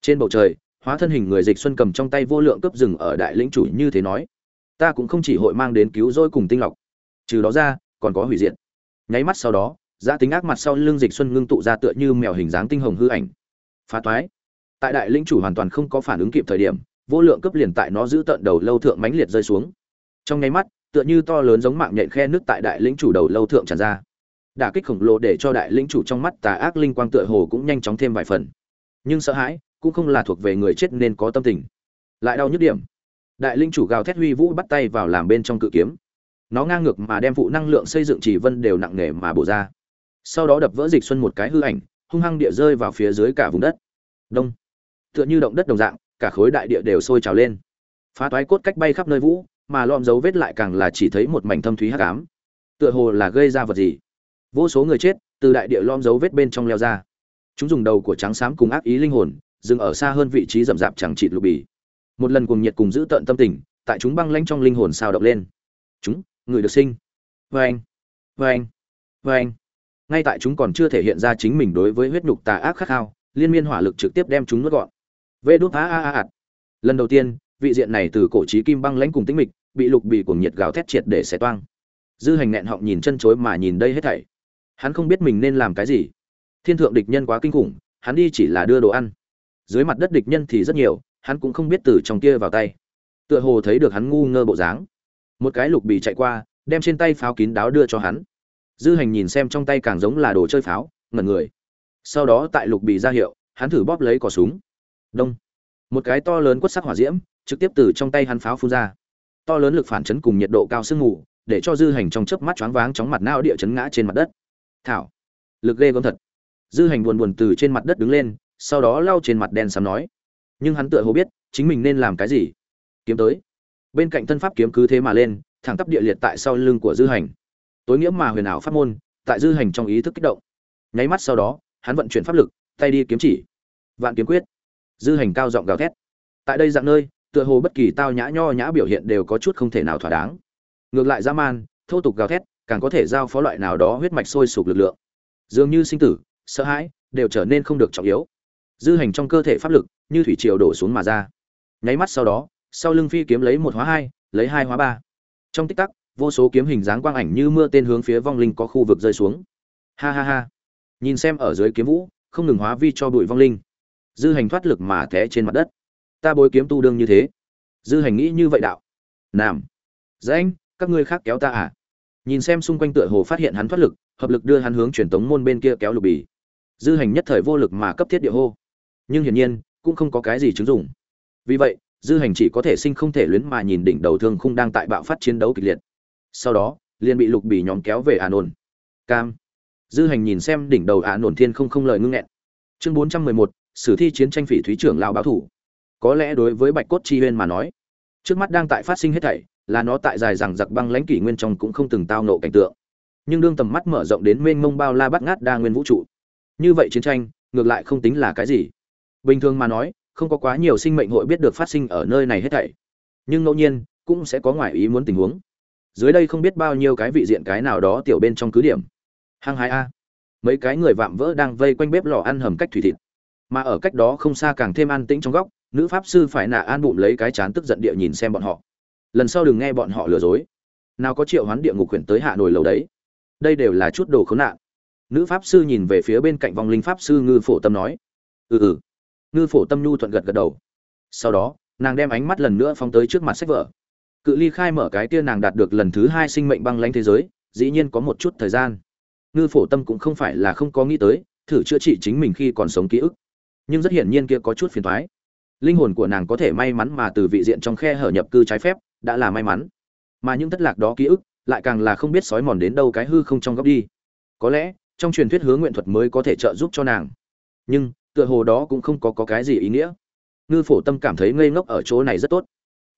Trên bầu trời, hóa thân hình người dịch xuân cầm trong tay vô lượng cấp rừng ở đại lĩnh chủ như thế nói. Ta cũng không chỉ hội mang đến cứu rỗi cùng tinh lọc. Trừ đó ra, còn có hủy diệt. Nháy mắt sau đó giá tính ác mặt sau lưng dịch xuân ngưng tụ ra tựa như mèo hình dáng tinh hồng hư ảnh. Phá toái. Tại đại lĩnh chủ hoàn toàn không có phản ứng kịp thời điểm, vô lượng cấp liền tại nó giữ tận đầu lâu thượng mãnh liệt rơi xuống. Trong nháy mắt, tựa như to lớn giống mạng nhện khe nước tại đại lĩnh chủ đầu lâu thượng tràn ra. Đả kích khổng lồ để cho đại lĩnh chủ trong mắt tà ác linh quang tựa hồ cũng nhanh chóng thêm vài phần. Nhưng sợ hãi, cũng không là thuộc về người chết nên có tâm tình. Lại đau nhức điểm. Đại linh chủ gào thét huy vũ bắt tay vào làm bên trong cự kiếm. Nó ngang ngược mà đem phụ năng lượng xây dựng chỉ vân đều nặng nề mà bổ ra sau đó đập vỡ dịch xuân một cái hư ảnh, hung hăng địa rơi vào phía dưới cả vùng đất. Đông. Tựa như động đất đồng dạng, cả khối đại địa đều sôi trào lên. Phá toái cốt cách bay khắp nơi vũ, mà lom dấu vết lại càng là chỉ thấy một mảnh thâm thúy hắc ám. Tựa hồ là gây ra vật gì? Vô số người chết, từ đại địa lom dấu vết bên trong leo ra. Chúng dùng đầu của trắng xám cùng ác ý linh hồn dừng ở xa hơn vị trí rậm rạp chẳng chịt lục bì. Một lần cùng nhiệt cùng giữ tận tâm tình, tại chúng băng lanh trong linh hồn sao động lên. Chúng, người được sinh. Vê anh vê anh vê anh ngay tại chúng còn chưa thể hiện ra chính mình đối với huyết nhục tà ác khát khao, liên miên hỏa lực trực tiếp đem chúng nuốt gọn. Vê đốt a a a lần đầu tiên, vị diện này từ cổ trí kim băng lãnh cùng tĩnh mịch, bị lục bị cuồng nhiệt gào thét triệt để xé toang. Dư hành nghẹn họng nhìn chân chối mà nhìn đây hết thảy. Hắn không biết mình nên làm cái gì. Thiên thượng địch nhân quá kinh khủng, hắn đi chỉ là đưa đồ ăn. Dưới mặt đất địch nhân thì rất nhiều, hắn cũng không biết từ trong kia vào tay. Tựa hồ thấy được hắn ngu ngơ bộ dáng. Một cái lục bì chạy qua, đem trên tay pháo kín đáo đưa cho hắn dư hành nhìn xem trong tay càng giống là đồ chơi pháo, ngẩn người. Sau đó tại lục bị ra hiệu, hắn thử bóp lấy cỏ súng. Đông. Một cái to lớn quất sắc hỏa diễm, trực tiếp từ trong tay hắn pháo phun ra. To lớn lực phản chấn cùng nhiệt độ cao sương mù, để cho dư hành trong chớp mắt choáng váng chóng mặt não địa chấn ngã trên mặt đất. Thảo. Lực ghê gớm thật. Dư hành buồn buồn từ trên mặt đất đứng lên, sau đó lau trên mặt đen xám nói. Nhưng hắn tựa hồ biết, chính mình nên làm cái gì? Kiếm tới. Bên cạnh thân pháp kiếm cứ thế mà lên, thẳng tắp địa liệt tại sau lưng của dư hành tối nghĩa mà huyền ảo pháp môn, tại dư hành trong ý thức kích động. Nháy mắt sau đó, hắn vận chuyển pháp lực, tay đi kiếm chỉ. Vạn kiếm quyết. Dư hành cao giọng gào thét. Tại đây dạng nơi, tựa hồ bất kỳ tao nhã nho nhã biểu hiện đều có chút không thể nào thỏa đáng. Ngược lại dã man, thô tục gào thét, càng có thể giao phó loại nào đó huyết mạch sôi sục lực lượng. Dường như sinh tử, sợ hãi, đều trở nên không được trọng yếu. Dư hành trong cơ thể pháp lực, như thủy triều đổ xuống mà ra. Nháy mắt sau đó, sau lưng phi kiếm lấy một hóa hai, lấy hai hóa ba. Trong tích tắc vô số kiếm hình dáng quang ảnh như mưa tên hướng phía vong linh có khu vực rơi xuống. Ha ha ha. Nhìn xem ở dưới kiếm vũ không ngừng hóa vi cho bụi vong linh. Dư hành thoát lực mà té trên mặt đất. Ta bối kiếm tu đương như thế. Dư hành nghĩ như vậy đạo. Nam. Anh, các ngươi khác kéo ta à? Nhìn xem xung quanh tựa hồ phát hiện hắn thoát lực hợp lực đưa hắn hướng truyền tống môn bên kia kéo lục bì. Dư hành nhất thời vô lực mà cấp thiết địa hô. Nhưng hiển nhiên cũng không có cái gì chứng dụng. Vì vậy dư hành chỉ có thể sinh không thể luyến mà nhìn đỉnh đầu thương khung đang tại bạo phát chiến đấu kịch liệt sau đó, liền bị lục bỉ nhóm kéo về ả nồn cam. Dư hành nhìn xem đỉnh đầu ả nồn thiên không không lời ngưng nghẹn. Chương bốn trăm mười một, sử thi chiến tranh phỉ thúy trưởng lao báo thủ. Có lẽ đối với bạch cốt chi huyên mà nói, trước mắt đang tại phát sinh hết thảy, là nó tại dài rằng giặc băng lãnh kỷ nguyên trong cũng không từng tao nộ cảnh tượng. Nhưng đương tầm mắt mở rộng đến mênh mông bao la bắt ngát đa nguyên vũ trụ. Như vậy chiến tranh, ngược lại không tính là cái gì. Bình thường mà nói, không có quá nhiều sinh mệnh hội biết được phát sinh ở nơi này hết thảy. Nhưng ngẫu nhiên, cũng sẽ có ngoại ý muốn tình huống dưới đây không biết bao nhiêu cái vị diện cái nào đó tiểu bên trong cứ điểm. Hăng hai a. Mấy cái người vạm vỡ đang vây quanh bếp lò ăn hầm cách thủy thịt. Mà ở cách đó không xa càng thêm an tĩnh trong góc, nữ pháp sư phải nạ an bụng lấy cái chán tức giận địa nhìn xem bọn họ. Lần sau đừng nghe bọn họ lừa dối. Nào có triệu hoán địa ngục huyện tới hạ nổi lầu đấy. Đây đều là chút đồ khốn nạn. Nữ pháp sư nhìn về phía bên cạnh vong linh pháp sư ngư phổ tâm nói. Ừ ừ. Ngư phổ tâm nhu thuận gật gật đầu. Sau đó, nàng đem ánh mắt lần nữa phóng tới trước mặt sách vở cự ly khai mở cái tia nàng đạt được lần thứ hai sinh mệnh băng lãnh thế giới dĩ nhiên có một chút thời gian. Ngư phổ tâm cũng không phải là không có nghĩ tới thử chữa trị chính mình khi còn sống ký ức. Nhưng rất hiển nhiên kia có chút phiền toái. Linh hồn của nàng có thể may mắn mà từ vị diện trong khe hở nhập cư trái phép đã là may mắn. Mà những thất lạc đó ký ức lại càng là không biết sói mòn đến đâu cái hư không trong góc đi. Có lẽ trong truyền thuyết hướng nguyện thuật mới có thể trợ giúp cho nàng. Nhưng tựa hồ đó cũng không có, có cái gì ý nghĩa. Ngư phổ tâm cảm thấy ngây ngốc ở chỗ này rất tốt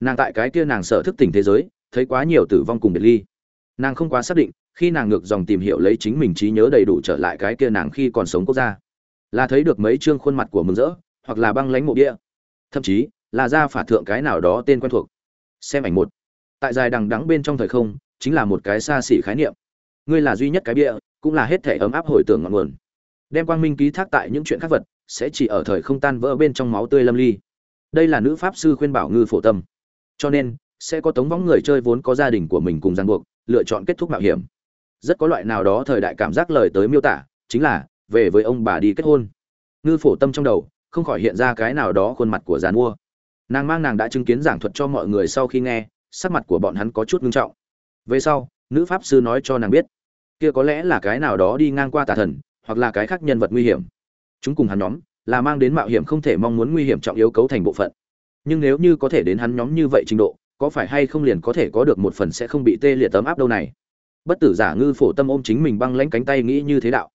nàng tại cái kia nàng sở thức tỉnh thế giới, thấy quá nhiều tử vong cùng biệt ly. Nàng không quá xác định, khi nàng ngược dòng tìm hiểu lấy chính mình trí nhớ đầy đủ trở lại cái kia nàng khi còn sống quốc gia. Là thấy được mấy chương khuôn mặt của mừng rỡ, hoặc là băng lánh mộ địa thậm chí, là ra phả thượng cái nào đó tên quen thuộc. Xem ảnh một. Tại dài đằng đắng bên trong thời không, chính là một cái xa xỉ khái niệm. Ngươi là duy nhất cái bia, cũng là hết thể ấm áp hồi tưởng ngọn nguồn. Đem quang minh ký thác tại những chuyện khác vật, sẽ chỉ ở thời không tan vỡ bên trong máu tươi lâm ly. Đây là nữ pháp sư khuyên bảo ngư phổ tâm cho nên, sẽ có tống võng người chơi vốn có gia đình của mình cùng ràng buộc, lựa chọn kết thúc mạo hiểm. Rất có loại nào đó thời đại cảm giác lời tới miêu tả, chính là, về với ông bà đi kết hôn. Ngư phổ tâm trong đầu, không khỏi hiện ra cái nào đó khuôn mặt của giàn mua. Nàng mang nàng đã chứng kiến giảng thuật cho mọi người sau khi nghe, sắc mặt của bọn hắn có chút ngưng trọng. Về sau, nữ pháp sư nói cho nàng biết, kia có lẽ là cái nào đó đi ngang qua tà thần, hoặc là cái khác nhân vật nguy hiểm. Chúng cùng hắn nhóm, là mang đến mạo hiểm không thể mong muốn nguy hiểm trọng yếu cấu thành bộ phận nhưng nếu như có thể đến hắn nhóm như vậy trình độ, có phải hay không liền có thể có được một phần sẽ không bị tê liệt tấm áp đâu này? Bất tử giả ngư phổ tâm ôm chính mình băng lãnh cánh tay nghĩ như thế đạo.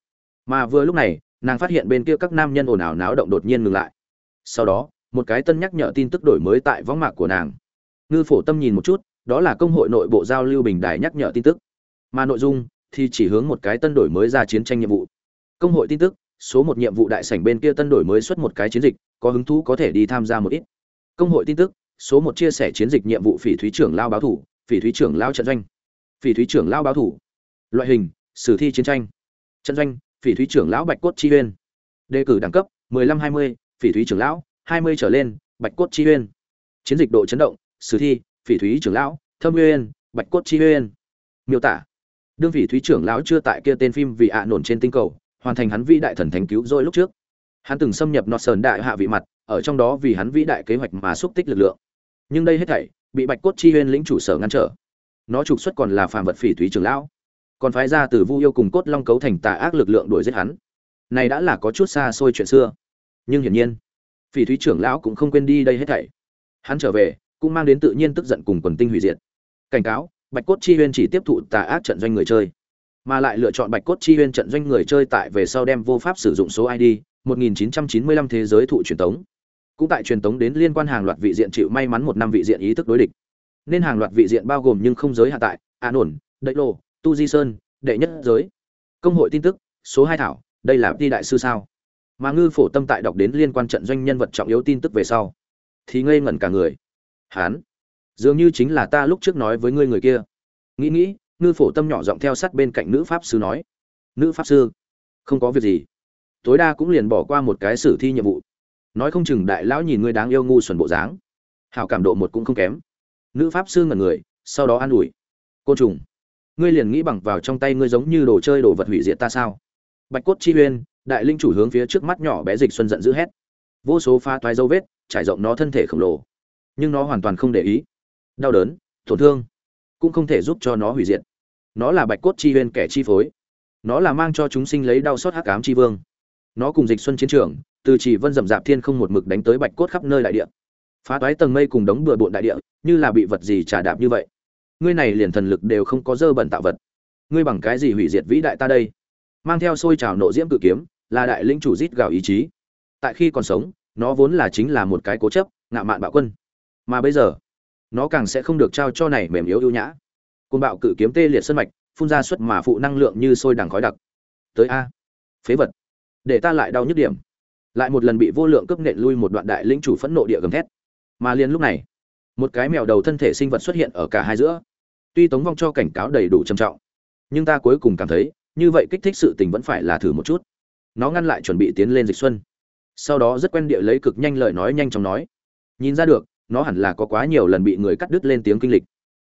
Mà vừa lúc này, nàng phát hiện bên kia các nam nhân ồn ào náo động đột nhiên ngừng lại. Sau đó, một cái tân nhắc nhở tin tức đổi mới tại võng mạc của nàng. Ngư phổ tâm nhìn một chút, đó là công hội nội bộ giao lưu bình đài nhắc nhở tin tức. Mà nội dung thì chỉ hướng một cái tân đổi mới ra chiến tranh nhiệm vụ. Công hội tin tức, số một nhiệm vụ đại sảnh bên kia tân đổi mới xuất một cái chiến dịch, có hứng thú có thể đi tham gia một ít công hội tin tức số một chia sẻ chiến dịch nhiệm vụ phỉ thúy trưởng lao báo thủ phỉ thúy trưởng lao trận doanh. Phỉ thúy trưởng lao báo thủ. Loại hình sử thi chiến tranh. Trận doanh phỉ thúy trưởng lão bạch cốt chi uyên. Đề cử đẳng cấp 15-20, phỉ thúy trưởng lão 20 trở lên bạch cốt chi uyên. Chiến dịch độ chấn động sử thi phỉ thúy trưởng lão thâm uyên bạch cốt chi uyên. Miêu tả. Đương phỉ thúy trưởng lão chưa tại kia tên phim vì ạ nổn trên tinh cầu hoàn thành hắn vĩ đại thần thánh cứu rồi lúc trước hắn từng xâm nhập nọ sơn đại hạ vị mặt, ở trong đó vì hắn vĩ đại kế hoạch mà xúc tích lực lượng. Nhưng đây hết thảy, bị bạch cốt chi huyên lĩnh chủ sở ngăn trở. Nó trục xuất còn là phàm vật phỉ thúy trưởng lão. Còn phái ra từ vu yêu cùng cốt long cấu thành tà ác lực lượng đuổi giết hắn. Này đã là có chút xa xôi chuyện xưa. Nhưng hiển nhiên, phỉ thúy trưởng lão cũng không quên đi đây hết thảy. Hắn trở về, cũng mang đến tự nhiên tức giận cùng quần tinh hủy diệt. Cảnh cáo, bạch cốt chi huyên chỉ tiếp thụ tà ác trận doanh người chơi. Mà lại lựa chọn bạch cốt chi huyên trận doanh người chơi tại về sau đem vô pháp sử dụng số id 1995 thế giới thụ truyền tống. Cũng tại truyền tống đến liên quan hàng loạt vị diện chịu may mắn một năm vị diện ý thức đối địch. Nên hàng loạt vị diện bao gồm nhưng không giới hạn tại, an ổn, đậy lô tu di sơn, đệ nhất giới. Công hội tin tức, số hai thảo, đây là đi đại sư sao? Mà ngư phổ tâm tại đọc đến liên quan trận doanh nhân vật trọng yếu tin tức về sau, thì ngây ngẩn cả người. Hán, dường như chính là ta lúc trước nói với ngươi người kia. Nghĩ nghĩ, ngư phổ tâm nhỏ giọng theo sát bên cạnh nữ pháp sư nói. Nữ pháp sư, không có việc gì tối đa cũng liền bỏ qua một cái sử thi nhiệm vụ. Nói không chừng đại lão nhìn ngươi đáng yêu ngu xuẩn bộ dáng. Hảo cảm độ một cũng không kém. Nữ pháp sư ngẩn người, sau đó an ủi. Côn trùng, ngươi liền nghĩ bằng vào trong tay ngươi giống như đồ chơi đồ vật hủy diệt ta sao? Bạch cốt chi huyên đại linh chủ hướng phía trước mắt nhỏ bé dịch xuân giận dữ hét. Vô số pha toái dấu vết, trải rộng nó thân thể khổng lồ. Nhưng nó hoàn toàn không để ý. Đau đớn, tổn thương, cũng không thể giúp cho nó hủy diệt. Nó là bạch cốt chi huyên kẻ chi phối. Nó là mang cho chúng sinh lấy đau xót hắc ám chi vương nó cùng dịch xuân chiến trường, từ chỉ vân rậm rạp thiên không một mực đánh tới bạch cốt khắp nơi đại địa. Phá toái tầng mây cùng đống bừa bộn đại địa, như là bị vật gì trả đạp như vậy. Ngươi này liền thần lực đều không có dơ bẩn tạo vật. Ngươi bằng cái gì hủy diệt vĩ đại ta đây? Mang theo xôi trào nộ diễm cự kiếm, là đại lĩnh chủ rít gào ý chí. Tại khi còn sống, nó vốn là chính là một cái cố chấp, ngạo mạn bạo quân. Mà bây giờ, nó càng sẽ không được trao cho này mềm yếu ưu nhã. Côn bạo cự kiếm tê liệt sân mạch, phun ra suất mà phụ năng lượng như sôi đằng khói đặc. Tới a. Phế vật để ta lại đau nhức điểm. Lại một lần bị vô lượng cướp nện lui một đoạn đại lĩnh chủ phẫn nộ địa gầm thét. Mà liền lúc này, một cái mèo đầu thân thể sinh vật xuất hiện ở cả hai giữa. Tuy tống vong cho cảnh cáo đầy đủ trầm trọng, nhưng ta cuối cùng cảm thấy, như vậy kích thích sự tình vẫn phải là thử một chút. Nó ngăn lại chuẩn bị tiến lên dịch xuân. Sau đó rất quen địa lấy cực nhanh lời nói nhanh chóng nói. Nhìn ra được, nó hẳn là có quá nhiều lần bị người cắt đứt lên tiếng kinh lịch.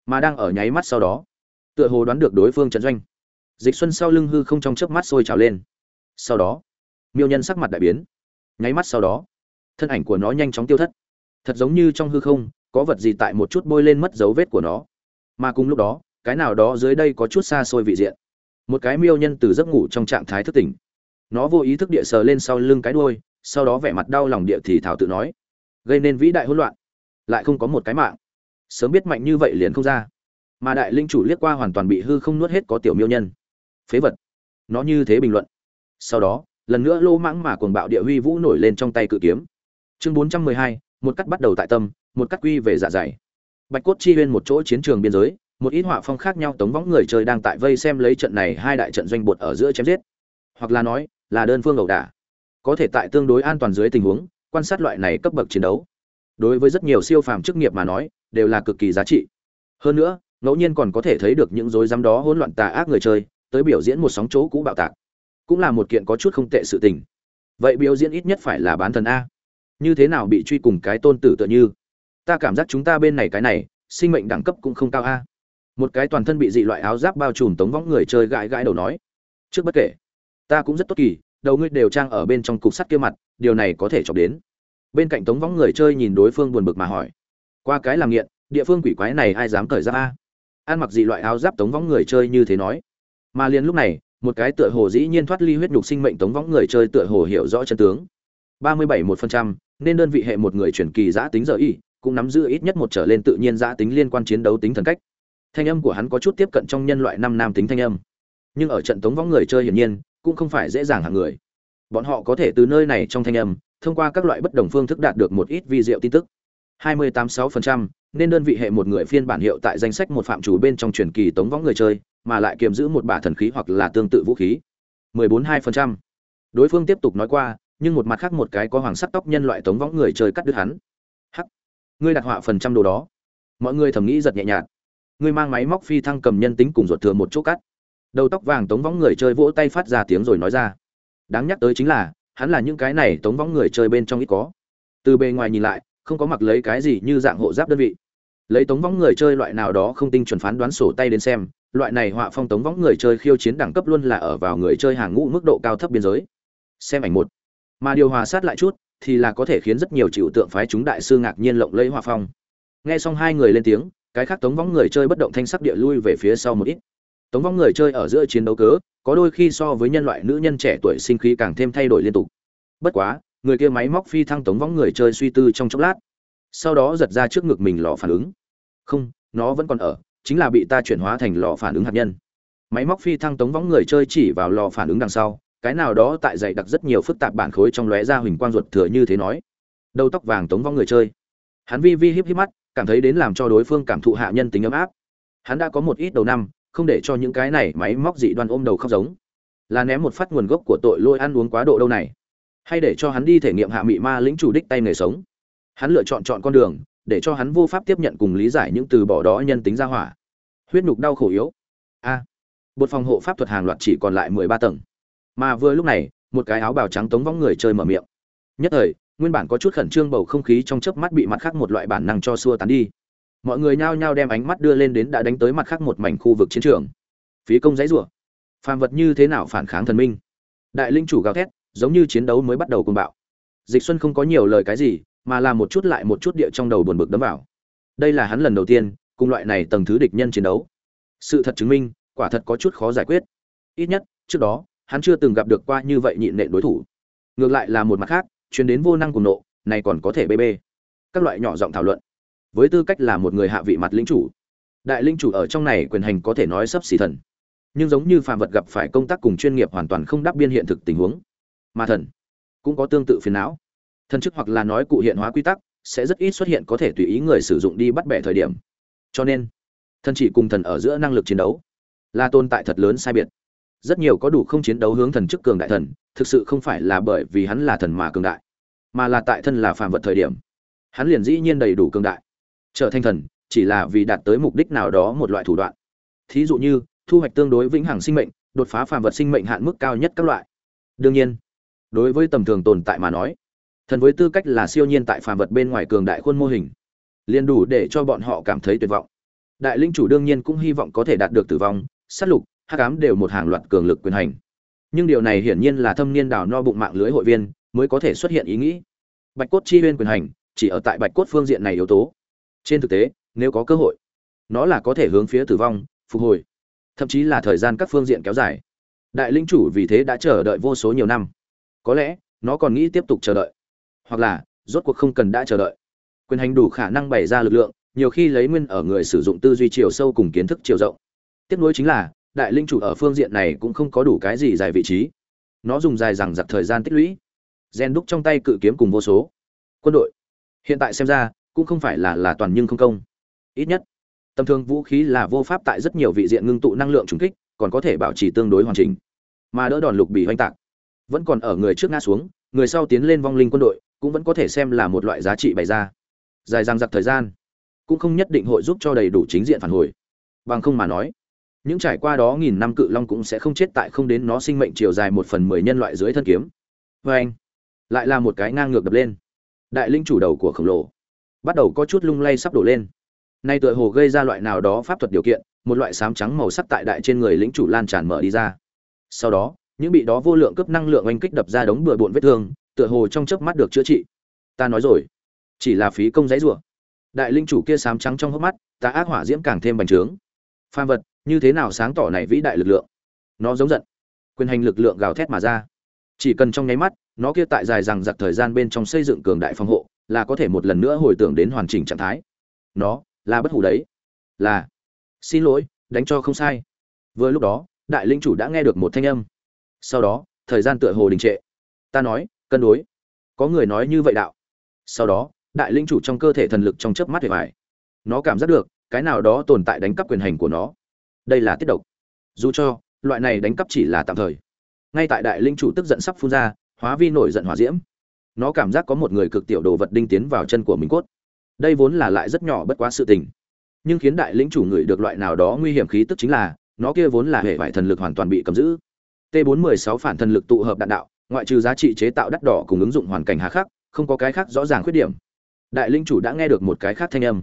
Mà đang ở nháy mắt sau đó, tựa hồ đoán được đối phương trận doanh. Dịch xuân sau lưng hư không trong chớp mắt sôi trào lên. Sau đó miêu nhân sắc mặt đại biến. Nháy mắt sau đó, thân ảnh của nó nhanh chóng tiêu thất. Thật giống như trong hư không, có vật gì tại một chút bôi lên mất dấu vết của nó. Mà cùng lúc đó, cái nào đó dưới đây có chút xa xôi vị diện. Một cái miêu nhân từ giấc ngủ trong trạng thái thức tỉnh. Nó vô ý thức địa sờ lên sau lưng cái đuôi, sau đó vẻ mặt đau lòng địa thì thảo tự nói, gây nên vĩ đại hỗn loạn, lại không có một cái mạng. Sớm biết mạnh như vậy liền không ra. Mà đại linh chủ liếc qua hoàn toàn bị hư không nuốt hết có tiểu miêu nhân. Phế vật. Nó như thế bình luận. Sau đó lần nữa lô mãng mà cuồng bạo địa huy vũ nổi lên trong tay cự kiếm. Chương bốn trăm mười hai, một cắt bắt đầu tại tâm, một cắt quy về dạ dày. Bạch cốt chi huyên một chỗ chiến trường biên giới, một ít họa phong khác nhau tống võng người chơi đang tại vây xem lấy trận này hai đại trận doanh bột ở giữa chém giết. Hoặc là nói, là đơn phương ẩu đả. Có thể tại tương đối an toàn dưới tình huống, quan sát loại này cấp bậc chiến đấu. Đối với rất nhiều siêu phàm chức nghiệp mà nói, đều là cực kỳ giá trị. Hơn nữa, ngẫu nhiên còn có thể thấy được những rối rắm đó hỗn loạn tà ác người chơi, tới biểu diễn một sóng chỗ cũ bạo tạc cũng là một kiện có chút không tệ sự tình. Vậy biểu diễn ít nhất phải là bán thần a. Như thế nào bị truy cùng cái tôn tử tựa như? Ta cảm giác chúng ta bên này cái này, sinh mệnh đẳng cấp cũng không cao a. Một cái toàn thân bị dị loại áo giáp bao trùm tống võng người chơi gãi gãi đầu nói. Trước bất kể, ta cũng rất tốt kỳ, đầu ngươi đều trang ở bên trong cục sắt kia mặt, điều này có thể chọc đến. Bên cạnh tống võng người chơi nhìn đối phương buồn bực mà hỏi. Qua cái làm nghiện, địa phương quỷ quái này ai dám cởi ra a? Ăn mặc dị loại áo giáp tống võng người chơi như thế nói. Mà liền lúc này một cái tựa hồ dĩ nhiên thoát ly huyết nhục sinh mệnh tống võng người chơi tựa hồ hiểu rõ chân tướng. Ba mươi bảy một phần trăm nên đơn vị hệ một người chuyển kỳ giã tính giờ y cũng nắm giữ ít nhất một trở lên tự nhiên giã tính liên quan chiến đấu tính thần cách. Thanh âm của hắn có chút tiếp cận trong nhân loại năm nam tính thanh âm. Nhưng ở trận tống võng người chơi hiển nhiên cũng không phải dễ dàng hàng người. Bọn họ có thể từ nơi này trong thanh âm thông qua các loại bất đồng phương thức đạt được một ít vi diệu tin tức. 286%, nên đơn vị hệ một người phiên bản hiệu tại danh sách một phạm chủ bên trong truyền kỳ tống võng người chơi mà lại kiềm giữ một bả thần khí hoặc là tương tự vũ khí. 14,2%. đối phương tiếp tục nói qua nhưng một mặt khác một cái có hoàng sắc tóc nhân loại tống võng người chơi cắt đứt hắn. Hắc. Ngươi đặt họa phần trăm đồ đó. Mọi người thầm nghĩ giật nhẹ nhạt. Ngươi mang máy móc phi thăng cầm nhân tính cùng ruột thừa một chỗ cắt. Đầu tóc vàng tống võng người chơi vỗ tay phát ra tiếng rồi nói ra. Đáng nhắc tới chính là hắn là những cái này tống võng người chơi bên trong ít có. Từ bề ngoài nhìn lại không có mặc lấy cái gì như dạng hộ giáp đơn vị lấy tống võng người chơi loại nào đó không tinh chuẩn phán đoán sổ tay đến xem, loại này họa phong tống võng người chơi khiêu chiến đẳng cấp luôn là ở vào người chơi hàng ngũ mức độ cao thấp biên giới. Xem ảnh một. Mà điều hòa sát lại chút, thì là có thể khiến rất nhiều chịu tượng phái chúng đại sư ngạc nhiên lộng lẫy họa phong. Nghe xong hai người lên tiếng, cái khác tống võng người chơi bất động thanh sắc địa lui về phía sau một ít. Tống võng người chơi ở giữa chiến đấu cớ, có đôi khi so với nhân loại nữ nhân trẻ tuổi sinh khí càng thêm thay đổi liên tục. Bất quá, người kia máy móc phi thăng tống võng người chơi suy tư trong chốc lát sau đó giật ra trước ngực mình lò phản ứng. Không, nó vẫn còn ở, chính là bị ta chuyển hóa thành lò phản ứng hạt nhân. Máy móc phi thăng tống võng người chơi chỉ vào lò phản ứng đằng sau, cái nào đó tại dày đặc rất nhiều phức tạp bản khối trong lóe ra huỳnh quang ruột thừa như thế nói. Đầu tóc vàng tống võng người chơi. Hắn vi vi híp híp mắt, cảm thấy đến làm cho đối phương cảm thụ hạ nhân tính ấm áp. Hắn đã có một ít đầu năm, không để cho những cái này máy móc dị đoan ôm đầu khóc giống. Là ném một phát nguồn gốc của tội lôi ăn uống quá độ đâu này. Hay để cho hắn đi thể nghiệm hạ mị ma lĩnh chủ đích tay nghề sống hắn lựa chọn chọn con đường để cho hắn vô pháp tiếp nhận cùng lý giải những từ bỏ đó nhân tính ra hỏa. Huyết nhục đau khổ yếu. A. À, bột phòng hộ pháp thuật hàng loạt chỉ còn lại mười ba tầng. Mà vừa lúc này một cái áo bào trắng tống vong người chơi mở miệng. Nhất thời nguyên bản có chút khẩn trương bầu không khí trong chớp mắt bị mặt khác một loại bản năng cho xua tán đi. Mọi người nhao nhao đem ánh mắt đưa lên đến đã đánh tới mặt khác một mảnh khu vực chiến trường. Phí công dãy rủa. Phàm vật như thế nào phản kháng thần minh? Đại linh chủ gào thét giống như chiến đấu mới bắt đầu cùng bạo. Dịch xuân không có nhiều lời cái gì mà là một chút lại một chút địa trong đầu buồn bực đấm vào. Đây là hắn lần đầu tiên cùng loại này tầng thứ địch nhân chiến đấu. Sự thật chứng minh, quả thật có chút khó giải quyết. Ít nhất, trước đó, hắn chưa từng gặp được qua như vậy nhịn nện đối thủ. Ngược lại là một mặt khác, chuyến đến vô năng cùng nộ, này còn có thể bê bê. Các loại nhỏ giọng thảo luận. Với tư cách là một người hạ vị mặt lĩnh chủ, đại linh chủ ở trong này quyền hành có thể nói sấp xỉ thần. Nhưng giống như phàm vật gặp phải công tác cùng chuyên nghiệp hoàn toàn không đáp biên hiện thực tình huống. Mà thần cũng có tương tự phiền não thần chức hoặc là nói cụ hiện hóa quy tắc, sẽ rất ít xuất hiện có thể tùy ý người sử dụng đi bắt bẻ thời điểm. Cho nên thần chỉ cùng thần ở giữa năng lực chiến đấu là tồn tại thật lớn sai biệt. Rất nhiều có đủ không chiến đấu hướng thần chức cường đại thần, thực sự không phải là bởi vì hắn là thần mà cường đại, mà là tại thân là phàm vật thời điểm. Hắn liền dĩ nhiên đầy đủ cường đại, trở thành thần, chỉ là vì đạt tới mục đích nào đó một loại thủ đoạn. Thí dụ như, thu hoạch tương đối vĩnh hằng sinh mệnh, đột phá phàm vật sinh mệnh hạn mức cao nhất các loại. Đương nhiên, đối với tầm thường tồn tại mà nói thần với tư cách là siêu nhiên tại phàm vật bên ngoài cường đại khuôn mô hình, liền đủ để cho bọn họ cảm thấy tuyệt vọng. Đại linh chủ đương nhiên cũng hy vọng có thể đạt được tử vong, sát lục, hắc ám đều một hàng loạt cường lực quyền hành. Nhưng điều này hiển nhiên là thâm niên đào no bụng mạng lưới hội viên mới có thể xuất hiện ý nghĩ. Bạch cốt chi huyên quyền hành chỉ ở tại bạch cốt phương diện này yếu tố. Trên thực tế, nếu có cơ hội, nó là có thể hướng phía tử vong, phục hồi, thậm chí là thời gian các phương diện kéo dài. Đại linh chủ vì thế đã chờ đợi vô số nhiều năm. Có lẽ, nó còn nghĩ tiếp tục chờ đợi hoặc là, rốt cuộc không cần đã chờ đợi. Quyền hành đủ khả năng bày ra lực lượng, nhiều khi lấy nguyên ở người sử dụng tư duy chiều sâu cùng kiến thức chiều rộng. Tiếp nối chính là, đại linh chủ ở phương diện này cũng không có đủ cái gì dài vị trí. Nó dùng dài rằng giặc thời gian tích lũy. Gen đúc trong tay cự kiếm cùng vô số. Quân đội. Hiện tại xem ra, cũng không phải là là toàn nhưng không công. Ít nhất, tầm thường vũ khí là vô pháp tại rất nhiều vị diện ngưng tụ năng lượng trùng kích, còn có thể bảo trì tương đối hoàn chỉnh. Mà đỡ đòn lục bị hoanh tạc. Vẫn còn ở người trước ngã xuống, người sau tiến lên vong linh quân đội cũng vẫn có thể xem là một loại giá trị bày ra. Dài dằng dặc thời gian, cũng không nhất định hội giúp cho đầy đủ chính diện phản hồi. Bằng không mà nói, những trải qua đó nghìn năm cự long cũng sẽ không chết tại không đến nó sinh mệnh chiều dài một phần mười nhân loại dưới thân kiếm. Vê anh, lại là một cái ngang ngược đập lên. Đại linh chủ đầu của khổng lồ, bắt đầu có chút lung lay sắp đổ lên. Nay tựa hồ gây ra loại nào đó pháp thuật điều kiện, một loại sám trắng màu sắc tại đại trên người lĩnh chủ lan tràn mở đi ra. Sau đó, những bị đó vô lượng cấp năng lượng oanh kích đập ra đống bừa bộn vết thương tựa hồ trong chớp mắt được chữa trị. Ta nói rồi, chỉ là phí công giấy rủa. Đại linh chủ kia sám trắng trong hốc mắt, ta ác hỏa diễm càng thêm bành trướng. Phàm vật, như thế nào sáng tỏ này vĩ đại lực lượng? Nó giống giận, quyền hành lực lượng gào thét mà ra. Chỉ cần trong nháy mắt, nó kia tại dài rằng giặc thời gian bên trong xây dựng cường đại phòng hộ, là có thể một lần nữa hồi tưởng đến hoàn chỉnh trạng thái. Nó, là bất hủ đấy. Là, xin lỗi, đánh cho không sai. Vừa lúc đó, đại linh chủ đã nghe được một thanh âm. Sau đó, thời gian tựa hồ đình trệ. Ta nói cân đối. Có người nói như vậy đạo. Sau đó, đại linh chủ trong cơ thể thần lực trong chớp mắt hề bài. nó cảm giác được, cái nào đó tồn tại đánh cắp quyền hành của nó. Đây là tiết độc. Dù cho, loại này đánh cắp chỉ là tạm thời. Ngay tại đại linh chủ tức giận sắp phun ra, hóa vi nổi giận hỏa diễm. Nó cảm giác có một người cực tiểu đồ vật đinh tiến vào chân của mình cốt. Đây vốn là lại rất nhỏ bất quá sự tình. Nhưng khiến đại lĩnh chủ người được loại nào đó nguy hiểm khí tức chính là, nó kia vốn là hệ vải thần lực hoàn toàn bị cầm giữ. T 416 phản thần lực tụ hợp đạn đạo ngoại trừ giá trị chế tạo đắt đỏ cùng ứng dụng hoàn cảnh hà khắc, không có cái khác rõ ràng khuyết điểm. Đại linh chủ đã nghe được một cái khác thanh âm.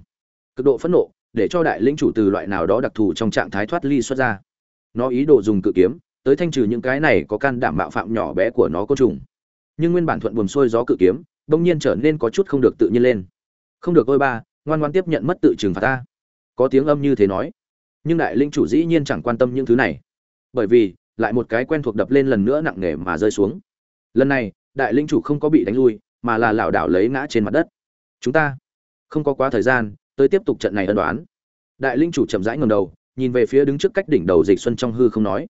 Cực độ phẫn nộ, để cho đại linh chủ từ loại nào đó đặc thù trong trạng thái thoát ly xuất ra. Nó ý đồ dùng cự kiếm, tới thanh trừ những cái này có can đảm bạo phạm nhỏ bé của nó côn trùng. Nhưng nguyên bản thuận buồm xuôi gió cự kiếm, bỗng nhiên trở nên có chút không được tự nhiên lên. Không được ôi ba, ngoan ngoan tiếp nhận mất tự trừng phạt ta. Có tiếng âm như thế nói. Nhưng đại linh chủ dĩ nhiên chẳng quan tâm những thứ này. Bởi vì, lại một cái quen thuộc đập lên lần nữa nặng nề mà rơi xuống lần này, đại linh chủ không có bị đánh lui, mà là lảo đảo lấy ngã trên mặt đất. Chúng ta không có quá thời gian tới tiếp tục trận này ân đoán. Đại linh chủ chậm rãi ngầm đầu, nhìn về phía đứng trước cách đỉnh đầu dịch xuân trong hư không nói.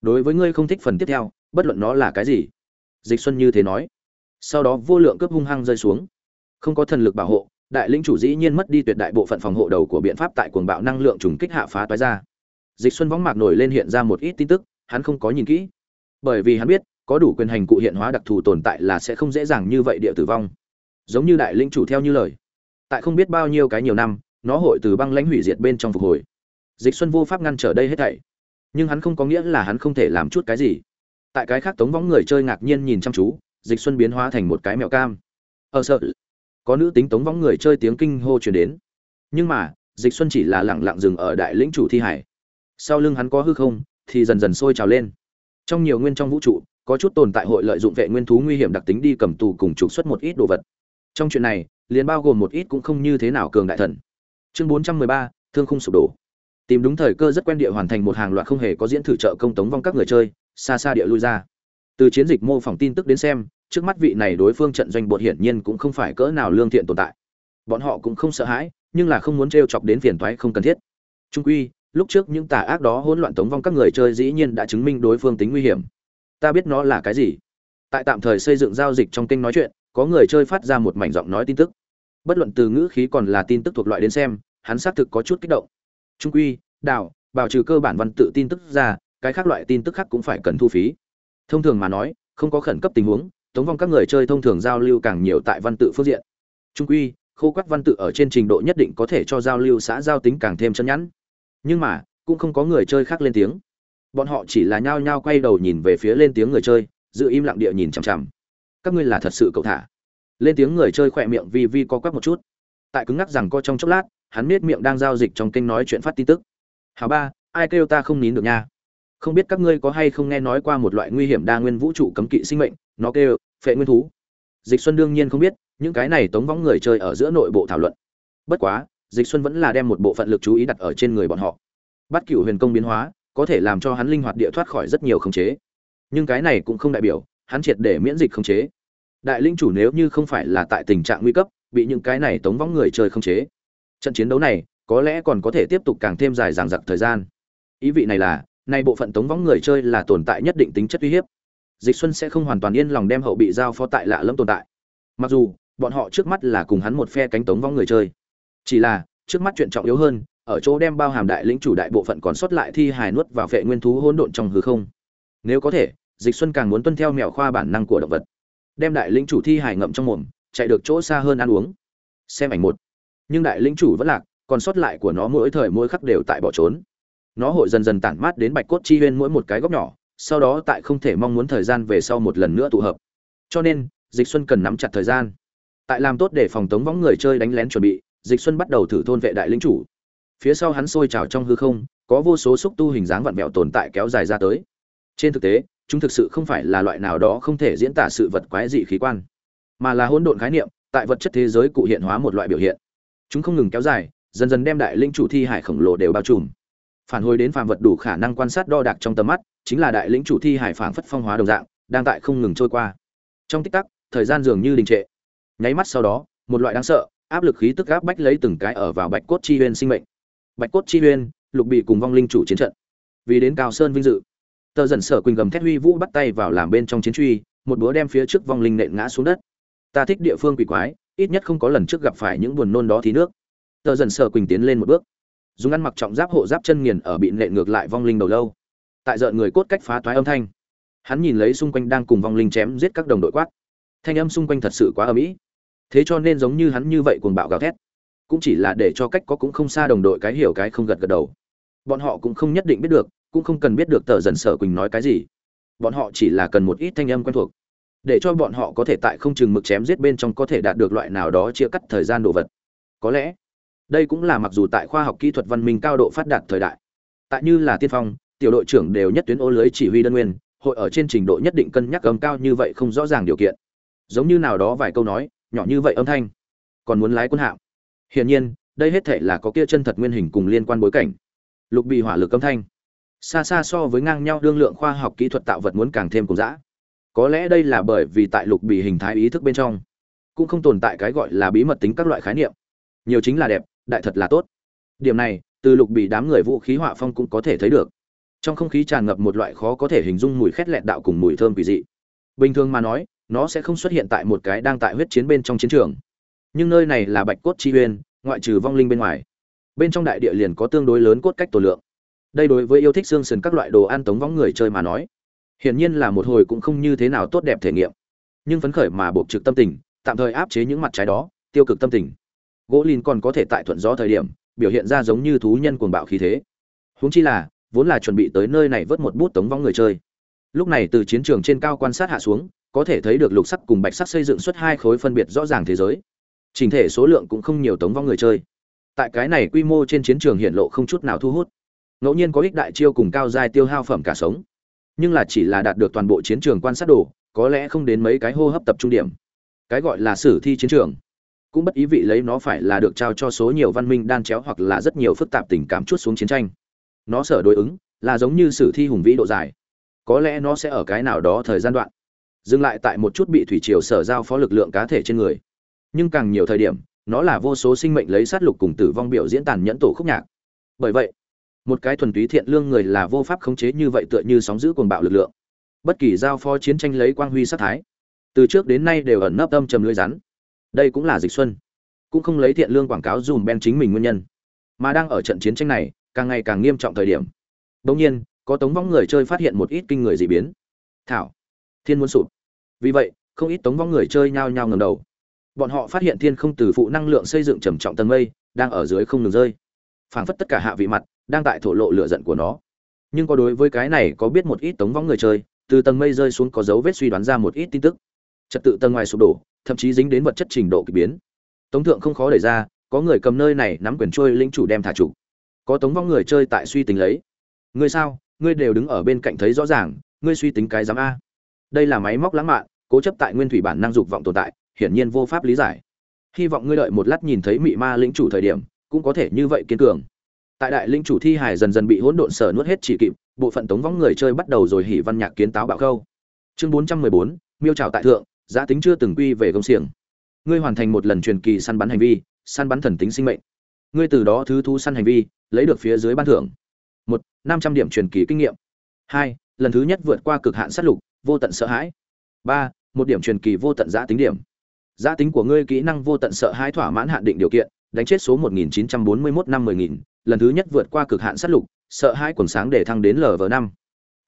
Đối với ngươi không thích phần tiếp theo, bất luận nó là cái gì? Dịch xuân như thế nói. Sau đó vô lượng cướp hung hăng rơi xuống. Không có thần lực bảo hộ, đại linh chủ dĩ nhiên mất đi tuyệt đại bộ phận phòng hộ đầu của biện pháp tại cuồng bạo năng lượng trùng kích hạ phá toái ra. Dịch xuân võng mạc nổi lên hiện ra một ít tin tức, hắn không có nhìn kỹ. Bởi vì hắn biết có đủ quyền hành cụ hiện hóa đặc thù tồn tại là sẽ không dễ dàng như vậy địa tử vong. Giống như đại linh chủ theo như lời. Tại không biết bao nhiêu cái nhiều năm, nó hội từ băng lãnh hủy diệt bên trong phục hồi. Dịch xuân vô pháp ngăn trở đây hết thảy. Nhưng hắn không có nghĩa là hắn không thể làm chút cái gì. Tại cái khác tống võng người chơi ngạc nhiên nhìn chăm chú, dịch xuân biến hóa thành một cái mèo cam. Ở sợ. Có nữ tính tống võng người chơi tiếng kinh hô truyền đến. Nhưng mà, dịch xuân chỉ là lẳng lặng dừng ở đại lĩnh chủ thi hải. Sau lưng hắn có hư không, thì dần dần sôi trào lên. Trong nhiều nguyên trong vũ trụ có chút tồn tại hội lợi dụng vệ nguyên thú nguy hiểm đặc tính đi cầm tù cùng trục xuất một ít đồ vật. Trong chuyện này liền bao gồm một ít cũng không như thế nào cường đại thần. Chương 413, thương khung sụp đổ. Tìm đúng thời cơ rất quen địa hoàn thành một hàng loạt không hề có diễn thử trợ công tống vong các người chơi xa xa địa lui ra. Từ chiến dịch mô phỏng tin tức đến xem trước mắt vị này đối phương trận doanh bột hiển nhiên cũng không phải cỡ nào lương thiện tồn tại. Bọn họ cũng không sợ hãi nhưng là không muốn t chọc đến phiền toái không cần thiết. Trung quy lúc trước những tà ác đó hỗn loạn tống vong các người chơi dĩ nhiên đã chứng minh đối phương tính nguy hiểm ta biết nó là cái gì. Tại tạm thời xây dựng giao dịch trong kênh nói chuyện, có người chơi phát ra một mảnh giọng nói tin tức. Bất luận từ ngữ khí còn là tin tức thuộc loại đến xem, hắn xác thực có chút kích động. Trung quy đạo bảo trừ cơ bản văn tự tin tức ra, cái khác loại tin tức khác cũng phải cần thu phí. Thông thường mà nói, không có khẩn cấp tình huống, tống vong các người chơi thông thường giao lưu càng nhiều tại văn tự phương diện. Trung quy, khô quát văn tự ở trên trình độ nhất định có thể cho giao lưu xã giao tính càng thêm chân nhẵn nhưng mà, cũng không có người chơi khác lên tiếng bọn họ chỉ là nhao nhao quay đầu nhìn về phía lên tiếng người chơi, giữ im lặng địa nhìn chằm chằm. Các ngươi là thật sự cậu thả. Lên tiếng người chơi khỏe miệng vi vi co quắp một chút. Tại cứng ngắc rằng co trong chốc lát, hắn nết miệng đang giao dịch trong kênh nói chuyện phát tin tức. Hào ba, ai kêu ta không nín được nha? Không biết các ngươi có hay không nghe nói qua một loại nguy hiểm đa nguyên vũ trụ cấm kỵ sinh mệnh, nó kêu phệ nguyên thú. Dịch xuân đương nhiên không biết, những cái này tống võng người chơi ở giữa nội bộ thảo luận. Bất quá, dịch xuân vẫn là đem một bộ phận lực chú ý đặt ở trên người bọn họ. Bắt cửu huyền công biến hóa có thể làm cho hắn linh hoạt địa thoát khỏi rất nhiều khống chế. Nhưng cái này cũng không đại biểu, hắn triệt để miễn dịch khống chế. Đại linh chủ nếu như không phải là tại tình trạng nguy cấp, bị những cái này tống võng người chơi khống chế. Trận chiến đấu này, có lẽ còn có thể tiếp tục càng thêm dài dằng dặc thời gian. Ý vị này là, nay bộ phận tống võng người chơi là tồn tại nhất định tính chất uy hiếp. Dịch xuân sẽ không hoàn toàn yên lòng đem hậu bị giao phó tại lạ lẫm tồn tại. Mặc dù, bọn họ trước mắt là cùng hắn một phe cánh tống võng người chơi. Chỉ là, trước mắt chuyện trọng yếu hơn ở chỗ đem bao hàm đại lĩnh chủ đại bộ phận còn sót lại thi hài nuốt vào vệ nguyên thú hỗn độn trong hư không. Nếu có thể, dịch xuân càng muốn tuân theo mèo khoa bản năng của động vật. Đem đại lĩnh chủ thi hài ngậm trong mồm, chạy được chỗ xa hơn ăn uống. Xem ảnh một. Nhưng đại lĩnh chủ vẫn lạc, còn sót lại của nó mỗi thời mỗi khắc đều tại bỏ trốn. Nó hội dần dần tản mát đến bạch cốt chi huyên mỗi một cái góc nhỏ, sau đó tại không thể mong muốn thời gian về sau một lần nữa tụ hợp. Cho nên, dịch xuân cần nắm chặt thời gian. Tại làm tốt để phòng tống võng người chơi đánh lén chuẩn bị, dịch xuân bắt đầu thử thôn vệ đại lĩnh chủ phía sau hắn sôi trào trong hư không, có vô số xúc tu hình dáng vặn vẹo tồn tại kéo dài ra tới. Trên thực tế, chúng thực sự không phải là loại nào đó không thể diễn tả sự vật quái dị khí quan, mà là hỗn độn khái niệm, tại vật chất thế giới cụ hiện hóa một loại biểu hiện. Chúng không ngừng kéo dài, dần dần đem đại linh chủ thi hải khổng lồ đều bao trùm. Phản hồi đến phàm vật đủ khả năng quan sát đo đạc trong tầm mắt, chính là đại lĩnh chủ thi hải phảng phất phong hóa đồng dạng, đang tại không ngừng trôi qua. Trong tích tắc, thời gian dường như đình trệ. Nháy mắt sau đó, một loại đáng sợ, áp lực khí tức áp bách lấy từng cái ở vào bạch cốt chi huyên sinh mệnh bạch cốt chi huyên lục bị cùng vong linh chủ chiến trận. Vì đến cao sơn vinh dự, tờ dần sở quỳnh gầm thét huy vũ bắt tay vào làm bên trong chiến truy, một búa đem phía trước vong linh nện ngã xuống đất. Ta thích địa phương quỷ quái, ít nhất không có lần trước gặp phải những buồn nôn đó thì nước. Tờ dần sở quỳnh tiến lên một bước. Dùng ăn mặc trọng giáp hộ giáp chân nghiền ở bị nện ngược lại vong linh đầu lâu. Tại dợn người cốt cách phá toái âm thanh. Hắn nhìn lấy xung quanh đang cùng vong linh chém giết các đồng đội quát. Thanh âm xung quanh thật sự quá âm ỉ thế cho nên giống như hắn như vậy cuồng bạo gào thét cũng chỉ là để cho cách có cũng không xa đồng đội cái hiểu cái không gật gật đầu. Bọn họ cũng không nhất định biết được, cũng không cần biết được tờ dần sở quỳnh nói cái gì. Bọn họ chỉ là cần một ít thanh âm quen thuộc. Để cho bọn họ có thể tại không chừng mực chém giết bên trong có thể đạt được loại nào đó chia cắt thời gian đồ vật. Có lẽ, đây cũng là mặc dù tại khoa học kỹ thuật văn minh cao độ phát đạt thời đại, tại như là tiên phong, tiểu đội trưởng đều nhất tuyến ô lưới chỉ huy đơn nguyên, hội ở trên trình độ nhất định cân nhắc âm cao như vậy không rõ ràng điều kiện. Giống như nào đó vài câu nói, nhỏ như vậy âm thanh, còn muốn lái quân hạm hiển nhiên, đây hết thảy là có kia chân thật nguyên hình cùng liên quan bối cảnh. Lục bị hỏa lực âm thanh. Xa xa so với ngang nhau đương lượng khoa học kỹ thuật tạo vật muốn càng thêm cùng dã. Có lẽ đây là bởi vì tại lục bị hình thái ý thức bên trong, cũng không tồn tại cái gọi là bí mật tính các loại khái niệm. Nhiều chính là đẹp, đại thật là tốt. Điểm này, từ lục bị đám người vũ khí họa phong cũng có thể thấy được. Trong không khí tràn ngập một loại khó có thể hình dung mùi khét lẹt đạo cùng mùi thơm kỳ dị. Bình thường mà nói, nó sẽ không xuất hiện tại một cái đang tại huyết chiến bên trong chiến trường nhưng nơi này là bạch cốt chi uyên, ngoại trừ vong linh bên ngoài. Bên trong đại địa liền có tương đối lớn cốt cách tổ lượng. Đây đối với yêu thích xương sườn các loại đồ ăn tống võng người chơi mà nói, hiển nhiên là một hồi cũng không như thế nào tốt đẹp thể nghiệm. Nhưng phấn khởi mà buộc trực tâm tình, tạm thời áp chế những mặt trái đó, tiêu cực tâm tình. Gỗ lìn còn có thể tại thuận gió thời điểm, biểu hiện ra giống như thú nhân cuồng bạo khí thế. Huống chi là, vốn là chuẩn bị tới nơi này vớt một bút tống võng người chơi. Lúc này từ chiến trường trên cao quan sát hạ xuống, có thể thấy được lục sắc cùng bạch sắc xây dựng suốt hai khối phân biệt rõ ràng thế giới trình thể số lượng cũng không nhiều tống vong người chơi. Tại cái này quy mô trên chiến trường hiện lộ không chút nào thu hút. Ngẫu nhiên có ích đại chiêu cùng cao giai tiêu hao phẩm cả sống. Nhưng là chỉ là đạt được toàn bộ chiến trường quan sát đồ, có lẽ không đến mấy cái hô hấp tập trung điểm. Cái gọi là sử thi chiến trường. Cũng bất ý vị lấy nó phải là được trao cho số nhiều văn minh đan chéo hoặc là rất nhiều phức tạp tình cảm chút xuống chiến tranh. Nó sở đối ứng, là giống như sử thi hùng vĩ độ dài. Có lẽ nó sẽ ở cái nào đó thời gian đoạn. Dừng lại tại một chút bị thủy triều sở giao phó lực lượng cá thể trên người nhưng càng nhiều thời điểm, nó là vô số sinh mệnh lấy sát lục cùng tử vong biểu diễn tàn nhẫn tổ khúc nhạc. Bởi vậy, một cái thuần túy thiện lương người là vô pháp khống chế như vậy tựa như sóng giữ cuồng bạo lực lượng. Bất kỳ giao phó chiến tranh lấy quang huy sát thái, từ trước đến nay đều ẩn nấp âm trầm lưới rắn. Đây cũng là dịch xuân, cũng không lấy thiện lương quảng cáo dùm ben chính mình nguyên nhân. Mà đang ở trận chiến tranh này, càng ngày càng nghiêm trọng thời điểm. Đương nhiên, có tống vong người chơi phát hiện một ít kinh người dị biến. Thảo, thiên muốn sụp. Vì vậy, không ít tống vong người chơi nhao nhao ngầm đầu bọn họ phát hiện thiên không từ phụ năng lượng xây dựng trầm trọng tầng mây, đang ở dưới không ngừng rơi. Phảng phất tất cả hạ vị mặt, đang tại thổ lộ lửa giận của nó. Nhưng có đối với cái này có biết một ít tống vong người chơi, từ tầng mây rơi xuống có dấu vết suy đoán ra một ít tin tức. Trật tự tầng ngoài sụp đổ, thậm chí dính đến vật chất trình độ kỳ biến. Tống thượng không khó đẩy ra, có người cầm nơi này nắm quyền trôi linh chủ đem thả chủ. Có tống vong người chơi tại suy tính lấy. Ngươi sao? Ngươi đều đứng ở bên cạnh thấy rõ ràng, ngươi suy tính cái giám a. Đây là máy móc lãng mạn, cố chấp tại nguyên thủy bản năng dục vọng tồn tại hiển nhiên vô pháp lý giải. Hy vọng ngươi đợi một lát nhìn thấy mị ma lĩnh chủ thời điểm, cũng có thể như vậy kiên cường. Tại đại linh chủ thi hải dần dần bị hỗn độn sở nuốt hết chỉ kịp, bộ phận tống võng người chơi bắt đầu rồi hỉ văn nhạc kiến táo bạo khâu. Chương bốn trăm mười bốn, miêu trào tại thượng, giá tính chưa từng quy về công xiềng. Ngươi hoàn thành một lần truyền kỳ săn bắn hành vi, săn bắn thần tính sinh mệnh. Ngươi từ đó thứ thu săn hành vi, lấy được phía dưới ban thưởng. Một, năm trăm điểm truyền kỳ kinh nghiệm. Hai, lần thứ nhất vượt qua cực hạn sát lục, vô tận sợ hãi. Ba, một điểm truyền kỳ vô tận giã tính điểm. Giá tính của ngươi kỹ năng vô tận sợ hãi thỏa mãn hạn định điều kiện đánh chết số 1941 năm 10000, lần thứ nhất vượt qua cực hạn sát lục, sợ hãi quần sáng để thăng đến LV5.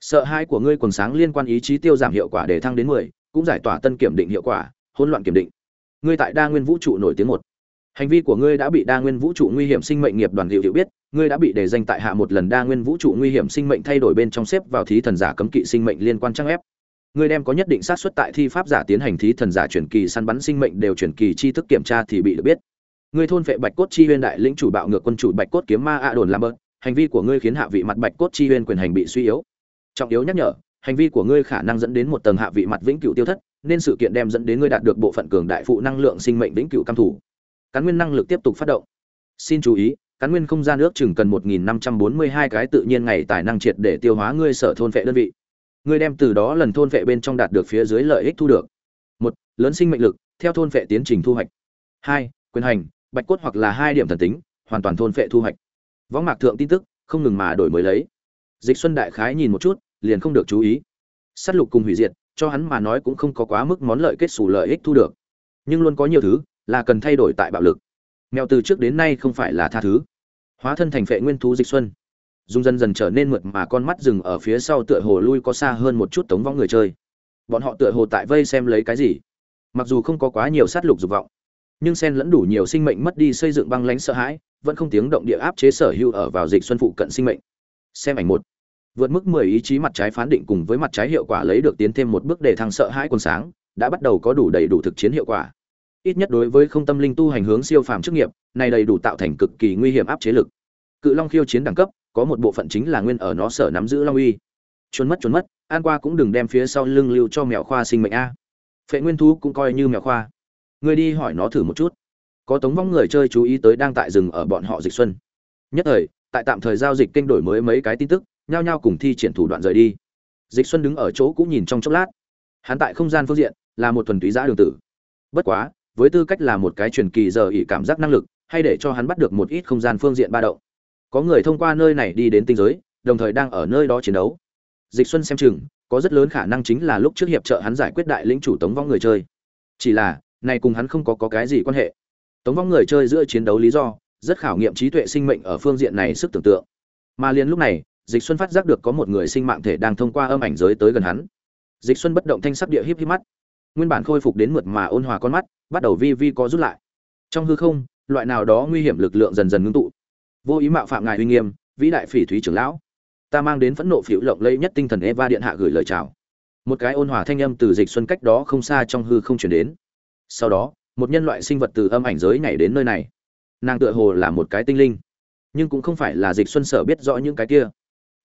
Sợ hãi của ngươi quần sáng liên quan ý chí tiêu giảm hiệu quả để thăng đến 10, cũng giải tỏa tân kiểm định hiệu quả, hỗn loạn kiểm định. Ngươi tại đa nguyên vũ trụ nổi tiếng một. Hành vi của ngươi đã bị đa nguyên vũ trụ nguy hiểm sinh mệnh nghiệp đoàn hiệu hiểu biết, ngươi đã bị đề danh tại hạ một lần đa nguyên vũ trụ nguy hiểm sinh mệnh thay đổi bên trong xếp vào thí thần giả cấm kỵ sinh mệnh liên quan trang ép. Ngươi đem có nhất định xác suất tại thi pháp giả tiến hành thí thần giả chuyển kỳ, săn bắn sinh mệnh đều chuyển kỳ chi thức kiểm tra thì bị được biết. Ngươi thôn vệ bạch cốt chi huyên đại lĩnh chủ bạo ngược quân chủ bạch cốt kiếm ma a đồn làm bớt hành vi của ngươi khiến hạ vị mặt bạch cốt chi huyên quyền hành bị suy yếu. Trọng yếu nhắc nhở, hành vi của ngươi khả năng dẫn đến một tầng hạ vị mặt vĩnh cửu tiêu thất, nên sự kiện đem dẫn đến ngươi đạt được bộ phận cường đại phụ năng lượng sinh mệnh vĩnh cửu cam thủ. Cán nguyên năng lực tiếp tục phát động. Xin chú ý, cán nguyên không gian ước chừng cần 1542 cái tự nhiên ngày tài năng triệt để tiêu hóa ngươi sở thôn vệ đơn vị ngươi đem từ đó lần thôn vệ bên trong đạt được phía dưới lợi ích thu được. Một, lớn sinh mệnh lực, theo thôn vệ tiến trình thu hoạch. Hai, quyền hành, bạch cốt hoặc là hai điểm thần tính, hoàn toàn thôn vệ thu hoạch. Võng mạc thượng tin tức, không ngừng mà đổi mới lấy. Dịch xuân đại khái nhìn một chút, liền không được chú ý. Sát lục cùng hủy diệt, cho hắn mà nói cũng không có quá mức món lợi kết xù lợi ích thu được. Nhưng luôn có nhiều thứ, là cần thay đổi tại bạo lực. Mèo từ trước đến nay không phải là tha thứ. Hóa thân thành phệ nguyên thú dịch xuân. Dung dần dần trở nên mượt mà con mắt dừng ở phía sau tựa hồ lui có xa hơn một chút tống võng người chơi. Bọn họ tựa hồ tại vây xem lấy cái gì. Mặc dù không có quá nhiều sát lục dục vọng, nhưng sen lẫn đủ nhiều sinh mệnh mất đi xây dựng băng lánh sợ hãi, vẫn không tiếng động địa áp chế sở hữu ở vào dịch xuân phụ cận sinh mệnh. Xem ảnh một. Vượt mức 10 ý chí mặt trái phán định cùng với mặt trái hiệu quả lấy được tiến thêm một bước để thăng sợ hãi quần sáng, đã bắt đầu có đủ đầy đủ thực chiến hiệu quả. Ít nhất đối với không tâm linh tu hành hướng siêu phàm chức nghiệp, này đầy đủ tạo thành cực kỳ nguy hiểm áp chế lực. Cự long khiêu chiến đẳng cấp có một bộ phận chính là nguyên ở nó sở nắm giữ long uy. Trốn mất trốn mất an qua cũng đừng đem phía sau lưng lưu cho mèo khoa sinh mệnh a. Phệ nguyên thú cũng coi như mèo khoa. Ngươi đi hỏi nó thử một chút. Có tống vong người chơi chú ý tới đang tại rừng ở bọn họ dịch xuân. Nhất thời, tại tạm thời giao dịch kênh đổi mới mấy cái tin tức, nhao nhao cùng thi triển thủ đoạn rời đi. Dịch xuân đứng ở chỗ cũng nhìn trong chốc lát. Hắn tại không gian phương diện, là một thuần túy giã đường tử. Bất quá, với tư cách là một cái truyền kỳ giờ ỉ cảm giác năng lực, hay để cho hắn bắt được một ít không gian phương diện ba động có người thông qua nơi này đi đến tinh giới đồng thời đang ở nơi đó chiến đấu. Dịch xuân xem chừng có rất lớn khả năng chính là lúc trước hiệp trợ hắn giải quyết đại lĩnh chủ tống vong người chơi. Chỉ là này cùng hắn không có, có cái gì quan hệ. Tống vong người chơi giữa chiến đấu lý do rất khảo nghiệm trí tuệ sinh mệnh ở phương diện này sức tưởng tượng. Mà liền lúc này dịch xuân phát giác được có một người sinh mạng thể đang thông qua âm ảnh giới tới gần hắn. Dịch xuân bất động thanh sắc địa híp híp mắt. Nguyên bản khôi phục đến mượt mà ôn hòa con mắt bắt đầu vi vi có rút lại. Trong hư không loại nào đó nguy hiểm lực lượng dần dần ngưng tụ vô ý mạo phạm ngài uy nghiêm, vĩ đại phỉ thúy trưởng lão. Ta mang đến phẫn nộ phiểu lộng lẫy nhất tinh thần eva điện hạ gửi lời chào. Một cái ôn hòa thanh âm từ dịch xuân cách đó không xa trong hư không chuyển đến. Sau đó, một nhân loại sinh vật từ âm ảnh giới nhảy đến nơi này. Nàng tựa hồ là một cái tinh linh, nhưng cũng không phải là dịch xuân sở biết rõ những cái kia.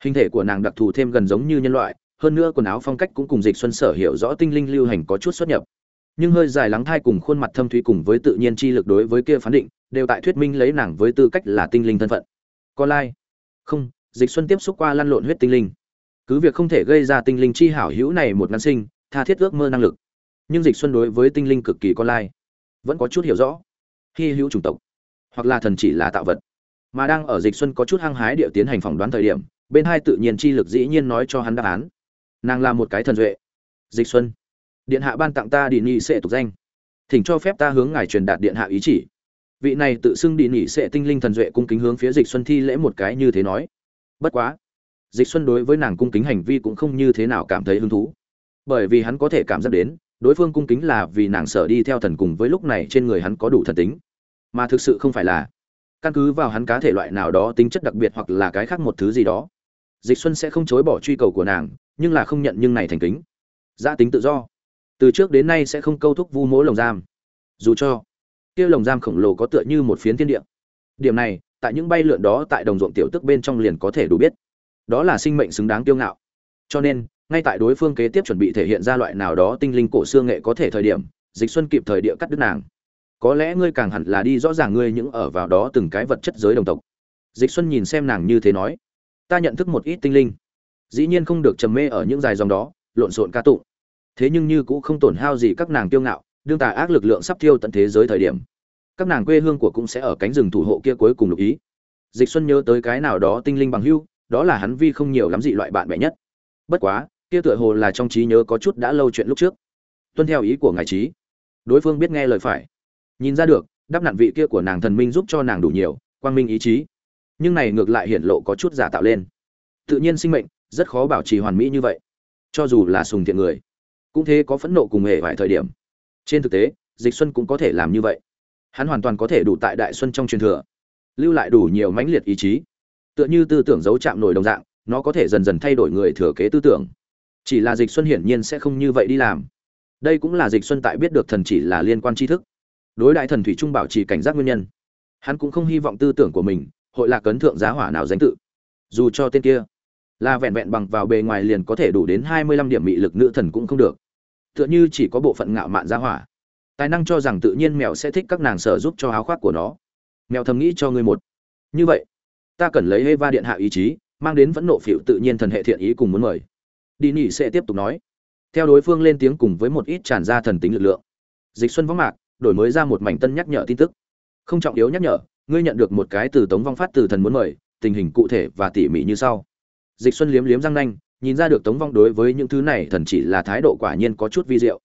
Hình thể của nàng đặc thù thêm gần giống như nhân loại, hơn nữa quần áo phong cách cũng cùng dịch xuân sở hiểu rõ tinh linh lưu hành có chút xuất nhập. Nhưng hơi dài lắng thai cùng khuôn mặt thâm thúy cùng với tự nhiên chi lực đối với kia phán định đều tại thuyết minh lấy nàng với tư cách là tinh linh thân phận. Có lai. Không, dịch xuân tiếp xúc qua lăn lộn huyết tinh linh. Cứ việc không thể gây ra tinh linh chi hảo hữu này một ngắn sinh, tha thiết ước mơ năng lực. Nhưng dịch xuân đối với tinh linh cực kỳ con lai. Vẫn có chút hiểu rõ. Hy hữu chủng tộc. Hoặc là thần chỉ là tạo vật. Mà đang ở dịch xuân có chút hăng hái địa tiến hành phỏng đoán thời điểm, bên hai tự nhiên chi lực dĩ nhiên nói cho hắn đáp án. Nàng là một cái thần duệ. Dịch xuân. Điện hạ ban tặng ta đi nghị sẽ tục danh. Thỉnh cho phép ta hướng ngài truyền đạt điện hạ ý chỉ vị này tự xưng đi nghị sẽ tinh linh thần duệ cung kính hướng phía dịch xuân thi lễ một cái như thế nói. Bất quá, dịch xuân đối với nàng cung kính hành vi cũng không như thế nào cảm thấy hứng thú. Bởi vì hắn có thể cảm giác đến, đối phương cung kính là vì nàng sợ đi theo thần cùng với lúc này trên người hắn có đủ thần tính. Mà thực sự không phải là, căn cứ vào hắn cá thể loại nào đó tính chất đặc biệt hoặc là cái khác một thứ gì đó, dịch xuân sẽ không chối bỏ truy cầu của nàng, nhưng là không nhận nhưng này thành kính. Gia tính tự do. Từ trước đến nay sẽ không câu thúc vu mỗ lồng giam. Dù cho kia lồng giam khổng lồ có tựa như một phiến thiên địa. Điểm này, tại những bay lượn đó tại đồng ruộng tiểu tức bên trong liền có thể đủ biết. Đó là sinh mệnh xứng đáng kiêu ngạo. Cho nên, ngay tại đối phương kế tiếp chuẩn bị thể hiện ra loại nào đó tinh linh cổ xương nghệ có thể thời điểm, dịch xuân kịp thời địa cắt đứt nàng. Có lẽ ngươi càng hẳn là đi rõ ràng ngươi những ở vào đó từng cái vật chất giới đồng tộc. Dịch xuân nhìn xem nàng như thế nói. Ta nhận thức một ít tinh linh. Dĩ nhiên không được trầm mê ở những dài dòng đó, lộn xộn ca tụng. Thế nhưng như cũng không tổn hao gì các nàng kiêu ngạo đương tà ác lực lượng sắp thiêu tận thế giới thời điểm, các nàng quê hương của cũng sẽ ở cánh rừng thủ hộ kia cuối cùng lục ý. Dịch xuân nhớ tới cái nào đó tinh linh bằng hưu, đó là hắn vi không nhiều lắm dị loại bạn bè nhất. Bất quá, kia tựa hồ là trong trí nhớ có chút đã lâu chuyện lúc trước. Tuân theo ý của ngài trí. Đối phương biết nghe lời phải. Nhìn ra được đáp nạn vị kia của nàng thần minh giúp cho nàng đủ nhiều, quang minh ý chí. Nhưng này ngược lại hiển lộ có chút giả tạo lên. Tự nhiên sinh mệnh, rất khó bảo trì hoàn mỹ như vậy. Cho dù là sùng thiện người, cũng thế có phẫn nộ cùng hề vài thời điểm trên thực tế, dịch xuân cũng có thể làm như vậy. Hắn hoàn toàn có thể đủ tại đại xuân trong truyền thừa, lưu lại đủ nhiều mãnh liệt ý chí. Tựa như tư tưởng giấu chạm nổi đồng dạng, nó có thể dần dần thay đổi người thừa kế tư tưởng. Chỉ là dịch xuân hiển nhiên sẽ không như vậy đi làm. Đây cũng là dịch xuân tại biết được thần chỉ là liên quan tri thức. Đối đại thần thủy trung bảo trì cảnh giác nguyên nhân. Hắn cũng không hy vọng tư tưởng của mình hội lạc cấn thượng giá hỏa nào danh tự. Dù cho tên kia là vẹn vẹn bằng vào bề ngoài liền có thể đủ đến hai mươi lăm điểm mị lực nữ thần cũng không được tựa như chỉ có bộ phận ngạo mạn ra hỏa. Tài năng cho rằng tự nhiên mèo sẽ thích các nàng sở giúp cho áo khoác của nó. Mèo thầm nghĩ cho ngươi một. Như vậy, ta cần lấy Eva điện hạ ý chí, mang đến vẫn nộ phịu tự nhiên thần hệ thiện ý cùng muốn mời. Đi nỉ sẽ tiếp tục nói. Theo đối phương lên tiếng cùng với một ít tràn ra thần tính lực lượng. Dịch xuân võng mạc đổi mới ra một mảnh tân nhắc nhở tin tức. Không trọng yếu nhắc nhở, ngươi nhận được một cái từ tống vong phát từ thần muốn mời, tình hình cụ thể và tỉ mỉ như sau. Dịch xuân liếm liếm răng nanh nhìn ra được tống vong đối với những thứ này thần chỉ là thái độ quả nhiên có chút vi diệu.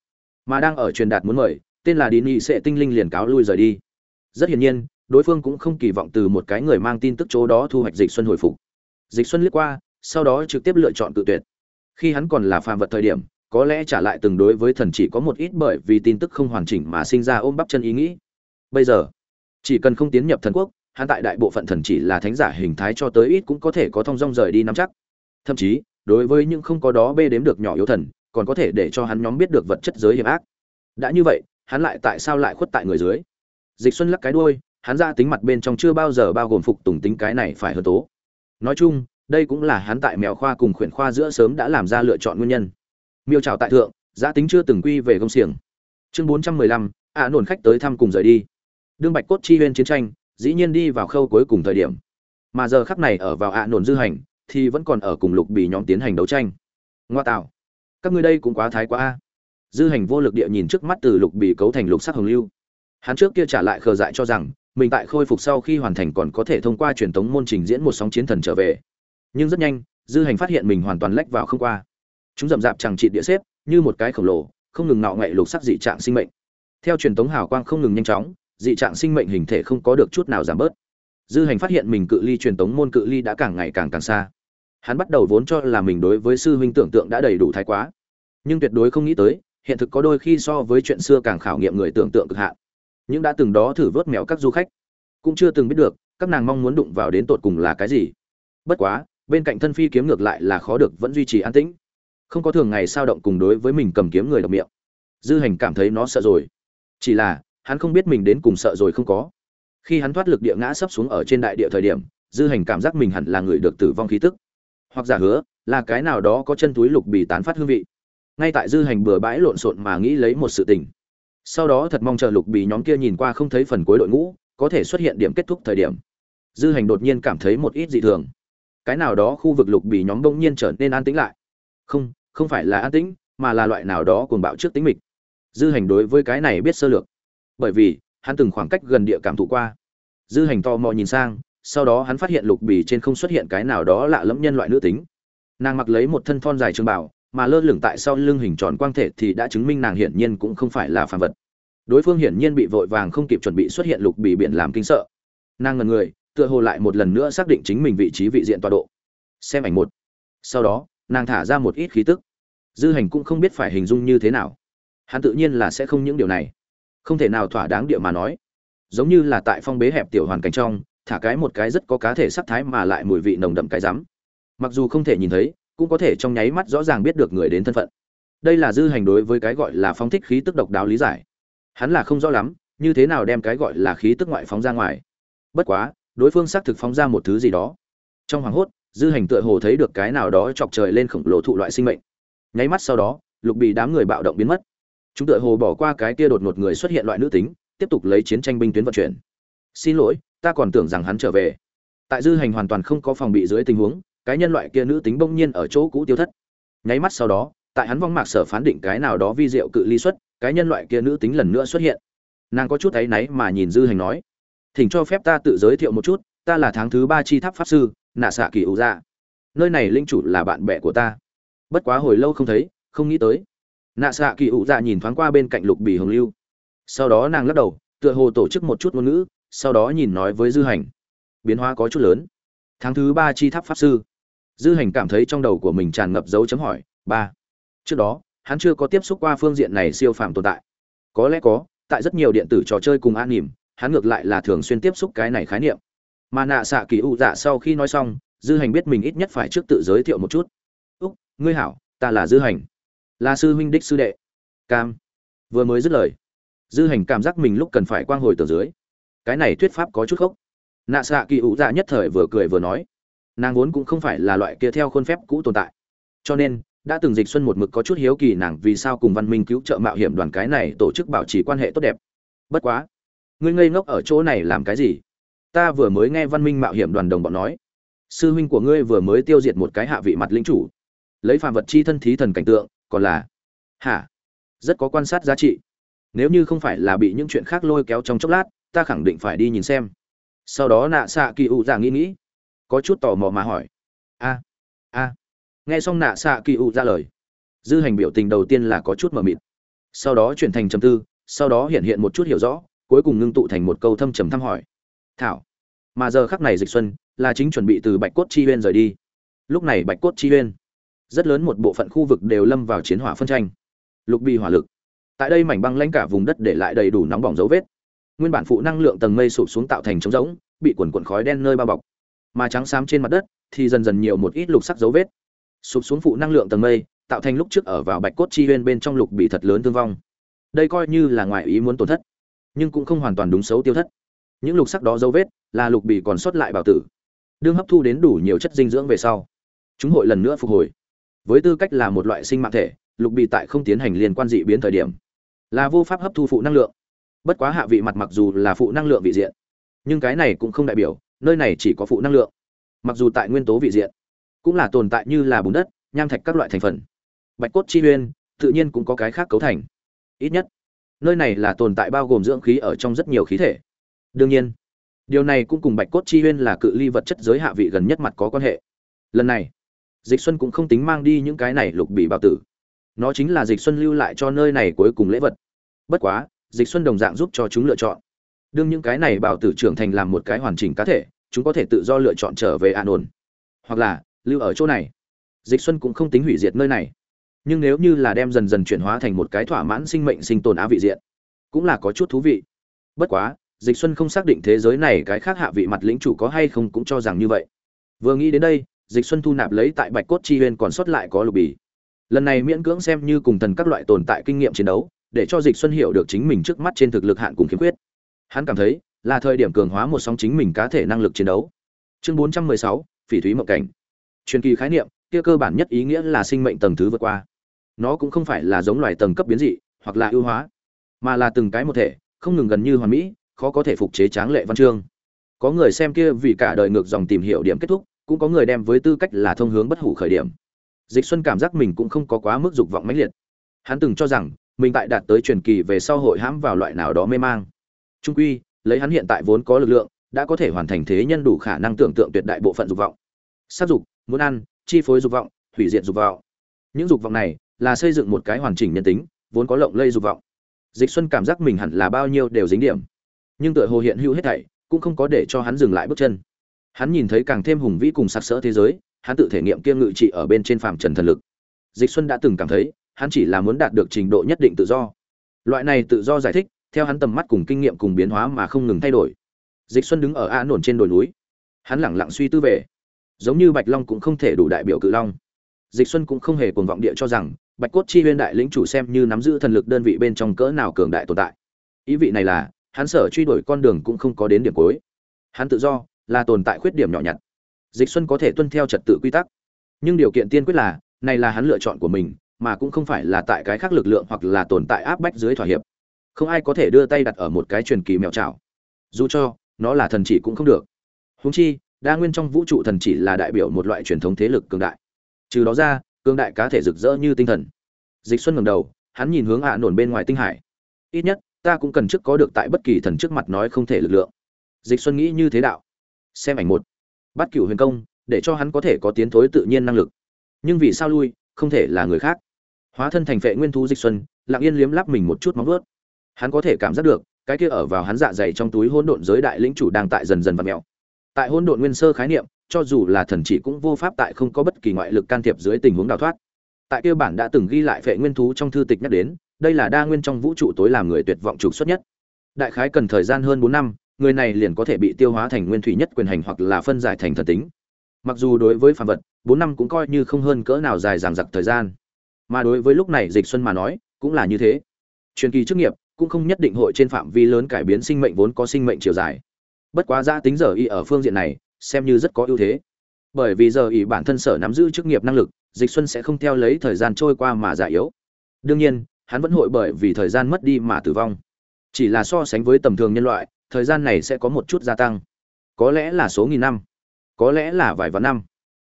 Mà đang ở truyền đạt muốn mời, tên là đi nghị sẽ tinh linh liền cáo lui rời đi. Rất hiển nhiên, đối phương cũng không kỳ vọng từ một cái người mang tin tức chỗ đó thu hoạch dịch xuân hồi phục. Dịch xuân liếc qua, sau đó trực tiếp lựa chọn tự tuyệt. Khi hắn còn là phàm vật thời điểm, có lẽ trả lại từng đối với thần chỉ có một ít bởi vì tin tức không hoàn chỉnh mà sinh ra ôm bắp chân ý nghĩ. Bây giờ, chỉ cần không tiến nhập thần quốc, hắn tại đại bộ phận thần chỉ là thánh giả hình thái cho tới ít cũng có thể có thông dong rời đi nắm chắc. Thậm chí đối với những không có đó bê đếm được nhỏ yếu thần, còn có thể để cho hắn nhóm biết được vật chất giới hiểm ác. Đã như vậy, hắn lại tại sao lại khuất tại người dưới? Dịch xuân lắc cái đuôi, hắn ra tính mặt bên trong chưa bao giờ bao gồm phục tùng tính cái này phải hơn tố. Nói chung, đây cũng là hắn tại mèo khoa cùng khuyển khoa giữa sớm đã làm ra lựa chọn nguyên nhân. Miêu trào tại thượng, giá tính chưa từng quy về công xiềng. Chương bốn trăm mười lăm, ạ nổn khách tới thăm cùng rời đi. Đương bạch cốt chi huyên chiến tranh, dĩ nhiên đi vào khâu cuối cùng thời điểm. Mà giờ khắc này ở vào ạ nổn dư hành thì vẫn còn ở cùng lục bì nhóm tiến hành đấu tranh. Ngoa tạo. Các ngươi đây cũng quá thái quá a. Dư hành vô lực địa nhìn trước mắt từ lục bì cấu thành lục sắc hồng lưu. Hắn trước kia trả lại khờ dại cho rằng, mình tại khôi phục sau khi hoàn thành còn có thể thông qua truyền thống môn trình diễn một sóng chiến thần trở về. Nhưng rất nhanh, dư hành phát hiện mình hoàn toàn lách vào không qua. Chúng rậm rạp chẳng trị địa xếp, như một cái khổng lồ, không ngừng nọ ngậy lục sắc dị trạng sinh mệnh. Theo truyền thống hào quang không ngừng nhanh chóng, dị trạng sinh mệnh hình thể không có được chút nào giảm bớt. Dư hành phát hiện mình cự ly truyền thống môn cự ly đã càng ngày càng càng xa hắn bắt đầu vốn cho là mình đối với sư huynh tưởng tượng đã đầy đủ thái quá. Nhưng tuyệt đối không nghĩ tới, hiện thực có đôi khi so với chuyện xưa càng khảo nghiệm người tưởng tượng cực hạn. Những đã từng đó thử vớt mèo các du khách, cũng chưa từng biết được, các nàng mong muốn đụng vào đến tột cùng là cái gì. Bất quá, bên cạnh thân phi kiếm ngược lại là khó được vẫn duy trì an tĩnh. Không có thường ngày sao động cùng đối với mình cầm kiếm người đọc miệng. Dư hành cảm thấy nó sợ rồi. Chỉ là, hắn không biết mình đến cùng sợ rồi không có. Khi hắn thoát lực địa ngã sấp xuống ở trên đại địa thời điểm, dư hành cảm giác mình hẳn là người được tử vong khí tức hoặc giả hứa, là cái nào đó có chân túi lục bì tán phát hương vị. Ngay tại dư hành bừa bãi lộn xộn mà nghĩ lấy một sự tình. Sau đó thật mong chờ lục bì nhóm kia nhìn qua không thấy phần cuối đội ngũ, có thể xuất hiện điểm kết thúc thời điểm. Dư hành đột nhiên cảm thấy một ít dị thường. Cái nào đó khu vực lục bì nhóm bỗng nhiên trở nên an tĩnh lại. Không không phải là an tĩnh, mà là loại nào đó cuồng bạo trước tính mịch. Dư hành đối với cái này biết sơ lược. Bởi vì, hắn từng khoảng cách gần địa cảm thụ qua. Dư hành to mò nhìn sang sau đó hắn phát hiện lục bì trên không xuất hiện cái nào đó lạ lẫm nhân loại nữ tính. Nàng mặc lấy một thân thon dài trường bảo mà lơ lửng tại sau lưng hình tròn quang thể thì đã chứng minh nàng hiển nhiên cũng không phải là phàm vật. Đối phương hiển nhiên bị vội vàng không kịp chuẩn bị xuất hiện lục bì biển làm kinh sợ. Nàng ngần người, tựa hồ lại một lần nữa xác định chính mình vị trí vị diện tọa độ. Xem ảnh một. Sau đó, nàng thả ra một ít khí tức. Dư hành cũng không biết phải hình dung như thế nào. Hắn tự nhiên là sẽ không những điều này. Không thể nào thỏa đáng địa mà nói. Giống như là tại phong bế hẹp tiểu hoàn cảnh trong thả cái một cái rất có cá thể sắc thái mà lại mùi vị nồng đậm cái rắm. Mặc dù không thể nhìn thấy, cũng có thể trong nháy mắt rõ ràng biết được người đến thân phận. Đây là dư hành đối với cái gọi là phong thích khí tức độc đáo lý giải. Hắn là không rõ lắm, như thế nào đem cái gọi là khí tức ngoại phóng ra ngoài. Bất quá, đối phương xác thực phóng ra một thứ gì đó. Trong hoàng hốt, dư hành tựa hồ thấy được cái nào đó chọc trời lên khổng lồ thụ loại sinh mệnh. Nháy mắt sau đó, lục bị đám người bạo động biến mất. Chúng tựa hồ bỏ qua cái kia đột ngột người xuất hiện loại nữ tính, tiếp tục lấy chiến tranh binh tuyến vận chuyển. Xin lỗi ta còn tưởng rằng hắn trở về. Tại dư hành hoàn toàn không có phòng bị dưới tình huống, cái nhân loại kia nữ tính bỗng nhiên ở chỗ cũ tiêu thất. Nháy mắt sau đó, tại hắn vong mạc sở phán định cái nào đó vi diệu cự ly xuất, cái nhân loại kia nữ tính lần nữa xuất hiện. Nàng có chút áy náy mà nhìn dư hành nói, thỉnh cho phép ta tự giới thiệu một chút, ta là tháng thứ ba chi tháp pháp sư, nạ xạ kỳ ủ dạ. Nơi này linh chủ là bạn bè của ta. Bất quá hồi lâu không thấy, không nghĩ tới. Nạ xạ kỳ ủ dạ nhìn thoáng qua bên cạnh lục bì hồng lưu. Sau đó nàng lắc đầu, tựa hồ tổ chức một chút ngôn ngữ sau đó nhìn nói với dư hành. Biến hóa có chút lớn. Tháng thứ ba chi tháp pháp sư. Dư hành cảm thấy trong đầu của mình tràn ngập dấu chấm hỏi, ba. Trước đó, hắn chưa có tiếp xúc qua phương diện này siêu phàm tồn tại. Có lẽ có, tại rất nhiều điện tử trò chơi cùng an nỉm, hắn ngược lại là thường xuyên tiếp xúc cái này khái niệm. Mà nạ xạ kỳ u dạ sau khi nói xong, dư hành biết mình ít nhất phải trước tự giới thiệu một chút. Úc, ngươi hảo, ta là dư hành. Là sư huynh đích sư đệ. Cam. Vừa mới dứt lời, dư hành cảm giác mình lúc cần phải quang hồi từ dưới cái này thuyết pháp có chút khốc. Nạ xạ kỳ ủ dạ nhất thời vừa cười vừa nói, nàng vốn cũng không phải là loại kia theo khuôn phép cũ tồn tại. Cho nên, đã từng dịch xuân một mực có chút hiếu kỳ nàng vì sao cùng văn minh cứu trợ mạo hiểm đoàn cái này tổ chức bảo trì quan hệ tốt đẹp. Bất quá, ngươi ngây ngốc ở chỗ này làm cái gì? Ta vừa mới nghe văn minh mạo hiểm đoàn đồng bọn nói, sư huynh của ngươi vừa mới tiêu diệt một cái hạ vị mặt lĩnh chủ, lấy phàm vật chi thân thí thần cảnh tượng, còn là, hả? Rất có quan sát giá trị. Nếu như không phải là bị những chuyện khác lôi kéo trong chốc lát ta khẳng định phải đi nhìn xem. Sau đó nạ xạ kỳ ụ dạ nghĩ nghĩ. Có chút tò mò mà hỏi. A a. Nghe xong nạ xạ kỳ ụ ra dạ lời, dư hành biểu tình đầu tiên là có chút mờ mịt. Sau đó chuyển thành trầm tư, sau đó hiện hiện một chút hiểu rõ, cuối cùng ngưng tụ thành một câu thâm trầm thăm hỏi. Thảo, mà giờ khắc này dịch xuân là chính chuẩn bị từ bạch cốt chi huyên rời đi. Lúc này bạch cốt chi huyên, rất lớn một bộ phận khu vực đều lâm vào chiến hỏa phân tranh. Lục bị hỏa lực. Tại đây mảnh băng lãnh cả vùng đất để lại đầy đủ nóng bỏng dấu vết nguyên bản phụ năng lượng tầng mây sụp xuống tạo thành trống rỗng, bị quần quần khói đen nơi bao bọc. Mà trắng xám trên mặt đất thì dần dần nhiều một ít lục sắc dấu vết. Sụp xuống phụ năng lượng tầng mây, tạo thành lúc trước ở vào bạch cốt chi huyên bên trong lục bị thật lớn thương vong. Đây coi như là ngoài ý muốn tổn thất, nhưng cũng không hoàn toàn đúng xấu tiêu thất. Những lục sắc đó dấu vết là lục bị còn sót lại bảo tử, đương hấp thu đến đủ nhiều chất dinh dưỡng về sau, chúng hội lần nữa phục hồi. Với tư cách là một loại sinh mạng thể, lục bị tại không tiến hành liên quan dị biến thời điểm, là vô pháp hấp thu phụ năng lượng bất quá hạ vị mặt mặc dù là phụ năng lượng vị diện, nhưng cái này cũng không đại biểu nơi này chỉ có phụ năng lượng. Mặc dù tại nguyên tố vị diện cũng là tồn tại như là bùn đất, nham thạch các loại thành phần. Bạch cốt chi uyên tự nhiên cũng có cái khác cấu thành. Ít nhất, nơi này là tồn tại bao gồm dưỡng khí ở trong rất nhiều khí thể. Đương nhiên, điều này cũng cùng bạch cốt chi uyên là cự ly vật chất giới hạ vị gần nhất mặt có quan hệ. Lần này, dịch xuân cũng không tính mang đi những cái này lục bị bào tử. Nó chính là dịch xuân lưu lại cho nơi này cuối cùng lễ vật. Bất quá dịch xuân đồng dạng giúp cho chúng lựa chọn. Đương những cái này bảo tử trưởng thành làm một cái hoàn chỉnh cá thể, chúng có thể tự do lựa chọn trở về an ổn hoặc là, lưu ở chỗ này. Dịch xuân cũng không tính hủy diệt nơi này. Nhưng nếu như là đem dần dần chuyển hóa thành một cái thỏa mãn sinh mệnh sinh tồn á vị diện, cũng là có chút thú vị. Bất quá, dịch xuân không xác định thế giới này cái khác hạ vị mặt lĩnh chủ có hay không cũng cho rằng như vậy. Vừa nghĩ đến đây, dịch xuân thu nạp lấy tại bạch cốt chi huyên còn sót lại có lục bì. Lần này miễn cưỡng xem như cùng thần các loại tồn tại kinh nghiệm chiến đấu để cho dịch xuân hiểu được chính mình trước mắt trên thực lực hạn cùng khiếm khuyết. Hắn cảm thấy là thời điểm cường hóa một sóng chính mình cá thể năng lực chiến đấu. Chương 416, phỉ thúy mộng cảnh. Truyền kỳ khái niệm kia cơ bản nhất ý nghĩa là sinh mệnh tầng thứ vượt qua. Nó cũng không phải là giống loài tầng cấp biến dị hoặc là ưu hóa mà là từng cái một thể không ngừng gần như hoàn mỹ khó có thể phục chế tráng lệ văn chương. Có người xem kia vì cả đời ngược dòng tìm hiểu điểm kết thúc cũng có người đem với tư cách là thông hướng bất hủ khởi điểm. Dịch xuân cảm giác mình cũng không có quá mức dục vọng mãnh liệt. Hắn từng cho rằng mình tại đạt tới truyền kỳ về sau hội hãm vào loại nào đó mê mang. Trung quy, lấy hắn hiện tại vốn có lực lượng, đã có thể hoàn thành thế nhân đủ khả năng tưởng tượng tuyệt đại bộ phận dục vọng. Sát dục, muốn ăn, chi phối dục vọng, hủy diệt dục vọng. Những dục vọng này là xây dựng một cái hoàn chỉnh nhân tính, vốn có lộng lây dục vọng. Dịch xuân cảm giác mình hẳn là bao nhiêu đều dính điểm. Nhưng tựa hồ hiện hữu hết thảy, cũng không có để cho hắn dừng lại bước chân. Hắn nhìn thấy càng thêm hùng vĩ cùng sặc sỡ thế giới, hắn tự thể nghiệm kiêm ngự trị ở bên trên phàm trần thần lực. Dịch xuân đã từng cảm thấy hắn chỉ là muốn đạt được trình độ nhất định tự do. Loại này tự do giải thích, theo hắn tầm mắt cùng kinh nghiệm cùng biến hóa mà không ngừng thay đổi. Dịch xuân đứng ở a nổn trên đồi núi. Hắn lẳng lặng suy tư về. Giống như bạch long cũng không thể đủ đại biểu cự long. Dịch xuân cũng không hề cuồng vọng địa cho rằng, bạch cốt chi huyên đại lĩnh chủ xem như nắm giữ thần lực đơn vị bên trong cỡ nào cường đại tồn tại. Ý vị này là, hắn sở truy đuổi con đường cũng không có đến điểm cuối. Hắn tự do, là tồn tại khuyết điểm nhỏ nhặt. Dịch xuân có thể tuân theo trật tự quy tắc. Nhưng điều kiện tiên quyết là, này là hắn lựa chọn của mình mà cũng không phải là tại cái khác lực lượng hoặc là tồn tại áp bách dưới thỏa hiệp. Không ai có thể đưa tay đặt ở một cái truyền kỳ mèo chảo. Dù cho, nó là thần chỉ cũng không được. Huống chi, đa nguyên trong vũ trụ thần chỉ là đại biểu một loại truyền thống thế lực cường đại. Trừ đó ra, cường đại cá thể rực rỡ như tinh thần. Dịch xuân ngẩng đầu, hắn nhìn hướng ạ à nổn bên ngoài tinh hải. Ít nhất, ta cũng cần trước có được tại bất kỳ thần trước mặt nói không thể lực lượng. Dịch xuân nghĩ như thế đạo. Xem ảnh một. Bắt cửu huyền công, để cho hắn có thể có tiến thối tự nhiên năng lực. Nhưng vì sao lui, không thể là người khác hóa thân thành phệ nguyên thú dịch xuân lặng yên liếm lắp mình một chút móng vớt, hắn có thể cảm giác được cái kia ở vào hắn dạ dày trong túi hỗn độn giới đại lĩnh chủ đang tại dần dần vặn mèo. Tại hỗn độn nguyên sơ khái niệm cho dù là thần chỉ cũng vô pháp tại không có bất kỳ ngoại lực can thiệp dưới tình huống đào thoát. Tại kia bản đã từng ghi lại phệ nguyên thú trong thư tịch nhắc đến đây là đa nguyên trong vũ trụ tối làm người tuyệt vọng trục xuất nhất. Đại khái cần thời gian hơn bốn năm người này liền có thể bị tiêu hóa thành nguyên thủy nhất quyền hành hoặc là phân giải thành thần tính. Mặc dù đối với phàm vật bốn năm cũng coi như không hơn cỡ nào dài dằng dặc thời gian mà đối với lúc này dịch xuân mà nói, cũng là như thế. Truyền kỳ chức nghiệp, cũng không nhất định hội trên phạm vi lớn cải biến sinh mệnh vốn có sinh mệnh chiều dài. Bất quá ra tính giờ y ở phương diện này, xem như rất có ưu thế. Bởi vì giờ y bản thân sở nắm giữ chức nghiệp năng lực, dịch xuân sẽ không theo lấy thời gian trôi qua mà già yếu. Đương nhiên, hắn vẫn hội bởi vì thời gian mất đi mà tử vong. Chỉ là so sánh với tầm thường nhân loại, thời gian này sẽ có một chút gia tăng. Có lẽ là số nghìn năm, có lẽ là vài vạn năm.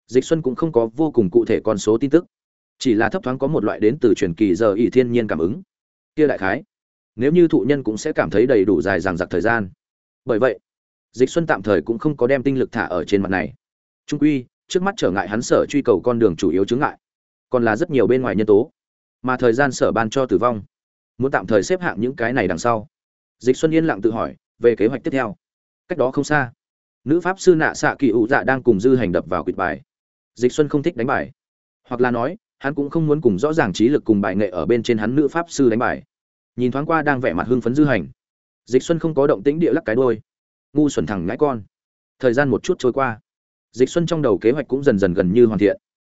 Dịch xuân cũng không có vô cùng cụ thể con số tin tức chỉ là thấp thoáng có một loại đến từ truyền kỳ giờ ỷ thiên nhiên cảm ứng. Kia đại khái, nếu như thụ nhân cũng sẽ cảm thấy đầy đủ dài dằng dặc thời gian. Bởi vậy, dịch xuân tạm thời cũng không có đem tinh lực thả ở trên mặt này. Trung quy, trước mắt trở ngại hắn sở truy cầu con đường chủ yếu chướng ngại, còn là rất nhiều bên ngoài nhân tố. Mà thời gian sở ban cho tử vong, muốn tạm thời xếp hạng những cái này đằng sau. Dịch xuân yên lặng tự hỏi, về kế hoạch tiếp theo. Cách đó không xa, nữ pháp sư nạ xạ kỳ ụ dạ đang cùng dư hành đập vào kịch bài. Dịch xuân không thích đánh bài, hoặc là nói hắn cũng không muốn cùng rõ ràng trí lực cùng bài nghệ ở bên trên hắn nữ pháp sư đánh bài. Nhìn thoáng qua đang vẻ mặt hưng phấn dư hành. Dịch xuân không có động tĩnh địa lắc cái đôi ngu xuẩn thẳng ngãi con. Thời gian một chút trôi qua. Dịch xuân trong đầu kế hoạch cũng dần dần gần như hoàn thiện.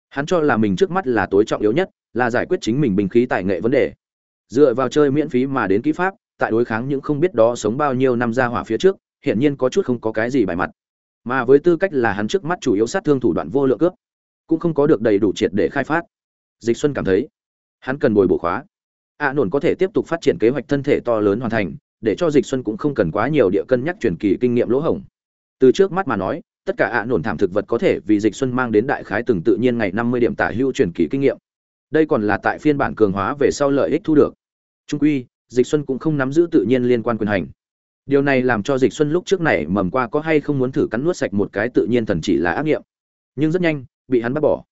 Hắn cho là mình trước mắt là tối trọng yếu nhất, là giải quyết chính mình bình khí tài nghệ vấn đề. Dựa vào chơi miễn phí mà đến kỹ pháp, tại đối kháng những không biết đó sống bao nhiêu năm ra hỏa phía trước hiện nhiên có chút không có cái gì bài mặt. Mà với tư cách là hắn trước mắt chủ yếu sát thương thủ đoạn vô lượng cướp cũng không có được đầy đủ triệt để khai phát dịch xuân cảm thấy hắn cần bồi bổ khóa. A à, nổn có thể tiếp tục phát triển kế hoạch thân thể to lớn hoàn thành để cho dịch xuân cũng không cần quá nhiều địa cân nhắc truyền kỳ kinh nghiệm lỗ hổng. Từ trước mắt mà nói tất cả ạ à nổn thảm thực vật có thể vì dịch xuân mang đến đại khái từng tự nhiên ngày 50 điểm tả hưu truyền kỳ kinh nghiệm. Đây còn là tại phiên bản cường hóa về sau lợi ích thu được. Trung quy dịch xuân cũng không nắm giữ tự nhiên liên quan quyền hành. Điều này làm cho dịch xuân lúc trước này mầm qua có hay không muốn thử cắn nuốt sạch một cái tự nhiên thần chỉ là ác nghiệm. Nhưng rất nhanh bị hắn bắt bỏ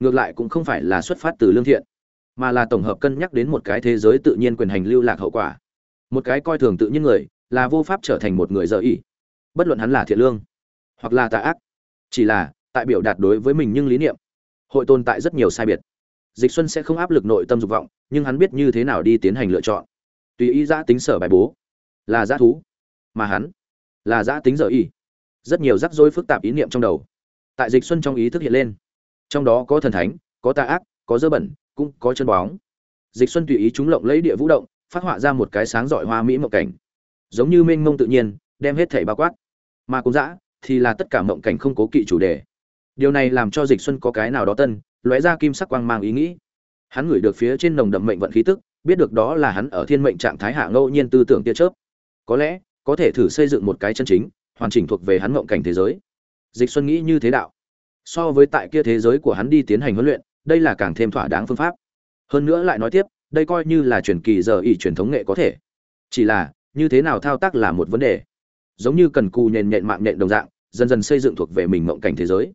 ngược lại cũng không phải là xuất phát từ lương thiện mà là tổng hợp cân nhắc đến một cái thế giới tự nhiên quyền hành lưu lạc hậu quả. Một cái coi thường tự nhiên người là vô pháp trở thành một người dở ỉ bất luận hắn là thiện lương hoặc là tà ác. Chỉ là tại biểu đạt đối với mình nhưng lý niệm hội tồn tại rất nhiều sai biệt. Dịch xuân sẽ không áp lực nội tâm dục vọng nhưng hắn biết như thế nào đi tiến hành lựa chọn. Tùy ý giã tính sở bài bố là giã thú mà hắn là giã tính dở ỉ, rất nhiều rắc rối phức tạp ý niệm trong đầu tại dịch xuân trong ý thức hiện lên trong đó có thần thánh, có tà ác, có dơ bẩn, cũng có chân bóng. Dịch xuân tùy ý chúng lộng lấy địa vũ động, phát họa ra một cái sáng giỏi hoa mỹ mộng cảnh. Giống như mênh mông tự nhiên, đem hết thảy bao quát. Mà cũng dã, thì là tất cả mộng cảnh không cố kỵ chủ đề. Điều này làm cho dịch xuân có cái nào đó tân, lóe ra kim sắc quang mang ý nghĩ. Hắn ngửi được phía trên nồng đậm mệnh vận khí tức, biết được đó là hắn ở thiên mệnh trạng thái hạ ngẫu nhiên tư tưởng tia chớp. Có lẽ, có thể thử xây dựng một cái chân chính, hoàn chỉnh thuộc về hắn mộng cảnh thế giới. Dịch xuân nghĩ như thế đạo so với tại kia thế giới của hắn đi tiến hành huấn luyện, đây là càng thêm thỏa đáng phương pháp. Hơn nữa lại nói tiếp, đây coi như là truyền kỳ giờ ỉ truyền thống nghệ có thể. Chỉ là, như thế nào thao tác là một vấn đề. Giống như cần cù nhện nhện mạng nhện đồng dạng, dần dần xây dựng thuộc về mình mộng cảnh thế giới.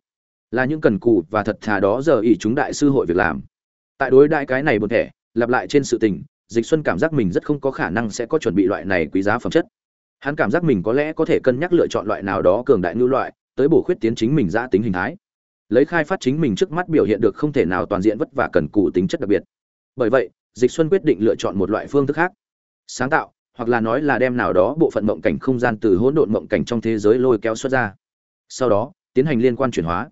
Là những cần cù và thật thà đó giờ ỉ chúng đại sư hội việc làm. Tại đối đại cái này một thể, lặp lại trên sự tình, dịch xuân cảm giác mình rất không có khả năng sẽ có chuẩn bị loại này quý giá phẩm chất. Hắn cảm giác mình có lẽ có thể cân nhắc lựa chọn loại nào đó cường đại ngưu loại, tới bổ khuyết tiến chính mình giã tính hình thái lấy khai phát chính mình trước mắt biểu hiện được không thể nào toàn diện vất vả cần cù tính chất đặc biệt. Bởi vậy, dịch xuân quyết định lựa chọn một loại phương thức khác. Sáng tạo, hoặc là nói là đem nào đó bộ phận mộng cảnh không gian từ hỗn độn mộng cảnh trong thế giới lôi kéo xuất ra. Sau đó, tiến hành liên quan chuyển hóa.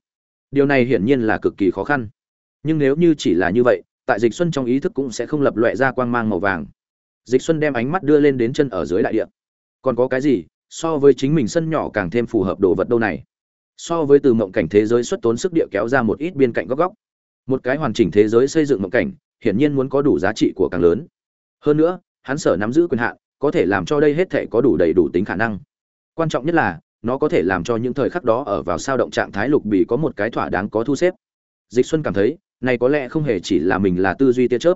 Điều này hiển nhiên là cực kỳ khó khăn. Nhưng nếu như chỉ là như vậy, tại dịch xuân trong ý thức cũng sẽ không lập loại ra quang mang màu vàng. Dịch xuân đem ánh mắt đưa lên đến chân ở dưới đại địa. Còn có cái gì, so với chính mình sân nhỏ càng thêm phù hợp đồ vật đâu này? So với từ mộng cảnh thế giới xuất tốn sức địa kéo ra một ít biên cạnh góc góc, một cái hoàn chỉnh thế giới xây dựng mộng cảnh, hiển nhiên muốn có đủ giá trị của càng lớn. Hơn nữa, hắn sở nắm giữ quyền hạn, có thể làm cho đây hết thể có đủ đầy đủ tính khả năng. Quan trọng nhất là, nó có thể làm cho những thời khắc đó ở vào sao động trạng thái lục bị có một cái thỏa đáng có thu xếp. Dịch xuân cảm thấy, này có lẽ không hề chỉ là mình là tư duy tia chớp,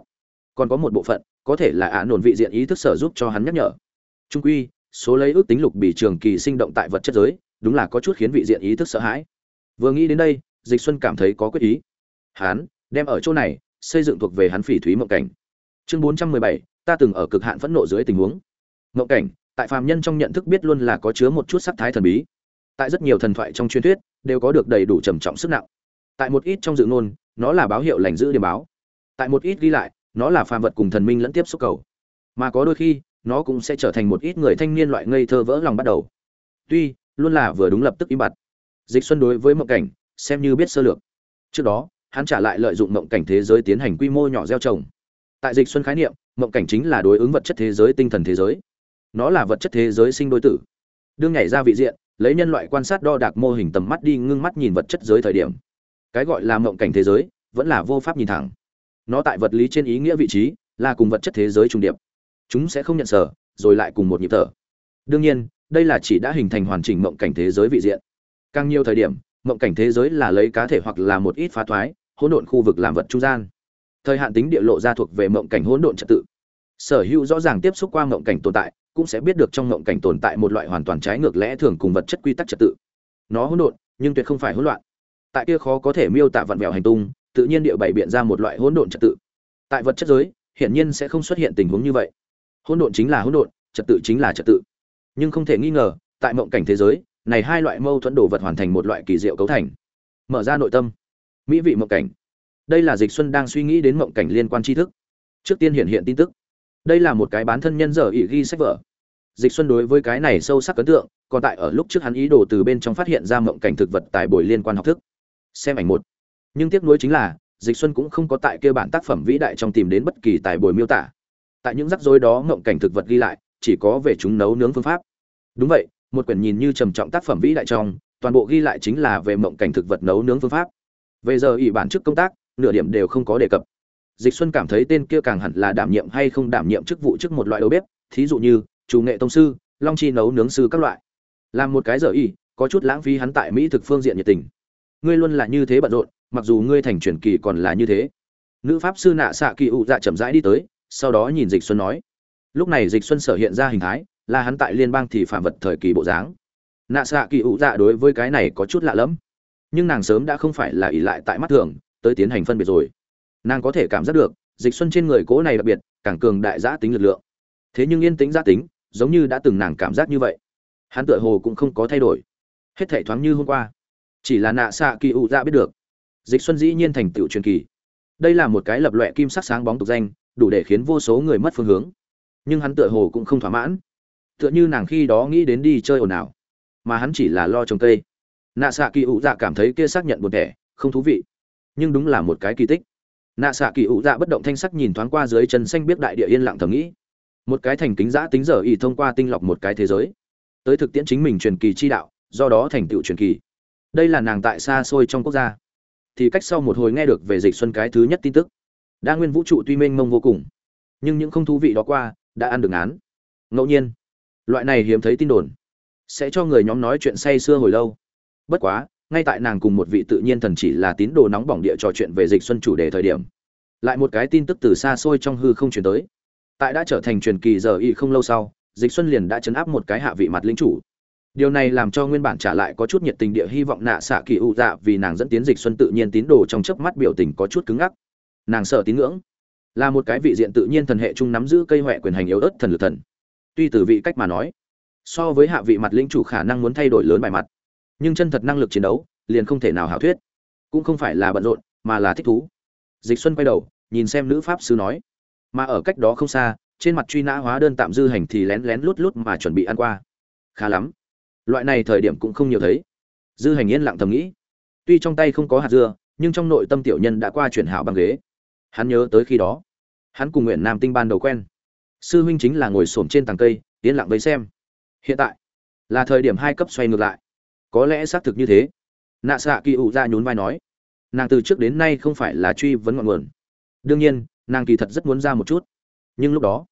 còn có một bộ phận, có thể là ả nổn vị diện ý thức sở giúp cho hắn nhắc nhở. Trung quy, số lấy ước tính lục bị trường kỳ sinh động tại vật chất giới đúng là có chút khiến vị diện ý thức sợ hãi. Vừa nghĩ đến đây dịch xuân cảm thấy có quyết ý. Hắn đem ở chỗ này xây dựng thuộc về hắn phỉ thúy mộng cảnh. Chương 417, ta từng ở cực hạn phẫn nộ dưới tình huống. Mộng cảnh tại phàm nhân trong nhận thức biết luôn là có chứa một chút sắc thái thần bí. Tại rất nhiều thần thoại trong truyền thuyết đều có được đầy đủ trầm trọng sức nặng. Tại một ít trong dự ngôn nó là báo hiệu lành giữ điểm báo. Tại một ít ghi lại nó là phàm vật cùng thần minh lẫn tiếp xúc cầu. Mà có đôi khi nó cũng sẽ trở thành một ít người thanh niên loại ngây thơ vỡ lòng bắt đầu. Tuy luôn là vừa đúng lập tức im bặt. Dịch xuân đối với mộng cảnh, xem như biết sơ lược. Trước đó, hắn trả lại lợi dụng mộng cảnh thế giới tiến hành quy mô nhỏ gieo trồng. Tại dịch xuân khái niệm, mộng cảnh chính là đối ứng vật chất thế giới tinh thần thế giới. Nó là vật chất thế giới sinh đối tử. Đương nhảy ra vị diện, lấy nhân loại quan sát đo đạc mô hình tầm mắt đi ngưng mắt nhìn vật chất giới thời điểm. Cái gọi là mộng cảnh thế giới, vẫn là vô pháp nhìn thẳng. Nó tại vật lý trên ý nghĩa vị trí, là cùng vật chất thế giới trung điệp. Chúng sẽ không nhận sở, rồi lại cùng một nhịp thở. Đương nhiên đây là chỉ đã hình thành hoàn chỉnh mộng cảnh thế giới vị diện. Càng nhiều thời điểm, mộng cảnh thế giới là lấy cá thể hoặc là một ít phá thoái, hỗn độn khu vực làm vật trung gian. Thời hạn tính địa lộ ra thuộc về mộng cảnh hỗn độn trật tự. Sở hữu rõ ràng tiếp xúc qua mộng cảnh tồn tại, cũng sẽ biết được trong mộng cảnh tồn tại một loại hoàn toàn trái ngược lẽ thường cùng vật chất quy tắc trật tự. Nó hỗn độn, nhưng tuyệt không phải hỗn loạn. Tại kia khó có thể miêu tả vặn vẹo hành tung, tự nhiên địa bảy biện ra một loại hỗn độn trật tự. Tại vật chất giới, hiển nhiên sẽ không xuất hiện tình huống như vậy. Hỗn độn chính là hỗn độn, trật tự chính là trật tự nhưng không thể nghi ngờ, tại mộng cảnh thế giới, này hai loại mâu thuẫn đồ vật hoàn thành một loại kỳ diệu cấu thành. Mở ra nội tâm. Mỹ vị mộng cảnh. Đây là dịch xuân đang suy nghĩ đến mộng cảnh liên quan tri thức. Trước tiên hiện hiện tin tức. Đây là một cái bán thân nhân giờ ỵ ghi sách vở. Dịch xuân đối với cái này sâu sắc ấn tượng, còn tại ở lúc trước hắn ý đồ từ bên trong phát hiện ra mộng cảnh thực vật tại buổi liên quan học thức. Xem ảnh một. Nhưng tiếc nuối chính là, dịch xuân cũng không có tại kia bản tác phẩm vĩ đại trong tìm đến bất kỳ tài bồi miêu tả. Tại những rắc rối đó mộng cảnh thực vật ghi lại chỉ có về chúng nấu nướng phương pháp. Đúng vậy, một quyển nhìn như trầm trọng tác phẩm vĩ đại trong, toàn bộ ghi lại chính là về mộng cảnh thực vật nấu nướng phương pháp. Về giờ ỷ bản chức công tác, nửa điểm đều không có đề cập. Dịch xuân cảm thấy tên kia càng hẳn là đảm nhiệm hay không đảm nhiệm chức vụ trước một loại đầu bếp, thí dụ như, chủ nghệ tông sư, long chi nấu nướng sư các loại. Làm một cái giờ y có chút lãng phí hắn tại mỹ thực phương diện nhiệt tình. Ngươi luôn là như thế bận rộn, mặc dù ngươi thành truyền kỳ còn là như thế. Nữ pháp sư nạ xạ kỳ ụ dạ chậm rãi đi tới, sau đó nhìn dịch xuân nói lúc này dịch xuân sở hiện ra hình thái, là hắn tại liên bang thì phạm vật thời kỳ bộ dáng. Nạ xạ kỳ ụ dạ đối với cái này có chút lạ lẫm. Nhưng nàng sớm đã không phải là ỷ lại tại mắt thường, tới tiến hành phân biệt rồi. Nàng có thể cảm giác được, dịch xuân trên người cố này đặc biệt, càng cường đại giã tính lực lượng. Thế nhưng yên tĩnh giã tính, giống như đã từng nàng cảm giác như vậy. Hắn tựa hồ cũng không có thay đổi. Hết thể thoáng như hôm qua. Chỉ là nạ xạ kỳ ụ dạ biết được. Dịch xuân dĩ nhiên thành tựu truyền kỳ. Đây là một cái lập loẹ kim sắc sáng bóng tục danh, đủ để khiến vô số người mất phương hướng nhưng hắn tựa hồ cũng không thỏa mãn. Tựa như nàng khi đó nghĩ đến đi chơi ồn ào, mà hắn chỉ là lo trồng cây. Nạ xạ kỳ ủ dạ cảm thấy kia xác nhận một đẻ không thú vị, nhưng đúng là một cái kỳ tích. Nạ xạ kỳ ủ dạ bất động thanh sắc nhìn thoáng qua dưới chân xanh biết đại địa yên lặng thầm nghĩ. Một cái thành kính giã tính giờ y thông qua tinh lọc một cái thế giới. Tới thực tiễn chính mình truyền kỳ chi đạo, do đó thành tựu truyền kỳ. Đây là nàng tại xa xôi trong quốc gia. Thì cách sau một hồi nghe được về dịch xuân cái thứ nhất tin tức. Đa nguyên vũ trụ tuy mênh mông vô cùng, nhưng những không thú vị đó qua đã ăn được án ngẫu nhiên, loại này hiếm thấy tin đồn sẽ cho người nhóm nói chuyện say xưa hồi lâu. Bất quá, ngay tại nàng cùng một vị tự nhiên thần chỉ là tín đồ nóng bỏng địa trò chuyện về dịch xuân chủ đề thời điểm, lại một cái tin tức từ xa xôi trong hư không chuyển tới. Tại đã trở thành truyền kỳ giờ y không lâu sau, dịch xuân liền đã chấn áp một cái hạ vị mặt lính chủ. Điều này làm cho nguyên bản trả lại có chút nhiệt tình địa hy vọng nạ xạ kỳ ụ dạ vì nàng dẫn tiến dịch xuân tự nhiên tín đồ trong chớp mắt biểu tình có chút cứng ngắc. Nàng sợ tín ngưỡng là một cái vị diện tự nhiên thần hệ chung nắm giữ cây huệ quyền hành yếu ớt thần lực thần. Tuy từ vị cách mà nói, so với hạ vị mặt lĩnh chủ khả năng muốn thay đổi lớn bài mặt, nhưng chân thật năng lực chiến đấu liền không thể nào hảo thuyết. Cũng không phải là bận rộn, mà là thích thú. Dịch xuân quay đầu, nhìn xem nữ pháp sư nói, mà ở cách đó không xa, trên mặt truy nã hóa đơn tạm dư hành thì lén lén lút lút mà chuẩn bị ăn qua. Khá lắm. Loại này thời điểm cũng không nhiều thấy. Dư hành yên lặng thầm nghĩ. Tuy trong tay không có hạt dưa, nhưng trong nội tâm tiểu nhân đã qua chuyển hảo bằng ghế. Hắn nhớ tới khi đó hắn cùng nguyện nam tinh ban đầu quen. Sư huynh chính là ngồi xổm trên tàng cây, yên lặng với xem. Hiện tại, là thời điểm hai cấp xoay ngược lại. Có lẽ xác thực như thế. Nạ xạ kỳ ủ ra nhún vai nói, nàng từ trước đến nay không phải là truy vấn ngọn nguồn. Đương nhiên, nàng kỳ thật rất muốn ra một chút. Nhưng lúc đó,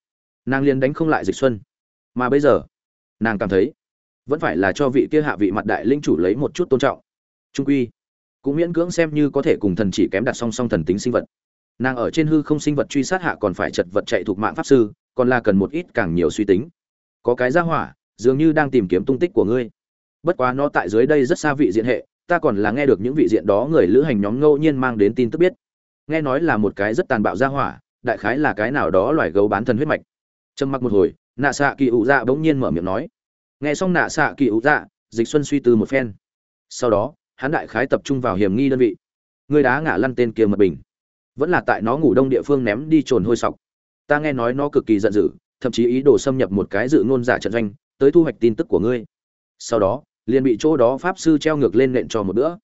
nàng liền đánh không lại dịch xuân. Mà bây giờ, nàng cảm thấy, vẫn phải là cho vị kia hạ vị mặt đại linh chủ lấy một chút tôn trọng. Trung quy, cũng miễn cưỡng xem như có thể cùng thần chỉ kém đặt song song thần tính sinh vật nàng ở trên hư không sinh vật truy sát hạ còn phải chật vật chạy thuộc mạng pháp sư, còn là cần một ít càng nhiều suy tính. Có cái ra hỏa, dường như đang tìm kiếm tung tích của ngươi. Bất quá nó tại dưới đây rất xa vị diện hệ, ta còn là nghe được những vị diện đó người lữ hành nhóm ngẫu nhiên mang đến tin tức biết. Nghe nói là một cái rất tàn bạo ra hỏa, đại khái là cái nào đó loài gấu bán thân huyết mạch. Trầm mặc một hồi, nạ xạ kỳ ụ dạ bỗng nhiên mở miệng nói. Nghe xong nạ xạ kỳ ụ dạ dịch xuân suy tư một phen. Sau đó, hắn đại khái tập trung vào hiểm nghi đơn vị. Người đá ngã lăn tên kia mật bình vẫn là tại nó ngủ đông địa phương ném đi trồn hôi sọc. Ta nghe nói nó cực kỳ giận dữ, thậm chí ý đồ xâm nhập một cái dự ngôn giả trận doanh, tới thu hoạch tin tức của ngươi. Sau đó, liền bị chỗ đó pháp sư treo ngược lên nện cho một bữa.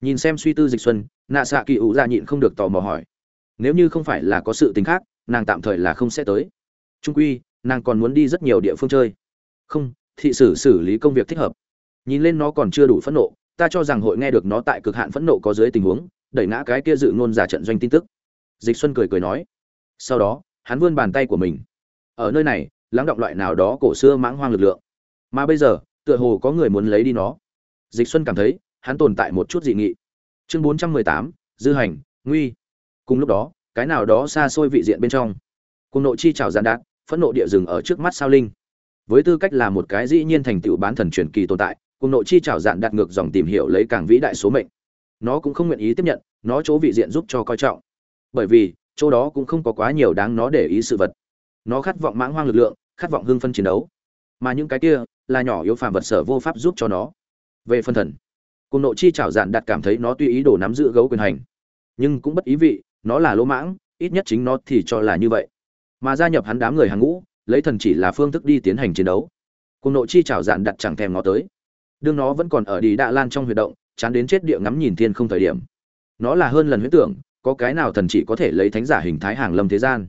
Nhìn xem suy tư dịch xuân, nạ xạ kỳ ủ ra nhịn không được tò mò hỏi. Nếu như không phải là có sự tính khác, nàng tạm thời là không sẽ tới. Trung quy, nàng còn muốn đi rất nhiều địa phương chơi. Không, thị sử xử lý công việc thích hợp. Nhìn lên nó còn chưa đủ phẫn nộ, ta cho rằng hội nghe được nó tại cực hạn phẫn nộ có dưới tình huống, đẩy ngã cái kia dự ngôn giả trận doanh tin tức dịch xuân cười cười nói. Sau đó hắn vươn bàn tay của mình. Ở nơi này lắng động loại nào đó cổ xưa mãng hoang lực lượng. Mà bây giờ tựa hồ có người muốn lấy đi nó. Dịch xuân cảm thấy hắn tồn tại một chút dị nghị. Chương 418, dư hành nguy. Cùng lúc đó cái nào đó xa xôi vị diện bên trong. Cùng nội chi trào giàn đạn phẫn nộ địa rừng ở trước mắt sao linh. Với tư cách là một cái dĩ nhiên thành tựu bán thần truyền kỳ tồn tại cùng nội chi trào dạn Đạt ngược dòng tìm hiểu lấy càng vĩ đại số mệnh. Nó cũng không nguyện ý tiếp nhận nó chỗ vị diện giúp cho coi trọng bởi vì, chỗ đó cũng không có quá nhiều đáng nó để ý sự vật. Nó khát vọng mãng hoang lực lượng, khát vọng hưng phân chiến đấu. Mà những cái kia, là nhỏ yếu phàm vật sở vô pháp giúp cho nó. Về phân thần, cùng nội chi chảo dạn đặt cảm thấy nó tuy ý đồ nắm giữ gấu quyền hành, nhưng cũng bất ý vị, nó là lỗ mãng, ít nhất chính nó thì cho là như vậy. Mà gia nhập hắn đám người hàng ngũ, lấy thần chỉ là phương thức đi tiến hành chiến đấu. Cùng nội chi chảo dạn đặt chẳng thèm nó tới. Đương nó vẫn còn ở đi đạ lan trong huy động, chán đến chết địa ngắm nhìn thiên không thời điểm. Nó là hơn lần huyết tưởng có cái nào thần chỉ có thể lấy thánh giả hình thái hàng lâm thế gian?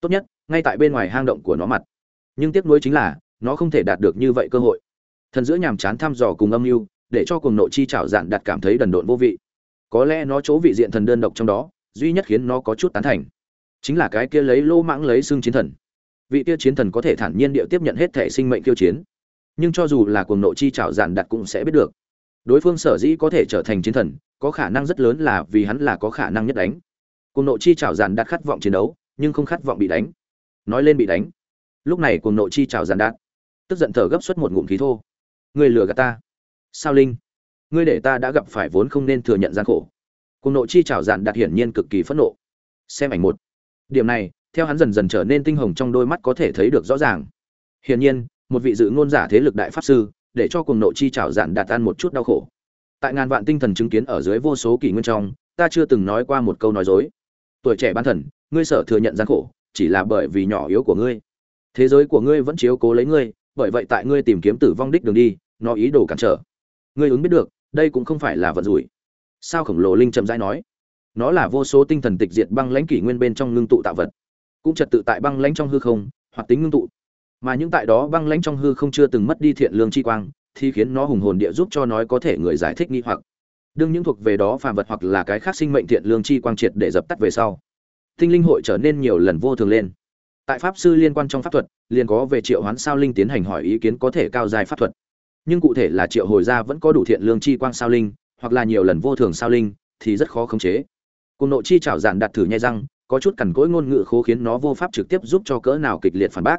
Tốt nhất, ngay tại bên ngoài hang động của nó mặt. Nhưng tiếc nuối chính là, nó không thể đạt được như vậy cơ hội. Thần giữa nhàm chán thăm dò cùng âm mưu, để cho cùng nội chi trảo dạn đặt cảm thấy đần độn vô vị. Có lẽ nó chỗ vị diện thần đơn độc trong đó, duy nhất khiến nó có chút tán thành, chính là cái kia lấy lô mãng lấy xương chiến thần. Vị kia chiến thần có thể thản nhiên địa tiếp nhận hết thể sinh mệnh kiêu chiến. Nhưng cho dù là cuồng nộ chi trảo giản đặt cũng sẽ biết được. Đối phương sở dĩ có thể trở thành chiến thần có khả năng rất lớn là vì hắn là có khả năng nhất đánh. Cùng nội chi trảo giản đạt khát vọng chiến đấu, nhưng không khát vọng bị đánh. Nói lên bị đánh. Lúc này cùng nội chi trảo giản đạt, tức giận thở gấp suất một ngụm khí thô. Người lừa gạt ta. Sao linh? Ngươi để ta đã gặp phải vốn không nên thừa nhận gian khổ. Cùng nội chi trảo giản đạt hiển nhiên cực kỳ phẫn nộ. Xem ảnh một. Điểm này, theo hắn dần dần trở nên tinh hồng trong đôi mắt có thể thấy được rõ ràng. Hiển nhiên, một vị dự ngôn giả thế lực đại pháp sư, để cho cùng nội chi trảo dạn đạt tan một chút đau khổ tại ngàn vạn tinh thần chứng kiến ở dưới vô số kỷ nguyên trong, ta chưa từng nói qua một câu nói dối. Tuổi trẻ ban thần, ngươi sở thừa nhận gian khổ, chỉ là bởi vì nhỏ yếu của ngươi. Thế giới của ngươi vẫn chiếu cố lấy ngươi, bởi vậy tại ngươi tìm kiếm tử vong đích đường đi, nó ý đồ cản trở. Ngươi ứng biết được, đây cũng không phải là vật rủi. Sao khổng lồ linh chậm rãi nói? Nó là vô số tinh thần tịch diệt băng lãnh kỷ nguyên bên trong ngưng tụ tạo vật. Cũng trật tự tại băng lãnh trong hư không, hoặc tính ngưng tụ. Mà những tại đó băng lãnh trong hư không chưa từng mất đi thiện lương chi quang thì khiến nó hùng hồn địa giúp cho nói có thể người giải thích nghi hoặc. Đương những thuộc về đó phàm vật hoặc là cái khác sinh mệnh thiện lương chi quang triệt để dập tắt về sau, tinh linh hội trở nên nhiều lần vô thường lên. Tại pháp sư liên quan trong pháp thuật, liền có về triệu hoán sao linh tiến hành hỏi ý kiến có thể cao dài pháp thuật. Nhưng cụ thể là triệu hồi ra vẫn có đủ thiện lương chi quang sao linh, hoặc là nhiều lần vô thường sao linh, thì rất khó khống chế. Cùng nội chi trảo giản đặt thử nhai răng, có chút cằn cỗi ngôn ngữ khố khiến nó vô pháp trực tiếp giúp cho cỡ nào kịch liệt phản bác.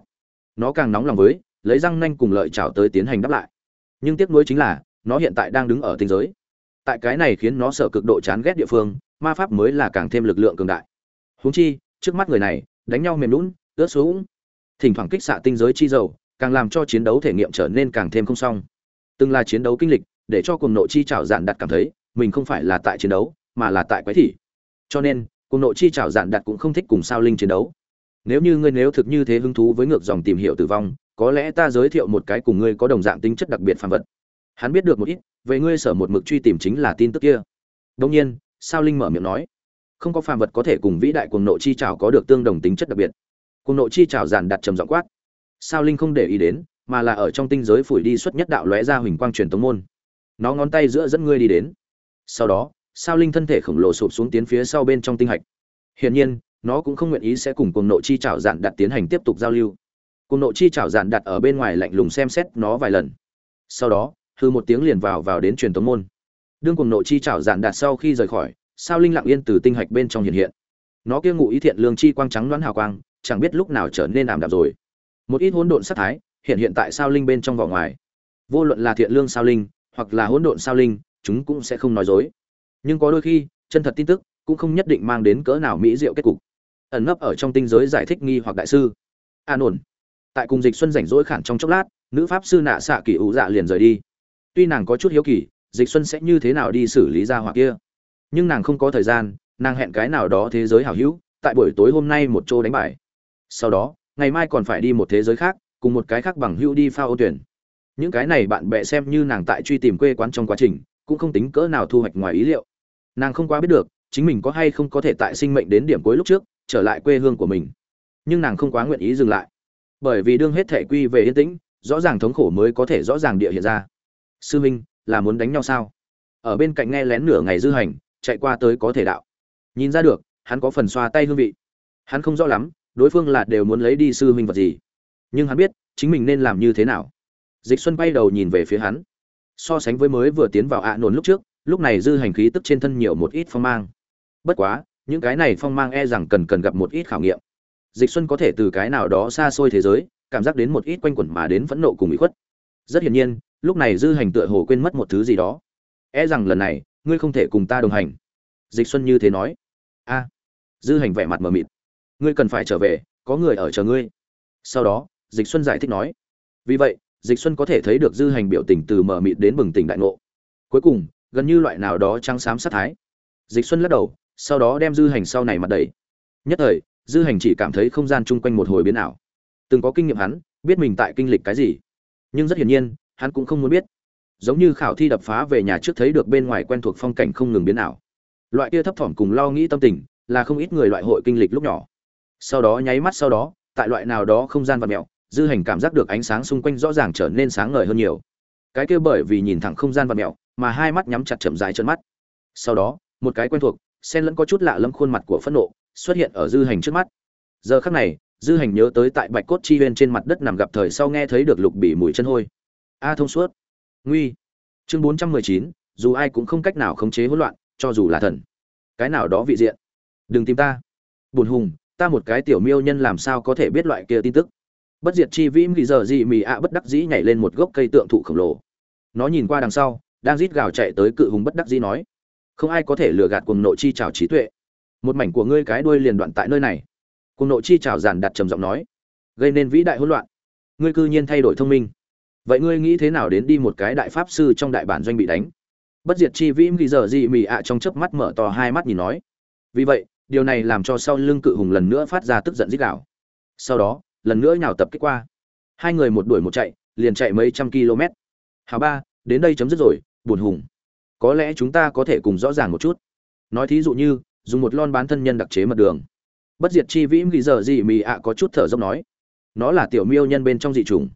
Nó càng nóng lòng với, lấy răng nanh cùng lợi chảo tới tiến hành đáp lại nhưng tiếc nuối chính là, nó hiện tại đang đứng ở tinh giới. Tại cái này khiến nó sợ cực độ chán ghét địa phương, ma pháp mới là càng thêm lực lượng cường đại. Huống chi, trước mắt người này, đánh nhau mềm lún ướt xuống thỉnh thoảng kích xạ tinh giới chi dầu, càng làm cho chiến đấu thể nghiệm trở nên càng thêm không xong. Từng là chiến đấu kinh lịch, để cho cùng nội chi trảo giản đặt cảm thấy, mình không phải là tại chiến đấu, mà là tại quái thị. Cho nên cùng nội chi trảo giản đặt cũng không thích cùng sao linh chiến đấu. Nếu như ngươi nếu thực như thế hứng thú với ngược dòng tìm hiểu tử vong có lẽ ta giới thiệu một cái cùng ngươi có đồng dạng tính chất đặc biệt phàm vật. Hắn biết được một ít, về ngươi sở một mực truy tìm chính là tin tức kia. Đông nhiên, sao linh mở miệng nói, không có phàm vật có thể cùng vĩ đại cuồng nội chi trảo có được tương đồng tính chất đặc biệt. Cuồng nội chi trảo giản đặt trầm giọng quát. Sao linh không để ý đến, mà là ở trong tinh giới phủi đi xuất nhất đạo lóe ra huỳnh quang truyền tống môn. Nó ngón tay giữa dẫn ngươi đi đến. Sau đó, sao linh thân thể khổng lồ sụp xuống tiến phía sau bên trong tinh hạch. Hiển nhiên, nó cũng không nguyện ý sẽ cùng cuồng nộ chi trảo dạn đặt tiến hành tiếp tục giao lưu cùng nộ chi chảo dạn đặt ở bên ngoài lạnh lùng xem xét nó vài lần. Sau đó, hư một tiếng liền vào vào đến truyền tống môn. Đương cùng nội chi chảo dạn đặt sau khi rời khỏi, sao linh lặng yên từ tinh hạch bên trong hiện hiện. Nó kia ngụ ý thiện lương chi quang trắng đoán hào quang, chẳng biết lúc nào trở nên ảm đạm rồi. Một ít hỗn độn sát thái hiện hiện tại sao linh bên trong vỏ ngoài. Vô luận là thiện lương sao linh, hoặc là hỗn độn sao linh, chúng cũng sẽ không nói dối. Nhưng có đôi khi, chân thật tin tức cũng không nhất định mang đến cỡ nào mỹ diệu kết cục. Ẩn nấp ở trong tinh giới giải thích nghi hoặc đại sư. An ổn tại cùng dịch xuân rảnh rỗi khản trong chốc lát, nữ pháp sư nạ xạ kỳ ủ dạ liền rời đi. Tuy nàng có chút hiếu kỳ, dịch xuân sẽ như thế nào đi xử lý ra hoặc kia. Nhưng nàng không có thời gian, nàng hẹn cái nào đó thế giới hảo hữu, tại buổi tối hôm nay một chỗ đánh bài. Sau đó, ngày mai còn phải đi một thế giới khác, cùng một cái khác bằng hữu đi phao ô tuyển. Những cái này bạn bè xem như nàng tại truy tìm quê quán trong quá trình, cũng không tính cỡ nào thu hoạch ngoài ý liệu. Nàng không quá biết được, chính mình có hay không có thể tại sinh mệnh đến điểm cuối lúc trước, trở lại quê hương của mình. Nhưng nàng không quá nguyện ý dừng lại bởi vì đương hết thể quy về yên tĩnh, rõ ràng thống khổ mới có thể rõ ràng địa hiện ra. Sư minh, là muốn đánh nhau sao? Ở bên cạnh nghe lén nửa ngày dư hành, chạy qua tới có thể đạo. Nhìn ra được, hắn có phần xoa tay hương vị. Hắn không rõ lắm, đối phương là đều muốn lấy đi sư Minh vật gì. Nhưng hắn biết, chính mình nên làm như thế nào. Dịch xuân bay đầu nhìn về phía hắn. So sánh với mới vừa tiến vào ạ nồn lúc trước, lúc này dư hành khí tức trên thân nhiều một ít phong mang. Bất quá, những cái này phong mang e rằng cần cần gặp một ít khảo nghiệm dịch xuân có thể từ cái nào đó xa xôi thế giới, cảm giác đến một ít quanh quẩn mà đến phẫn nộ cùng bị khuất. Rất hiển nhiên, lúc này dư hành tựa hồ quên mất một thứ gì đó. E rằng lần này, ngươi không thể cùng ta đồng hành. Dịch xuân như thế nói. A. Dư hành vẻ mặt mờ mịt. Ngươi cần phải trở về, có người ở chờ ngươi. Sau đó, dịch xuân giải thích nói. Vì vậy, dịch xuân có thể thấy được dư hành biểu tình từ mờ mịt đến bừng tỉnh đại ngộ. Cuối cùng, gần như loại nào đó trắng xám sát thái. Dịch xuân lắc đầu, sau đó đem dư hành sau này mặt đầy nhất thời dư hành chỉ cảm thấy không gian chung quanh một hồi biến ảo. Từng có kinh nghiệm hắn, biết mình tại kinh lịch cái gì. Nhưng rất hiển nhiên, hắn cũng không muốn biết. Giống như khảo thi đập phá về nhà trước thấy được bên ngoài quen thuộc phong cảnh không ngừng biến ảo. Loại kia thấp thỏm cùng lo nghĩ tâm tình, là không ít người loại hội kinh lịch lúc nhỏ. Sau đó nháy mắt sau đó, tại loại nào đó không gian vật mẹo, dư hành cảm giác được ánh sáng xung quanh rõ ràng trở nên sáng ngời hơn nhiều. Cái kia bởi vì nhìn thẳng không gian vật mẹo, mà hai mắt nhắm chặt chậm dài chân mắt. Sau đó, một cái quen thuộc, xen lẫn có chút lạ lẫm khuôn mặt của phẫn nộ xuất hiện ở dư hành trước mắt. Giờ khắc này, dư hành nhớ tới tại bạch cốt chi huyên trên mặt đất nằm gặp thời sau nghe thấy được lục bị mùi chân hôi. A thông suốt. Nguy. Chương bốn trăm mười chín, dù ai cũng không cách nào khống chế hỗn loạn, cho dù là thần. Cái nào đó vị diện. Đừng tìm ta. Bùn hùng, ta một cái tiểu miêu nhân làm sao có thể biết loại kia tin tức? Bất diệt chi vĩ nghĩ giờ gì mì ạ bất đắc dĩ nhảy lên một gốc cây tượng thụ khổng lồ. Nó nhìn qua đằng sau, đang rít gào chạy tới cự hùng bất đắc dĩ nói, không ai có thể lừa gạt cuồng nộ chi trào trí tuệ một mảnh của ngươi cái đuôi liền đoạn tại nơi này. Cùng nộ chi trào giản đặt trầm giọng nói, gây nên vĩ đại hỗn loạn. Ngươi cư nhiên thay đổi thông minh. Vậy ngươi nghĩ thế nào đến đi một cái đại pháp sư trong đại bản doanh bị đánh? Bất diệt chi vĩ nghĩ giờ gì mì ạ trong chớp mắt mở to hai mắt nhìn nói. Vì vậy, điều này làm cho sau lưng cự hùng lần nữa phát ra tức giận dích đạo sau đó, lần nữa nhào tập kích qua. Hai người một đuổi một chạy, liền chạy mấy trăm km. Hào ba, đến đây chấm dứt rồi, buồn hùng. Có lẽ chúng ta có thể cùng rõ ràng một chút. Nói thí dụ như dùng một lon bán thân nhân đặc chế mật đường. Bất diệt chi vĩ nghĩ giờ gì mì ạ có chút thở dốc nói, nó là tiểu miêu nhân bên trong dị trùng